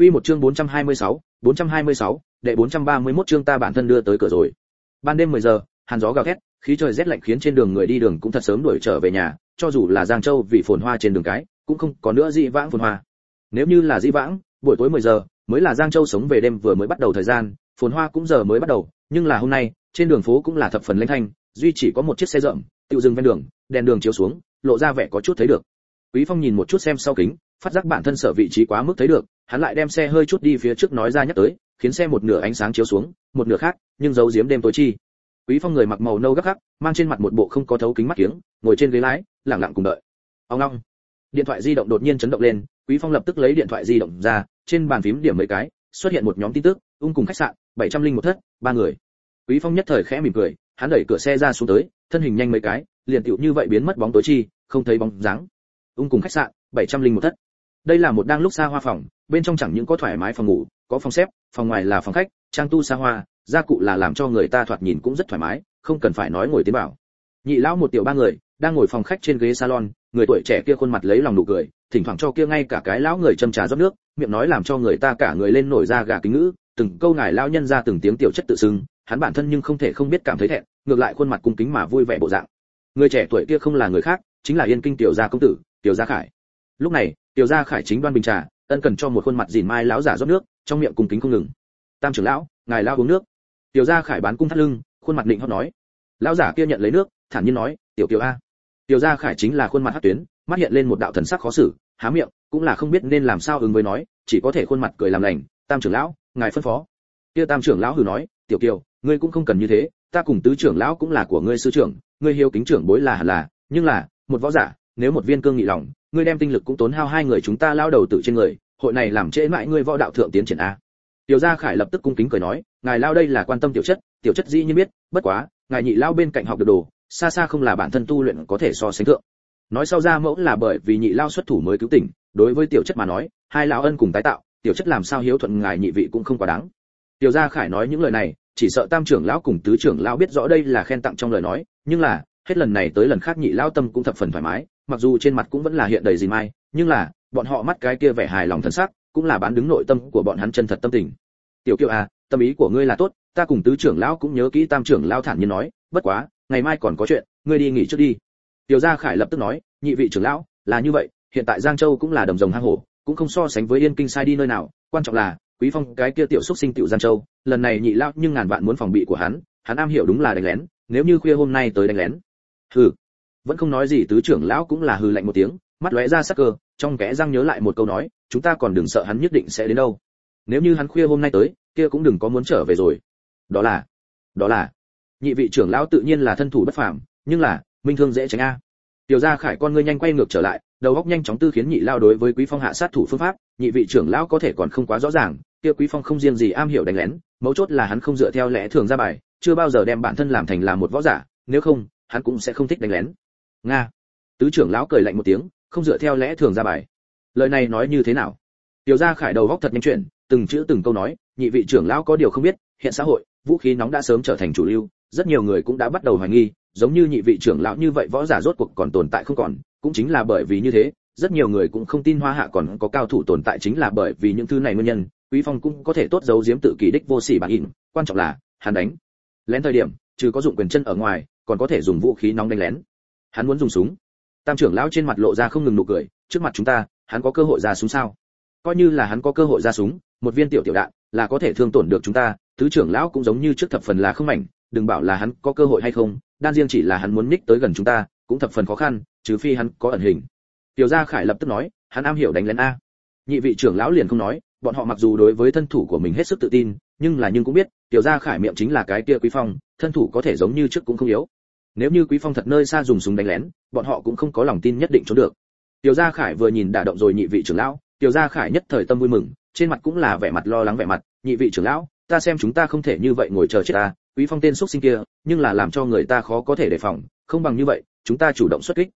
Quy một chương 426, 426, đệ 431 chương ta bản thân đưa tới cửa rồi. Ban đêm 10 giờ, hàn gió gào thét, khí trời rét lạnh khiến trên đường người đi đường cũng thật sớm đuổi trở về nhà, cho dù là Giang Châu vì phồn hoa trên đường cái, cũng không có nữa dị vãng phồn hoa. Nếu như là dị vãng, buổi tối 10 giờ mới là Giang Châu sống về đêm vừa mới bắt đầu thời gian, phồn hoa cũng giờ mới bắt đầu, nhưng là hôm nay, trên đường phố cũng là thập phần lênh thanh, duy chỉ có một chiếc xe rậm, tiêu dừng ven đường, đèn đường chiếu xuống, lộ ra vẻ có chút thấy được. Quý Phong nhìn một chút xem sau kính, phát giác bản thân sở vị trí quá mức thấy được, hắn lại đem xe hơi chút đi phía trước nói ra nhắc tới, khiến xe một nửa ánh sáng chiếu xuống, một nửa khác, nhưng giấu giếm đêm tối chi. Quý Phong người mặc màu nâu gấp gáp, mang trên mặt một bộ không có thấu kính mắt kiếng, ngồi trên ghế lái, lặng lặng cùng đợi. Ông ngoong. Điện thoại di động đột nhiên chấn động lên, Quý Phong lập tức lấy điện thoại di động ra, trên bàn phím điểm mấy cái, xuất hiện một nhóm tin tức, ung cùng khách sạn, 701 thất, ba người. Quý Phong nhất thời khẽ mỉm cười, hắn đẩy cửa xe ra xuống tới, thân hình nhanh mấy cái, liền tựu như vậy biến mất bóng tối chi, không thấy bóng dáng. Ung cùng khách sạn, 701 thất. Đây là một đang lúc xa hoa phòng, bên trong chẳng những có thoải mái phòng ngủ, có phòng xếp, phòng ngoài là phòng khách, trang tu xa hoa, gia cụ là làm cho người ta thoạt nhìn cũng rất thoải mái, không cần phải nói ngồi tiến bảo. Nhị lão một tiểu ba người, đang ngồi phòng khách trên ghế salon, người tuổi trẻ kia khuôn mặt lấy lòng nụ cười, thỉnh thoảng cho kia ngay cả cái lão người châm trà rót nước, miệng nói làm cho người ta cả người lên nổi da gà kính ngữ, từng câu ngài lão nhân ra từng tiếng tiểu chất tự xưng, hắn bản thân nhưng không thể không biết cảm thấy thẹn, ngược lại khuôn mặt cung kính mà vui vẻ bộ dạng. Người trẻ tuổi kia không là người khác, chính là Yên Kinh tiểu gia công tử, tiểu gia Khải. Lúc này, tiểu gia Khải chính đoan bình trà, ân cần cho một khuôn mặt dìn mai lão giả rót nước, trong miệng cung kính không ngừng. Tam trưởng lão, ngài lão uống nước. Tiểu gia Khải bán cung thắt lưng, khuôn mặt định hót nói. Lão giả kia nhận lấy nước, thản nhiên nói, tiểu kiều a. Tiểu gia Khải chính là khuôn mặt hắc tuyến, mắt hiện lên một đạo thần sắc khó xử, há miệng, cũng là không biết nên làm sao ứng với nói, chỉ có thể khuôn mặt cười làm lành, tam trưởng lão, ngài phân phó. Kia tam trưởng lão hừ nói, tiểu kiều, ngươi cũng không cần như thế, ta cùng tứ trưởng lão cũng là của ngươi sư trưởng, ngươi hiếu kính trưởng bối là hẳn là, nhưng là, một võ giả, nếu một viên cương nghị lòng, ngươi đem tinh lực cũng tốn hao hai người chúng ta lao đầu tự trên người, hội này làm trễ mãi ngươi võ đạo thượng tiến triển a. Tiểu gia Khải lập tức cung kính cười nói, ngài lao đây là quan tâm tiểu chất, tiểu chất dĩ nhiên biết, bất quá, ngài nhị lao bên cạnh học được đồ, xa xa không là bản thân tu luyện có thể so sánh thượng. Nói sau ra mẫu là bởi vì nhị lao xuất thủ mới cứu tỉnh, đối với tiểu chất mà nói, hai lão ân cùng tái tạo, tiểu chất làm sao hiếu thuận ngài nhị vị cũng không quá đáng. Tiểu gia Khải nói những lời này, chỉ sợ tam trưởng lão cùng tứ trưởng lão biết rõ đây là khen tặng trong lời nói, nhưng là, hết lần này tới lần khác nhị lao tâm cũng thập phần thoải mái, mặc dù trên mặt cũng vẫn là hiện đầy gì mai, nhưng là, bọn họ mắt cái kia vẻ hài lòng thần sắc, cũng là bán đứng nội tâm của bọn hắn chân thật tâm tình. Tiểu Kiều à, tâm ý của ngươi là tốt, ta cùng tứ trưởng lão cũng nhớ kỹ tam trưởng lão thản nhiên nói, bất quá, ngày mai còn có chuyện, ngươi đi nghỉ trước đi. Tiểu Gia Khải lập tức nói, nhị vị trưởng lão, là như vậy, hiện tại Giang Châu cũng là đồng rồng hang hổ, cũng không so sánh với Yên Kinh sai đi nơi nào, quan trọng là, Quý Phong cái kia tiểu xúc sinh tiểu Giang Châu, lần này nhị lão nhưng ngàn vạn muốn phòng bị của hắn, hắn am hiểu đúng là đánh lén, nếu như khuya hôm nay tới đánh lén. Hừ. Vẫn không nói gì tứ trưởng lão cũng là hừ lạnh một tiếng, mắt lóe ra sắc cơ, trong kẽ răng nhớ lại một câu nói, chúng ta còn đừng sợ hắn nhất định sẽ đến đâu. Nếu như hắn khuya hôm nay tới, kia cũng đừng có muốn trở về rồi. Đó là, đó là, nhị vị trưởng lão tự nhiên là thân thủ bất phàm, nhưng là, minh thương dễ tránh a. Tiểu gia Khải con ngươi nhanh quay ngược trở lại, đầu óc nhanh chóng tư khiến nhị lao đối với Quý Phong hạ sát thủ phương pháp, nhị vị trưởng lão có thể còn không quá rõ ràng, kia Quý Phong không riêng gì am hiểu đánh lén, mấu chốt là hắn không dựa theo lẽ thường ra bài, chưa bao giờ đem bản thân làm thành là một võ giả, nếu không, hắn cũng sẽ không thích đánh lén. Nga. Tứ trưởng lão cười lạnh một tiếng, không dựa theo lẽ thường ra bài. Lời này nói như thế nào? Tiểu gia Khải đầu góc thật nhanh chuyện, từng chữ từng câu nói, nhị vị trưởng lão có điều không biết, hiện xã hội, vũ khí nóng đã sớm trở thành chủ lưu, rất nhiều người cũng đã bắt đầu hoài nghi, giống như nhị vị trưởng lão như vậy võ giả rốt cuộc còn tồn tại không còn, cũng chính là bởi vì như thế, rất nhiều người cũng không tin Hoa Hạ còn có cao thủ tồn tại chính là bởi vì những thứ này nguyên nhân, Quý Phong cũng có thể tốt giấu giếm tự kỳ đích vô sỉ bản in, quan trọng là, hắn đánh. Lén thời điểm, trừ có dụng quyền chân ở ngoài, còn có thể dùng vũ khí nóng đánh lén. Hắn muốn dùng súng. Tam trưởng lão trên mặt lộ ra không ngừng nụ cười, trước mặt chúng ta, hắn có cơ hội ra súng sao? Coi như là hắn có cơ hội ra súng, một viên tiểu tiểu đạn là có thể thương tổn được chúng ta, tứ trưởng lão cũng giống như trước thập phần là không mảnh, đừng bảo là hắn có cơ hội hay không, đan riêng chỉ là hắn muốn ních tới gần chúng ta, cũng thập phần khó khăn, trừ phi hắn có ẩn hình. Tiểu gia Khải lập tức nói, hắn am hiểu đánh lén a. Nhị vị trưởng lão liền không nói, bọn họ mặc dù đối với thân thủ của mình hết sức tự tin, nhưng là nhưng cũng biết, tiểu gia Khải miệng chính là cái kia Quý Phong, thân thủ có thể giống như trước cũng không yếu. Nếu như Quý Phong thật nơi xa dùng súng đánh lén, bọn họ cũng không có lòng tin nhất định trốn được. Tiểu gia Khải vừa nhìn đả động rồi nhị vị trưởng lão, tiểu gia Khải nhất thời tâm vui mừng, trên mặt cũng là vẻ mặt lo lắng vẻ mặt, nhị vị trưởng lão, ta xem chúng ta không thể như vậy ngồi chờ chết ta, Quý Phong tên xuất sinh kia, nhưng là làm cho người ta khó có thể đề phòng, không bằng như vậy, chúng ta chủ động xuất kích.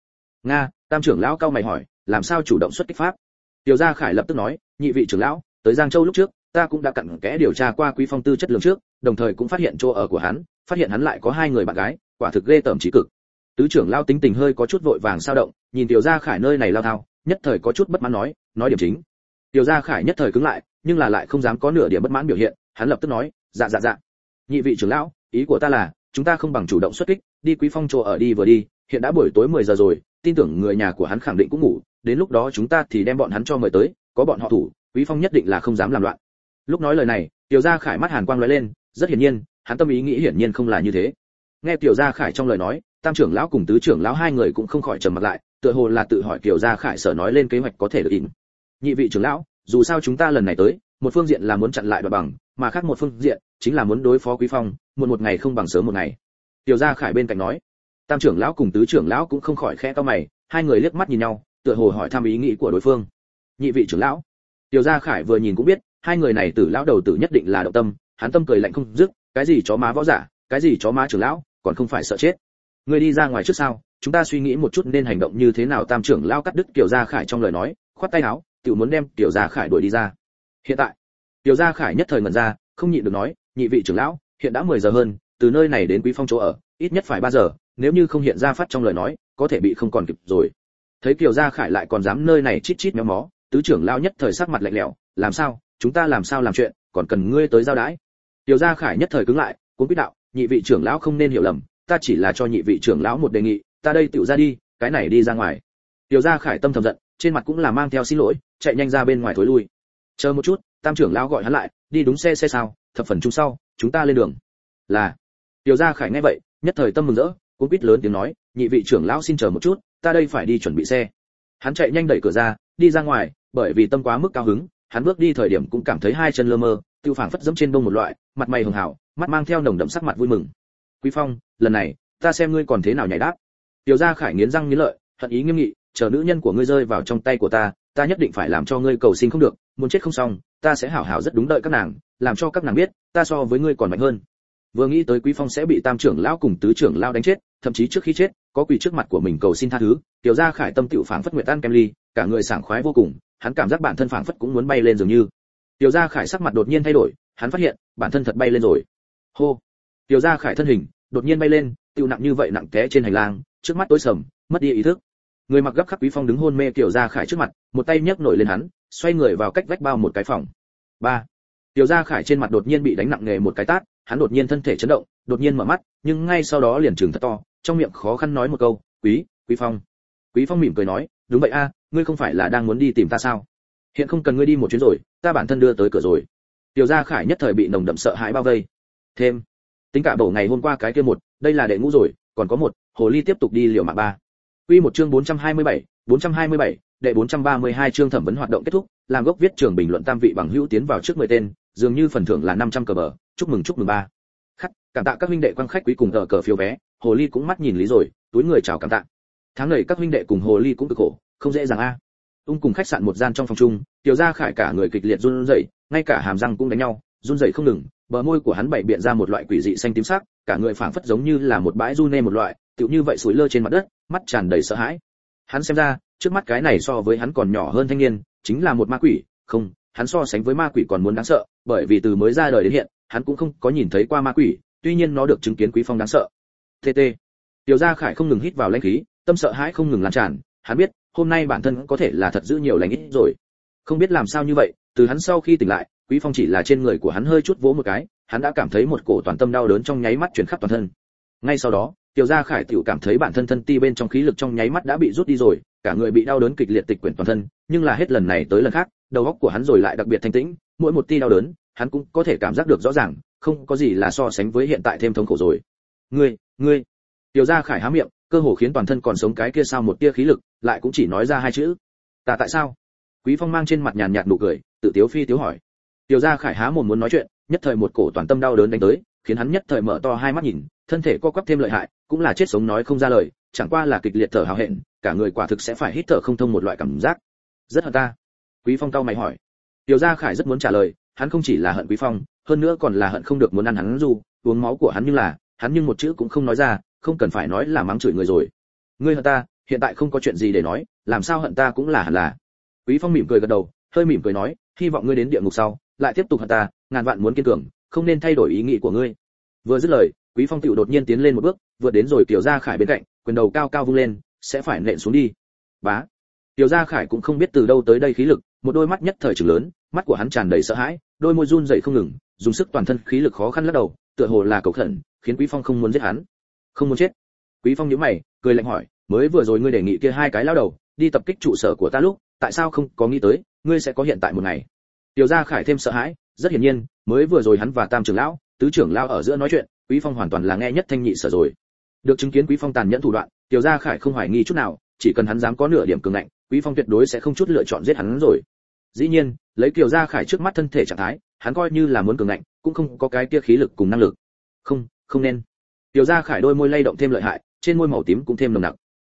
Nga, Tam trưởng lão cao mày hỏi, làm sao chủ động xuất kích pháp? Tiểu gia Khải lập tức nói, nhị vị trưởng lão, tới Giang Châu lúc trước, ta cũng đã cặn kẽ điều tra qua Quý Phong tư chất lượng trước, đồng thời cũng phát hiện chỗ ở của hắn, phát hiện hắn lại có hai người bạn gái, quả thực ghê tởm chí cực. Tứ trưởng lao tính tình hơi có chút vội vàng sao động, nhìn Tiểu gia Khải nơi này lao thao, nhất thời có chút bất mãn nói, nói điểm chính. Tiểu gia Khải nhất thời cứng lại, nhưng là lại không dám có nửa điểm bất mãn biểu hiện hắn lập tức nói dạ dạ dạ nhị vị trưởng lão ý của ta là chúng ta không bằng chủ động xuất kích đi quý phong chỗ ở đi vừa đi hiện đã buổi tối 10 giờ rồi tin tưởng người nhà của hắn khẳng định cũng ngủ đến lúc đó chúng ta thì đem bọn hắn cho mời tới có bọn họ thủ quý phong nhất định là không dám làm loạn lúc nói lời này tiểu gia khải mắt hàn quang lóe lên rất hiển nhiên hắn tâm ý nghĩ hiển nhiên không là như thế nghe tiểu gia khải trong lời nói, tam trưởng lão cùng tứ trưởng lão hai người cũng không khỏi trầm mặt lại, tựa hồ là tự hỏi tiểu gia khải sở nói lên kế hoạch có thể được ỉn nhị vị trưởng lão, dù sao chúng ta lần này tới, một phương diện là muốn chặn lại đoạt bằng, mà khác một phương diện chính là muốn đối phó quý phong một một ngày không bằng sớm một ngày. Tiểu gia khải bên cạnh nói. Tam trưởng lão cùng tứ trưởng lão cũng không khỏi khẽ cau mày, hai người liếc mắt nhìn nhau, tựa hồ hỏi thăm ý nghĩ của đối phương. Nhị vị trưởng lão. Tiểu gia khải vừa nhìn cũng biết, hai người này tử lão đầu tử nhất định là động tâm, hắn tâm cười lạnh không dứt, cái gì chó má võ giả, cái gì chó má trưởng lão còn không phải sợ chết. Ngươi đi ra ngoài trước sao, chúng ta suy nghĩ một chút nên hành động như thế nào, tam trưởng lão cắt đứt tiểu gia khải trong lời nói, khoát tay áo, tiểu muốn đem tiểu gia khải đuổi đi ra. Hiện tại tiểu gia khải nhất thời ngẩn ra, không nhịn được nói, nhị vị trưởng lão, hiện đã 10 giờ hơn, từ nơi này đến quý phong chỗ ở, ít nhất phải 3 giờ, nếu như không hiện ra phát trong lời nói, có thể bị không còn kịp rồi. Thấy tiểu gia khải lại còn dám nơi này chít chít méo mó, tứ trưởng lão nhất thời sắc mặt lạnh lẽo, làm sao? Chúng ta làm sao làm chuyện? Còn cần ngươi tới giao đái? Tiểu gia khải nhất thời cứng lại, cuốn biết đạo nhị vị trưởng lão không nên hiểu lầm, ta chỉ là cho nhị vị trưởng lão một đề nghị, ta đây tiểu ra đi, cái này đi ra ngoài. Tiểu gia khải tâm thầm giận, trên mặt cũng là mang theo xin lỗi, chạy nhanh ra bên ngoài thối lui. Chờ một chút, tam trưởng lão gọi hắn lại, đi đúng xe xe sao, thập phần chung sau, chúng ta lên đường. Là. Tiểu gia khải nghe vậy, nhất thời tâm mừng rỡ cũng quýt lớn tiếng nói, nhị vị trưởng lão xin chờ một chút, ta đây phải đi chuẩn bị xe. Hắn chạy nhanh đẩy cửa ra, đi ra ngoài, bởi vì tâm quá mức cao hứng, hắn bước đi thời điểm cũng cảm thấy hai chân lơ mơ tiêu phảng phất dẫm trên bông một loại, mặt mày hường hảo, mắt mang theo nồng đậm sắc mặt vui mừng. Quý phong, lần này, ta xem ngươi còn thế nào nhảy đáp. Tiểu gia khải nghiến răng nghiến lợi, hận ý nghiêm nghị, chờ nữ nhân của ngươi rơi vào trong tay của ta ta nhất định phải làm cho ngươi cầu sinh không được, muốn chết không xong, ta sẽ hảo hảo rất đúng đợi các nàng, làm cho các nàng biết, ta so với ngươi còn mạnh hơn. Vừa nghĩ tới quý phong sẽ bị tam trưởng lão cùng tứ trưởng lão đánh chết, thậm chí trước khi chết, có quỳ trước mặt của mình cầu xin tha thứ, tiểu gia khải tâm tiểu phảng phất nguyệt tan kem ly, cả người sảng khoái vô cùng, hắn cảm giác bản thân phảng phất cũng muốn bay lên dường như tiểu gia khải sắc mặt đột nhiên thay đổi, hắn phát hiện, bản thân thật bay lên rồi. Hô! Tiểu gia khải thân hình, đột nhiên bay lên tiêu nặng như vậy nặng té trên hành lang, trước mắt tối sầm, mất đi ý thức. Người mặc gấp khắc quý phong đứng hôn mê tiểu gia khải trước mặt, một tay nhấc nổi lên hắn, xoay người vào cách vách bao một cái phòng. Ba! Tiểu gia khải trên mặt đột nhiên bị đánh nặng nề một cái tát, hắn đột nhiên thân thể chấn động, đột nhiên mở mắt, nhưng ngay sau đó liền trừng thật to, trong miệng khó khăn nói một câu, quý quý phong. Quý phong mỉm cười nói, đúng vậy a, ngươi không phải là đang muốn đi tìm ta sao? Hiện không cần ngươi đi một chuyến rồi ta bản thân đưa tới cửa rồi. Tiểu gia khải nhất thời bị nồng đậm sợ hãi bao vây. Thêm tính cả bầu ngày hôm qua cái kia một đây là đệ ngũ rồi còn có một hồ ly tiếp tục đi liều mạng ba. Quy một chương 427, 427, đệ 432 chương thẩm vấn hoạt động kết thúc làm gốc viết trường bình luận tam vị bằng hữu tiến vào trước 10 tên dường như phần thưởng là 500 cờ bờ chúc mừng chúc mừng ba. Khắc cảm tạ các huynh đệ quan khách quý cùng tờ cờ phiếu vé hồ ly cũng mắt nhìn lý rồi túi người chào cảm tạ. Tháng này các huynh đệ cùng hồ ly cũng cực khổ không dễ dàng a ung cùng khách sạn một gian trong phòng chung, tiểu gia khải cả người kịch liệt run rẩy, ngay cả hàm răng cũng đánh nhau, run rẩy không ngừng, bờ môi của hắn bảy biện ra một loại quỷ dị xanh tím sắc, cả người phảng phất giống như là một bãi run nê một loại, tựu như vậy suối lơ trên mặt đất, mắt tràn đầy sợ hãi. Hắn xem ra, trước mắt cái này so với hắn còn nhỏ hơn thanh niên, chính là một ma quỷ, không, hắn so sánh với ma quỷ còn muốn đáng sợ, bởi vì từ mới ra đời đến hiện, hắn cũng không có nhìn thấy qua ma quỷ, tuy nhiên nó được chứng kiến quý phong đáng sợ. Tt tiểu gia khải không ngừng hít vào lãnh khí, tâm sợ hãi không ngừng lan tràn, hắn biết hôm nay bản thân có thể là thật giữ nhiều lành ít rồi. Không biết làm sao như vậy, từ hắn sau khi tỉnh lại, quý phong chỉ là trên người của hắn hơi chút vỗ một cái, hắn đã cảm thấy một cổ toàn tâm đau đớn trong nháy mắt chuyển khắp toàn thân. Ngay sau đó, tiểu gia khải tiểu cảm thấy bản thân thân ti bên trong khí lực trong nháy mắt đã bị rút đi rồi, cả người bị đau đớn kịch liệt tịch quyển toàn thân, nhưng là hết lần này tới lần khác, đầu óc của hắn rồi lại đặc biệt thanh tĩnh, mỗi một ti đau đớn, hắn cũng có thể cảm giác được rõ ràng, không có gì là so sánh với hiện tại thêm thống khổ rồi. Ngươi ngươi. Tiểu gia khải há miệng cơ hồ khiến toàn thân còn sống cái kia sao một tia khí lực, lại cũng chỉ nói ra hai chữ. Ta tại sao? Quý phong mang trên mặt nhàn nhạt nụ cười, tự tiếu phi tiếu hỏi. Tiểu gia khải há mồm muốn nói chuyện, nhất thời một cổ toàn tâm đau đớn đánh tới, khiến hắn nhất thời mở to hai mắt nhìn, thân thể co quắp thêm lợi hại, cũng là chết sống nói không ra lời, chẳng qua là kịch liệt thở hào hẹn, cả người quả thực sẽ phải hít thở không thông một loại cảm giác. Rất hận ta. Quý phong cao mày hỏi. Tiểu gia khải rất muốn trả lời, hắn không chỉ là hận quý phong, hơn nữa còn là hận không được muốn ăn hắn dù, uống máu của hắn nhưng là, hắn nhưng một chữ cũng không nói ra không cần phải nói là mắng chửi người rồi. Ngươi hận ta, hiện tại không có chuyện gì để nói, làm sao hận ta cũng là hẳn là. Quý phong mỉm cười gật đầu, hơi mỉm cười nói, hy vọng ngươi đến địa ngục sau, lại tiếp tục hận ta, ngàn vạn muốn kiên cường, không nên thay đổi ý nghĩ của ngươi. Vừa dứt lời, quý phong tiểu đột nhiên tiến lên một bước, vượt đến rồi tiểu gia khải bên cạnh, quyền đầu cao cao vung lên, sẽ phải nện xuống đi. Bá. Tiểu gia khải cũng không biết từ đâu tới đây khí lực, một đôi mắt nhất thời trừng lớn, mắt của hắn tràn đầy sợ hãi, đôi môi run rẩy không ngừng, dùng sức toàn thân khí lực khó khăn lắc đầu, tựa hồ là cầu khẩn, khiến quý phong không muốn giết hắn không muốn chết. Quý phong nhíu mày, cười lạnh hỏi, mới vừa rồi ngươi đề nghị kia hai cái lao đầu đi tập kích trụ sở của ta lúc, tại sao không có nghĩ tới, ngươi sẽ có hiện tại một ngày? Tiểu gia khải thêm sợ hãi, rất hiển nhiên, mới vừa rồi hắn và tam trưởng lão, tứ trưởng lao ở giữa nói chuyện, quý phong hoàn toàn là nghe nhất thanh nhị sở rồi. Được chứng kiến quý phong tàn nhẫn thủ đoạn, tiểu gia khải không hoài nghi chút nào, chỉ cần hắn dám có nửa điểm cường ngạnh, quý phong tuyệt đối sẽ không chút lựa chọn giết hắn rồi. Dĩ nhiên, lấy kiều gia khải trước mắt thân thể trạng thái, hắn coi như là muốn cường ngạnh, cũng không có cái kia khí lực cùng năng lực. Không không nên tiểu gia khải đôi môi lay động thêm lợi hại, trên môi màu tím cũng thêm nồng nặc.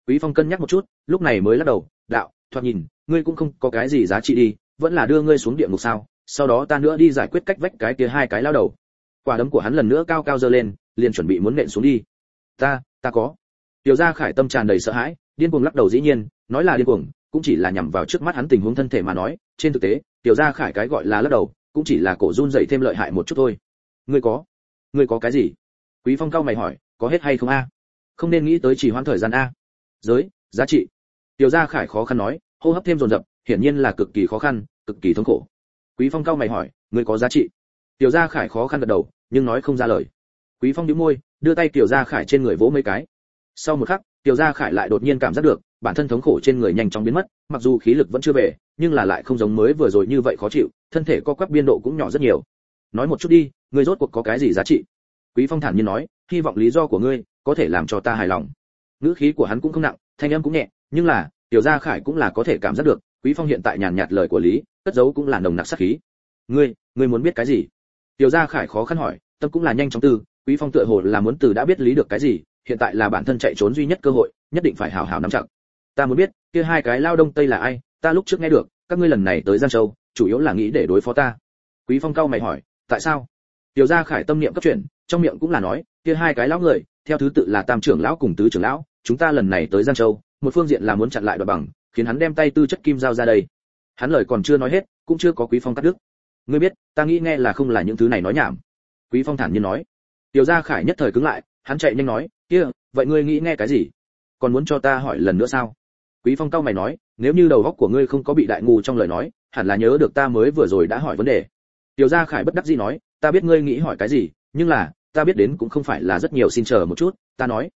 Quý phong cân nhắc một chút, lúc này mới lắc đầu, đạo, thoạt nhìn, ngươi cũng không có cái gì giá trị đi, vẫn là đưa ngươi xuống địa ngục sao? Sau đó ta nữa đi giải quyết cách vách cái kia hai cái lao đầu. Quả đấm của hắn lần nữa cao cao dơ lên, liền chuẩn bị muốn nện xuống đi. Ta ta có. Tiểu gia khải tâm tràn đầy sợ hãi, điên cuồng lắc đầu dĩ nhiên, nói là điên cuồng, cũng chỉ là nhằm vào trước mắt hắn tình huống thân thể mà nói, trên thực tế, tiểu gia khải cái gọi là lắc đầu, cũng chỉ là cổ run dậy thêm lợi hại một chút thôi. Ngươi có? Ngươi có cái gì? Quý phong cao mày hỏi, có hết hay không a? Không nên nghĩ tới chỉ hoãn thời gian a. Giới, giá trị. Tiểu gia khải khó khăn nói, hô hấp thêm dồn dập, hiển nhiên là cực kỳ khó khăn, cực kỳ thống khổ. Quý phong cao mày hỏi người có giá trị? Tiểu gia khải khó khăn gật đầu, nhưng nói không ra lời. Quý phong nhíu môi, đưa tay tiểu gia khải trên người vỗ mấy cái. Sau một khắc, tiểu gia khải lại đột nhiên cảm giác được, bản thân thống khổ trên người nhanh chóng biến mất, mặc dù khí lực vẫn chưa về, nhưng là lại không giống mới vừa rồi như vậy khó chịu, thân thể co quắp biên độ cũng nhỏ rất nhiều. Nói một chút đi người rốt cuộc có cái gì giá trị? Quý phong thản nhiên nói, hy vọng lý do của ngươi có thể làm cho ta hài lòng. Ngữ khí của hắn cũng không nặng, thanh âm cũng nhẹ, nhưng là, tiểu gia khải cũng là có thể cảm giác được, quý phong hiện tại nhàn nhạt lời của lý, cất giấu cũng là nồng nặc sát khí. Ngươi ngươi muốn biết cái gì? Tiểu gia khải khó khăn hỏi, tâm cũng là nhanh chóng từ quý phong tựa hồ là muốn từ đã biết lý được cái gì, hiện tại là bản thân chạy trốn duy nhất cơ hội, nhất định phải hào hào nắm chặt. Ta muốn biết, kia hai cái lao đông tây là ai? Ta lúc trước nghe được, các ngươi lần này tới giang châu, chủ yếu là nghĩ để đối phó ta. Quý phong cao mày hỏi, tại sao? Tiểu gia khải tâm niệm cấp chuyển trong miệng cũng là nói, kia hai cái lão người, theo thứ tự là tam trưởng lão cùng tứ trưởng lão, chúng ta lần này tới giang châu, một phương diện là muốn chặn lại đoạt bằng, khiến hắn đem tay tư chất kim giao ra đây. Hắn lời còn chưa nói hết, cũng chưa có quý phong cắt đứt. Ngươi biết, ta nghĩ nghe là không là những thứ này nói nhảm. Quý phong thản nhiên nói. Tiểu gia khải nhất thời cứng lại, hắn chạy nhanh nói, kia, vậy ngươi nghĩ nghe cái gì? Còn muốn cho ta hỏi lần nữa sao? Quý phong cao mày nói, nếu như đầu óc của ngươi không có bị đại ngu trong lời nói, hẳn là nhớ được ta mới vừa rồi đã hỏi vấn đề. Tiểu gia khải bất đắc dĩ nói, ta biết ngươi nghĩ hỏi cái gì, nhưng là ta biết đến cũng không phải là rất nhiều xin chờ một chút ta nói.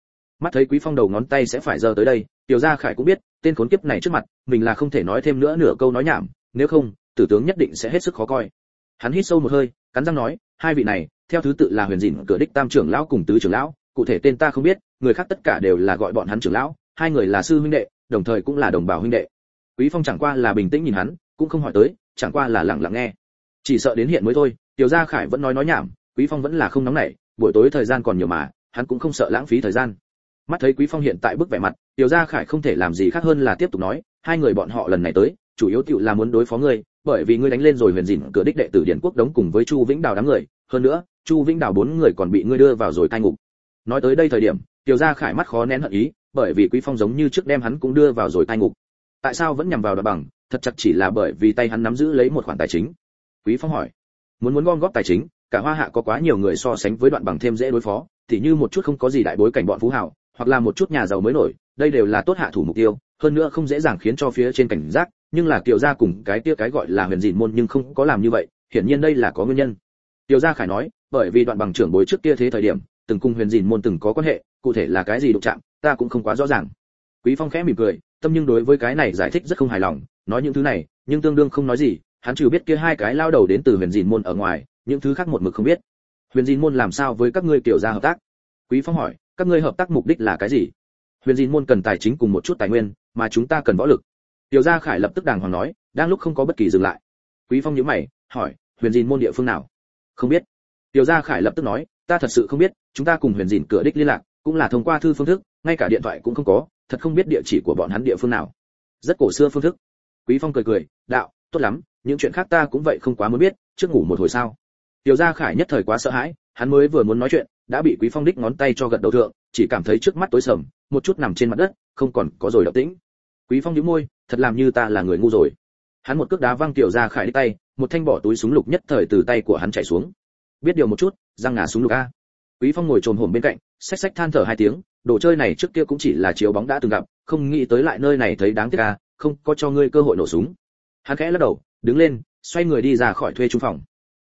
Mắt thấy quý phong đầu ngón tay sẽ phải giờ tới đây tiểu gia khải cũng biết tên khốn kiếp này trước mặt mình là không thể nói thêm nữa nửa câu nói nhảm nếu không tử tướng nhất định sẽ hết sức khó coi. Hắn hít sâu một hơi cắn răng nói hai vị này theo thứ tự là huyền Dịn, cửa đích tam trưởng lão cùng tứ trưởng lão cụ thể tên ta không biết người khác tất cả đều là gọi bọn hắn trưởng lão hai người là sư huynh đệ đồng thời cũng là đồng bào huynh đệ. Quý phong chẳng qua là bình tĩnh nhìn hắn cũng không hỏi tới chẳng qua là lặng lặng nghe. Chỉ sợ đến hiện mới thôi tiểu gia khải vẫn nói nói nhảm quý phong vẫn là không nóng nảy buổi tối thời gian còn nhiều mà, hắn cũng không sợ lãng phí thời gian. Mắt thấy quý phong hiện tại bức vẻ mặt, tiểu gia khải không thể làm gì khác hơn là tiếp tục nói, hai người bọn họ lần này tới, chủ yếu tiểu là muốn đối phó ngươi, bởi vì ngươi đánh lên rồi huyền dìn cửa đích đệ tử điển quốc đống cùng với chu vĩnh đào đám người, hơn nữa, chu vĩnh đào bốn người còn bị ngươi đưa vào rồi cai ngục. Nói tới đây thời điểm, tiểu gia khải mắt khó nén hận ý, bởi vì quý phong giống như trước đem hắn cũng đưa vào rồi cai ngục. Tại sao vẫn nhằm vào đoạt bằng, thật chặt chỉ là bởi vì tay hắn nắm giữ lấy một khoản tài chính? Quý phong hỏi. Muốn muốn gom góp tài chính cả hoa hạ có quá nhiều người so sánh với đoạn bằng thêm dễ đối phó thì như một chút không có gì đại bối cảnh bọn phú hào, hoặc là một chút nhà giàu mới nổi, đây đều là tốt hạ thủ mục tiêu, hơn nữa không dễ dàng khiến cho phía trên cảnh giác, nhưng là tiểu gia cùng cái tia cái gọi là huyền dịn môn nhưng không có làm như vậy, hiển nhiên đây là có nguyên nhân. Tiểu gia khải nói, bởi vì đoạn bằng trưởng bối trước kia thế thời điểm, từng cùng huyền dịn môn từng có quan hệ, cụ thể là cái gì đụng chạm, ta cũng không quá rõ ràng. Quý phong khẽ mỉm cười, tâm nhưng đối với cái này giải thích rất không hài lòng, nói những thứ này, nhưng tương đương không nói gì, hắn trừ biết kia hai cái lao đầu đến từ huyền dìn môn ở ngoài những thứ khác một mực không biết. Huyền dìn môn làm sao với các ngươi tiểu gia hợp tác? Quý phong hỏi, các ngươi hợp tác mục đích là cái gì? Huyền dìn môn cần tài chính cùng một chút tài nguyên, mà chúng ta cần võ lực. Tiểu gia khải lập tức đàng hoàng nói, đang lúc không có bất kỳ dừng lại. Quý phong nhíu mày, hỏi, huyền dìn môn địa phương nào? Không biết. Tiểu gia khải lập tức nói, ta thật sự không biết, chúng ta cùng huyền dìn cửa đích liên lạc, cũng là thông qua thư phương thức, ngay cả điện thoại cũng không có, thật không biết địa chỉ của bọn hắn địa phương nào. Rất cổ xưa phương thức. Quý phong cười cười, đạo, tốt lắm, những chuyện khác ta cũng vậy không quá muốn biết, trước ngủ một hồi sao? Tiểu gia khải nhất thời quá sợ hãi, hắn mới vừa muốn nói chuyện, đã bị quý phong đích ngón tay cho gật đầu thượng, chỉ cảm thấy trước mắt tối sầm, một chút nằm trên mặt đất, không còn có rồi động tĩnh. Quý phong nhíu môi, thật làm như ta là người ngu rồi. Hắn một cước đá văng tiểu gia khải đích tay, một thanh bỏ túi súng lục nhất thời từ tay của hắn chạy xuống. Biết điều một chút, răng ngả súng lục a. Quý phong ngồi trồm hổm bên cạnh, xách xách than thở hai tiếng, đồ chơi này trước kia cũng chỉ là chiếu bóng đã từng gặp, không nghĩ tới lại nơi này thấy đáng tiếc a, không có cho ngươi cơ hội nổ súng. Hắn khẽ lắc đầu, đứng lên, xoay người đi ra khỏi thuê trung phòng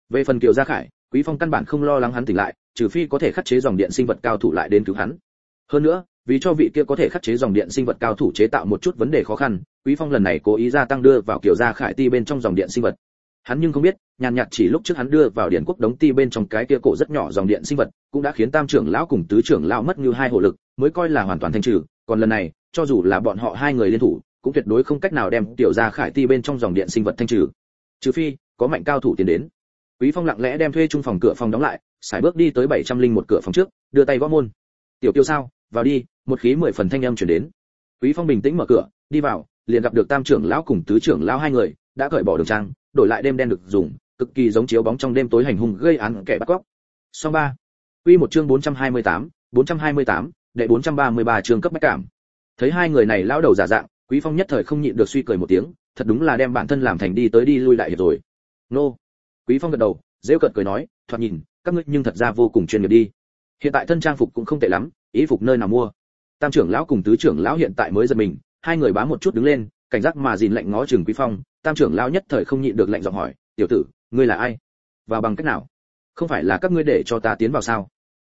về phần kiều gia khải, quý phong căn bản không lo lắng hắn tỉnh lại, trừ phi có thể khắc chế dòng điện sinh vật cao thủ lại đến cứu hắn. Hơn nữa, vì cho vị kia có thể khắc chế dòng điện sinh vật cao thủ chế tạo một chút vấn đề khó khăn, quý phong lần này cố ý gia tăng đưa vào kiểu gia khải ti bên trong dòng điện sinh vật. Hắn nhưng không biết, nhàn nhạt chỉ lúc trước hắn đưa vào điện quốc đống ti bên trong cái kia cổ rất nhỏ dòng điện sinh vật, cũng đã khiến tam trưởng lão cùng tứ trưởng lão mất như hai hộ lực, mới coi là hoàn toàn thanh trừ. Còn lần này, cho dù là bọn họ hai người liên thủ, cũng tuyệt đối không cách nào đem tiểu gia khải ti bên trong dòng điện sinh vật thanh trừ. Trừ phi, có mạnh cao thủ tiến đến quý phong lặng lẽ đem thuê chung phòng cửa phòng đóng lại xài bước đi tới bảy trăm linh một cửa phòng trước đưa tay gõ môn. Tiểu tiêu sao? Vào đi một khí mười phần thanh âm truyền đến. Quý phong bình tĩnh mở cửa đi vào liền gặp được tam trưởng lão cùng tứ trưởng lão hai người đã cởi bỏ đường trang đổi lại đêm đen được dùng cực kỳ giống chiếu bóng trong đêm tối hành hung gây án kẻ bắt cóc. Song ba quy một chương 428, 428, đệ 433 chương cấp bách cảm. Thấy hai người này lão đầu giả dạng quý phong nhất thời không nhịn được suy cười một tiếng thật đúng là đem bản thân làm thành đi tới đi lui lại hiệp rồi. Nô quý phong gật đầu, rêu cợt cười nói, thoạt nhìn, các ngươi nhưng thật ra vô cùng chuyên nghiệp đi. Hiện tại thân trang phục cũng không tệ lắm, ý phục nơi nào mua? Tam trưởng lão cùng tứ trưởng lão hiện tại mới giật mình, hai người bá một chút đứng lên, cảnh giác mà dìn lạnh ngó chừng quý phong. Tam trưởng lão nhất thời không nhịn được lạnh giọng hỏi, tiểu tử, ngươi là ai? Và bằng cách nào? Không phải là các ngươi để cho ta tiến vào sao?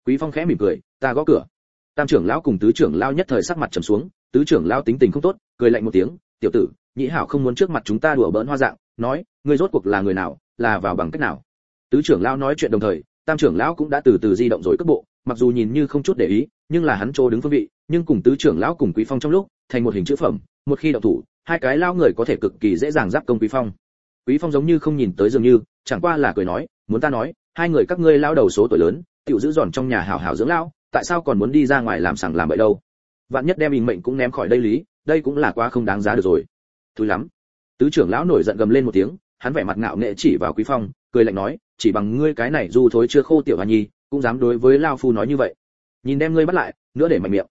Quý phong khẽ mỉm cười, ta gõ cửa. Tam trưởng lão cùng tứ trưởng lão nhất thời sắc mặt trầm xuống, tứ trưởng lão tính tình không tốt, cười lạnh một tiếng, tiểu tử nhĩ hảo không muốn trước mặt chúng ta đùa bỡn hoa dạng, nói, ngươi rốt cuộc là người nào là vào bằng cách nào? Tứ trưởng lão nói chuyện đồng thời, tam trưởng lão cũng đã từ từ di động rồi cất bộ, mặc dù nhìn như không chút để ý, nhưng là hắn chỗ đứng phương vị, nhưng cùng tứ trưởng lão cùng quý phong trong lúc, thành một hình chữ phẩm, một khi động thủ, hai cái lao người có thể cực kỳ dễ dàng giáp công quý phong. Quý phong giống như không nhìn tới dường như, chẳng qua là cười nói, muốn ta nói, hai người các ngươi lao đầu số tuổi lớn, tiểu giữ giòn trong nhà hảo hảo dưỡng lao tại sao còn muốn đi ra ngoài làm sằng làm bậy đâu? Vạn nhất đem mình mệnh cũng ném khỏi đây lý, đây cũng là quá không đáng giá được rồi. Thứ lắm. Tứ trưởng lão nổi giận gầm lên một tiếng hắn vẻ mặt ngạo nghễ chỉ vào quý phong, cười lạnh nói, chỉ bằng ngươi cái này dù thối chưa khô tiểu hoa nhi, cũng dám đối với lao phu nói như vậy. Nhìn đem ngươi bắt lại, nữa để mạnh miệng.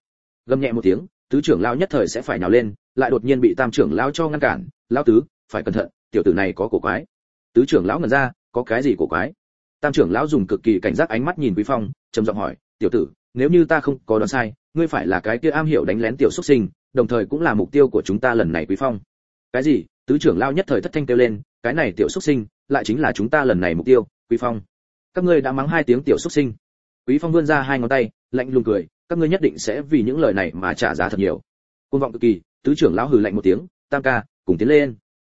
Gầm nhẹ một tiếng, tứ trưởng lao nhất thời sẽ phải nhào lên, lại đột nhiên bị tam trưởng lao cho ngăn cản. Lao tứ, phải cẩn thận, tiểu tử này có cổ quái. Tứ trưởng lão ngẩn ra, có cái gì cổ quái? Tam trưởng lão dùng cực kỳ cảnh giác ánh mắt nhìn quý phong, trầm giọng hỏi, tiểu tử, nếu như ta không có đoán sai, ngươi phải là cái kia am hiểu đánh lén tiểu xuất sinh, đồng thời cũng là mục tiêu của chúng ta lần này quý phong. Cái gì? Tứ trưởng lao nhất thời thất thanh kêu lên cái này tiểu xuất sinh, lại chính là chúng ta lần này mục tiêu, quý phong. Các ngươi đã mắng hai tiếng tiểu xuất sinh. Quý phong vươn ra hai ngón tay, lạnh lùng cười, các ngươi nhất định sẽ vì những lời này mà trả giá thật nhiều. Côn vọng cực kỳ, tứ trưởng lão hừ lạnh một tiếng, tam ca, cùng tiến lên.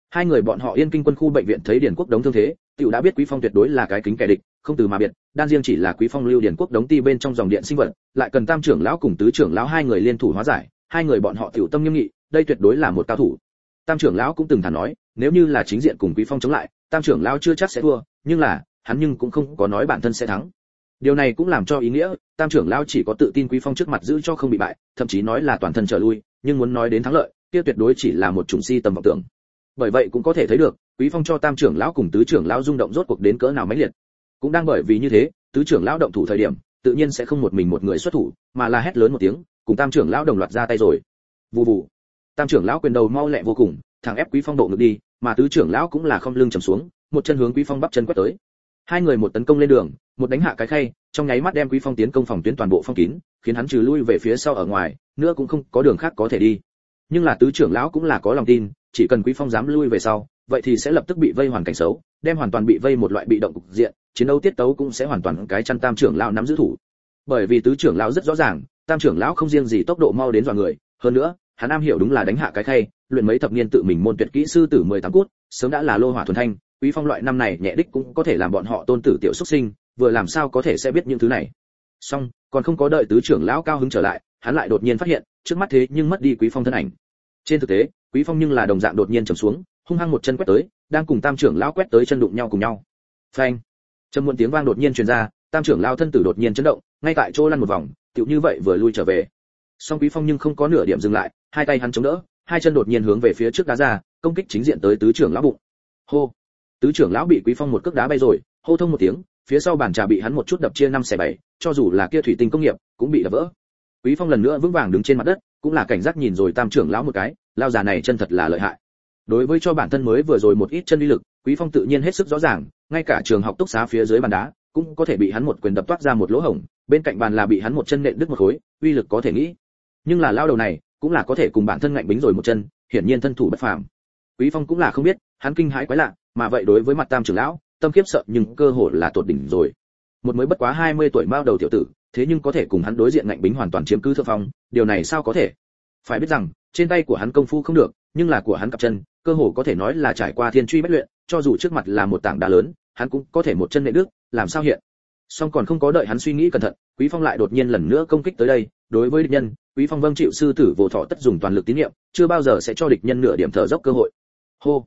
Hai người bọn họ yên kinh quân khu bệnh viện thấy điển quốc đống thương thế, tiểu đã biết quý phong tuyệt đối là cái kính kẻ địch, không từ mà biệt, đan riêng chỉ là quý phong lưu điển quốc đống ti bên trong dòng điện sinh vật, lại cần tam trưởng lão cùng tứ trưởng lão hai người liên thủ hóa giải, hai người bọn họ tiểu tâm nghiêm nghị, đây tuyệt đối là một cao thủ. Tam trưởng lão cũng từng thản nói nếu như là chính diện cùng quý phong chống lại, tam trưởng lão chưa chắc sẽ thua, nhưng là, hắn nhưng cũng không có nói bản thân sẽ thắng. Điều này cũng làm cho ý nghĩa, tam trưởng lão chỉ có tự tin quý phong trước mặt giữ cho không bị bại, thậm chí nói là toàn thân trở lui, nhưng muốn nói đến thắng lợi, kia tuyệt đối chỉ là một chủng si tầm vọng tưởng. Bởi vậy cũng có thể thấy được, quý phong cho tam trưởng lão cùng tứ trưởng lão rung động rốt cuộc đến cỡ nào mãnh liệt. Cũng đang bởi vì như thế, tứ trưởng lão động thủ thời điểm, tự nhiên sẽ không một mình một người xuất thủ, mà là hét lớn một tiếng, cùng tam trưởng lão đồng loạt ra tay rồi. Vù vù. Tam trưởng lão quyền đầu mau lẹ vô cùng, thẳng ép quý phong độ ngược đi mà tứ trưởng lão cũng là không lưng trầm xuống, một chân hướng quý phong bắp chân quét tới. Hai người một tấn công lên đường, một đánh hạ cái khay, trong nháy mắt đem quý phong tiến công phòng tuyến toàn bộ phong kín, khiến hắn trừ lui về phía sau ở ngoài, nữa cũng không có đường khác có thể đi. Nhưng là tứ trưởng lão cũng là có lòng tin, chỉ cần quý phong dám lui về sau, vậy thì sẽ lập tức bị vây hoàn cảnh xấu, đem hoàn toàn bị vây một loại bị động cục diện, chiến đấu tiết tấu cũng sẽ hoàn toàn cái chăn tam trưởng lão nắm giữ thủ. Bởi vì tứ trưởng lão rất rõ ràng, tam trưởng lão không riêng gì tốc độ mau đến dọa người, hơn nữa hắn am hiểu đúng là đánh hạ cái khay, luyện mấy thập niên tự mình môn tuyệt kỹ sư tử 18 cút, sớm đã là lô hỏa thuần thanh, quý phong loại năm này nhẹ đích cũng có thể làm bọn họ tôn tử tiểu xuất sinh, vừa làm sao có thể sẽ biết những thứ này. Song còn không có đợi tứ trưởng lão cao hứng trở lại, hắn lại đột nhiên phát hiện, trước mắt thế nhưng mất đi quý phong thân ảnh. Trên thực tế, quý phong nhưng là đồng dạng đột nhiên trầm xuống, hung hăng một chân quét tới, đang cùng tam trưởng lão quét tới chân đụng nhau cùng nhau. Phanh! Trầm muộn tiếng vang đột nhiên truyền ra, tam trưởng lão thân tử đột nhiên chấn động, ngay tại chỗ lăn một vòng tựu như vậy vừa lui trở về song quý phong nhưng không có nửa điểm dừng lại, hai tay hắn chống đỡ, hai chân đột nhiên hướng về phía trước đá ra, công kích chính diện tới tứ trưởng lão bụng. Hô! Tứ trưởng lão bị quý phong một cước đá bay rồi, hô thông một tiếng, phía sau bàn trà bị hắn một chút đập chia năm xẻ bảy, cho dù là kia thủy tinh công nghiệp, cũng bị đập vỡ. Quý phong lần nữa vững vàng đứng trên mặt đất, cũng là cảnh giác nhìn rồi tam trưởng lão một cái, lao già này chân thật là lợi hại. Đối với cho bản thân mới vừa rồi một ít chân uy lực, quý phong tự nhiên hết sức rõ ràng, ngay cả trường học túc xá phía dưới bàn đá, cũng có thể bị hắn một quyền đập toát ra một lỗ hổng, bên cạnh bàn là bị hắn một chân nện đứt một khối, uy lực có thể nghĩ nhưng là lao đầu này cũng là có thể cùng bản thân ngạnh bính rồi một chân, hiển nhiên thân thủ bất phàm. Quý phong cũng là không biết, hắn kinh hãi quái lạ, mà vậy đối với mặt tam trưởng lão, tâm kiếp sợ nhưng cơ hội là tột đỉnh rồi. Một mới bất quá 20 tuổi mao đầu tiểu tử, thế nhưng có thể cùng hắn đối diện ngạnh bính hoàn toàn chiếm cứ thượng phong, điều này sao có thể? Phải biết rằng, trên tay của hắn công phu không được, nhưng là của hắn cặp chân, cơ hồ có thể nói là trải qua thiên truy bất luyện, cho dù trước mặt là một tảng đá lớn, hắn cũng có thể một chân nệ đức làm sao hiện? Song còn không có đợi hắn suy nghĩ cẩn thận, quý phong lại đột nhiên lần nữa công kích tới đây, đối với địch nhân quý phong vâng chịu sư tử vô thọ tất dùng toàn lực tín niệm chưa bao giờ sẽ cho địch nhân nửa điểm thở dốc cơ hội. Hô.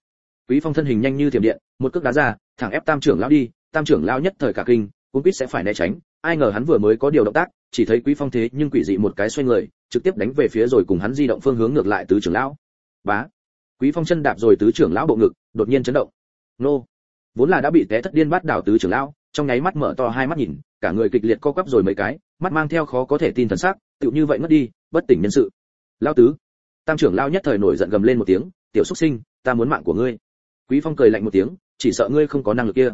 Quý phong thân hình nhanh như thiểm điện, một cước đá ra, thẳng ép tam trưởng lão đi, tam trưởng lão nhất thời cả kinh cũng biết sẽ phải né tránh, ai ngờ hắn vừa mới có điều động tác, chỉ thấy quý phong thế nhưng quỷ dị một cái xoay người, trực tiếp đánh về phía rồi cùng hắn di động phương hướng ngược lại tứ trưởng lão. Bá. Quý phong chân đạp rồi tứ trưởng lão bộ ngực, đột nhiên chấn động. Nô. Vốn là đã bị té thất điên bắt đảo tứ trưởng lão, trong nháy mắt mở to hai mắt nhìn, cả người kịch liệt co quắp rồi mấy cái, mắt mang theo khó có thể tin thần sắc, tựu như vậy mất đi bất tỉnh nhân sự. Lão tứ, tam trưởng lão nhất thời nổi giận gầm lên một tiếng, tiểu xúc sinh, ta muốn mạng của ngươi. Quý phong cười lạnh một tiếng, chỉ sợ ngươi không có năng lực kia.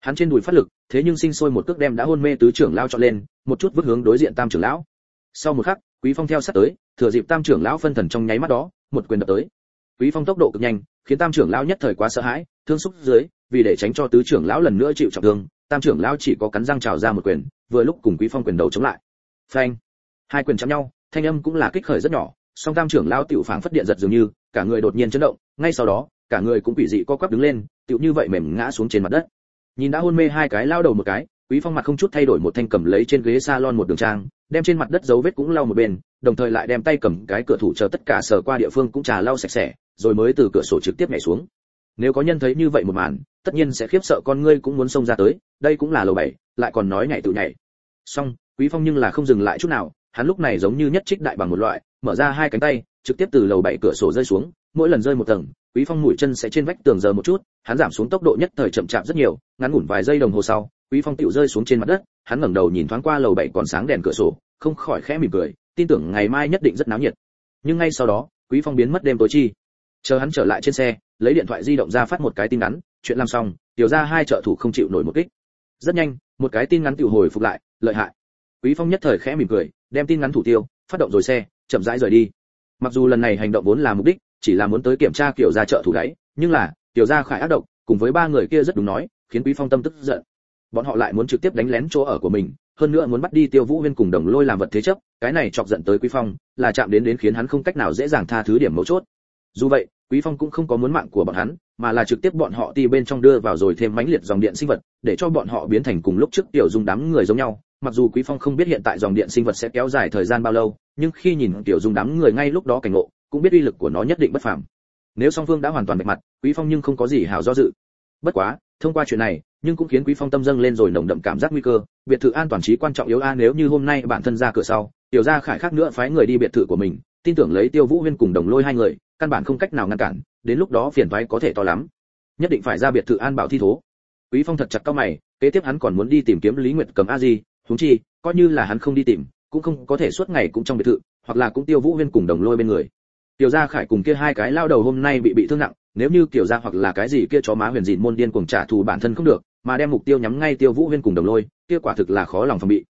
Hắn trên đùi phát lực, thế nhưng sinh sôi một cước đem đã hôn mê tứ trưởng lão cho lên, một chút vứt hướng đối diện tam trưởng lão. Sau một khắc, quý phong theo sát tới, thừa dịp tam trưởng lão phân thần trong nháy mắt đó, một quyền đập tới. Quý phong tốc độ cực nhanh, khiến tam trưởng lão nhất thời quá sợ hãi, thương xúc dưới, vì để tránh cho tứ trưởng lão lần nữa chịu trọng thương, tam trưởng lão chỉ có cắn răng trào ra một quyền, vừa lúc cùng quý phong quyền đầu chống lại. Phanh! Hai quyền chạm nhau thanh âm cũng là kích khởi rất nhỏ, song tam trưởng lão tiểu phảng phất điện giật dường như, cả người đột nhiên chấn động, ngay sau đó, cả người cũng quỷ dị co quắp đứng lên, tiểu như vậy mềm ngã xuống trên mặt đất. Nhìn đã hôn mê hai cái lao đầu một cái, quý phong mặt không chút thay đổi một thanh cầm lấy trên ghế salon một đường trang, đem trên mặt đất dấu vết cũng lau một bên, đồng thời lại đem tay cầm cái cửa thủ chờ tất cả sờ qua địa phương cũng trà lau sạch sẽ, rồi mới từ cửa sổ trực tiếp nhảy xuống. Nếu có nhân thấy như vậy một màn, tất nhiên sẽ khiếp sợ con ngươi cũng muốn xông ra tới, đây cũng là lầu bảy, lại còn nói nhảy tự nhảy. Xong, quý phong nhưng là không dừng lại chút nào hắn lúc này giống như nhất trích đại bằng một loại, mở ra hai cánh tay, trực tiếp từ lầu bảy cửa sổ rơi xuống, mỗi lần rơi một tầng, quý phong mũi chân sẽ trên vách tường giờ một chút, hắn giảm xuống tốc độ nhất thời chậm chạp rất nhiều, ngắn ngủn vài giây đồng hồ sau, quý phong tiểu rơi xuống trên mặt đất, hắn ngẩng đầu nhìn thoáng qua lầu bảy còn sáng đèn cửa sổ, không khỏi khẽ mỉm cười, tin tưởng ngày mai nhất định rất náo nhiệt. Nhưng ngay sau đó, quý phong biến mất đêm tối chi. Chờ hắn trở lại trên xe, lấy điện thoại di động ra phát một cái tin ngắn, chuyện làm xong, tiểu ra hai trợ thủ không chịu nổi một kích. Rất nhanh, một cái tin ngắn tiểu hồi phục lại, lợi hại. Quý phong nhất thời khẽ mỉm cười đem tin ngắn thủ tiêu, phát động rồi xe, chậm rãi rời đi. Mặc dù lần này hành động vốn là mục đích, chỉ là muốn tới kiểm tra kiểu gia trợ thủ đáy, nhưng là tiểu gia khải ác động cùng với ba người kia rất đúng nói, khiến quý phong tâm tức giận. Bọn họ lại muốn trực tiếp đánh lén chỗ ở của mình, hơn nữa muốn bắt đi tiêu vũ huyên cùng đồng lôi làm vật thế chấp, cái này chọc giận tới quý phong, là chạm đến đến khiến hắn không cách nào dễ dàng tha thứ điểm mấu chốt. Dù vậy, quý phong cũng không có muốn mạng của bọn hắn, mà là trực tiếp bọn họ ti bên trong đưa vào rồi thêm mãnh liệt dòng điện sinh vật, để cho bọn họ biến thành cùng lúc trước tiểu dung đám người giống nhau mặc dù quý phong không biết hiện tại dòng điện sinh vật sẽ kéo dài thời gian bao lâu, nhưng khi nhìn tiểu dung đám người ngay lúc đó cảnh ngộ, cũng biết uy lực của nó nhất định bất phàm. Nếu song phương đã hoàn toàn bạch mặt, quý phong nhưng không có gì hảo do dự. Bất quá, thông qua chuyện này, nhưng cũng khiến quý phong tâm dâng lên rồi nồng đậm cảm giác nguy cơ. Biệt thự an toàn trí quan trọng yếu a, nếu như hôm nay bản thân ra cửa sau, tiểu gia khải khác nữa phái người đi biệt thự của mình, tin tưởng lấy tiêu vũ huyên cùng đồng lôi hai người, căn bản không cách nào ngăn cản, đến lúc đó phiền toái có thể to lắm. Nhất định phải ra biệt thự an bảo thi thố. Quý phong thật chặt cao mày, kế tiếp hắn còn muốn đi tìm kiếm lý nguyệt cầm a di huống chi, coi như là hắn không đi tìm, cũng không có thể suốt ngày cũng trong biệt thự, hoặc là cũng tiêu vũ huyên cùng đồng lôi bên người. Tiểu gia khải cùng kia hai cái lao đầu hôm nay bị bị thương nặng, nếu như tiểu gia hoặc là cái gì kia chó má huyền dịn môn điên cuồng trả thù bản thân không được, mà đem mục tiêu nhắm ngay tiêu vũ huyên cùng đồng lôi, kia quả thực là khó lòng phòng bị.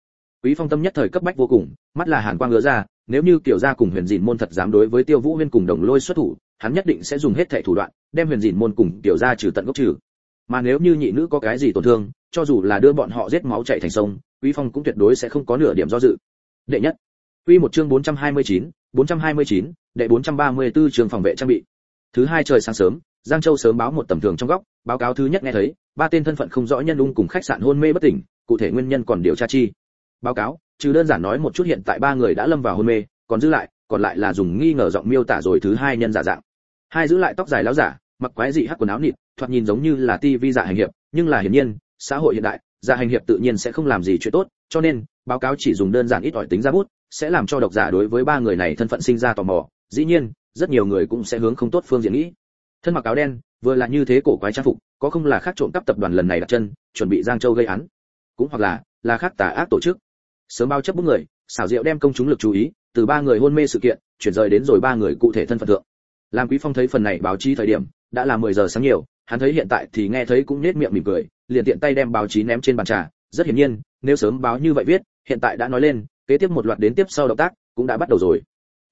Quý phong tâm nhất thời cấp bách vô cùng, mắt là hàn quang ngứa ra, nếu như tiểu gia cùng huyền dịn môn thật dám đối với tiêu vũ huyên cùng đồng lôi xuất thủ, hắn nhất định sẽ dùng hết thảy thủ đoạn, đem huyền dịn môn cùng tiểu gia trừ tận gốc trừ. Mà nếu như nhị nữ có cái gì tổn thương, cho dù là đưa bọn họ giết máu chảy thành sông quý phong cũng tuyệt đối sẽ không có nửa điểm do dự đệ nhất quy một chương 429, 429, đệ 434 trường phòng vệ trang bị. Thứ hai trời sáng sớm, Giang Châu sớm báo một tầm thường trong góc, báo cáo thứ nhất nghe thấy, ba tên thân phận không rõ nhân ung cùng khách sạn hôn mê bất tỉnh, cụ thể nguyên nhân còn điều tra chi. Báo cáo, trừ đơn giản nói một chút hiện tại ba người đã lâm vào hôn mê, còn giữ lại, còn lại là dùng nghi ngờ giọng miêu tả rồi thứ hai nhân giả dạng. Hai giữ lại tóc dài láo giả, mặc quái dị hắc quần áo nịt, thoạt nhìn giống như là ti vi giả hành hiệp, nhưng là hiển nhiên, xã hội hiện đại, dạ hành hiệp tự nhiên sẽ không làm gì chuyện tốt, cho nên, báo cáo chỉ dùng đơn giản ít ỏi tính ra bút, sẽ làm cho độc giả đối với ba người này thân phận sinh ra tò mò. Dĩ nhiên rất nhiều người cũng sẽ hướng không tốt phương diện nghĩ. Thân mặc áo đen vừa là như thế cổ quái trang phục có không là khác trộm cắp tập đoàn lần này đặt chân chuẩn bị giang châu gây án. Cũng hoặc là là khác tà ác tổ chức. Sớm bao chấp bức người xảo diệu đem công chúng lực chú ý từ ba người hôn mê sự kiện chuyển rời đến rồi ba người cụ thể thân phận thượng. Làm quý phong thấy phần này báo chí thời điểm đã là 10 giờ sáng nhiều hắn thấy hiện tại thì nghe thấy cũng nết miệng mỉm cười, liền tiện tay đem báo chí ném trên bàn trà. Rất hiển nhiên, nếu sớm báo như vậy viết, hiện tại đã nói lên, kế tiếp một loạt đến tiếp sau động tác cũng đã bắt đầu rồi.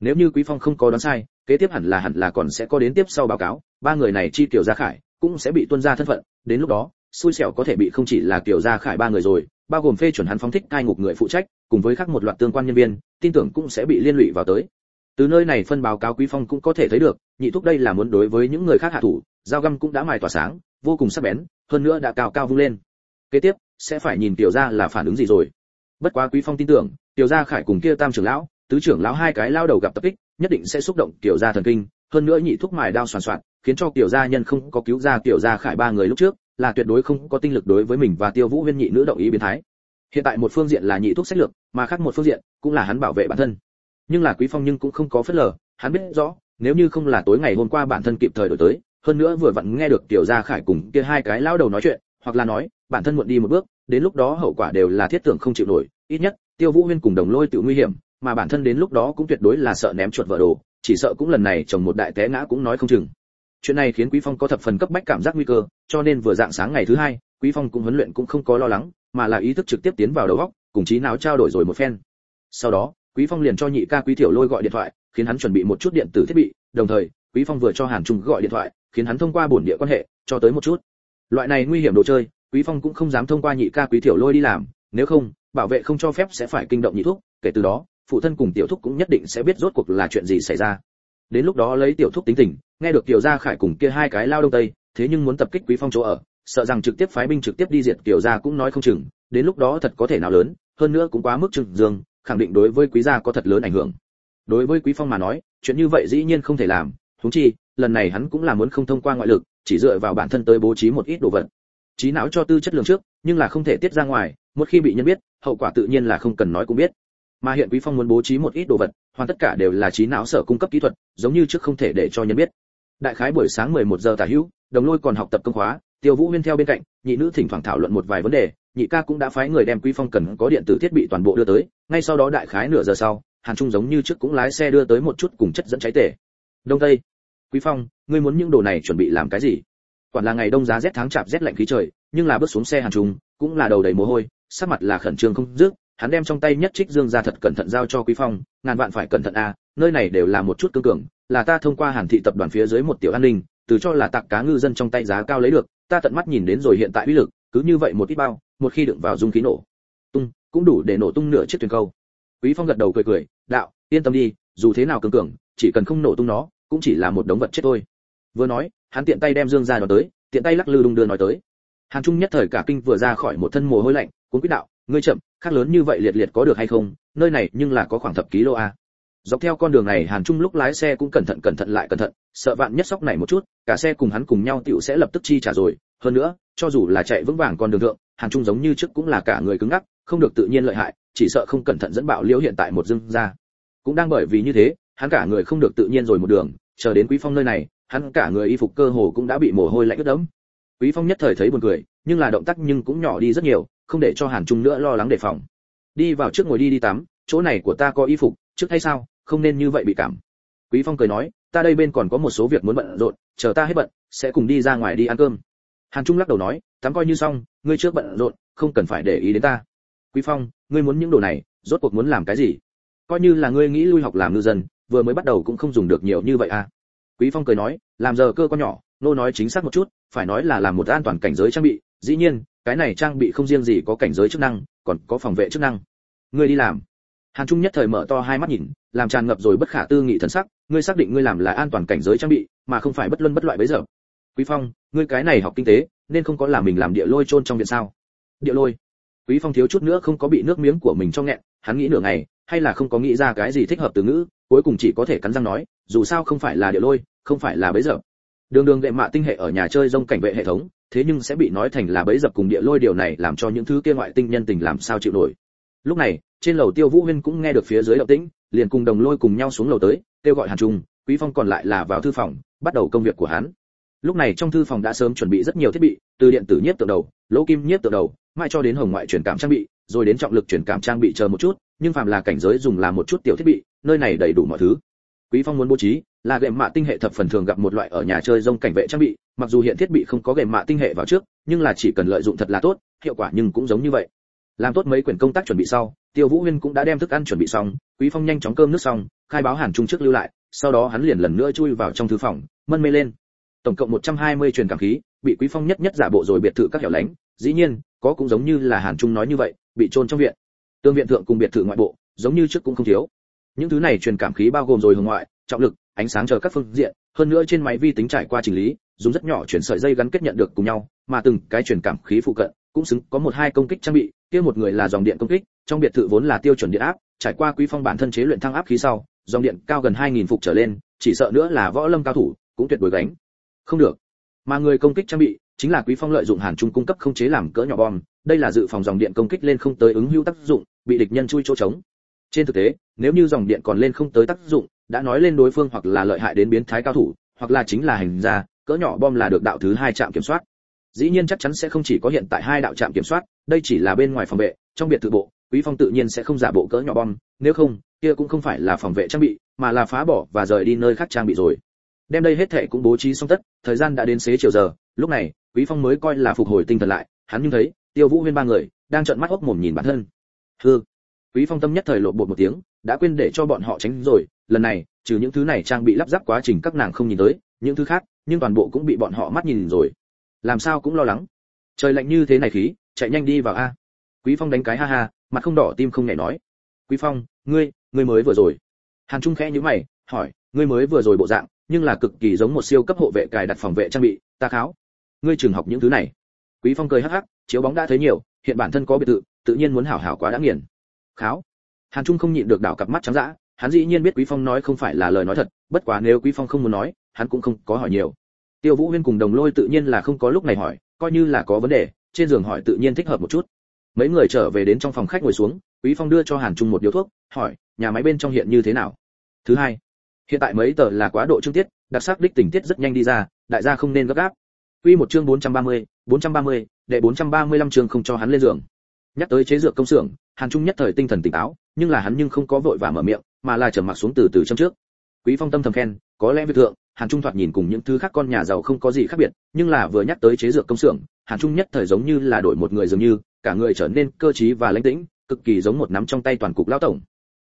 Nếu như quý phong không có đoán sai, kế tiếp hẳn là hẳn là còn sẽ có đến tiếp sau báo cáo, ba người này chi tiểu gia khải cũng sẽ bị tuân ra thân phận. Đến lúc đó, xui xẻo có thể bị không chỉ là tiểu gia khải ba người rồi, bao gồm phê chuẩn hắn phóng thích cai ngục người phụ trách, cùng với khác một loạt tương quan nhân viên, tin tưởng cũng sẽ bị liên lụy vào tới từ nơi này phân báo cáo quý phong cũng có thể thấy được, nhị thúc đây là muốn đối với những người khác hạ thủ dao găm cũng đã mài tỏa sáng, vô cùng sắc bén, hơn nữa đã cao cao vung lên. Kế tiếp, sẽ phải nhìn tiểu gia là phản ứng gì rồi. Bất quá quý phong tin tưởng, tiểu gia khải cùng kia tam trưởng lão, tứ trưởng lão hai cái lao đầu gặp tập kích, nhất định sẽ xúc động tiểu gia thần kinh, hơn nữa nhị thúc mài đao soàn soạn, khiến cho tiểu gia nhân không có cứu ra tiểu gia khải ba người lúc trước, là tuyệt đối không có tinh lực đối với mình và tiêu vũ huyên nhị nữ động ý biến thái. Hiện tại một phương diện là nhị thúc sách lược, mà khác một phương diện cũng là hắn bảo vệ bản thân nhưng là quý phong nhưng cũng không có phớt lờ, hắn biết rõ, nếu như không là tối ngày hôm qua bản thân kịp thời đổi tới, hơn nữa vừa vặn nghe được tiểu gia khải cùng kia hai cái lão đầu nói chuyện, hoặc là nói, bản thân muộn đi một bước, đến lúc đó hậu quả đều là thiết tưởng không chịu nổi, ít nhất, tiêu vũ huyên cùng đồng lôi tự nguy hiểm, mà bản thân đến lúc đó cũng tuyệt đối là sợ ném chuột vợ đồ, chỉ sợ cũng lần này chồng một đại té ngã cũng nói không chừng. Chuyện này khiến quý phong có thập phần cấp bách cảm giác nguy cơ, cho nên vừa dạng sáng ngày thứ hai, quý phong cũng huấn luyện cũng không có lo lắng, mà là ý thức trực tiếp tiến vào đầu óc, cùng trí não trao đổi rồi một phen. Sau đó quý phong liền cho nhị ca quý tiểu lôi gọi điện thoại, khiến hắn chuẩn bị một chút điện tử thiết bị, đồng thời, quý phong vừa cho hàn trung gọi điện thoại, khiến hắn thông qua bổn địa quan hệ, cho tới một chút. Loại này nguy hiểm đồ chơi, quý phong cũng không dám thông qua nhị ca quý tiểu lôi đi làm, nếu không, bảo vệ không cho phép sẽ phải kinh động nhị thúc, kể từ đó, phụ thân cùng tiểu thúc cũng nhất định sẽ biết rốt cuộc là chuyện gì xảy ra. Đến lúc đó lấy tiểu thúc tính tình, nghe được tiểu gia khải cùng kia hai cái lao đông tây, thế nhưng muốn tập kích quý phong chỗ ở, sợ rằng trực tiếp phái binh trực tiếp đi diệt tiểu gia cũng nói không chừng, đến lúc đó thật có thể nào lớn, hơn nữa cũng quá mức trừng dương khẳng định đối với quý gia có thật lớn ảnh hưởng. Đối với quý phong mà nói, chuyện như vậy dĩ nhiên không thể làm, huống chi, lần này hắn cũng là muốn không thông qua ngoại lực, chỉ dựa vào bản thân tới bố trí một ít đồ vật. Trí não cho tư chất lượng trước, nhưng là không thể tiết ra ngoài, một khi bị nhân biết, hậu quả tự nhiên là không cần nói cũng biết. Mà hiện quý phong muốn bố trí một ít đồ vật, hoàn tất cả đều là trí não sở cung cấp kỹ thuật, giống như trước không thể để cho nhân biết. Đại khái buổi sáng 11 giờ tả hữu, đồng lôi còn học tập công khóa, tiêu vũ huyên theo bên cạnh, nhị nữ thỉnh thoảng thảo luận một vài vấn đề nhị ca cũng đã phái người đem quý phong cần có điện tử thiết bị toàn bộ đưa tới, ngay sau đó đại khái nửa giờ sau, hàn trung giống như trước cũng lái xe đưa tới một chút cùng chất dẫn cháy tể. Đông tây, quý phong, ngươi muốn những đồ này chuẩn bị làm cái gì? Quản là ngày đông giá rét tháng chạp rét lạnh khí trời, nhưng là bước xuống xe hàn trung, cũng là đầu đầy mồ hôi, sắc mặt là khẩn trương không dứt, hắn đem trong tay nhất trích dương ra thật cẩn thận giao cho quý phong, ngàn vạn phải cẩn thận a nơi này đều là một chút cương cường, là ta thông qua hàn thị tập đoàn phía dưới một tiểu an ninh, từ cho là tặng cá ngư dân trong tay giá cao lấy được, ta tận mắt nhìn đến rồi hiện tại uy lực, cứ như vậy một ít bao một khi đựng vào dung khí nổ. Tung, cũng đủ để nổ tung nửa chiếc thuyền câu. Quý phong gật đầu cười cười, đạo, yên tâm đi, dù thế nào cường cường, chỉ cần không nổ tung nó, cũng chỉ là một đống vật chết thôi. Vừa nói, hắn tiện tay đem dương ra nó tới, tiện tay lắc lư đung đưa nói tới. Hàn trung nhất thời cả kinh vừa ra khỏi một thân mồ hôi lạnh, cuốn quyết đạo, ngươi chậm, khác lớn như vậy liệt liệt có được hay không? Nơi này nhưng là có khoảng thập ký lô a. Dọc theo con đường này, hàn trung lúc lái xe cũng cẩn thận cẩn thận lại cẩn thận, sợ vạn nhất sóc này một chút, cả xe cùng hắn cùng nhau tiểu sẽ lập tức chi trả rồi. Hơn nữa, cho dù là chạy vững vàng con đường thượng hàn trung giống như trước cũng là cả người cứng ngắc, không được tự nhiên lợi hại, chỉ sợ không cẩn thận dẫn bạo liễu hiện tại một dưng ra. Cũng đang bởi vì như thế, hắn cả người không được tự nhiên rồi một đường, chờ đến quý phong nơi này, hắn cả người y phục cơ hồ cũng đã bị mồ hôi lạnh ướt đẫm. Quý phong nhất thời thấy buồn cười, nhưng là động tác nhưng cũng nhỏ đi rất nhiều, không để cho hàn trung nữa lo lắng đề phòng. Đi vào trước ngồi đi đi tắm, chỗ này của ta có y phục, trước hay sao không nên như vậy bị cảm. Quý phong cười nói, ta đây bên còn có một số việc muốn bận rộn, chờ ta hết bận, sẽ cùng đi ra ngoài đi ăn cơm. Hàn trung lắc đầu nói, tắm coi như xong ngươi trước bận rộn, không cần phải để ý đến ta. Quý phong, ngươi muốn những đồ này, rốt cuộc muốn làm cái gì? Coi như là ngươi nghĩ lui học làm ngư dân, vừa mới bắt đầu cũng không dùng được nhiều như vậy à? Quý phong cười nói, làm giờ cơ con nhỏ, nô nói chính xác một chút, phải nói là làm một an toàn cảnh giới trang bị. Dĩ nhiên, cái này trang bị không riêng gì có cảnh giới chức năng, còn có phòng vệ chức năng. Ngươi đi làm. Hàn trung nhất thời mở to hai mắt nhìn, làm tràn ngập rồi bất khả tư nghị thần sắc, ngươi xác định ngươi làm là an toàn cảnh giới trang bị, mà không phải bất luân bất loại bấy giờ. Quý phong, ngươi cái này học kinh tế nên không có làm mình làm địa lôi trôn trong viện sao? Địa lôi? Quý phong thiếu chút nữa không có bị nước miếng của mình trong nghẹn, hắn nghĩ nửa ngày, hay là không có nghĩ ra cái gì thích hợp từ ngữ, cuối cùng chỉ có thể cắn răng nói, dù sao không phải là địa lôi, không phải là bấy giờ. Đường đường đệ mạ tinh hệ ở nhà chơi rông cảnh vệ hệ thống, thế nhưng sẽ bị nói thành là bấy dập cùng địa lôi điều này làm cho những thứ kia ngoại tinh nhân tình làm sao chịu nổi. Lúc này, trên lầu tiêu vũ huyên cũng nghe được phía dưới động tĩnh, liền cùng đồng lôi cùng nhau xuống lầu tới, kêu gọi hàn trung, quý phong còn lại là vào thư phòng, bắt đầu công việc của hắn lúc này trong thư phòng đã sớm chuẩn bị rất nhiều thiết bị, từ điện tử nhiếp tượng đầu, lỗ kim nhiếp tượng đầu, mãi cho đến hồng ngoại truyền cảm trang bị, rồi đến trọng lực truyền cảm trang bị chờ một chút, nhưng phàm là cảnh giới dùng là một chút tiểu thiết bị, nơi này đầy đủ mọi thứ. Quý phong muốn bố trí là gệm mạ tinh hệ thập phần thường gặp một loại ở nhà chơi rông cảnh vệ trang bị, mặc dù hiện thiết bị không có gệm mạ tinh hệ vào trước, nhưng là chỉ cần lợi dụng thật là tốt, hiệu quả nhưng cũng giống như vậy. Làm tốt mấy quyển công tác chuẩn bị sau, tiêu vũ huyên cũng đã đem thức ăn chuẩn bị xong, quý phong nhanh chóng cơm nước xong, khai báo hàn trung trước lưu lại, sau đó hắn liền lần nữa chui vào trong thư phòng, mân mê lên tổng cộng 120 truyền cảm khí, bị quý phong nhất nhất giả bộ rồi biệt thự các hẻo lánh. Dĩ nhiên, có cũng giống như là hàn trung nói như vậy, bị trôn trong viện. Tương viện thượng cùng biệt thự ngoại bộ, giống như trước cũng không thiếu. Những thứ này truyền cảm khí bao gồm rồi hồng ngoại, trọng lực, ánh sáng chờ các phương diện, hơn nữa trên máy vi tính trải qua chỉnh lý, dùng rất nhỏ chuyển sợi dây gắn kết nhận được cùng nhau, mà từng cái truyền cảm khí phụ cận, cũng xứng có một hai công kích trang bị, kia một người là dòng điện công kích, trong biệt thự vốn là tiêu chuẩn điện áp, trải qua quý phong bản thân chế luyện thăng áp khí sau, dòng điện cao gần 2000 phục trở lên, chỉ sợ nữa là võ lâm cao thủ, cũng tuyệt đối gánh không được. Mà người công kích trang bị, chính là quý phong lợi dụng hàn trung cung cấp không chế làm cỡ nhỏ bom, đây là dự phòng dòng điện công kích lên không tới ứng hữu tác dụng, bị địch nhân chui chỗ trống. Trên thực tế, nếu như dòng điện còn lên không tới tác dụng, đã nói lên đối phương hoặc là lợi hại đến biến thái cao thủ, hoặc là chính là hành gia, cỡ nhỏ bom là được đạo thứ hai trạm kiểm soát. Dĩ nhiên chắc chắn sẽ không chỉ có hiện tại hai đạo trạm kiểm soát, đây chỉ là bên ngoài phòng vệ, trong biệt thự bộ, quý phong tự nhiên sẽ không giả bộ cỡ nhỏ bom, nếu không, kia cũng không phải là phòng vệ trang bị, mà là phá bỏ và rời đi nơi khác trang bị rồi đem đây hết thệ cũng bố trí xong tất, thời gian đã đến xế chiều giờ, lúc này, quý phong mới coi là phục hồi tinh thần lại, hắn nhưng thấy, tiêu vũ huyên ba người, đang trợn mắt ốc mồm nhìn bản thân. Hư quý phong tâm nhất thời lộ bột một tiếng, đã quên để cho bọn họ tránh rồi, lần này, trừ những thứ này trang bị lắp ráp quá trình các nàng không nhìn tới, những thứ khác, nhưng toàn bộ cũng bị bọn họ mắt nhìn rồi. Làm sao cũng lo lắng. Trời lạnh như thế này khí, chạy nhanh đi vào a. Quý phong đánh cái ha ha, mặt không đỏ tim không nhảy nói. Quý phong, ngươi ngươi mới vừa rồi. Hàn trung khẽ nhíu mày, hỏi, ngươi mới vừa rồi bộ dạng nhưng là cực kỳ giống một siêu cấp hộ vệ cài đặt phòng vệ trang bị, ta kháo. Ngươi trường học những thứ này. Quý phong cười hắc hắc, chiếu bóng đã thấy nhiều, hiện bản thân có biệt thự, tự nhiên muốn hảo hảo quá đã nghiền. Kháo. Hàn trung không nhịn được đảo cặp mắt trắng dã, hắn dĩ nhiên biết quý phong nói không phải là lời nói thật, bất quá nếu quý phong không muốn nói, hắn cũng không có hỏi nhiều. Tiêu vũ huyên cùng đồng lôi tự nhiên là không có lúc này hỏi, coi như là có vấn đề, trên giường hỏi tự nhiên thích hợp một chút. Mấy người trở về đến trong phòng khách ngồi xuống, quý phong đưa cho hàn trung một điếu thuốc, hỏi, nhà máy bên trong hiện như thế nào? Thứ hai hiện tại mấy tờ là quá độ chương tiết đặc sắc đích tình tiết rất nhanh đi ra đại gia không nên gấp gáp. Quy một chương 430, 430, đệ 435 chương không cho hắn lên giường. Nhắc tới chế dược công xưởng hàn trung nhất thời tinh thần tỉnh táo nhưng là hắn nhưng không có vội và mở miệng mà là trầm mặc xuống từ từ trong trước. Quý phong tâm thầm khen có lẽ việc thượng hàn trung thoạt nhìn cùng những thứ khác con nhà giàu không có gì khác biệt nhưng là vừa nhắc tới chế dược công xưởng hàn trung nhất thời giống như là đổi một người dường như cả người trở nên cơ trí và lãnh tĩnh cực kỳ giống một nắm trong tay toàn cục lão tổng.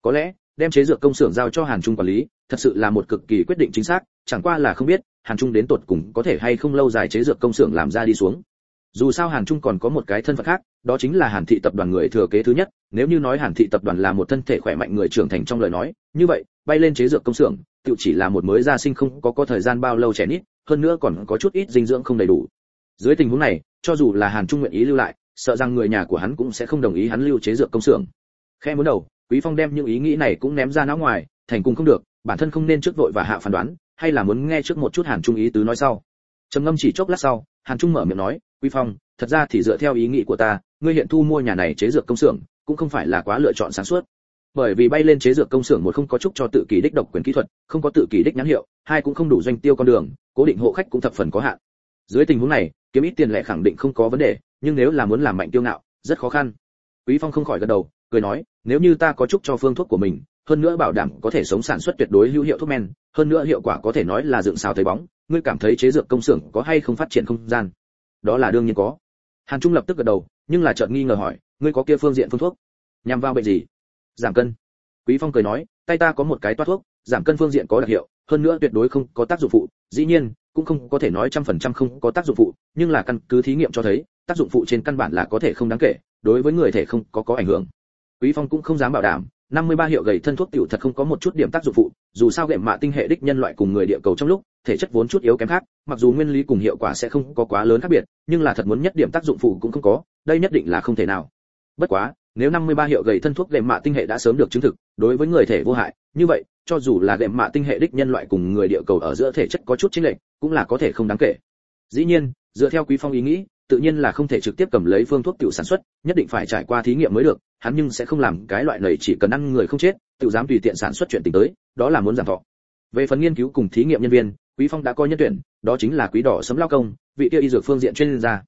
Có lẽ đem chế dược công xưởng giao cho hàn trung quản lý thật sự là một cực kỳ quyết định chính xác, chẳng qua là không biết, hàn trung đến tột cùng có thể hay không lâu dài chế dược công xưởng làm ra đi xuống. Dù sao hàn trung còn có một cái thân phận khác, đó chính là hàn thị tập đoàn người thừa kế thứ nhất, nếu như nói hàn thị tập đoàn là một thân thể khỏe mạnh người trưởng thành trong lời nói, như vậy, bay lên chế dược công xưởng, tự chỉ là một mới gia sinh không có có thời gian bao lâu trẻ nít hơn nữa còn có chút ít dinh dưỡng không đầy đủ. Dưới tình huống này, cho dù là hàn trung nguyện ý lưu lại, sợ rằng người nhà của hắn cũng sẽ không đồng ý hắn lưu chế dược công xưởng. Khe muốn đầu, quý phong đem những ý nghĩ này cũng ném ra não ngoài, thành cùng không được bản thân không nên trước vội và hạ phán đoán, hay là muốn nghe trước một chút hàn trung ý tứ nói sau. Trầm ngâm chỉ chốc lát sau, hàn trung mở miệng nói, quý phong, thật ra thì dựa theo ý nghĩ của ta, ngươi hiện thu mua nhà này chế dược công xưởng, cũng không phải là quá lựa chọn sáng suốt. Bởi vì bay lên chế dược công xưởng một không có chúc cho tự kỳ đích độc quyền kỹ thuật, không có tự kỳ đích nhãn hiệu, hai cũng không đủ doanh tiêu con đường, cố định hộ khách cũng thập phần có hạn. Dưới tình huống này, kiếm ít tiền lẻ khẳng định không có vấn đề, nhưng nếu là muốn làm mạnh tiêu ngạo, rất khó khăn. Quý phong không khỏi gật đầu, cười nói, nếu như ta có chúc cho phương thuốc của mình hơn nữa bảo đảm có thể sống sản xuất tuyệt đối hữu hiệu thuốc men, hơn nữa hiệu quả có thể nói là dựng xào thấy bóng, ngươi cảm thấy chế dược công xưởng có hay không phát triển không gian? Đó là đương nhiên có. Hàn trung lập tức gật đầu, nhưng là chợt nghi ngờ hỏi, ngươi có kia phương diện phương thuốc? Nhằm vào bệnh gì? Giảm cân. Quý phong cười nói, tay ta có một cái toát thuốc, giảm cân phương diện có đặc hiệu, hơn nữa tuyệt đối không có tác dụng phụ, dĩ nhiên, cũng không có thể nói trăm phần trăm không có tác dụng phụ, nhưng là căn cứ thí nghiệm cho thấy, tác dụng phụ trên căn bản là có thể không đáng kể, đối với người thể không có có ảnh hưởng. Quý phong cũng không dám bảo đảm 53 hiệu gầy thân thuốc tiểu thật không có một chút điểm tác dụng phụ, dù sao gệm mạ tinh hệ đích nhân loại cùng người địa cầu trong lúc, thể chất vốn chút yếu kém khác, mặc dù nguyên lý cùng hiệu quả sẽ không có quá lớn khác biệt, nhưng là thật muốn nhất điểm tác dụng phụ cũng không có, đây nhất định là không thể nào. Bất quá, nếu 53 hiệu gầy thân thuốc gệm mạ tinh hệ đã sớm được chứng thực, đối với người thể vô hại, như vậy, cho dù là gệm mạ tinh hệ đích nhân loại cùng người địa cầu ở giữa thể chất có chút chênh lệch, cũng là có thể không đáng kể. Dĩ nhiên, dựa theo Quý Phong ý nghĩ, tự nhiên là không thể trực tiếp cầm lấy phương thuốc tiểu sản xuất, nhất định phải trải qua thí nghiệm mới được, hắn nhưng sẽ không làm cái loại này chỉ cần ăn người không chết, tự dám tùy tiện sản xuất chuyện tình tới, đó là muốn giảm thọ. Về phần nghiên cứu cùng thí nghiệm nhân viên, Quý Phong đã coi nhân tuyển, đó chính là Quý Đỏ sấm lao công, vị kia y dược phương diện chuyên gia.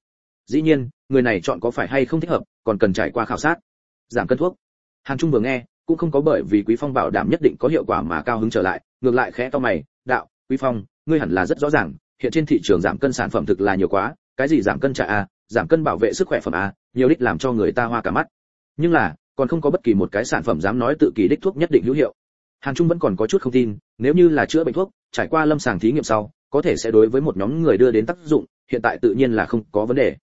Dĩ nhiên, người này chọn có phải hay không thích hợp, còn cần trải qua khảo sát. Giảm cân thuốc. Hàn Trung vừa nghe, cũng không có bởi vì Quý Phong bảo đảm nhất định có hiệu quả mà cao hứng trở lại, ngược lại khẽ to mày, "Đạo, Quý Phong, ngươi hẳn là rất rõ ràng, hiện trên thị trường giảm cân sản phẩm thực là nhiều quá, cái gì giảm cân trà a, giảm cân bảo vệ sức khỏe phẩm a, nhiều đích làm cho người ta hoa cả mắt. Nhưng là, còn không có bất kỳ một cái sản phẩm dám nói tự kỳ đích thuốc nhất định hữu hiệu. Hàn Trung vẫn còn có chút không tin, nếu như là chữa bệnh thuốc, trải qua lâm sàng thí nghiệm sau, có thể sẽ đối với một nhóm người đưa đến tác dụng, hiện tại tự nhiên là không có vấn đề.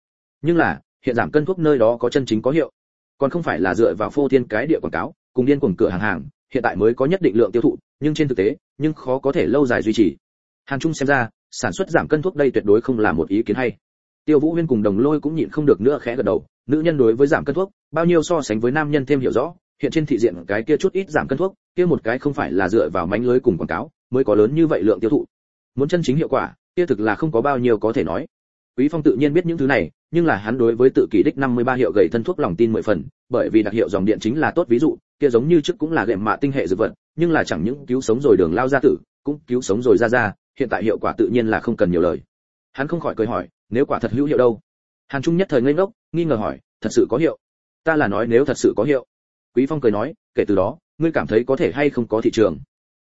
Nhưng là hiện giảm cân thuốc nơi đó có chân chính có hiệu. Còn không phải là dựa vào phô thiên cái địa quảng cáo cùng điên cuồng cửa hàng hàng hiện tại mới có nhất định lượng tiêu thụ nhưng trên thực tế nhưng khó có thể lâu dài duy trì. Hàn trung xem ra sản xuất giảm cân thuốc đây tuyệt đối không là một ý kiến hay. Tiêu vũ huyên cùng đồng lôi cũng nhịn không được nữa khẽ gật đầu nữ nhân đối với giảm cân thuốc, bao nhiêu so sánh với nam nhân thêm hiểu rõ, hiện trên thị diện cái kia chút ít giảm cân thuốc, kia một cái không phải là dựa vào mánh lưới cùng quảng cáo, mới có lớn như vậy lượng tiêu thụ. Muốn chân chính hiệu quả, kia thực là không có bao nhiêu có thể nói. Quý phong tự nhiên biết những thứ này, nhưng là hắn đối với tự kỷ đích 53 hiệu gầy thân thuốc lòng tin mười phần, bởi vì đặc hiệu dòng điện chính là tốt ví dụ, kia giống như trước cũng là gệm mạ tinh hệ dược vật, nhưng là chẳng những cứu sống rồi đường lao ra tử, cũng cứu sống rồi ra ra hiện tại hiệu quả tự nhiên là không cần nhiều lời. Hắn không khỏi cười hỏi, nếu quả thật hữu hiệu đâu? Hàn trung nhất thời ngây ngốc nghi ngờ hỏi, thật sự có hiệu? Ta là nói nếu thật sự có hiệu. Quý phong cười nói, kể từ đó, ngươi cảm thấy có thể hay không có thị trường?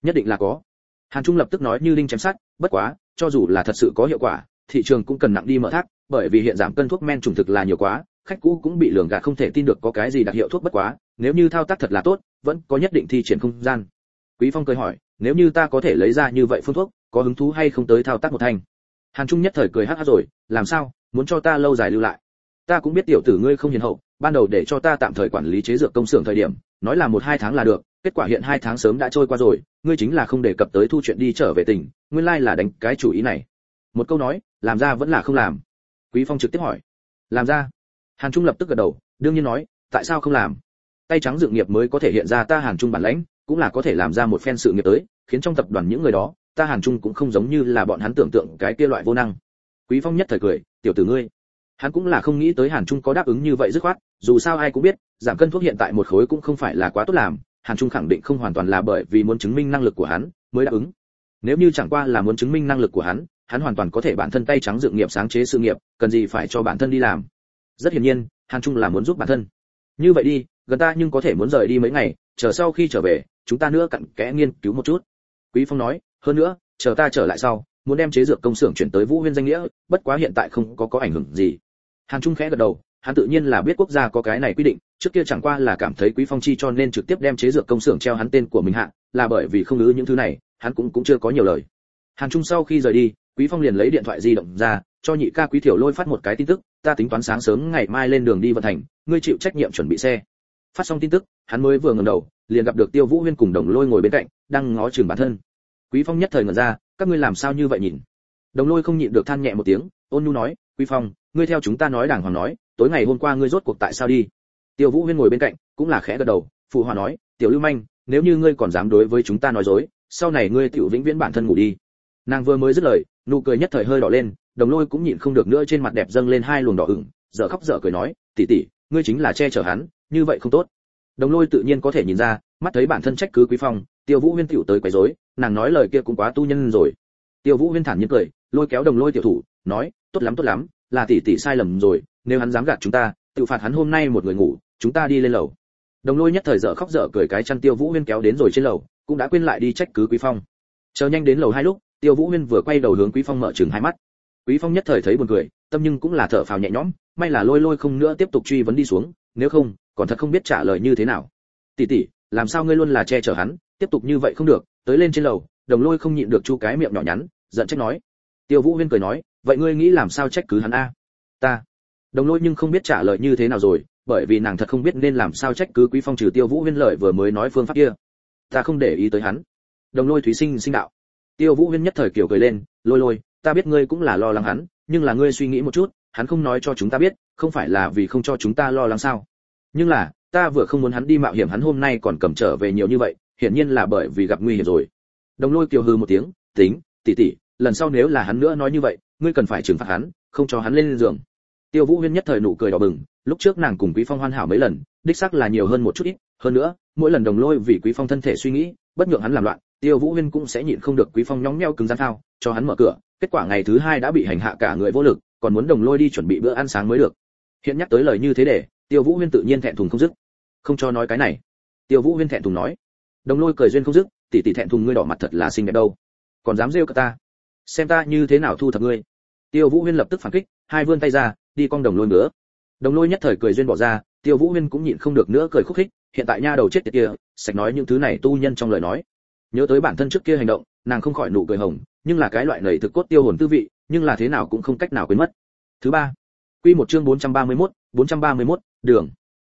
Nhất định là có. Hàn trung lập tức nói như linh chém sát bất quá, cho dù là thật sự có hiệu quả, thị trường cũng cần nặng đi mở thác, bởi vì hiện giảm cân thuốc men trùng thực là nhiều quá, khách cũ cũng bị lường gạt không thể tin được có cái gì đặc hiệu thuốc bất quá, nếu như thao tác thật là tốt, vẫn có nhất định thi triển không gian. Quý phong cười hỏi, nếu như ta có thể lấy ra như vậy phương thuốc, có hứng thú hay không tới thao tác một thành hàn trung nhất thời cười hắc hắc rồi, làm sao? Muốn cho ta lâu dài lưu lại? Ta cũng biết tiểu tử ngươi không hiền hậu, ban đầu để cho ta tạm thời quản lý chế dược công xưởng thời điểm, nói là một hai tháng là được, kết quả hiện hai tháng sớm đã trôi qua rồi, ngươi chính là không đề cập tới thu chuyện đi trở về tỉnh, nguyên lai là đánh cái chủ ý này. Một câu nói, làm ra vẫn là không làm. Quý phong trực tiếp hỏi. Làm ra? Hàn trung lập tức gật đầu, đương nhiên nói, tại sao không làm? Tay trắng dự nghiệp mới có thể hiện ra ta hàn trung bản lãnh, cũng là có thể làm ra một phen sự nghiệp tới, khiến trong tập đoàn những người đó, ta hàn trung cũng không giống như là bọn hắn tưởng tượng cái kia loại vô năng. Quý phong nhất thời cười, tiểu tử ngươi hắn cũng là không nghĩ tới hàn trung có đáp ứng như vậy dứt khoát, dù sao ai cũng biết, giảm cân thuốc hiện tại một khối cũng không phải là quá tốt làm, hàn trung khẳng định không hoàn toàn là bởi vì muốn chứng minh năng lực của hắn mới đáp ứng. Nếu như chẳng qua là muốn chứng minh năng lực của hắn hắn hoàn toàn có thể bản thân tay trắng dự nghiệp sáng chế sự nghiệp, cần gì phải cho bản thân đi làm. Rất hiển nhiên, hàn trung là muốn giúp bản thân. Như vậy đi, gần ta nhưng có thể muốn rời đi mấy ngày, chờ sau khi trở về, chúng ta nữa cặn kẽ nghiên cứu một chút. Quý phong nói, hơn nữa, chờ ta trở lại sau, muốn đem chế dược công xưởng chuyển tới vũ huyên danh nghĩa, bất quá hiện tại không có có ảnh hưởng gì hàn trung khẽ gật đầu, hắn tự nhiên là biết quốc gia có cái này quy định, trước kia chẳng qua là cảm thấy quý phong chi cho nên trực tiếp đem chế dược công xưởng treo hắn tên của mình hạ, là bởi vì không ngữ những thứ này, hắn cũng cũng chưa có nhiều lời. Hàn trung sau khi rời đi, quý phong liền lấy điện thoại di động ra, cho nhị ca quý thiểu lôi phát một cái tin tức, ta tính toán sáng sớm ngày mai lên đường đi vận thành ngươi chịu trách nhiệm chuẩn bị xe. Phát xong tin tức, hắn mới vừa ngẩng đầu, liền gặp được tiêu vũ huyên cùng đồng lôi ngồi bên cạnh, đang ngó chừng bản thân. Quý phong nhất thời ngẩn ra, các ngươi làm sao như vậy nhìn? Đồng lôi không nhịn được than nhẹ một tiếng, ôn nhu nói, quý phong ngươi theo chúng ta nói đàng hoàng nói, tối ngày hôm qua ngươi rốt cuộc tại sao đi? Tiêu vũ huyên ngồi bên cạnh, cũng là khẽ gật đầu, phụ hòa nói, tiểu lưu manh, nếu như ngươi còn dám đối với chúng ta nói dối, sau này ngươi tiểu vĩnh viễn bản thân ngủ đi. Nàng vừa mới dứt lời, nụ cười nhất thời hơi đỏ lên, đồng lôi cũng nhịn không được nữa trên mặt đẹp dâng lên hai luồng đỏ ửng, dở khóc dở cười nói, tỷ tỷ, ngươi chính là che chở hắn, như vậy không tốt. Đồng lôi tự nhiên có thể nhìn ra, mắt thấy bản thân trách cứ quý phong, tiêu vũ huyên tiểu tới quấy rối, nàng nói lời kia cũng quá tu nhân rồi. Tiêu vũ huyên thản nhiên cười, lôi kéo đồng lôi tiểu thủ, nói, tốt lắm tốt lắm là tỷ tỷ sai lầm rồi, nếu hắn dám gạt chúng ta, tự phạt hắn hôm nay một người ngủ, chúng ta đi lên lầu. Đồng lôi nhất thời dở khóc dở cười cái chăn tiêu vũ huyên kéo đến rồi trên lầu, cũng đã quên lại đi trách cứ quý phong. Chờ nhanh đến lầu hai lúc, tiêu vũ huyên vừa quay đầu hướng quý phong mở trừng hai mắt. Quý phong nhất thời thấy buồn cười, tâm nhưng cũng là thở phào nhẹ nhõm, may là lôi lôi không nữa tiếp tục truy vấn đi xuống, nếu không, còn thật không biết trả lời như thế nào. Tỷ tỷ, làm sao ngươi luôn là che chở hắn, tiếp tục như vậy không được, tới lên trên lầu. Đồng lôi không nhịn được chu cái miệng nhỏ nhắn, giận trách nói. Tiêu vũ huyên cười nói vậy ngươi nghĩ làm sao trách cứ hắn a? Ta. Đồng lôi nhưng không biết trả lời như thế nào rồi, bởi vì nàng thật không biết nên làm sao trách cứ quý phong trừ tiêu vũ huyên lợi vừa mới nói phương pháp kia. Ta không để ý tới hắn. Đồng lôi thúy sinh sinh đạo. Tiêu vũ huyên nhất thời kiểu cười lên, lôi lôi, ta biết ngươi cũng là lo lắng hắn, nhưng là ngươi suy nghĩ một chút, hắn không nói cho chúng ta biết, không phải là vì không cho chúng ta lo lắng sao? Nhưng là, ta vừa không muốn hắn đi mạo hiểm hắn hôm nay còn cầm trở về nhiều như vậy, hiển nhiên là bởi vì gặp nguy hiểm rồi. Đồng lôi kiều hư một tiếng, tính, tỷ tỷ, lần sau nếu là hắn nữa nói như vậy ngươi cần phải trừng phạt hắn, không cho hắn lên giường. Tiêu vũ huyên nhất thời nụ cười đỏ bừng, lúc trước nàng cùng quý phong hoan hảo mấy lần, đích xác là nhiều hơn một chút ít, hơn nữa, mỗi lần đồng lôi vì quý phong thân thể suy nghĩ, bất nhượng hắn làm loạn, tiêu vũ huyên cũng sẽ nhịn không được quý phong nhóng nheo cứng rắn thao, cho hắn mở cửa, kết quả ngày thứ hai đã bị hành hạ cả người vô lực, còn muốn đồng lôi đi chuẩn bị bữa ăn sáng mới được. Hiện nhắc tới lời như thế để, tiêu vũ huyên tự nhiên thẹn thùng không dứt. Không cho nói cái này. Tiêu vũ huyên thẹn thùng nói. Đồng lôi cười duyên không dứt, tỷ tỷ thẹn thùng ngươi đỏ mặt thật là xinh đẹp đâu. Còn dám rêu cả ta? Xem ta như thế nào thu thập ngươi. Tiêu vũ huyên lập tức phản kích hai vươn tay ra đi con đồng lôi nữa đồng lôi nhất thời cười duyên bỏ ra tiêu vũ huyên cũng nhịn không được nữa cười khúc khích hiện tại nha đầu chết tiệt kia sạch nói những thứ này tu nhân trong lời nói. Nhớ tới bản thân trước kia hành động nàng không khỏi nụ cười hồng nhưng là cái loại nầy thực cốt tiêu hồn tư vị nhưng là thế nào cũng không cách nào quên mất. Thứ ba quy một chương 431, 431, đường.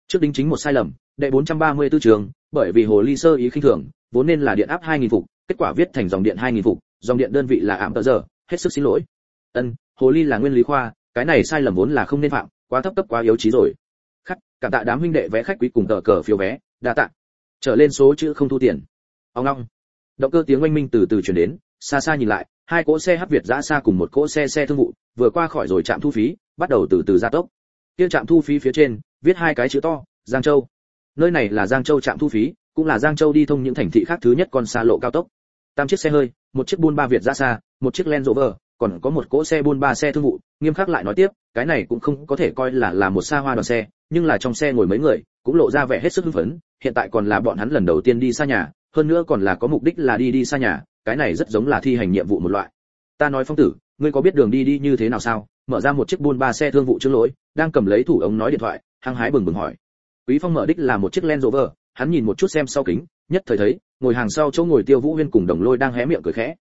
Trước đính chính một sai lầm đệ 434 trường bởi vì hồ ly sơ ý khinh thường vốn nên là điện áp 2000 phục kết quả viết thành dòng điện 2000 phục dòng điện đơn vị là ảm tờ giờ, hết sức xin lỗi. Ân, hồ ly là nguyên lý khoa, cái này sai lầm vốn là không nên phạm, quá thấp cấp quá yếu trí rồi. Khắc, cảm tạ đám huynh đệ vé khách quý cùng tờ cờ phiếu vé, đa tạ. Trở lên số chữ không thu tiền. Ông long. Động cơ tiếng oanh minh từ từ chuyển đến, xa xa nhìn lại, hai cỗ xe hấp việt giã xa cùng một cỗ xe xe thương vụ, vừa qua khỏi rồi trạm thu phí, bắt đầu từ từ gia tốc. Kia trạm thu phí phía trên, viết hai cái chữ to, giang châu. Nơi này là giang châu trạm thu phí, cũng là giang châu đi thông những thành thị khác thứ nhất con xa lộ cao tốc. Tam chiếc xe hơi một chiếc buôn ba việt ra xa một chiếc Land Rover, còn có một cỗ xe buôn ba xe thương vụ, nghiêm khắc lại nói tiếp, cái này cũng không có thể coi là là một xa hoa đoàn xe, nhưng là trong xe ngồi mấy người, cũng lộ ra vẻ hết sức hưng phấn, hiện tại còn là bọn hắn lần đầu tiên đi xa nhà, hơn nữa còn là có mục đích là đi đi xa nhà, cái này rất giống là thi hành nhiệm vụ một loại. Ta nói phong tử, ngươi có biết đường đi đi như thế nào sao? Mở ra một chiếc buôn ba xe thương vụ trước lỗi, đang cầm lấy thủ ống nói điện thoại, hăng hái bừng bừng hỏi. Quý Phong mở đích là một chiếc Land Rover, hắn nhìn một chút xem sau kính, nhất thời thấy, ngồi hàng sau chỗ ngồi Tiêu Vũ Huyên cùng Đồng Lôi đang hé miệng cười khẽ,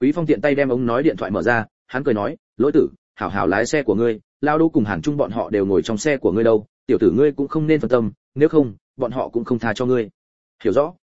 Quý Phong tiện tay đem ống nói điện thoại mở ra, hắn cười nói, "Lỗi tử, hảo hảo lái xe của ngươi, lao đô cùng Hàn Trung bọn họ đều ngồi trong xe của ngươi đâu, tiểu tử ngươi cũng không nên phân tâm, nếu không, bọn họ cũng không tha cho ngươi." Hiểu rõ.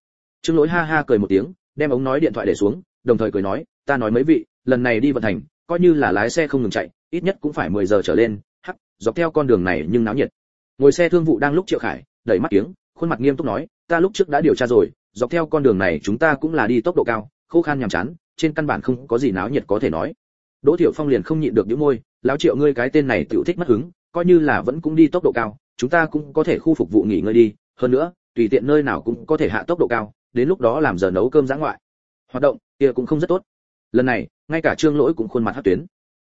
Trương Lỗi ha ha cười một tiếng, đem ống nói điện thoại để xuống, đồng thời cười nói, "Ta nói mấy vị, lần này đi vận thành, coi như là lái xe không ngừng chạy, ít nhất cũng phải 10 giờ trở lên, hắc, dọc theo con đường này nhưng náo nhiệt." Ngồi xe thương vụ đang lúc Triệu Khải, đẩy mắt tiếng, khuôn mặt nghiêm túc nói, "Ta lúc trước đã điều tra rồi, dọc theo con đường này chúng ta cũng là đi tốc độ cao, khô khan nhàm chán, trên căn bản không có gì náo nhiệt có thể nói. Đỗ thiệu phong liền không nhịn được những môi lão triệu ngươi cái tên này tự thích mất hứng coi như là vẫn cũng đi tốc độ cao chúng ta cũng có thể khu phục vụ nghỉ ngơi đi. Hơn nữa tùy tiện nơi nào cũng có thể hạ tốc độ cao đến lúc đó làm giờ nấu cơm giã ngoại. Hoạt động kia cũng không rất tốt. Lần này ngay cả trương lỗi cũng khuôn mặt hát tuyến.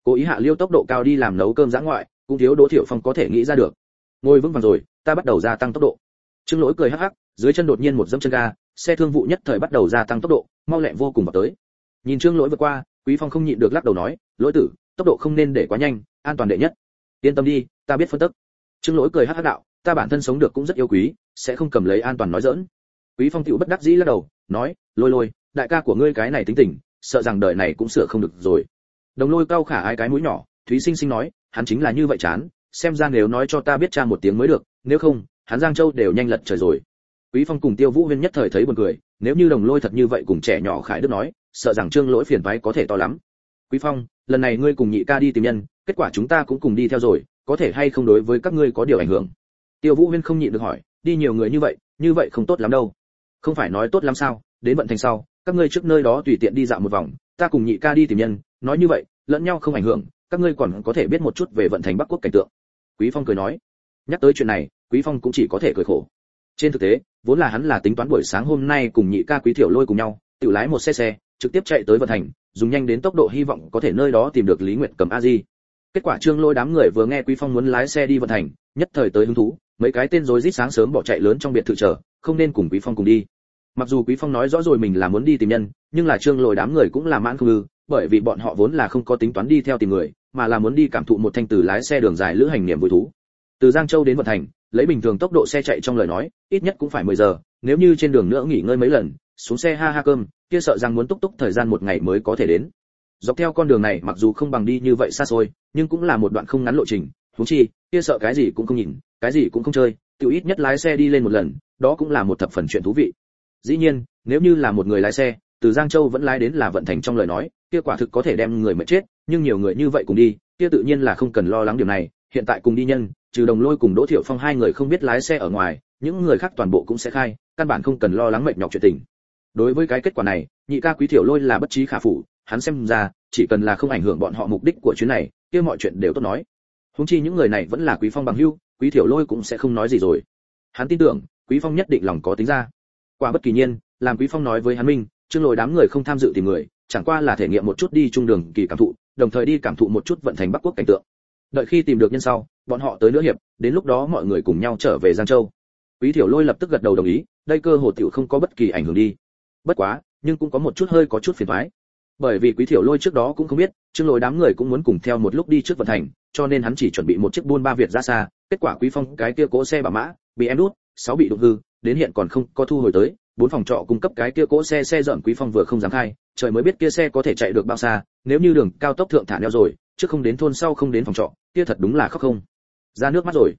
Cố ý hạ liêu tốc độ cao đi làm nấu cơm giã ngoại cũng thiếu đỗ thiệu phong có thể nghĩ ra được. Ngồi vững vàng rồi ta bắt đầu gia tăng tốc độ. Trương lỗi cười hắc hắc dưới chân đột nhiên một dẫm chân ga xe thương vụ nhất thời bắt đầu gia tăng tốc độ, mau lẹ vô cùng vào tới. Nhìn trương lỗi vượt qua, quý phong không nhịn được lắc đầu nói, lỗi tử, tốc độ không nên để quá nhanh, an toàn đệ nhất. Yên tâm đi, ta biết phân tích trương lỗi cười hắc hắc đạo, ta bản thân sống được cũng rất yêu quý, sẽ không cầm lấy an toàn nói dỡn quý phong tựu bất đắc dĩ lắc đầu, nói, lôi lôi, đại ca của ngươi cái này tính tình, sợ rằng đời này cũng sửa không được rồi. Đồng lôi cao khả ai cái mũi nhỏ, thúy sinh sinh nói, hắn chính là như vậy chán, xem ra nếu nói cho ta biết cha một tiếng mới được, nếu không, hắn giang châu đều nhanh lật trời rồi quý phong cùng tiêu vũ huyên nhất thời thấy buồn cười, nếu như đồng lôi thật như vậy cùng trẻ nhỏ khải đức nói, sợ rằng trương lỗi phiền toái có thể to lắm. Quý phong, lần này ngươi cùng nhị ca đi tìm nhân, kết quả chúng ta cũng cùng đi theo rồi, có thể hay không đối với các ngươi có điều ảnh hưởng? Tiêu vũ huyên không nhịn được hỏi, đi nhiều người như vậy như vậy không tốt lắm đâu. Không phải nói tốt lắm sao, đến vận thành sau, các ngươi trước nơi đó tùy tiện đi dạo một vòng, ta cùng nhị ca đi tìm nhân, nói như vậy, lẫn nhau không ảnh hưởng, các ngươi còn có thể biết một chút về vận thành bắc quốc cảnh tượng. Quý phong cười nói, nhắc tới chuyện này, quý phong cũng chỉ có thể cười khổ. Trên thực tế vốn là hắn là tính toán buổi sáng hôm nay cùng nhị ca quý thiểu lôi cùng nhau, tự lái một xe xe, trực tiếp chạy tới vận thành dùng nhanh đến tốc độ hy vọng có thể nơi đó tìm được lý nguyệt cầm a di. Kết quả trương lôi đám người vừa nghe quý phong muốn lái xe đi vận thành nhất thời tới hứng thú, mấy cái tên rối rít sáng sớm bỏ chạy lớn trong biệt thự chờ, không nên cùng quý phong cùng đi. Mặc dù quý phong nói rõ rồi mình là muốn đi tìm nhân, nhưng là trương lôi đám người cũng là mãn không ư, bởi vì bọn họ vốn là không có tính toán đi theo tìm người, mà là muốn đi cảm thụ một thanh từ lái xe đường dài lữ hành niềm vui thú. Từ giang châu đến vận thành lấy bình thường tốc độ xe chạy trong lời nói, ít nhất cũng phải 10 giờ, nếu như trên đường nữa nghỉ ngơi mấy lần, xuống xe ha ha cơm, kia sợ rằng muốn túc túc thời gian một ngày mới có thể đến. Dọc theo con đường này, mặc dù không bằng đi như vậy xa xôi, nhưng cũng là một đoạn không ngắn lộ trình. Huống chi, kia sợ cái gì cũng không nhìn, cái gì cũng không chơi, tiểu ít nhất lái xe đi lên một lần, đó cũng là một thập phần chuyện thú vị. Dĩ nhiên, nếu như là một người lái xe, từ giang châu vẫn lái đến là vận thành trong lời nói, kia quả thực có thể đem người mệt chết, nhưng nhiều người như vậy cùng đi, kia tự nhiên là không cần lo lắng điều này. Hiện tại cùng đi nhân trừ đồng lôi cùng đỗ thiệu phong hai người không biết lái xe ở ngoài, những người khác toàn bộ cũng sẽ khai, căn bản không cần lo lắng mệt nhọc chuyện tình. Đối với cái kết quả này, nhị ca quý thiểu lôi là bất trí khả phủ, hắn xem ra, chỉ cần là không ảnh hưởng bọn họ mục đích của chuyến này, kia mọi chuyện đều tốt nói. Húng chi những người này vẫn là quý phong bằng hưu quý thiểu lôi cũng sẽ không nói gì rồi. Hắn tin tưởng, quý phong nhất định lòng có tính ra. Quả bất kỳ nhiên, làm quý phong nói với hắn minh chương lồi đám người không tham dự tìm người, chẳng qua là thể nghiệm một chút đi trung đường kỳ cảm thụ, đồng thời đi cảm thụ một chút vận thành bắc quốc cảnh tượng. Đợi khi tìm được nhân sau bọn họ tới nữa hiệp, đến lúc đó mọi người cùng nhau trở về giang châu. Quý thiểu lôi lập tức gật đầu đồng ý, đây cơ hồ tiểu không có bất kỳ ảnh hưởng đi. Bất quá, nhưng cũng có một chút hơi có chút phiền toái. Bởi vì quý thiểu lôi trước đó cũng không biết, trương lôi đám người cũng muốn cùng theo một lúc đi trước vận thành, cho nên hắn chỉ chuẩn bị một chiếc buôn ba việt ra xa, kết quả quý phong cái kia cỗ xe bà mã, bị em đút, sáu bị đụng hư, đến hiện còn không có thu hồi tới, bốn phòng trọ cung cấp cái kia cỗ xe xe dọn quý phong vừa không dám khai, trời mới biết kia xe có thể chạy được bao xa, nếu như đường cao tốc thượng thả neo rồi, trước không đến thôn sau không đến phòng trọ, kia thật đúng là khóc không ra nước mắt rồi.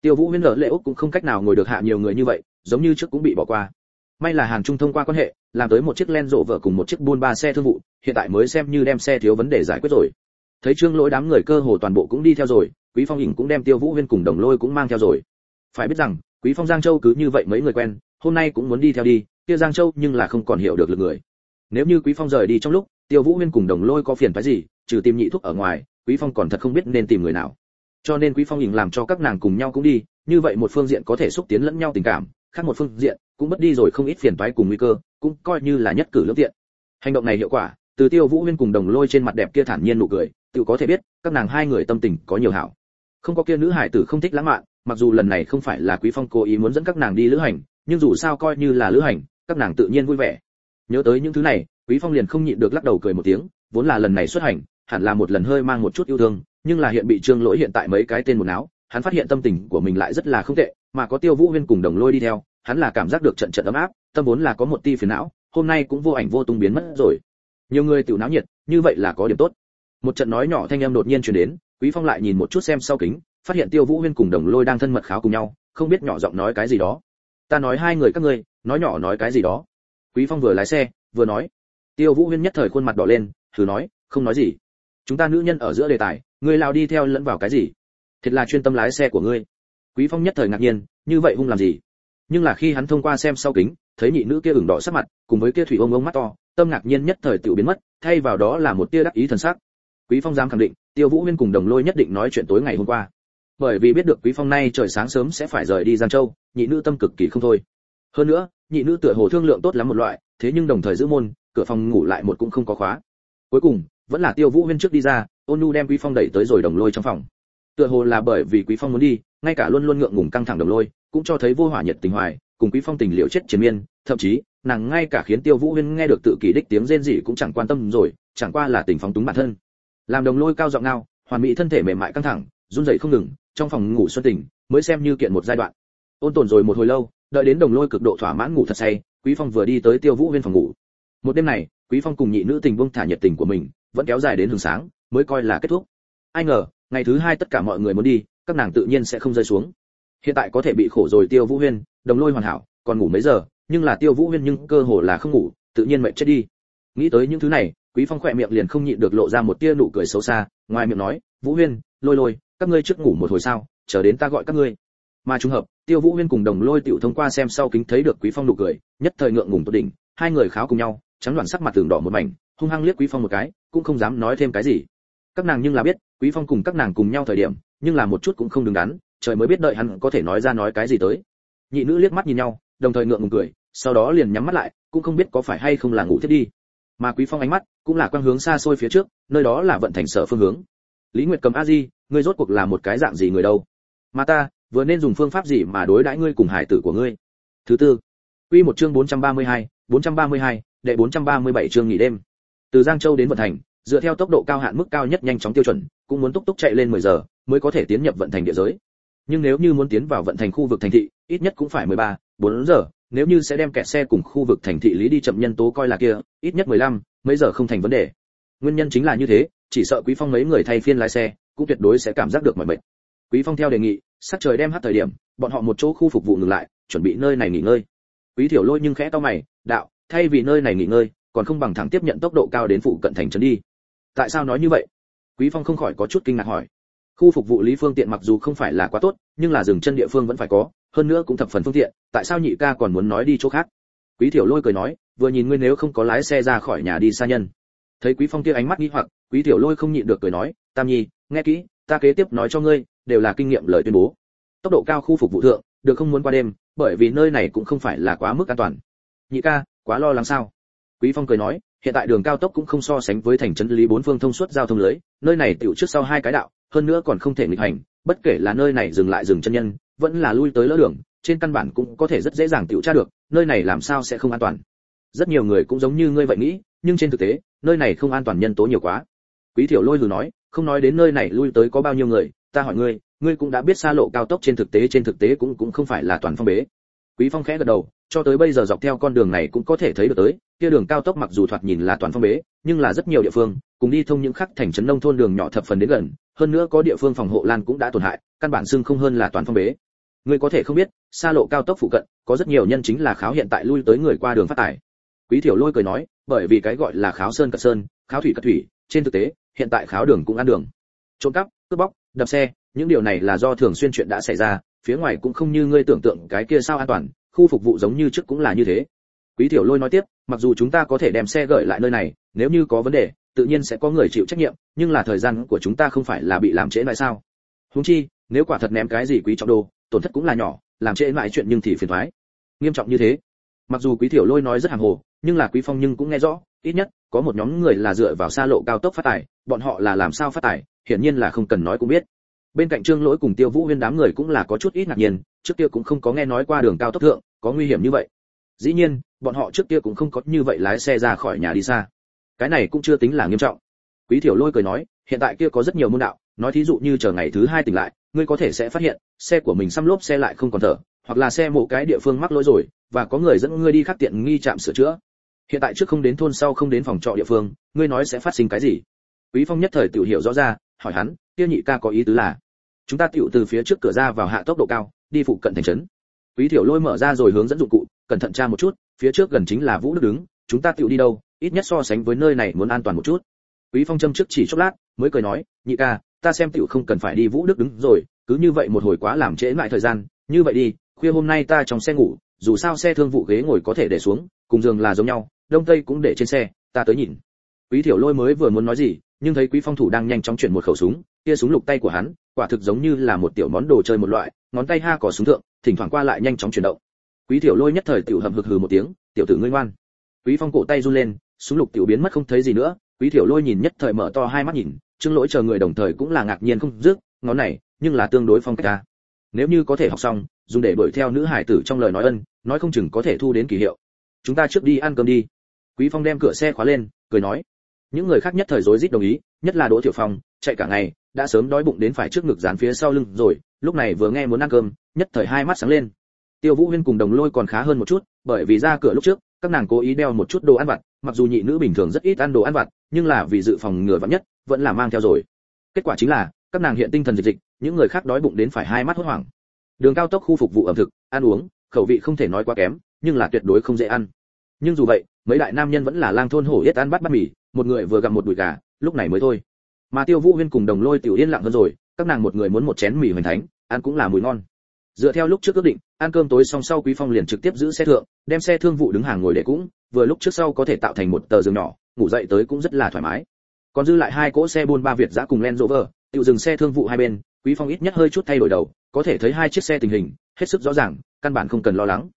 Tiêu vũ huyên lỡ lệ úc cũng không cách nào ngồi được hạ nhiều người như vậy, giống như trước cũng bị bỏ qua. May là hàn trung thông qua quan hệ, làm tới một chiếc len rộ vợ cùng một chiếc buôn ba xe thương vụ, hiện tại mới xem như đem xe thiếu vấn đề giải quyết rồi. Thấy trương lỗi đám người cơ hồ toàn bộ cũng đi theo rồi, quý phong hình cũng đem tiêu vũ huyên cùng đồng lôi cũng mang theo rồi. Phải biết rằng, quý phong giang châu cứ như vậy mấy người quen, hôm nay cũng muốn đi theo đi, kia giang châu nhưng là không còn hiểu được lực người. Nếu như quý phong rời đi trong lúc, tiêu vũ huyên cùng đồng lôi có phiền phái gì, trừ tìm nhị thúc ở ngoài, quý phong còn thật không biết nên tìm người nào cho nên quý phong hình làm cho các nàng cùng nhau cũng đi, như vậy một phương diện có thể xúc tiến lẫn nhau tình cảm, khác một phương diện cũng mất đi rồi không ít phiền toái cùng nguy cơ, cũng coi như là nhất cử lưỡng tiện. Hành động này hiệu quả, từ tiêu vũ huyên cùng đồng lôi trên mặt đẹp kia thản nhiên nụ cười, tự có thể biết, các nàng hai người tâm tình có nhiều hảo. Không có kia nữ hải tử không thích lãng mạn, mặc dù lần này không phải là quý phong cố ý muốn dẫn các nàng đi lữ hành, nhưng dù sao coi như là lữ hành, các nàng tự nhiên vui vẻ. Nhớ tới những thứ này, quý phong liền không nhịn được lắc đầu cười một tiếng, vốn là lần này xuất hành, hẳn là một lần hơi mang một chút yêu thương nhưng là hiện bị trương lỗi hiện tại mấy cái tên một áo, hắn phát hiện tâm tình của mình lại rất là không tệ, mà có tiêu vũ huyên cùng đồng lôi đi theo, hắn là cảm giác được trận trận ấm áp, tâm vốn là có một ti phiền não, hôm nay cũng vô ảnh vô tung biến mất rồi. Nhiều người tiểu náo nhiệt, như vậy là có điểm tốt. Một trận nói nhỏ thanh âm đột nhiên truyền đến, quý phong lại nhìn một chút xem sau kính, phát hiện tiêu vũ huyên cùng đồng lôi đang thân mật kháo cùng nhau, không biết nhỏ giọng nói cái gì đó. Ta nói hai người các ngươi, nói nhỏ nói cái gì đó. Quý phong vừa lái xe, vừa nói. Tiêu vũ huyên nhất thời khuôn mặt đỏ lên, thử nói, không nói gì chúng ta nữ nhân ở giữa đề tài người lao đi theo lẫn vào cái gì? Thật là chuyên tâm lái xe của ngươi. Quý phong nhất thời ngạc nhiên, như vậy hung làm gì? Nhưng là khi hắn thông qua xem sau kính, thấy nhị nữ kia ửng đỏ sắc mặt, cùng với kia thủy ông ông mắt to, tâm ngạc nhiên nhất thời tự biến mất, thay vào đó là một tia đắc ý thần sắc. Quý phong dám khẳng định, tiêu vũ huyên cùng đồng lôi nhất định nói chuyện tối ngày hôm qua. Bởi vì biết được quý phong nay trời sáng sớm sẽ phải rời đi giang châu, nhị nữ tâm cực kỳ không thôi. Hơn nữa, nhị nữ tựa hồ thương lượng tốt lắm một loại, thế nhưng đồng thời giữ môn, cửa phòng ngủ lại một cũng không có khóa. Cuối cùng vẫn là tiêu vũ huyên trước đi ra, ôn nu đem quý phong đẩy tới rồi đồng lôi trong phòng. Tựa hồ là bởi vì quý phong muốn đi, ngay cả luôn luôn ngượng ngùng căng thẳng đồng lôi, cũng cho thấy vô hỏa nhiệt tình hoài, cùng quý phong tình liệu chết chiến miên, thậm chí, nàng ngay cả khiến tiêu vũ huyên nghe được tự kỷ đích tiếng rên rỉ cũng chẳng quan tâm rồi, chẳng qua là tình phóng túng bản thân. Làm đồng lôi cao giọng nào hoàn mỹ thân thể mềm mại căng thẳng, run rẩy không ngừng, trong phòng ngủ xuân tỉnh mới xem như kiện một giai đoạn. Ôn tồn rồi một hồi lâu, đợi đến đồng lôi cực độ thỏa mãn ngủ thật say, quý phong vừa đi tới tiêu vũ huyên phòng ngủ. Một đêm này, quý phong cùng nhị nữ tình buông thả nhiệt tình của mình vẫn kéo dài đến hừng sáng, mới coi là kết thúc. Ai ngờ, ngày thứ hai tất cả mọi người muốn đi, các nàng tự nhiên sẽ không rơi xuống. Hiện tại có thể bị khổ rồi tiêu vũ huyên, đồng lôi hoàn hảo, còn ngủ mấy giờ, nhưng là tiêu vũ huyên nhưng cơ hồ là không ngủ, tự nhiên mệt chết đi. Nghĩ tới những thứ này, quý phong khỏe miệng liền không nhịn được lộ ra một tia nụ cười xấu xa, ngoài miệng nói, vũ huyên, lôi lôi, các ngươi trước ngủ một hồi sao, chờ đến ta gọi các ngươi. Mà trùng hợp, tiêu vũ huyên cùng đồng lôi tiểu thông qua xem sau kính thấy được quý phong nụ cười, nhất thời ngượng ngùng tốt đỉnh, hai người kháo cùng nhau, trắng loạn sắc mặt tường đỏ một mảnh, hung hăng liếc quý phong một cái cũng không dám nói thêm cái gì. Các nàng nhưng là biết quý phong cùng các nàng cùng nhau thời điểm nhưng là một chút cũng không đứng đắn trời mới biết đợi hắn có thể nói ra nói cái gì tới. Nhị nữ liếc mắt nhìn nhau đồng thời ngượng ngùng cười sau đó liền nhắm mắt lại cũng không biết có phải hay không là ngủ thiết đi. Mà quý phong ánh mắt cũng là quang hướng xa xôi phía trước nơi đó là vận thành sở phương hướng. Lý nguyệt cầm a di ngươi rốt cuộc là một cái dạng gì người đâu? Mà ta vừa nên dùng phương pháp gì mà đối đãi ngươi cùng hải tử của ngươi? Thứ tư quy một chương 432, 432, đệ 437 chương nghỉ đêm từ giang châu đến vận thành dựa theo tốc độ cao hạn mức cao nhất nhanh chóng tiêu chuẩn cũng muốn túc túc chạy lên 10 giờ mới có thể tiến nhập vận thành địa giới. Nhưng nếu như muốn tiến vào vận thành khu vực thành thị ít nhất cũng phải 13, 4 giờ. Nếu như sẽ đem kẹt xe cùng khu vực thành thị lý đi chậm nhân tố coi là kia ít nhất 15, mấy giờ không thành vấn đề. Nguyên nhân chính là như thế chỉ sợ quý phong mấy người thay phiên lái xe cũng tuyệt đối sẽ cảm giác được mọi mệt. Quý phong theo đề nghị sắc trời đem hát thời điểm bọn họ một chỗ khu phục vụ ngừng lại chuẩn bị nơi này nghỉ ngơi. Quý thiểu lôi nhưng khẽ to mày đạo thay vì nơi này nghỉ ngơi còn không bằng thẳng tiếp nhận tốc độ cao đến phụ cận thành trấn đi. Tại sao nói như vậy? Quý phong không khỏi có chút kinh ngạc hỏi. Khu phục vụ lý phương tiện mặc dù không phải là quá tốt, nhưng là dừng chân địa phương vẫn phải có, hơn nữa cũng thập phần phương tiện, tại sao nhị ca còn muốn nói đi chỗ khác? Quý thiểu lôi cười nói, vừa nhìn ngươi nếu không có lái xe ra khỏi nhà đi xa nhân. Thấy quý phong kia ánh mắt nghi hoặc, quý thiểu lôi không nhịn được cười nói, tam nhi, nghe kỹ, ta kế tiếp nói cho ngươi, đều là kinh nghiệm lời tuyên bố. Tốc độ cao khu phục vụ thượng, được không muốn qua đêm, bởi vì nơi này cũng không phải là quá mức an toàn. Nhị ca, quá lo lắng sao? Quý phong cười nói, hiện tại đường cao tốc cũng không so sánh với thành trấn lý bốn phương thông suốt giao thông lưới, nơi này tiểu trước sau hai cái đạo, hơn nữa còn không thể nghịch hành, bất kể là nơi này dừng lại dừng chân nhân, vẫn là lui tới lỡ đường, trên căn bản cũng có thể rất dễ dàng tiểu tra được, nơi này làm sao sẽ không an toàn. Rất nhiều người cũng giống như ngươi vậy nghĩ, nhưng trên thực tế, nơi này không an toàn nhân tố nhiều quá. Quý thiểu lôi hừ nói, không nói đến nơi này lui tới có bao nhiêu người, ta hỏi ngươi ngươi cũng đã biết xa lộ cao tốc trên thực tế, trên thực tế cũng cũng không phải là toàn phong bế. Quý phong khẽ gật đầu, cho tới bây giờ dọc theo con đường này cũng có thể thấy được tới kia đường cao tốc mặc dù thoạt nhìn là toàn phong bế, nhưng là rất nhiều địa phương, cùng đi thông những khắc thành trấn nông thôn đường nhỏ thập phần đến gần, hơn nữa có địa phương phòng hộ lan cũng đã tổn hại, căn bản xưng không hơn là toàn phong bế. Người có thể không biết, xa lộ cao tốc phụ cận, có rất nhiều nhân chính là kháo hiện tại lui tới người qua đường phát tải. quý thiểu lôi cười nói, bởi vì cái gọi là kháo sơn cật sơn, kháo thủy cật thủy, trên thực tế, hiện tại kháo đường cũng ăn đường. Trộm cắp, cướp bóc, đập xe, những điều này là do thường xuyên chuyện đã xảy ra, phía ngoài cũng không như ngươi tưởng tượng cái kia sao an toàn, khu phục vụ giống như trước cũng là như thế quý tiểu lôi nói tiếp, mặc dù chúng ta có thể đem xe gửi lại nơi này, nếu như có vấn đề, tự nhiên sẽ có người chịu trách nhiệm, nhưng là thời gian của chúng ta không phải là bị làm trễ lại sao? Huống chi, nếu quả thật ném cái gì quý trọng đồ, tổn thất cũng là nhỏ, làm trễ lại chuyện nhưng thì phiền toái nghiêm trọng như thế. Mặc dù quý tiểu lôi nói rất hàng hồ, nhưng là quý phong nhưng cũng nghe rõ, ít nhất, có một nhóm người là dựa vào xa lộ cao tốc phát tài bọn họ là làm sao phát tài hiển nhiên là không cần nói cũng biết. Bên cạnh trương lỗi cùng tiêu vũ huyên đám người cũng là có chút ít ngạc nhiên, trước kia cũng không có nghe nói qua đường cao tốc thượng, có nguy hiểm như vậy. Dĩ nhiên bọn họ trước kia cũng không có như vậy lái xe ra khỏi nhà đi xa. Cái này cũng chưa tính là nghiêm trọng. Quý thiểu lôi cười nói, hiện tại kia có rất nhiều môn đạo, nói thí dụ như chờ ngày thứ hai tỉnh lại, ngươi có thể sẽ phát hiện, xe của mình xăm lốp xe lại không còn thở, hoặc là xe mộ cái địa phương mắc lỗi rồi, và có người dẫn ngươi đi khắc tiện nghi chạm sửa chữa. Hiện tại trước không đến thôn sau không đến phòng trọ địa phương, ngươi nói sẽ phát sinh cái gì? Quý phong nhất thời tiểu hiểu rõ ra, hỏi hắn kia nhị ca có ý tứ là, chúng ta tiểu từ phía trước cửa ra vào hạ tốc độ cao, đi phụ cận thành trấn. Quý thiểu lôi mở ra rồi hướng dẫn dụng cụ, cẩn thận tra một chút phía trước gần chính là vũ đức đứng, chúng ta tựu đi đâu, ít nhất so sánh với nơi này muốn an toàn một chút. Quý phong châm trước chỉ chốc lát, mới cười nói, nhị ca, ta xem tựu không cần phải đi vũ đức đứng rồi, cứ như vậy một hồi quá làm trễ lại thời gian, như vậy đi, khuya hôm nay ta trong xe ngủ, dù sao xe thương vụ ghế ngồi có thể để xuống, cùng giường là giống nhau, đông tây cũng để trên xe, ta tới nhìn. Quý thiểu lôi mới vừa muốn nói gì, nhưng thấy quý phong thủ đang nhanh chóng chuyển một khẩu súng, kia súng lục tay của hắn, quả thực giống như là một tiểu món đồ chơi một loại, ngón tay ha cỏ súng thượng, thỉnh thoảng qua lại nhanh chóng chuyển động quý thiểu lôi nhất thời tiểu hầm hực hừ một tiếng, tiểu tử ngươi ngoan. Quý phong cổ tay run lên, súng lục tiểu biến mất không thấy gì nữa. Quý thiểu lôi nhìn nhất thời mở to hai mắt nhìn, trương lỗi chờ người đồng thời cũng là ngạc nhiên không dứt, ngón này, nhưng là tương đối phong cách ta. Nếu như có thể học xong, dùng để đuổi theo nữ hải tử trong lời nói ân, nói không chừng có thể thu đến kỳ hiệu. Chúng ta trước đi ăn cơm đi. Quý phong đem cửa xe khóa lên, cười nói. Những người khác nhất thời rối rít đồng ý, nhất là đỗ tiểu phong, chạy cả ngày, đã sớm đói bụng đến phải trước ngực dán phía sau lưng rồi, lúc này vừa nghe muốn ăn cơm, nhất thời hai mắt sáng lên tiêu vũ huyên cùng đồng lôi còn khá hơn một chút, bởi vì ra cửa lúc trước, các nàng cố ý đeo một chút đồ ăn vặt, mặc dù nhị nữ bình thường rất ít ăn đồ ăn vặt, nhưng là vì dự phòng ngừa vặt nhất, vẫn là mang theo rồi. Kết quả chính là, các nàng hiện tinh thần dịch dịch, những người khác đói bụng đến phải hai mắt hốt hoảng. Đường cao tốc khu phục vụ ẩm thực, ăn uống, khẩu vị không thể nói quá kém, nhưng là tuyệt đối không dễ ăn. Nhưng dù vậy, mấy đại nam nhân vẫn là lang thôn hổ yết ăn bắt bát mì, một người vừa gặm một đùi gà, lúc này mới thôi. Mà tiêu vũ huyên cùng đồng lôi tiểu yên lặng hơn rồi, các nàng một người muốn một chén mì hoành thánh, ăn cũng là mùi ngon dựa theo lúc trước ước định, ăn cơm tối xong sau quý phong liền trực tiếp giữ xe thượng, đem xe thương vụ đứng hàng ngồi để cũng, vừa lúc trước sau có thể tạo thành một tờ giường nhỏ, ngủ dậy tới cũng rất là thoải mái. Còn dư lại hai cỗ xe buôn ba việt giã cùng len rover, tự dừng xe thương vụ hai bên, quý phong ít nhất hơi chút thay đổi đầu, có thể thấy hai chiếc xe tình hình, hết sức rõ ràng, căn bản không cần lo lắng.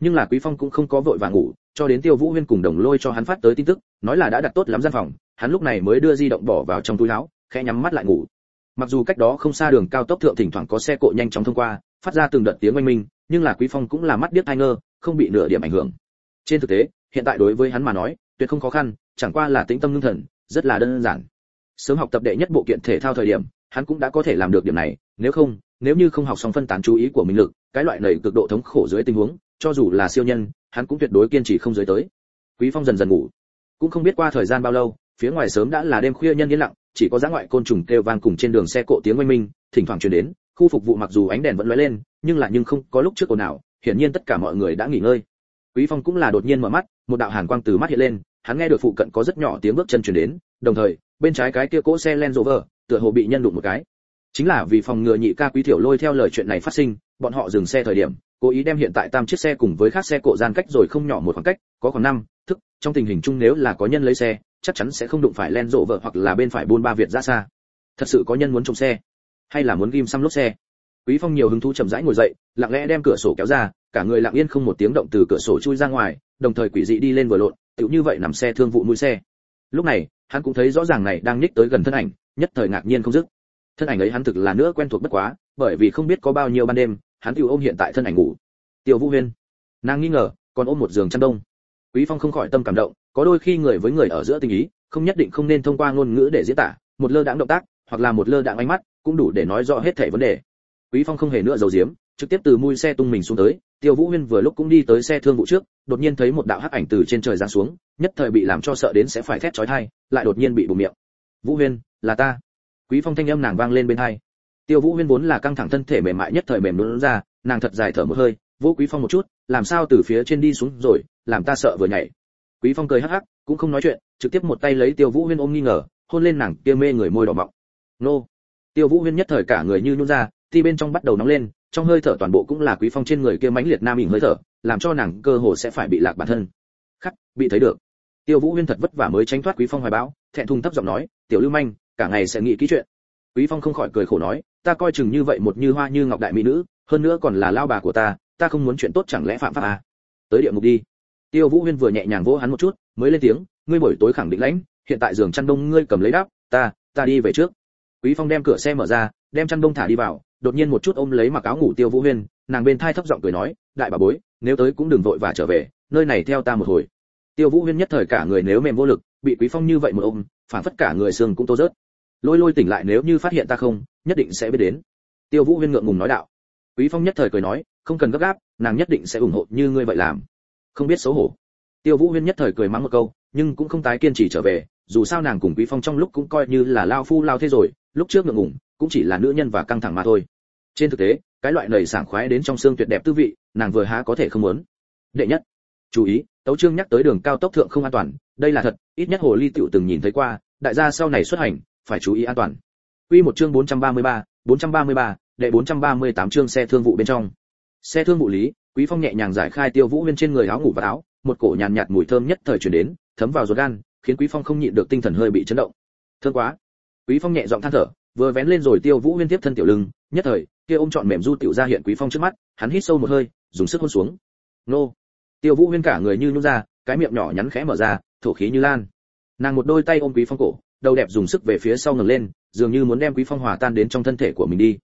Nhưng là quý phong cũng không có vội vàng ngủ, cho đến tiêu vũ huyên cùng đồng lôi cho hắn phát tới tin tức, nói là đã đặt tốt lắm gian phòng, hắn lúc này mới đưa di động bỏ vào trong túi áo, khẽ nhắm mắt lại ngủ mặc dù cách đó không xa đường cao tốc thượng thỉnh thoảng có xe cộ nhanh chóng thông qua, phát ra từng đợt tiếng oanh minh, nhưng là quý phong cũng là mắt biết hai ngơ, không bị nửa điểm ảnh hưởng. Trên thực tế, hiện tại đối với hắn mà nói, tuyệt không khó khăn, chẳng qua là tĩnh tâm ngưng thần, rất là đơn giản. Sớm học tập đệ nhất bộ kiện thể thao thời điểm, hắn cũng đã có thể làm được điểm này, nếu không, nếu như không học xong phân tán chú ý của mình lực, cái loại này cực độ thống khổ dưới tình huống, cho dù là siêu nhân, hắn cũng tuyệt đối kiên trì không dưới tới. Quý phong dần dần ngủ. Cũng không biết qua thời gian bao lâu, phía ngoài sớm đã là đêm khuya nhân yên lặng chỉ có giá ngoại côn trùng kêu vang cùng trên đường xe cộ tiếng oanh minh, thỉnh thoảng truyền đến, khu phục vụ mặc dù ánh đèn vẫn lóe lên, nhưng lại nhưng không có lúc trước ồn nào hiển nhiên tất cả mọi người đã nghỉ ngơi. Quý phong cũng là đột nhiên mở mắt, một đạo hàn quang từ mắt hiện lên, hắn nghe được phụ cận có rất nhỏ tiếng bước chân truyền đến, đồng thời, bên trái cái kia cỗ xe len Rover, tựa hồ bị nhân đụng một cái. Chính là vì phòng ngừa nhị ca quý thiểu lôi theo lời chuyện này phát sinh, bọn họ dừng xe thời điểm, cố ý đem hiện tại tam chiếc xe cùng với khác xe cộ gian cách rồi không nhỏ một khoảng cách, có khoảng năm, thức, trong tình hình chung nếu là có nhân lấy xe chắc chắn sẽ không đụng phải len rộ vợ hoặc là bên phải buôn ba việt ra xa. Thật sự có nhân muốn trộm xe, hay là muốn ghim xăm lốp xe? Quý phong nhiều hứng thú chậm rãi ngồi dậy, lặng lẽ đem cửa sổ kéo ra, cả người lặng yên không một tiếng động từ cửa sổ chui ra ngoài, đồng thời quỷ dị đi lên vừa lộn, tựu như vậy nằm xe thương vụ mũi xe. Lúc này, hắn cũng thấy rõ ràng này đang ních tới gần thân ảnh, nhất thời ngạc nhiên không dứt. Thân ảnh ấy hắn thực là nữa quen thuộc bất quá, bởi vì không biết có bao nhiêu ban đêm, hắn tiêu ôm hiện tại thân ảnh ngủ. Tiêu vũ huyên. Nàng nghi ngờ, còn ôm một giường chăn đông. Quý phong không khỏi tâm cảm động có đôi khi người với người ở giữa tình ý, không nhất định không nên thông qua ngôn ngữ để diễn tả, một lơ đãng động tác, hoặc là một lơ đãng ánh mắt, cũng đủ để nói rõ hết thảy vấn đề. Quý phong không hề nữa giấu giếm, trực tiếp từ mui xe tung mình xuống tới, tiêu vũ huyên vừa lúc cũng đi tới xe thương vụ trước, đột nhiên thấy một đạo hắc ảnh từ trên trời giáng xuống, nhất thời bị làm cho sợ đến sẽ phải thét chói tai, lại đột nhiên bị bùng miệng. Vũ huyên, là ta. Quý phong thanh âm nàng vang lên bên hai. Tiêu vũ huyên vốn là căng thẳng thân thể mềm mại nhất thời mềm luôn ra, nàng thật dài thở một hơi, vũ quý phong một chút, làm sao từ phía trên đi xuống rồi, làm ta sợ vừa nhảy quý phong cười hắc hắc, cũng không nói chuyện, trực tiếp một tay lấy tiêu vũ huyên ôm nghi ngờ, hôn lên nàng kia mê người môi đỏ mọng. Nô. Tiêu vũ huyên nhất thời cả người như nhún ra thì bên trong bắt đầu nóng lên, trong hơi thở toàn bộ cũng là quý phong trên người kia mãnh liệt nam ỉn hơi thở, làm cho nàng cơ hồ sẽ phải bị lạc bản thân. Khắc, bị thấy được. Tiêu vũ huyên thật vất vả mới tránh thoát quý phong hoài bão, thẹn thùng thấp giọng nói, tiểu lưu manh, cả ngày sẽ nghĩ kỹ chuyện. Quý phong không khỏi cười khổ nói, ta coi chừng như vậy một như hoa như ngọc đại mỹ nữ, hơn nữa còn là lao bà của ta ta không muốn chuyện tốt chẳng lẽ phạm pháp à? Tới địa ngục đi tiêu vũ huyên vừa nhẹ nhàng vỗ hắn một chút, mới lên tiếng, ngươi buổi tối khẳng định lãnh, hiện tại giường chăn đông ngươi cầm lấy đáp, ta ta đi về trước. Quý phong đem cửa xe mở ra, đem chăn đông thả đi vào, đột nhiên một chút ôm lấy mặc áo ngủ tiêu vũ huyên, nàng bên thai thấp giọng cười nói, đại bà bối, nếu tới cũng đừng vội và trở về, nơi này theo ta một hồi. Tiêu vũ huyên nhất thời cả người nếu mềm vô lực, bị quý phong như vậy một ôm, phản phất cả người xương cũng tô rớt. Lôi lôi tỉnh lại nếu như phát hiện ta không, nhất định sẽ biết đến. Tiêu vũ huyên ngượng ngùng nói đạo. Quý phong nhất thời cười nói, không cần gấp gáp, nàng nhất định sẽ ủng hộ như ngươi vậy làm không biết xấu hổ. Tiêu vũ huyên nhất thời cười mắng một câu nhưng cũng không tái kiên trì trở về dù sao nàng cùng quý phong trong lúc cũng coi như là lao phu lao thế rồi lúc trước ngượng ngùng cũng chỉ là nữ nhân và căng thẳng mà thôi. Trên thực tế cái loại nầy sảng khoái đến trong xương tuyệt đẹp tư vị nàng vừa há có thể không muốn. Đệ nhất chú ý tấu trương nhắc tới đường cao tốc thượng không an toàn đây là thật ít nhất hồ ly tiểu từng nhìn thấy qua đại gia sau này xuất hành phải chú ý an toàn. Quy một chương 433, 433, đệ 438 chương xe thương vụ bên trong. Xe thương vụ lý quý phong nhẹ nhàng giải khai tiêu vũ huyên trên người áo ngủ và áo một cổ nhàn nhạt, mùi thơm nhất thời truyền đến thấm vào ruột gan khiến quý phong không nhịn được tinh thần hơi bị chấn động. Thương quá. Quý phong nhẹ giọng than thở vừa vén lên rồi tiêu vũ huyên tiếp thân tiểu lưng nhất thời kia ôm trọn mềm du tiểu ra hiện quý phong trước mắt hắn hít sâu một hơi dùng sức hôn xuống. Nô. Tiêu vũ huyên cả người như nhún ra cái miệng nhỏ nhắn khẽ mở ra thổ khí như lan. Nàng một đôi tay ôm quý phong cổ đầu đẹp dùng sức về phía sau ngẩng lên dường như muốn đem quý phong hòa tan đến trong thân thể của mình đi.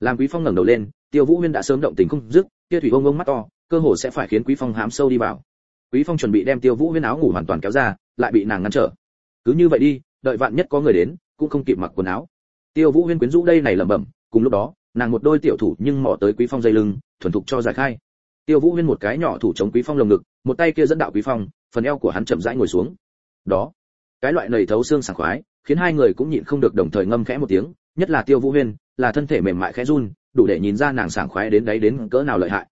Làm quý phong ngẩng đầu lên tiêu vũ huyên đã sớm động tình không dứt kia thủy ông ông mắt to, cơ hồ sẽ phải khiến quý phong hám sâu đi vào. Quý phong chuẩn bị đem tiêu vũ huyên áo ngủ hoàn toàn kéo ra, lại bị nàng ngăn trở. Cứ như vậy đi, đợi vạn nhất có người đến, cũng không kịp mặc quần áo. Tiêu vũ huyên quyến rũ đây này lẩm bẩm, cùng lúc đó, nàng một đôi tiểu thủ nhưng mò tới quý phong dây lưng, thuần thục cho giải khai. Tiêu vũ huyên một cái nhỏ thủ chống quý phong lồng ngực, một tay kia dẫn đạo quý phong, phần eo của hắn chậm rãi ngồi xuống. Đó, cái loại nầy thấu xương sảng khoái, khiến hai người cũng nhịn không được đồng thời ngâm khẽ một tiếng, nhất là tiêu vũ huyên, là thân thể mềm mại khẽ run đủ để nhìn ra nàng sảng khoái đến đấy đến cỡ nào lợi hại.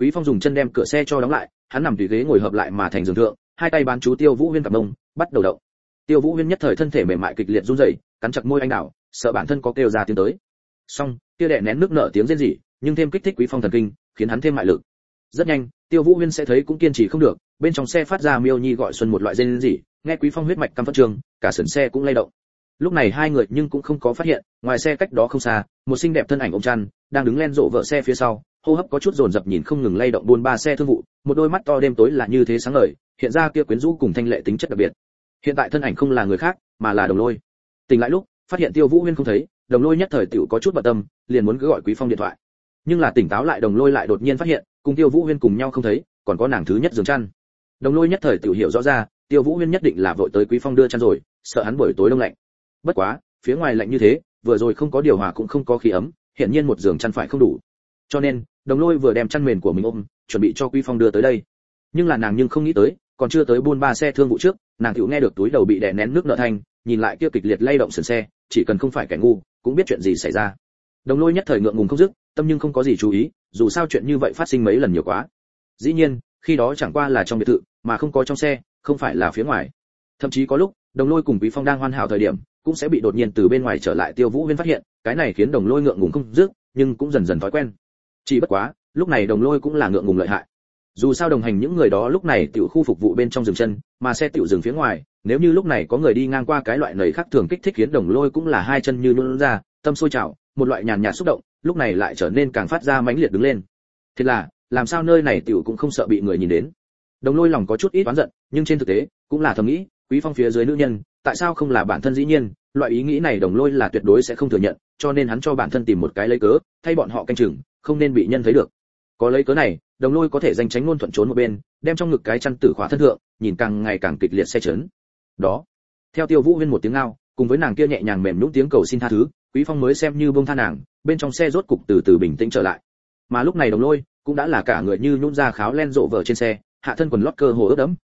Quý phong dùng chân đem cửa xe cho đóng lại, hắn nằm tùy ghế ngồi hợp lại mà thành giường thượng, hai tay bán chú tiêu vũ huyên cặp mông, bắt đầu động. Tiêu vũ huyên nhất thời thân thể mềm mại kịch liệt run rẩy, cắn chặt môi anh đảo sợ bản thân có kêu ra tiếng tới. Xong kia đệ nén nước nở tiếng rên rỉ, nhưng thêm kích thích quý phong thần kinh, khiến hắn thêm mại lực. Rất nhanh, tiêu vũ huyên sẽ thấy cũng kiên trì không được, bên trong xe phát ra miêu nhi gọi xuân một loại rên rỉ, nghe quý phong huyết mạch căm phất trường, cả sườn xe cũng lay động lúc này hai người nhưng cũng không có phát hiện, ngoài xe cách đó không xa, một xinh đẹp thân ảnh ông chăn, đang đứng len rộ vợ xe phía sau, hô hấp có chút dồn dập nhìn không ngừng lay động buôn ba xe thương vụ, một đôi mắt to đêm tối là như thế sáng ngời, hiện ra kia quyến rũ cùng thanh lệ tính chất đặc biệt. Hiện tại thân ảnh không là người khác, mà là đồng lôi. Tỉnh lại lúc, phát hiện tiêu vũ huyên không thấy, đồng lôi nhất thời tiểu có chút bận tâm, liền muốn cứ gọi quý phong điện thoại. Nhưng là tỉnh táo lại đồng lôi lại đột nhiên phát hiện, cùng tiêu vũ huyên cùng nhau không thấy, còn có nàng thứ nhất giường chăn. Đồng lôi nhất thời tiểu hiểu rõ ra, tiêu vũ huyên nhất định là vội tới quý phong đưa chăn rồi, sợ hắn buổi tối đông lạnh bất quá, phía ngoài lạnh như thế, vừa rồi không có điều hòa cũng không có khí ấm hiện nhiên một giường chăn phải không đủ. Cho nên, đồng lôi vừa đem chăn mền của mình ôm, chuẩn bị cho quy phong đưa tới đây. Nhưng là nàng nhưng không nghĩ tới, còn chưa tới buôn ba xe thương vụ trước, nàng tiểu nghe được túi đầu bị đè nén nước nợ thanh, nhìn lại kia kịch liệt lay động sườn xe, chỉ cần không phải kẻ ngu, cũng biết chuyện gì xảy ra. Đồng lôi nhất thời ngượng ngùng không dứt, tâm nhưng không có gì chú ý, dù sao chuyện như vậy phát sinh mấy lần nhiều quá. Dĩ nhiên, khi đó chẳng qua là trong biệt thự, mà không có trong xe, không phải là phía ngoài. Thậm chí có lúc đồng lôi cùng quý phong đang hoàn hảo thời điểm, cũng sẽ bị đột nhiên từ bên ngoài trở lại tiêu vũ huyên phát hiện, cái này khiến đồng lôi ngượng ngùng không dứt, nhưng cũng dần dần thói quen. Chỉ bất quá, lúc này đồng lôi cũng là ngượng ngùng lợi hại. Dù sao đồng hành những người đó lúc này tiểu khu phục vụ bên trong rừng chân, mà xe tiểu dừng phía ngoài, nếu như lúc này có người đi ngang qua cái loại nầy khác thường kích thích khiến đồng lôi cũng là hai chân như luôn ra, tâm sôi trào, một loại nhàn nhạt xúc động, lúc này lại trở nên càng phát ra mãnh liệt đứng lên. Thế là, làm sao nơi này tiểu cũng không sợ bị người nhìn đến. Đồng lôi lòng có chút ít oán giận, nhưng trên thực tế, cũng là thầm nghĩ quý phong phía dưới nữ nhân, tại sao không là bản thân dĩ nhiên? Loại ý nghĩ này đồng lôi là tuyệt đối sẽ không thừa nhận, cho nên hắn cho bản thân tìm một cái lấy cớ, thay bọn họ canh chừng, không nên bị nhân thấy được. Có lấy cớ này, đồng lôi có thể danh tránh luôn thuận trốn một bên, đem trong ngực cái chăn tử khóa thân thượng, nhìn càng ngày càng kịch liệt xe chấn. Đó. Theo tiêu vũ huyên một tiếng ngao, cùng với nàng kia nhẹ nhàng mềm nhũn tiếng cầu xin tha thứ, quý phong mới xem như bông tha nàng, bên trong xe rốt cục từ từ bình tĩnh trở lại. Mà lúc này đồng lôi, cũng đã là cả người như nhún ra kháo len rộ vở trên xe, hạ thân quần lót cơ hồ ướt đẫm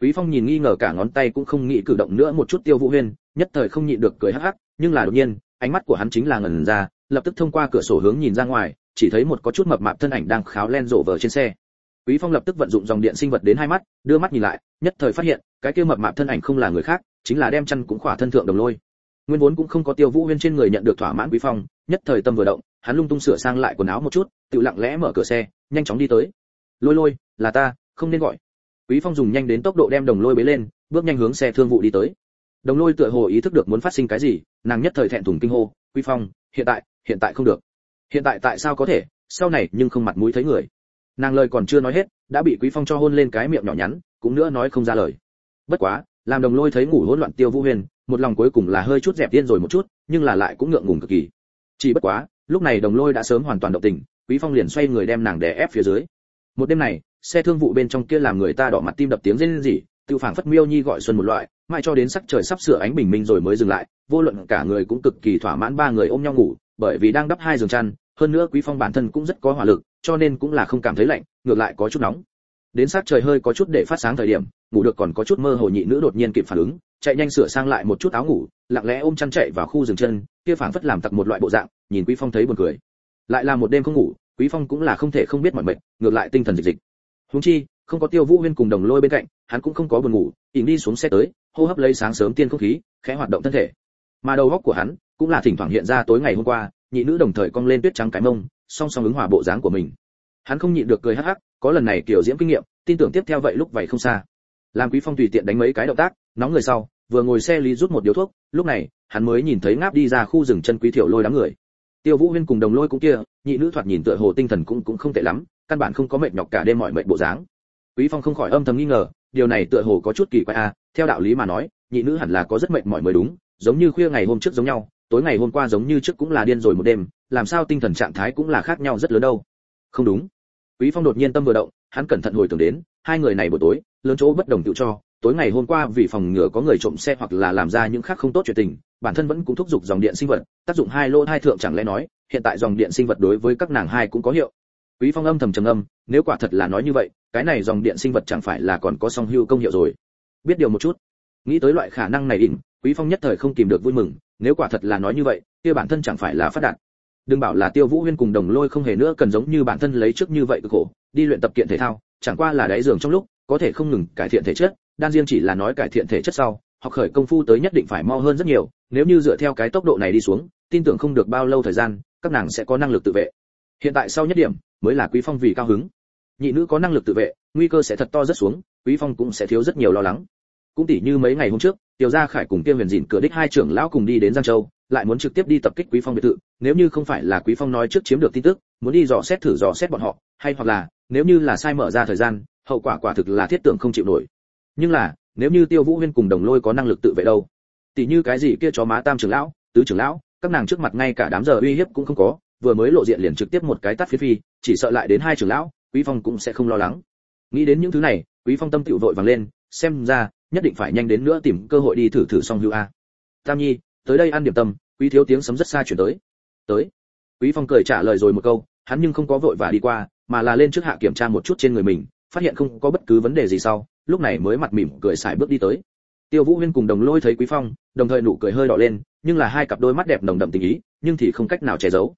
quý phong nhìn nghi ngờ cả ngón tay cũng không nghĩ cử động nữa một chút tiêu vũ huyên, nhất thời không nhịn được cười hắc hắc, nhưng là đột nhiên, ánh mắt của hắn chính là ngẩn ra, lập tức thông qua cửa sổ hướng nhìn ra ngoài, chỉ thấy một có chút mập mạp thân ảnh đang kháo len rộ vờ trên xe. Quý phong lập tức vận dụng dòng điện sinh vật đến hai mắt, đưa mắt nhìn lại, nhất thời phát hiện, cái kia mập mạp thân ảnh không là người khác, chính là đem chăn cũng khỏa thân thượng đồng lôi. Nguyên vốn cũng không có tiêu vũ huyên trên người nhận được thỏa mãn quý phong, nhất thời tâm vừa động, hắn lung tung sửa sang lại quần áo một chút, tự lặng lẽ mở cửa xe, nhanh chóng đi tới. Lôi lôi, là ta, không nên gọi quý phong dùng nhanh đến tốc độ đem đồng lôi bế lên, bước nhanh hướng xe thương vụ đi tới. Đồng lôi tựa hồ ý thức được muốn phát sinh cái gì, nàng nhất thời thẹn thùng kinh hô, quý phong, hiện tại hiện tại không được. Hiện tại tại sao có thể? Sau này nhưng không mặt mũi thấy người. Nàng lời còn chưa nói hết, đã bị quý phong cho hôn lên cái miệng nhỏ nhắn, cũng nữa nói không ra lời. Bất quá, làm đồng lôi thấy ngủ hỗn loạn tiêu vũ huyền, một lòng cuối cùng là hơi chút dẹp tiên rồi một chút, nhưng là lại cũng ngượng ngùng cực kỳ. Chỉ bất quá, lúc này đồng lôi đã sớm hoàn toàn động tình, quý phong liền xoay người đem nàng đè ép phía dưới. Một đêm này xe thương vụ bên trong kia làm người ta đỏ mặt tim đập tiếng rên rỉ tự phảng phất miêu nhi gọi xuân một loại, mãi cho đến sắc trời sắp sửa ánh bình minh rồi mới dừng lại, vô luận cả người cũng cực kỳ thỏa mãn ba người ôm nhau ngủ, bởi vì đang đắp hai giường chăn, hơn nữa quý phong bản thân cũng rất có hỏa lực, cho nên cũng là không cảm thấy lạnh, ngược lại có chút nóng. Đến sát trời hơi có chút để phát sáng thời điểm, ngủ được còn có chút mơ hồ nhị nữ đột nhiên kịp phản ứng, chạy nhanh sửa sang lại một chút áo ngủ, lặng lẽ ôm chăn chạy vào khu rừng chân, kia phảng phất làm tặc một loại bộ dạng, nhìn quý phong thấy buồn cười. Lại là một đêm không ngủ, quý phong cũng là không thể không biết mọi mệt, ngược lại tinh thần dịch dịch huống chi, không có tiêu vũ huyên cùng đồng lôi bên cạnh, hắn cũng không có buồn ngủ ỉn đi xuống xe tới, hô hấp lấy sáng sớm tiên không khí, khẽ hoạt động thân thể. Mà đầu góc của hắn cũng là thỉnh thoảng hiện ra tối ngày hôm qua, nhị nữ đồng thời cong lên tuyết trắng cái mông, song song ứng hòa bộ dáng của mình. Hắn không nhịn được cười hắc hắc, có lần này kiểu diễm kinh nghiệm, tin tưởng tiếp theo vậy lúc vậy không xa. Làm quý phong tùy tiện đánh mấy cái động tác, nóng người sau, vừa ngồi xe lý rút một điếu thuốc, lúc này, hắn mới nhìn thấy ngáp đi ra khu rừng chân quý thiểu lôi đám người. Tiêu vũ huyên cùng đồng lôi cũng kia, nhị nữ thoạt nhìn tựa hồ tinh thần cũng cũng không tệ lắm căn bản không có mệt nhọc cả đêm mỏi mệt bộ dáng. Quý phong không khỏi âm thầm nghi ngờ điều này tựa hồ có chút kỳ quái a à, theo đạo lý mà nói nhị nữ hẳn là có rất mệt mỏi mới đúng giống như khuya ngày hôm trước giống nhau tối ngày hôm qua giống như trước cũng là điên rồi một đêm làm sao tinh thần trạng thái cũng là khác nhau rất lớn đâu. Không đúng. Quý phong đột nhiên tâm vừa động hắn cẩn thận hồi tưởng đến hai người này buổi tối lớn chỗ bất đồng tự cho tối ngày hôm qua vì phòng ngừa có người trộm xe hoặc là làm ra những khác không tốt chuyện tình bản thân vẫn cũng thúc giục dòng điện sinh vật tác dụng hai lô hai thượng chẳng lẽ nói hiện tại dòng điện sinh vật đối với các nàng hai cũng có hiệu quý phong âm thầm trầm âm nếu quả thật là nói như vậy, cái này dòng điện sinh vật chẳng phải là còn có song hưu công hiệu rồi. Biết điều một chút. Nghĩ tới loại khả năng này đỉnh quý phong nhất thời không kìm được vui mừng, nếu quả thật là nói như vậy, kia bản thân chẳng phải là phát đạt. Đừng bảo là tiêu vũ huyên cùng đồng lôi không hề nữa cần giống như bản thân lấy trước như vậy cực khổ, đi luyện tập kiện thể thao, chẳng qua là đáy giường trong lúc, có thể không ngừng cải thiện thể chất, đan riêng chỉ là nói cải thiện thể chất sau, học khởi công phu tới nhất định phải mau hơn rất nhiều, nếu như dựa theo cái tốc độ này đi xuống, tin tưởng không được bao lâu thời gian, các nàng sẽ có năng lực tự vệ. Hiện tại sau nhất điểm mới là quý phong vì cao hứng. Nhị nữ có năng lực tự vệ, nguy cơ sẽ thật to rất xuống, quý phong cũng sẽ thiếu rất nhiều lo lắng. Cũng tỉ như mấy ngày hôm trước, tiểu gia khải cùng kia huyền dịn cửa đích hai trưởng lão cùng đi đến giang châu, lại muốn trực tiếp đi tập kích quý phong biệt thự, nếu như không phải là quý phong nói trước chiếm được tin tức, muốn đi dò xét thử dò xét bọn họ, hay hoặc là, nếu như là sai mở ra thời gian, hậu quả quả thực là thiết tưởng không chịu nổi. Nhưng là, nếu như tiêu vũ huyên cùng đồng lôi có năng lực tự vệ đâu? Tỷ như cái gì kia chó má tam trưởng lão, tứ trưởng lão, các nàng trước mặt ngay cả đám giờ uy hiếp cũng không có vừa mới lộ diện liền trực tiếp một cái tát phi phi, chỉ sợ lại đến hai trưởng lão, quý phong cũng sẽ không lo lắng. Nghĩ đến những thứ này, quý phong tâm tiểu vội vàng lên, xem ra, nhất định phải nhanh đến nữa tìm cơ hội đi thử thử xong hưu a. Tam nhi, tới đây ăn điểm tâm, quý thiếu tiếng sấm rất xa chuyển tới. Tới. Quý phong cười trả lời rồi một câu, hắn nhưng không có vội và đi qua, mà là lên trước hạ kiểm tra một chút trên người mình, phát hiện không có bất cứ vấn đề gì sau, lúc này mới mặt mỉm cười xài bước đi tới. Tiêu vũ huyên cùng đồng lôi thấy quý phong, đồng thời nụ cười hơi đỏ lên, nhưng là hai cặp đôi mắt đẹp nồng đậm tình ý, nhưng thì không cách nào che giấu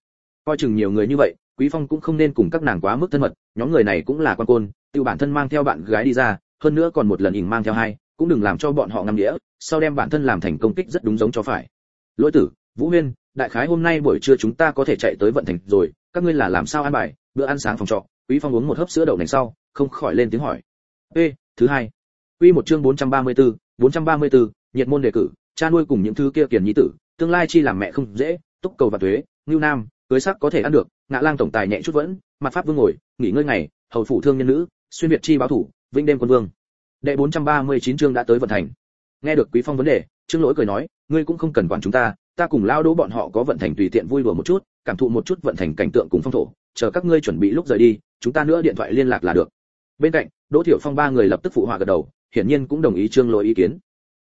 coi chừng nhiều người như vậy quý phong cũng không nên cùng các nàng quá mức thân mật nhóm người này cũng là quan côn tiêu bản thân mang theo bạn gái đi ra hơn nữa còn một lần ỉn mang theo hai cũng đừng làm cho bọn họ ngâm nghĩa sau đem bản thân làm thành công kích rất đúng giống cho phải. Lỗi tử vũ huyên đại khái hôm nay buổi trưa chúng ta có thể chạy tới vận thành rồi các ngươi là làm sao ăn bài bữa ăn sáng phòng trọ quý phong uống một hớp sữa đậu nành sau không khỏi lên tiếng hỏi. Ê thứ hai. Quy một chương 434, 434, nhiệt môn đề cử cha nuôi cùng những thứ kia kiền nhi tử tương lai chi làm mẹ không dễ túc cầu và thuế ngưu nam cưới sắc có thể ăn được, ngạ lang tổng tài nhẹ chút vẫn, mặt pháp vương ngồi, nghỉ ngơi ngày, hầu phủ thương nhân nữ, xuyên việt chi báo thủ vinh đêm quân vương. Đệ 439 chương đã tới vận thành. Nghe được quý phong vấn đề, trương lỗi cười nói, ngươi cũng không cần quản chúng ta ta cùng lao đỗ bọn họ có vận thành tùy tiện vui đùa một chút, cảm thụ một chút vận thành cảnh tượng cùng phong thổ, chờ các ngươi chuẩn bị lúc rời đi, chúng ta nữa điện thoại liên lạc là được. Bên cạnh, đỗ thiểu phong ba người lập tức phụ họa gật đầu, hiển nhiên cũng đồng ý trương lỗi ý kiến.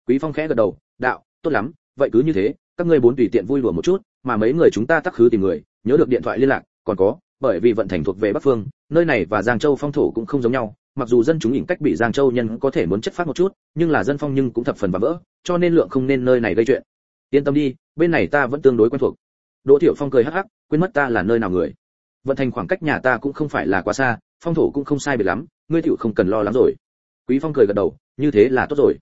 Quý phong khẽ gật đầu, đạo, tốt lắm, vậy cứ như thế, các ngươi bốn tùy tiện vui đùa một chút, mà mấy người chúng ta tắc khứ tìm người nhớ được điện thoại liên lạc, còn có, bởi vì vận thành thuộc về bắc phương, nơi này và giang châu phong thổ cũng không giống nhau, mặc dù dân chúng ỉn cách bị giang châu nhân có thể muốn chất phát một chút, nhưng là dân phong nhưng cũng thập phần và vỡ, cho nên lượng không nên nơi này gây chuyện. Yên tâm đi, bên này ta vẫn tương đối quen thuộc. Đỗ thiệu phong cười hắc hắc, quên mất ta là nơi nào người. Vận thành khoảng cách nhà ta cũng không phải là quá xa, phong thổ cũng không sai biệt lắm, ngươi tiểu không cần lo lắng rồi. Quý phong cười gật đầu, như thế là tốt rồi.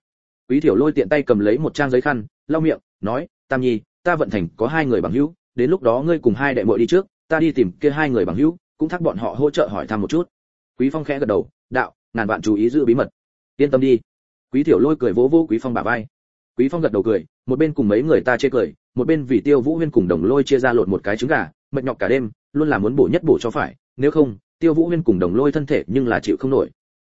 Quý thiểu lôi tiện tay cầm lấy một trang giấy khăn, lau miệng, nói, tam nhi, ta vận thành có hai người bằng hữu đến lúc đó ngươi cùng hai đệ muội đi trước, ta đi tìm kia hai người bằng hữu, cũng thắc bọn họ hỗ trợ hỏi thăm một chút. Quý phong khẽ gật đầu, đạo, ngàn vạn chú ý giữ bí mật. Yên tâm đi. Quý thiểu lôi cười vỗ vỗ quý phong bả vai. Quý phong gật đầu cười, một bên cùng mấy người ta chê cười, một bên vì tiêu vũ huyên cùng đồng lôi chia ra lột một cái trứng gà, mệt nhọc cả đêm, luôn là muốn bổ nhất bổ cho phải, nếu không, tiêu vũ huyên cùng đồng lôi thân thể nhưng là chịu không nổi.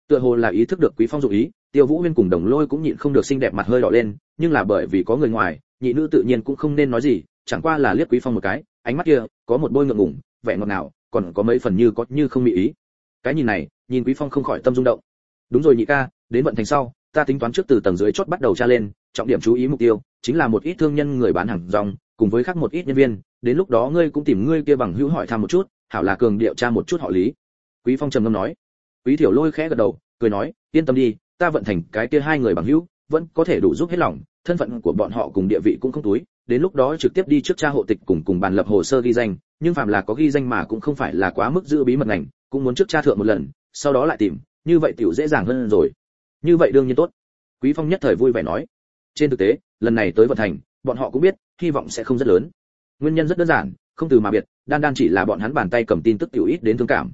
Tựa hồ là ý thức được quý phong dụng ý, tiêu vũ huyên cùng đồng lôi cũng nhịn không được xinh đẹp mặt hơi đỏ lên, nhưng là bởi vì có người ngoài, nhị nữ tự nhiên cũng không nên nói gì chẳng qua là liếc quý phong một cái ánh mắt kia có một bôi ngượng ngùng vẻ ngọt nào, còn có mấy phần như có như không mỹ ý. Cái nhìn này nhìn quý phong không khỏi tâm rung động. Đúng rồi nhị ca đến vận thành sau ta tính toán trước từ tầng dưới chốt bắt đầu tra lên trọng điểm chú ý mục tiêu chính là một ít thương nhân người bán hàng rong cùng với khác một ít nhân viên đến lúc đó ngươi cũng tìm ngươi kia bằng hữu hỏi thăm một chút hảo là cường điệu tra một chút họ lý. Quý phong trầm ngâm nói. Quý tiểu lôi khẽ gật đầu cười nói yên tâm đi ta vận thành cái kia hai người bằng hữu vẫn có thể đủ giúp hết lòng thân phận của bọn họ cùng địa vị cũng không túi đến lúc đó trực tiếp đi trước tra hộ tịch cùng cùng bàn lập hồ sơ ghi danh, nhưng phạm là có ghi danh mà cũng không phải là quá mức giữ bí mật ngành, cũng muốn trước tra thượng một lần, sau đó lại tìm, như vậy tiểu dễ dàng hơn rồi. Như vậy đương nhiên tốt. Quý phong nhất thời vui vẻ nói. Trên thực tế, lần này tới vận thành, bọn họ cũng biết, hy vọng sẽ không rất lớn. Nguyên nhân rất đơn giản, không từ mà biệt, đan đan chỉ là bọn hắn bàn tay cầm tin tức tiểu ít đến thương cảm.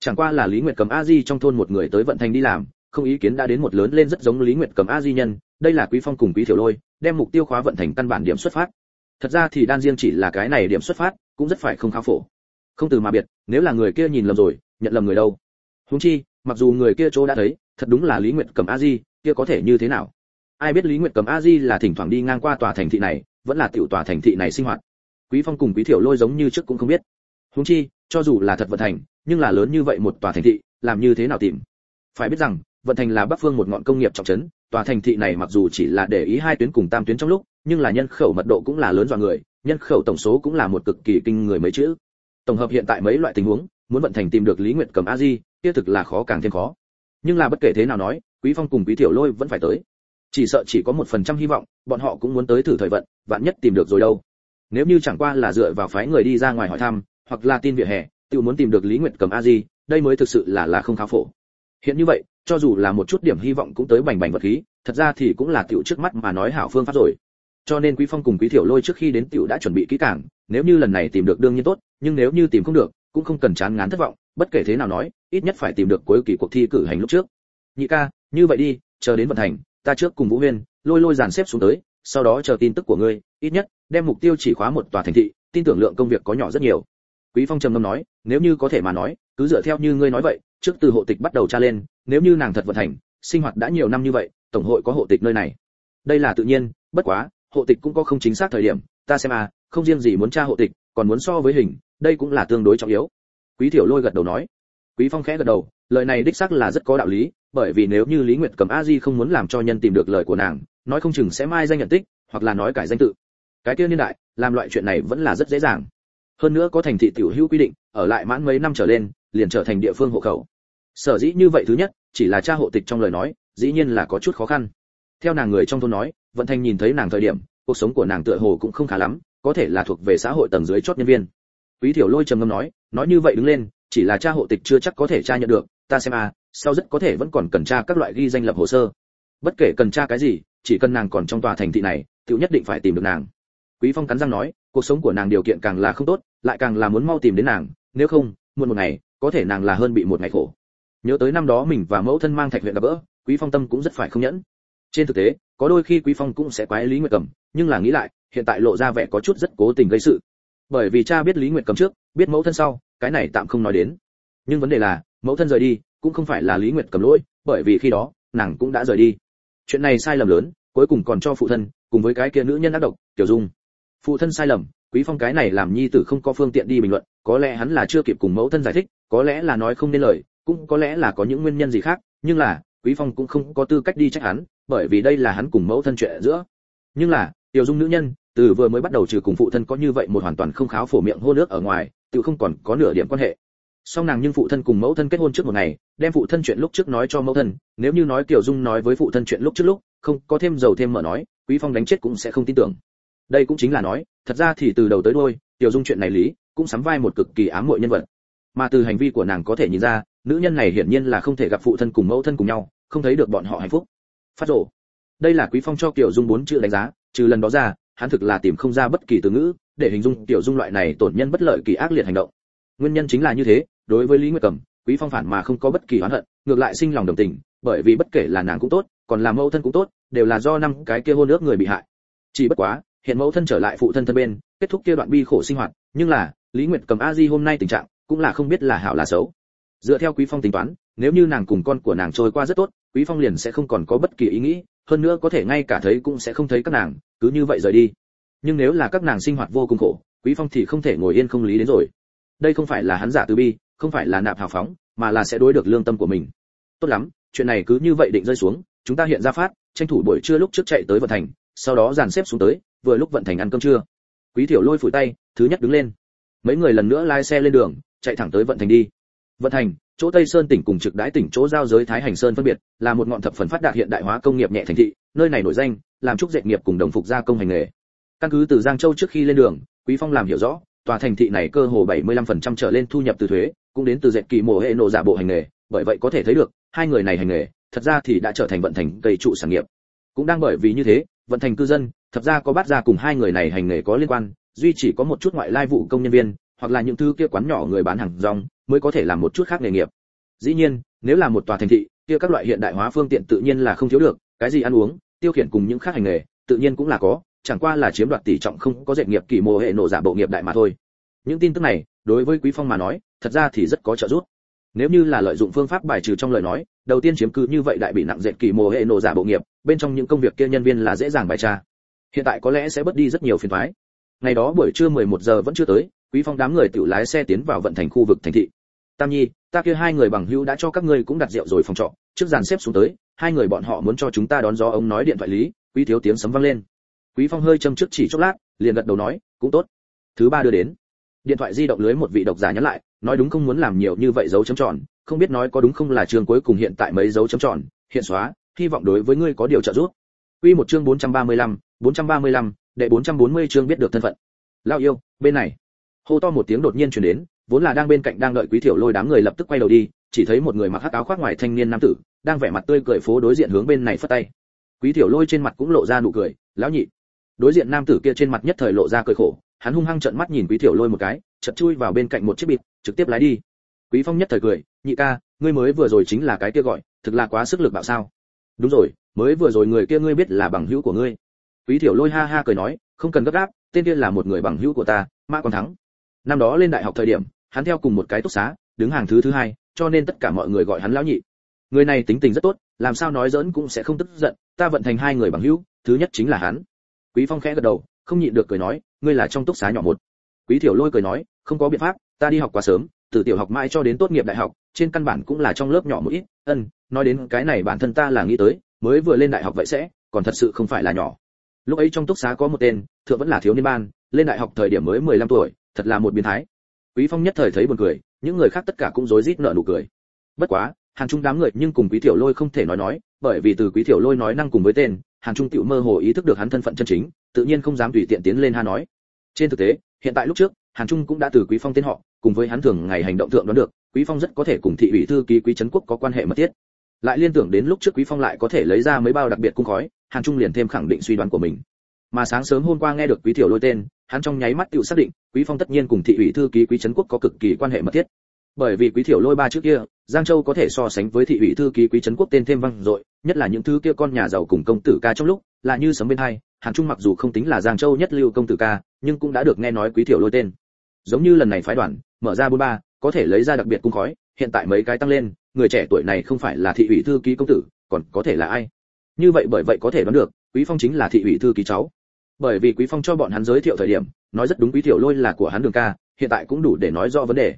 Chẳng qua là lý nguyệt cầm a di trong thôn một người tới vận thành đi làm, không ý kiến đã đến một lớn lên rất giống lý nguyệt cầm a di nhân đây là quý phong cùng quý thiểu lôi, đem mục tiêu khóa vận thành căn bản điểm xuất phát. Thật ra thì đan riêng chỉ là cái này điểm xuất phát, cũng rất phải không khá phổ. Không từ mà biệt, nếu là người kia nhìn lầm rồi, nhận lầm người đâu. Huống chi, mặc dù người kia chỗ đã thấy, thật đúng là lý nguyệt cầm a di, kia có thể như thế nào? Ai biết lý nguyệt cầm a di là thỉnh thoảng đi ngang qua tòa thành thị này, vẫn là tiểu tòa thành thị này sinh hoạt. Quý phong cùng quý thiểu lôi giống như trước cũng không biết. Huống chi, cho dù là thật vận thành, nhưng là lớn như vậy một tòa thành thị, làm như thế nào tìm? Phải biết rằng, vận thành là bắc phương một ngọn công nghiệp trọng trấn tòa thành thị này mặc dù chỉ là để ý hai tuyến cùng tam tuyến trong lúc, nhưng là nhân khẩu mật độ cũng là lớn dọa người, nhân khẩu tổng số cũng là một cực kỳ kinh người mấy chữ. Tổng hợp hiện tại mấy loại tình huống, muốn vận thành tìm được lý nguyệt cầm a di kia thực là khó càng thêm khó. Nhưng là bất kể thế nào nói, quý phong cùng quý tiểu lôi vẫn phải tới. Chỉ sợ chỉ có một phần trăm hy vọng, bọn họ cũng muốn tới thử thời vận, vạn nhất tìm được rồi đâu. Nếu như chẳng qua là dựa vào phái người đi ra ngoài hỏi thăm, hoặc là tin vỉa hè, tự muốn tìm được lý nguyệt cầm a di đây mới thực sự là là không khá phổ hiện như vậy, cho dù là một chút điểm hy vọng cũng tới bành bành vật khí, thật ra thì cũng là tiểu trước mắt mà nói hảo phương pháp rồi. Cho nên quý phong cùng quý thiểu lôi trước khi đến tiểu đã chuẩn bị kỹ càng, nếu như lần này tìm được đương nhiên tốt, nhưng nếu như tìm không được, cũng không cần chán ngán thất vọng, bất kể thế nào nói, ít nhất phải tìm được cuối kỳ cuộc thi cử hành lúc trước. Nhị ca, như vậy đi, chờ đến vận hành, ta trước cùng vũ huyên, lôi lôi dàn xếp xuống tới, sau đó chờ tin tức của ngươi, ít nhất, đem mục tiêu chỉ khóa một tòa thành thị, tin tưởng lượng công việc có nhỏ rất nhiều. Quý phong trầm ngâm nói, nếu như có thể mà nói, cứ dựa theo như ngươi nói vậy trước từ hộ tịch bắt đầu tra lên, nếu như nàng thật vận hành, sinh hoạt đã nhiều năm như vậy, tổng hội có hộ tịch nơi này. Đây là tự nhiên, bất quá, hộ tịch cũng có không chính xác thời điểm, ta xem à không riêng gì muốn tra hộ tịch, còn muốn so với hình, đây cũng là tương đối trọng yếu. Quý thiểu lôi gật đầu nói. Quý phong khẽ gật đầu, lời này đích xác là rất có đạo lý, bởi vì nếu như lý nguyệt cầm a di không muốn làm cho nhân tìm được lời của nàng, nói không chừng sẽ mai danh nhận tích, hoặc là nói cải danh tự. Cái kia niên đại, làm loại chuyện này vẫn là rất dễ dàng. Hơn nữa có thành thị tiểu hữu quy định, ở lại mãn mấy năm trở lên liền trở thành địa phương hộ khẩu. Sở dĩ như vậy thứ nhất, chỉ là cha hộ tịch trong lời nói, dĩ nhiên là có chút khó khăn. Theo nàng người trong thôn nói, vận thanh nhìn thấy nàng thời điểm, cuộc sống của nàng tựa hồ cũng không khá lắm, có thể là thuộc về xã hội tầng dưới chót nhân viên. Quý tiểu lôi trầm ngâm nói nói như vậy đứng lên, chỉ là cha hộ tịch chưa chắc có thể tra nhận được, ta xem à sau rất có thể vẫn còn cần tra các loại ghi danh lập hồ sơ. Bất kể cần tra cái gì, chỉ cần nàng còn trong tòa thành thị này, tiểu nhất định phải tìm được nàng. Quý phong cắn răng nói, cuộc sống của nàng điều kiện càng là không tốt, lại càng là muốn mau tìm đến nàng, nếu không, muộn một ngày có thể nàng là hơn bị một ngày khổ. Nhớ tới năm đó mình và mẫu thân mang thạch huyện gặp bỡ quý phong tâm cũng rất phải không nhẫn. Trên thực tế, có đôi khi quý phong cũng sẽ quái lý nguyệt cầm, nhưng là nghĩ lại, hiện tại lộ ra vẻ có chút rất cố tình gây sự. Bởi vì cha biết lý nguyệt cầm trước, biết mẫu thân sau, cái này tạm không nói đến. Nhưng vấn đề là, mẫu thân rời đi, cũng không phải là lý nguyệt cầm lỗi, bởi vì khi đó, nàng cũng đã rời đi. Chuyện này sai lầm lớn, cuối cùng còn cho phụ thân, cùng với cái kia nữ nhân ác độc, tiểu dung. Phụ thân sai lầm, quý phong cái này làm nhi tử không có phương tiện đi bình luận, có lẽ hắn là chưa kịp cùng mẫu thân giải thích có lẽ là nói không nên lời, cũng có lẽ là có những nguyên nhân gì khác, nhưng là, quý phong cũng không có tư cách đi trách hắn, bởi vì đây là hắn cùng mẫu thân chuyện giữa. Nhưng là, tiểu dung nữ nhân, từ vừa mới bắt đầu trừ cùng phụ thân có như vậy một hoàn toàn không kháo phổ miệng hô nước ở ngoài, tự không còn có nửa điểm quan hệ. Song nàng nhưng phụ thân cùng mẫu thân kết hôn trước một ngày, đem phụ thân chuyện lúc trước nói cho mẫu thân, nếu như nói tiểu dung nói với phụ thân chuyện lúc trước lúc, không, có thêm dầu thêm mỡ nói, quý phong đánh chết cũng sẽ không tin tưởng. Đây cũng chính là nói, thật ra thì từ đầu tới đuôi, tiểu dung chuyện này lý, cũng sắm vai một cực kỳ ám muội nhân vật mà từ hành vi của nàng có thể nhìn ra, nữ nhân này hiển nhiên là không thể gặp phụ thân cùng mẫu thân cùng nhau, không thấy được bọn họ hạnh phúc. Phát rổ đây là quý phong cho kiểu dung bốn chữ đánh giá, trừ lần đó ra, hắn thực là tìm không ra bất kỳ từ ngữ, để hình dung tiểu dung loại này tổn nhân bất lợi kỳ ác liệt hành động. Nguyên nhân chính là như thế, đối với lý nguyệt cẩm quý phong phản mà không có bất kỳ oán hận, ngược lại sinh lòng đồng tình, bởi vì bất kể là nàng cũng tốt, còn là mẫu thân cũng tốt, đều là do năm cái kia hôn ước người bị hại. Chỉ bất quá, hiện mẫu thân trở lại phụ thân thân bên, kết thúc kia đoạn bi khổ sinh hoạt, nhưng là, lý nguyệt cầm a di hôm nay tình trạng cũng là không biết là hảo là xấu. Dựa theo quý phong tính toán, nếu như nàng cùng con của nàng trôi qua rất tốt, quý phong liền sẽ không còn có bất kỳ ý nghĩ, hơn nữa có thể ngay cả thấy cũng sẽ không thấy các nàng, cứ như vậy rời đi. Nhưng nếu là các nàng sinh hoạt vô cùng khổ, quý phong thì không thể ngồi yên không lý đến rồi. Đây không phải là hắn giả từ bi, không phải là nạp hào phóng, mà là sẽ đối được lương tâm của mình. Tốt lắm, chuyện này cứ như vậy định rơi xuống, chúng ta hiện ra phát, tranh thủ buổi trưa lúc trước chạy tới vận thành, sau đó dàn xếp xuống tới, vừa lúc vận thành ăn cơm trưa. Quý tiểu lôi phủi tay, thứ nhất đứng lên. Mấy người lần nữa lái xe lên đường chạy thẳng tới vận thành đi. Vận thành, chỗ tây sơn tỉnh cùng trực đái tỉnh chỗ giao giới thái hành sơn phân biệt, là một ngọn thập phần phát đạt hiện đại hóa công nghiệp nhẹ thành thị, nơi này nổi danh, làm trúc dệt nghiệp cùng đồng phục gia công hành nghề. Căn cứ từ giang châu trước khi lên đường, quý phong làm hiểu rõ, tòa thành thị này cơ hồ 75% trở lên thu nhập từ thuế, cũng đến từ dệt kỳ mồ hệ nổ giả bộ hành nghề, bởi vậy có thể thấy được, hai người này hành nghề, thật ra thì đã trở thành vận thành cây trụ sản nghiệp. Cũng đang bởi vì như thế, vận thành cư dân, thật ra có bắt ra cùng hai người này hành nghề có liên quan, duy chỉ có một chút ngoại lai vụ công nhân viên hoặc là những thứ kia quán nhỏ người bán hàng rong mới có thể làm một chút khác nghề nghiệp. Dĩ nhiên, nếu là một tòa thành thị, kia các loại hiện đại hóa phương tiện tự nhiên là không thiếu được, cái gì ăn uống, tiêu khiển cùng những khác hành nghề, tự nhiên cũng là có, chẳng qua là chiếm đoạt tỷ trọng không có dệt nghiệp kỳ mô hệ nổ giả bộ nghiệp đại mà thôi. Những tin tức này, đối với quý phong mà nói, thật ra thì rất có trợ giúp. Nếu như là lợi dụng phương pháp bài trừ trong lời nói, đầu tiên chiếm cứ như vậy đại bị nặng dệt kỳ mô hệ nổ giả bộ nghiệp, bên trong những công việc kia nhân viên là dễ dàng bài tra. Hiện tại có lẽ sẽ bớt đi rất nhiều phiền toái. Ngày đó buổi trưa 11 giờ vẫn chưa tới quý phong đám người tự lái xe tiến vào vận thành khu vực thành thị. Tam nhi ta kia hai người bằng hữu đã cho các ngươi cũng đặt rượu rồi phòng trọ. Trước dàn xếp xuống tới hai người bọn họ muốn cho chúng ta đón gió ông nói điện thoại lý quý thiếu tiếng sấm vang lên. Quý phong hơi châm trước chỉ chốc lát liền gật đầu nói cũng tốt. Thứ ba đưa đến. Điện thoại di động lưới một vị độc giả nhắn lại nói đúng không muốn làm nhiều như vậy dấu chấm tròn không biết nói có đúng không là trường cuối cùng hiện tại mấy dấu chấm tròn hiện xóa hy vọng đối với ngươi có điều trợ giúp. Quy một chương 435, 435, đệ 440 chương biết được thân phận. Lao yêu, bên này. Hô to một tiếng đột nhiên truyền đến, vốn là đang bên cạnh đang đợi Quý Thiểu Lôi đám người lập tức quay đầu đi, chỉ thấy một người mặc hắc áo khoác ngoài thanh niên nam tử, đang vẻ mặt tươi cười phố đối diện hướng bên này phất tay. Quý Thiểu Lôi trên mặt cũng lộ ra nụ cười, lão nhị. Đối diện nam tử kia trên mặt nhất thời lộ ra cười khổ, hắn hung hăng trợn mắt nhìn Quý Thiểu Lôi một cái, chật chui vào bên cạnh một chiếc bịt, trực tiếp lái đi. Quý Phong nhất thời cười, nhị ca, ngươi mới vừa rồi chính là cái kia gọi, thực là quá sức lực bạo sao? Đúng rồi, mới vừa rồi người kia ngươi biết là bằng hữu của ngươi. Quý Thiểu Lôi ha ha cười nói, không cần gấp gáp, tên kia là một người bằng hữu của ta, Mã còn Thắng. Năm đó lên đại học thời điểm, hắn theo cùng một cái túc xá, đứng hàng thứ thứ hai, cho nên tất cả mọi người gọi hắn lão nhị. Người này tính tình rất tốt, làm sao nói giỡn cũng sẽ không tức giận, ta vận thành hai người bằng hữu, thứ nhất chính là hắn. Quý Phong khẽ gật đầu, không nhịn được cười nói, ngươi là trong túc xá nhỏ một. Quý Thiểu Lôi cười nói, không có biện pháp, ta đi học quá sớm, từ tiểu học mãi cho đến tốt nghiệp đại học, trên căn bản cũng là trong lớp nhỏ một ít. Ân, nói đến cái này bản thân ta là nghĩ tới, mới vừa lên đại học vậy sẽ, còn thật sự không phải là nhỏ. Lúc ấy trong túc xá có một tên, thượng vẫn là thiếu niên ban, lên đại học thời điểm mới 15 tuổi, thật là một biến thái. Quý Phong nhất thời thấy buồn cười, những người khác tất cả cũng rối rít nở nụ cười. Bất quá, Hàn Trung đám người nhưng cùng Quý Tiểu Lôi không thể nói nói, bởi vì từ Quý Tiểu Lôi nói năng cùng với tên, Hàn Trung tiểu mơ hồ ý thức được hắn thân phận chân chính, tự nhiên không dám tùy tiện tiến lên ha nói. Trên thực tế, hiện tại lúc trước, Hàn Trung cũng đã từ Quý Phong tên họ, cùng với hắn thường ngày hành động thượng đoán được, Quý Phong rất có thể cùng thị ủy thư ký Quý trấn quốc có quan hệ mật thiết. Lại liên tưởng đến lúc trước Quý Phong lại có thể lấy ra mấy bao đặc biệt cung khói, Hàn Trung liền thêm khẳng định suy đoán của mình. Mà sáng sớm hôm qua nghe được Quý Tiểu Lôi tên, hắn trong nháy mắt tự xác định, Quý Phong tất nhiên cùng thị ủy thư ký Quý trấn quốc có cực kỳ quan hệ mật thiết. Bởi vì Quý Tiểu Lôi ba trước kia, Giang Châu có thể so sánh với thị ủy thư ký Quý trấn quốc tên thêm văng dội, nhất là những thứ kia con nhà giàu cùng công tử ca trong lúc, là như sấm bên hai, Hàn Trung mặc dù không tính là Giang Châu nhất lưu công tử ca, nhưng cũng đã được nghe nói Quý Tiểu Lôi tên. Giống như lần này phái đoàn, mở ra bốn ba, có thể lấy ra đặc biệt cung khói, hiện tại mấy cái tăng lên, người trẻ tuổi này không phải là thị ủy thư ký công tử, còn có thể là ai? Như vậy bởi vậy có thể đoán được, Quý Phong chính là thị ủy thư ký cháu. Bởi vì Quý Phong cho bọn hắn giới thiệu thời điểm, nói rất đúng Quý Tiểu Lôi là của hắn đường ca, hiện tại cũng đủ để nói rõ vấn đề.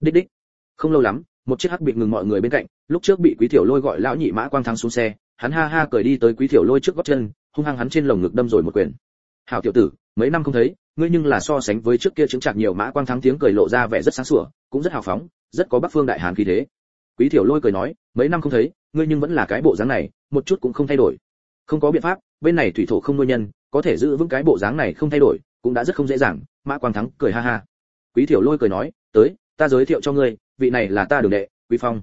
Đích đích. Không lâu lắm, một chiếc hắc bị ngừng mọi người bên cạnh, lúc trước bị Quý Tiểu Lôi gọi lão nhị mã quang thắng xuống xe, hắn ha ha cười đi tới Quý Tiểu Lôi trước gót chân, hung hăng hắn trên lồng ngực đâm rồi một quyền. Hảo tiểu tử, mấy năm không thấy, ngươi nhưng là so sánh với trước kia chứng chặt nhiều mã quang thắng tiếng cười lộ ra vẻ rất sáng sủa, cũng rất hào phóng, rất có bắc phương đại hàn khí thế quý tiểu lôi cười nói mấy năm không thấy ngươi nhưng vẫn là cái bộ dáng này một chút cũng không thay đổi không có biện pháp bên này thủy thổ không nuôi nhân, có thể giữ vững cái bộ dáng này không thay đổi, cũng đã rất không dễ dàng, mã quang thắng cười ha ha. Quý thiểu lôi cười nói, tới, ta giới thiệu cho ngươi, vị này là ta đường đệ, quý phong.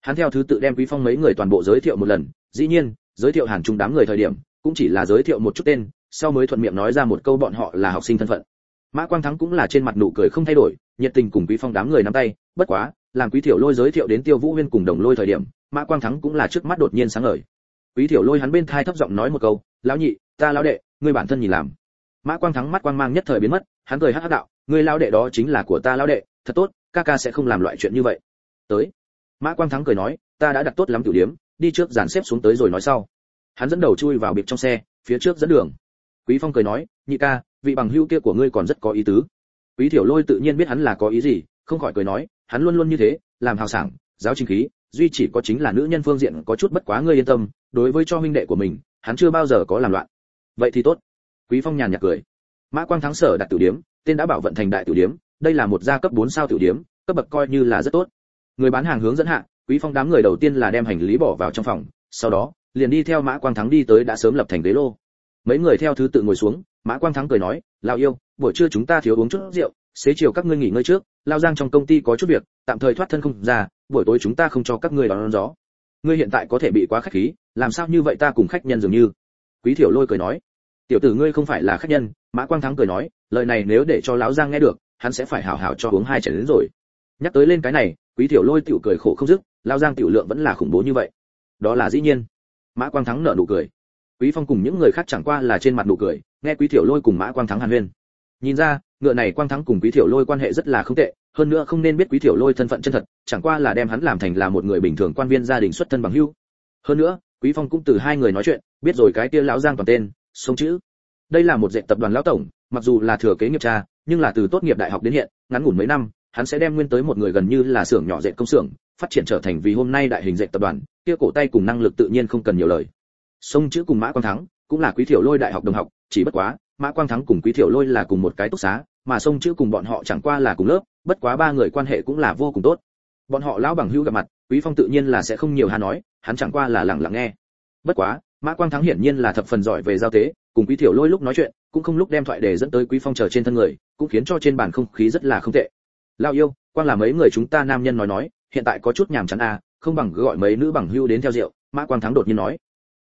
Hắn theo thứ tự đem quý phong mấy người toàn bộ giới thiệu một lần, dĩ nhiên, giới thiệu hàn trung đám người thời điểm, cũng chỉ là giới thiệu một chút tên, sau mới thuận miệng nói ra một câu bọn họ là học sinh thân phận. Mã quang thắng cũng là trên mặt nụ cười không thay đổi, nhiệt tình cùng quý phong đám người nắm tay, bất quá, làm quý thiểu lôi giới thiệu đến tiêu vũ huyên cùng đồng lôi thời điểm, mã quang thắng cũng là trước mắt đột nhiên sáng ngời. Quý thiểu lôi hắn bên thai thấp giọng nói một câu lão nhị, ta lão đệ, ngươi bản thân nhìn làm. Mã quang thắng mắt quang mang nhất thời biến mất, hắn cười hắc hắc đạo, ngươi lão đệ đó chính là của ta lão đệ, thật tốt, ca ca sẽ không làm loại chuyện như vậy. Tới, mã quang thắng cười nói, ta đã đặt tốt lắm tiểu điếm đi trước dàn xếp xuống tới rồi nói sau. Hắn dẫn đầu chui vào biệt trong xe, phía trước dẫn đường. Quý phong cười nói, nhị ca, vị bằng hữu kia của ngươi còn rất có ý tứ. Quý thiểu lôi tự nhiên biết hắn là có ý gì, không khỏi cười nói, hắn luôn luôn như thế, làm hào sảng, giáo chính khí, duy chỉ có chính là nữ nhân phương diện có chút bất quá ngươi yên tâm, đối với cho huynh đệ của mình hắn chưa bao giờ có làm loạn. Vậy thì tốt. Quý phong nhàn nhạt cười. Mã quang thắng sở đặt tiểu điếm, tên đã bảo vận thành đại tiểu điếm, đây là một gia cấp 4 sao tiểu điếm, cấp bậc coi như là rất tốt. Người bán hàng hướng dẫn hạ, quý phong đám người đầu tiên là đem hành lý bỏ vào trong phòng, sau đó, liền đi theo mã quang thắng đi tới đã sớm lập thành ghế lô. Mấy người theo thứ tự ngồi xuống, mã quang thắng cười nói, lão yêu, buổi trưa chúng ta thiếu uống chút rượu, xế chiều các ngươi nghỉ ngơi trước, lao giang trong công ty có chút việc, tạm thời thoát thân không ra, buổi tối chúng ta không cho các ngươi đón gió. Ngươi hiện tại có thể bị quá khách khí làm sao như vậy ta cùng khách nhân dường như? Quý thiểu lôi cười nói. Tiểu tử ngươi không phải là khách nhân, mã quang thắng cười nói, lời này nếu để cho lão giang nghe được, hắn sẽ phải hảo hảo cho uống hai chén đến rồi. Nhắc tới lên cái này, quý thiểu lôi tiểu cười khổ không dứt lao giang tiểu lượng vẫn là khủng bố như vậy. Đó là dĩ nhiên. Mã quang thắng nở nụ cười. Quý phong cùng những người khác chẳng qua là trên mặt nụ cười, nghe quý thiểu lôi cùng mã quang thắng hàn huyên. Nhìn ra, ngựa này quang thắng cùng quý thiểu lôi quan hệ rất là không tệ, hơn nữa không nên biết quý thiểu lôi thân phận chân thật, chẳng qua là đem hắn làm thành là một người bình thường quan viên gia đình xuất thân bằng hưu. hơn nữa quý phong cũng từ hai người nói chuyện, biết rồi cái kia lão giang toàn tên sống chữ. Đây là một dạy tập đoàn lão tổng, mặc dù là thừa kế nghiệp cha, nhưng là từ tốt nghiệp đại học đến hiện, ngắn ngủn mấy năm, hắn sẽ đem nguyên tới một người gần như là xưởng nhỏ dệt công xưởng, phát triển trở thành vì hôm nay đại hình dệt tập đoàn, kia cổ tay cùng năng lực tự nhiên không cần nhiều lời. Sông chữ cùng mã quang thắng, cũng là quý thiểu lôi đại học đồng học, chỉ bất quá, mã quang thắng cùng quý thiểu lôi là cùng một cái túc xá, mà sông chữ cùng bọn họ chẳng qua là cùng lớp, bất quá ba người quan hệ cũng là vô cùng tốt. Bọn họ lão bằng hữu gặp mặt quý phong tự nhiên là sẽ không nhiều hà nói, hắn chẳng qua là lặng lặng nghe. Bất quá, mã quang thắng hiển nhiên là thập phần giỏi về giao tế, cùng quý thiểu lôi lúc nói chuyện, cũng không lúc đem thoại để dẫn tới quý phong chờ trên thân người, cũng khiến cho trên bàn không khí rất là không tệ. Lao yêu, quang là mấy người chúng ta nam nhân nói nói, hiện tại có chút nhàm chán à không bằng gọi mấy nữ bằng hữu đến theo rượu. Mã quang thắng đột nhiên nói.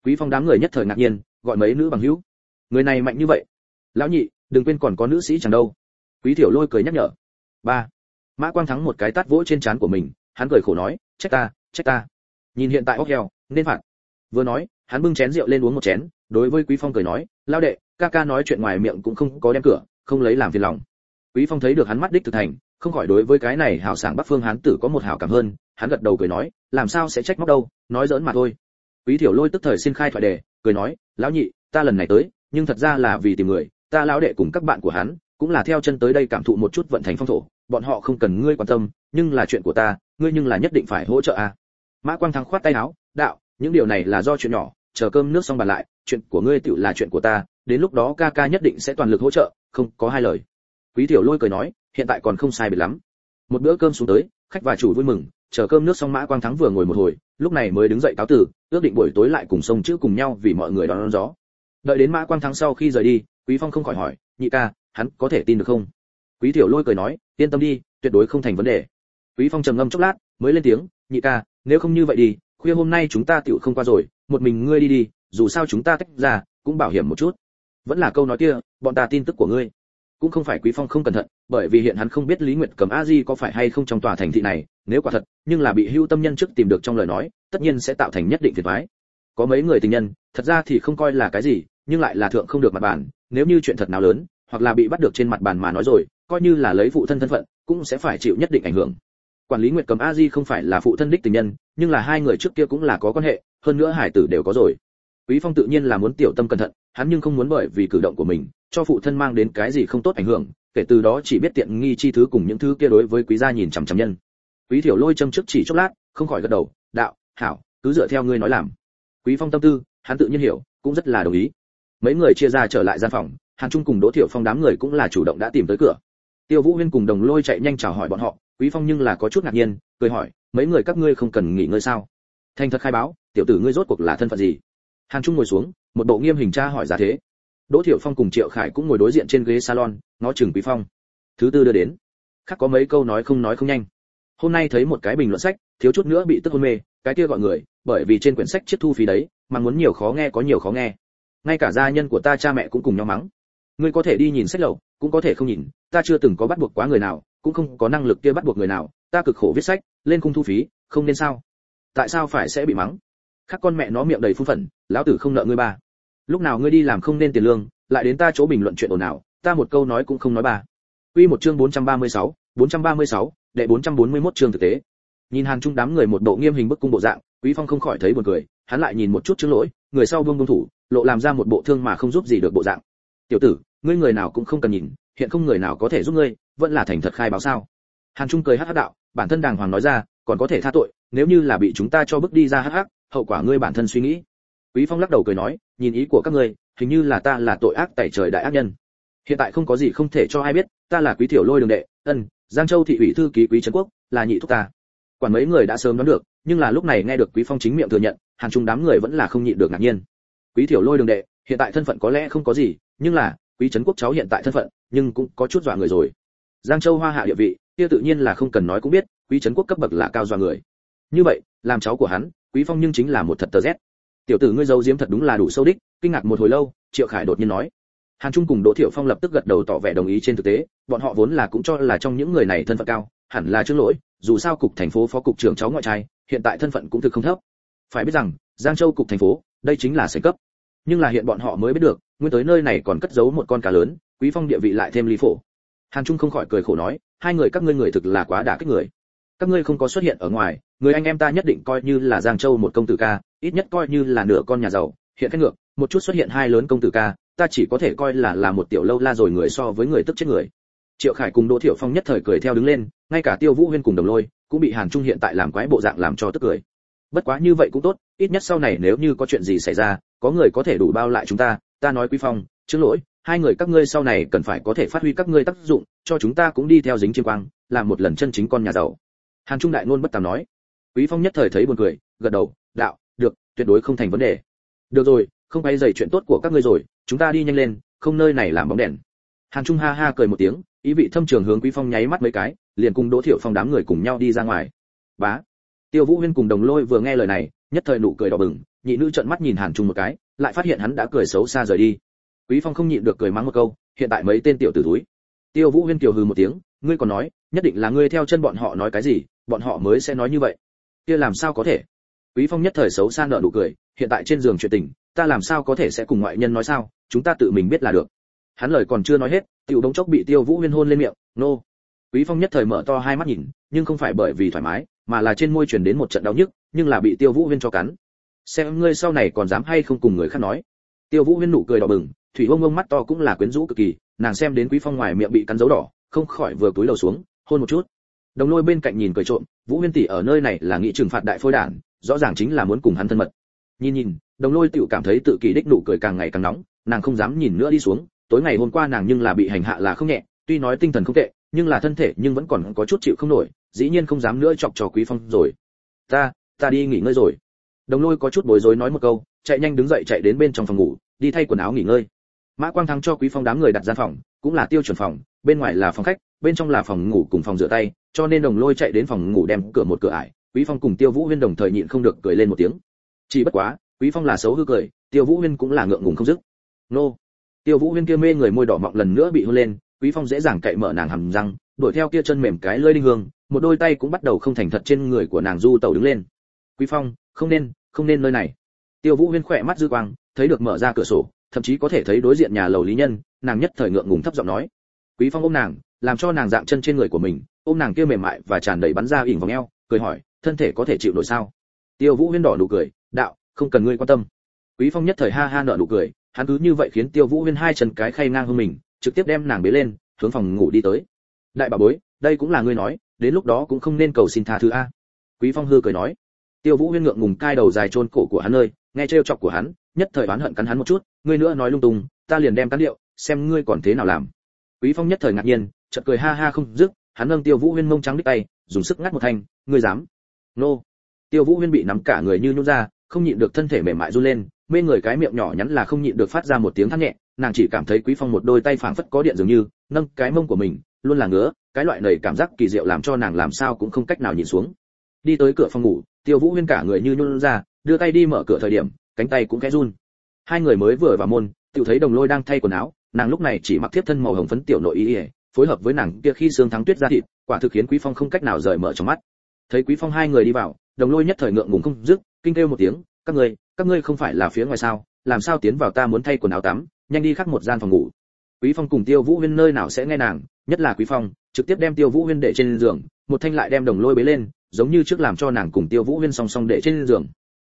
Quý phong đám người nhất thời ngạc nhiên, gọi mấy nữ bằng hữu? Người này mạnh như vậy. Lão nhị, đừng quên còn có nữ sĩ chẳng đâu. Quý Thiểu lôi cười nhắc nhở. Ba. Mã quang thắng một cái tát vỗ trên trán của mình hắn cười khổ nói, trách ta trách ta. Nhìn hiện tại óc heo, nên phạt. Vừa nói, hắn bưng chén rượu lên uống một chén, đối với quý phong cười nói, lao đệ, ca ca nói chuyện ngoài miệng cũng không có đem cửa, không lấy làm phiền lòng. Quý phong thấy được hắn mắt đích thực thành không khỏi đối với cái này hảo sảng bắc phương hán tử có một hảo cảm hơn, hắn gật đầu cười nói, làm sao sẽ trách móc đâu, nói giỡn mà thôi. Quý thiểu lôi tức thời xin khai thoại đề, cười nói, lão nhị, ta lần này tới, nhưng thật ra là vì tìm người, ta lão đệ cùng các bạn của hắn cũng là theo chân tới đây cảm thụ một chút vận thành phong thổ bọn họ không cần ngươi quan tâm nhưng là chuyện của ta ngươi nhưng là nhất định phải hỗ trợ a. À. mã quang thắng khoát tay áo đạo những điều này là do chuyện nhỏ chờ cơm nước xong bàn lại chuyện của ngươi tự là chuyện của ta đến lúc đó ca ca nhất định sẽ toàn lực hỗ trợ không có hai lời. Quý tiểu lôi cười nói hiện tại còn không sai biệt lắm. Một bữa cơm xuống tới khách và chủ vui mừng chờ cơm nước xong mã quang thắng vừa ngồi một hồi lúc này mới đứng dậy cáo từ ước định buổi tối lại cùng sông chữ cùng nhau vì mọi người đón, đón gió. Đợi đến mã quang thắng sau khi rời đi quý phong không khỏi hỏi nhị ca hắn có thể tin được không? Quý tiểu lôi cười nói, yên tâm đi, tuyệt đối không thành vấn đề. Quý phong trầm ngâm chốc lát, mới lên tiếng, nhị ca, nếu không như vậy đi, khuya hôm nay chúng ta tiểu không qua rồi, một mình ngươi đi đi, dù sao chúng ta tách ra, cũng bảo hiểm một chút. Vẫn là câu nói kia, bọn ta tin tức của ngươi. Cũng không phải quý phong không cẩn thận, bởi vì hiện hắn không biết lý nguyệt cầm a di có phải hay không trong tòa thành thị này, nếu quả thật, nhưng là bị hưu tâm nhân trước tìm được trong lời nói, tất nhiên sẽ tạo thành nhất định phiền toái. Có mấy người tình nhân, thật ra thì không coi là cái gì, nhưng lại là thượng không được mặt bản nếu như chuyện thật nào lớn hoặc là bị bắt được trên mặt bàn mà nói rồi, coi như là lấy phụ thân thân phận, cũng sẽ phải chịu nhất định ảnh hưởng. Quản lý nguyệt cầm a di không phải là phụ thân đích tình nhân, nhưng là hai người trước kia cũng là có quan hệ, hơn nữa hải tử đều có rồi. Quý phong tự nhiên là muốn tiểu tâm cẩn thận, hắn nhưng không muốn bởi vì cử động của mình, cho phụ thân mang đến cái gì không tốt ảnh hưởng, kể từ đó chỉ biết tiện nghi chi thứ cùng những thứ kia đối với quý gia nhìn chằm chằm nhân. Quý thiểu lôi châm trước chỉ chốc lát, không khỏi gật đầu, đạo, hảo, cứ dựa theo ngươi nói làm. Quý phong tâm tư, hắn tự nhiên hiểu, cũng rất là đồng ý. Mấy người chia ra trở lại gian phòng hàn trung cùng đỗ Thiệu phong đám người cũng là chủ động đã tìm tới cửa. Tiêu vũ huyên cùng đồng lôi chạy nhanh chào hỏi bọn họ, quý phong nhưng là có chút ngạc nhiên, cười hỏi, mấy người các ngươi không cần nghỉ ngơi sao? Thành thật khai báo, tiểu tử ngươi rốt cuộc là thân phận gì? Hàn trung ngồi xuống, một bộ nghiêm hình tra hỏi ra thế. Đỗ thiệu phong cùng triệu khải cũng ngồi đối diện trên ghế salon, ngó chừng quý phong. Thứ tư đưa đến. Khác có mấy câu nói không nói không nhanh. Hôm nay thấy một cái bình luận sách, thiếu chút nữa bị tức hôn mê, cái kia gọi người, bởi vì trên quyển sách chiết thu phí đấy, mà muốn nhiều khó nghe có nhiều khó nghe. Ngay cả gia nhân của ta cha mẹ cũng cùng nhau mắng ngươi có thể đi nhìn sách lậu cũng có thể không nhìn ta chưa từng có bắt buộc quá người nào cũng không có năng lực kia bắt buộc người nào ta cực khổ viết sách lên khung thu phí không nên sao tại sao phải sẽ bị mắng khác con mẹ nó miệng đầy phun phận lão tử không nợ ngươi ba lúc nào ngươi đi làm không nên tiền lương lại đến ta chỗ bình luận chuyện ồn ào ta một câu nói cũng không nói ba Quy một chương 436, 436, đệ 441 chương thực tế. Nhìn Hàn Trung đám người một bộ nghiêm hình bức cung bộ dạng, Quý Phong không khỏi thấy buồn cười, hắn lại nhìn một chút chứng lỗi, người sau buông buông thủ, lộ làm ra một bộ thương mà không giúp gì được bộ dạng. "Tiểu tử, ngươi người nào cũng không cần nhìn, hiện không người nào có thể giúp ngươi, vẫn là thành thật khai báo sao?" Hàn Trung cười hắc hắc đạo, bản thân đàng hoàng nói ra, còn có thể tha tội, nếu như là bị chúng ta cho bước đi ra hắc hắc, hậu quả ngươi bản thân suy nghĩ. Quý Phong lắc đầu cười nói, nhìn ý của các ngươi, hình như là ta là tội ác tẩy trời đại ác nhân. Hiện tại không có gì không thể cho ai biết, ta là Quý Tiểu Lôi đường đệ, ân, Giang Châu thị ủy thư ký Quý trấn quốc, là nhị thúc ta. Quản mấy người đã sớm đoán được, nhưng là lúc này nghe được Quý Phong chính miệng thừa nhận, hàng trung đám người vẫn là không nhịn được ngạc nhiên. Quý Tiểu Lôi đường đệ, hiện tại thân phận có lẽ không có gì, nhưng là, Quý trấn quốc cháu hiện tại thân phận, nhưng cũng có chút dọa người rồi. Giang Châu hoa hạ địa vị, kia tự nhiên là không cần nói cũng biết, Quý trấn quốc cấp bậc là cao dọa người. Như vậy, làm cháu của hắn, Quý Phong nhưng chính là một thật tờ rét. Tiểu tử ngươi giấu diếm thật đúng là đủ sâu đích, kinh ngạc một hồi lâu, Triệu Khải đột nhiên nói, Hàn Trung cùng Đỗ Thiệu Phong lập tức gật đầu tỏ vẻ đồng ý trên thực tế, bọn họ vốn là cũng cho là trong những người này thân phận cao, hẳn là trước lỗi, dù sao cục thành phố phó cục trưởng cháu ngoại trai, hiện tại thân phận cũng thực không thấp. Phải biết rằng, Giang Châu cục thành phố, đây chính là sảnh cấp. Nhưng là hiện bọn họ mới biết được, nguyên tới nơi này còn cất giấu một con cá lớn, Quý Phong địa vị lại thêm lý phổ. Hàn Trung không khỏi cười khổ nói, hai người các ngươi người thực là quá đả kích người. Các ngươi không có xuất hiện ở ngoài, người anh em ta nhất định coi như là Giang Châu một công tử ca, ít nhất coi như là nửa con nhà giàu, hiện cách ngược, một chút xuất hiện hai lớn công tử ca, ta chỉ có thể coi là là một tiểu lâu la rồi người so với người tức chết người triệu khải cùng đỗ thiểu phong nhất thời cười theo đứng lên ngay cả tiêu vũ huyên cùng đồng lôi cũng bị hàn trung hiện tại làm quái bộ dạng làm cho tức cười bất quá như vậy cũng tốt ít nhất sau này nếu như có chuyện gì xảy ra có người có thể đủ bao lại chúng ta ta nói quý phong, trước lỗi, hai người các ngươi sau này cần phải có thể phát huy các ngươi tác dụng, cho chúng ta cũng đi theo dính chiêm quang, làm một lần chân chính con nhà giàu. Hàn trung đại ngôn bất tàm nói. Quý phong nhất thời thấy buồn cười, gật đầu, đạo, được, tuyệt đối không thành vấn đề. Được rồi, không bay dày chuyện tốt của các ngươi rồi, chúng ta đi nhanh lên, không nơi này làm bóng đèn. Hàn trung ha ha cười một tiếng, ý vị thâm trường hướng quý phong nháy mắt mấy cái, liền cùng đỗ thiệu phong đám người cùng nhau đi ra ngoài. Bá, tiêu vũ huyên cùng đồng lôi vừa nghe lời này nhất thời nụ cười đỏ bừng, nhị nữ trợn mắt nhìn hàn trung một cái, lại phát hiện hắn đã cười xấu xa rời đi. Quý phong không nhịn được cười mắng một câu, hiện tại mấy tên tiểu tử túi. Tiêu vũ huyên kiều hừ một tiếng, ngươi còn nói, nhất định là ngươi theo chân bọn họ nói cái gì, bọn họ mới sẽ nói như vậy. Kia làm sao có thể? Quý phong nhất thời xấu xa nợ nụ cười, hiện tại trên giường chuyện tình, ta làm sao có thể sẽ cùng ngoại nhân nói sao, chúng ta tự mình biết là được. Hắn lời còn chưa nói hết, tiểu đống chốc bị tiêu vũ huyên hôn lên miệng, nô. Quý phong nhất thời mở to hai mắt nhìn, nhưng không phải bởi vì thoải mái mà là trên môi truyền đến một trận đau nhức, nhưng là bị tiêu vũ huyên cho cắn. Xem ngươi sau này còn dám hay không cùng người khác nói. Tiêu vũ huyên nụ cười đỏ bừng, thủy ông ông mắt to cũng là quyến rũ cực kỳ, nàng xem đến quý phong ngoài miệng bị cắn dấu đỏ, không khỏi vừa túi đầu xuống, hôn một chút. Đồng lôi bên cạnh nhìn cười trộm, vũ huyên tỷ ở nơi này là nghĩ trừng phạt đại phôi đản rõ ràng chính là muốn cùng hắn thân mật. Nhìn nhìn, đồng lôi tiểu cảm thấy tự kỳ đích nụ cười càng ngày càng nóng, nàng không dám nhìn nữa đi xuống, tối ngày hôm qua nàng nhưng là bị hành hạ là không nhẹ, tuy nói tinh thần không tệ, nhưng là thân thể nhưng vẫn còn có chút chịu không nổi dĩ nhiên không dám nữa chọc cho quý phong rồi. Ta ta đi nghỉ ngơi rồi. Đồng lôi có chút bối rối nói một câu, chạy nhanh đứng dậy chạy đến bên trong phòng ngủ, đi thay quần áo nghỉ ngơi. Mã quang thắng cho quý phong đám người đặt gian phòng, cũng là tiêu chuẩn phòng, bên ngoài là phòng khách, bên trong là phòng ngủ cùng phòng rửa tay, cho nên đồng lôi chạy đến phòng ngủ đem cửa một cửa ải. Quý phong cùng tiêu vũ huyên đồng thời nhịn không được cười lên một tiếng. Chỉ bất quá, quý phong là xấu hư cười, tiêu vũ huyên cũng là ngượng ngùng không dứt. Nô! Tiêu vũ huyên kia mê người môi đỏ mọng lần nữa bị hôn lên, quý phong dễ dàng cậy mở nàng hầm răng, đuổi theo kia chân mềm cái lưỡi đinh hương một đôi tay cũng bắt đầu không thành thật trên người của nàng du tẩu đứng lên. Quý phong, không nên không nên nơi này. Tiêu vũ huyên khỏe mắt dư quang, thấy được mở ra cửa sổ, thậm chí có thể thấy đối diện nhà lầu lý nhân, nàng nhất thời ngượng ngùng thấp giọng nói. Quý phong ôm nàng, làm cho nàng dạng chân trên người của mình, ôm nàng kia mềm mại và tràn đầy bắn ra ỉn vòng eo, cười hỏi, thân thể có thể chịu nổi sao? Tiêu vũ huyên đỏ nụ cười, đạo, không cần ngươi quan tâm. Quý phong nhất thời ha ha nở nụ cười, hắn cứ như vậy khiến tiêu vũ huyên hai chân cái khay ngang hơn mình, trực tiếp đem nàng bế lên, hướng phòng ngủ đi tới. Đại bà bối, đây cũng là ngươi nói đến lúc đó cũng không nên cầu xin tha thứ a. Quý phong hư cười nói, tiêu vũ huyên ngượng ngùng cai đầu dài chôn cổ của hắn ơi, nghe trêu chọc của hắn, nhất thời oán hận cắn hắn một chút, ngươi nữa nói lung tung, ta liền đem cắn điệu, xem ngươi còn thế nào làm. Quý phong nhất thời ngạc nhiên, chợt cười ha ha không dứt, hắn nâng tiêu vũ huyên mông trắng đích tay, dùng sức ngắt một thanh, ngươi dám? Nô. Tiêu vũ huyên bị nắm cả người như nhún ra, không nhịn được thân thể mềm mại run lên, mê người cái miệng nhỏ nhắn là không nhịn được phát ra một tiếng thắt nhẹ, nàng chỉ cảm thấy quý phong một đôi tay phảng phất có điện dường như, nâng cái mông của mình luôn là ngứa, cái loại này cảm giác kỳ diệu làm cho nàng làm sao cũng không cách nào nhìn xuống. Đi tới cửa phòng ngủ, tiêu vũ huyên cả người như nhún ra, đưa tay đi mở cửa thời điểm, cánh tay cũng khẽ run. Hai người mới vừa vào môn tự thấy đồng lôi đang thay quần áo, nàng lúc này chỉ mặc tiếp thân màu hồng phấn tiểu nội y, phối hợp với nàng kia khi xương thắng tuyết ra thịt, quả thực khiến quý phong không cách nào rời mở trong mắt. Thấy quý phong hai người đi vào, đồng lôi nhất thời ngượng ngùng không dứt, kinh kêu một tiếng, các ngươi các ngươi không phải là phía ngoài sao? Làm sao tiến vào ta muốn thay quần áo tắm, nhanh đi khắc một gian phòng ngủ. Quý phong cùng tiêu vũ huyên nơi nào sẽ nghe nàng nhất là quý phong, trực tiếp đem tiêu vũ huyên để trên giường, một thanh lại đem đồng lôi bế lên, giống như trước làm cho nàng cùng tiêu vũ huyên song song để trên giường.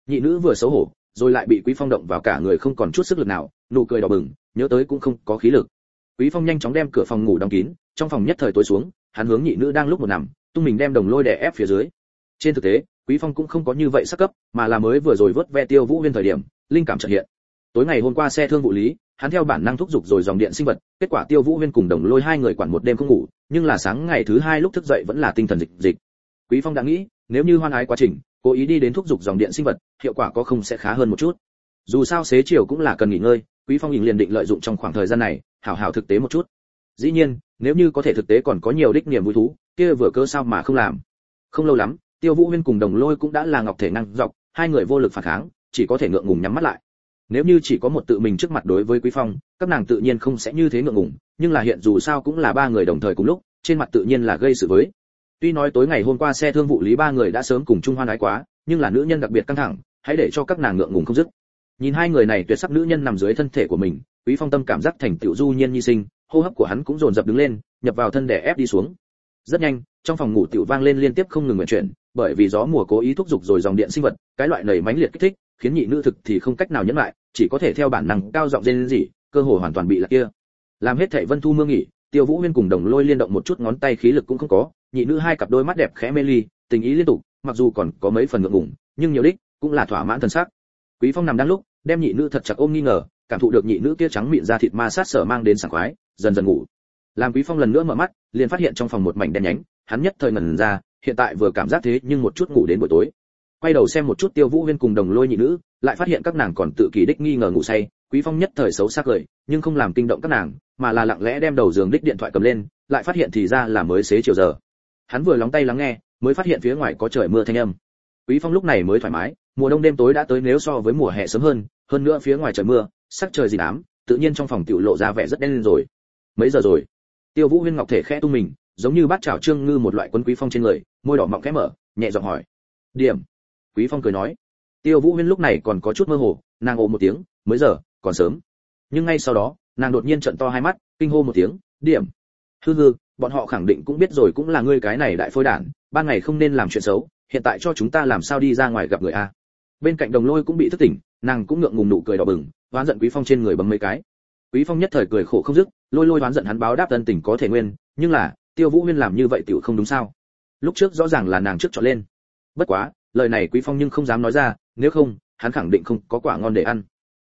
Nhị nữ vừa xấu hổ, rồi lại bị quý phong động vào cả người không còn chút sức lực nào, nụ cười đỏ bừng, nhớ tới cũng không có khí lực. Quý phong nhanh chóng đem cửa phòng ngủ đóng kín, trong phòng nhất thời tối xuống, hắn hướng nhị nữ đang lúc một nằm, tung mình đem đồng lôi đè ép phía dưới. Trên thực tế, quý phong cũng không có như vậy sắc cấp, mà là mới vừa rồi vớt ve tiêu vũ huyên thời điểm, linh cảm chợt hiện. Tối ngày hôm qua xe thương vụ lý hắn theo bản năng thúc giục rồi dòng điện sinh vật, kết quả tiêu vũ huyên cùng đồng lôi hai người quản một đêm không ngủ, nhưng là sáng ngày thứ hai lúc thức dậy vẫn là tinh thần dịch dịch. Quý phong đã nghĩ, nếu như hoan ái quá trình, cố ý đi đến thúc giục dòng điện sinh vật, hiệu quả có không sẽ khá hơn một chút. Dù sao xế chiều cũng là cần nghỉ ngơi, quý phong nhìn liền định lợi dụng trong khoảng thời gian này, hảo hảo thực tế một chút. Dĩ nhiên, nếu như có thể thực tế còn có nhiều đích niềm vui thú, kia vừa cơ sao mà không làm. Không lâu lắm, tiêu vũ huyên cùng đồng lôi cũng đã là ngọc thể năng dọc, hai người vô lực phản kháng, chỉ có thể ngượng ngùng nhắm mắt lại nếu như chỉ có một tự mình trước mặt đối với quý phong, các nàng tự nhiên không sẽ như thế ngượng ngùng, nhưng là hiện dù sao cũng là ba người đồng thời cùng lúc, trên mặt tự nhiên là gây sự với. Tuy nói tối ngày hôm qua xe thương vụ lý ba người đã sớm cùng trung hoan ái quá, nhưng là nữ nhân đặc biệt căng thẳng, hãy để cho các nàng ngượng ngùng không dứt. Nhìn hai người này tuyệt sắc nữ nhân nằm dưới thân thể của mình, quý phong tâm cảm giác thành tiểu du nhiên nhi sinh, hô hấp của hắn cũng dồn dập đứng lên, nhập vào thân để ép đi xuống. Rất nhanh, trong phòng ngủ tiểu vang lên liên tiếp không ngừng nguyện chuyển, bởi vì gió mùa cố ý thúc giục rồi dòng điện sinh vật, cái loại nảy mãnh liệt kích thích, khiến nhị nữ thực thì không cách nào nhẫn lại chỉ có thể theo bản năng cao giọng rên rỉ, cơ hội hoàn toàn bị lạc kia. Làm hết thảy vân thu mương nghỉ, tiêu vũ huyên cùng đồng lôi liên động một chút ngón tay khí lực cũng không có, nhị nữ hai cặp đôi mắt đẹp khẽ mê ly, tình ý liên tục, mặc dù còn có mấy phần ngượng ngùng, nhưng nhiều đích cũng là thỏa mãn thần sắc quý phong nằm đang lúc, đem nhị nữ thật chặt ôm nghi ngờ, cảm thụ được nhị nữ kia trắng miệng ra thịt ma sát sở mang đến sảng khoái, dần dần ngủ. Làm quý phong lần nữa mở mắt, liền phát hiện trong phòng một mảnh đen nhánh, hắn nhất thời ngẩn ra, hiện tại vừa cảm giác thế nhưng một chút ngủ đến buổi tối. Quay đầu xem một chút tiêu vũ huyên cùng đồng lôi nhị nữ lại phát hiện các nàng còn tự kỳ đích nghi ngờ ngủ say, quý phong nhất thời xấu xác cười, nhưng không làm kinh động các nàng, mà là lặng lẽ đem đầu giường đích điện thoại cầm lên, lại phát hiện thì ra là mới xế chiều giờ. Hắn vừa lóng tay lắng nghe, mới phát hiện phía ngoài có trời mưa thanh âm. Quý phong lúc này mới thoải mái, mùa đông đêm tối đã tới nếu so với mùa hè sớm hơn hơn nữa phía ngoài trời mưa, sắc trời gì ám, tự nhiên trong phòng tiểu lộ ra vẻ rất đen lên rồi. Mấy giờ rồi? Tiêu vũ huyên ngọc thể khẽ tung mình, giống như bát chảo trương ngư một loại quân quý phong trên người, môi đỏ mọng khẽ mở, nhẹ giọng hỏi. Điểm. Quý phong cười nói tiêu vũ huyên lúc này còn có chút mơ hồ, nàng ồ một tiếng, mới giờ, còn sớm. Nhưng ngay sau đó, nàng đột nhiên trợn to hai mắt, kinh hô một tiếng, điểm. Hư hư bọn họ khẳng định cũng biết rồi cũng là ngươi cái này đại phôi đản ban ngày không nên làm chuyện xấu, hiện tại cho chúng ta làm sao đi ra ngoài gặp người a? Bên cạnh đồng lôi cũng bị thức tỉnh, nàng cũng ngượng ngùng nụ cười đỏ bừng oán giận quý phong trên người bấm mấy cái. Quý phong nhất thời cười khổ không dứt, lôi lôi oán giận hắn báo đáp tân tình có thể nguyên, nhưng là, tiêu vũ huyên làm như vậy tiểu không đúng sao? Lúc trước rõ ràng là nàng trước chọn lên. Bất quá, lời này quý phong nhưng không dám nói ra nếu không hắn khẳng định không có quả ngon để ăn.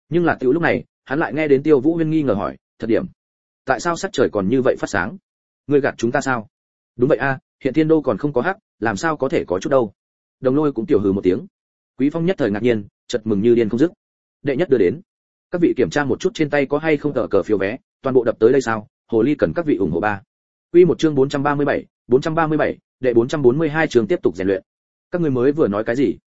Nhưng là tiểu lúc này hắn lại nghe đến tiêu vũ huyên nghi ngờ hỏi thật điểm tại sao sắc trời còn như vậy phát sáng? Ngươi gạt chúng ta sao? Đúng vậy a hiện thiên đô còn không có hắc làm sao có thể có chút đâu. Đồng lôi cũng tiểu hừ một tiếng. Quý phong nhất thời ngạc nhiên chợt mừng như điên không dứt. Đệ nhất đưa đến các vị kiểm tra một chút trên tay có hay không tờ cờ phiếu vé toàn bộ đập tới đây sao? Hồ ly cần các vị ủng hộ ba. Quy một chương 437, 437, đệ 442 chương tiếp tục rèn luyện. Các người mới vừa nói cái gì?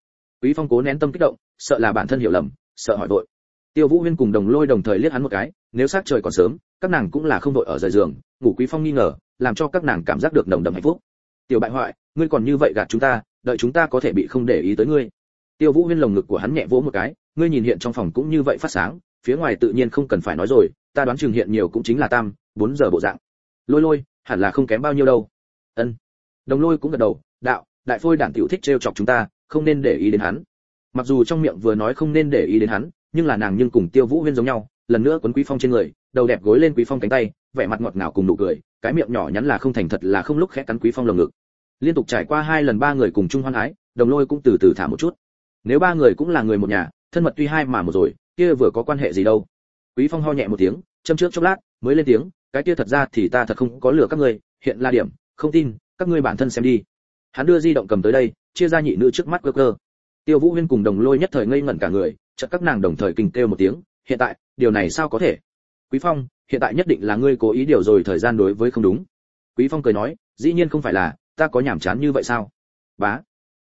Quý phong cố nén tâm kích động, sợ là bản thân hiểu lầm, sợ hỏi vội. Tiêu vũ huyên cùng đồng lôi đồng thời liếc hắn một cái, nếu sát trời còn sớm, các nàng cũng là không vội ở rời giường, ngủ quý phong nghi ngờ, làm cho các nàng cảm giác được nồng đậm hạnh phúc. Tiểu bại hoại, ngươi còn như vậy gạt chúng ta, đợi chúng ta có thể bị không để ý tới ngươi. Tiêu vũ huyên lồng ngực của hắn nhẹ vỗ một cái, ngươi nhìn hiện trong phòng cũng như vậy phát sáng, phía ngoài tự nhiên không cần phải nói rồi, ta đoán chừng hiện nhiều cũng chính là tam, bốn giờ bộ dạng. Lôi lôi, hẳn là không kém bao nhiêu đâu. Ân. Đồng lôi cũng gật đầu, đạo, đại phôi đản tiểu thích trêu chọc chúng ta không nên để ý đến hắn. Mặc dù trong miệng vừa nói không nên để ý đến hắn, nhưng là nàng nhưng cùng tiêu vũ huyên giống nhau, lần nữa quấn quý phong trên người, đầu đẹp gối lên quý phong cánh tay, vẻ mặt ngọt ngào cùng nụ cười, cái miệng nhỏ nhắn là không thành thật là không lúc khẽ cắn quý phong lồng ngực. Liên tục trải qua hai lần ba người cùng chung hoan hái đồng lôi cũng từ từ thả một chút. Nếu ba người cũng là người một nhà, thân mật tuy hai mà một rồi, kia vừa có quan hệ gì đâu. Quý phong ho nhẹ một tiếng, châm trước chốc lát, mới lên tiếng, cái kia thật ra thì ta thật không có lừa các ngươi, hiện là điểm, không tin, các ngươi bản thân xem đi hắn đưa di động cầm tới đây, chia ra nhị nữ trước mắt cơ cơ tiêu vũ huyên cùng đồng lôi nhất thời ngây ngẩn cả người, chợt các nàng đồng thời kinh kêu một tiếng, hiện tại, điều này sao có thể? Quý phong, hiện tại nhất định là ngươi cố ý điều rồi thời gian đối với không đúng. Quý phong cười nói, dĩ nhiên không phải là, ta có nhảm chán như vậy sao? Bá.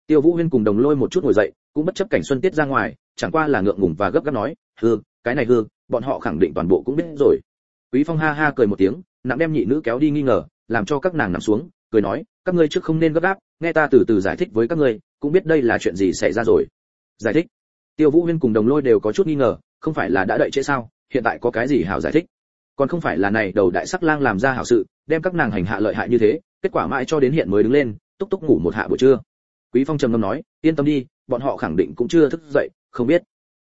Tiêu vũ huyên cùng đồng lôi một chút ngồi dậy, cũng bất chấp cảnh xuân tiết ra ngoài, chẳng qua là ngượng ngùng và gấp gáp nói hư cái này hư, bọn họ khẳng định toàn bộ cũng biết rồi. Quý phong ha ha cười một tiếng, nặng đem nhị nữ kéo đi nghi ngờ, làm cho các nàng nằm xuống, cười nói, các ngươi trước không nên gấp gáp nghe ta từ từ giải thích với các ngươi, cũng biết đây là chuyện gì xảy ra rồi. Giải thích. Tiêu vũ huyên cùng đồng lôi đều có chút nghi ngờ, không phải là đã đợi trễ sao? Hiện tại có cái gì hảo giải thích? Còn không phải là này đầu đại sắc lang làm ra hảo sự, đem các nàng hành hạ lợi hại như thế, kết quả mãi cho đến hiện mới đứng lên, túc túc ngủ một hạ buổi trưa. Quý phong trầm ngâm nói, yên tâm đi, bọn họ khẳng định cũng chưa thức dậy, không biết.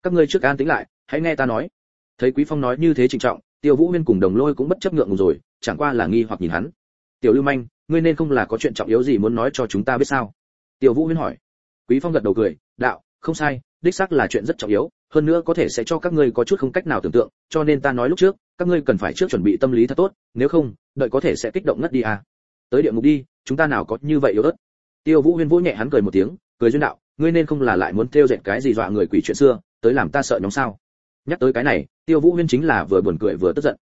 Các ngươi trước an tĩnh lại, hãy nghe ta nói. Thấy quý phong nói như thế trịnh trọng, tiêu vũ huyên cùng đồng lôi cũng bất chấp ngượng ngùng rồi, chẳng qua là nghi hoặc nhìn hắn. Tiểu lưu manh ngươi nên không là có chuyện trọng yếu gì muốn nói cho chúng ta biết sao? Tiêu vũ huyên hỏi. Quý phong gật đầu cười, đạo, không sai, đích xác là chuyện rất trọng yếu, hơn nữa có thể sẽ cho các ngươi có chút không cách nào tưởng tượng, cho nên ta nói lúc trước, các ngươi cần phải trước chuẩn bị tâm lý thật tốt, nếu không, đợi có thể sẽ kích động ngất đi à. Tới địa ngục đi, chúng ta nào có như vậy yếu ớt? Tiêu vũ huyên vỗ nhẹ hắn cười một tiếng, cười duyên đạo, ngươi nên không là lại muốn theo dệt cái gì dọa người quỷ chuyện xưa, tới làm ta sợ nhóm sao? Nhắc tới cái này, tiêu vũ huyên chính là vừa buồn cười vừa tức giận.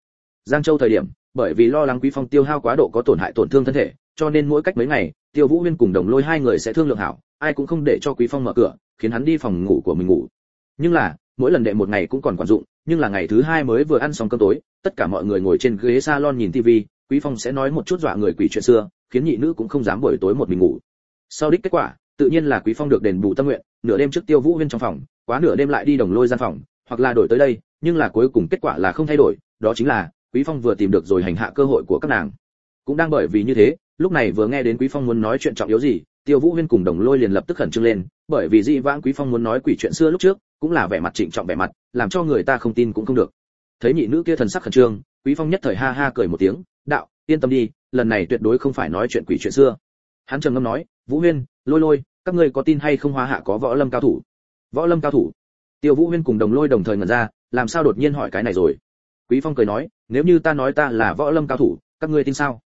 Giang châu thời điểm, bởi vì lo lắng quý phong tiêu hao quá độ có tổn hại tổn thương thân thể cho nên mỗi cách mấy ngày, tiêu vũ huyên cùng đồng lôi hai người sẽ thương lượng hảo, ai cũng không để cho quý phong mở cửa, khiến hắn đi phòng ngủ của mình ngủ. Nhưng là, mỗi lần đệ một ngày cũng còn quản dụng, nhưng là ngày thứ hai mới vừa ăn xong cơm tối, tất cả mọi người ngồi trên ghế salon nhìn tivi quý phong sẽ nói một chút dọa người quỷ chuyện xưa, khiến nhị nữ cũng không dám buổi tối một mình ngủ. Sau đích kết quả, tự nhiên là quý phong được đền bù tâm nguyện, nửa đêm trước tiêu vũ huyên trong phòng, quá nửa đêm lại đi đồng lôi gian phòng, hoặc là đổi tới đây, nhưng là cuối cùng kết quả là không thay đổi, đó chính là quý phong vừa tìm được rồi hành hạ cơ hội của các nàng. Cũng đang bởi vì như thế lúc này vừa nghe đến quý phong muốn nói chuyện trọng yếu gì, tiêu vũ huyên cùng đồng lôi liền lập tức khẩn trương lên, bởi vì dị vãng quý phong muốn nói quỷ chuyện xưa lúc trước, cũng là vẻ mặt trịnh trọng vẻ mặt, làm cho người ta không tin cũng không được. Thấy nhị nữ kia thần sắc khẩn trương, quý phong nhất thời ha ha cười một tiếng, đạo, yên tâm đi, lần này tuyệt đối không phải nói chuyện quỷ chuyện xưa. Hắn trầm ngâm nói, vũ huyên, lôi lôi, các ngươi có tin hay không hóa hạ có võ lâm cao thủ? Võ lâm cao thủ? Tiêu vũ huyên cùng đồng lôi đồng thời ngẩn ra, làm sao đột nhiên hỏi cái này rồi? Quý phong cười nói, nếu như ta nói ta là võ lâm cao thủ, các ngươi tin sao?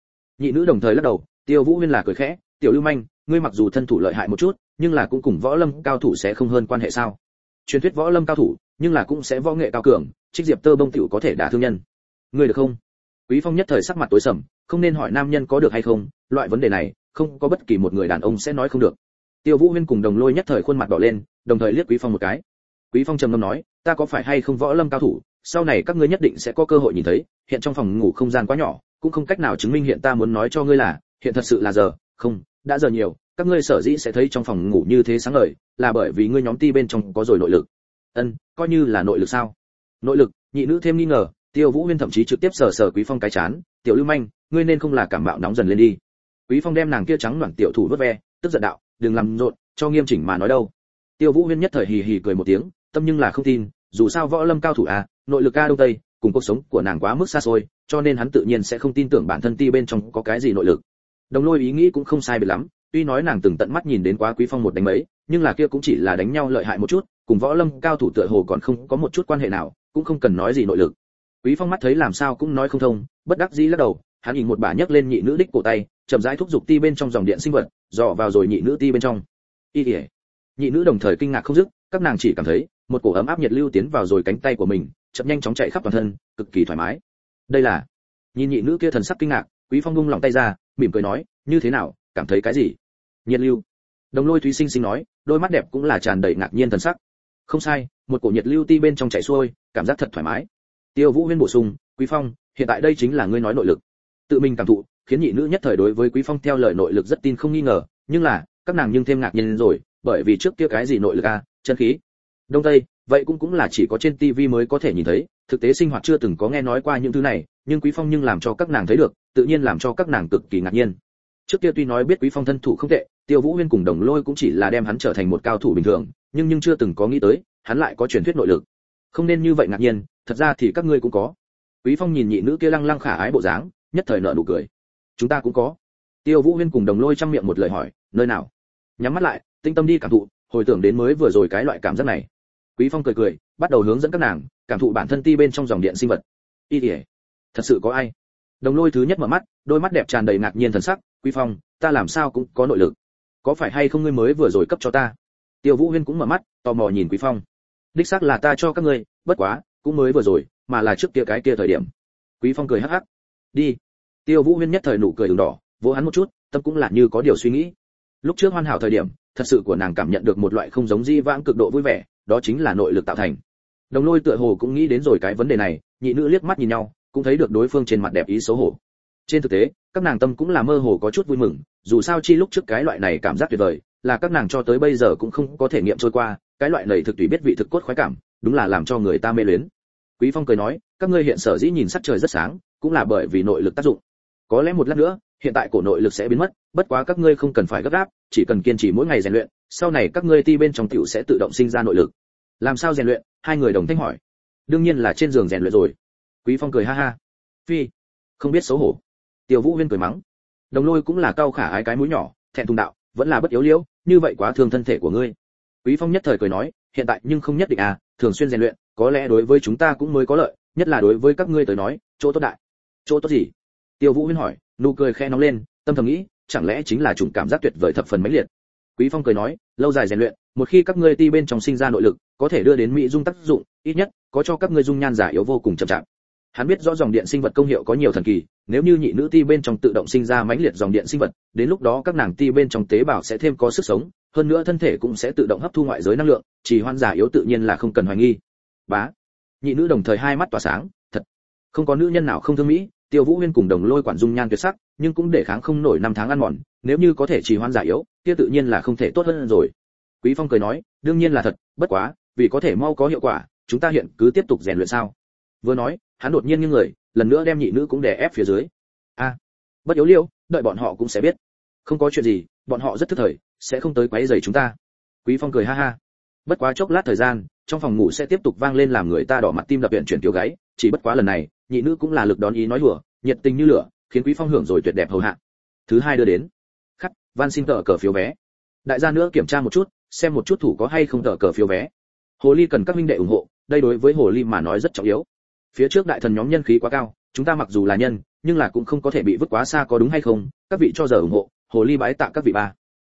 Nhị nữ đồng thời lắc đầu, tiêu vũ huyên là cười khẽ, tiểu lưu manh, ngươi mặc dù thân thủ lợi hại một chút, nhưng là cũng cùng võ lâm cao thủ sẽ không hơn quan hệ sao? Truyền thuyết võ lâm cao thủ, nhưng là cũng sẽ võ nghệ cao cường, trích diệp tơ bông tiểu có thể đả thương nhân. Ngươi được không? Quý phong nhất thời sắc mặt tối sầm, không nên hỏi nam nhân có được hay không, loại vấn đề này, không có bất kỳ một người đàn ông sẽ nói không được. Tiêu vũ huyên cùng đồng lôi nhất thời khuôn mặt đỏ lên, đồng thời liếc quý phong một cái. Quý phong trầm ngâm nói, ta có phải hay không võ lâm cao thủ, sau này các ngươi nhất định sẽ có cơ hội nhìn thấy, hiện trong phòng ngủ không gian quá nhỏ cũng không cách nào chứng minh hiện ta muốn nói cho ngươi là, hiện thật sự là giờ, không, đã giờ nhiều, các ngươi sở dĩ sẽ thấy trong phòng ngủ như thế sáng ngời, là bởi vì ngươi nhóm ti bên trong có rồi nội lực. Ân, coi như là nội lực sao? Nội lực, nhị nữ thêm nghi ngờ, tiêu vũ huyên thậm chí trực tiếp sờ sờ quý phong cái chán, tiểu lưu manh, ngươi nên không là cảm mạo nóng dần lên đi. Quý phong đem nàng kia trắng loảng tiểu thủ vớt ve, tức giận đạo, đừng làm rộn, cho nghiêm chỉnh mà nói đâu. Tiêu vũ huyên nhất thời hì hì cười một tiếng, tâm nhưng là không tin, dù sao võ lâm cao thủ à nội lực ca đông tây cùng cuộc sống của nàng quá mức xa xôi, cho nên hắn tự nhiên sẽ không tin tưởng bản thân ti bên trong có cái gì nội lực. Đồng lôi ý nghĩ cũng không sai biệt lắm, tuy nói nàng từng tận mắt nhìn đến quá quý phong một đánh mấy, nhưng là kia cũng chỉ là đánh nhau lợi hại một chút, cùng võ lâm cao thủ tựa hồ còn không có một chút quan hệ nào, cũng không cần nói gì nội lực. Quý phong mắt thấy làm sao cũng nói không thông, bất đắc dĩ lắc đầu, hắn nhìn một bà nhấc lên nhị nữ đích cổ tay, chậm rãi thúc giục ti bên trong dòng điện sinh vật, dò vào rồi nhị nữ ti bên trong. Y nhị nữ đồng thời kinh ngạc không dứt, các nàng chỉ cảm thấy, một cổ ấm áp nhiệt lưu tiến vào rồi cánh tay của mình chậm nhanh chóng chạy khắp toàn thân, cực kỳ thoải mái. Đây là, nhìn nhị nữ kia thần sắc kinh ngạc, quý phong bung lòng tay ra, mỉm cười nói, như thế nào, cảm thấy cái gì? Nhiệt lưu. Đồng lôi thúy sinh sinh nói, đôi mắt đẹp cũng là tràn đầy ngạc nhiên thần sắc. Không sai, một cổ nhiệt lưu ti bên trong chảy xuôi, cảm giác thật thoải mái. Tiêu vũ huyên bổ sung, quý phong, hiện tại đây chính là ngươi nói nội lực. Tự mình cảm thụ, khiến nhị nữ nhất thời đối với quý phong theo lời nội lực rất tin không nghi ngờ, nhưng là, các nàng nhưng thêm ngạc nhiên rồi, bởi vì trước kia cái gì nội lực a? Chân khí. Đông tây vậy cũng cũng là chỉ có trên tivi mới có thể nhìn thấy, thực tế sinh hoạt chưa từng có nghe nói qua những thứ này, nhưng quý phong nhưng làm cho các nàng thấy được, tự nhiên làm cho các nàng cực kỳ ngạc nhiên. Trước kia tuy nói biết quý phong thân thủ không tệ, tiêu vũ huyên cùng đồng lôi cũng chỉ là đem hắn trở thành một cao thủ bình thường, nhưng nhưng chưa từng có nghĩ tới, hắn lại có truyền thuyết nội lực. Không nên như vậy ngạc nhiên, thật ra thì các ngươi cũng có. Quý phong nhìn nhị nữ kia lăng lăng khả ái bộ dáng, nhất thời nở nụ cười. Chúng ta cũng có. Tiêu vũ huyên cùng đồng lôi trong miệng một lời hỏi, nơi nào? Nhắm mắt lại, tinh tâm đi cảm thụ, hồi tưởng đến mới vừa rồi cái loại cảm giác này quý phong cười cười, bắt đầu hướng dẫn các nàng, cảm thụ bản thân ti bên trong dòng điện sinh vật. Y ỉa thật sự có ai? Đồng lôi thứ nhất mở mắt, đôi mắt đẹp tràn đầy ngạc nhiên thần sắc, quý phong, ta làm sao cũng có nội lực. Có phải hay không ngươi mới vừa rồi cấp cho ta? Tiêu vũ huyên cũng mở mắt, tò mò nhìn quý phong. Đích xác là ta cho các ngươi, bất quá, cũng mới vừa rồi, mà là trước kia cái kia thời điểm. Quý phong cười hắc hắc. Đi. Tiêu vũ huyên nhất thời nụ cười đường đỏ, vỗ hắn một chút, tâm cũng là như có điều suy nghĩ. Lúc trước hoàn hảo thời điểm, thật sự của nàng cảm nhận được một loại không giống di vãng cực độ vui vẻ đó chính là nội lực tạo thành. Đồng lôi tựa hồ cũng nghĩ đến rồi cái vấn đề này, nhị nữ liếc mắt nhìn nhau, cũng thấy được đối phương trên mặt đẹp ý xấu hổ. Trên thực tế, các nàng tâm cũng là mơ hồ có chút vui mừng, dù sao chi lúc trước cái loại này cảm giác tuyệt vời, là các nàng cho tới bây giờ cũng không có thể nghiệm trôi qua, cái loại này thực tùy biết vị thực cốt khoái cảm, đúng là làm cho người ta mê luyến. Quý phong cười nói, các ngươi hiện sở dĩ nhìn sắc trời rất sáng, cũng là bởi vì nội lực tác dụng. Có lẽ một lát nữa hiện tại cổ nội lực sẽ biến mất, bất quá các ngươi không cần phải gấp gáp, chỉ cần kiên trì mỗi ngày rèn luyện, sau này các ngươi ti bên trong tiểu sẽ tự động sinh ra nội lực. Làm sao rèn luyện? Hai người đồng thanh hỏi. Đương nhiên là trên giường rèn luyện rồi. Quý phong cười ha ha. Phi, không biết xấu hổ. Tiêu vũ huyên cười mắng. Đồng lôi cũng là cao khả ái cái mũi nhỏ, thẹn thùng đạo, vẫn là bất yếu liễu, như vậy quá thương thân thể của ngươi. Quý phong nhất thời cười nói, hiện tại nhưng không nhất định à thường xuyên rèn luyện, có lẽ đối với chúng ta cũng mới có lợi, nhất là đối với các ngươi tới nói, chỗ tốt đại. Chỗ tốt gì? Tiêu vũ huyên hỏi nụ cười khẽ nóng lên, tâm thầm nghĩ, chẳng lẽ chính là chủng cảm giác tuyệt vời thập phần mãnh liệt. Quý phong cười nói, lâu dài rèn luyện, một khi các ngươi ti bên trong sinh ra nội lực, có thể đưa đến mỹ dung tác dụng, ít nhất, có cho các ngươi dung nhan giả yếu vô cùng chậm chạp. Hắn biết rõ dòng điện sinh vật công hiệu có nhiều thần kỳ, nếu như nhị nữ ti bên trong tự động sinh ra mãnh liệt dòng điện sinh vật, đến lúc đó các nàng ti bên trong tế bào sẽ thêm có sức sống, hơn nữa thân thể cũng sẽ tự động hấp thu ngoại giới năng lượng, chỉ hoan giả yếu tự nhiên là không cần hoài nghi. Bá. Nhị nữ đồng thời hai mắt tỏa sáng, thật. Không có nữ nhân nào không thương mỹ tiêu vũ huyên cùng đồng lôi quản dung nhan tuyệt sắc, nhưng cũng để kháng không nổi năm tháng ăn mòn, nếu như có thể trì hoãn giả yếu, kia tự nhiên là không thể tốt hơn rồi. Quý phong cười nói, đương nhiên là thật, bất quá, vì có thể mau có hiệu quả, chúng ta hiện cứ tiếp tục rèn luyện sao? Vừa nói, hắn đột nhiên như người, lần nữa đem nhị nữ cũng đè ép phía dưới. A, bất yếu liêu, đợi bọn họ cũng sẽ biết. Không có chuyện gì, bọn họ rất thức thời, sẽ không tới quấy rầy chúng ta. Quý phong cười ha ha. Bất quá chốc lát thời gian, trong phòng ngủ sẽ tiếp tục vang lên làm người ta đỏ mặt tim đập viện chuyển tiểu gáy chỉ bất quá lần này nhị nữ cũng là lực đón ý nói hùa nhiệt tình như lửa khiến quý phong hưởng rồi tuyệt đẹp hầu hạ. Thứ hai đưa đến. Khắc van xin tờ cờ phiếu vé. Đại gia nữa kiểm tra một chút xem một chút thủ có hay không tờ cờ phiếu vé. Hồ ly cần các minh đệ ủng hộ đây đối với hồ ly mà nói rất trọng yếu. Phía trước đại thần nhóm nhân khí quá cao chúng ta mặc dù là nhân nhưng là cũng không có thể bị vứt quá xa có đúng hay không các vị cho giờ ủng hộ hồ ly bái tạ các vị ba.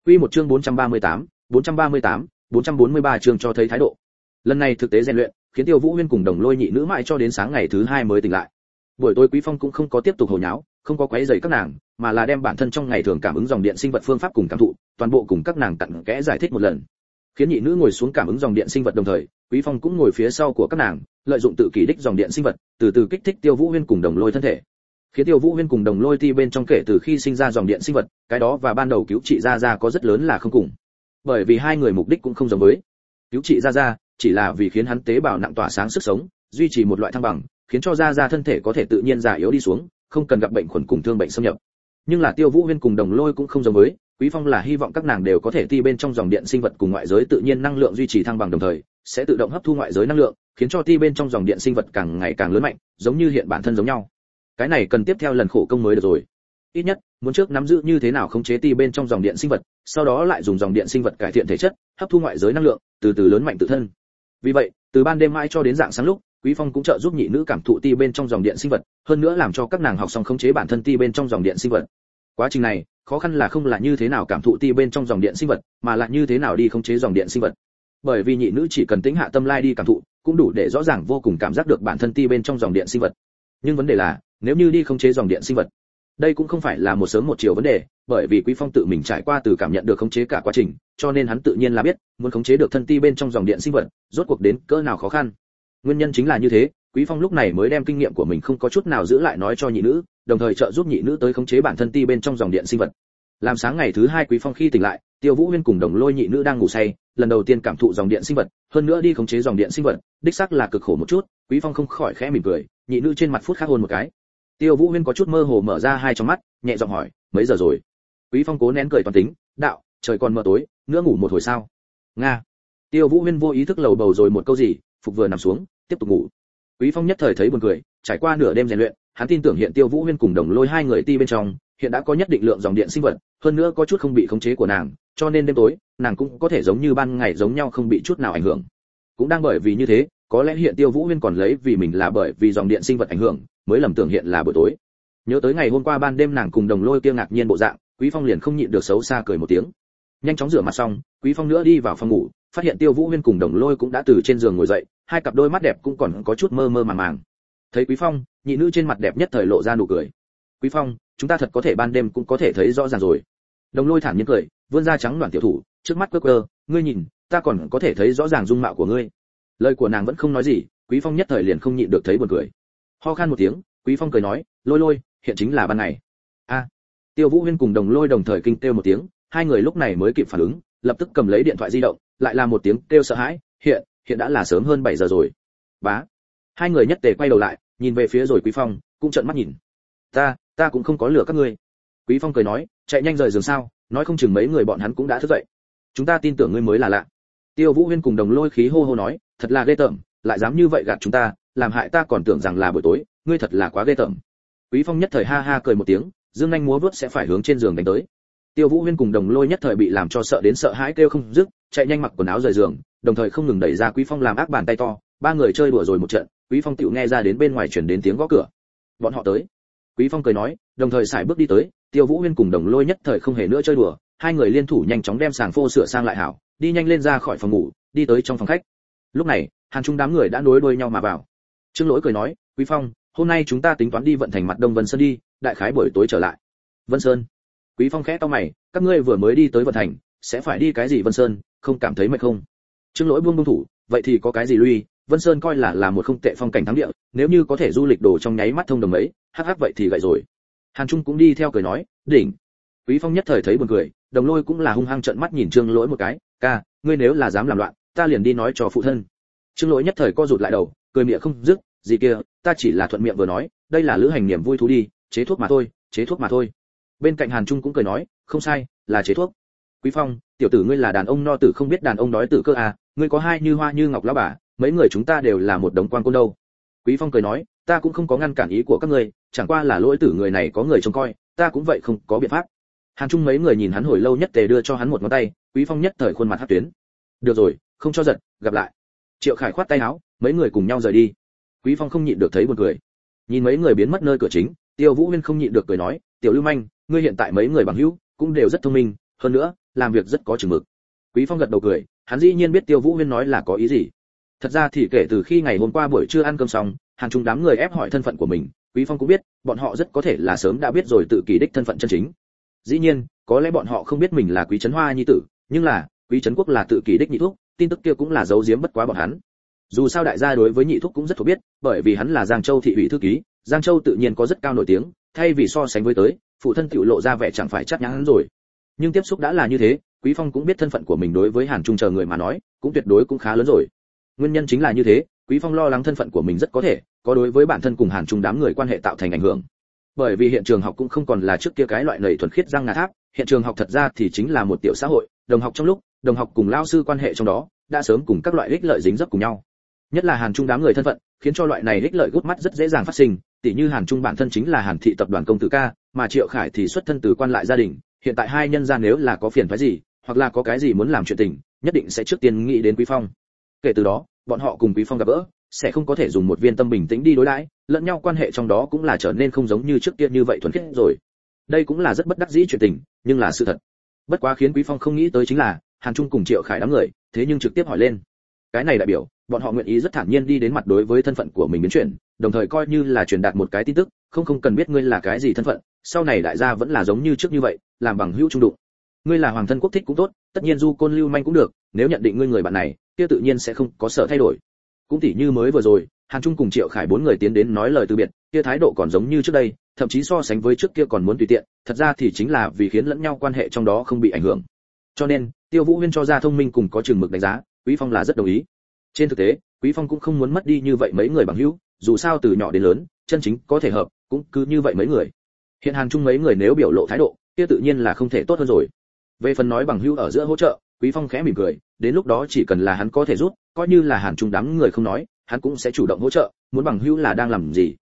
Quy một chương 438, 438, 443 chương cho thấy thái độ. Lần này thực tế rèn luyện khiến tiêu vũ huyên cùng đồng lôi nhị nữ mãi cho đến sáng ngày thứ hai mới tỉnh lại. Buổi tối quý phong cũng không có tiếp tục hồ nháo, không có quấy rầy các nàng, mà là đem bản thân trong ngày thường cảm ứng dòng điện sinh vật phương pháp cùng cảm thụ, toàn bộ cùng các nàng tận kẽ giải thích một lần. Khiến nhị nữ ngồi xuống cảm ứng dòng điện sinh vật đồng thời, quý phong cũng ngồi phía sau của các nàng, lợi dụng tự kỷ đích dòng điện sinh vật, từ từ kích thích tiêu vũ huyên cùng đồng lôi thân thể. Khiến tiêu vũ huyên cùng đồng lôi ti bên trong kể từ khi sinh ra dòng điện sinh vật, cái đó và ban đầu cứu trị ra ra có rất lớn là không cùng. Bởi vì hai người mục đích cũng không giống với. Cứu trị ra ra chỉ là vì khiến hắn tế bào nặng tỏa sáng sức sống, duy trì một loại thăng bằng, khiến cho da da thân thể có thể tự nhiên già yếu đi xuống, không cần gặp bệnh khuẩn cùng thương bệnh xâm nhập. Nhưng là tiêu vũ huyên cùng đồng lôi cũng không giống với, quý phong là hy vọng các nàng đều có thể ti bên trong dòng điện sinh vật cùng ngoại giới tự nhiên năng lượng duy trì thăng bằng đồng thời, sẽ tự động hấp thu ngoại giới năng lượng, khiến cho ti bên trong dòng điện sinh vật càng ngày càng lớn mạnh, giống như hiện bản thân giống nhau. Cái này cần tiếp theo lần khổ công mới được rồi. Ít nhất, muốn trước nắm giữ như thế nào khống chế ti bên trong dòng điện sinh vật, sau đó lại dùng dòng điện sinh vật cải thiện thể chất, hấp thu ngoại giới năng lượng, từ từ lớn mạnh tự thân vì vậy, từ ban đêm mai cho đến dạng sáng lúc, quý phong cũng trợ giúp nhị nữ cảm thụ ti bên trong dòng điện sinh vật, hơn nữa làm cho các nàng học xong khống chế bản thân ti bên trong dòng điện sinh vật. Quá trình này, khó khăn là không là như thế nào cảm thụ ti bên trong dòng điện sinh vật, mà là như thế nào đi khống chế dòng điện sinh vật. Bởi vì nhị nữ chỉ cần tính hạ tâm lai đi cảm thụ, cũng đủ để rõ ràng vô cùng cảm giác được bản thân ti bên trong dòng điện sinh vật. Nhưng vấn đề là, nếu như đi khống chế dòng điện sinh vật đây cũng không phải là một sớm một chiều vấn đề, bởi vì quý phong tự mình trải qua từ cảm nhận được khống chế cả quá trình, cho nên hắn tự nhiên là biết, muốn khống chế được thân ti bên trong dòng điện sinh vật, rốt cuộc đến cỡ nào khó khăn. Nguyên nhân chính là như thế, quý phong lúc này mới đem kinh nghiệm của mình không có chút nào giữ lại nói cho nhị nữ, đồng thời trợ giúp nhị nữ tới khống chế bản thân ti bên trong dòng điện sinh vật. Làm sáng ngày thứ hai quý phong khi tỉnh lại, tiêu vũ huyên cùng đồng lôi nhị nữ đang ngủ say, lần đầu tiên cảm thụ dòng điện sinh vật, hơn nữa đi khống chế dòng điện sinh vật, đích xác là cực khổ một chút, quý phong không khỏi khẽ mỉm cười, nhị nữ trên mặt phút khác hôn một cái tiêu vũ huyên có chút mơ hồ mở ra hai trong mắt, nhẹ giọng hỏi, mấy giờ rồi? Quý phong cố nén cười toàn tính, đạo, trời còn mờ tối, nữa ngủ một hồi sao? Nga. Tiêu vũ huyên vô ý thức lầu bầu rồi một câu gì, phục vừa nằm xuống, tiếp tục ngủ. Quý phong nhất thời thấy buồn cười, trải qua nửa đêm rèn luyện, hắn tin tưởng hiện tiêu vũ huyên cùng đồng lôi hai người ti bên trong, hiện đã có nhất định lượng dòng điện sinh vật, hơn nữa có chút không bị khống chế của nàng, cho nên đêm tối, nàng cũng có thể giống như ban ngày giống nhau không bị chút nào ảnh hưởng. Cũng đang bởi vì như thế, có lẽ hiện tiêu vũ huyên còn lấy vì mình là bởi vì dòng điện sinh vật ảnh hưởng mới lầm tưởng hiện là buổi tối. Nhớ tới ngày hôm qua ban đêm nàng cùng đồng lôi kia ngạc nhiên bộ dạng, quý phong liền không nhịn được xấu xa cười một tiếng. Nhanh chóng rửa mặt xong, quý phong nữa đi vào phòng ngủ, phát hiện tiêu vũ huyên cùng đồng lôi cũng đã từ trên giường ngồi dậy, hai cặp đôi mắt đẹp cũng còn có chút mơ mơ màng màng. Thấy quý phong, nhị nữ trên mặt đẹp nhất thời lộ ra nụ cười. Quý phong, chúng ta thật có thể ban đêm cũng có thể thấy rõ ràng rồi. Đồng lôi thản nhiên cười, vươn ra trắng đoàn tiểu thủ, trước mắt quơ quơ, ngươi nhìn, ta còn có thể thấy rõ ràng dung mạo của ngươi. Lời của nàng vẫn không nói gì, quý phong nhất thời liền không nhịn được thấy buồn cười ho khan một tiếng, quý phong cười nói, lôi lôi, hiện chính là ban ngày. A. Tiêu vũ huyên cùng đồng lôi đồng thời kinh kêu một tiếng, hai người lúc này mới kịp phản ứng, lập tức cầm lấy điện thoại di động, lại là một tiếng kêu sợ hãi, hiện hiện đã là sớm hơn 7 giờ rồi. Bá. Hai người nhất tề quay đầu lại, nhìn về phía rồi quý phong, cũng trợn mắt nhìn. Ta ta cũng không có lừa các ngươi. Quý phong cười nói, chạy nhanh rời giường sao, nói không chừng mấy người bọn hắn cũng đã thức dậy. Chúng ta tin tưởng ngươi mới là lạ. Tiêu vũ huyên cùng đồng lôi khí hô hô nói, thật là ghê tởm, lại dám như vậy gạt chúng ta làm hại ta còn tưởng rằng là buổi tối, ngươi thật là quá ghê tởm. Quý phong nhất thời ha ha cười một tiếng, dương anh múa vớt sẽ phải hướng trên giường đánh tới. Tiêu vũ huyên cùng đồng lôi nhất thời bị làm cho sợ đến sợ hãi kêu không dứt, chạy nhanh mặc quần áo rời giường, đồng thời không ngừng đẩy ra quý phong làm ác bàn tay to, ba người chơi đùa rồi một trận, quý phong tiểu nghe ra đến bên ngoài chuyển đến tiếng gõ cửa. Bọn họ tới. Quý phong cười nói, đồng thời xài bước đi tới, tiêu vũ huyên cùng đồng lôi nhất thời không hề nữa chơi đùa, hai người liên thủ nhanh chóng đem sàng phô sửa sang lại hảo, đi nhanh lên ra khỏi phòng ngủ, đi tới trong phòng khách. Lúc này hàng chung đám người đã nối đuôi nhau mà vào trương lỗi cười nói, quý phong, hôm nay chúng ta tính toán đi vận thành mặt đông vân sơn đi, đại khái buổi tối trở lại. Vân sơn? Quý phong khẽ to mày, các ngươi vừa mới đi tới vận thành, sẽ phải đi cái gì vân sơn, không cảm thấy mệt không? Trương lỗi buông buông thủ, vậy thì có cái gì lui, vân sơn coi là là một không tệ phong cảnh thắng địa, nếu như có thể du lịch đồ trong nháy mắt thông đồng ấy, hắc hắc vậy thì gậy rồi. Hàn trung cũng đi theo cười nói, đỉnh. Quý phong nhất thời thấy buồn cười, đồng lôi cũng là hung hăng trợn mắt nhìn trương lỗi một cái, ca, ngươi nếu là dám làm loạn, ta liền đi nói cho phụ thân. Trương lỗi nhất thời co rụt lại đầu cười miệng không dứt, gì kia, ta chỉ là thuận miệng vừa nói, đây là lữ hành niềm vui thú đi, chế thuốc mà thôi, chế thuốc mà thôi. Bên cạnh hàn trung cũng cười nói, không sai, là chế thuốc. Quý phong, tiểu tử ngươi là đàn ông no tử không biết đàn ông đói tử cơ à ngươi có hai như hoa như ngọc lão bà, mấy người chúng ta đều là một đống quan côn đâu. Quý phong cười nói, ta cũng không có ngăn cản ý của các ngươi, chẳng qua là lỗi tử người này có người trông coi, ta cũng vậy không có biện pháp. Hàn trung mấy người nhìn hắn hồi lâu nhất tề đưa cho hắn một ngón tay, quý phong nhất thời khuôn mặt hắt tuyến. Được rồi, không cho giận, gặp lại. Triệu khải khoát tay áo mấy người cùng nhau rời đi. Quý phong không nhịn được thấy buồn cười. Nhìn mấy người biến mất nơi cửa chính, tiêu vũ huyên không nhịn được cười nói, tiểu lưu manh, ngươi hiện tại mấy người bằng hữu cũng đều rất thông minh, hơn nữa, làm việc rất có chừng mực. Quý phong gật đầu cười, hắn dĩ nhiên biết tiêu vũ huyên nói là có ý gì. Thật ra thì kể từ khi ngày hôm qua buổi trưa ăn cơm xong, hàng chung đám người ép hỏi thân phận của mình, quý phong cũng biết, bọn họ rất có thể là sớm đã biết rồi tự kỳ đích thân phận chân chính. Dĩ nhiên, có lẽ bọn họ không biết mình là quý trấn hoa nhi tử, nhưng là, quý trấn quốc là tự kỳ đích nhị thuốc, tin tức kia cũng là giấu giếm bất quá bọn hắn dù sao đại gia đối với nhị thúc cũng rất thuộc biết, bởi vì hắn là giang châu thị ủy thư ký, giang châu tự nhiên có rất cao nổi tiếng, thay vì so sánh với tới, phụ thân tiểu lộ ra vẻ chẳng phải chắc hắn rồi. Nhưng tiếp xúc đã là như thế, quý phong cũng biết thân phận của mình đối với hàn trung chờ người mà nói, cũng tuyệt đối cũng khá lớn rồi. Nguyên nhân chính là như thế, quý phong lo lắng thân phận của mình rất có thể, có đối với bản thân cùng hàn trung đám người quan hệ tạo thành ảnh hưởng. Bởi vì hiện trường học cũng không còn là trước kia cái loại lầy thuần khiết răng ngà tháp, hiện trường học thật ra thì chính là một tiểu xã hội, đồng học trong lúc, đồng học cùng lao sư quan hệ trong đó, đã sớm cùng các loại ích lợi dính dấp cùng nhau nhất là hàn trung đám người thân phận, khiến cho loại này ích lợi gút mắt rất dễ dàng phát sinh. Tỷ như hàn trung bản thân chính là hàn thị tập đoàn công tử ca, mà triệu khải thì xuất thân từ quan lại gia đình. Hiện tại hai nhân gian nếu là có phiền phức gì, hoặc là có cái gì muốn làm chuyện tình, nhất định sẽ trước tiên nghĩ đến quý phong. Kể từ đó, bọn họ cùng quý phong gặp gỡ, sẽ không có thể dùng một viên tâm bình tĩnh đi đối đãi, lẫn nhau quan hệ trong đó cũng là trở nên không giống như trước kia như vậy thuần khiết rồi. Đây cũng là rất bất đắc dĩ chuyện tình, nhưng là sự thật. Bất quá khiến quý phong không nghĩ tới chính là hàn trung cùng triệu khải đám người, thế nhưng trực tiếp hỏi lên. Cái này đại biểu bọn họ nguyện ý rất thản nhiên đi đến mặt đối với thân phận của mình biến chuyển, đồng thời coi như là truyền đạt một cái tin tức, không không cần biết ngươi là cái gì thân phận, sau này đại gia vẫn là giống như trước như vậy, làm bằng hữu trung đụng. Ngươi là hoàng thân quốc thích cũng tốt, tất nhiên du côn lưu manh cũng được, nếu nhận định ngươi người bạn này, kia tự nhiên sẽ không có sợ thay đổi. Cũng tỉ như mới vừa rồi, hàn trung cùng triệu khải bốn người tiến đến nói lời từ biệt, kia thái độ còn giống như trước đây, thậm chí so sánh với trước kia còn muốn tùy tiện, thật ra thì chính là vì khiến lẫn nhau quan hệ trong đó không bị ảnh hưởng. Cho nên, tiêu vũ huyên cho ra thông minh cùng có chừng mực đánh giá, quý phong là rất đồng ý trên thực tế, quý phong cũng không muốn mất đi như vậy mấy người bằng hữu, dù sao từ nhỏ đến lớn, chân chính có thể hợp, cũng cứ như vậy mấy người. Hiện hàng chung mấy người nếu biểu lộ thái độ, kia tự nhiên là không thể tốt hơn rồi. Về phần nói bằng hữu ở giữa hỗ trợ, quý phong khẽ mỉm cười, đến lúc đó chỉ cần là hắn có thể rút coi như là hàn trung đám người không nói, hắn cũng sẽ chủ động hỗ trợ, muốn bằng hữu là đang làm gì?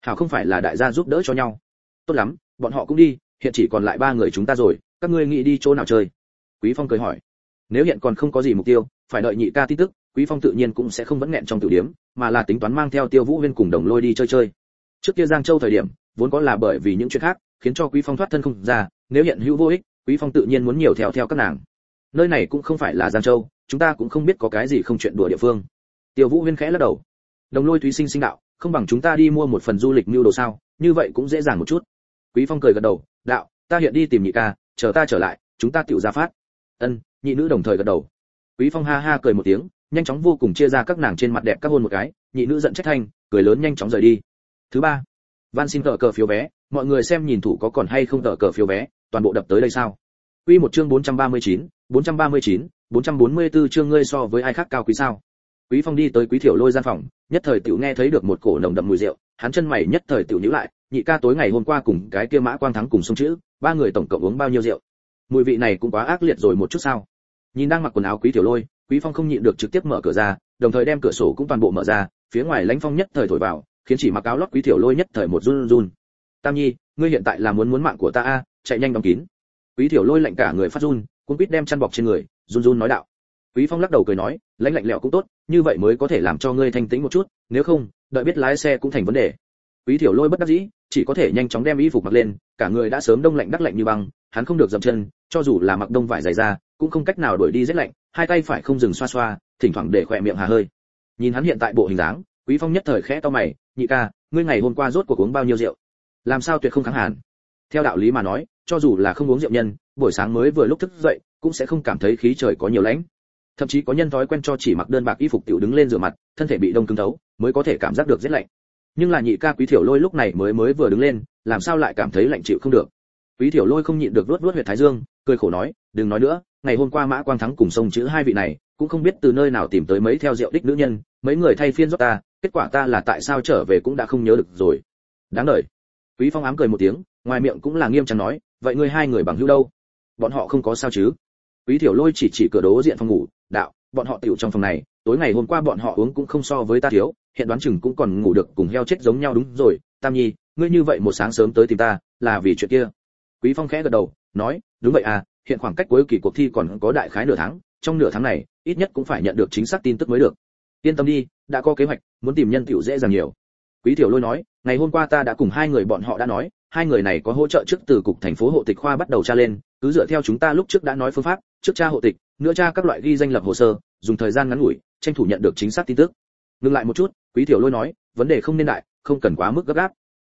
Hảo không phải là đại gia giúp đỡ cho nhau. Tốt lắm, bọn họ cũng đi, hiện chỉ còn lại ba người chúng ta rồi, các ngươi nghĩ đi chỗ nào chơi? Quý phong cười hỏi. Nếu hiện còn không có gì mục tiêu, phải đợi nhị ca tin tức quý phong tự nhiên cũng sẽ không vẫn nghẹn trong tiểu điểm mà là tính toán mang theo tiêu vũ huyên cùng đồng lôi đi chơi chơi. Trước kia giang châu thời điểm, vốn có là bởi vì những chuyện khác, khiến cho quý phong thoát thân không ra, nếu hiện hữu vô ích, quý phong tự nhiên muốn nhiều theo theo các nàng. Nơi này cũng không phải là giang châu, chúng ta cũng không biết có cái gì không chuyện đùa địa phương. Tiêu vũ huyên khẽ lắc đầu. Đồng lôi thúy sinh sinh đạo, không bằng chúng ta đi mua một phần du lịch mưu đồ sao, như vậy cũng dễ dàng một chút. Quý phong cười gật đầu, đạo, ta hiện đi tìm nhị ca, chờ ta trở lại, chúng ta tiểu ra phát. Ân, nhị nữ đồng thời gật đầu. Quý phong ha ha cười một tiếng nhanh chóng vô cùng chia ra các nàng trên mặt đẹp các hôn một cái nhị nữ giận trách thanh cười lớn nhanh chóng rời đi thứ ba van xin tờ cờ phiếu vé mọi người xem nhìn thủ có còn hay không tờ cờ phiếu vé toàn bộ đập tới đây sao Quy một chương 439, 439, 444 chương ngươi so với ai khác cao quý sao? Quý Phong đi tới Quý Thiểu Lôi gian phòng, nhất thời tiểu nghe thấy được một cổ nồng đậm mùi rượu, hắn chân mày nhất thời tiểu nhíu lại, nhị ca tối ngày hôm qua cùng cái kia Mã Quang Thắng cùng sông chữ, ba người tổng cộng uống bao nhiêu rượu? Mùi vị này cũng quá ác liệt rồi một chút sao? Nhìn đang mặc quần áo Quý Thiểu Lôi, Quý Phong không nhịn được trực tiếp mở cửa ra, đồng thời đem cửa sổ cũng toàn bộ mở ra, phía ngoài lãnh phong nhất thời thổi vào, khiến chỉ mặc áo lót Quý Thiểu Lôi nhất thời một run run. Tam Nhi, ngươi hiện tại là muốn muốn mạng của ta a, chạy nhanh đóng kín. Quý Thiểu Lôi lạnh cả người phát run, cũng quýt đem chăn bọc trên người, run run nói đạo. Quý Phong lắc đầu cười nói, lãnh lạnh lẽo cũng tốt, như vậy mới có thể làm cho ngươi thanh tĩnh một chút, nếu không, đợi biết lái xe cũng thành vấn đề. Quý Thiểu Lôi bất đắc dĩ, chỉ có thể nhanh chóng đem y phục mặc lên, cả người đã sớm đông lạnh đắc lạnh như băng, hắn không được dậm chân, cho dù là mặc đông vải dày ra, cũng không cách nào đuổi đi rét lạnh, hai tay phải không dừng xoa xoa, thỉnh thoảng để khỏe miệng hà hơi. Nhìn hắn hiện tại bộ hình dáng, Quý Phong nhất thời khẽ to mày, nhị ca, ngươi ngày hôm qua rốt cuộc uống bao nhiêu rượu? Làm sao tuyệt không kháng hàn? Theo đạo lý mà nói, cho dù là không uống rượu nhân, buổi sáng mới vừa lúc thức dậy, cũng sẽ không cảm thấy khí trời có nhiều lãnh Thậm chí có nhân thói quen cho chỉ mặc đơn bạc y phục tiểu đứng lên rửa mặt, thân thể bị đông cứng thấu, mới có thể cảm giác được rét lạnh. Nhưng là nhị ca Quý Thiểu Lôi lúc này mới mới vừa đứng lên, làm sao lại cảm thấy lạnh chịu không được. Quý Thiểu Lôi không nhịn được luốt luốt huyệt thái dương, cười khổ nói, đừng nói nữa, ngày hôm qua Mã Quang Thắng cùng sông chữ hai vị này, cũng không biết từ nơi nào tìm tới mấy theo rượu đích nữ nhân, mấy người thay phiên giúp ta, kết quả ta là tại sao trở về cũng đã không nhớ được rồi. Đáng đời. Quý Phong ám cười một tiếng, ngoài miệng cũng là nghiêm trang nói, vậy ngươi hai người bằng hữu đâu? Bọn họ không có sao chứ? Quý Thiểu Lôi chỉ chỉ cửa đối diện phòng ngủ, đạo, bọn họ tiểu trong phòng này, tối ngày hôm qua bọn họ uống cũng không so với ta thiếu, hiện đoán chừng cũng còn ngủ được cùng heo chết giống nhau đúng rồi, Tam Nhi, ngươi như vậy một sáng sớm tới tìm ta, là vì chuyện kia. Quý Phong khẽ gật đầu, nói, đúng vậy à, hiện khoảng cách cuối kỳ cuộc thi còn có đại khái nửa tháng, trong nửa tháng này, ít nhất cũng phải nhận được chính xác tin tức mới được. Yên tâm đi, đã có kế hoạch, muốn tìm nhân tiểu dễ dàng nhiều. Quý Tiểu Lôi nói, ngày hôm qua ta đã cùng hai người bọn họ đã nói, hai người này có hỗ trợ trước từ cục thành phố hộ tịch khoa bắt đầu tra lên, cứ dựa theo chúng ta lúc trước đã nói phương pháp, trước tra hộ tịch, nữa tra các loại ghi danh lập hồ sơ, dùng thời gian ngắn ngủi, tranh thủ nhận được chính xác tin tức. Ngừng lại một chút, Quý Tiểu Lôi nói, vấn đề không nên đại, không cần quá mức gấp gáp.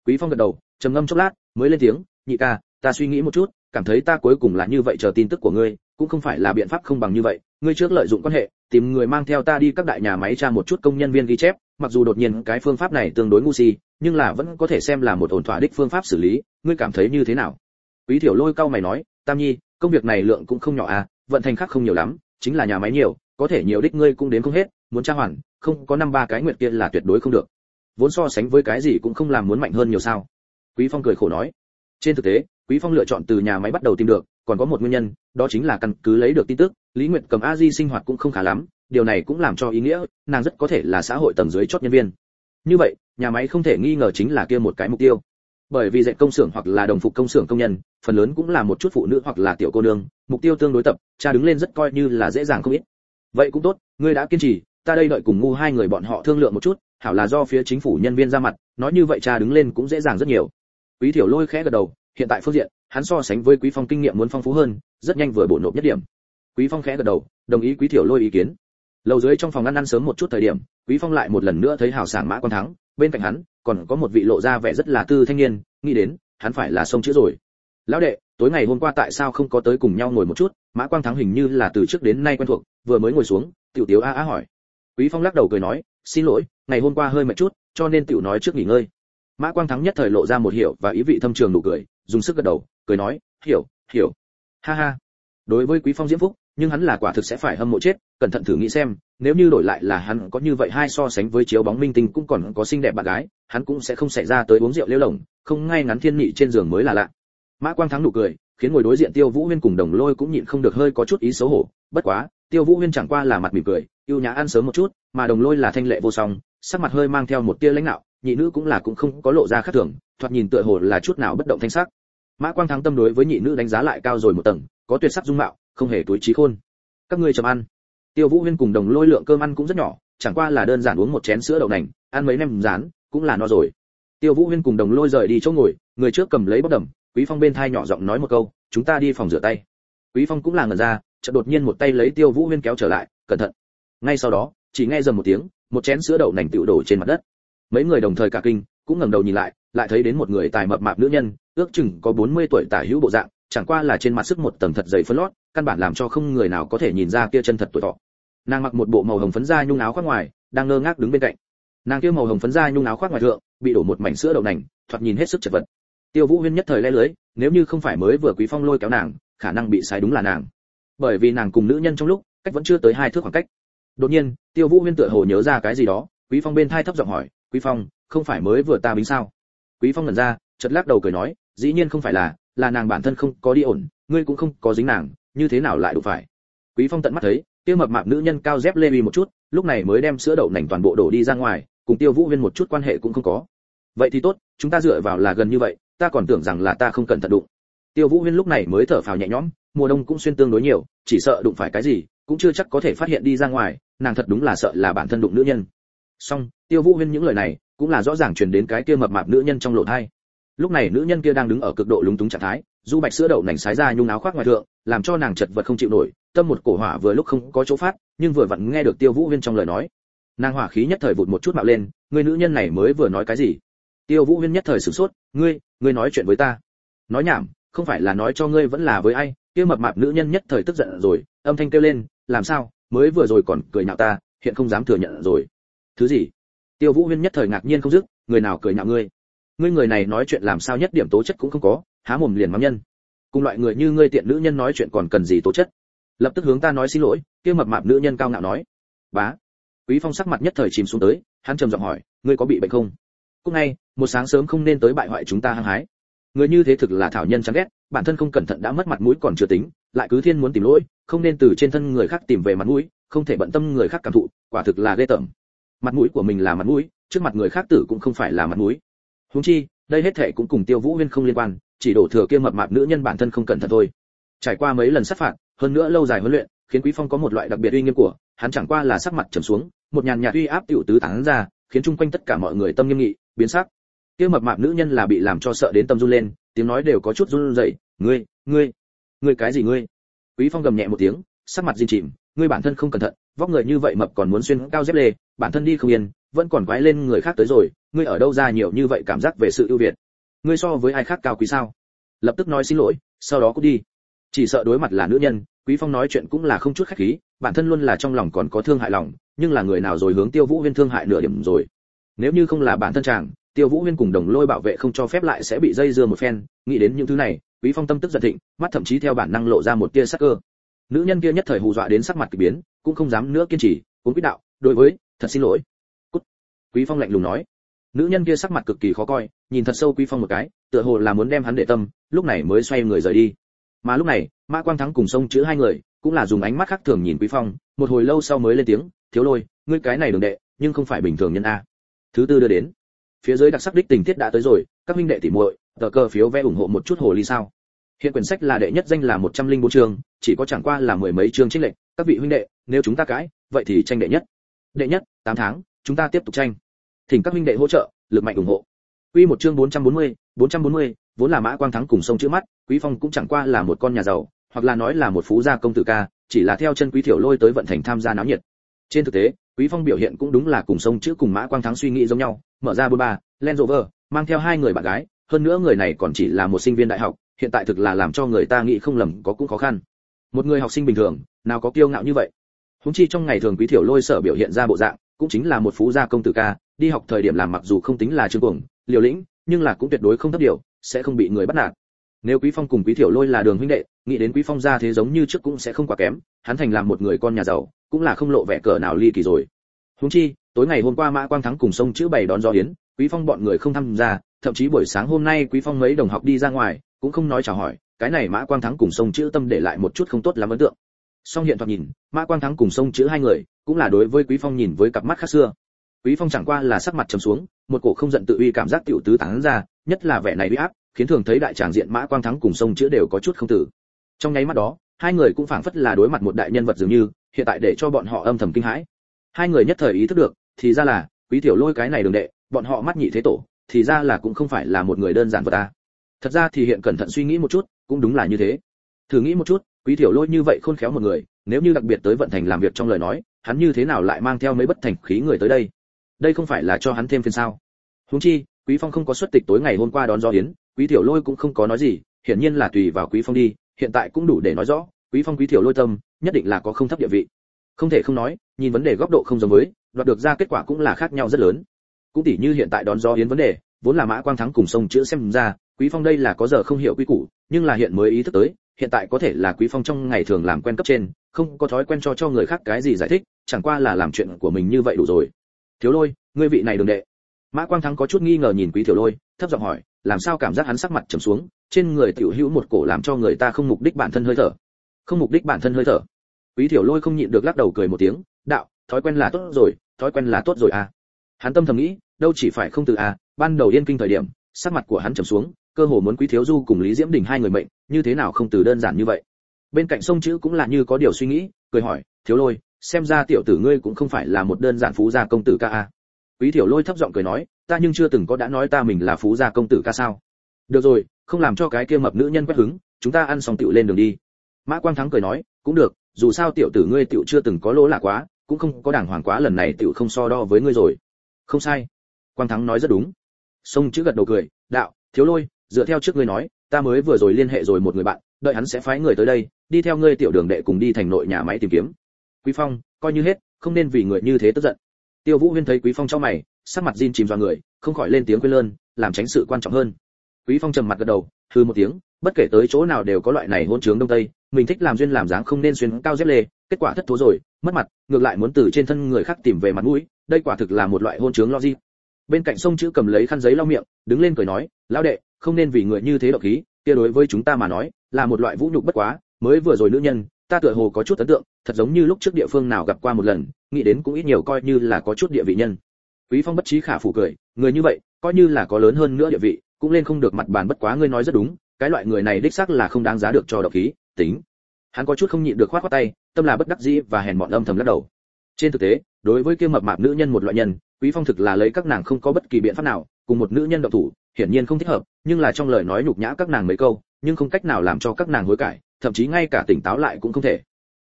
Quý Phong gật đầu, trầm ngâm chốc lát, mới lên tiếng, nhị ca, ta suy nghĩ một chút, cảm thấy ta cuối cùng là như vậy chờ tin tức của ngươi, cũng không phải là biện pháp không bằng như vậy, ngươi trước lợi dụng quan hệ, tìm người mang theo ta đi các đại nhà máy tra một chút công nhân viên ghi chép, mặc dù đột nhiên cái phương pháp này tương đối ngu si, nhưng là vẫn có thể xem là một ổn thỏa đích phương pháp xử lý, ngươi cảm thấy như thế nào? Quý Thiểu Lôi cao mày nói, Tam Nhi, công việc này lượng cũng không nhỏ à, vận thành khác không nhiều lắm, chính là nhà máy nhiều, có thể nhiều đích ngươi cũng đến không hết, muốn tra hoàn, không có năm ba cái nguyện kia là tuyệt đối không được. Vốn so sánh với cái gì cũng không làm muốn mạnh hơn nhiều sao? Quý Phong cười khổ nói. Trên thực tế, Quý Phong lựa chọn từ nhà máy bắt đầu tìm được, còn có một nguyên nhân, đó chính là căn cứ lấy được tin tức, Lý Nguyệt cầm A Di sinh hoạt cũng không khá lắm, điều này cũng làm cho ý nghĩa, nàng rất có thể là xã hội tầng dưới chót nhân viên. Như vậy, nhà máy không thể nghi ngờ chính là kia một cái mục tiêu. Bởi vì dạy công xưởng hoặc là đồng phục công xưởng công nhân, phần lớn cũng là một chút phụ nữ hoặc là tiểu cô nương, mục tiêu tương đối tập, cha đứng lên rất coi như là dễ dàng không ít. Vậy cũng tốt, ngươi đã kiên trì, ta đây đợi cùng ngu hai người bọn họ thương lượng một chút, hảo là do phía chính phủ nhân viên ra mặt, nói như vậy cha đứng lên cũng dễ dàng rất nhiều. Quý Thiểu Lôi khẽ gật đầu, hiện tại phương diện, hắn so sánh với Quý Phong kinh nghiệm muốn phong phú hơn, rất nhanh vừa bổ nộp nhất điểm. Quý Phong khẽ gật đầu, đồng ý Quý Thiểu Lôi ý kiến. Lầu dưới trong phòng ăn ăn sớm một chút thời điểm, Quý Phong lại một lần nữa thấy hào sảng Mã Quan Thắng, bên cạnh hắn còn có một vị lộ ra vẻ rất là tư thanh niên, nghĩ đến, hắn phải là sông chữa rồi. Lão đệ, tối ngày hôm qua tại sao không có tới cùng nhau ngồi một chút? Mã Quang Thắng hình như là từ trước đến nay quen thuộc, vừa mới ngồi xuống, Tiểu Tiếu a a hỏi. Quý Phong lắc đầu cười nói, xin lỗi, ngày hôm qua hơi mệt chút, cho nên Tiểu nói trước nghỉ ngơi. Mã Quang Thắng nhất thời lộ ra một hiểu và ý vị thâm trường nụ cười, dùng sức gật đầu, cười nói, hiểu, hiểu. Ha ha. Đối với Quý Phong diễm phúc, nhưng hắn là quả thực sẽ phải hâm mộ chết, cẩn thận thử nghĩ xem, nếu như đổi lại là hắn có như vậy hai so sánh với chiếu bóng minh tinh cũng còn có xinh đẹp bạn gái, hắn cũng sẽ không xảy ra tới uống rượu lêu lồng, không ngay ngắn thiên nhị trên giường mới là lạ. Mã Quang Thắng nụ cười, khiến ngồi đối diện Tiêu Vũ Huyên cùng Đồng Lôi cũng nhịn không được hơi có chút ý xấu hổ, bất quá, Tiêu Vũ Huyên chẳng qua là mặt mỉm cười, yêu nhã ăn sớm một chút, mà Đồng Lôi là thanh lệ vô song, sắc mặt hơi mang theo một tia lãnh nạo, nhị nữ cũng là cũng không có lộ ra khác thường, thoạt nhìn tựa hồ là chút nào bất động thanh sắc. Mã Quang Thắng tâm đối với nhị nữ đánh giá lại cao rồi một tầng, có tuyệt sắc dung mạo, không hề túi trí khôn. Các ngươi chầm ăn. Tiêu Vũ Huyên cùng Đồng Lôi lượng cơm ăn cũng rất nhỏ, chẳng qua là đơn giản uống một chén sữa đậu nành, ăn mấy nem rán, cũng là no rồi. Tiêu Vũ Huyên cùng Đồng Lôi rời đi chỗ ngồi, người trước cầm lấy bắp đầm, quý phong bên thai nhỏ giọng nói một câu chúng ta đi phòng rửa tay quý phong cũng là ngẩn ra chợt đột nhiên một tay lấy tiêu vũ huyên kéo trở lại cẩn thận ngay sau đó chỉ nghe dầm một tiếng một chén sữa đậu nành tựu đổ trên mặt đất mấy người đồng thời cả kinh, cũng ngẩng đầu nhìn lại lại thấy đến một người tài mập mạp nữ nhân, ước chừng có 40 tuổi tả hữu bộ dạng, chẳng qua là trên mặt sức một tầng thật dày phấn lót, căn bản làm cho không người nào có thể nhìn ra kia chân thật tuổi thọ. Nàng mặc một bộ màu hồng phấn da nhung áo khoác ngoài, đang ngơ ngác đứng bên cạnh. Nàng kia màu hồng phấn da nhung áo khoác ngoài thượng, bị đổ một mảnh sữa đậu nành, thoạt nhìn hết sức chật vật. Tiêu vũ huyên nhất thời le lưới, nếu như không phải mới vừa quý phong lôi kéo nàng, khả năng bị sai đúng là nàng. Bởi vì nàng cùng nữ nhân trong lúc, cách vẫn chưa tới hai thước khoảng cách. Đột nhiên, tiêu vũ huyên tựa hồ nhớ ra cái gì đó, quý phong bên thai thấp giọng hỏi quý phong, không phải mới vừa ta bính sao? Quý phong ngẩn ra, chợt lắc đầu cười nói, dĩ nhiên không phải là là nàng bản thân không có đi ổn, ngươi cũng không có dính nàng, như thế nào lại đủ phải? Quý phong tận mắt thấy tiêu mập mạp nữ nhân cao dép lê uy một chút, lúc này mới đem sữa đậu nành toàn bộ đổ đi ra ngoài, cùng tiêu vũ huyên một chút quan hệ cũng không có. Vậy thì tốt, chúng ta dựa vào là gần như vậy, ta còn tưởng rằng là ta không cần thận đụng. Tiêu vũ huyên lúc này mới thở phào nhẹ nhõm, mùa đông cũng xuyên tương đối nhiều, chỉ sợ đụng phải cái gì, cũng chưa chắc có thể phát hiện đi ra ngoài, nàng thật đúng là sợ là bản thân đụng nữ nhân song tiêu vũ huyên những lời này cũng là rõ ràng truyền đến cái kia mập mạp nữ nhân trong lộ thai. Lúc này nữ nhân kia đang đứng ở cực độ lúng túng trạng thái, du bạch sữa đậu nành sái ra nhung áo khoác ngoài thượng, làm cho nàng chật vật không chịu nổi, tâm một cổ hỏa vừa lúc không có chỗ phát, nhưng vừa vặn nghe được tiêu vũ huyên trong lời nói. Nàng hỏa khí nhất thời vụt một chút mạo lên, người nữ nhân này mới vừa nói cái gì? Tiêu vũ huyên nhất thời sửng sốt, ngươi ngươi nói chuyện với ta. Nói nhảm, không phải là nói cho ngươi vẫn là với ai? Kia mập mạp nữ nhân nhất thời tức giận rồi, âm thanh kêu lên, làm sao? Mới vừa rồi còn cười nhạo ta, hiện không dám thừa nhận rồi thứ gì? Tiêu vũ huyên nhất thời ngạc nhiên không dứt, người nào cười nhạo ngươi? Ngươi người này nói chuyện làm sao nhất điểm tố chất cũng không có, há mồm liền mắng nhân. Cùng loại người như ngươi tiện nữ nhân nói chuyện còn cần gì tố chất? Lập tức hướng ta nói xin lỗi, kia mập mạp nữ nhân cao ngạo nói. Bá. Quý phong sắc mặt nhất thời chìm xuống tới, hắn trầm giọng hỏi, ngươi có bị bệnh không? Cũng ngay, một sáng sớm không nên tới bại hoại chúng ta hăng hái. Người như thế thực là thảo nhân chán ghét, bản thân không cẩn thận đã mất mặt mũi còn chưa tính, lại cứ thiên muốn tìm lỗi, không nên từ trên thân người khác tìm về mặt mũi, không thể bận tâm người khác cảm thụ, quả thực là ghê tởm mặt mũi của mình là mặt mũi, trước mặt người khác tử cũng không phải là mặt mũi. Huống chi, đây hết thệ cũng cùng tiêu vũ huyên không liên quan, chỉ đổ thừa kia mập mạp nữ nhân bản thân không cẩn thận thôi. Trải qua mấy lần sát phạt, hơn nữa lâu dài huấn luyện, khiến quý phong có một loại đặc biệt uy nghiêm của, hắn chẳng qua là sắc mặt trầm xuống, một nhàn nhạt uy áp tiểu tứ tán ra, khiến chung quanh tất cả mọi người tâm nghiêm nghị, biến sắc. Kia mập mạp nữ nhân là bị làm cho sợ đến tâm run lên, tiếng nói đều có chút run rẩy, ngươi ngươi ngươi cái gì ngươi? Quý phong gầm nhẹ một tiếng, sắc mặt di chìm, ngươi bản thân không cẩn thận, vóc người như vậy mập còn muốn xuyên cao dép lê bản thân đi không yên, vẫn còn quái lên người khác tới rồi, ngươi ở đâu ra nhiều như vậy cảm giác về sự ưu việt? Ngươi so với ai khác cao quý sao? Lập tức nói xin lỗi, sau đó cũng đi. Chỉ sợ đối mặt là nữ nhân, quý phong nói chuyện cũng là không chút khách khí, bản thân luôn là trong lòng còn có thương hại lòng, nhưng là người nào rồi hướng tiêu vũ huyên thương hại nửa điểm rồi. Nếu như không là bản thân chàng, tiêu vũ huyên cùng đồng lôi bảo vệ không cho phép lại sẽ bị dây dưa một phen, nghĩ đến những thứ này, quý phong tâm tức giận thịnh, mắt thậm chí theo bản năng lộ ra một tia sắc cơ. Nữ nhân kia nhất thời hù dọa đến sắc mặt kỳ biến, cũng không dám nữa kiên trì, cũng quyết đạo, đối với thật xin lỗi. Cút. Quý phong lạnh lùng nói. Nữ nhân kia sắc mặt cực kỳ khó coi, nhìn thật sâu quý phong một cái, tựa hồ là muốn đem hắn để tâm, lúc này mới xoay người rời đi. Mà lúc này mã quang thắng cùng sông chữ hai người, cũng là dùng ánh mắt khác thường nhìn quý phong, một hồi lâu sau mới lên tiếng, thiếu lôi, ngươi cái này đường đệ, nhưng không phải bình thường nhân a. Thứ tư đưa đến. Phía dưới đặc sắc đích tình tiết đã tới rồi, các huynh đệ tỉ muội, tờ cờ phiếu vẽ ủng hộ một chút hồ ly sao? Hiện quyển sách là đệ nhất danh là một trăm linh bốn chương, chỉ có chẳng qua là mười mấy chương trích lệnh các vị huynh đệ, nếu chúng ta cãi, vậy thì tranh đệ nhất. Đệ nhất tám tháng chúng ta tiếp tục tranh thỉnh các huynh đệ hỗ trợ lực mạnh ủng hộ quy một chương bốn bốn trăm mươi bốn trăm bốn mươi vốn là mã quang thắng cùng sông chữ mắt quý phong cũng chẳng qua là một con nhà giàu hoặc là nói là một phú gia công tử ca chỉ là theo chân quý thiểu lôi tới vận thành tham gia náo nhiệt trên thực tế quý phong biểu hiện cũng đúng là cùng sông chữ cùng mã quang thắng suy nghĩ giống nhau mở ra bôn ba Land Rover, mang theo hai người bạn gái, hơn nữa người này còn chỉ là một sinh viên đại học, hiện tại thực là làm cho người ta nghĩ không lầm có cũng khó khăn. Một người học sinh bình thường, nào có kiêu ngạo như vậy. húng chi trong ngày thường Quý Thiểu Lôi sở biểu hiện ra bộ dạng, cũng chính là một phú gia công tử ca, đi học thời điểm làm mặc dù không tính là trương cuồng, liều lĩnh, nhưng là cũng tuyệt đối không thấp điều, sẽ không bị người bắt nạt. Nếu Quý Phong cùng Quý Thiểu Lôi là đường huynh đệ, nghĩ đến Quý Phong gia thế giống như trước cũng sẽ không quá kém, hắn thành làm một người con nhà giàu, cũng là không lộ vẻ cờ nào ly kỳ rồi. Huống chi, tối ngày hôm qua Mã Quang Thắng cùng sông chữ bày đón gió yến, Quý Phong bọn người không tham gia, thậm chí buổi sáng hôm nay Quý Phong mấy đồng học đi ra ngoài, cũng không nói chào hỏi, cái này Mã Quang Thắng cùng sông chữ tâm để lại một chút không tốt lắm ấn tượng. Song hiện thoạt nhìn, Mã Quang Thắng cùng sông chữ hai người, cũng là đối với Quý Phong nhìn với cặp mắt khác xưa. Quý Phong chẳng qua là sắc mặt trầm xuống, một cổ không giận tự uy cảm giác tiểu tứ tán ra, nhất là vẻ này uy áp, khiến thường thấy đại tràng diện Mã Quang Thắng cùng sông chữ đều có chút không tử. Trong nháy mắt đó, hai người cũng phảng phất là đối mặt một đại nhân vật dường như, hiện tại để cho bọn họ âm thầm kinh hãi. Hai người nhất thời ý thức được, thì ra là, Quý tiểu lôi cái này đường đệ, bọn họ mắt nhị thế tổ, thì ra là cũng không phải là một người đơn giản vật ta thật ra thì hiện cẩn thận suy nghĩ một chút cũng đúng là như thế thử nghĩ một chút quý tiểu lôi như vậy khôn khéo một người, nếu như đặc biệt tới vận thành làm việc trong lời nói, hắn như thế nào lại mang theo mấy bất thành khí người tới đây? Đây không phải là cho hắn thêm phiền sao? Huống chi, quý phong không có xuất tịch tối ngày hôm qua đón Do yến, quý tiểu lôi cũng không có nói gì, hiển nhiên là tùy vào quý phong đi, hiện tại cũng đủ để nói rõ, quý phong, quý tiểu lôi tâm, nhất định là có không thấp địa vị. Không thể không nói, nhìn vấn đề góc độ không giống với, đoạt được ra kết quả cũng là khác nhau rất lớn. Cũng tỉ như hiện tại đón Do yến vấn đề, vốn là mã quang thắng cùng sông chữ xem ra, quý phong đây là có giờ không hiểu quy củ, nhưng là hiện mới ý thức tới hiện tại có thể là quý phong trong ngày thường làm quen cấp trên, không có thói quen cho cho người khác cái gì giải thích, chẳng qua là làm chuyện của mình như vậy đủ rồi. Thiếu lôi, ngươi vị này đừng đệ. Mã quang thắng có chút nghi ngờ nhìn quý thiếu lôi, thấp giọng hỏi, làm sao cảm giác hắn sắc mặt trầm xuống, trên người tiểu hữu một cổ làm cho người ta không mục đích bản thân hơi thở. Không mục đích bản thân hơi thở. Quý thiếu lôi không nhịn được lắc đầu cười một tiếng, đạo, thói quen là tốt rồi, thói quen là tốt rồi à. Hắn tâm thầm nghĩ, đâu chỉ phải không từ à ban đầu yên kinh thời điểm, sắc mặt của hắn trầm xuống cơ hồ muốn quý thiếu du cùng lý diễm đình hai người mệnh, như thế nào không từ đơn giản như vậy? Bên cạnh sông chữ cũng là như có điều suy nghĩ, cười hỏi, thiếu lôi, xem ra tiểu tử ngươi cũng không phải là một đơn giản phú gia công tử ca a. Quý tiểu lôi thấp giọng cười nói, ta nhưng chưa từng có đã nói ta mình là phú gia công tử ca sao? Được rồi, không làm cho cái kia mập nữ nhân quét hứng, chúng ta ăn xong tiểu lên đường đi. Mã quang thắng cười nói, cũng được, dù sao tiểu tử ngươi tiểu chưa từng có lỗ lạ quá, cũng không có đàng hoàng quá lần này tiểu không so đo với ngươi rồi. Không sai. Quang thắng nói rất đúng. Sông chữ gật đầu cười, đạo, thiếu lôi dựa theo trước ngươi nói, ta mới vừa rồi liên hệ rồi một người bạn, đợi hắn sẽ phái người tới đây, đi theo ngươi tiểu đường đệ cùng đi thành nội nhà máy tìm kiếm. Quý phong, coi như hết, không nên vì người như thế tức giận. Tiêu vũ huyên thấy quý phong trong mày, sắc mặt Jin chìm vào người, không khỏi lên tiếng quên lơn, làm tránh sự quan trọng hơn. Quý phong trầm mặt gật đầu, hừ một tiếng, bất kể tới chỗ nào đều có loại này hôn trướng đông tây, mình thích làm duyên làm dáng không nên xuyên cao dép lê, kết quả thất thố rồi, mất mặt, ngược lại muốn từ trên thân người khác tìm về mặt mũi, đây quả thực là một loại hôn trướng logic. Bên cạnh sông chữ cầm lấy khăn giấy lau miệng, đứng lên cười nói, lão đệ không nên vì người như thế độc khí, kia đối với chúng ta mà nói, là một loại vũ nhục bất quá, mới vừa rồi nữ nhân, ta tựa hồ có chút ấn tượng, thật giống như lúc trước địa phương nào gặp qua một lần, nghĩ đến cũng ít nhiều coi như là có chút địa vị nhân. Quý phong bất trí khả phủ cười, người như vậy, coi như là có lớn hơn nữa địa vị, cũng lên không được mặt bàn bất quá ngươi nói rất đúng, cái loại người này đích xác là không đáng giá được cho độc khí, tính. Hắn có chút không nhịn được khoát khoát tay, tâm là bất đắc dĩ và hèn mọn âm thầm lắc đầu. Trên thực tế, đối với kia mập mạp nữ nhân một loại nhân, quý phong thực là lấy các nàng không có bất kỳ biện pháp nào, cùng một nữ nhân độc thủ hiển nhiên không thích hợp, nhưng là trong lời nói nhục nhã các nàng mấy câu, nhưng không cách nào làm cho các nàng hối cải, thậm chí ngay cả tỉnh táo lại cũng không thể.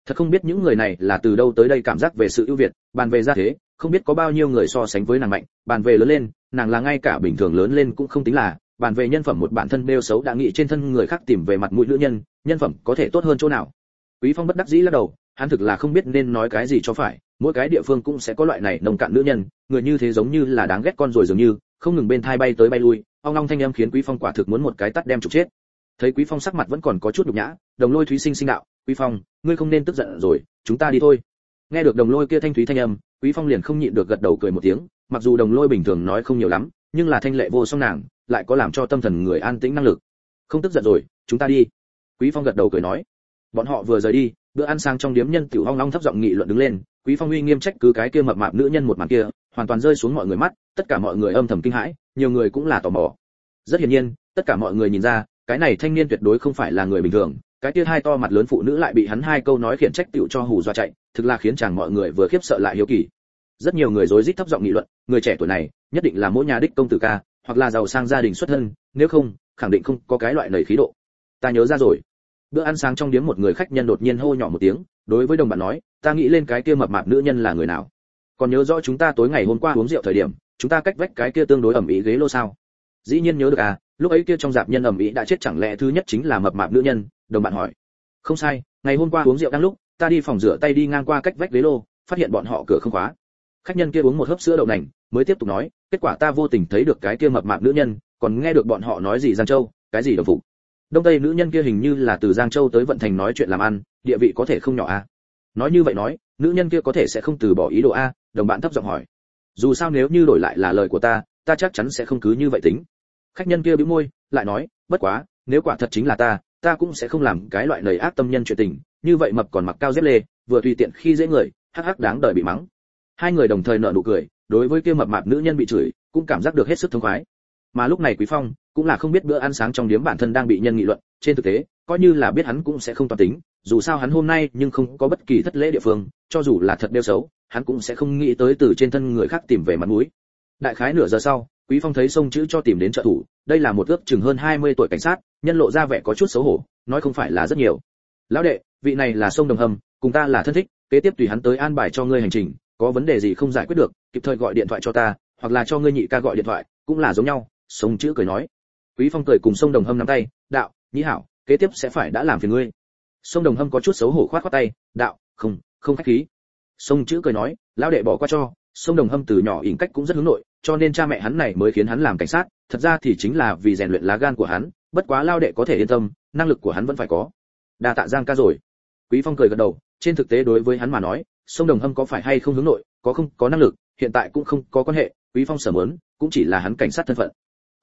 Thật không biết những người này là từ đâu tới đây cảm giác về sự ưu việt, bàn về gia thế, không biết có bao nhiêu người so sánh với nàng mạnh, bàn về lớn lên, nàng là ngay cả bình thường lớn lên cũng không tính là, bàn về nhân phẩm một bản thân bêu xấu đã nghĩ trên thân người khác tìm về mặt mũi nữ nhân nhân phẩm có thể tốt hơn chỗ nào. Quý phong bất đắc dĩ lắc đầu, hắn thực là không biết nên nói cái gì cho phải, mỗi cái địa phương cũng sẽ có loại này nồng cạn nữ nhân, người như thế giống như là đáng ghét con rồi dường như không ngừng bên thai bay tới bay lui, ong long thanh âm khiến quý phong quả thực muốn một cái tắt đem trục chết. Thấy quý phong sắc mặt vẫn còn có chút nhục nhã, đồng lôi thúy sinh sinh đạo, quý phong, ngươi không nên tức giận rồi, chúng ta đi thôi. Nghe được đồng lôi kia thanh thúy thanh âm, quý phong liền không nhịn được gật đầu cười một tiếng, mặc dù đồng lôi bình thường nói không nhiều lắm, nhưng là thanh lệ vô song nàng, lại có làm cho tâm thần người an tĩnh năng lực. Không tức giận rồi, chúng ta đi. Quý phong gật đầu cười nói bọn họ vừa rời đi, bữa ăn sang trong điếm nhân tiểu hong long thấp giọng nghị luận đứng lên, quý phong uy nghiêm trách cứ cái kia mập mạp nữ nhân một màn kia, hoàn toàn rơi xuống mọi người mắt, tất cả mọi người âm thầm kinh hãi, nhiều người cũng là tò mò. Rất hiển nhiên, tất cả mọi người nhìn ra, cái này thanh niên tuyệt đối không phải là người bình thường, cái kia hai to mặt lớn phụ nữ lại bị hắn hai câu nói khiển trách tiểu cho hù dọa chạy, thực là khiến chàng mọi người vừa khiếp sợ lại hiếu kỳ. Rất nhiều người rối rít thấp giọng nghị luận, người trẻ tuổi này, nhất định là mỗi nhà đích công tử ca, hoặc là giàu sang gia đình xuất thân, nếu không, khẳng định không có cái loại nầy khí độ. Ta nhớ ra rồi bữa ăn sáng trong điếm một người khách nhân đột nhiên hô nhỏ một tiếng, đối với đồng bạn nói, ta nghĩ lên cái kia mập mạp nữ nhân là người nào? Còn nhớ rõ chúng ta tối ngày hôm qua uống rượu thời điểm, chúng ta cách vách cái kia tương đối ẩm ý ghế lô sao? Dĩ nhiên nhớ được à lúc ấy kia trong dạp nhân ẩm ý đã chết chẳng lẽ thứ nhất chính là mập mạp nữ nhân? Đồng bạn hỏi. Không sai, ngày hôm qua uống rượu đang lúc, ta đi phòng rửa tay đi ngang qua cách vách ghế lô, phát hiện bọn họ cửa không khóa. Khách nhân kia uống một hớp sữa đậu nành, mới tiếp tục nói, kết quả ta vô tình thấy được cái kia mập mạp nữ nhân, còn nghe được bọn họ nói gì giang châu, cái gì đồng phục? Đông tây nữ nhân kia hình như là từ giang châu tới vận thành nói chuyện làm ăn, địa vị có thể không nhỏ a à? nói như vậy nói, nữ nhân kia có thể sẽ không từ bỏ ý đồ a? Đồng bạn thấp giọng hỏi. Dù sao nếu như đổi lại là lời của ta ta chắc chắn sẽ không cứ như vậy tính. Khách nhân kia bĩu môi, lại nói, bất quá, nếu quả thật chính là ta ta cũng sẽ không làm cái loại lời ác tâm nhân chuyện tình, như vậy mập còn mặc cao dép lê, vừa tùy tiện khi dễ người, hắc hắc đáng đời bị mắng. Hai người đồng thời nở nụ cười, đối với kia mập mạp nữ nhân bị chửi, cũng cảm giác được hết sức thông khoái. Mà lúc này quý phong cũng là không biết bữa ăn sáng trong điếm bản thân đang bị nhân nghị luận, trên thực tế, coi như là biết hắn cũng sẽ không toàn tính, dù sao hắn hôm nay nhưng không có bất kỳ thất lễ địa phương, cho dù là thật đeo xấu, hắn cũng sẽ không nghĩ tới từ trên thân người khác tìm về mặt mũi. Đại khái nửa giờ sau, quý phong thấy sông chữ cho tìm đến trợ thủ, đây là một ước chừng hơn 20 tuổi cảnh sát, nhân lộ ra vẻ có chút xấu hổ, nói không phải là rất nhiều. Lão đệ, vị này là sông đồng hầm cùng ta là thân thích, kế tiếp tùy hắn tới an bài cho ngươi hành trình, có vấn đề gì không giải quyết được, kịp thời gọi điện thoại cho ta, hoặc là cho ngươi nhị ca gọi điện thoại, cũng là giống nhau, sông chữ cười nói quý phong cười cùng sông đồng hâm nắm tay, đạo, nhĩ hảo, kế tiếp sẽ phải đã làm phiền ngươi. Sông đồng hâm có chút xấu hổ khoát khoát tay, đạo, không không khách khí. Sông chữ cười nói, lão đệ bỏ qua cho. Sông đồng hâm từ nhỏ ỉn cách cũng rất hướng nội, cho nên cha mẹ hắn này mới khiến hắn làm cảnh sát, thật ra thì chính là vì rèn luyện lá gan của hắn, bất quá lao đệ có thể yên tâm, năng lực của hắn vẫn phải có. Đa tạ giang ca rồi. Quý phong cười gật đầu, trên thực tế đối với hắn mà nói, sông đồng hâm có phải hay không hướng nội, có không, có năng lực, hiện tại cũng không có quan hệ, quý phong sở muốn, cũng chỉ là hắn cảnh sát thân phận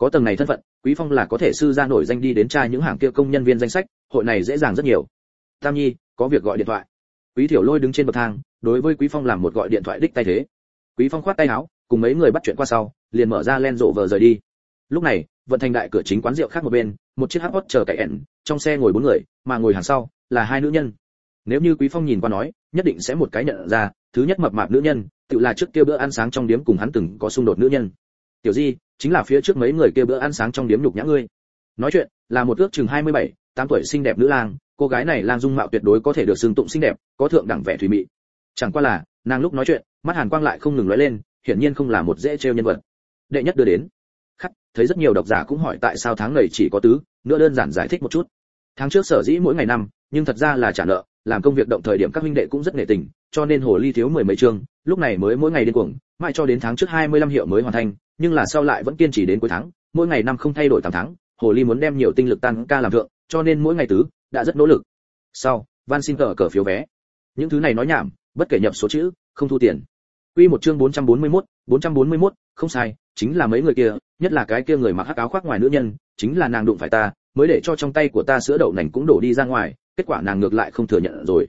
có tầng này thân phận, quý phong là có thể sư ra nổi danh đi đến trai những hàng kia công nhân viên danh sách, hội này dễ dàng rất nhiều. Tam nhi, có việc gọi điện thoại. Quý tiểu lôi đứng trên bậc thang, đối với quý phong làm một gọi điện thoại đích tay thế. Quý phong khoát tay áo, cùng mấy người bắt chuyện qua sau, liền mở ra len rộ vờ rời đi. Lúc này, vận thành đại cửa chính quán rượu khác một bên, một chiếc hot chờ cậy ẻn trong xe ngồi bốn người, mà ngồi hàng sau, là hai nữ nhân. Nếu như quý phong nhìn qua nói, nhất định sẽ một cái nhận ra, thứ nhất mập mạp nữ nhân, tự là trước kia bữa ăn sáng trong điếm cùng hắn từng có xung đột nữ nhân. Tiểu di chính là phía trước mấy người kia bữa ăn sáng trong điếm nhục nhã ngươi. Nói chuyện là một ước chừng 27, tám tuổi xinh đẹp nữ lang cô gái này lang dung mạo tuyệt đối có thể được xưng tụng xinh đẹp có thượng đẳng vẻ thùy mị. Chẳng qua là nàng lúc nói chuyện mắt hàn quang lại không ngừng lóe lên hiển nhiên không là một dễ trêu nhân vật. Đệ nhất đưa đến. Khắc thấy rất nhiều độc giả cũng hỏi tại sao tháng này chỉ có tứ nữa đơn giản giải thích một chút. Tháng trước sở dĩ mỗi ngày năm nhưng thật ra là trả nợ làm công việc động thời điểm các huynh đệ cũng rất nghệ tình cho nên hồ ly thiếu mười mấy chương lúc này mới mỗi ngày điên cuồng mãi cho đến tháng trước 25 hiệu mới hoàn thành nhưng là sau lại vẫn kiên trì đến cuối tháng mỗi ngày năm không thay đổi tám tháng hồ ly muốn đem nhiều tinh lực tăng ca làm thượng cho nên mỗi ngày tứ đã rất nỗ lực. Sau van xin cờ cờ phiếu vé. Những thứ này nói nhảm bất kể nhập số chữ không thu tiền. Quy một chương 441, 441, không sai, chính là mấy người kia, nhất là cái kia người mặc hắc áo khoác ngoài nữ nhân, chính là nàng đụng phải ta, mới để cho trong tay của ta sữa đậu nành cũng đổ đi ra ngoài, kết quả nàng ngược lại không thừa nhận rồi.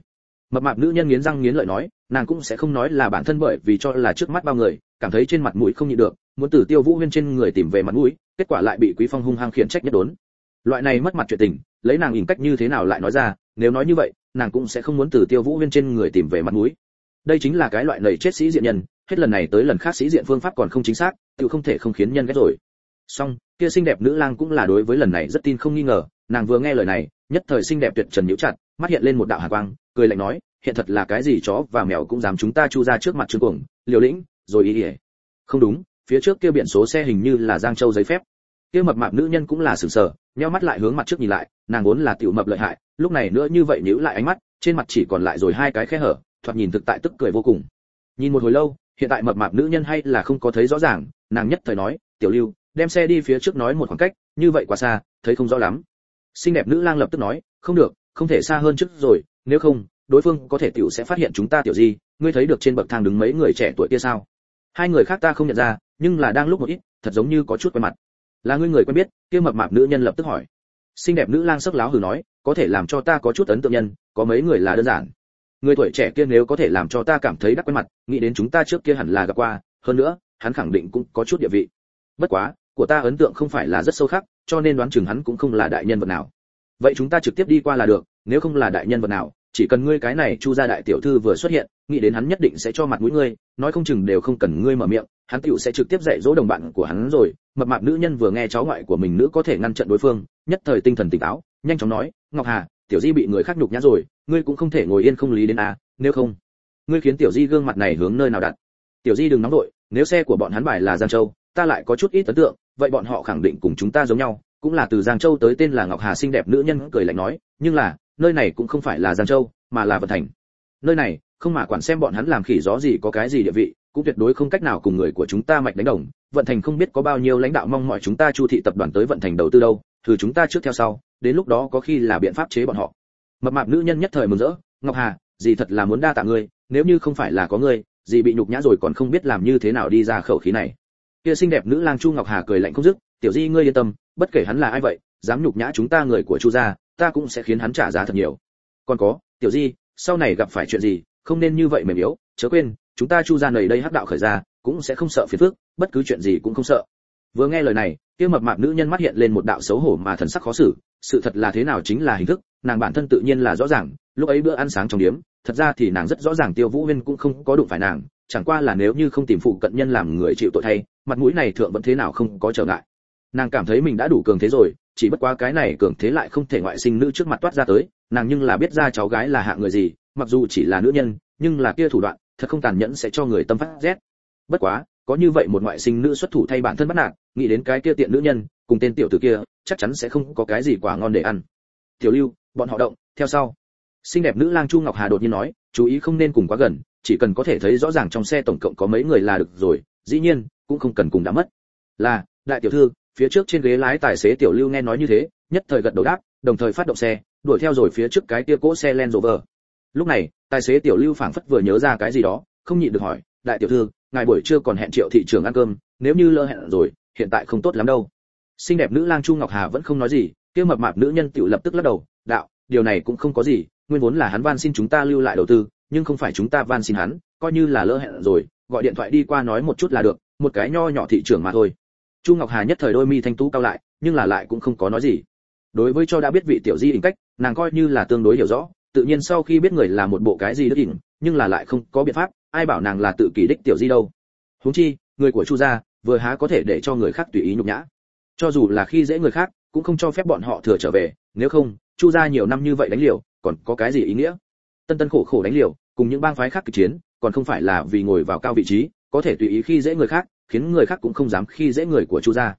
Mập mạp nữ nhân nghiến răng nghiến lợi nói, nàng cũng sẽ không nói là bản thân bởi vì cho là trước mắt bao người, cảm thấy trên mặt mũi không nhịn được, muốn từ Tiêu Vũ Huyên trên người tìm về mặt mũi, kết quả lại bị Quý Phong hung hăng khiển trách nhất đốn. Loại này mất mặt chuyện tình, lấy nàng ỉn cách như thế nào lại nói ra, nếu nói như vậy, nàng cũng sẽ không muốn từ Tiêu Vũ Huyên trên người tìm về mặt mũi. Đây chính là cái loại lầy chết sĩ diện nhân hết lần này tới lần khác sĩ diện phương pháp còn không chính xác tự không thể không khiến nhân ghét rồi. Song kia xinh đẹp nữ lang cũng là đối với lần này rất tin không nghi ngờ nàng vừa nghe lời này nhất thời xinh đẹp tuyệt trần nhíu chặt mắt hiện lên một đạo hà quang cười lạnh nói hiện thật là cái gì chó và mèo cũng dám chúng ta chu ra trước mặt trương cuồng liều lĩnh rồi ý ỉa không đúng phía trước kia biển số xe hình như là giang châu giấy phép. Kia mập mạp nữ nhân cũng là sửng sờ, nheo mắt lại hướng mặt trước nhìn lại, nàng vốn là tiểu mập lợi hại, lúc này nữa như vậy nhíu lại ánh mắt, trên mặt chỉ còn lại rồi hai cái khe hở, thoạt nhìn thực tại tức cười vô cùng. Nhìn một hồi lâu, hiện tại mập mạp nữ nhân hay là không có thấy rõ ràng, nàng nhất thời nói, tiểu lưu, đem xe đi phía trước nói một khoảng cách, như vậy quá xa, thấy không rõ lắm. Xinh đẹp nữ lang lập tức nói, không được, không thể xa hơn trước rồi, nếu không, đối phương có thể tiểu sẽ phát hiện chúng ta tiểu gì, ngươi thấy được trên bậc thang đứng mấy người trẻ tuổi kia sao? Hai người khác ta không nhận ra, nhưng là đang lúc một ít, thật giống như có chút quen mặt. Là ngươi người quen biết, kia mập mạp nữ nhân lập tức hỏi. Xinh đẹp nữ lang sắc láo hừ nói, có thể làm cho ta có chút ấn tượng nhân, có mấy người là đơn giản. Người tuổi trẻ kia nếu có thể làm cho ta cảm thấy đắc quen mặt, nghĩ đến chúng ta trước kia hẳn là gặp qua, hơn nữa, hắn khẳng định cũng có chút địa vị. Bất quá, của ta ấn tượng không phải là rất sâu khắc, cho nên đoán chừng hắn cũng không là đại nhân vật nào. Vậy chúng ta trực tiếp đi qua là được, nếu không là đại nhân vật nào chỉ cần ngươi cái này chu gia đại tiểu thư vừa xuất hiện, nghĩ đến hắn nhất định sẽ cho mặt mũi ngươi, nói không chừng đều không cần ngươi mở miệng, hắn tiểu sẽ trực tiếp dạy dỗ đồng bạn của hắn rồi, mập mạp nữ nhân vừa nghe cháu ngoại của mình nữ có thể ngăn trận đối phương, nhất thời tinh thần tỉnh táo, nhanh chóng nói, ngọc hà, tiểu di bị người khác nhục nhã rồi, ngươi cũng không thể ngồi yên không lý đến à nếu không, ngươi khiến tiểu di gương mặt này hướng nơi nào đặt. Tiểu di đừng nóng đội nếu xe của bọn hắn bài là giang châu, ta lại có chút ít ấn tượng, vậy bọn họ khẳng định cùng chúng ta giống nhau, cũng là từ giang châu tới tên là ngọc hà xinh đẹp nữ nhân cười lạnh nói, nhưng là nơi này cũng không phải là giang châu, mà là vận thành. Nơi này, không mà quản xem bọn hắn làm khỉ gió gì có cái gì địa vị, cũng tuyệt đối không cách nào cùng người của chúng ta mạch đánh đồng. Vận thành không biết có bao nhiêu lãnh đạo mong mọi chúng ta chu thị tập đoàn tới vận thành đầu tư đâu, thử chúng ta trước theo sau, đến lúc đó có khi là biện pháp chế bọn họ. Mập mạp nữ nhân nhất thời mừng rỡ, ngọc hà gì thật là muốn đa tạ ngươi, nếu như không phải là có ngươi gì bị nhục nhã rồi còn không biết làm như thế nào đi ra khẩu khí này. Kia xinh đẹp nữ lang chu ngọc hà cười lạnh không dứt, tiểu di ngươi yên tâm, bất kể hắn là ai vậy, dám nhục nhã chúng ta người của chu gia ta cũng sẽ khiến hắn trả giá thật nhiều. Còn có, tiểu di, sau này gặp phải chuyện gì, không nên như vậy mềm yếu, chớ quên, chúng ta chu ra nầy đây hắc đạo khởi ra, cũng sẽ không sợ phiền phức, bất cứ chuyện gì cũng không sợ. Vừa nghe lời này, kia mập mạp nữ nhân mắt hiện lên một đạo xấu hổ mà thần sắc khó xử, sự thật là thế nào chính là hình thức, nàng bản thân tự nhiên là rõ ràng, lúc ấy bữa ăn sáng trong điếm, thật ra thì nàng rất rõ ràng tiêu vũ huyên cũng không có đụng phải nàng, chẳng qua là nếu như không tìm phụ cận nhân làm người chịu tội thay, mặt mũi này thượng vẫn thế nào không có trở ngại. Nàng cảm thấy mình đã đủ cường thế rồi chỉ bất quá cái này cường thế lại không thể ngoại sinh nữ trước mặt toát ra tới, nàng nhưng là biết ra cháu gái là hạng người gì, mặc dù chỉ là nữ nhân, nhưng là kia thủ đoạn, thật không tàn nhẫn sẽ cho người tâm phát rét. Bất quá, có như vậy một ngoại sinh nữ xuất thủ thay bản thân bắt nạt, nghĩ đến cái kia tiện nữ nhân, cùng tên tiểu tử kia, chắc chắn sẽ không có cái gì quả ngon để ăn. Tiểu lưu, bọn họ động, theo sau. Xinh đẹp nữ lang chu ngọc hà đột nhiên nói, chú ý không nên cùng quá gần, chỉ cần có thể thấy rõ ràng trong xe tổng cộng có mấy người là được rồi, dĩ nhiên, cũng không cần cùng đã mất. Là, đại tiểu thư phía trước trên ghế lái tài xế tiểu lưu nghe nói như thế, nhất thời gật đầu đáp, đồng thời phát động xe, đuổi theo rồi phía trước cái kia cỗ xe len Rover. Lúc này, tài xế tiểu lưu phảng phất vừa nhớ ra cái gì đó, không nhịn được hỏi, đại tiểu thư, ngài buổi trưa còn hẹn triệu thị trường ăn cơm, nếu như lỡ hẹn rồi, hiện tại không tốt lắm đâu. Xinh đẹp nữ lang chu ngọc hà vẫn không nói gì, kia mập mạp nữ nhân tiểu lập tức lắc đầu, đạo, điều này cũng không có gì, nguyên vốn là hắn van xin chúng ta lưu lại đầu tư, nhưng không phải chúng ta van xin hắn, coi như là lỡ hẹn rồi, gọi điện thoại đi qua nói một chút là được, một cái nho nhỏ thị trường mà thôi chu ngọc hà nhất thời đôi mi thanh tú cao lại nhưng là lại cũng không có nói gì. Đối với cho đã biết vị tiểu di hình cách nàng coi như là tương đối hiểu rõ tự nhiên sau khi biết người là một bộ cái gì đức hình, nhưng là lại không có biện pháp ai bảo nàng là tự kỷ đích tiểu di đâu. Huống chi người của chu gia vừa há có thể để cho người khác tùy ý nhục nhã. Cho dù là khi dễ người khác cũng không cho phép bọn họ thừa trở về nếu không chu gia nhiều năm như vậy đánh liều còn có cái gì ý nghĩa? Tân tân khổ khổ đánh liều cùng những bang phái khác kịch chiến còn không phải là vì ngồi vào cao vị trí có thể tùy ý khi dễ người khác khiến người khác cũng không dám khi dễ người của chu gia.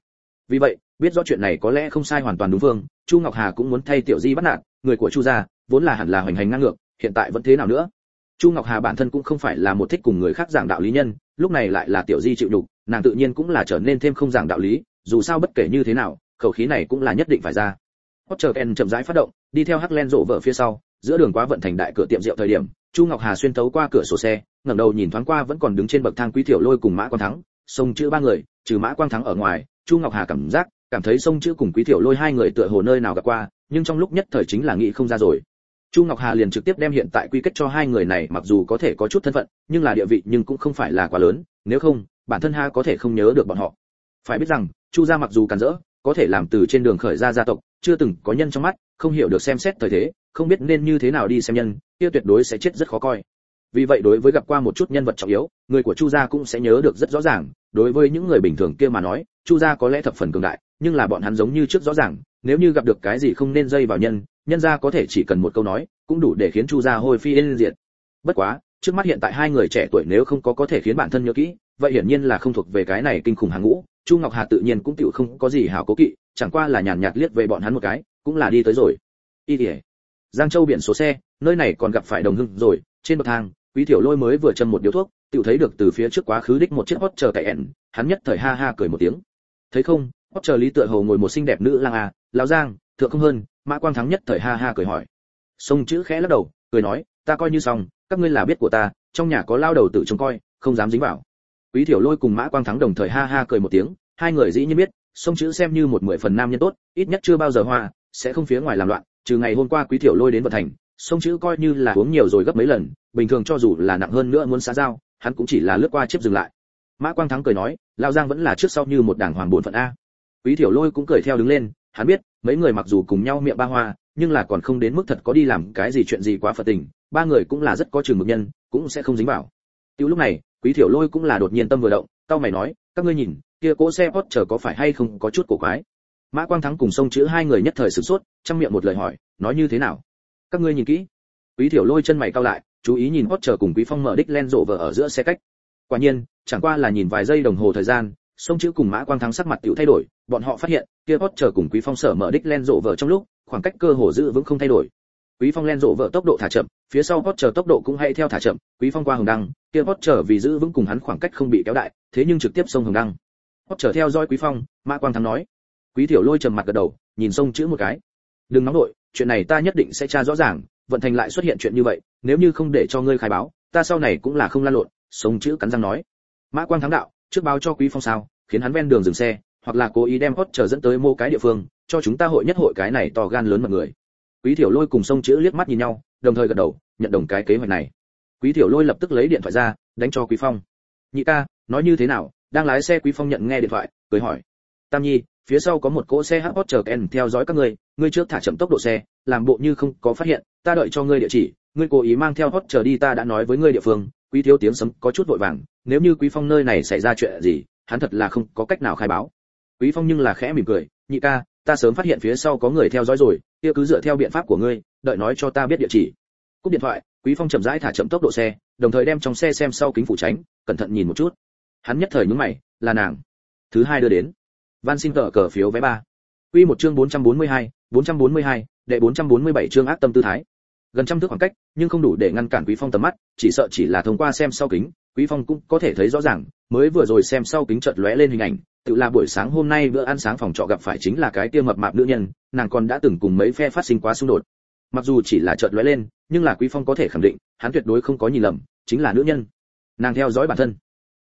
Vì vậy biết rõ chuyện này có lẽ không sai hoàn toàn đúng phương chu ngọc hà cũng muốn thay tiểu di bắt nạt người của chu gia vốn là hẳn là hoành hành ngang ngược hiện tại vẫn thế nào nữa? Chu ngọc hà bản thân cũng không phải là một thích cùng người khác giảng đạo lý nhân lúc này lại là tiểu di chịu đục nàng tự nhiên cũng là trở nên thêm không giảng đạo lý dù sao bất kể như thế nào khẩu khí này cũng là nhất định phải ra. Potter Ken chậm rãi phát động, đi theo Hắc Len rộ vợ phía sau, giữa đường quá vận thành đại cửa tiệm rượu thời điểm, Chu Ngọc Hà xuyên thấu qua cửa sổ xe, ngẩng đầu nhìn thoáng qua vẫn còn đứng trên bậc thang Quý Tiểu Lôi cùng Mã Quang Thắng, sông chữ ba người, trừ Mã Quang Thắng ở ngoài, Chu Ngọc Hà cảm giác, cảm thấy sông chữ cùng Quý Tiểu Lôi hai người tựa hồ nơi nào gặp qua, nhưng trong lúc nhất thời chính là nghĩ không ra rồi. Chu Ngọc Hà liền trực tiếp đem hiện tại quy kết cho hai người này mặc dù có thể có chút thân phận, nhưng là địa vị nhưng cũng không phải là quá lớn, nếu không, bản thân ha có thể không nhớ được bọn họ. Phải biết rằng, Chu gia mặc dù càn rỡ, có thể làm từ trên đường khởi ra gia tộc, chưa từng có nhân trong mắt, không hiểu được xem xét thời thế, không biết nên như thế nào đi xem nhân, kia tuyệt đối sẽ chết rất khó coi. Vì vậy đối với gặp qua một chút nhân vật trọng yếu, người của Chu gia cũng sẽ nhớ được rất rõ ràng, đối với những người bình thường kia mà nói, Chu gia có lẽ thập phần cường đại, nhưng là bọn hắn giống như trước rõ ràng, nếu như gặp được cái gì không nên dây vào nhân, nhân gia có thể chỉ cần một câu nói, cũng đủ để khiến Chu gia hôi phi yên diệt. Bất quá, trước mắt hiện tại hai người trẻ tuổi nếu không có có thể khiến bản thân nhớ kỹ, vậy hiển nhiên là không thuộc về cái này kinh khủng hàng ngũ, Chu Ngọc Hà tự nhiên cũng tựu không có gì hảo cố kỵ, chẳng qua là nhàn nhạt liếc về bọn hắn một cái, cũng là đi tới rồi. Y tỉa Giang Châu biển số xe, nơi này còn gặp phải đồng hưng rồi, trên bậc thang, Quý Tiểu Lôi mới vừa châm một điếu thuốc, tiểu thấy được từ phía trước quá khứ đích một chiếc hot chờ cậy ẻn, hắn nhất thời ha ha cười một tiếng. Thấy không, hot chờ lý tựa hồ ngồi một xinh đẹp nữ lang à, lão Giang, thượng không hơn, Mã Quang Thắng nhất thời ha ha cười hỏi. Sông chữ khẽ lắc đầu, cười nói, ta coi như xong, các ngươi là biết của ta, trong nhà có lao đầu tự trông coi, không dám dính vào. Quý Tiểu Lôi cùng Mã Quang Thắng đồng thời ha ha cười một tiếng, hai người dĩ nhiên biết, sông chữ xem như một mười phần nam nhân tốt, ít nhất chưa bao giờ hoa, sẽ không phía ngoài làm loạn, trừ ngày hôm qua Quý Tiểu Lôi đến vận thành, sông chữ coi như là uống nhiều rồi gấp mấy lần, bình thường cho dù là nặng hơn nữa muốn xá dao hắn cũng chỉ là lướt qua chiếc dừng lại. Mã Quang Thắng cười nói, Lão Giang vẫn là trước sau như một đảng hoàng bổn phận a. Quý Tiểu Lôi cũng cười theo đứng lên, hắn biết, mấy người mặc dù cùng nhau miệng ba hoa, nhưng là còn không đến mức thật có đi làm cái gì chuyện gì quá phật tình, ba người cũng là rất có trường mực nhân, cũng sẽ không dính vào. Tiêu lúc này, Quý Tiểu Lôi cũng là đột nhiên tâm vừa động, tao mày nói, các ngươi nhìn, kia cỗ xe hot chờ có phải hay không có chút cổ quái. Mã Quang Thắng cùng sông chữ hai người nhất thời sửng sốt, trong miệng một lời hỏi, nói như thế nào? Các ngươi nhìn kỹ. Quý Tiểu Lôi chân mày cao lại, chú ý nhìn hot chờ cùng Quý Phong mở đích len rộ vợ ở giữa xe cách. Quả nhiên, chẳng qua là nhìn vài giây đồng hồ thời gian, sông chữ cùng Mã Quang Thắng sắc mặt tiểu thay đổi, bọn họ phát hiện, kia hot chờ cùng Quý Phong sở mở đích len rộ vợ trong lúc, khoảng cách cơ hồ giữ vững không thay đổi, Quý Phong len rộ vợ tốc độ thả chậm, phía sau Potter tốc độ cũng hay theo thả chậm, Quý Phong qua hồng đăng, kia Potter vì giữ vững cùng hắn khoảng cách không bị kéo đại, thế nhưng trực tiếp sông hồng đăng. Potter theo dõi Quý Phong, Mã Quang thắng nói. Quý Tiểu Lôi trầm mặt gật đầu, nhìn sông chữ một cái. Đừng nóng đội chuyện này ta nhất định sẽ tra rõ ràng, vận thành lại xuất hiện chuyện như vậy, nếu như không để cho ngươi khai báo, ta sau này cũng là không lan lộn, sông chữ cắn răng nói. Mã Quang thắng đạo, trước báo cho Quý Phong sao, khiến hắn ven đường dừng xe, hoặc là cố ý đem Potter dẫn tới mô cái địa phương, cho chúng ta hội nhất hội cái này to gan lớn mọi người. Quý Tiểu Lôi cùng sông chữ liếc mắt nhìn nhau, đồng thời gật đầu, nhận đồng cái kế hoạch này. Quý Tiểu Lôi lập tức lấy điện thoại ra, đánh cho Quý Phong. Nhị ca, nói như thế nào? Đang lái xe Quý Phong nhận nghe điện thoại, cười hỏi. Tam Nhi, phía sau có một cỗ xe hot chờ Ken theo dõi các ngươi, ngươi trước thả chậm tốc độ xe, làm bộ như không có phát hiện, ta đợi cho ngươi địa chỉ, ngươi cố ý mang theo hot chờ đi ta đã nói với ngươi địa phương. Quý thiếu tiếng sấm có chút vội vàng, nếu như Quý Phong nơi này xảy ra chuyện gì, hắn thật là không có cách nào khai báo. Quý phong nhưng là khẽ mỉm cười nhị ca ta sớm phát hiện phía sau có người theo dõi rồi kia cứ dựa theo biện pháp của ngươi đợi nói cho ta biết địa chỉ. Cúp điện thoại quý phong chậm rãi thả chậm tốc độ xe đồng thời đem trong xe xem sau kính phủ tránh cẩn thận nhìn một chút. Hắn nhất thời nhướng mày là nàng. Thứ hai đưa đến van xin tờ cờ phiếu vé ba. Quy một chương 442, 442, đệ 447 chương ác tâm tư thái. Gần trăm thước khoảng cách nhưng không đủ để ngăn cản quý phong tầm mắt chỉ sợ chỉ là thông qua xem sau kính quý phong cũng có thể thấy rõ ràng mới vừa rồi xem sau kính chợt lóe lên hình ảnh tự là buổi sáng hôm nay bữa ăn sáng phòng trọ gặp phải chính là cái kia mập mạp nữ nhân nàng còn đã từng cùng mấy phe phát sinh quá xung đột. Mặc dù chỉ là chợt lóe lên nhưng là quý phong có thể khẳng định hắn tuyệt đối không có nhìn lầm chính là nữ nhân. Nàng theo dõi bản thân.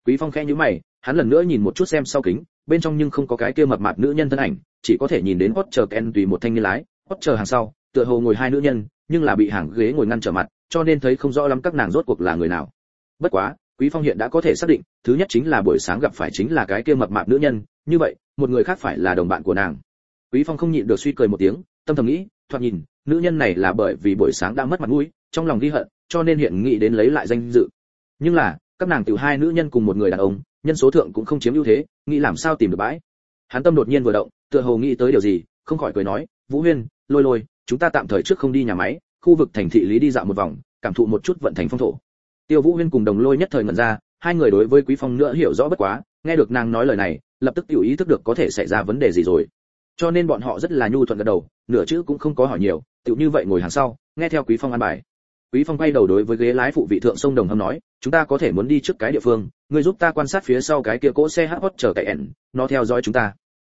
Quý phong khẽ nhíu mày hắn lần nữa nhìn một chút xem sau kính bên trong nhưng không có cái kia mập mạp nữ nhân thân ảnh, chỉ có thể nhìn đến hot chờ ken tùy một thanh niên lái. Hot chờ hàng sau, tựa hồ ngồi hai nữ nhân, nhưng là bị hàng ghế ngồi ngăn trở mặt, cho nên thấy không rõ lắm các nàng rốt cuộc là người nào. Bất quá, quý phong hiện đã có thể xác định, thứ nhất chính là buổi sáng gặp phải chính là cái kia mập mạp nữ nhân, như vậy, một người khác phải là đồng bạn của nàng. Quý phong không nhịn được suy cười một tiếng, tâm thầm nghĩ, thoạt nhìn, nữ nhân này là bởi vì buổi sáng đã mất mặt mũi, trong lòng ghi hận, cho nên hiện nghĩ đến lấy lại danh dự. Nhưng là, các nàng tiểu hai nữ nhân cùng một người đàn ông, nhân số thượng cũng không chiếm ưu thế nghĩ làm sao tìm được bãi. Hắn tâm đột nhiên vừa động, tựa hồ nghĩ tới điều gì, không khỏi cười nói, vũ huyên, lôi lôi, chúng ta tạm thời trước không đi nhà máy, khu vực thành thị lý đi dạo một vòng, cảm thụ một chút vận thành phong thổ. Tiêu vũ huyên cùng đồng lôi nhất thời ngẩn ra, hai người đối với quý phong nữa hiểu rõ bất quá, nghe được nàng nói lời này, lập tức tiểu ý thức được có thể xảy ra vấn đề gì rồi. Cho nên bọn họ rất là nhu thuận gật đầu, nửa chữ cũng không có hỏi nhiều, tiểu như vậy ngồi hàng sau, nghe theo quý phong an bài. Quý phong quay đầu đối với ghế lái phụ vị thượng sông đồng hâm nói chúng ta có thể muốn đi trước cái địa phương, ngươi giúp ta quan sát phía sau cái kia cỗ xe hot chờ cậy ẻn, nó theo dõi chúng ta.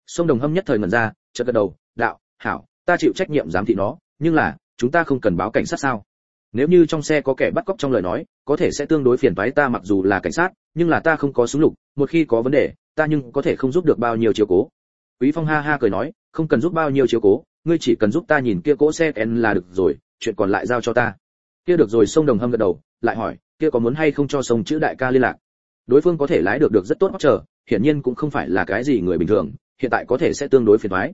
Sông đồng hâm nhất thời ngẩn ra, chợt gật đầu, đạo, hảo, ta chịu trách nhiệm giám thị nó, nhưng là, chúng ta không cần báo cảnh sát sao? Nếu như trong xe có kẻ bắt cóc trong lời nói, có thể sẽ tương đối phiền toái ta mặc dù là cảnh sát, nhưng là ta không có súng lục, một khi có vấn đề, ta nhưng có thể không giúp được bao nhiêu chiếu cố. Quý phong ha ha cười nói, không cần giúp bao nhiêu chiếu cố, ngươi chỉ cần giúp ta nhìn kia cỗ xe en là được rồi, chuyện còn lại giao cho ta. Kia được rồi, sông đồng hâm gật đầu, lại hỏi kia có muốn hay không cho sông chữ đại ca liên lạc. Đối phương có thể lái được được rất tốt chờ hiển nhiên cũng không phải là cái gì người bình thường, hiện tại có thể sẽ tương đối phiền toái.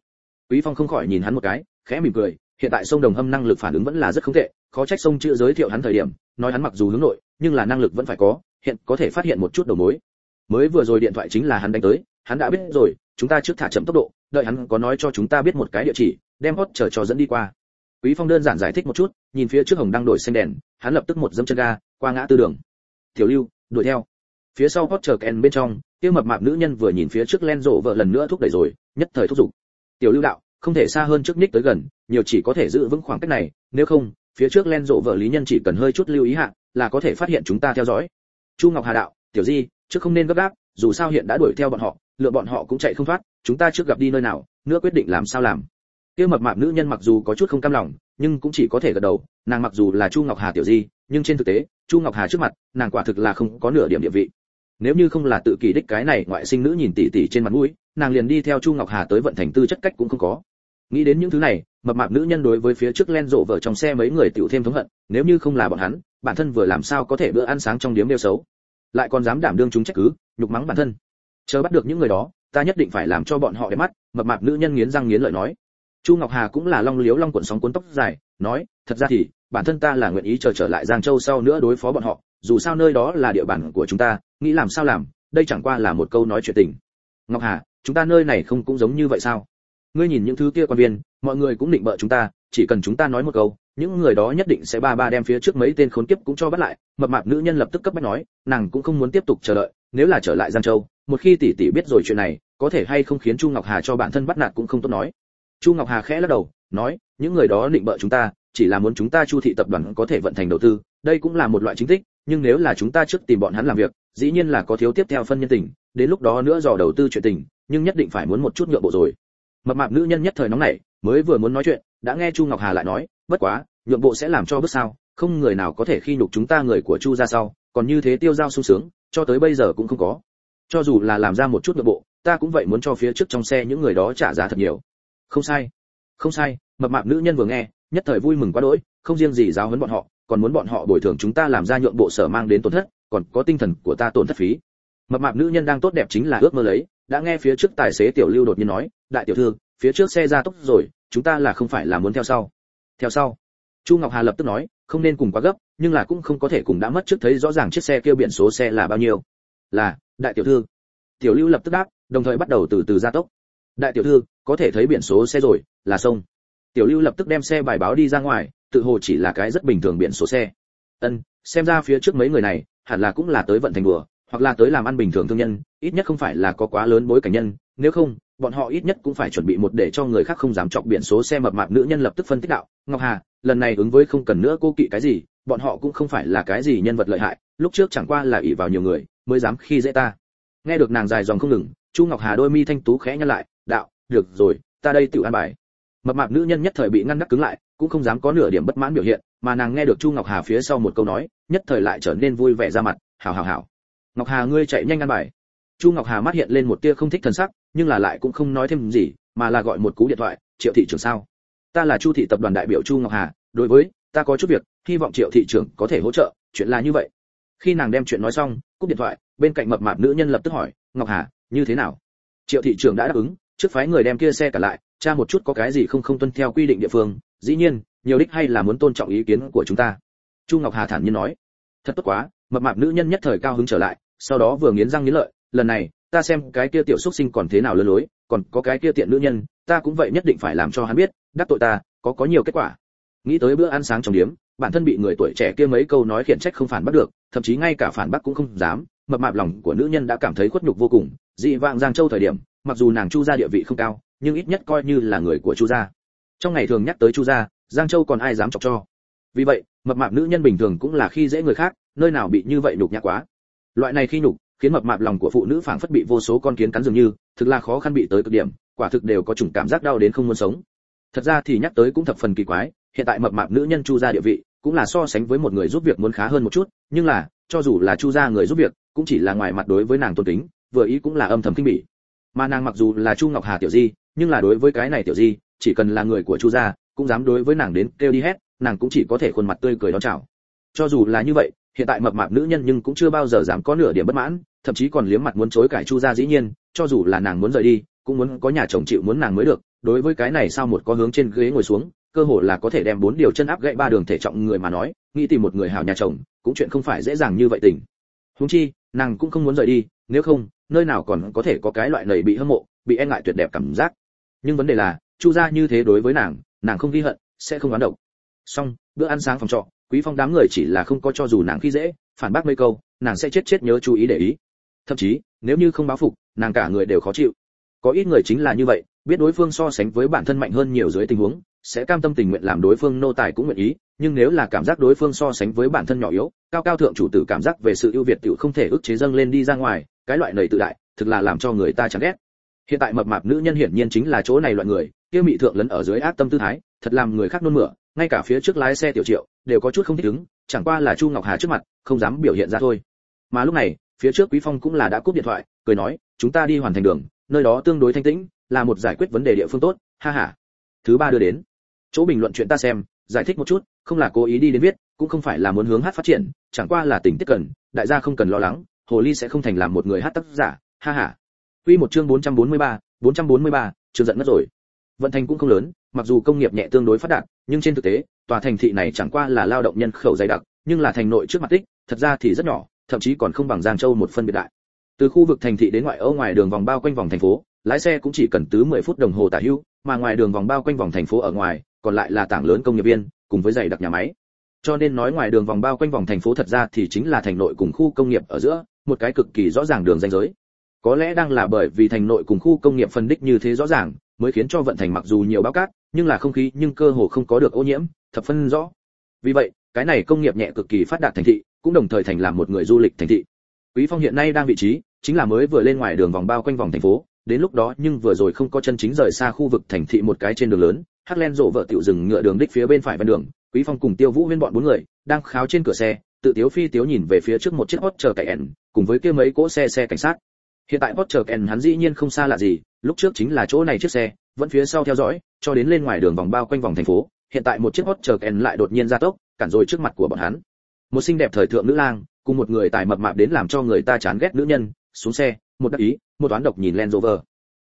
Quý phong không khỏi nhìn hắn một cái, khẽ mỉm cười, hiện tại sông đồng hâm năng lực phản ứng vẫn là rất không tệ, khó trách sông chữ giới thiệu hắn thời điểm, nói hắn mặc dù hướng nội, nhưng là năng lực vẫn phải có, hiện có thể phát hiện một chút đầu mối. Mới vừa rồi điện thoại chính là hắn đánh tới, hắn đã biết rồi, chúng ta trước thả chậm tốc độ, đợi hắn có nói cho chúng ta biết một cái địa chỉ, đem hot chờ cho dẫn đi qua. Quý phong đơn giản giải thích một chút, nhìn phía trước hồng đang đổi xanh đèn, hắn lập tức một dâm chân ga qua ngã tư đường. Tiểu lưu, đuổi theo. Phía sau hot chờ kèn bên trong, kia mập mạp nữ nhân vừa nhìn phía trước len rộ vợ lần nữa thúc đẩy rồi, nhất thời thúc giục. Tiểu lưu đạo, không thể xa hơn trước ních tới gần, nhiều chỉ có thể giữ vững khoảng cách này, nếu không, phía trước len rộ vợ lý nhân chỉ cần hơi chút lưu ý hạ, là có thể phát hiện chúng ta theo dõi. Chu ngọc hà đạo, tiểu di, trước không nên gấp gáp, dù sao hiện đã đuổi theo bọn họ, lựa bọn họ cũng chạy không thoát, chúng ta trước gặp đi nơi nào nữa quyết định làm sao làm kia mập mạp nữ nhân mặc dù có chút không cam lòng, nhưng cũng chỉ có thể gật đầu, nàng mặc dù là chu ngọc hà tiểu di, nhưng trên thực tế, chu ngọc hà trước mặt, nàng quả thực là không có nửa điểm địa vị. Nếu như không là tự kỳ đích cái này ngoại sinh nữ nhìn tỉ tỉ trên mặt mũi, nàng liền đi theo chu ngọc hà tới vận thành tư chất cách cũng không có. Nghĩ đến những thứ này, mập mạp nữ nhân đối với phía trước len rộ vợ trong xe mấy người tiểu thêm thống hận, nếu như không là bọn hắn, bản thân vừa làm sao có thể bữa ăn sáng trong điếm đeo xấu. Lại còn dám đảm đương chúng trách cứ, nhục mắng bản thân. Chờ bắt được những người đó, ta nhất định phải làm cho bọn họ đẹp mắt, mập mạp nữ nhân nghiến răng nghiến lợi nói chu ngọc hà cũng là long liếu long cuộn sóng cuốn tóc dài, nói, thật ra thì, bản thân ta là nguyện ý chờ trở lại giang châu sau nữa đối phó bọn họ, dù sao nơi đó là địa bàn của chúng ta, nghĩ làm sao làm, đây chẳng qua là một câu nói chuyện tình. Ngọc hà, chúng ta nơi này không cũng giống như vậy sao? Ngươi nhìn những thứ kia quan viên, mọi người cũng định bợ chúng ta, chỉ cần chúng ta nói một câu, những người đó nhất định sẽ ba ba đem phía trước mấy tên khốn kiếp cũng cho bắt lại. Mập mạp nữ nhân lập tức cấp bách nói, nàng cũng không muốn tiếp tục chờ đợi, nếu là trở lại giang châu, một khi tỷ tỷ biết rồi chuyện này, có thể hay không khiến chu ngọc hà cho bản thân bắt nạt cũng không tốt nói chu ngọc hà khẽ lắc đầu, nói, những người đó định bợ chúng ta, chỉ là muốn chúng ta chu thị tập đoàn có thể vận thành đầu tư, đây cũng là một loại chính tích, nhưng nếu là chúng ta trước tìm bọn hắn làm việc, dĩ nhiên là có thiếu tiếp theo phân nhân tình, đến lúc đó nữa dò đầu tư chuyện tình, nhưng nhất định phải muốn một chút nhượng bộ rồi. Mập mạp nữ nhân nhất thời nóng nảy, mới vừa muốn nói chuyện, đã nghe chu ngọc hà lại nói, bất quá, nhượng bộ sẽ làm cho bước sao, không người nào có thể khi nhục chúng ta người của chu ra sau còn như thế tiêu giao sung sướng, cho tới bây giờ cũng không có. Cho dù là làm ra một chút nội bộ, ta cũng vậy muốn cho phía trước trong xe những người đó trả giá thật nhiều không sai. Không sai, mập mạp nữ nhân vừa nghe, nhất thời vui mừng quá đỗi, không riêng gì giáo huấn bọn họ, còn muốn bọn họ bồi thường chúng ta làm ra nhượng bộ sở mang đến tổn thất, còn có tinh thần của ta tổn thất phí. Mập mạp nữ nhân đang tốt đẹp chính là ước mơ lấy, đã nghe phía trước tài xế tiểu lưu đột nhiên nói, đại tiểu thư, phía trước xe ra tốc rồi, chúng ta là không phải là muốn theo sau. Theo sau? Chu ngọc hà lập tức nói, không nên cùng quá gấp, nhưng là cũng không có thể cùng đã mất trước thấy rõ ràng chiếc xe kia biển số xe là bao nhiêu. Là, đại tiểu thư. Tiểu lưu lập tức đáp, đồng thời bắt đầu từ từ gia tốc. Đại tiểu thư có thể thấy biển số xe rồi, là sông. Tiểu lưu lập tức đem xe bài báo đi ra ngoài, tự hồ chỉ là cái rất bình thường biển số xe. Ân, xem ra phía trước mấy người này, hẳn là cũng là tới vận thành đùa, hoặc là tới làm ăn bình thường thương nhân, ít nhất không phải là có quá lớn bối cảnh nhân, nếu không, bọn họ ít nhất cũng phải chuẩn bị một để cho người khác không dám chọc biển số xe mập mạp nữ nhân lập tức phân tích đạo, ngọc hà, lần này ứng với không cần nữa cô kỵ cái gì, bọn họ cũng không phải là cái gì nhân vật lợi hại, lúc trước chẳng qua là ỷ vào nhiều người, mới dám khi dễ ta. Nghe được nàng dài dòng không ngừng, chu ngọc hà đôi mi thanh tú khẽ nhăn lại được rồi, ta đây tự an bài. Mập mạp nữ nhân nhất thời bị ngăn đắc cứng lại, cũng không dám có nửa điểm bất mãn biểu hiện, mà nàng nghe được chu ngọc hà phía sau một câu nói, nhất thời lại trở nên vui vẻ ra mặt hào hào hào ngọc hà ngươi chạy nhanh ăn bài. Chu ngọc hà mắt hiện lên một tia không thích thần sắc, nhưng là lại cũng không nói thêm gì, mà là gọi một cú điện thoại, triệu thị trưởng sao? Ta là chu thị tập đoàn đại biểu chu ngọc hà, đối với, ta có chút việc, hy vọng triệu thị trưởng có thể hỗ trợ, chuyện là như vậy. Khi nàng đem chuyện nói xong, cúp điện thoại, bên cạnh mập mạp nữ nhân lập tức hỏi, ngọc hà, như thế nào? Triệu thị trưởng đã đáp ứng trước phái người đem kia xe cả lại, tra một chút có cái gì không không tuân theo quy định địa phương, dĩ nhiên, nhiều đích hay là muốn tôn trọng ý kiến của chúng ta. Chu ngọc hà thản nhiên nói. Thật tốt quá, mập mạp nữ nhân nhất thời cao hứng trở lại, sau đó vừa nghiến răng nghiến lợi, lần này, ta xem cái kia tiểu xuất sinh còn thế nào lừa lối, còn có cái kia tiện nữ nhân, ta cũng vậy nhất định phải làm cho hắn biết, đắc tội ta, có có nhiều kết quả. Nghĩ tới bữa ăn sáng trong điếm, bản thân bị người tuổi trẻ kia mấy câu nói khiển trách không phản bắt được, thậm chí ngay cả phản bác cũng không dám, mập mạp lòng của nữ nhân đã cảm thấy khuất nhục vô cùng, dị vạng giang châu thời điểm mặc dù nàng chu gia địa vị không cao, nhưng ít nhất coi như là người của chu gia. Trong ngày thường nhắc tới chu gia, giang châu còn ai dám chọc cho? Vì vậy, mập mạp nữ nhân bình thường cũng là khi dễ người khác, nơi nào bị như vậy nhục nhã quá. Loại này khi nhục, khiến mập mạp lòng của phụ nữ phảng phất bị vô số con kiến cắn dường như, thực là khó khăn bị tới cực điểm, quả thực đều có chủng cảm giác đau đến không muốn sống. Thật ra thì nhắc tới cũng thập phần kỳ quái, hiện tại mập mạp nữ nhân chu gia địa vị, cũng là so sánh với một người giúp việc muốn khá hơn một chút, nhưng là, cho dù là chu gia người giúp việc, cũng chỉ là ngoài mặt đối với nàng tôn kính, vừa ý cũng là âm thầm kinh bỉ mà nàng mặc dù là chu ngọc hà tiểu di, nhưng là đối với cái này tiểu di, chỉ cần là người của chu gia, cũng dám đối với nàng đến kêu đi hết, nàng cũng chỉ có thể khuôn mặt tươi cười đón chào. Cho dù là như vậy, hiện tại mập mạp nữ nhân nhưng cũng chưa bao giờ dám có nửa điểm bất mãn, thậm chí còn liếm mặt muốn chối cãi chu gia dĩ nhiên, cho dù là nàng muốn rời đi, cũng muốn có nhà chồng chịu muốn nàng mới được, đối với cái này sao một có hướng trên ghế ngồi xuống, cơ hồ là có thể đem bốn điều chân áp gãy ba đường thể trọng người mà nói, nghĩ tìm một người hảo nhà chồng, cũng chuyện không phải dễ dàng như vậy tình. Huống chi, nàng cũng không muốn rời đi, nếu không nơi nào còn có thể có cái loại lầy bị hâm mộ, bị e ngại tuyệt đẹp cảm giác. Nhưng vấn đề là, chu gia như thế đối với nàng nàng không ghi hận, sẽ không oán độc. Xong, bữa ăn sáng phòng trọ, quý phong đám người chỉ là không có cho dù nàng khi dễ, phản bác mấy câu, nàng sẽ chết chết nhớ chú ý để ý. Thậm chí, nếu như không báo phục, nàng cả người đều khó chịu. Có ít người chính là như vậy, biết đối phương so sánh với bản thân mạnh hơn nhiều dưới tình huống, sẽ cam tâm tình nguyện làm đối phương nô tài cũng nguyện ý, nhưng nếu là cảm giác đối phương so sánh với bản thân nhỏ yếu, cao cao thượng chủ tử cảm giác về sự ưu việt tiểu không thể ức chế dâng lên đi ra ngoài cái loại nầy tự đại, thực là làm cho người ta chán ghét. Hiện tại mập mạp nữ nhân hiển nhiên chính là chỗ này loại người, kia mị thượng lấn ở dưới ác tâm tư thái, thật làm người khác nôn mửa, ngay cả phía trước lái xe tiểu triệu, đều có chút không thích ứng, chẳng qua là chu ngọc hà trước mặt, không dám biểu hiện ra thôi. Mà lúc này, phía trước quý phong cũng là đã cúp điện thoại, cười nói, chúng ta đi hoàn thành đường, nơi đó tương đối thanh tĩnh, là một giải quyết vấn đề địa phương tốt, ha ha. Thứ ba đưa đến. Chỗ bình luận chuyện ta xem, giải thích một chút, không là cố ý đi đến viết, cũng không phải là muốn hướng hát phát triển, chẳng qua là tình tiết cần, đại gia không cần lo lắng hồ ly sẽ không thành làm một người hát tác giả ha ha. Quy một chương 443, 443, chưa giận mất rồi. Vận thành cũng không lớn mặc dù công nghiệp nhẹ tương đối phát đạt nhưng trên thực tế tòa thành thị này chẳng qua là lao động nhân khẩu dày đặc nhưng là thành nội trước mặt tích thật ra thì rất nhỏ thậm chí còn không bằng giang châu một phân biệt đại. Từ khu vực thành thị đến ngoại ô ngoài đường vòng bao quanh vòng thành phố lái xe cũng chỉ cần tứ 10 phút đồng hồ tả hữu mà ngoài đường vòng bao quanh vòng thành phố ở ngoài còn lại là tảng lớn công nghiệp viên cùng với dày đặc nhà máy. Cho nên nói ngoài đường vòng bao quanh vòng thành phố thật ra thì chính là thành nội cùng khu công nghiệp ở giữa một cái cực kỳ rõ ràng đường ranh giới. Có lẽ đang là bởi vì thành nội cùng khu công nghiệp phân đích như thế rõ ràng, mới khiến cho vận thành mặc dù nhiều báo cát, nhưng là không khí, nhưng cơ hồ không có được ô nhiễm, thập phân rõ. Vì vậy, cái này công nghiệp nhẹ cực kỳ phát đạt thành thị, cũng đồng thời thành làm một người du lịch thành thị. Quý phong hiện nay đang vị trí, chính là mới vừa lên ngoài đường vòng bao quanh vòng thành phố, đến lúc đó nhưng vừa rồi không có chân chính rời xa khu vực thành thị một cái trên đường lớn, hắc len rộ vợ tiểu dừng ngựa đường đích phía bên phải ven đường, quý phong cùng tiêu vũ huyên bọn bốn người, đang kháo trên cửa xe, tự tiếu phi tiếu nhìn về phía trước một chiếc hot chờ cậy ẻn cùng với kia mấy cỗ xe xe cảnh sát. Hiện tại potter ken hắn dĩ nhiên không xa lạ gì, lúc trước chính là chỗ này chiếc xe, vẫn phía sau theo dõi, cho đến lên ngoài đường vòng bao quanh vòng thành phố, hiện tại một chiếc potter ken lại đột nhiên ra tốc, cản rồi trước mặt của bọn hắn. Một xinh đẹp thời thượng nữ lang, cùng một người tài mập mạp đến làm cho người ta chán ghét nữ nhân, xuống xe, một đắc ý, một toán độc nhìn Land Rover.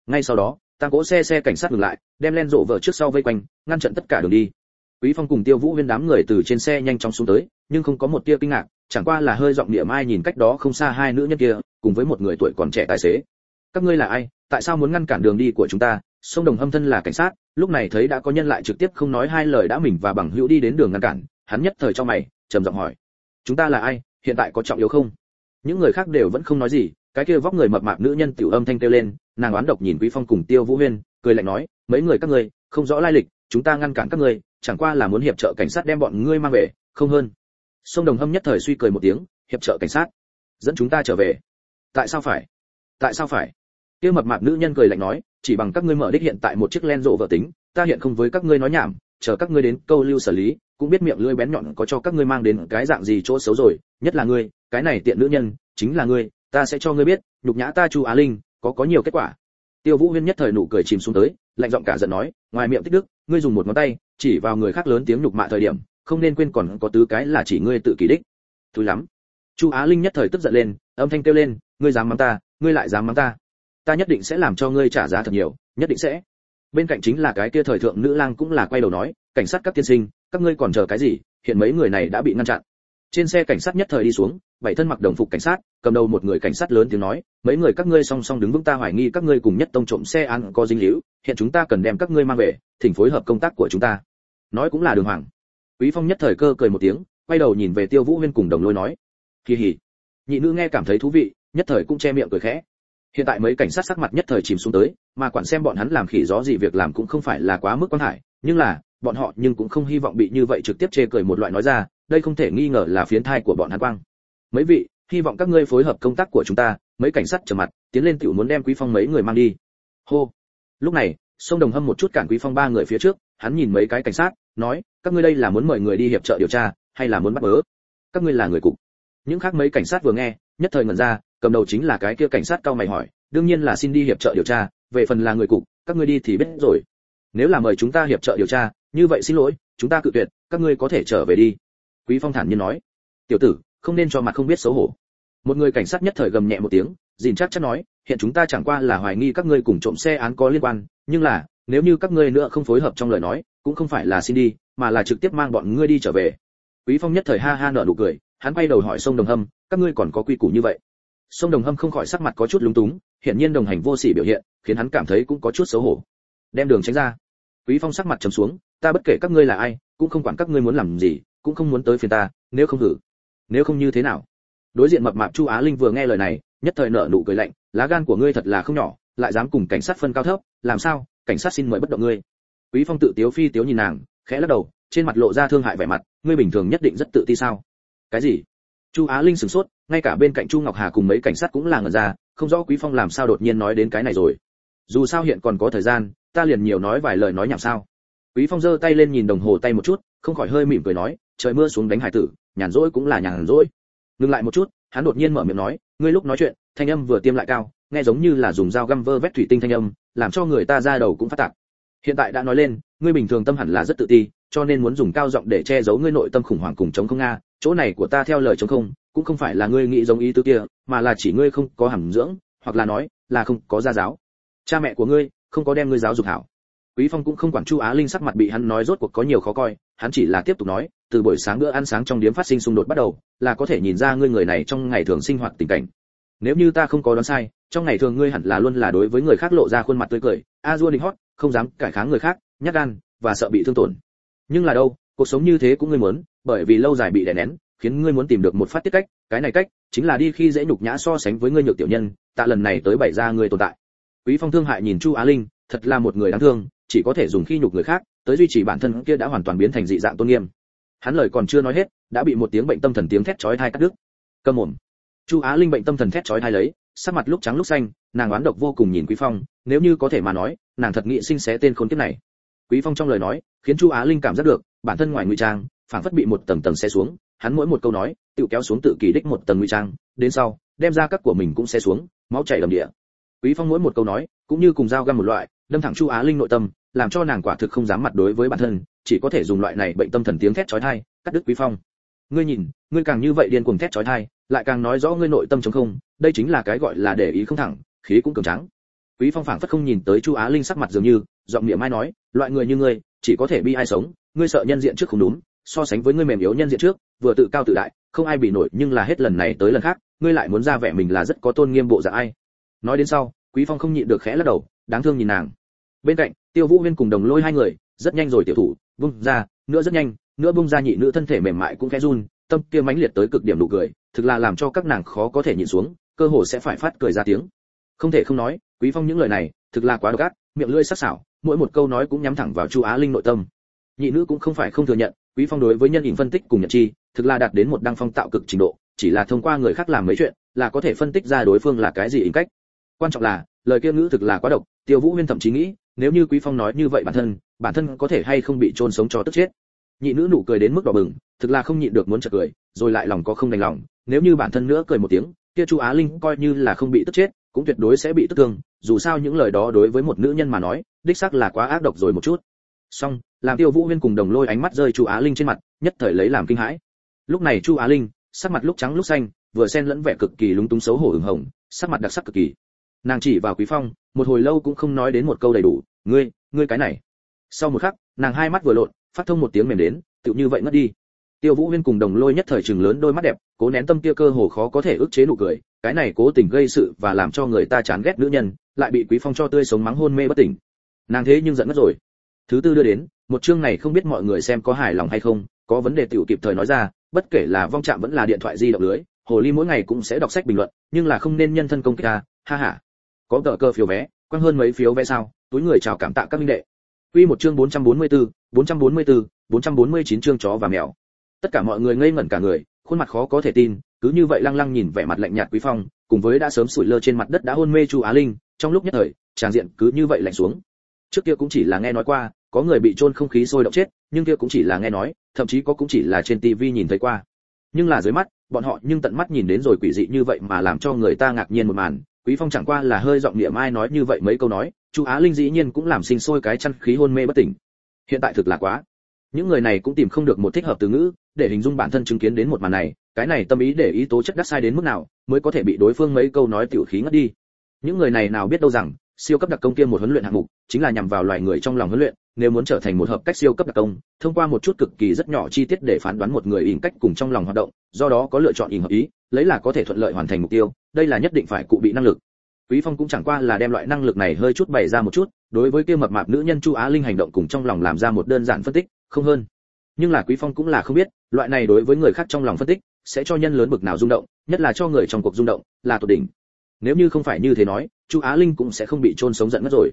Ngay sau đó, tam cỗ xe xe cảnh sát ngừng lại, đem len rover trước sau vây quanh, ngăn chặn tất cả đường đi. Quý phong cùng tiêu vũ viên đám người từ trên xe nhanh chóng xuống tới, nhưng không có một tia kinh ngạc chẳng qua là hơi giọng địa mai nhìn cách đó không xa hai nữ nhân kia, cùng với một người tuổi còn trẻ tài xế. Các ngươi là ai? Tại sao muốn ngăn cản đường đi của chúng ta? Sông đồng hâm thân là cảnh sát, lúc này thấy đã có nhân lại trực tiếp không nói hai lời đã mình và bằng hữu đi đến đường ngăn cản, hắn nhất thời cho mày, trầm giọng hỏi. Chúng ta là ai? Hiện tại có trọng yếu không? Những người khác đều vẫn không nói gì, cái kia vóc người mập mạp nữ nhân tiểu âm thanh kêu lên, nàng oán độc nhìn quý phong cùng tiêu vũ huyên, cười lạnh nói, mấy người các ngươi, không rõ lai lịch, chúng ta ngăn cản các ngươi, chẳng qua là muốn hiệp trợ cảnh sát đem bọn ngươi mang về, không hơn sông đồng hâm nhất thời suy cười một tiếng, hiệp trợ cảnh sát. Dẫn chúng ta trở về. Tại sao phải? Tại sao phải? Kia mập mạp nữ nhân cười lạnh nói, chỉ bằng các ngươi mở đích hiện tại một chiếc len rộ vợ tính, ta hiện không với các ngươi nói nhảm, chờ các ngươi đến câu lưu xử lý, cũng biết miệng lưỡi bén nhọn có cho các ngươi mang đến cái dạng gì chỗ xấu rồi, nhất là ngươi, cái này tiện nữ nhân, chính là ngươi, ta sẽ cho ngươi biết, nhục nhã ta chu á linh, có có nhiều kết quả. Tiêu vũ huyên nhất thời nụ cười chìm xuống tới, lạnh giọng cả giận nói, ngoài miệng tích đức, ngươi dùng một ngón tay, chỉ vào người khác lớn tiếng nhục mạ thời điểm không nên quên còn có tứ cái là chỉ ngươi tự kỷ đích. Thúi lắm. Chu á linh nhất thời tức giận lên, âm thanh kêu lên, ngươi dám mắng ta, ngươi lại dám mắng ta. Ta nhất định sẽ làm cho ngươi trả giá thật nhiều, nhất định sẽ. Bên cạnh chính là cái kia thời thượng nữ lang cũng là quay đầu nói, cảnh sát các tiên sinh, các ngươi còn chờ cái gì? Hiện mấy người này đã bị ngăn chặn. Trên xe cảnh sát nhất thời đi xuống, bảy thân mặc đồng phục cảnh sát, cầm đầu một người cảnh sát lớn tiếng nói, mấy người các ngươi song song đứng vững ta hoài nghi các ngươi cùng nhất tông trộm xe ăn có dính líu, hiện chúng ta cần đem các ngươi mang về, thỉnh phối hợp công tác của chúng ta. Nói cũng là đường hoàng quý phong nhất thời cơ cười một tiếng, quay đầu nhìn về tiêu vũ huyên cùng đồng lôi nói, kỳ hỉ, nhị nữ nghe cảm thấy thú vị, nhất thời cũng che miệng cười khẽ. Hiện tại mấy cảnh sát sắc mặt nhất thời chìm xuống tới, mà quản xem bọn hắn làm khỉ gió gì việc làm cũng không phải là quá mức quan hải, nhưng là, bọn họ nhưng cũng không hy vọng bị như vậy trực tiếp chê cười một loại nói ra, đây không thể nghi ngờ là phiến thai của bọn hắn quang. Mấy vị, hy vọng các ngươi phối hợp công tác của chúng ta. Mấy cảnh sát trở mặt, tiến lên tiểu muốn đem quý phong mấy người mang đi. Hô. Lúc này, sông đồng hâm một chút cản quý phong ba người phía trước hắn nhìn mấy cái cảnh sát, nói, các ngươi đây là muốn mời người đi hiệp trợ điều tra, hay là muốn bắt bớ? Các ngươi là người cục. Những khác mấy cảnh sát vừa nghe, nhất thời ngẩn ra, cầm đầu chính là cái kia cảnh sát cao mày hỏi, đương nhiên là xin đi hiệp trợ điều tra, về phần là người cục, các ngươi đi thì biết rồi. Nếu là mời chúng ta hiệp trợ điều tra, như vậy xin lỗi, chúng ta cự tuyệt, các ngươi có thể trở về đi. Quý phong thản nhiên nói, tiểu tử, không nên cho mặt không biết xấu hổ. Một người cảnh sát nhất thời gầm nhẹ một tiếng, dìn chắc chắn nói, hiện chúng ta chẳng qua là hoài nghi các ngươi cùng trộm xe án có liên quan, nhưng là nếu như các ngươi nữa không phối hợp trong lời nói, cũng không phải là xin đi, mà là trực tiếp mang bọn ngươi đi trở về. Quý phong nhất thời ha ha nở nụ cười, hắn quay đầu hỏi sông đồng hâm, các ngươi còn có quy củ như vậy? Sông đồng hâm không khỏi sắc mặt có chút lúng túng, hiển nhiên đồng hành vô sỉ biểu hiện, khiến hắn cảm thấy cũng có chút xấu hổ. Đem đường tránh ra. Quý phong sắc mặt trầm xuống, ta bất kể các ngươi là ai, cũng không quản các ngươi muốn làm gì, cũng không muốn tới phiền ta, nếu không thử nếu không như thế nào? Đối diện mập mạp chu á linh vừa nghe lời này, nhất thời nở nụ cười lạnh, lá gan của ngươi thật là không nhỏ, lại dám cùng cảnh sát phân cao thấp, làm sao? Cảnh sát xin mời bất động ngươi. Quý phong tự tiếu phi tiếu nhìn nàng, khẽ lắc đầu, trên mặt lộ ra thương hại vẻ mặt, ngươi bình thường nhất định rất tự ti sao? Cái gì? Chu á linh sửng sốt, ngay cả bên cạnh chu ngọc hà cùng mấy cảnh sát cũng là ngẩn ra, không rõ quý phong làm sao đột nhiên nói đến cái này rồi. Dù sao hiện còn có thời gian, ta liền nhiều nói vài lời nói nhảm sao. Quý phong giơ tay lên nhìn đồng hồ tay một chút, không khỏi hơi mỉm cười nói, trời mưa xuống đánh hải tử, nhàn rỗi cũng là nhàn rỗi. Ngừng lại một chút, hắn đột nhiên mở miệng nói, ngươi lúc nói chuyện, thanh âm vừa tiêm lại cao, nghe giống như là dùng dao găm vơ vét thủy tinh thanh âm làm cho người ta ra đầu cũng phát tạc hiện tại đã nói lên, ngươi bình thường tâm hẳn là rất tự ti, cho nên muốn dùng cao giọng để che giấu ngươi nội tâm khủng hoảng cùng chống không nga, chỗ này của ta theo lời chống không, cũng không phải là ngươi nghĩ giống ý tứ kia, mà là chỉ ngươi không có hàm dưỡng, hoặc là nói, là không có gia giáo. Cha mẹ của ngươi, không có đem ngươi giáo dục hảo. Quý phong cũng không quản chu á linh sắc mặt bị hắn nói rốt cuộc có nhiều khó coi, hắn chỉ là tiếp tục nói, từ buổi sáng bữa ăn sáng trong điếm phát sinh xung đột bắt đầu, là có thể nhìn ra ngươi người này trong ngày thường sinh hoạt tình cảnh nếu như ta không có đoán sai, trong ngày thường ngươi hẳn là luôn là đối với người khác lộ ra khuôn mặt tươi cười. A dua định hót, không dám cải kháng người khác, nhát gan và sợ bị thương tổn. Nhưng là đâu, cuộc sống như thế cũng ngươi muốn, bởi vì lâu dài bị đè nén, khiến ngươi muốn tìm được một phát tiết cách. Cái này cách chính là đi khi dễ nhục nhã so sánh với ngươi nhược tiểu nhân, tạ lần này tới bày ra ngươi tồn tại. Quý phong thương hại nhìn chu á linh, thật là một người đáng thương, chỉ có thể dùng khi nhục người khác, tới duy trì bản thân kia đã hoàn toàn biến thành dị dạng tôn nghiêm. Hắn lời còn chưa nói hết, đã bị một tiếng bệnh tâm thần tiếng thét chói tai cắt đứt. Cơm mồm chu á linh bệnh tâm thần thét chói tai lấy, sắc mặt lúc trắng lúc xanh, nàng oán độc vô cùng nhìn quý phong, nếu như có thể mà nói, nàng thật nghĩ sinh xé tên khốn kiếp này. Quý phong trong lời nói, khiến chu á linh cảm giác được, bản thân ngoài ngụy trang phản phất bị một tầng tầng xe xuống, hắn mỗi một câu nói, tự kéo xuống tự kỳ đích một tầng ngụy trang, đến sau, đem ra các của mình cũng xe xuống, máu chảy đầm địa. Quý phong mỗi một câu nói, cũng như cùng dao găm một loại, đâm thẳng chu á linh nội tâm, làm cho nàng quả thực không dám mặt đối với bản thân, chỉ có thể dùng loại này bệnh tâm thần tiếng thét chói tai, cắt đứt quý phong. Ngươi nhìn, ngươi càng như vậy điên cuồng thét chói tai lại càng nói rõ ngươi nội tâm trống không, đây chính là cái gọi là để ý không thẳng, khí cũng cường trắng quý phong phảng phất không nhìn tới chu á linh sắc mặt dường như, giọng miệng mai nói, loại người như ngươi, chỉ có thể bi ai sống, ngươi sợ nhân diện trước không đúng, so sánh với ngươi mềm yếu nhân diện trước, vừa tự cao tự đại, không ai bị nổi, nhưng là hết lần này tới lần khác, ngươi lại muốn ra vẻ mình là rất có tôn nghiêm bộ dạng ai. Nói đến sau, quý phong không nhịn được khẽ lắc đầu, đáng thương nhìn nàng. Bên cạnh, tiêu vũ huyên cùng đồng lôi hai người, rất nhanh rồi tiểu thủ, bung ra, nữa rất nhanh, nữa bung ra nhị nữ thân thể mềm mại cũng khẽ run tâm kia mãnh liệt tới cực điểm nụ cười, thực là làm cho các nàng khó có thể nhịn xuống, cơ hồ sẽ phải phát cười ra tiếng. Không thể không nói, quý phong những lời này, thực là quá độc ác, miệng lưỡi sắc sảo, mỗi một câu nói cũng nhắm thẳng vào chu á linh nội tâm. Nhị nữ cũng không phải không thừa nhận, quý phong đối với nhân hình phân tích cùng nhận chi, thực là đạt đến một đăng phong tạo cực trình độ, chỉ là thông qua người khác làm mấy chuyện, là có thể phân tích ra đối phương là cái gì ý cách. Quan trọng là, lời kia ngữ thực là quá độc, tiêu vũ huyên thậm chí nghĩ, nếu như quý phong nói như vậy bản thân bản thân có thể hay không bị trôn sống cho tức chết. Nhị nữ nụ cười đến mức đỏ bừng thực là không nhịn được muốn chợt cười, rồi lại lòng có không đành lòng, nếu như bản thân nữa cười một tiếng, kia chu á linh coi như là không bị tức chết, cũng tuyệt đối sẽ bị tức thương, dù sao những lời đó đối với một nữ nhân mà nói, đích xác là quá ác độc rồi một chút. Song làm tiêu vũ huyên cùng đồng lôi ánh mắt rơi chu á linh trên mặt, nhất thời lấy làm kinh hãi. Lúc này chu á linh, sắc mặt lúc trắng lúc xanh, vừa xen lẫn vẻ cực kỳ lúng túng xấu hổ ửng hồng, sắc mặt đặc sắc cực kỳ. Nàng chỉ vào quý phong, một hồi lâu cũng không nói đến một câu đầy đủ, ngươi ngươi cái này. Sau một khắc, nàng hai mắt vừa lộn, phát thông một tiếng mềm đến, tựu như vậy ngất đi tiêu vũ huyên cùng đồng lôi nhất thời trừng lớn đôi mắt đẹp cố nén tâm kia cơ hồ khó có thể ức chế nụ cười cái này cố tình gây sự và làm cho người ta chán ghét nữ nhân lại bị quý phong cho tươi sống mắng hôn mê bất tỉnh. Nàng thế nhưng giận mất rồi. Thứ tư đưa đến một chương này không biết mọi người xem có hài lòng hay không có vấn đề tiểu kịp thời nói ra bất kể là vong chạm vẫn là điện thoại di động lưới hồ ly mỗi ngày cũng sẽ đọc sách bình luận nhưng là không nên nhân thân công kích ta ha ha. Có tờ cơ phiếu vé quăng hơn mấy phiếu vé sao túi người chào cảm tạ các minh đệ. Quy một chương 444, 444, 449 chương chó và mèo tất cả mọi người ngây ngẩn cả người, khuôn mặt khó có thể tin, cứ như vậy lăng lăng nhìn vẻ mặt lạnh nhạt quý phong, cùng với đã sớm sủi lơ trên mặt đất đã hôn mê chu á linh, trong lúc nhất thời, tràng diện cứ như vậy lạnh xuống. Trước kia cũng chỉ là nghe nói qua, có người bị trôn không khí sôi động chết, nhưng kia cũng chỉ là nghe nói, thậm chí có cũng chỉ là trên tivi nhìn thấy qua. Nhưng là dưới mắt, bọn họ nhưng tận mắt nhìn đến rồi quỷ dị như vậy mà làm cho người ta ngạc nhiên một màn. Quý phong chẳng qua là hơi giọng niệm ai nói như vậy mấy câu nói, chu á linh dĩ nhiên cũng làm sinh sôi cái chăn khí hôn mê bất tỉnh. Hiện tại thực là quá những người này cũng tìm không được một thích hợp từ ngữ, để hình dung bản thân chứng kiến đến một màn này, cái này tâm ý để ý tố chất đắc sai đến mức nào, mới có thể bị đối phương mấy câu nói tiểu khí ngất đi. Những người này nào biết đâu rằng, siêu cấp đặc công kia một huấn luyện hạng mục, chính là nhằm vào loài người trong lòng huấn luyện, nếu muốn trở thành một hợp cách siêu cấp đặc công, thông qua một chút cực kỳ rất nhỏ chi tiết để phán đoán một người ỉn cách cùng trong lòng hoạt động, do đó có lựa chọn ỉn hợp ý, lấy là có thể thuận lợi hoàn thành mục tiêu, đây là nhất định phải cụ bị năng lực. Quý phong cũng chẳng qua là đem loại năng lực này hơi chút bày ra một chút, đối với kia mập mạp nữ nhân chu á linh hành động cùng trong lòng làm ra một đơn giản phân tích không hơn. Nhưng là quý phong cũng là không biết, loại này đối với người khác trong lòng phân tích, sẽ cho nhân lớn bực nào rung động, nhất là cho người trong cuộc rung động, là tột đỉnh. Nếu như không phải như thế nói, chu á linh cũng sẽ không bị trôn sống giận mất rồi.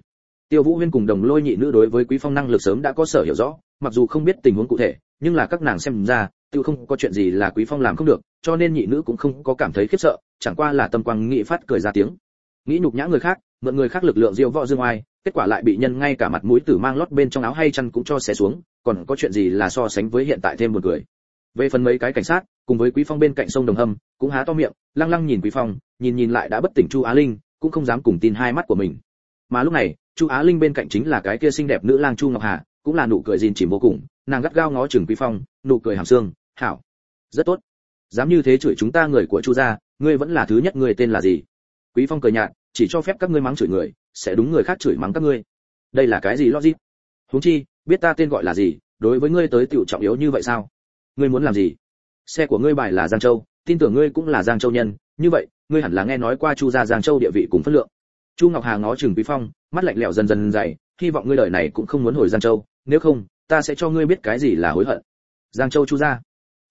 Tiêu vũ huyên cùng đồng lôi nhị nữ đối với quý phong năng lực sớm đã có sở hiểu rõ, mặc dù không biết tình huống cụ thể, nhưng là các nàng xem ra, tiêu không có chuyện gì là quý phong làm không được, cho nên nhị nữ cũng không có cảm thấy khiếp sợ, chẳng qua là tâm quang nghị phát cười ra tiếng. Nghĩ nhục nhã người khác, mượn người khác lực lượng diêu võ dương oai, kết quả lại bị nhân ngay cả mặt mũi tử mang lót bên trong áo hay chăn cũng cho xé xuống còn có chuyện gì là so sánh với hiện tại thêm một người về phần mấy cái cảnh sát, cùng với quý phong bên cạnh sông đồng hâm, cũng há to miệng, lăng lăng nhìn quý phong, nhìn nhìn lại đã bất tỉnh chu á linh, cũng không dám cùng tin hai mắt của mình. Mà lúc này, chu á linh bên cạnh chính là cái kia xinh đẹp nữ lang chu ngọc hà, cũng là nụ cười gìn chỉ vô cùng, nàng gắt gao ngó chừng quý phong, nụ cười hàm xương, hảo, rất tốt. Dám như thế chửi chúng ta người của chu gia, ngươi vẫn là thứ nhất người tên là gì? Quý phong cười nhạt, chỉ cho phép các ngươi mắng chửi người, sẽ đúng người khác chửi mắng các ngươi. Đây là cái gì logic? Huống chi, biết ta tên gọi là gì, đối với ngươi tới tiểu trọng yếu như vậy sao? Ngươi muốn làm gì? Xe của ngươi bài là giang châu, tin tưởng ngươi cũng là giang châu nhân, như vậy, ngươi hẳn là nghe nói qua chu gia giang châu địa vị cùng phất lượng. Chu ngọc hà ngó chừng quý phong, mắt lạnh lẽo dần dần dày, hy vọng ngươi đời này cũng không muốn hồi giang châu, nếu không, ta sẽ cho ngươi biết cái gì là hối hận. Giang châu chu gia.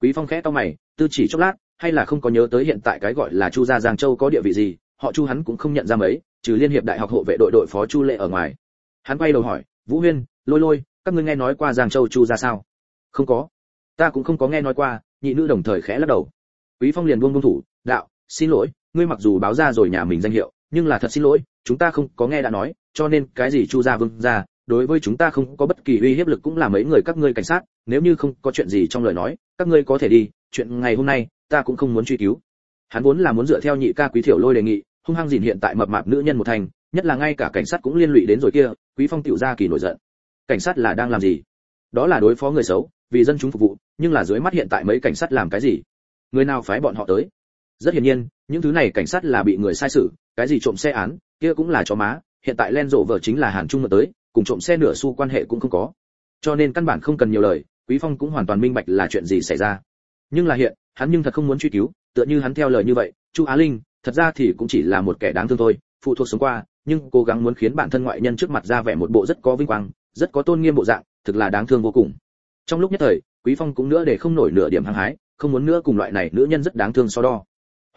Quý phong khẽ to mày, tư chỉ chốc lát, hay là không có nhớ tới hiện tại cái gọi là chu gia giang châu có địa vị gì, họ chu hắn cũng không nhận ra mấy, trừ liên hiệp đại học hộ vệ đội đội phó chu lệ ở ngoài. Hắn quay đầu hỏi vũ huyên, lôi lôi, các ngươi nghe nói qua giang châu chu ra sao? Không có. Ta cũng không có nghe nói qua, nhị nữ đồng thời khẽ lắc đầu. Quý phong liền buông buông thủ, đạo, xin lỗi, ngươi mặc dù báo ra rồi nhà mình danh hiệu, nhưng là thật xin lỗi, chúng ta không có nghe đã nói, cho nên cái gì chu gia vương gia đối với chúng ta không có bất kỳ uy hiếp lực cũng là mấy người các ngươi cảnh sát, nếu như không có chuyện gì trong lời nói, các ngươi có thể đi, chuyện ngày hôm nay, ta cũng không muốn truy cứu. Hắn vốn là muốn dựa theo nhị ca quý thiểu lôi đề nghị, hung hăng dìn hiện tại mập mạp nữ nhân một thành, nhất là ngay cả cảnh sát cũng liên lụy đến rồi kia quý phong tiểu ra kỳ nổi giận. Cảnh sát là đang làm gì? Đó là đối phó người xấu, vì dân chúng phục vụ, nhưng là dưới mắt hiện tại mấy cảnh sát làm cái gì? Người nào phái bọn họ tới? Rất hiển nhiên, những thứ này cảnh sát là bị người sai xử cái gì trộm xe án, kia cũng là chó má, hiện tại len rộ vợ chính là hàn trung mà tới, cùng trộm xe nửa xu quan hệ cũng không có. Cho nên căn bản không cần nhiều lời, quý phong cũng hoàn toàn minh bạch là chuyện gì xảy ra. Nhưng là hiện, hắn nhưng thật không muốn truy cứu, tựa như hắn theo lời như vậy, chu á linh, thật ra thì cũng chỉ là một kẻ đáng thương thôi, phụ thuộc sống qua nhưng cố gắng muốn khiến bản thân ngoại nhân trước mặt ra vẻ một bộ rất có vinh quang, rất có tôn nghiêm bộ dạng, thực là đáng thương vô cùng. Trong lúc nhất thời, quý phong cũng nữa để không nổi nửa điểm hăng hái, không muốn nữa cùng loại này nữ nhân rất đáng thương so đo.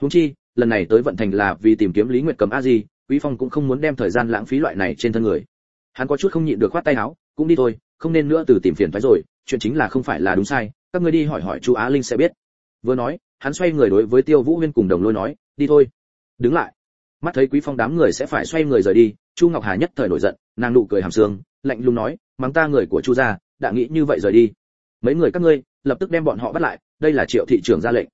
Huống chi, lần này tới vận thành là vì tìm kiếm lý nguyệt cầm a di, quý phong cũng không muốn đem thời gian lãng phí loại này trên thân người. Hắn có chút không nhịn được khoát tay áo, cũng đi thôi, không nên nữa từ tìm phiền phải rồi, chuyện chính là không phải là đúng sai, các ngươi đi hỏi hỏi chu á linh sẽ biết. Vừa nói, hắn xoay người đối với tiêu vũ huyên cùng đồng lôi nói, đi thôi. Đứng lại mắt thấy quý phong đám người sẽ phải xoay người rời đi, chu ngọc hà nhất thời nổi giận, nàng nụ cười hàm sương, lạnh lùng nói, mắng ta người của chu gia, đã nghĩ như vậy rời đi. Mấy người các ngươi, lập tức đem bọn họ bắt lại, đây là triệu thị trưởng ra lệnh.